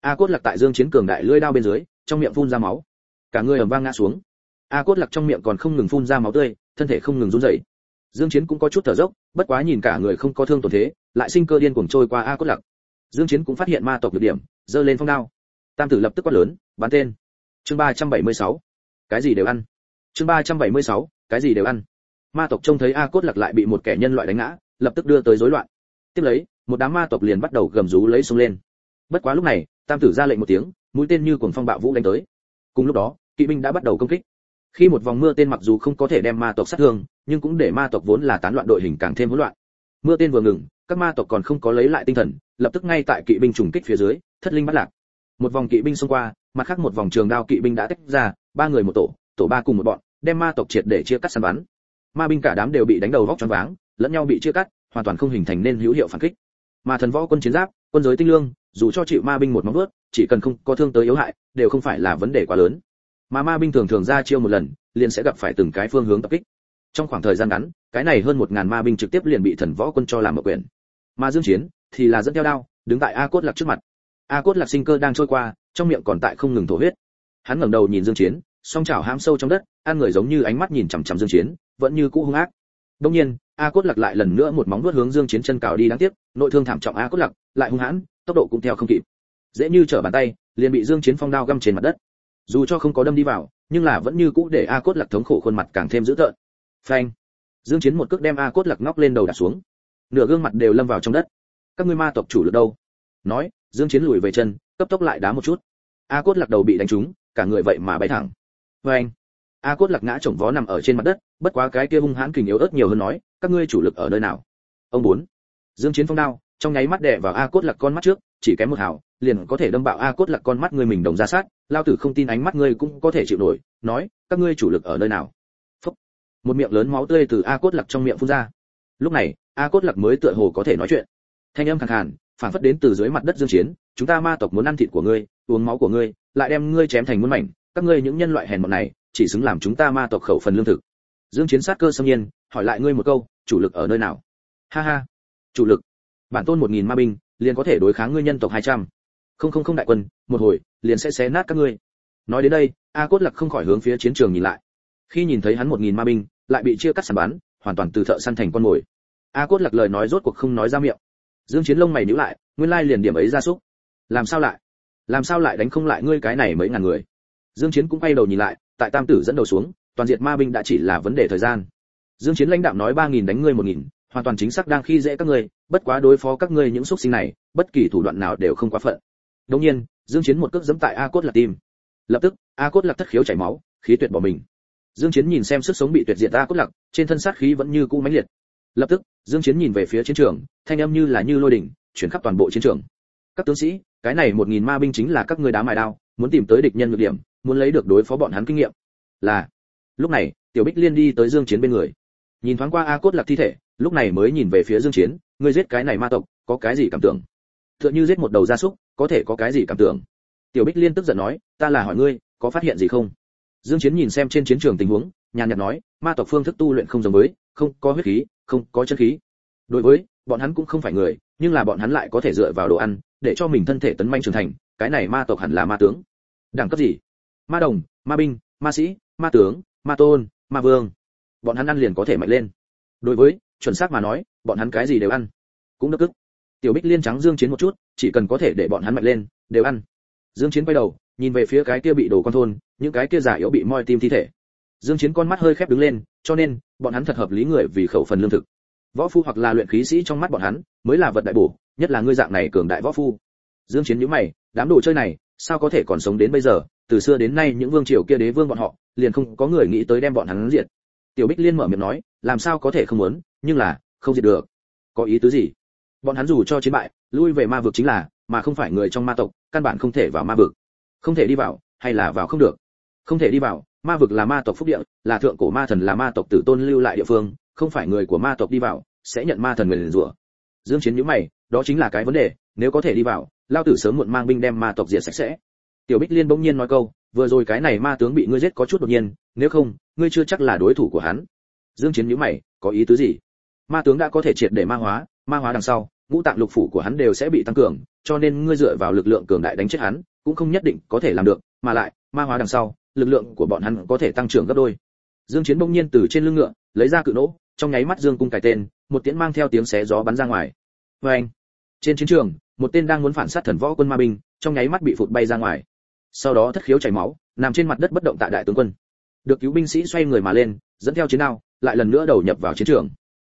A cốt lạc tại dương chiến cường đại lưỡi đao bên dưới, trong miệng phun ra máu. Cả người ầm vang ngã xuống. A cốt lạc trong miệng còn không ngừng phun ra máu tươi, thân thể không ngừng run rẩy dương chiến cũng có chút thở dốc, bất quá nhìn cả người không có thương tổn thế, lại sinh cơ điên cuồng trôi qua a cốt Lặc. dương chiến cũng phát hiện ma tộc nhược điểm, giơ lên phong đao. Tam tử lập tức quát lớn, bắn tên. Chương 376 cái gì đều ăn. Chương 376 cái gì đều ăn. Ma tộc trông thấy a cốt Lặc lại bị một kẻ nhân loại đánh ngã, lập tức đưa tới rối loạn. Tiếp lấy, một đám ma tộc liền bắt đầu gầm rú lấy xuống lên. Bất quá lúc này, tam tử ra lệnh một tiếng, mũi tên như cuồng phong bạo vũ đánh tới. Cùng lúc đó, kỵ binh đã bắt đầu công kích khi một vòng mưa tên mặc dù không có thể đem ma tộc sát thương, nhưng cũng để ma tộc vốn là tán loạn đội hình càng thêm hỗn loạn. Mưa tên vừa ngừng, các ma tộc còn không có lấy lại tinh thần, lập tức ngay tại kỵ binh trùng kích phía dưới, thất linh bắt lạc. Một vòng kỵ binh xông qua, mặt khác một vòng trường đao kỵ binh đã tách ra, ba người một tổ tổ ba cùng một bọn, đem ma tộc triệt để chia cắt săn bắn. Ma binh cả đám đều bị đánh đầu vóc choáng váng, lẫn nhau bị chia cắt, hoàn toàn không hình thành nên hữu hiệu phản kích. Mà thần võ quân chiến giáp, quân giới tinh lương, dù cho chịu ma binh một móng vuốt, chỉ cần không có thương tới yếu hại, đều không phải là vấn đề quá lớn mà ma binh thường thường ra chiêu một lần, liền sẽ gặp phải từng cái phương hướng tập kích. Trong khoảng thời gian ngắn, cái này hơn một ngàn ma binh trực tiếp liền bị thần võ quân cho làm ở quyền. Mà dương chiến thì là dẫn theo đao, đứng tại a cốt lạc trước mặt. A cốt lạc sinh cơ đang trôi qua, trong miệng còn tại không ngừng thổ huyết. Hắn ngẩng đầu nhìn dương chiến, song chảo hám sâu trong đất, ăn người giống như ánh mắt nhìn chằm chằm dương chiến, vẫn như cũ hung ác. Đương nhiên, a cốt lạc lại lần nữa một móng vuốt hướng dương chiến chân cào đi đáng tiếc, nội thương thảm trọng a cốt lạc lại hung hãn, tốc độ cũng theo không kịp. Dễ như trở bàn tay, liền bị dương chiến phong đao găm trên mặt đất dù cho không có đâm đi vào, nhưng là vẫn như cũ để a cốt lạc thống khổ khuôn mặt càng thêm dữ tợn. Phanh. Dương chiến một cước đem a cốt lạc ngóc lên đầu đặt xuống. Nửa gương mặt đều lâm vào trong đất. Các ngươi ma tộc chủ lực đâu? Nói, dương chiến lùi về chân, cấp tốc lại đá một chút. A cốt lạc đầu bị đánh trúng, cả người vậy mà bay thẳng. Phanh. A cốt lạc ngã chồng vó nằm ở trên mặt đất, bất quá cái kia hung hãn kình yếu ớt nhiều hơn nói, các ngươi chủ lực ở nơi nào? Ông muốn dương chiến phong đao trong nháy mắt đè vào a cốt lạc con mắt trước, chỉ kém một hào, liền có thể đâm bạo a cốt lạc con mắt ngươi mình đồng ra sát. Lao tử không tin ánh mắt ngươi cũng có thể chịu nổi, nói, các ngươi chủ lực ở nơi nào? Phúc. một miệng lớn máu tươi từ a cốt lạc trong miệng phun ra. Lúc này, a cốt lạc mới tựa hồ có thể nói chuyện. Thanh âm khàn khàn, phản phất đến từ dưới mặt đất dương chiến, chúng ta ma tộc muốn ăn thịt của ngươi, uống máu của ngươi, lại đem ngươi chém thành muôn mảnh, các ngươi những nhân loại hèn mọn này, chỉ xứng làm chúng ta ma tộc khẩu phần lương thực. Dương chiến sát cơ xâm nhiên, hỏi lại ngươi một câu, chủ lực ở nơi nào? Ha ha. Chủ lực bản tôn một nghìn ma binh, liền có thể đối kháng ngươi nhân tộc hai trăm. Không không không đại quân, một hồi, liền sẽ xé nát các ngươi. Nói đến đây a cốt lặc không khỏi hướng phía chiến trường nhìn lại. Khi nhìn thấy hắn một nghìn ma binh, lại bị chia cắt sàn bắn hoàn toàn từ thợ săn thành con mồi. A cốt lặc lời nói rốt cuộc không nói ra miệng. Dương chiến lông mày nhíu lại, nguyên lai liền điểm ấy ra súc. Làm sao lại? Làm sao lại đánh không lại ngươi cái này mấy ngàn người? Dương chiến cũng quay đầu nhìn lại, tại tam tử dẫn đầu xuống, toàn diện ma binh đã chỉ là vấn đề thời gian. Dương chiến lãnh đạo nói ba nghìn đánh ngươi một nghìn hoàn toàn chính xác đang khi dễ các ngươi, bất quá đối phó các ngươi những xuất sinh này, bất kỳ thủ đoạn nào đều không quá phận. Đương nhiên, dương chiến một cước giẫm tại a cốt lạc tim. Lập tức a cốt lạc thất khiếu chảy máu, khí tuyệt bỏ mình. Dương chiến nhìn xem sức sống bị tuyệt diệt a cốt lạc, trên thân sát khí vẫn như cũ mãnh liệt. Lập tức, dương chiến nhìn về phía chiến trường, thanh âm như là như lôi đỉnh, chuyển khắp toàn bộ chiến trường. Các tướng sĩ, cái này một nghìn ma binh chính là các ngươi đá mài đao, muốn tìm tới địch nhân nhược điểm, muốn lấy được đối phó bọn hắn kinh nghiệm. Là, lúc này, tiểu bích liên đi tới dương chiến bên người nhìn thoáng qua a cốt lạc thi thể, lúc này mới nhìn về phía dương chiến, ngươi giết cái này ma tộc, có cái gì cảm tưởng? Tựa như giết một đầu gia súc, có thể có cái gì cảm tưởng? Tiểu bích liên tức giận nói, ta là hỏi ngươi, có phát hiện gì không? Dương chiến nhìn xem trên chiến trường tình huống, nhàn nhạt nói, ma tộc phương thức tu luyện không giống với, không có huyết khí, không có chân khí. Đối với, bọn hắn cũng không phải người, nhưng là bọn hắn lại có thể dựa vào đồ ăn, để cho mình thân thể tấn manh trưởng thành, cái này ma tộc hẳn là ma tướng. Đẳng cấp gì? Ma đồng, ma binh, ma sĩ, ma tướng, ma tôn, ma vương bọn hắn ăn liền có thể mạnh lên. Đối với, chuẩn xác mà nói, bọn hắn cái gì đều ăn. Cũng đức cức. tiểu bích liên trắng dương chiến một chút, chỉ cần có thể để bọn hắn mạnh lên, đều ăn. Dương chiến quay đầu, nhìn về phía cái kia bị đổ con thôn, những cái kia giả yếu bị moi tim thi thể. Dương chiến con mắt hơi khép đứng lên, cho nên, bọn hắn thật hợp lý người vì khẩu phần lương thực. Võ phu hoặc là luyện khí sĩ trong mắt bọn hắn, mới là vật đại bổ, nhất là ngươi dạng này cường đại võ phu. Dương chiến nhíu mày, đám đồ chơi này, sao có thể còn sống đến bây giờ? Từ xưa đến nay những vương triều kia đế vương bọn họ, liền không có người nghĩ tới đem bọn hắn diệt tiểu bích liên mở miệng nói, làm sao có thể không muốn, nhưng là, không diệt được. Có ý tứ gì? Bọn hắn dù cho chiến bại, lui về ma vực chính là, mà không phải người trong ma tộc, căn bản không thể vào ma vực. Không thể đi vào, hay là vào không được. Không thể đi vào, ma vực là ma tộc phúc địa, là thượng cổ ma thần, là ma tộc tử tôn lưu lại địa phương, không phải người của ma tộc đi vào, sẽ nhận ma thần người rủa. Dương chiến nhíu mày, đó chính là cái vấn đề, nếu có thể đi vào, lao tử sớm muộn mang binh đem ma tộc diệt sạch sẽ. Tiểu bích liên bỗng nhiên nói câu vừa rồi cái này ma tướng bị ngươi giết có chút đột nhiên, nếu không, ngươi chưa chắc là đối thủ của hắn. Dương chiến nhíu mày, có ý tứ gì? Ma tướng đã có thể triệt để ma hóa ma hóa đằng sau, ngũ tạng lục phủ của hắn đều sẽ bị tăng cường, cho nên ngươi dựa vào lực lượng cường đại đánh chết hắn, cũng không nhất định có thể làm được, mà lại, ma hóa đằng sau, lực lượng của bọn hắn có thể tăng trưởng gấp đôi. Dương chiến bỗng nhiên từ trên lưng ngựa, lấy ra cự nỗ, trong nháy mắt dương cung cài tên, một tiễn mang theo tiếng xé gió bắn ra ngoài. Với anh trên chiến trường, một tên đang muốn phản sát thần võ quân ma binh, trong nháy mắt bị phụt bay ra ngoài sau đó thất khiếu chảy máu, nằm trên mặt đất bất động tại đại tướng quân. Được cứu binh sĩ xoay người mà lên, dẫn theo chiến đao, lại lần nữa đầu nhập vào chiến trường.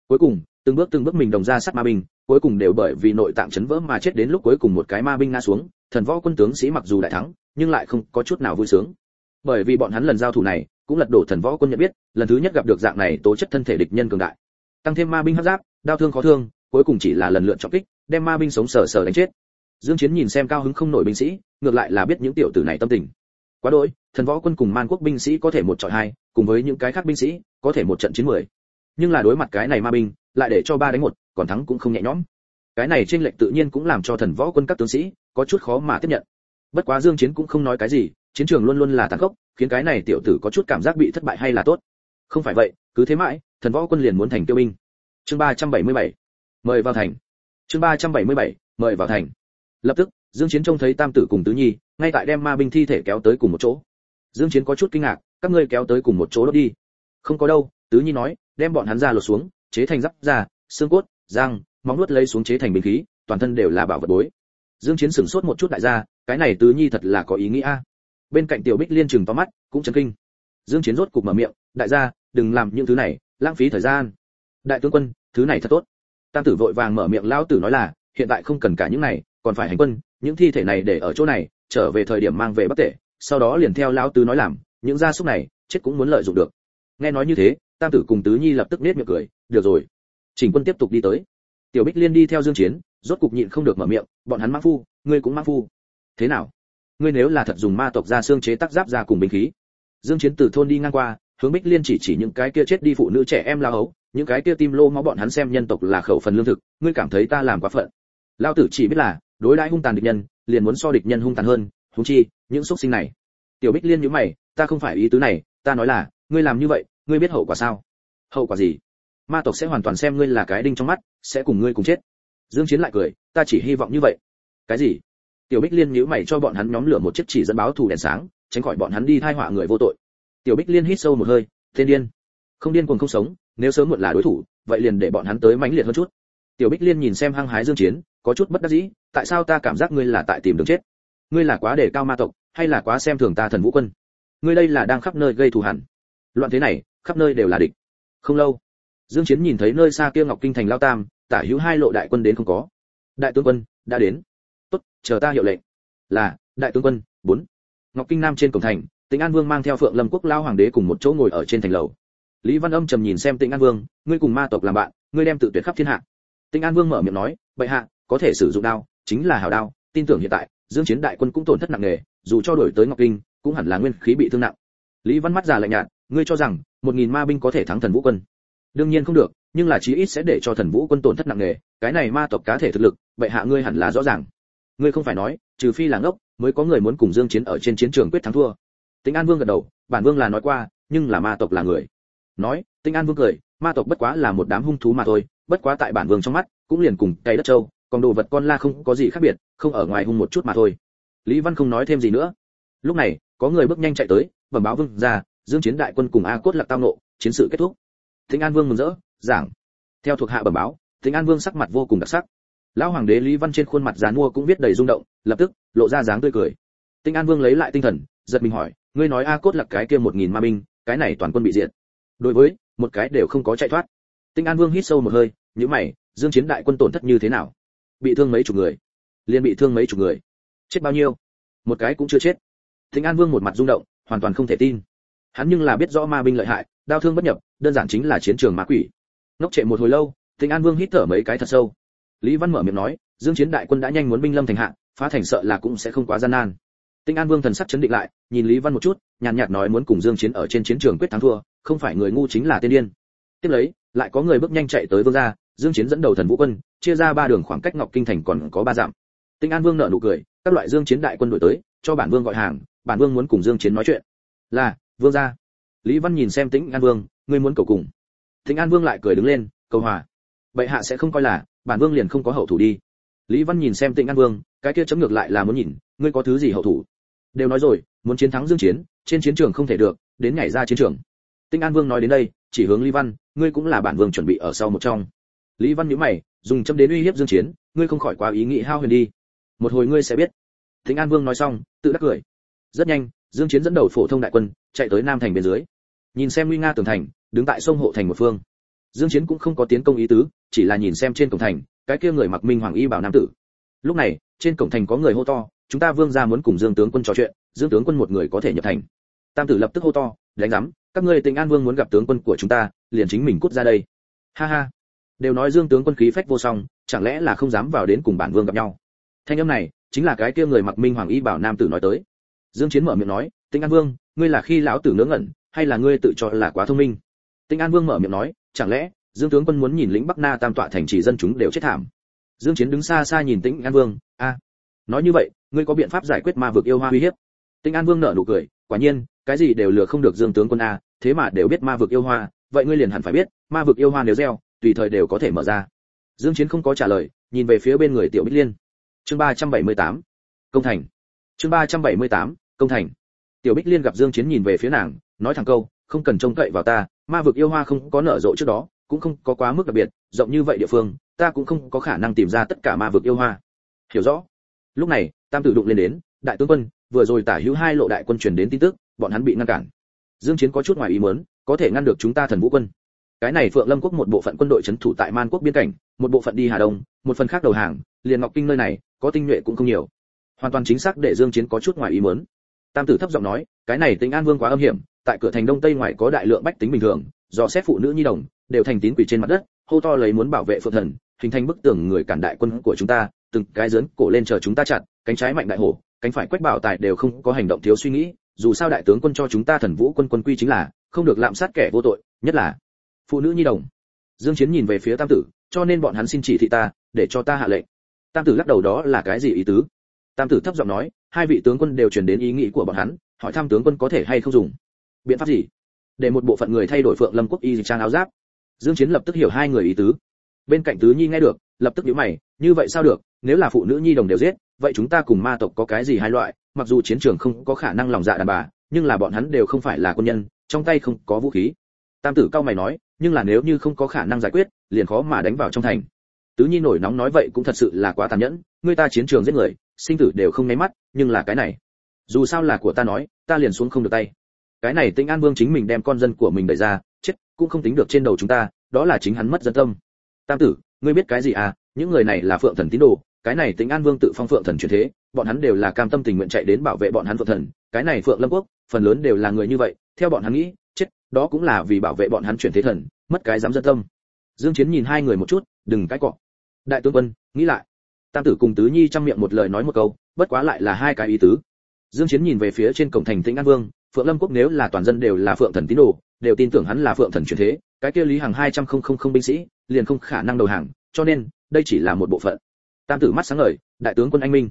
Cuối cùng, từng bước từng bước mình đồng ra sát ma binh, cuối cùng đều bởi vì nội tạng chấn vỡ mà chết đến lúc cuối cùng một cái ma binh ngã xuống. Thần võ quân tướng sĩ mặc dù đại thắng, nhưng lại không có chút nào vui sướng. Bởi vì bọn hắn lần giao thủ này, cũng lật đổ thần võ quân nhận biết, lần thứ nhất gặp được dạng này tố chất thân thể địch nhân cường đại. Tăng thêm ma binh hấp giáp đau thương khó thương, cuối cùng chỉ là lần lượt trọng kích, đem ma binh sống sờ sờ đánh chết dương chiến nhìn xem cao hứng không nổi binh sĩ, ngược lại là biết những tiểu tử này tâm tình. Quá đỗi, thần võ quân cùng man quốc binh sĩ có thể một chọi hai, cùng với những cái khác binh sĩ, có thể một trận chiến mười. Nhưng là đối mặt cái này ma binh, lại để cho ba đánh một, còn thắng cũng không nhẹ nhõm. Cái này trên lệnh tự nhiên cũng làm cho thần võ quân các tướng sĩ có chút khó mà tiếp nhận. Bất quá dương chiến cũng không nói cái gì, chiến trường luôn luôn là tàn khốc, khiến cái này tiểu tử có chút cảm giác bị thất bại hay là tốt. Không phải vậy, cứ thế mãi, thần võ quân liền muốn thành tiêu binh. Chương 377 mời vào thành. Chương 377 mời vào thành lập tức, dương chiến trông thấy tam tử cùng tứ nhi, ngay tại đem ma binh thi thể kéo tới cùng một chỗ. Dương chiến có chút kinh ngạc, các ngươi kéo tới cùng một chỗ đó đi. Không có đâu, tứ nhi nói, đem bọn hắn ra lột xuống, chế thành giáp da, xương cốt, răng, móng nuốt lấy xuống chế thành binh khí, toàn thân đều là bảo vật bối. Dương chiến sửng sốt một chút đại gia cái này tứ nhi thật là có ý nghĩa bên cạnh tiểu bích liên chừng to mắt, cũng chấn kinh. Dương chiến rốt cục mở miệng, đại gia, đừng làm những thứ này, lãng phí thời gian. Đại tướng quân, thứ này thật tốt. Tam tử vội vàng mở miệng, lão tử nói là, hiện tại không cần cả những này còn phải hành quân, những thi thể này để ở chỗ này, trở về thời điểm mang về bắc tể, sau đó liền theo lão tứ nói làm, những gia súc này, chết cũng muốn lợi dụng được. Nghe nói như thế, tam tử cùng tứ nhi lập tức nết miệng cười, được rồi chỉnh quân tiếp tục đi tới. Tiểu bích liên đi theo dương chiến, rốt cục nhịn không được mở miệng, bọn hắn mang phu, ngươi cũng mang phu. Thế nào? Ngươi nếu là thật dùng ma tộc ra xương chế tác giáp ra cùng binh khí? Dương chiến từ thôn đi ngang qua, hướng bích liên chỉ chỉ những cái kia chết đi phụ nữ trẻ em lao ấu những cái kia tim lô máu bọn hắn xem nhân tộc là khẩu phần lương thực, ngươi cảm thấy ta làm quá phận? Lao tử chỉ biết là đối đãi hung tàn địch nhân, liền muốn so địch nhân hung tàn hơn thú chi, những xuất sinh này. Tiểu bích liên nhíu mày, ta không phải ý tứ này, ta nói là, ngươi làm như vậy, ngươi biết hậu quả sao? Hậu quả gì? Ma tộc sẽ hoàn toàn xem ngươi là cái đinh trong mắt, sẽ cùng ngươi cùng chết. Dương chiến lại cười, ta chỉ hy vọng như vậy. Cái gì? Tiểu bích liên nhíu mày cho bọn hắn nhóm lửa một chiếc chỉ dẫn báo thù đèn sáng, tránh khỏi bọn hắn đi thai họa người vô tội. Tiểu bích liên hít sâu một hơi, thiên điên. Không điên cuồng không sống, nếu sớm muộn là đối thủ, vậy liền để bọn hắn tới mãnh liệt hơn chút. Tiểu bích liên nhìn xem hăng hái dương chiến, có chút bất đắc dĩ tại sao ta cảm giác ngươi là tại tìm đường chết? Ngươi là quá để cao ma tộc, hay là quá xem thường ta thần vũ quân? Ngươi đây là đang khắp nơi gây thù hằn. Loạn thế này, khắp nơi đều là địch. Không lâu, dương chiến nhìn thấy nơi xa kia ngọc kinh thành lao tam, tả hữu hai lộ đại quân đến không có. Đại tướng quân, đã đến. Tốt, chờ ta hiệu lệnh. Là, đại tướng quân, bốn. Ngọc kinh nam trên cổng thành tĩnh an vương mang theo phượng lâm quốc lao hoàng đế cùng một chỗ ngồi ở trên thành lầu. Lý văn âm trầm nhìn xem tĩnh an vương, ngươi cùng ma tộc làm bạn, ngươi đem tự tuyệt khắp thiên hạ. Tĩnh an vương mở miệng nói, bệ hạ, có thể sử dụng đao chính là hảo đao, tin tưởng hiện tại, dương chiến đại quân cũng tổn thất nặng nề, dù cho đổi tới ngọc kinh, cũng hẳn là nguyên khí bị thương nặng. Lý văn mắt già lạnh nhạt, ngươi cho rằng, một nghìn ma binh có thể thắng thần vũ quân? Đương nhiên không được, nhưng là chí ít sẽ để cho thần vũ quân tổn thất nặng nề, cái này ma tộc cá thể thực lực, bệ hạ ngươi hẳn là rõ ràng. Ngươi không phải nói, trừ phi là ngốc, mới có người muốn cùng dương chiến ở trên chiến trường quyết thắng thua. Tĩnh an vương gật đầu, bản vương là nói qua, nhưng là ma tộc là người. Nói, tĩnh an vương cười, ma tộc bất quá là một đám hung thú mà thôi, bất quá tại bản vương trong mắt, cũng liền cùng cây đất châu còn đồ vật con la không có gì khác biệt, không ở ngoài hung một chút mà thôi. Lý văn không nói thêm gì nữa. Lúc này, có người bước nhanh chạy tới, bẩm báo vương ra dương chiến đại quân cùng a cốt lạc tao nộ, chiến sự kết thúc. Thính an vương mừng rỡ, giảng. Theo thuộc hạ bẩm báo thính an vương sắc mặt vô cùng đặc sắc. Lão hoàng đế lý văn trên khuôn mặt giàn mua cũng viết đầy rung động, lập tức, lộ ra dáng tươi cười. Tinh an vương lấy lại tinh thần, giật mình hỏi, ngươi nói a cốt là cái kia một nghìn ma binh, cái này toàn quân bị diệt. Đối với, một cái đều không có chạy thoát. Tinh an vương hít sâu một hơi những mày, dương chiến đại quân tổn thất như thế nào? Bị thương mấy chục người, liền bị thương mấy chục người. Chết bao nhiêu? Một cái cũng chưa chết. Thịnh an vương một mặt rung động, hoàn toàn không thể tin. Hắn nhưng là biết rõ ma binh lợi hại đau thương bất nhập, đơn giản chính là chiến trường ma quỷ. Ngốc trệ một hồi lâu, Thịnh an vương hít thở mấy cái thật sâu. Lý văn mở miệng nói, dương chiến đại quân đã nhanh muốn binh lâm thành hạ, phá thành sợ là cũng sẽ không quá gian nan. Tinh an vương thần sắc chấn định lại, nhìn lý văn một chút, nhàn nhạt nói muốn cùng dương chiến ở trên chiến trường quyết thắng thua, không phải người ngu chính là tiên điên. Tiếp lấy, lại có người bước nhanh chạy tới vương gia dương chiến dẫn đầu thần vũ quân, chia ra ba đường khoảng cách ngọc kinh thành còn có ba dặm. Tinh an vương nở nụ cười, các loại dương chiến đại quân đuổi tới, cho bản vương gọi hàng, bản vương muốn cùng dương chiến nói chuyện. Là, vương gia. Lý văn nhìn xem tĩnh an vương, ngươi muốn cầu cùng. Tĩnh an vương lại cười đứng lên, cầu hòa. Bệ hạ sẽ không coi là, bản vương liền không có hậu thủ đi. Lý văn nhìn xem tĩnh an vương, cái kia chấm ngược lại là muốn nhìn, ngươi có thứ gì hậu thủ? Đều nói rồi, muốn chiến thắng dương chiến, trên chiến trường không thể được, đến nhảy ra chiến trường. Tĩnh an vương nói đến đây, chỉ hướng lý văn, ngươi cũng là bản vương chuẩn bị ở sau một trong lý văn nhíu mày, dùng châm đến uy hiếp dương chiến, ngươi không khỏi quá ý nghĩ hao huyền đi. Một hồi ngươi sẽ biết. Thịnh an vương nói xong, tự đắc cười. Rất nhanh, dương chiến dẫn đầu phổ thông đại quân, chạy tới nam thành bên dưới. Nhìn xem nguy nga tường thành, đứng tại sông hộ thành một phương. Dương chiến cũng không có tiến công ý tứ, chỉ là nhìn xem trên cổng thành, cái kia người mặc minh hoàng y bảo nam tử. Lúc này, trên cổng thành có người hô to, chúng ta vương gia muốn cùng dương tướng quân trò chuyện, dương tướng quân một người có thể nhập thành. Tam tử lập tức hô to, đánh rắm các ngươi tình an vương muốn gặp tướng quân của chúng ta, liền chính mình cút ra đây. Ha ha đều nói dương tướng quân khí phách vô song, chẳng lẽ là không dám vào đến cùng bản vương gặp nhau? Thanh âm này chính là cái kia người mặc minh hoàng y bảo nam tử nói tới. Dương chiến mở miệng nói tinh an vương, ngươi là khi lão tử ngớ ngẩn, hay là ngươi tự cho là quá thông minh? Tinh an vương mở miệng nói, chẳng lẽ dương tướng quân muốn nhìn lĩnh bắc na tam tọa thành trì dân chúng đều chết thảm? Dương chiến đứng xa xa nhìn tĩnh an vương, a, nói như vậy, ngươi có biện pháp giải quyết ma vực yêu hoa uy hiếp? Tĩnh an vương nở nụ cười, quả nhiên, cái gì đều lừa không được dương tướng quân a, thế mà đều biết ma vực yêu hoa vậy ngươi liền hẳn phải biết, ma vực yêu hoa nếu gieo tùy thời đều có thể mở ra. Dương chiến không có trả lời, nhìn về phía bên người tiểu bích liên. Chương 378 công thành. Chương 378 công thành. Tiểu bích liên gặp dương chiến nhìn về phía nàng, nói thẳng câu, không cần trông cậy vào ta, ma vực yêu hoa không có nở rộ trước đó, cũng không có quá mức đặc biệt, rộng như vậy địa phương, ta cũng không có khả năng tìm ra tất cả ma vực yêu hoa. Hiểu rõ. Lúc này, tam tử đụng lên đến, đại tướng quân, vừa rồi tả hữu hai lộ đại quân truyền đến tin tức, bọn hắn bị ngăn cản. Dương chiến có chút ngoài ý muốn, có thể ngăn được chúng ta thần vũ quân cái này phượng lâm quốc một bộ phận quân đội chấn thủ tại man quốc biên cảnh, một bộ phận đi hà đông, một phần khác đầu hàng, liền ngọc kinh nơi này, có tinh nhuệ cũng không nhiều. Hoàn toàn chính xác để dương chiến có chút ngoài ý muốn. Tam tử thấp giọng nói, cái này tính an vương quá âm hiểm, tại cửa thành đông tây ngoài có đại lượng bách tính bình thường, do xét phụ nữ nhi đồng, đều thành tín quỷ trên mặt đất, hô to lấy muốn bảo vệ phượng thần, hình thành bức tường người cản đại quân của chúng ta, từng cái dớn cổ lên chờ chúng ta chặn, cánh trái mạnh đại hổ, cánh phải quách bảo tài đều không có hành động thiếu suy nghĩ, dù sao đại tướng quân cho chúng ta thần vũ quân quân quy chính là, không được lạm sát kẻ vô tội, nhất là phụ nữ nhi đồng. Dương chiến nhìn về phía tam tử, cho nên bọn hắn xin chỉ thị ta, để cho ta hạ lệnh. Tam tử lắc đầu đó là cái gì ý tứ? Tam tử thấp giọng nói, hai vị tướng quân đều truyền đến ý nghĩ của bọn hắn, hỏi thăm tướng quân có thể hay không dùng. Biện pháp gì? Để một bộ phận người thay đổi phượng lâm quốc y trang áo giáp. Dương chiến lập tức hiểu hai người ý tứ. Bên cạnh tứ nhi nghe được, lập tức nhíu mày, như vậy sao được, nếu là phụ nữ nhi đồng đều giết, vậy chúng ta cùng ma tộc có cái gì hai loại, mặc dù chiến trường không có khả năng lòng dạ đàn bà, nhưng là bọn hắn đều không phải là quân nhân, trong tay không có vũ khí. Tam tử cao mày nói nhưng là nếu như không có khả năng giải quyết, liền khó mà đánh vào trong thành. Tứ nhi nổi nóng nói vậy cũng thật sự là quá tàn nhẫn, người ta chiến trường giết người, sinh tử đều không nháy mắt, nhưng là cái này, dù sao là của ta nói, ta liền xuống không được tay. Cái này tĩnh an vương chính mình đem con dân của mình đẩy ra, chết, cũng không tính được trên đầu chúng ta, đó là chính hắn mất dân tâm. Tam tử, ngươi biết cái gì à những người này là phượng thần tín đồ, cái này tĩnh an vương tự phong phượng thần truyền thế, bọn hắn đều là cam tâm tình nguyện chạy đến bảo vệ bọn hắn phượng thần, cái này phượng lâm quốc, phần lớn đều là người như vậy, theo bọn hắn nghĩ đó cũng là vì bảo vệ bọn hắn chuyển thế thần, mất cái dám dân tâm. Dương chiến nhìn hai người một chút, đừng cái cọ. Đại tướng quân, nghĩ lại. Tam tử cùng tứ nhi trong miệng một lời nói một câu, bất quá lại là hai cái ý tứ. Dương chiến nhìn về phía trên cổng thành tĩnh an vương, phượng lâm quốc nếu là toàn dân đều là phượng thần tín đồ, đều tin tưởng hắn là phượng thần chuyển thế, cái kia lý hàng hai trăm không không không binh sĩ, liền không khả năng đầu hàng, cho nên, đây chỉ là một bộ phận. Tam tử mắt sáng ngời, đại tướng quân anh minh.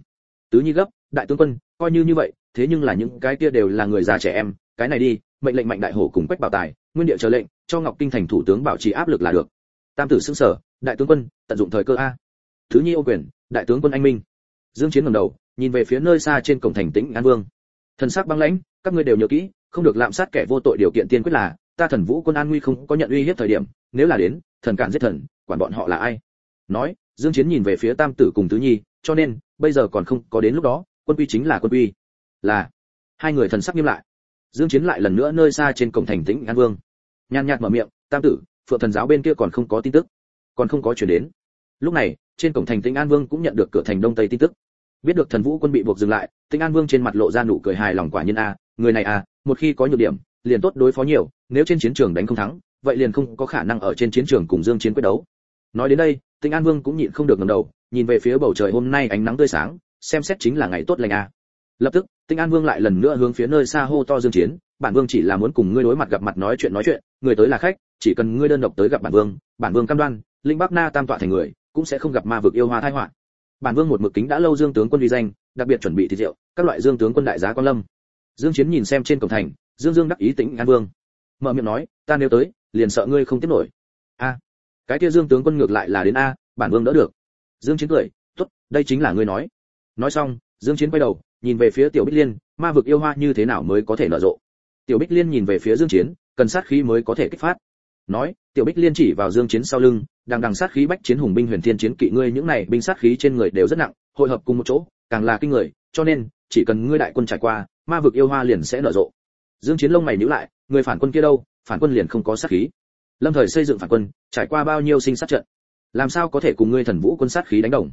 Tứ nhi gấp, đại tướng quân, coi như như vậy, thế nhưng là những cái kia đều là người già trẻ em, cái này đi mệnh lệnh mạnh đại hổ cùng quách bảo tài, nguyên địa chờ lệnh, cho ngọc kinh thành thủ tướng bảo trì áp lực là được. Tam tử xưng sở, đại tướng quân, tận dụng thời cơ a. Thứ nhi ô quyền, đại tướng quân anh minh. Dương chiến ngẩng đầu, nhìn về phía nơi xa trên cổng thành tĩnh an vương. Thần sắc băng lãnh, các ngươi đều nhớ kỹ, không được lạm sát kẻ vô tội điều kiện tiên quyết là, ta thần vũ quân an nguy không có nhận uy hiếp thời điểm, nếu là đến, thần cản giết thần, quản bọn họ là ai? Nói, dương chiến nhìn về phía tam tử cùng tứ nhi, cho nên, bây giờ còn không có đến lúc đó, quân quy chính là quân quy là, hai người thần sắc nghiêm lại dương chiến lại lần nữa nơi xa trên cổng thành tĩnh an vương. Nhàn nhạt mở miệng, tam tử, phượng thần giáo bên kia còn không có tin tức. Còn không có chuyển đến. Lúc này, trên cổng thành tĩnh an vương cũng nhận được cửa thành đông tây tin tức. Biết được thần vũ quân bị buộc dừng lại, tĩnh an vương trên mặt lộ ra nụ cười hài lòng quả nhiên a, người này a, một khi có nhược điểm, liền tốt đối phó nhiều, nếu trên chiến trường đánh không thắng, vậy liền không có khả năng ở trên chiến trường cùng dương chiến quyết đấu. Nói đến đây, tĩnh an vương cũng nhịn không được ngẩng đầu, nhìn về phía bầu trời hôm nay ánh nắng tươi sáng, xem xét chính là ngày tốt lành a. Lập tức tinh an vương lại lần nữa hướng phía nơi xa hô to dương chiến, bản vương chỉ là muốn cùng ngươi đối mặt gặp mặt nói chuyện nói chuyện, người tới là khách, chỉ cần ngươi đơn độc tới gặp bản vương bản vương cam đoan, linh bắc na tam tọa thành người, cũng sẽ không gặp ma vực yêu hoa tai họa. Bản vương một mực kính đã lâu dương tướng quân uy danh, đặc biệt chuẩn bị thịt rượu, các loại dương tướng quân đại giá quan lâm. Dương chiến nhìn xem trên cổng thành, dương dương đắc ý tính an vương. Mở miệng nói, ta nếu tới, liền sợ ngươi không tiếp nổi. A, cái kia dương tướng quân ngược lại là đến a, bản vương đỡ được. Dương chiến cười, tốt, đây chính là ngươi nói. Nói xong, dương chiến quay đầu nhìn về phía tiểu bích liên, ma vực yêu hoa như thế nào mới có thể nở rộ? Tiểu bích liên nhìn về phía dương chiến, cần sát khí mới có thể kích phát. Nói, tiểu bích liên chỉ vào dương chiến sau lưng đang đằng sát khí bách chiến hùng binh huyền thiên chiến kỵ ngươi những này binh sát khí trên người đều rất nặng, hội hợp cùng một chỗ, càng là kinh người, cho nên, chỉ cần ngươi đại quân trải qua, ma vực yêu hoa liền sẽ nở rộ. Dương chiến lông mày nhíu lại, người phản quân kia đâu, phản quân liền không có sát khí. Lâm thời xây dựng phản quân, trải qua bao nhiêu sinh sát trận? Làm sao có thể cùng ngươi thần vũ quân sát khí đánh đồng?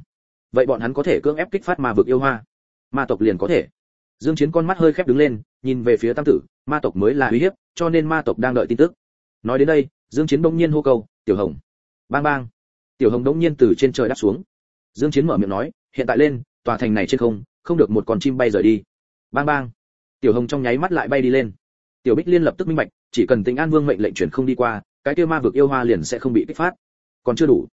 Vậy bọn hắn có thể cưỡng ép kích phát ma vực yêu hoa? Ma tộc liền có thể. Dương chiến con mắt hơi khép đứng lên, nhìn về phía tam tử, ma tộc mới là uy hiếp, cho nên ma tộc đang đợi tin tức. Nói đến đây, dương chiến đông nhiên hô cầu tiểu hồng! Bang bang. Tiểu hồng đông nhiên từ trên trời đáp xuống. Dương chiến mở miệng nói, hiện tại lên, tòa thành này trên không không được một con chim bay rời đi. Bang bang. Tiểu hồng trong nháy mắt lại bay đi lên. Tiểu bích liên lập tức minh bạch, chỉ cần Tinh an vương mệnh lệnh chuyển không đi qua, cái kia ma vực yêu hoa liền sẽ không bị kích phát. Còn chưa đủ.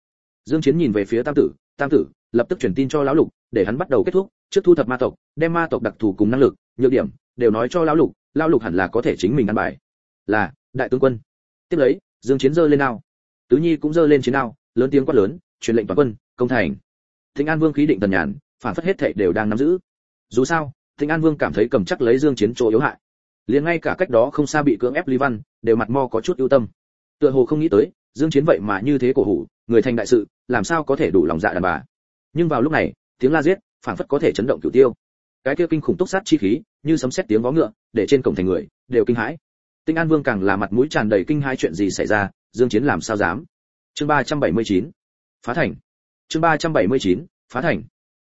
Dương chiến nhìn về phía tam tử tam tử, lập tức truyền tin cho lão lục, để hắn bắt đầu kết thúc, trước thu thập ma tộc, đem ma tộc đặc thù cùng năng lực, nhược điểm, đều nói cho lão lục lão lục hẳn là có thể chính mình ăn bài. Là, đại tướng quân. Tiếp lấy, dương chiến giơ lên nào tứ nhi cũng giơ lên chiến nào lớn tiếng quát lớn, truyền lệnh toàn quân, công thành. Thịnh an vương khí định tần nhàn, phản phất hết thảy đều đang nắm giữ. Dù sao, thịnh an vương cảm thấy cầm chắc lấy dương chiến chỗ yếu hại. Liền ngay cả cách đó không xa bị cưỡng ép lý văn, đều mặt mo có chút ưu tâm. Tựa hồ không nghĩ tới dương chiến vậy mà như thế cổ hủ, người thành đại sự, làm sao có thể đủ lòng dạ đàn bà? Nhưng vào lúc này, tiếng la giết, phảng phất có thể chấn động cửu tiêu. Cái kia kinh khủng túc sát chi khí, như sấm sét tiếng vó ngựa, để trên cổng thành người, đều kinh hãi. Tinh an vương càng là mặt mũi tràn đầy kinh hãi chuyện gì xảy ra, dương chiến làm sao dám? Chương 379 phá thành. Chương 379 phá thành.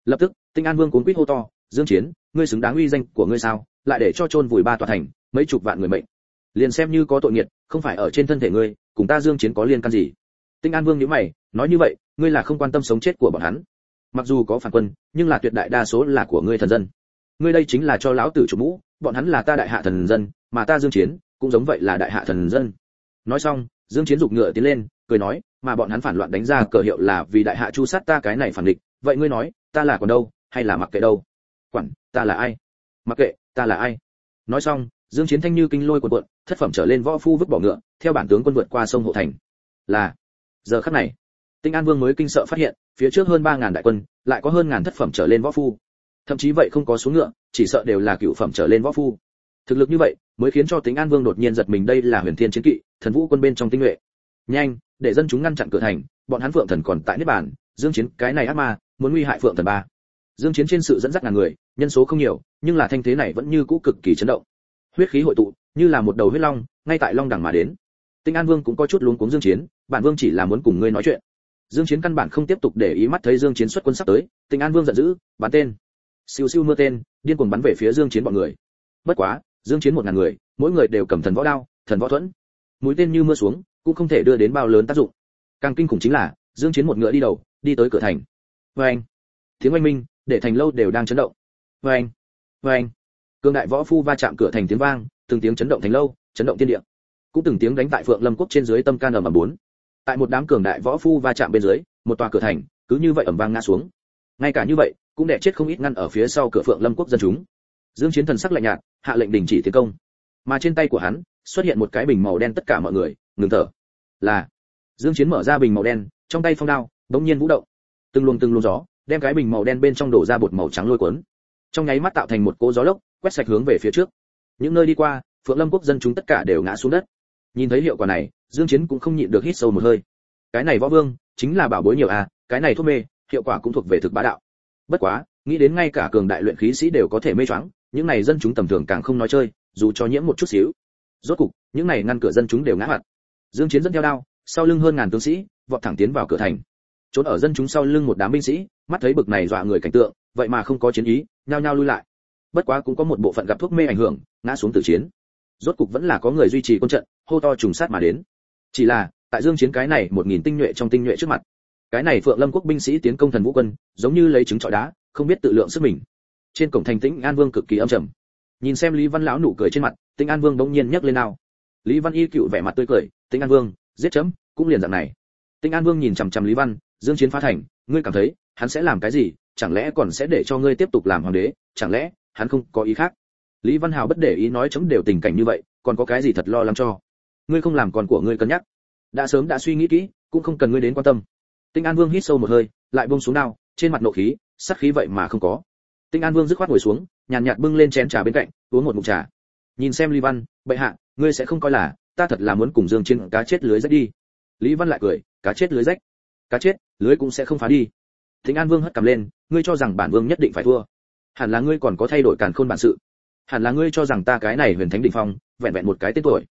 Lập tức, tinh an vương cuốn quýt hô to, dương chiến, ngươi xứng đáng uy danh của ngươi sao? Lại để cho chôn vùi ba tòa thành, mấy chục vạn người mệnh. Liền xem như có tội nghiệt không phải ở trên thân thể ngươi, cùng ta dương chiến có liên can gì? Tinh an vương nhíu mày, nói như vậy, ngươi là không quan tâm sống chết của bọn hắn. Mặc dù có phản quân, nhưng là tuyệt đại đa số là của ngươi thần dân. Ngươi đây chính là cho lão tử chủ mũ, bọn hắn là ta đại hạ thần dân, mà ta dương chiến, cũng giống vậy là đại hạ thần dân. Nói xong, dương chiến dục ngựa tiến lên, cười nói, mà bọn hắn phản loạn đánh ra cờ hiệu là vì đại hạ chu sát ta cái này phản địch. Vậy ngươi nói, ta là còn đâu, hay là mặc kệ đâu? Quản, ta là ai? Mặc kệ, ta là ai? Nói xong dương chiến thanh như kinh lôi cuộn cuộn, thất phẩm trở lên võ phu vứt bỏ ngựa, theo bản tướng quân vượt qua sông hộ thành. Là, giờ khắc này, tinh an vương mới kinh sợ phát hiện, phía trước hơn ba ngàn đại quân, lại có hơn ngàn thất phẩm trở lên võ phu. Thậm chí vậy không có xuống ngựa, chỉ sợ đều là cựu phẩm trở lên võ phu. Thực lực như vậy, mới khiến cho tính an vương đột nhiên giật mình đây là huyền thiên chiến kỵ, thần vũ quân bên trong tinh nhuệ. Nhanh, để dân chúng ngăn chặn cửa thành, bọn hắn phượng thần còn tại niết bàn, dương chiến, cái này ác ma, muốn nguy hại phượng thần ba. Dương chiến trên sự dẫn dắt ngàn người, nhân số không nhiều, nhưng là thanh thế này vẫn như cũ cực kỳ chấn động huyết khí hội tụ, như là một đầu huyết long, ngay tại long đẳng mà đến. Tinh an vương cũng có chút luống cuống dương chiến bản vương chỉ là muốn cùng ngươi nói chuyện. Dương chiến căn bản không tiếp tục để ý mắt thấy dương chiến xuất quân sắp tới, tinh an vương giận dữ, bắn tên. Siêu siêu mưa tên, điên cuồng bắn về phía dương chiến bọn người. Bất quá, dương chiến một ngàn người, mỗi người đều cầm thần võ đao, thần võ thuẫn. Mũi tên như mưa xuống, cũng không thể đưa đến bao lớn tác dụng. Càng kinh khủng chính là, dương chiến một ngựa đi đầu, đi tới cửa thành. Với anh. Tiếng oanh minh, để thành lâu đều đang chấn động. Với anh. Với anh cương đại võ phu va chạm cửa thành tiếng vang, từng tiếng chấn động thành lâu, chấn động thiên địa. Cũng từng tiếng đánh tại phượng lâm quốc trên dưới tâm can ầm ầm bốn. Tại một đám cường đại võ phu va chạm bên dưới, một tòa cửa thành cứ như vậy ầm vang ngã xuống. Ngay cả như vậy, cũng đẻ chết không ít ngăn ở phía sau cửa phượng lâm quốc dân chúng. Dương chiến thần sắc lạnh nhạt, hạ lệnh đình chỉ tiến công. Mà trên tay của hắn, xuất hiện một cái bình màu đen tất cả mọi người, ngừng thở. Là, dương chiến mở ra bình màu đen, trong tay phong đao đống nhiên vũ động. Từng luồng từng luồng gió, đem cái bình màu đen bên trong đổ ra bột màu trắng lôi cuốn trong nháy mắt tạo thành một cỗ gió lốc, quét sạch hướng về phía trước. Những nơi đi qua, phượng lâm quốc dân chúng tất cả đều ngã xuống đất. Nhìn thấy hiệu quả này, dương chiến cũng không nhịn được hít sâu một hơi. Cái này võ vương, chính là bảo bối nhiều à cái này thuốc mê, hiệu quả cũng thuộc về thực bá đạo. Bất quá, nghĩ đến ngay cả cường đại luyện khí sĩ đều có thể mê choáng, những này dân chúng tầm thường càng không nói chơi, dù cho nhiễm một chút xíu. Rốt cục, những này ngăn cửa dân chúng đều ngã mặt dương chiến dẫn theo đao, sau lưng hơn ngàn tướng sĩ, vọt thẳng tiến vào cửa thành. Trốn ở dân chúng sau lưng một đám binh sĩ, mắt thấy bực này dọa người cảnh tượng, vậy mà không có chiến ý nhao nhao lui lại. Bất quá cũng có một bộ phận gặp thuốc mê ảnh hưởng, ngã xuống tử chiến. Rốt cục vẫn là có người duy trì quân trận, hô to trùng sát mà đến. Chỉ là, tại dương chiến cái này một nghìn tinh nhuệ trong tinh nhuệ trước mặt, cái này phượng lâm quốc binh sĩ tiến công thần vũ quân, giống như lấy trứng trọi đá, không biết tự lượng sức mình. Trên cổng thành tĩnh an vương cực kỳ âm trầm. Nhìn xem lý văn lão nụ cười trên mặt, tĩnh an vương bỗng nhiên nhấc lên nào lý văn y cựu vẻ mặt tươi cười, tĩnh an vương, giết chấm, cũng liền dạng này. Tĩnh an vương nhìn chằm chằm lý văn, dương chiến phá thành, ngươi cảm thấy, hắn sẽ làm cái gì chẳng lẽ còn sẽ để cho ngươi tiếp tục làm hoàng đế? Chẳng lẽ, hắn không có ý khác? Lý văn hào bất để ý nói chấm đều tình cảnh như vậy, còn có cái gì thật lo lắng cho? Ngươi không làm còn của ngươi cân nhắc. Đã sớm đã suy nghĩ kỹ, cũng không cần ngươi đến quan tâm. Tinh an vương hít sâu một hơi, lại buông xuống đao, trên mặt nộ khí, sát khí vậy mà không có. Tinh an vương dứt khoát ngồi xuống, nhàn nhạt bưng lên chén trà bên cạnh, uống một ngụm trà. Nhìn xem lý văn, bệ hạ, ngươi sẽ không coi là, ta thật là muốn cùng dương chiến cá chết lưới rách đi. Lý văn lại cười, cá chết lưới rách? Cá chết, lưới cũng sẽ không phá đi. Tinh an vương hất cằm lên, ngươi cho rằng bản vương nhất định phải thua. Hẳn là ngươi còn có thay đổi càn khôn bản sự. Hẳn là ngươi cho rằng ta cái này huyền thánh đỉnh phong, vẹn vẹn một cái tên tuổi.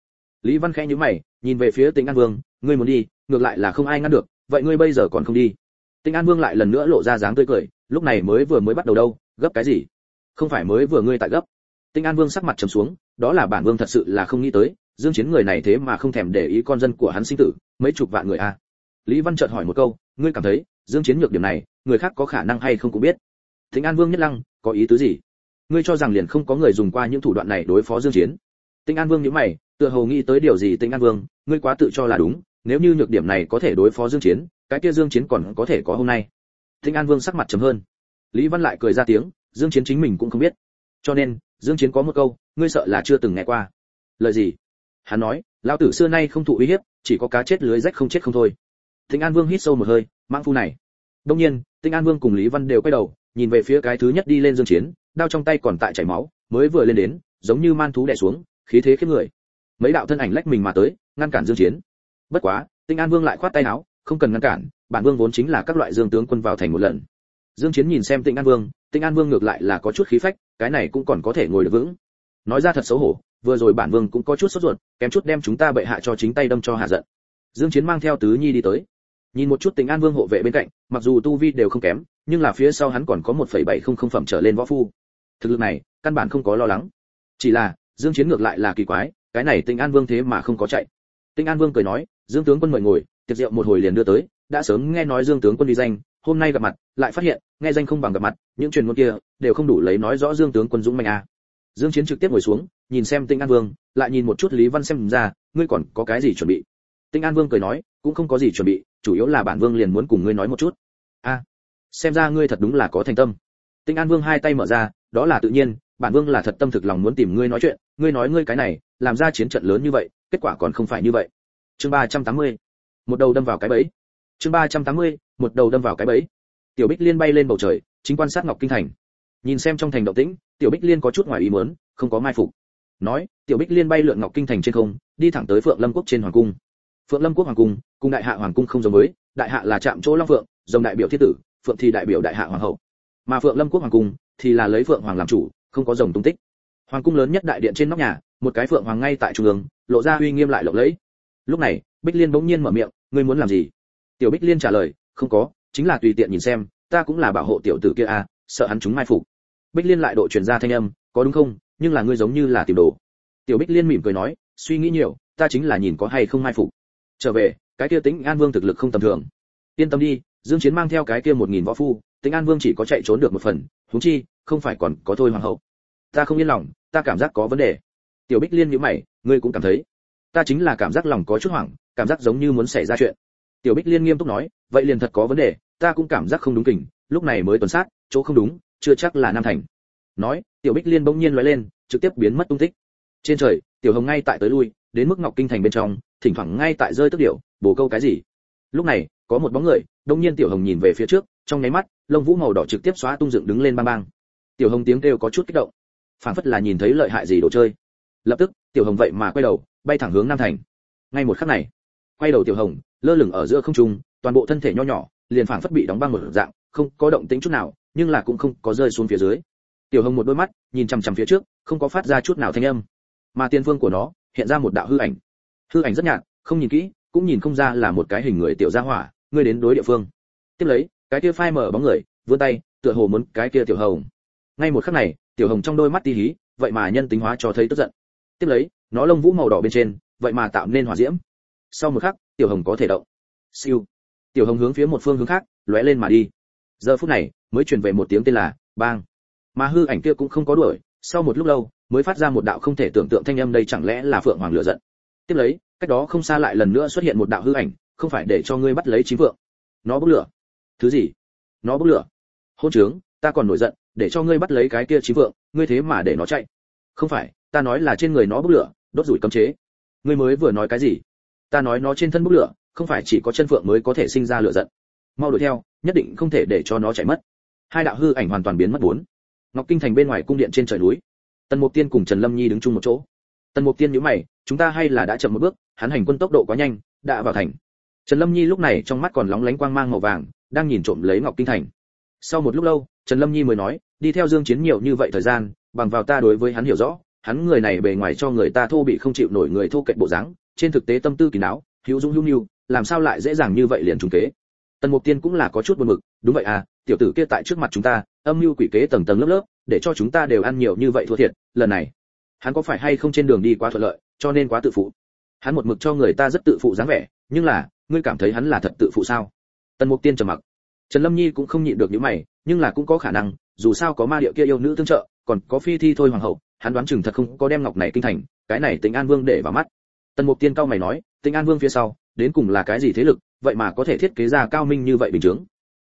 Lý văn khẽ nhíu mày, nhìn về phía Tinh an vương, ngươi muốn đi, ngược lại là không ai ngăn được, vậy ngươi bây giờ còn không đi? Tinh an vương lại lần nữa lộ ra dáng tươi cười, lúc này mới vừa mới bắt đầu đâu, gấp cái gì? Không phải mới vừa ngươi tại gấp. Tinh an vương sắc mặt trầm xuống, đó là bản vương thật sự là không nghĩ tới, dương chiến người này thế mà không thèm để ý con dân của hắn sinh tử, mấy chục vạn người a. À. lý văn chợt hỏi một câu, ngươi cảm thấy, dương chiến nhược điểm này người khác có khả năng hay không cũng biết. Thịnh an vương nhất lăng, có ý tứ gì? Ngươi cho rằng liền không có người dùng qua những thủ đoạn này đối phó dương chiến? Tinh an vương nhíu mày, tựa hồ nghĩ tới điều gì Tinh an vương, ngươi quá tự cho là đúng, nếu như nhược điểm này có thể đối phó dương chiến, cái kia dương chiến còn có thể có hôm nay. Tinh an vương sắc mặt trầm hơn. Lý văn lại cười ra tiếng, dương chiến chính mình cũng không biết. Cho nên, dương chiến có một câu, ngươi sợ là chưa từng nghe qua. Lời gì? Hắn nói, lão tử xưa nay không thụ uy hiếp, chỉ có cá chết lưới rách không chết không thôi. Tinh an vương hít sâu một hơi mang phu này đông nhiên, Tinh an vương cùng lý văn đều quay đầu, nhìn về phía cái thứ nhất đi lên dương chiến, đao trong tay còn tại chảy máu, mới vừa lên đến, giống như man thú đè xuống, khí thế khiếp người. Mấy đạo thân ảnh lách mình mà tới, ngăn cản dương chiến. Bất quá, tinh an vương lại khoát tay áo, không cần ngăn cản, bản vương vốn chính là các loại dương tướng quân vào thành một lần. Dương chiến nhìn xem tinh an vương, tinh an vương ngược lại là có chút khí phách, cái này cũng còn có thể ngồi được vững. Nói ra thật xấu hổ, vừa rồi bản vương cũng có chút sốt ruột, kém chút đem chúng ta bệ hạ cho chính tay đâm cho hạ giận. Dương chiến mang theo tứ nhi đi tới nhìn một chút tình an vương hộ vệ bên cạnh, mặc dù tu vi đều không kém, nhưng là phía sau hắn còn có 1.700 phẩm trở lên võ phu. Thực lực này, căn bản không có lo lắng. Chỉ là, dương chiến ngược lại là kỳ quái, cái này tình an vương thế mà không có chạy. Tình an vương cười nói, dương tướng quân mời ngồi, tiệc rượu một hồi liền đưa tới, đã sớm nghe nói dương tướng quân đi danh, hôm nay gặp mặt, lại phát hiện, nghe danh không bằng gặp mặt, những truyền ngôn kia, đều không đủ lấy nói rõ dương tướng quân dũng mạnh a. À. dương chiến trực tiếp ngồi xuống, nhìn xem tinh an vương, lại nhìn một chút lý văn xem ra, ngươi còn có cái gì chuẩn bị? Tinh an vương cười nói, cũng không có gì chuẩn bị chủ yếu là bản vương liền muốn cùng ngươi nói một chút. A, xem ra ngươi thật đúng là có thành tâm. Tinh an vương hai tay mở ra, đó là tự nhiên, bản vương là thật tâm thực lòng muốn tìm ngươi nói chuyện, ngươi nói ngươi cái này, làm ra chiến trận lớn như vậy, kết quả còn không phải như vậy. Chương 380 một đầu đâm vào cái bẫy. Chương 380 một đầu đâm vào cái bẫy. Tiểu bích liên bay lên bầu trời, chính quan sát ngọc kinh thành. Nhìn xem trong thành động tĩnh, tiểu bích liên có chút ngoài ý muốn, không có mai phục. Nói, tiểu bích liên bay lượn ngọc kinh thành trên không, đi thẳng tới phượng lâm quốc trên hoàng cung. Phượng lâm quốc hoàng cung cùng đại hạ hoàng cung không giống với, đại hạ là chạm chỗ long phượng dòng đại biểu thiết tử, phượng thì đại biểu đại hạ hoàng hậu. Mà phượng lâm quốc hoàng cung thì là lấy phượng hoàng làm chủ, không có rồng tung tích. Hoàng cung lớn nhất đại điện trên nóc nhà, một cái phượng hoàng ngay tại trung ương, lộ ra uy nghiêm lại lộng lẫy. Lúc này, bích liên bỗng nhiên mở miệng, ngươi muốn làm gì? Tiểu bích liên trả lời, không có, chính là tùy tiện nhìn xem, ta cũng là bảo hộ tiểu tử kia à sợ hắn chúng mai phục. Bích liên lại độ truyền ra thanh âm, có đúng không, nhưng là ngươi giống như là tìm đồ. Tiểu bích liên mỉm cười nói, suy nghĩ nhiều, ta chính là nhìn có hay không mai phục. Trở về cái kia tính an vương thực lực không tầm thường. Yên tâm đi, dương chiến mang theo cái kia một nghìn võ phu tính an vương chỉ có chạy trốn được một phần, huống chi, không phải còn có thôi hoàng hậu. Ta không yên lòng, ta cảm giác có vấn đề. Tiểu bích liên nhíu mày, ngươi cũng cảm thấy. Ta chính là cảm giác lòng có chút hoảng, cảm giác giống như muốn xảy ra chuyện. Tiểu bích liên nghiêm túc nói, vậy liền thật có vấn đề, ta cũng cảm giác không đúng kình, lúc này mới tuần sát, chỗ không đúng, chưa chắc là nam thành. Nói, tiểu bích liên bỗng nhiên lóe lên, trực tiếp biến mất tung tích. Trên trời, tiểu hồng ngay tại tới lui đến mức ngọc kinh thành bên trong, thỉnh thoảng ngay tại rơi tức điệu bổ câu cái gì. Lúc này, có một bóng người, đông nhiên tiểu hồng nhìn về phía trước, trong nháy mắt, lông vũ màu đỏ trực tiếp xóa tung dựng đứng lên bang bang. Tiểu hồng tiếng kêu có chút kích động. Phảng phất là nhìn thấy lợi hại gì đồ chơi. Lập tức, tiểu hồng vậy mà quay đầu, bay thẳng hướng nam thành. Ngay một khắc này, quay đầu tiểu hồng, lơ lửng ở giữa không trung, toàn bộ thân thể nho nhỏ, liền phảng phất bị đóng băng một dạng, không có động tĩnh chút nào, nhưng là cũng không có rơi xuống phía dưới. Tiểu hồng một đôi mắt, nhìn chằm chằm phía trước, không có phát ra chút nào thanh âm. Mà tiên phương của nó hiện ra một đạo hư ảnh. Hư ảnh rất nhạt, không nhìn kỹ, cũng nhìn không ra là một cái hình người tiểu gia hỏa, ngươi đến đối địa phương. Tiếp lấy, cái kia phai mở bóng người, vươn tay, tựa hồ muốn cái kia tiểu hồng. Ngay một khắc này, tiểu hồng trong đôi mắt tí hí, vậy mà nhân tính hóa cho thấy tức giận. Tiếp lấy, nó lông vũ màu đỏ bên trên, vậy mà tạo nên hỏa diễm. Sau một khắc, tiểu hồng có thể động. Siêu. Tiểu hồng hướng phía một phương hướng khác, lóe lên mà đi. Giờ phút này, mới truyền về một tiếng tên là bang. Mà hư ảnh kia cũng không có đuổi, sau một lúc lâu mới phát ra một đạo không thể tưởng tượng thanh âm đây chẳng lẽ là phượng hoàng lửa giận. Tiếp lấy, cách đó không xa lại lần nữa xuất hiện một đạo hư ảnh, không phải để cho ngươi bắt lấy chín phượng. Nó bốc lửa. Thứ gì? Nó bốc lửa. Hôn trướng, ta còn nổi giận, để cho ngươi bắt lấy cái kia chín phượng, ngươi thế mà để nó chạy. Không phải, ta nói là trên người nó bốc lửa, đốt rủi cấm chế. Ngươi mới vừa nói cái gì? Ta nói nó trên thân bốc lửa, không phải chỉ có chân phượng mới có thể sinh ra lửa giận. Mau đuổi theo, nhất định không thể để cho nó chạy mất. Hai đạo hư ảnh hoàn toàn biến mất bốn. Ngọc kinh thành bên ngoài cung điện trên trời núi tần mục tiên cùng trần lâm nhi đứng chung một chỗ. Tần mục tiên nhíu mày chúng ta hay là đã chậm một bước hắn hành quân tốc độ quá nhanh đã vào thành. Trần lâm nhi lúc này trong mắt còn lóng lánh quang mang màu vàng đang nhìn trộm lấy ngọc kinh thành. Sau một lúc lâu trần lâm nhi mới nói đi theo dương chiến nhiều như vậy thời gian bằng vào ta đối với hắn hiểu rõ hắn người này bề ngoài cho người ta thô bị không chịu nổi người thô kệch bộ dáng trên thực tế tâm tư kỳ não hữu dung hữu nhu làm sao lại dễ dàng như vậy liền trùng kế. Tần mục tiên cũng là có chút buồn mực, đúng vậy à tiểu tử kia tại trước mặt chúng ta âm mưu quỷ kế tầng tầng lớp lớp để cho chúng ta đều ăn nhiều như vậy thua thiệt, lần này, hắn có phải hay không trên đường đi quá thuận lợi, cho nên quá tự phụ. Hắn một mực cho người ta rất tự phụ dáng vẻ, nhưng là, ngươi cảm thấy hắn là thật tự phụ sao? Tần mục tiên trầm mặc. Trần lâm nhi cũng không nhịn được những mày, nhưng là cũng có khả năng, dù sao có ma điệu kia yêu nữ tương trợ, còn có phi thi thôi hoàng hậu, hắn đoán chừng thật không có đem ngọc này kinh thành, cái này tính an vương để vào mắt. Tần mục tiên cao mày nói tính an vương phía sau, đến cùng là cái gì thế lực, vậy mà có thể thiết kế ra cao minh như vậy bình thường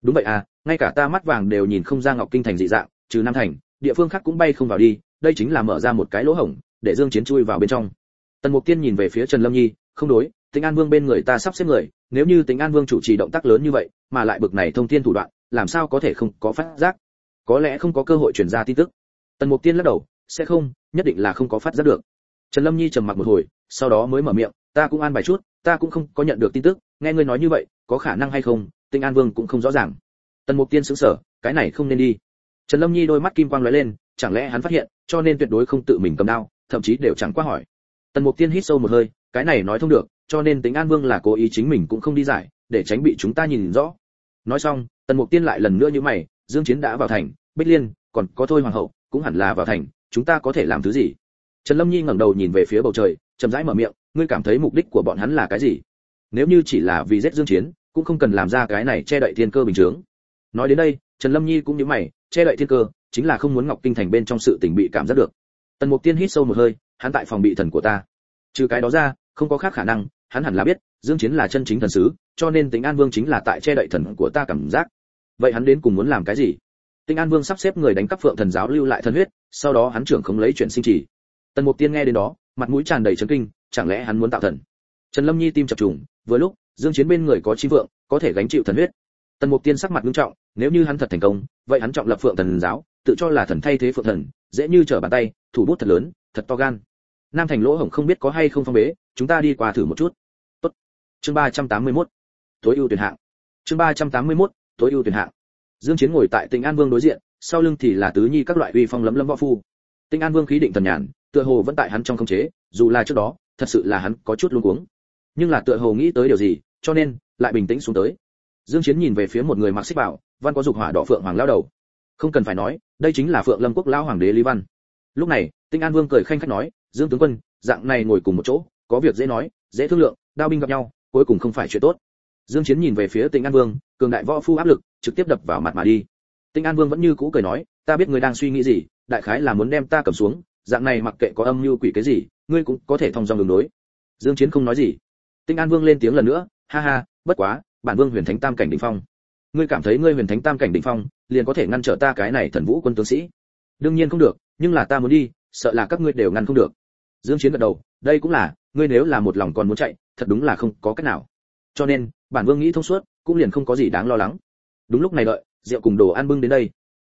đúng vậy à ngay cả ta mắt vàng đều nhìn không ra ngọc kinh thành dị dạng trừ nam thành, địa phương khác cũng bay không vào đi, đây chính là mở ra một cái lỗ hổng, để dương chiến chui vào bên trong. Tần mục tiên nhìn về phía trần lâm nhi, không đối tĩnh an vương bên người ta sắp xếp người, nếu như tĩnh an vương chủ trì động tác lớn như vậy, mà lại bực này thông thiên thủ đoạn, làm sao có thể không có phát giác? Có lẽ không có cơ hội truyền ra tin tức. Tần mục tiên lắc đầu, sẽ không, nhất định là không có phát giác được. Trần lâm nhi trầm mặc một hồi, sau đó mới mở miệng, ta cũng an bài chút, ta cũng không có nhận được tin tức, nghe ngươi nói như vậy, có khả năng hay không tinh an vương cũng không rõ ràng. Tần mục tiên sững sờ, cái này không nên đi trần lâm nhi đôi mắt kim quang lóe lên, chẳng lẽ hắn phát hiện, cho nên tuyệt đối không tự mình cầm đao, thậm chí đều chẳng qua hỏi. Tần mục tiên hít sâu một hơi, cái này nói thông được, cho nên tính an vương là cố ý chính mình cũng không đi giải, để tránh bị chúng ta nhìn rõ. Nói xong, tần mục tiên lại lần nữa như mày, dương chiến đã vào thành, bích liên, còn có thôi hoàng hậu, cũng hẳn là vào thành, chúng ta có thể làm thứ gì? Trần lâm nhi ngẩng đầu nhìn về phía bầu trời, chậm rãi mở miệng, ngươi cảm thấy mục đích của bọn hắn là cái gì? Nếu như chỉ là vì giết dương chiến, cũng không cần làm ra cái này che đậy thiên cơ bình thường nói đến đây, trần lâm nhi cũng nhíu mày che đậy thiên cơ, chính là không muốn ngọc kinh thành bên trong sự tình bị cảm giác được. Tần mục tiên hít sâu một hơi, hắn tại phòng bị thần của ta. Trừ cái đó ra, không có khác khả năng, hắn hẳn là biết, dương chiến là chân chính thần sứ, cho nên tính an vương chính là tại che đậy thần của ta cảm giác. Vậy hắn đến cùng muốn làm cái gì? Tinh an vương sắp xếp người đánh cắp phượng thần giáo lưu lại thần huyết, sau đó hắn trưởng không lấy chuyện sinh chỉ tần mục tiên nghe đến đó, mặt mũi tràn đầy chấn kinh, chẳng lẽ hắn muốn tạo thần? Trần lâm nhi tim chập trùng, vừa lúc, dương chiến bên người có chi vượng, có thể gánh chịu thần huyết. Tần mục tiên sắc mặt nghiêm trọng nếu như hắn thật thành công, vậy hắn trọng lập phượng thần giáo, tự cho là thần thay thế phượng thần, dễ như trở bàn tay, thủ bút thật lớn, thật to gan. Nam thành lỗ hổng không biết có hay không phong bế, chúng ta đi qua thử một chút. Tốt. Chương 381. tối ưu tuyển hạng. Chương 381. tối ưu tuyển hạng. Dương chiến ngồi tại tỉnh an vương đối diện, sau lưng thì là tứ nhi các loại uy phong lấm lấm võ phu. Tinh an vương khí định thần nhàn, tựa hồ vẫn tại hắn trong không chế, dù là trước đó, thật sự là hắn có chút luống cuống. Nhưng là tựa hồ nghĩ tới điều gì, cho nên, lại bình tĩnh xuống tới dương chiến nhìn về phía một người mặc xích bảo, văn có dục hỏa đỏ phượng hoàng lao đầu. Không cần phải nói, đây chính là phượng lâm quốc lão hoàng đế lý văn. Lúc này, tinh an vương cười khanh khách nói, dương tướng quân, dạng này ngồi cùng một chỗ, có việc dễ nói, dễ thương lượng, đao binh gặp nhau, cuối cùng không phải chuyện tốt. Dương chiến nhìn về phía tinh an vương, cường đại võ phu áp lực, trực tiếp đập vào mặt mà đi. Tinh an vương vẫn như cũ cười nói, ta biết ngươi đang suy nghĩ gì, đại khái là muốn đem ta cầm xuống, dạng này mặc kệ có âm mưu quỷ cái gì, ngươi cũng có thể thông dòng đường đối dương chiến không nói gì. Tinh an vương lên tiếng lần nữa, ha ha, bất quá bản vương huyền thánh tam cảnh đỉnh phong. Ngươi cảm thấy ngươi huyền thánh tam cảnh đỉnh phong, liền có thể ngăn trở ta cái này thần vũ quân tướng sĩ? Đương nhiên không được, nhưng là ta muốn đi, sợ là các ngươi đều ngăn không được. Dương chiến gật đầu, đây cũng là, ngươi nếu là một lòng còn muốn chạy, thật đúng là không có cách nào. Cho nên, bản vương nghĩ thông suốt, cũng liền không có gì đáng lo lắng. Đúng lúc này đợi, rượu cùng đồ ăn bưng đến đây.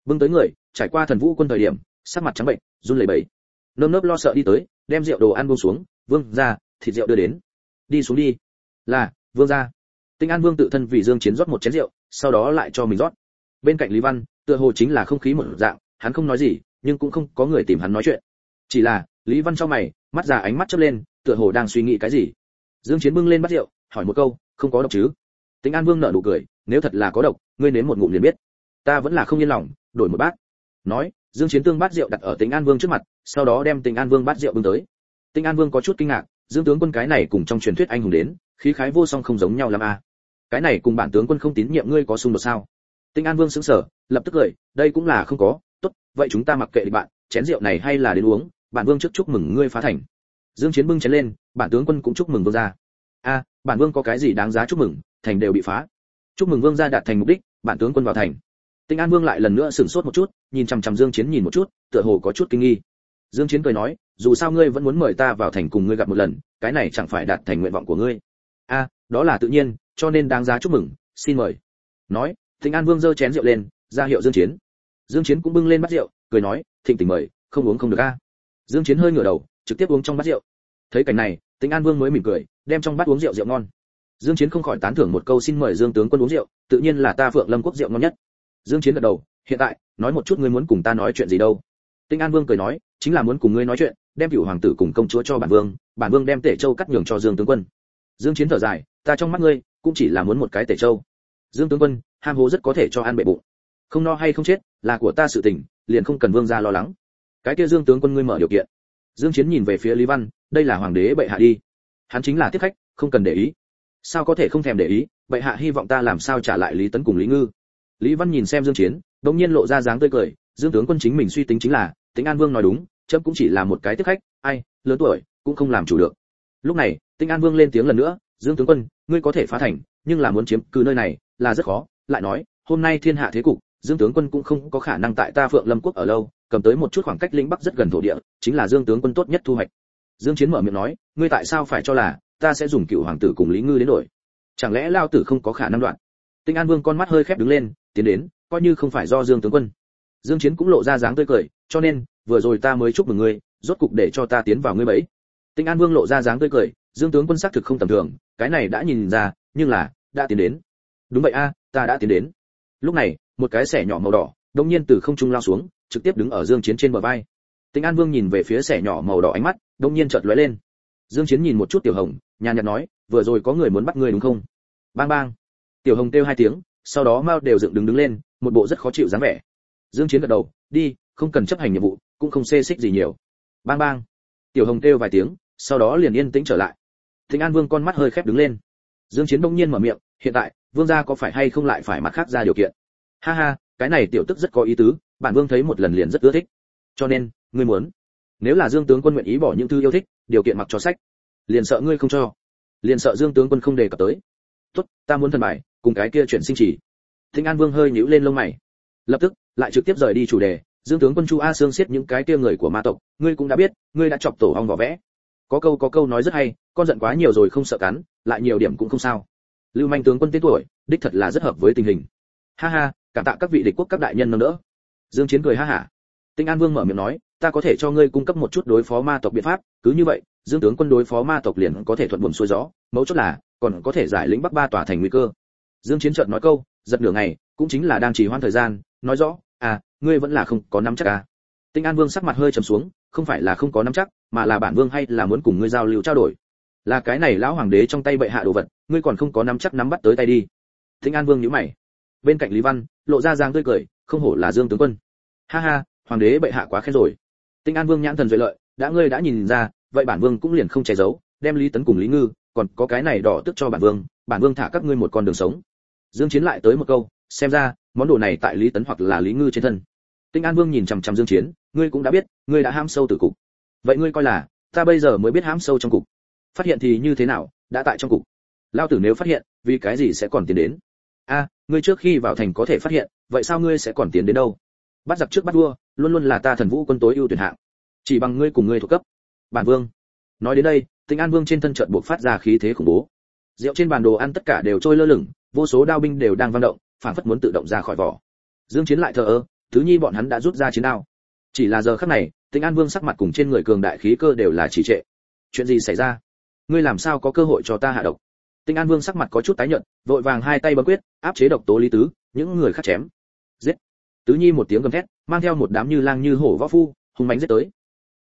Bưng tới người, trải qua thần vũ quân thời điểm, sắc mặt trắng bệnh, run lẩy bẩy. Nơm nớp lo sợ đi tới, đem rượu đồ ăn buông xuống, vương ra thịt rượu đưa đến. Đi xuống đi. Là, vương ra tinh an vương tự thân vì dương chiến rót một chén rượu sau đó lại cho mình rót. Bên cạnh lý văn tựa hồ chính là không khí một dạng hắn không nói gì nhưng cũng không có người tìm hắn nói chuyện. Chỉ là lý văn cho mày mắt già ánh mắt chớp lên tựa hồ đang suy nghĩ cái gì. Dương chiến bưng lên bát rượu hỏi một câu không có độc chứ? Tinh an vương nở nụ cười nếu thật là có độc ngươi nếm một ngụm liền biết. Ta vẫn là không yên lòng đổi một bát. Nói dương chiến tương bát rượu đặt ở Tinh An Vương trước mặt, sau đó đem Tinh An Vương bát rượu bưng tới. Tinh An Vương có chút kinh ngạc, Dương tướng quân cái này cùng trong truyền thuyết anh hùng đến, khí khái vô song không giống nhau lắm à. Cái này cùng bản tướng quân không tín nhiệm ngươi có xung đột sao? Tinh An Vương sững sờ, lập tức cười, đây cũng là không có, tốt, vậy chúng ta mặc kệ bạn, chén rượu này hay là đến uống, bản vương trước chúc mừng ngươi phá thành. Dương Chiến bưng chén lên, bản tướng quân cũng chúc mừng vương gia. A, bản vương có cái gì đáng giá chúc mừng, thành đều bị phá. Chúc mừng vương gia đạt thành mục đích, bản tướng quân vào thành. Tinh An Vương lại lần nữa sửng sốt một chút, nhìn chằm chằm Dương Chiến nhìn một chút, tựa hồ có chút kinh nghi. Dương Chiến cười nói, dù sao ngươi vẫn muốn mời ta vào thành cùng ngươi gặp một lần, cái này chẳng phải đạt thành nguyện vọng của ngươi. A, đó là tự nhiên, cho nên đáng giá chúc mừng, xin mời. Nói, Thịnh An Vương giơ chén rượu lên, ra hiệu Dương Chiến. Dương Chiến cũng bưng lên bát rượu, cười nói, thịnh tình mời, không uống không được a. Dương Chiến hơi ngửa đầu, trực tiếp uống trong bát rượu. Thấy cảnh này, Thịnh An Vương mới mỉm cười, đem trong bát uống rượu rượu ngon. Dương Chiến không khỏi tán thưởng một câu xin mời Dương tướng quân uống rượu, tự nhiên là ta Phượng Lâm quốc rượu ngon nhất dương chiến gật đầu hiện tại nói một chút ngươi muốn cùng ta nói chuyện gì đâu tinh an vương cười nói chính là muốn cùng ngươi nói chuyện đem cửu hoàng tử cùng công chúa cho bản vương bản vương đem tể châu cắt nhường cho dương tướng quân dương chiến thở dài ta trong mắt ngươi cũng chỉ là muốn một cái tể châu dương tướng quân, ham hố rất có thể cho ăn bệ bụng. Không no hay không chết, là của ta sự tình, liền không cần vương gia lo lắng. Cái kia dương tướng quân ngươi mở điều kiện. Dương chiến nhìn về phía lý văn, đây là hoàng đế bệ hạ đi. Hắn chính là tiếp khách, không cần để ý. Sao có thể không thèm để ý, bệ hạ hy vọng ta làm sao trả lại lý tấn cùng lý ngư? Lý văn nhìn xem dương chiến đột nhiên lộ ra dáng tươi cười. Dương tướng quân chính mình suy tính chính là tĩnh an vương nói đúng, chấm cũng chỉ là một cái tiếp khách, ai, lớn tuổi, cũng không làm chủ được. Lúc này tĩnh an vương lên tiếng lần nữa dương tướng quân, ngươi có thể phá thành, nhưng là muốn chiếm cứ nơi này, là rất khó. Lại nói, hôm nay thiên hạ thế cục, dương tướng quân cũng không có khả năng tại ta phượng lâm quốc ở lâu, cầm tới một chút khoảng cách lĩnh bắc rất gần thổ địa, chính là dương tướng quân tốt nhất thu hoạch. Dương chiến mở miệng nói, ngươi tại sao phải cho là, ta sẽ dùng cựu hoàng tử cùng lý ngư đến đổi? Chẳng lẽ lao tử không có khả năng đoạn? Tinh an vương con mắt hơi khép đứng lên, tiến đến, coi như không phải do dương tướng quân. Dương chiến cũng lộ ra dáng tươi cười, cho nên, vừa rồi ta mới chúc mừng ngươi, rốt cục để cho ta tiến vào ngươi bẫy. Tinh an vương lộ ra dáng tươi cười, dương tướng quân xác thực không tầm thường cái này đã nhìn ra, nhưng là, đã tiến đến. Đúng vậy a, ta đã tiến đến. Lúc này, một cái xẻ nhỏ màu đỏ đông nhiên từ không trung lao xuống, trực tiếp đứng ở dương chiến trên bờ vai. Tĩnh an vương nhìn về phía xẻ nhỏ màu đỏ ánh mắt, đột nhiên chợt lóe lên. Dương chiến nhìn một chút tiểu hồng, nhàn nhạt nói, vừa rồi có người muốn bắt ngươi đúng không? Bang bang. Tiểu hồng kêu hai tiếng, sau đó mao đều dựng đứng đứng lên, một bộ rất khó chịu dáng vẻ. Dương chiến gật đầu, đi, không cần chấp hành nhiệm vụ, cũng không xê xích gì nhiều. Bang bang. Tiểu hồng kêu vài tiếng, sau đó liền yên tĩnh trở lại thịnh an vương con mắt hơi khép đứng lên. Dương chiến bỗng nhiên mở miệng, hiện tại, vương gia có phải hay không lại phải mặt khác ra điều kiện? Ha ha, cái này tiểu tức rất có ý tứ, bản vương thấy một lần liền rất ưa thích. Cho nên, ngươi muốn, nếu là dương tướng quân nguyện ý bỏ những thứ yêu thích, điều kiện mặc cho sách, liền sợ ngươi không cho. Liền sợ dương tướng quân không đề cập tới. Tốt, ta muốn thần bài, cùng cái kia chuyển sinh chỉ thịnh an vương hơi nhíu lên lông mày. Lập tức, lại trực tiếp rời đi chủ đề. Dương tướng quân chu a sương xiết những cái kia người của ma tộc, ngươi cũng đã biết, ngươi đã chọc tổ ong vỏ vẽ có câu có câu nói rất hay, con giận quá nhiều rồi không sợ cắn, lại nhiều điểm cũng không sao. Lưu manh tướng quân tên tuổi, đích thật là rất hợp với tình hình. Ha ha, cảm tạ các vị địch quốc các đại nhân nâng đỡ. Dương chiến cười ha hả. Tinh an vương mở miệng nói, ta có thể cho ngươi cung cấp một chút đối phó ma tộc biện pháp, cứ như vậy, dương tướng quân đối phó ma tộc liền có thể thuận buồm xuôi gió, mấu chốt là, còn có thể giải lĩnh bắc ba tòa thành nguy cơ. Dương chiến chợt nói câu, giật nửa ngày, cũng chính là đang trì hoãn thời gian, nói rõ à ngươi vẫn là không có nắm chắc à. Tinh an vương sắc mặt hơi trầm xuống, không phải là không có nắm chắc mà là bản vương hay là muốn cùng ngươi giao lưu trao đổi? Là cái này lão hoàng đế trong tay bệ hạ đồ vật, ngươi còn không có nắm chắc nắm bắt tới tay đi. Tinh an vương nhíu mày. Bên cạnh lý văn, lộ ra giang tươi cười, không hổ là dương tướng quân. Ha ha, hoàng đế bệ hạ quá khen rồi. Tinh an vương nhãn thần duệ lợi, đã ngươi đã nhìn ra, vậy bản vương cũng liền không che giấu, đem lý tấn cùng lý ngư, còn có cái này đỏ tức cho bản vương bản vương thả các ngươi một con đường sống. Dương chiến lại tới một câu, xem ra, món đồ này tại lý tấn hoặc là lý ngư trên thân. Tinh an vương nhìn chằm chằm dương chiến, ngươi cũng đã biết, ngươi đã ham sâu tử cục vậy ngươi coi là, ta bây giờ mới biết hãm sâu trong cục. Phát hiện thì như thế nào, đã tại trong cục. Lao tử nếu phát hiện, vì cái gì sẽ còn tiến đến? A, ngươi trước khi vào thành có thể phát hiện, vậy sao ngươi sẽ còn tiến đến đâu? Bắt giặc trước bắt vua, luôn luôn là ta thần vũ quân tối ưu tuyển hạng. Chỉ bằng ngươi cùng ngươi thuộc cấp. Bản vương. Nói đến đây tinh an vương trên thân trận buộc phát ra khí thế khủng bố. Rượu trên bàn đồ ăn tất cả đều trôi lơ lửng, vô số đao binh đều đang vang động phản phất muốn tự động ra khỏi vỏ. Dương chiến lại thờ ơ, thứ nhi bọn hắn đã rút ra chiến đao. Chỉ là giờ khắc này tinh an vương sắc mặt cùng trên người cường đại khí cơ đều là trì trệ. Chuyện gì xảy ra? Ngươi làm sao có cơ hội cho ta hạ độc? Tinh an vương sắc mặt có chút tái nhợt, vội vàng hai tay bấm quyết, áp chế độc tố lý tứ, những người khác chém. Giết. Tứ nhi một tiếng gầm thét, mang theo một đám như lang như hổ võ phu, hung mãnh giết tới.